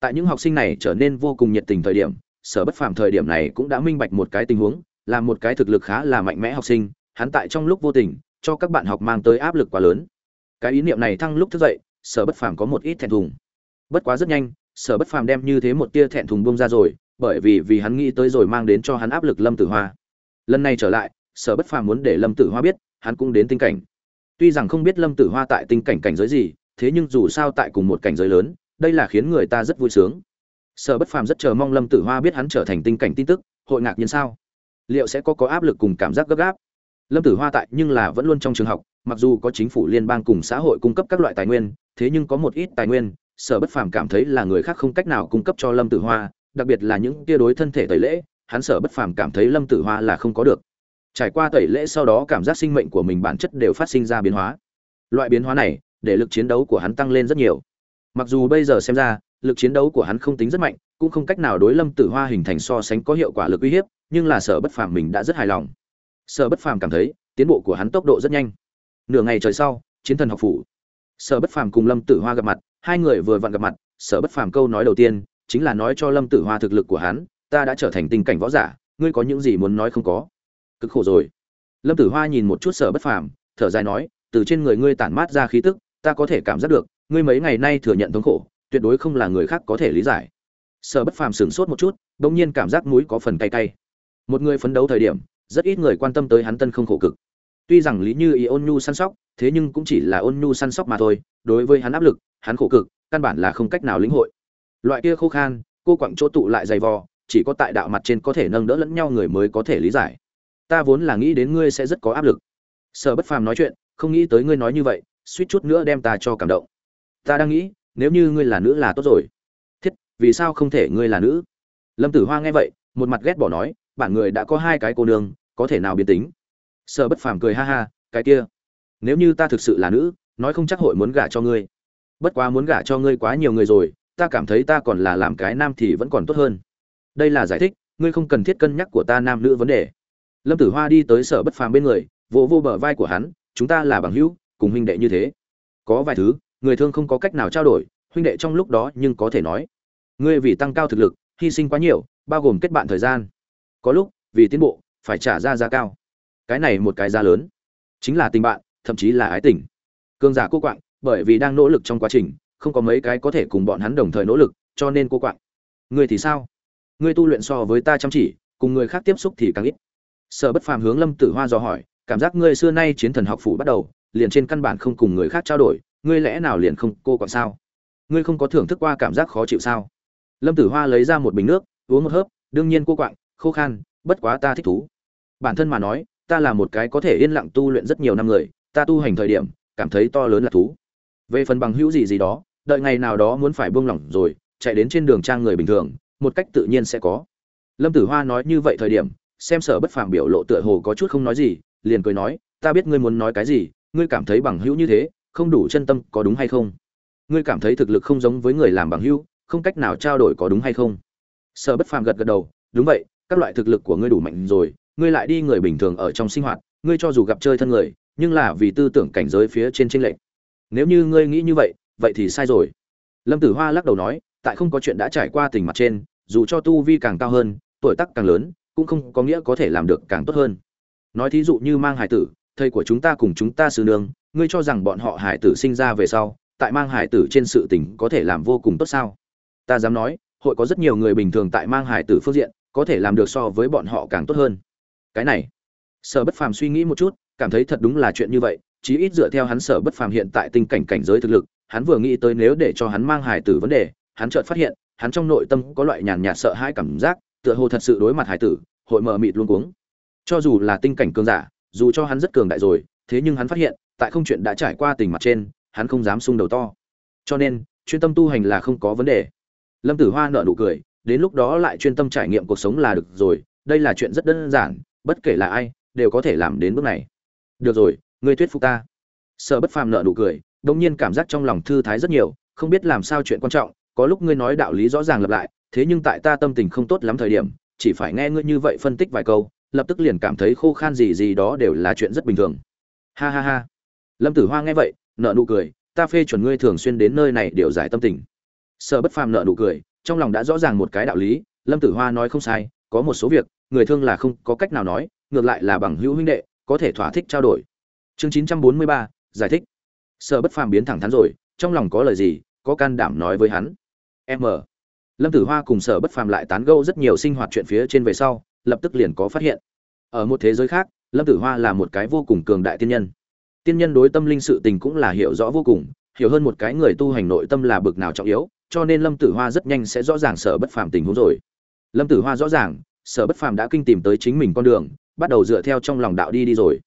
Tại những học sinh này trở nên vô cùng nhiệt tình thời điểm, sở bất phàm thời điểm này cũng đã minh bạch một cái tình huống, là một cái thực lực khá là mạnh mẽ học sinh, hắn tại trong lúc vô tình, cho các bạn học mang tới áp lực quá lớn. Cái ý niệm này thăng lúc thức dậy, sở bất phàm có một ít thẹn thùng. Bất quá rất nhanh, sở bất phàm đem như thế một tia thẹn thùng bông ra rồi, bởi vì vì hắn nghĩ tới rồi mang đến cho hắn áp lực lâm tử hoa lần này trở lại, sở bất phàm muốn để lâm tử hoa biết, hắn cũng đến tinh cảnh. Tuy rằng không biết lâm tử hoa tại tinh cảnh cảnh giới gì, thế nhưng dù sao tại cùng một cảnh giới lớn, đây là khiến người ta rất vui sướng. Sở bất phàm rất chờ mong lâm tử hoa biết hắn trở thành tinh cảnh tin tức, hội ngạc nhiên sao? Liệu sẽ có có áp lực cùng cảm giác gấp gáp? Lâm tử hoa tại nhưng là vẫn luôn trong trường học, mặc dù có chính phủ, liên bang cùng xã hội cung cấp các loại tài nguyên, thế nhưng có một ít tài nguyên, sở bất phàm cảm thấy là người khác không cách nào cung cấp cho lâm tử hoa, đặc biệt là những tia đối thân thể tẩy lễ hắn sở bất phàm cảm thấy lâm tử hoa là không có được. Trải qua tẩy lễ sau đó cảm giác sinh mệnh của mình bản chất đều phát sinh ra biến hóa. Loại biến hóa này, để lực chiến đấu của hắn tăng lên rất nhiều. Mặc dù bây giờ xem ra, lực chiến đấu của hắn không tính rất mạnh, cũng không cách nào đối lâm tử hoa hình thành so sánh có hiệu quả lực uy hiếp, nhưng là sở bất phàm mình đã rất hài lòng. Sở bất phàm cảm thấy, tiến bộ của hắn tốc độ rất nhanh. Nửa ngày trời sau, chiến thần học phủ. Sở bất phàm cùng lâm tử hoa gặp mặt, hai người vừa vặn gặp mặt, sở bất phàm câu nói đầu tiên, chính là nói cho lâm tử hoa thực lực của hắn ta đã trở thành tình cảnh võ giả, ngươi có những gì muốn nói không có? Cực khổ rồi. Lâm tử hoa nhìn một chút sở bất phàm, thở dài nói, từ trên người ngươi tản mát ra khí tức, ta có thể cảm giác được, ngươi mấy ngày nay thừa nhận thống khổ, tuyệt đối không là người khác có thể lý giải. Sở bất phàm sửng sốt một chút, bỗng nhiên cảm giác mũi có phần cay cay. Một người phấn đấu thời điểm, rất ít người quan tâm tới hắn tân không khổ cực. Tuy rằng lý như ý ôn nhu săn sóc, thế nhưng cũng chỉ là ôn nhu săn sóc mà thôi, đối với hắn áp lực, hắn khổ cực, căn bản là không cách nào lĩnh hội. Loại kia khô khan, cô quặng chỗ tụ lại dày vò chỉ có tại đạo mặt trên có thể nâng đỡ lẫn nhau người mới có thể lý giải. Ta vốn là nghĩ đến ngươi sẽ rất có áp lực. Sở bất phàm nói chuyện, không nghĩ tới ngươi nói như vậy, suýt chút nữa đem ta cho cảm động. Ta đang nghĩ, nếu như ngươi là nữ là tốt rồi. Thiết, vì sao không thể ngươi là nữ? Lâm tử hoa nghe vậy, một mặt ghét bỏ nói, bản người đã có hai cái cô nương, có thể nào biến tính? Sở bất phàm cười ha ha, cái kia. Nếu như ta thực sự là nữ, nói không chắc hội muốn gả cho ngươi. Bất quá muốn gả cho ngươi quá nhiều người rồi, ta cảm thấy ta còn là làm cái nam thì vẫn còn tốt hơn đây là giải thích, ngươi không cần thiết cân nhắc của ta nam nữ vấn đề. Lâm tử hoa đi tới sở bất phàm bên người, vỗ vô bờ vai của hắn, chúng ta là bằng hữu, cùng huynh đệ như thế. Có vài thứ, người thương không có cách nào trao đổi, huynh đệ trong lúc đó nhưng có thể nói. Ngươi vì tăng cao thực lực, hy sinh quá nhiều, bao gồm kết bạn thời gian. Có lúc, vì tiến bộ, phải trả ra giá cao. Cái này một cái giá lớn. Chính là tình bạn, thậm chí là ái tình. Cương giả cô quạng, bởi vì đang nỗ lực trong quá trình, không có mấy cái có thể cùng bọn hắn đồng thời nỗ lực, cho nên cô quạng. Ngươi thì sao? Ngươi tu luyện so với ta chăm chỉ, cùng người khác tiếp xúc thì càng ít. Sở bất phàm hướng lâm tử hoa dò hỏi, cảm giác ngươi xưa nay chiến thần học phủ bắt đầu, liền trên căn bản không cùng người khác trao đổi, ngươi lẽ nào liền không cô quạng sao? Ngươi không có thưởng thức qua cảm giác khó chịu sao? Lâm tử hoa lấy ra một bình nước, uống một hớp, đương nhiên cô quạng, khô khan, bất quá ta thích thú. Bản thân mà nói, ta là một cái có thể yên lặng tu luyện rất nhiều năm người, ta tu hành thời điểm, cảm thấy to lớn là thú. Về phần bằng hữu gì gì đó, đợi ngày nào đó muốn phải buông lỏng rồi, chạy đến trên đường trang người bình thường một cách tự nhiên sẽ có. Lâm tử hoa nói như vậy thời điểm, xem sở bất phàm biểu lộ tựa hồ có chút không nói gì, liền cười nói, ta biết ngươi muốn nói cái gì, ngươi cảm thấy bằng hữu như thế, không đủ chân tâm có đúng hay không? Ngươi cảm thấy thực lực không giống với người làm bằng hữu, không cách nào trao đổi có đúng hay không? Sở bất phàm gật gật đầu, đúng vậy, các loại thực lực của ngươi đủ mạnh rồi, ngươi lại đi người bình thường ở trong sinh hoạt, ngươi cho dù gặp chơi thân người, nhưng là vì tư tưởng cảnh giới phía trên tranh lệch. Nếu như ngươi nghĩ như vậy vậy thì sai rồi. Lâm tử hoa lắc đầu nói tại không có chuyện đã trải qua tình mặt trên, dù cho tu vi càng cao hơn, tuổi tác càng lớn, cũng không có nghĩa có thể làm được càng tốt hơn. Nói thí dụ như mang hải tử, thầy của chúng ta cùng chúng ta sư nương, ngươi cho rằng bọn họ hải tử sinh ra về sau, tại mang hải tử trên sự tình có thể làm vô cùng tốt sao? Ta dám nói, hội có rất nhiều người bình thường tại mang hải tử phương diện, có thể làm được so với bọn họ càng tốt hơn. Cái này, sở bất phàm suy nghĩ một chút, cảm thấy thật đúng là chuyện như vậy, chí ít dựa theo hắn sở bất phàm hiện tại tình cảnh cảnh giới thực lực, hắn vừa nghĩ tới nếu để cho hắn mang hải tử vấn đề hắn chợt phát hiện, hắn trong nội tâm có loại nhàn nhạt sợ hãi cảm giác, tựa hồ thật sự đối mặt hải tử, hội mờ mịt luôn cuống. Cho dù là tinh cảnh cường giả, dù cho hắn rất cường đại rồi, thế nhưng hắn phát hiện, tại không chuyện đã trải qua tình mặt trên, hắn không dám sung đầu to. Cho nên, chuyên tâm tu hành là không có vấn đề. Lâm tử hoa nở nụ cười, đến lúc đó lại chuyên tâm trải nghiệm cuộc sống là được rồi, đây là chuyện rất đơn giản, bất kể là ai, đều có thể làm đến bước này. Được rồi, ngươi thuyết phục ta. Sở bất phàm nở nụ cười đông nhiên cảm giác trong lòng thư thái rất nhiều, không biết làm sao chuyện quan trọng có lúc ngươi nói đạo lý rõ ràng lặp lại, thế nhưng tại ta tâm tình không tốt lắm thời điểm, chỉ phải nghe ngươi như vậy phân tích vài câu, lập tức liền cảm thấy khô khan gì gì đó đều là chuyện rất bình thường. Ha ha ha. Lâm tử hoa nghe vậy nợ nụ cười, ta phê chuẩn ngươi thường xuyên đến nơi này điều giải tâm tình. Sợ bất phàm nợ nụ cười, trong lòng đã rõ ràng một cái đạo lý, lâm tử hoa nói không sai, có một số việc, người thương là không có cách nào nói, ngược lại là bằng hữu huynh đệ, có thể thỏa thích trao đổi. Chương chín trăm bốn mươi ba, giải thích. Sợ bất phàm biến thẳng thắn rồi, trong lòng có lời gì, có can đảm nói với hắn m. Lâm tử hoa cùng sở bất phàm lại tán gẫu rất nhiều sinh hoạt chuyện phía trên về sau, lập tức liền có phát hiện. Ở một thế giới khác, lâm tử hoa là một cái vô cùng cường đại tiên nhân. Tiên nhân đối tâm linh sự tình cũng là hiểu rõ vô cùng, hiểu hơn một cái người tu hành nội tâm là bực nào trọng yếu, cho nên lâm tử hoa rất nhanh sẽ rõ ràng sở bất phàm tình huống rồi. Lâm tử hoa rõ ràng, sở bất phàm đã kinh tìm tới chính mình con đường, bắt đầu dựa theo trong lòng đạo đi đi rồi.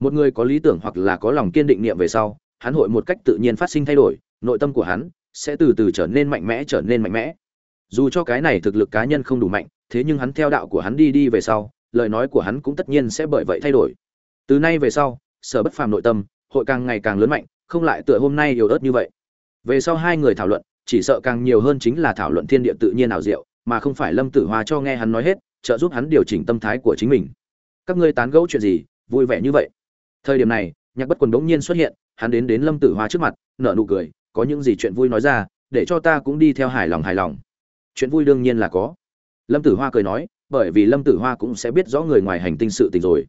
Một người có lý tưởng hoặc là có lòng kiên định niệm về sau, hắn hội một cách tự nhiên phát sinh thay đổi, nội tâm của hắn sẽ từ từ trở nên mạnh mẽ, trở nên mạnh mẽ. Dù cho cái này thực lực cá nhân không đủ mạnh, thế nhưng hắn theo đạo của hắn đi đi về sau, lời nói của hắn cũng tất nhiên sẽ bởi vậy thay đổi. Từ nay về sau, sở bất phàm nội tâm, hội càng ngày càng lớn mạnh, không lại tựa hôm nay yếu ớt như vậy. Về sau hai người thảo luận, chỉ sợ càng nhiều hơn chính là thảo luận thiên địa tự nhiên ảo diệu, mà không phải lâm tử hoa cho nghe hắn nói hết, trợ giúp hắn điều chỉnh tâm thái của chính mình. Các ngươi tán gẫu chuyện gì, vui vẻ như vậy? Thời điểm này, nhạc bất quần đống nhiên xuất hiện, hắn đến đến lâm tử hoa trước mặt, nở nụ cười có những gì chuyện vui nói ra, để cho ta cũng đi theo hài lòng hài lòng. Chuyện vui đương nhiên là có. Lâm tử hoa cười nói, bởi vì lâm tử hoa cũng sẽ biết rõ người ngoài hành tinh sự tình rồi.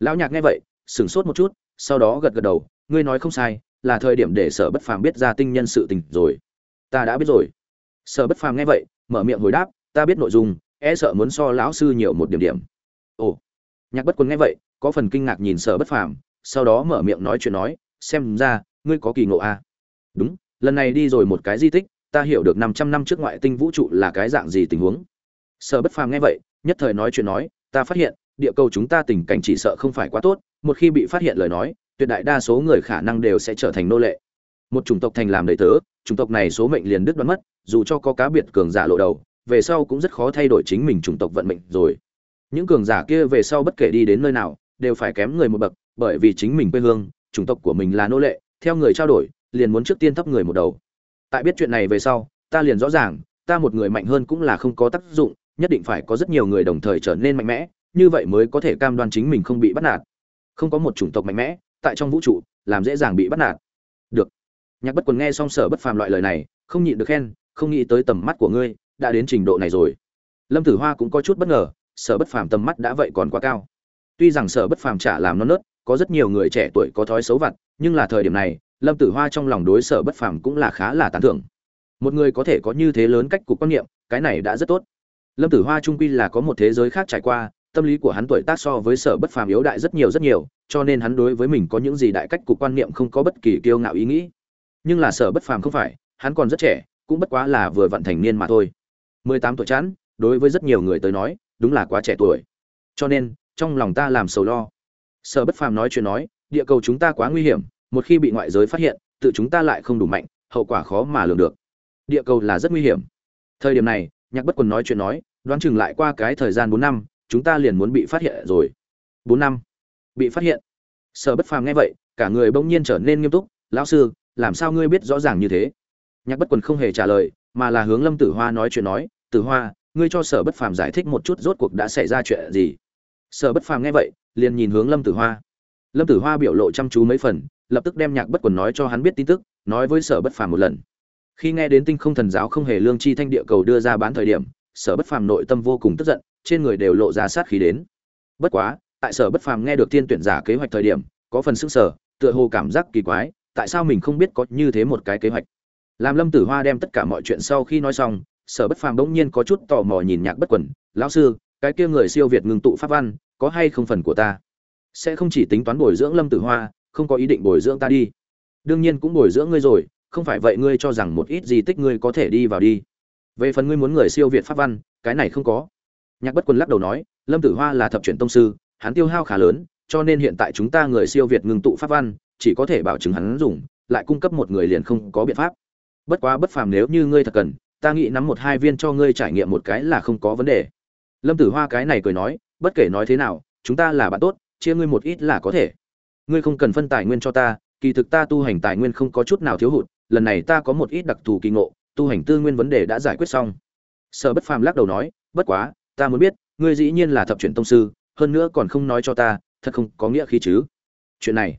Lão nhạc nghe vậy, sửng sốt một chút, sau đó gật gật đầu, ngươi nói không sai, là thời điểm để sở bất phàm biết ra tinh nhân sự tình rồi. Ta đã biết rồi. Sở bất phàm nghe vậy, mở miệng hồi đáp, ta biết nội dung e sợ muốn so lão sư nhiều một điểm điểm. Ồ. Nhạc bất quân nghe vậy, có phần kinh ngạc nhìn sở bất phàm, sau đó mở miệng nói chuyện nói, xem ra, ngươi có kỳ ngộ a à? đúng lần này đi rồi một cái di tích, ta hiểu được năm trăm năm trước ngoại tinh vũ trụ là cái dạng gì tình huống. Sở bất phàm nghe vậy, nhất thời nói chuyện nói, ta phát hiện, địa cầu chúng ta tình cảnh chỉ sợ không phải quá tốt, một khi bị phát hiện lời nói, tuyệt đại đa số người khả năng đều sẽ trở thành nô lệ. Một chủng tộc thành làm đầy tớ, chủng tộc này số mệnh liền đứt đoán mất, dù cho có cá biệt cường giả lộ đầu, về sau cũng rất khó thay đổi chính mình chủng tộc vận mệnh rồi. Những cường giả kia về sau bất kể đi đến nơi nào, đều phải kém người một bậc, bởi vì chính mình quê hương, chủng tộc của mình là nô lệ, theo người trao đổi liền muốn trước tiên thấp người một đầu. Tại biết chuyện này về sau, ta liền rõ ràng, ta một người mạnh hơn cũng là không có tác dụng, nhất định phải có rất nhiều người đồng thời trở nên mạnh mẽ, như vậy mới có thể cam đoan chính mình không bị bắt nạt. Không có một chủng tộc mạnh mẽ, tại trong vũ trụ, làm dễ dàng bị bắt nạt. Được. Nhạc bất quần nghe xong sở bất phàm loại lời này, không nhịn được khen, không nghĩ tới tầm mắt của ngươi đã đến trình độ này rồi. Lâm tử hoa cũng có chút bất ngờ, sở bất phàm tầm mắt đã vậy còn quá cao. Tuy rằng sở bất phàm trả làm non nớt, có rất nhiều người trẻ tuổi có thói xấu vặt, nhưng là thời điểm này lâm tử hoa trong lòng đối sở bất phàm cũng là khá là tán thưởng. Một người có thể có như thế lớn cách cục quan niệm, cái này đã rất tốt. Lâm tử hoa trung quy là có một thế giới khác trải qua, tâm lý của hắn tuổi tác so với sở bất phàm yếu đại rất nhiều rất nhiều, cho nên hắn đối với mình có những gì đại cách cục quan niệm không có bất kỳ kiêu ngạo ý nghĩ. Nhưng là sở bất phàm không phải, hắn còn rất trẻ, cũng bất quá là vừa vận thành niên mà thôi. Mười tám tuổi chán đối với rất nhiều người tới nói, đúng là quá trẻ tuổi. Cho nên, trong lòng ta làm sầu lo. Sở bất phàm nói chuyện nói, địa cầu chúng ta quá nguy hiểm một khi bị ngoại giới phát hiện, tự chúng ta lại không đủ mạnh, hậu quả khó mà lường được. Địa cầu là rất nguy hiểm. Thời điểm này, nhạc bất quần nói chuyện nói, đoán chừng lại qua cái thời gian bốn năm, chúng ta liền muốn bị phát hiện rồi. Bốn năm? Bị phát hiện? Sở bất phàm nghe vậy, cả người bỗng nhiên trở nên nghiêm túc, lão sư, làm sao ngươi biết rõ ràng như thế? Nhạc bất quần không hề trả lời, mà là hướng lâm tử hoa nói chuyện nói, tử hoa, ngươi cho sở bất phàm giải thích một chút rốt cuộc đã xảy ra chuyện gì? Sở bất phàm nghe vậy, liền nhìn hướng lâm tử hoa. Lâm tử hoa biểu lộ chăm chú mấy phần lập tức đem nhạc bất quần nói cho hắn biết tin tức, nói với sở bất phàm một lần. Khi nghe đến tinh không thần giáo không hề lương chi thanh địa cầu đưa ra bán thời điểm, sở bất phàm nội tâm vô cùng tức giận, trên người đều lộ ra sát khí đến. Bất quá, tại sở bất phàm nghe được thiên tuyển giả kế hoạch thời điểm, có phần sức sở tựa hồ cảm giác kỳ quái, tại sao mình không biết có như thế một cái kế hoạch. Làm lâm tử hoa đem tất cả mọi chuyện sau khi nói xong, sở bất phàm bỗng nhiên có chút tò mò nhìn nhạc bất quần, lão sư, cái kia người siêu việt ngưng tụ pháp văn, có hay không phần của ta? Sẽ không chỉ tính toán bồi dưỡng lâm tử hoa không có ý định bồi dưỡng ta đi. Đương nhiên cũng bồi dưỡng ngươi rồi, không phải vậy ngươi cho rằng một ít di tích ngươi có thể đi vào đi. Về phần ngươi muốn người siêu việt pháp văn, cái này không có. Nhạc bất quân lắc đầu nói, lâm tử hoa là thập chuyển tông sư, hắn tiêu hao khá lớn, cho nên hiện tại chúng ta người siêu việt ngừng tụ pháp văn, chỉ có thể bảo chứng hắn dùng, lại cung cấp một người liền không có biện pháp. Bất quá bất phàm nếu như ngươi thật cần, ta nghĩ nắm một hai viên cho ngươi trải nghiệm một cái là không có vấn đề. Lâm tử hoa cái này cười nói, bất kể nói thế nào, chúng ta là bạn tốt, chia ngươi một ít là có thể ngươi không cần phân tài nguyên cho ta, kỳ thực ta tu hành tài nguyên không có chút nào thiếu hụt, lần này ta có một ít đặc thù kỳ ngộ, tu hành tư nguyên vấn đề đã giải quyết xong. Sở bất phàm lắc đầu nói, bất quá, ta muốn biết, ngươi dĩ nhiên là thập chuyển tông sư, hơn nữa còn không nói cho ta, thật không có nghĩa khí chứ? Chuyện này,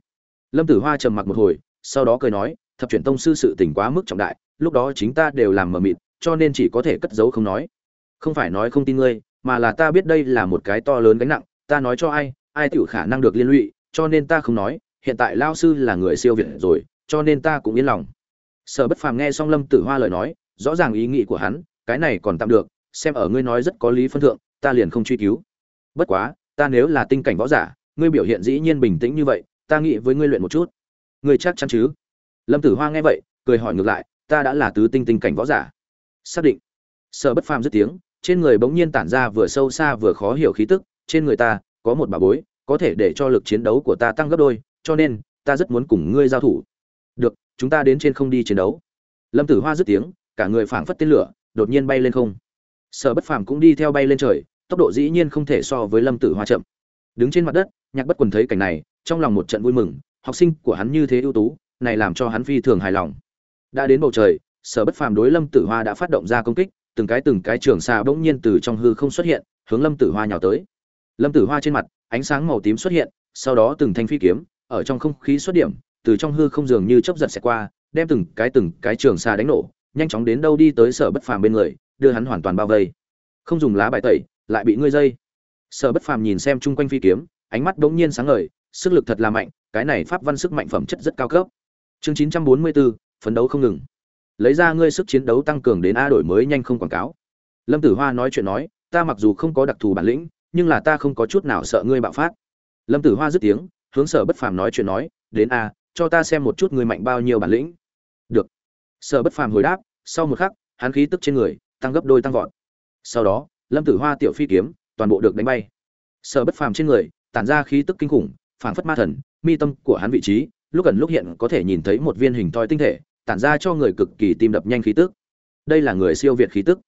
lâm tử hoa trầm mặc một hồi, sau đó cười nói, thập chuyển tông sư sự tình quá mức trọng đại, lúc đó chính ta đều làm mờ mịt, cho nên chỉ có thể cất giấu không nói. Không phải nói không tin ngươi, mà là ta biết đây là một cái to lớn gánh nặng, ta nói cho ai ai tiểu khả năng được liên lụy cho nên ta không nói, hiện tại lao sư là người siêu việt rồi, cho nên ta cũng yên lòng. Sở bất phàm nghe xong lâm tử hoa lời nói, rõ ràng ý nghĩ của hắn, cái này còn tạm được, xem ở ngươi nói rất có lý phân thượng, ta liền không truy cứu. Bất quá, ta nếu là tinh cảnh võ giả, ngươi biểu hiện dĩ nhiên bình tĩnh như vậy, ta nghĩ với ngươi luyện một chút. Ngươi chắc chắn chứ? Lâm tử hoa nghe vậy, cười hỏi ngược lại, ta đã là tứ tinh tinh cảnh võ giả. Xác định. Sở bất phàm dứt tiếng, trên người bỗng nhiên tản ra vừa sâu xa vừa khó hiểu khí tức, trên người ta có một bà bối có thể để cho lực chiến đấu của ta tăng gấp đôi, cho nên, ta rất muốn cùng ngươi giao thủ. Được, chúng ta đến trên không đi chiến đấu. Lâm tử hoa dứt tiếng, cả người phảng phất tên lửa, đột nhiên bay lên không. Sở bất phàm cũng đi theo bay lên trời, tốc độ dĩ nhiên không thể so với lâm tử hoa chậm. Đứng trên mặt đất, nhạc bất quần thấy cảnh này, trong lòng một trận vui mừng, học sinh của hắn như thế ưu tú, này làm cho hắn phi thường hài lòng. Đã đến bầu trời, sở bất phàm đối lâm tử hoa đã phát động ra công kích, từng cái từng cái trường xa bỗng nhiên từ trong hư không xuất hiện, hướng lâm tử hoa nhào tới lâm tử hoa trên mặt, ánh sáng màu tím xuất hiện, sau đó từng thanh phi kiếm, ở trong không khí xuất điểm, từ trong hư không dường như chớp giật xẹt qua, đem từng cái từng cái trường xa đánh nổ, nhanh chóng đến đâu đi tới sở bất phàm bên người, đưa hắn hoàn toàn bao vây. Không dùng lá bài tẩy, lại bị ngươi dây. Sở bất phàm nhìn xem chung quanh phi kiếm, ánh mắt bỗng nhiên sáng ngời, sức lực thật là mạnh, cái này pháp văn sức mạnh phẩm chất rất cao cấp. Chương chín trăm bốn mươi bốn phấn đấu không ngừng. Lấy ra ngươi sức chiến đấu tăng cường đến a đổi mới nhanh không quảng cáo. Lâm tử hoa nói chuyện nói, ta mặc dù không có đặc thù bản lĩnh nhưng là ta không có chút nào sợ ngươi bạo phát. Lâm tử hoa dứt tiếng, hướng sở bất phàm nói chuyện nói, đến a, cho ta xem một chút ngươi mạnh bao nhiêu bản lĩnh. Được. Sở bất phàm hồi đáp, sau một khắc, hắn khí tức trên người tăng gấp đôi tăng vọt. Sau đó, lâm tử hoa tiểu phi kiếm toàn bộ được đánh bay. Sở bất phàm trên người tản ra khí tức kinh khủng, phảng phất ma thần, mi tâm của hắn vị trí, lúc gần lúc hiện có thể nhìn thấy một viên hình thoi tinh thể, tản ra cho người cực kỳ tim đập nhanh khí tức. Đây là người siêu việt khí tức.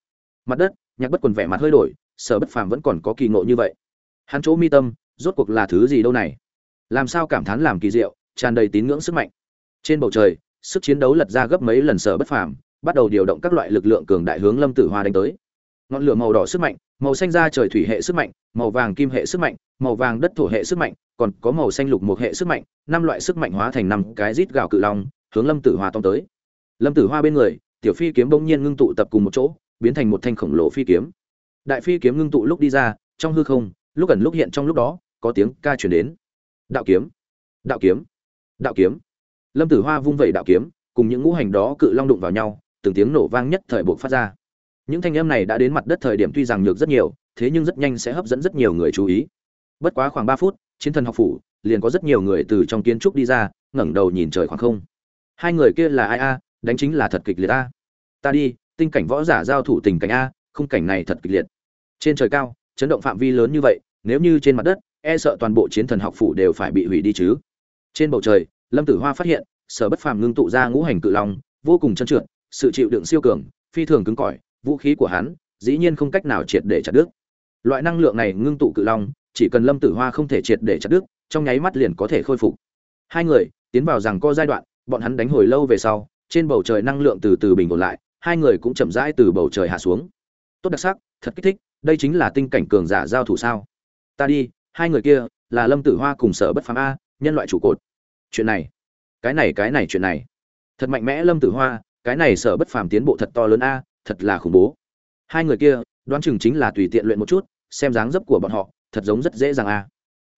Mặt đất, nhạc bất quần vẻ mặt hơi đổi sở bất phàm vẫn còn có kỳ ngộ như vậy. Hắn chỗ mi tâm, rốt cuộc là thứ gì đâu này? Làm sao cảm thán làm kỳ diệu, tràn đầy tín ngưỡng sức mạnh. Trên bầu trời, sức chiến đấu lật ra gấp mấy lần sở bất phàm, bắt đầu điều động các loại lực lượng cường đại hướng lâm tử hoa đánh tới. Ngọn lửa màu đỏ sức mạnh, màu xanh da trời thủy hệ sức mạnh, màu vàng kim hệ sức mạnh, màu vàng đất thổ hệ sức mạnh, còn có màu xanh lục một hệ sức mạnh, năm loại sức mạnh hóa thành năm cái rít gạo cự long, hướng lâm tử hoa tông tới. Lâm tử hoa bên người, tiểu phi kiếm bỗng nhiên ngưng tụ tập cùng một chỗ, biến thành một thanh khổng lồ phi kiếm đại phi kiếm ngưng tụ lúc đi ra, trong hư không, lúc ẩn lúc hiện trong lúc đó, có tiếng ca chuyển đến. Đạo kiếm đạo kiếm đạo kiếm. Lâm tử hoa vung vẩy đạo kiếm, cùng những ngũ hành đó cự long đụng vào nhau, từng tiếng nổ vang nhất thời buộc phát ra. Những thanh âm này đã đến mặt đất thời điểm tuy rằng nhược rất nhiều, thế nhưng rất nhanh sẽ hấp dẫn rất nhiều người chú ý. Bất quá khoảng ba phút, chiến thần học phủ, liền có rất nhiều người từ trong kiến trúc đi ra, ngẩng đầu nhìn trời khoảng không. Hai người kia là ai a? Đánh chính là thật kịch liệt a. Ta đi, tinh cảnh võ giả giao thủ tình cảnh a, khung cảnh này thật kịch liệt trên trời cao, chấn động phạm vi lớn như vậy, nếu như trên mặt đất e sợ toàn bộ chiến thần học phủ đều phải bị hủy đi chứ. Trên bầu trời, lâm tử hoa phát hiện, sở bất phàm ngưng tụ ra ngũ hành cự long, vô cùng trơn trượt, sự chịu đựng siêu cường, phi thường cứng cỏi, vũ khí của hắn, dĩ nhiên không cách nào triệt để chặt đứt. Loại năng lượng này ngưng tụ cự long, chỉ cần lâm tử hoa không thể triệt để chặt đứt, trong nháy mắt liền có thể khôi phục. Hai người, tiến vào rằng co giai đoạn, bọn hắn đánh hồi lâu về sau, trên bầu trời năng lượng từ từ bình ổn lại, hai người cũng chậm rãi từ bầu trời hạ xuống. Tốt đặc sắc, thật kích thích đây chính là tinh cảnh cường giả giao thủ sao? Ta đi, hai người kia, là lâm tử hoa cùng sở bất phàm a, nhân loại trụ cột. Chuyện này, cái này cái này chuyện này. Thật mạnh mẽ lâm tử hoa, cái này sở bất phàm tiến bộ thật to lớn a, thật là khủng bố. Hai người kia, đoán chừng chính là tùy tiện luyện một chút, xem dáng dấp của bọn họ, thật giống rất dễ dàng a.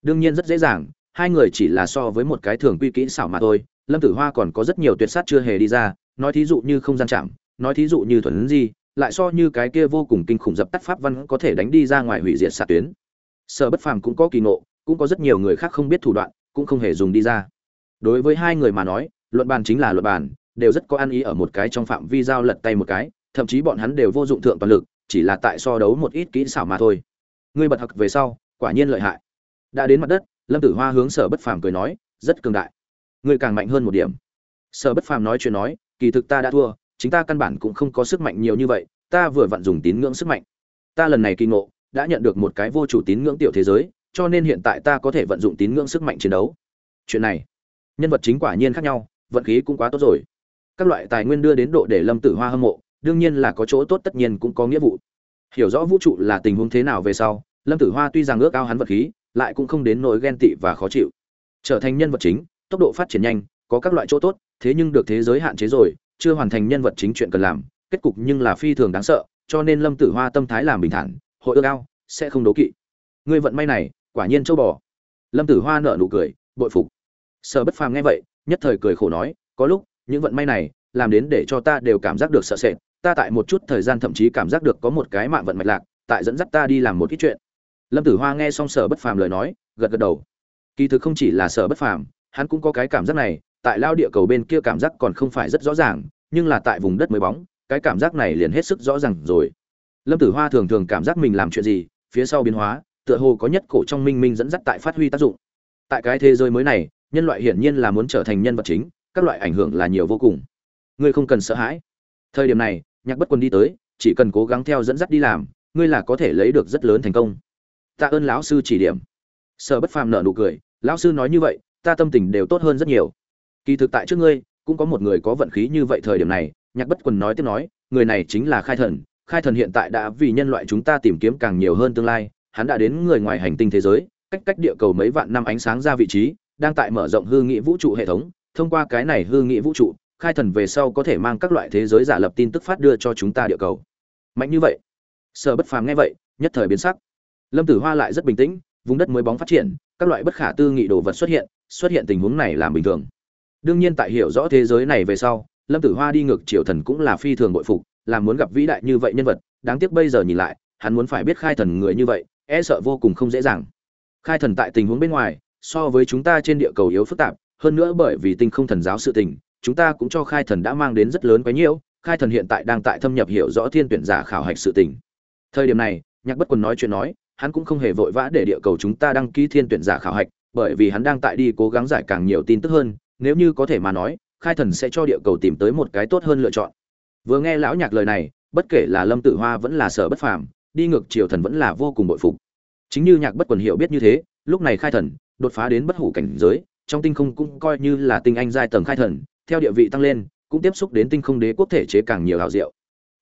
Đương nhiên rất dễ dàng, hai người chỉ là so với một cái thường quy kỹ xảo mà thôi, lâm tử hoa còn có rất nhiều tuyệt sát chưa hề đi ra, nói thí dụ như không gian chạm, nói thí dụ như thuần di lại so như cái kia vô cùng kinh khủng dập tắt pháp văn có thể đánh đi ra ngoài hủy diệt xạ tuyến. Sở bất phàm cũng có kỳ ngộ, cũng có rất nhiều người khác không biết thủ đoạn, cũng không hề dùng đi ra. Đối với hai người mà nói, luận bàn chính là luận bàn, đều rất có ăn ý ở một cái trong phạm vi giao lật tay một cái, thậm chí bọn hắn đều vô dụng thượng toàn lực, chỉ là tại so đấu một ít kỹ xảo mà thôi. Ngươi bật hặc về sau, quả nhiên lợi hại. Đã đến mặt đất, lâm tử hoa hướng sở bất phàm cười nói, rất cường đại. Ngươi càng mạnh hơn một điểm. Sở bất phàm nói chuyện nói, kỳ thực ta đã thua chính ta căn bản cũng không có sức mạnh nhiều như vậy, ta vừa vặn dùng tín ngưỡng sức mạnh. Ta lần này kỳ ngộ, đã nhận được một cái vô chủ tín ngưỡng tiểu thế giới, cho nên hiện tại ta có thể vận dụng tín ngưỡng sức mạnh chiến đấu. Chuyện này, nhân vật chính quả nhiên khác nhau, vận khí cũng quá tốt rồi. Các loại tài nguyên đưa đến độ để lâm tử hoa hâm mộ, đương nhiên là có chỗ tốt tất nhiên cũng có nghĩa vụ. Hiểu rõ vũ trụ là tình huống thế nào về sau, lâm tử hoa tuy rằng ước ao hắn vật khí, lại cũng không đến nỗi ghen tị và khó chịu. Trở thành nhân vật chính, tốc độ phát triển nhanh, có các loại chỗ tốt, thế nhưng được thế giới hạn chế rồi chưa hoàn thành nhân vật chính chuyện cần làm, kết cục nhưng là phi thường đáng sợ, cho nên lâm tử hoa tâm thái làm bình thản, hội ước ao, sẽ không đố kỵ. Ngươi vận may này, quả nhiên châu bò. Lâm tử hoa nở nụ cười, bội phục. Sợ bất phàm nghe vậy, nhất thời cười khổ nói, có lúc, những vận may này, làm đến để cho ta đều cảm giác được sợ sệt, ta tại một chút thời gian thậm chí cảm giác được có một cái mạng vận mạch lạc, tại dẫn dắt ta đi làm một ít chuyện. Lâm tử hoa nghe xong sở bất phàm lời nói, gật gật đầu. Kỳ thực không chỉ là sở bất phàm, hắn cũng có cái cảm giác này tại lao địa cầu bên kia cảm giác còn không phải rất rõ ràng, nhưng là tại vùng đất mới bóng, cái cảm giác này liền hết sức rõ ràng rồi. Lâm tử hoa thường thường cảm giác mình làm chuyện gì, phía sau biến hóa, tựa hồ có nhất cổ trong minh minh dẫn dắt tại phát huy tác dụng. Tại cái thế giới mới này, nhân loại hiển nhiên là muốn trở thành nhân vật chính, các loại ảnh hưởng là nhiều vô cùng. Ngươi không cần sợ hãi. Thời điểm này, nhạc bất quân đi tới, chỉ cần cố gắng theo dẫn dắt đi làm, ngươi là có thể lấy được rất lớn thành công. Tạ ơn lão sư chỉ điểm. Sở bất phàm nở nụ cười, lão sư nói như vậy, ta tâm tình đều tốt hơn rất nhiều kỳ thực tại trước ngươi, cũng có một người có vận khí như vậy thời điểm này, nhạc bất quần nói tiếp nói, người này chính là khai thần. Khai thần hiện tại đã vì nhân loại chúng ta tìm kiếm càng nhiều hơn tương lai, hắn đã đến người ngoài hành tinh thế giới, cách cách địa cầu mấy vạn năm ánh sáng ra vị trí, đang tại mở rộng hư nghị vũ trụ hệ thống. Thông qua cái này hư nghị vũ trụ, khai thần về sau có thể mang các loại thế giới giả lập tin tức phát đưa cho chúng ta địa cầu. Mạnh như vậy. Sở bất phàm nghe vậy, nhất thời biến sắc. Lâm tử hoa lại rất bình tĩnh, vùng đất mới bóng phát triển, các loại bất khả tư nghị đồ vật xuất hiện xuất hiện tình huống này làm bình thường đương nhiên tại hiểu rõ thế giới này về sau, lâm tử hoa đi ngược triều thần cũng là phi thường bội phục làm muốn gặp vĩ đại như vậy nhân vật, đáng tiếc bây giờ nhìn lại, hắn muốn phải biết khai thần người như vậy e sợ vô cùng không dễ dàng. Khai thần tại tình huống bên ngoài, so với chúng ta trên địa cầu yếu phức tạp, hơn nữa bởi vì tinh không thần giáo sự tình, chúng ta cũng cho khai thần đã mang đến rất lớn quái nhiễu, khai thần hiện tại đang tại thâm nhập hiểu rõ thiên tuyển giả khảo hạch sự tình. Thời điểm này, nhạc bất quần nói chuyện nói, hắn cũng không hề vội vã để địa cầu chúng ta đăng ký thiên tuyển giả khảo hạch, bởi vì hắn đang tại đi cố gắng giải càng nhiều tin tức hơn nếu như có thể mà nói khai thần sẽ cho địa cầu tìm tới một cái tốt hơn lựa chọn. Vừa nghe lão nhạc lời này bất kể là lâm tử hoa vẫn là sở bất phàm đi ngược triều thần vẫn là vô cùng bội phục. Chính như nhạc bất quần hiểu biết như thế lúc này khai thần đột phá đến bất hủ cảnh giới trong tinh không cũng coi như là tinh anh giai tầng khai thần theo địa vị tăng lên cũng tiếp xúc đến tinh không đế quốc thể chế càng nhiều hào diệu.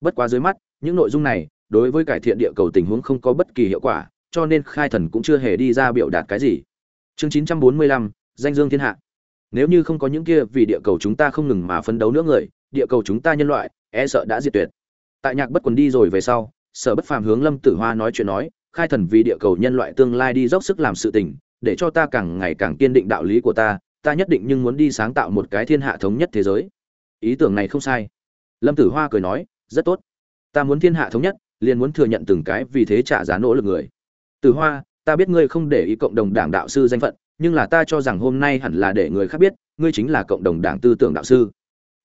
Bất quá dưới mắt những nội dung này đối với cải thiện địa cầu tình huống không có bất kỳ hiệu quả cho nên khai thần cũng chưa hề đi ra biểu đạt cái gì. Chương 945, danh dương thiên hạ nếu như không có những kia, vì địa cầu chúng ta không ngừng mà phấn đấu nữa người, địa cầu chúng ta nhân loại e sợ đã diệt tuyệt. Tại nhạc bất quần đi rồi về sau, sở bất phàm hướng lâm tử hoa nói chuyện nói, khai thần vì địa cầu nhân loại tương lai đi dốc sức làm sự tình, để cho ta càng ngày càng kiên định đạo lý của ta ta nhất định nhưng muốn đi sáng tạo một cái thiên hạ thống nhất thế giới. Ý tưởng này không sai. Lâm tử hoa cười nói, rất tốt. Ta muốn thiên hạ thống nhất, liền muốn thừa nhận từng cái vì thế trả giá nỗ lực người. Tử hoa, ta biết ngươi không để ý cộng đồng đảng đạo sư danh phận nhưng là ta cho rằng hôm nay hẳn là để người khác biết, ngươi chính là cộng đồng đảng tư tưởng đạo sư.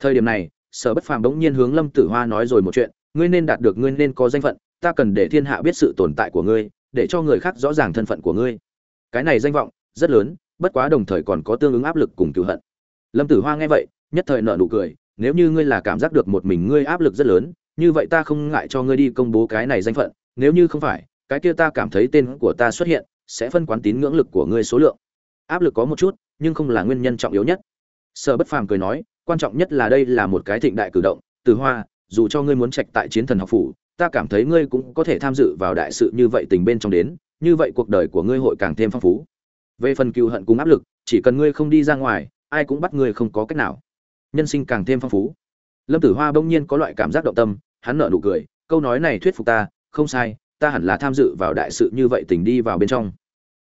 Thời điểm này, sở bất phàm bỗng nhiên hướng lâm tử hoa nói rồi một chuyện, ngươi nên đạt được ngươi nên có danh phận, ta cần để thiên hạ biết sự tồn tại của ngươi, để cho người khác rõ ràng thân phận của ngươi. Cái này danh vọng, rất lớn, bất quá đồng thời còn có tương ứng áp lực cùng cựu hận. Lâm tử hoa nghe vậy, nhất thời nợ nụ cười, nếu như ngươi là cảm giác được một mình ngươi áp lực rất lớn, như vậy ta không ngại cho ngươi đi công bố cái này danh phận, nếu như không phải, cái kia ta cảm thấy tên của ta xuất hiện, sẽ phân quán tín ngưỡng lực của ngươi số lượng áp lực có một chút, nhưng không là nguyên nhân trọng yếu nhất. Sở bất phàm cười nói, quan trọng nhất là đây là một cái thịnh đại cử động. Từ hoa, dù cho ngươi muốn trạch tại chiến thần học phủ, ta cảm thấy ngươi cũng có thể tham dự vào đại sự như vậy tình bên trong đến, như vậy cuộc đời của ngươi hội càng thêm phong phú. Về phần cựu hận cùng áp lực, chỉ cần ngươi không đi ra ngoài, ai cũng bắt ngươi không có cách nào. Nhân sinh càng thêm phong phú. Lâm tử hoa bỗng nhiên có loại cảm giác động tâm, hắn nở nụ cười, câu nói này thuyết phục ta, không sai, ta hẳn là tham dự vào đại sự như vậy tình đi vào bên trong.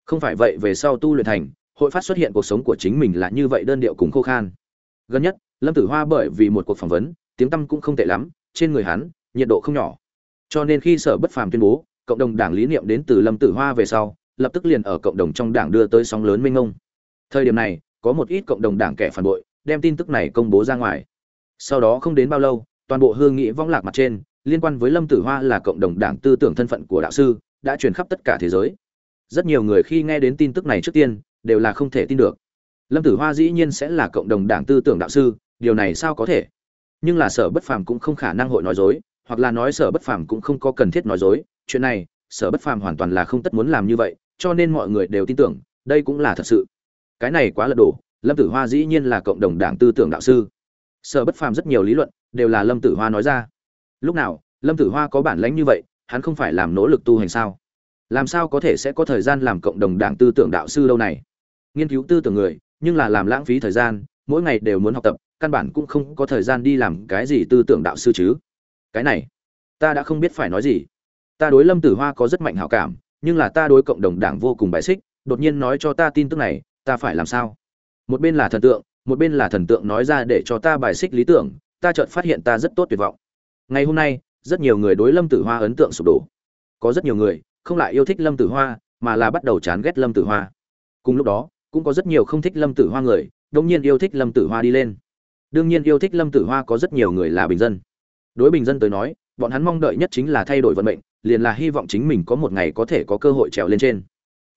Không phải vậy về sau tu luyện thành hội phát xuất hiện cuộc sống của chính mình là như vậy đơn điệu cùng khô khan. Gần nhất, lâm tử hoa bởi vì một cuộc phỏng vấn, tiếng tăm cũng không tệ lắm, trên người hắn, nhiệt độ không nhỏ. Cho nên khi sở bất phàm tuyên bố, cộng đồng đảng lý niệm đến từ lâm tử hoa về sau, lập tức liền ở cộng đồng trong đảng đưa tới sóng lớn mênh mông. Thời điểm này, có một ít cộng đồng đảng kẻ phản bội, đem tin tức này công bố ra ngoài. Sau đó không đến bao lâu, toàn bộ hương nghị vong lạc mặt trên, liên quan với lâm tử hoa là cộng đồng đảng tư tưởng thân phận của đạo sư, đã truyền khắp tất cả thế giới. Rất nhiều người khi nghe đến tin tức này trước tiên đều là không thể tin được. Lâm tử hoa dĩ nhiên sẽ là cộng đồng đảng tư tưởng đạo sư, điều này sao có thể? Nhưng là sở bất phàm cũng không khả năng hội nói dối, hoặc là nói sở bất phàm cũng không có cần thiết nói dối, chuyện này, sở bất phàm hoàn toàn là không tất muốn làm như vậy, cho nên mọi người đều tin tưởng, đây cũng là thật sự. Cái này quá lật đổ lâm tử hoa dĩ nhiên là cộng đồng đảng tư tưởng đạo sư. Sở bất phàm rất nhiều lý luận, đều là lâm tử hoa nói ra. Lúc nào, lâm tử hoa có bản lãnh như vậy, hắn không phải làm nỗ lực tu hành sao? Làm sao có thể sẽ có thời gian làm cộng đồng đảng tư tưởng đạo sư lâu này? Nghiên cứu tư tưởng người, nhưng là làm lãng phí thời gian, mỗi ngày đều muốn học tập, căn bản cũng không có thời gian đi làm cái gì tư tưởng đạo sư chứ. Cái này, ta đã không biết phải nói gì. Ta đối lâm tử hoa có rất mạnh hảo cảm, nhưng là ta đối cộng đồng đảng vô cùng bài xích, đột nhiên nói cho ta tin tức này, ta phải làm sao? Một bên là thần tượng, một bên là thần tượng nói ra để cho ta bài xích lý tưởng, ta chợt phát hiện ta rất tốt tuyệt vọng. Ngày hôm nay, rất nhiều người đối lâm tử hoa ấn tượng sụp đổ. Có rất nhiều người không lại yêu thích lâm tử hoa, mà là bắt đầu chán ghét lâm tử hoa. Cùng lúc đó, cũng có rất nhiều không thích lâm tử hoa người đông nhiên yêu thích lâm tử hoa đi lên. Đương nhiên yêu thích lâm tử hoa có rất nhiều người là bình dân. Đối bình dân tới nói, bọn hắn mong đợi nhất chính là thay đổi vận mệnh, liền là hy vọng chính mình có một ngày có thể có cơ hội trèo lên trên.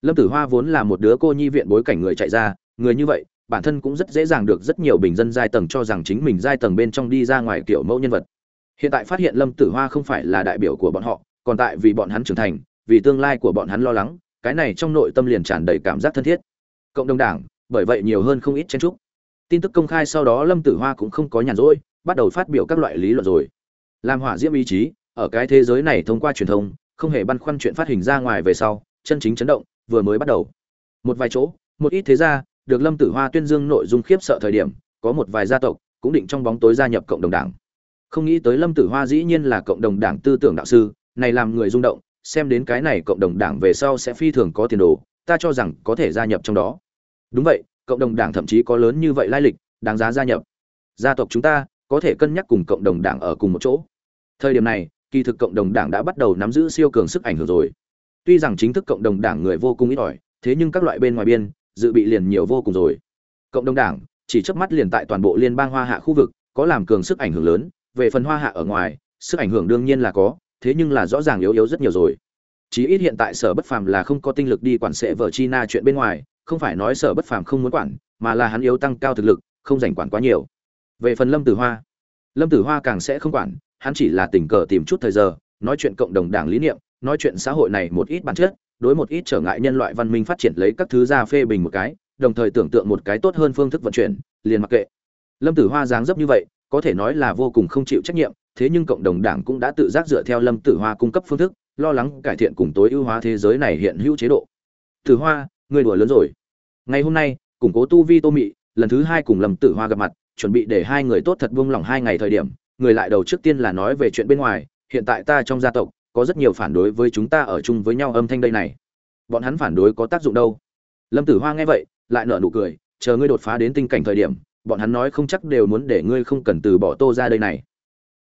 Lâm tử hoa vốn là một đứa cô nhi viện bối cảnh người chạy ra, người như vậy, bản thân cũng rất dễ dàng được rất nhiều bình dân giai tầng cho rằng chính mình giai tầng bên trong đi ra ngoài kiểu mẫu nhân vật. Hiện tại phát hiện lâm tử hoa không phải là đại biểu của bọn họ, còn tại vì bọn hắn trưởng thành vì tương lai của bọn hắn lo lắng, cái này trong nội tâm liền tràn đầy cảm giác thân thiết. Cộng đồng đảng, bởi vậy nhiều hơn không ít chen trúc tin tức công khai sau đó lâm tử hoa cũng không có nhàn rỗi, bắt đầu phát biểu các loại lý luận rồi. Làm hỏa diễm ý chí, ở cái thế giới này thông qua truyền thông, không hề băn khoăn chuyện phát hình ra ngoài về sau, chân chính chấn động, vừa mới bắt đầu. Một vài chỗ, một ít thế gia, được lâm tử hoa tuyên dương nội dung khiếp sợ thời điểm, có một vài gia tộc, cũng định trong bóng tối gia nhập cộng đồng đảng. Không nghĩ tới lâm tử hoa dĩ nhiên là cộng đồng đảng tư tưởng đạo sư, này làm người rung động xem đến cái này cộng đồng đảng về sau sẽ phi thường có tiền đồ, ta cho rằng có thể gia nhập trong đó. Đúng vậy, cộng đồng đảng thậm chí có lớn như vậy lai lịch, đáng giá gia nhập. Gia tộc chúng ta có thể cân nhắc cùng cộng đồng đảng ở cùng một chỗ. Thời điểm này, kỳ thực cộng đồng đảng đã bắt đầu nắm giữ siêu cường sức ảnh hưởng rồi. Tuy rằng chính thức cộng đồng đảng người vô cùng ít ỏi, thế nhưng các loại bên ngoài biên, dự bị liền nhiều vô cùng rồi. Cộng đồng đảng, chỉ chớp mắt liền tại toàn bộ liên bang hoa hạ khu vực, có làm cường sức ảnh hưởng lớn, về phần hoa hạ ở ngoài, sức ảnh hưởng đương nhiên là có thế nhưng là rõ ràng yếu yếu rất nhiều rồi. Chí ít hiện tại sở bất phàm là không có tinh lực đi quản sẽ vợ china chuyện bên ngoài, không phải nói sở bất phàm không muốn quản, mà là hắn yếu tăng cao thực lực, không dành quản quá nhiều. Về phần lâm tử hoa, lâm tử hoa càng sẽ không quản, hắn chỉ là tình cờ tìm chút thời giờ, nói chuyện cộng đồng đảng lý niệm, nói chuyện xã hội này một ít bản chất, đối một ít trở ngại nhân loại văn minh phát triển lấy các thứ ra phê bình một cái, đồng thời tưởng tượng một cái tốt hơn phương thức vận chuyển, liền mặc kệ. Lâm tử hoa dáng dấp như vậy, có thể nói là vô cùng không chịu trách nhiệm thế nhưng cộng đồng đảng cũng đã tự giác dựa theo lâm tử hoa cung cấp phương thức, lo lắng cải thiện cùng tối ưu hóa thế giới này hiện hữu chế độ. Tử hoa, người đùa lớn rồi. Ngày hôm nay, củng cố tu vi tô mị, lần thứ hai cùng lâm tử hoa gặp mặt, chuẩn bị để hai người tốt thật buông lỏng hai ngày thời điểm, người lại đầu trước tiên là nói về chuyện bên ngoài, hiện tại ta trong gia tộc, có rất nhiều phản đối với chúng ta ở chung với nhau âm thanh đây này. Bọn hắn phản đối có tác dụng đâu? Lâm tử hoa nghe vậy, lại nở nụ cười, chờ ngươi đột phá đến tinh cảnh thời điểm, bọn hắn nói không chắc đều muốn để ngươi không cần từ bỏ tô ra đây này.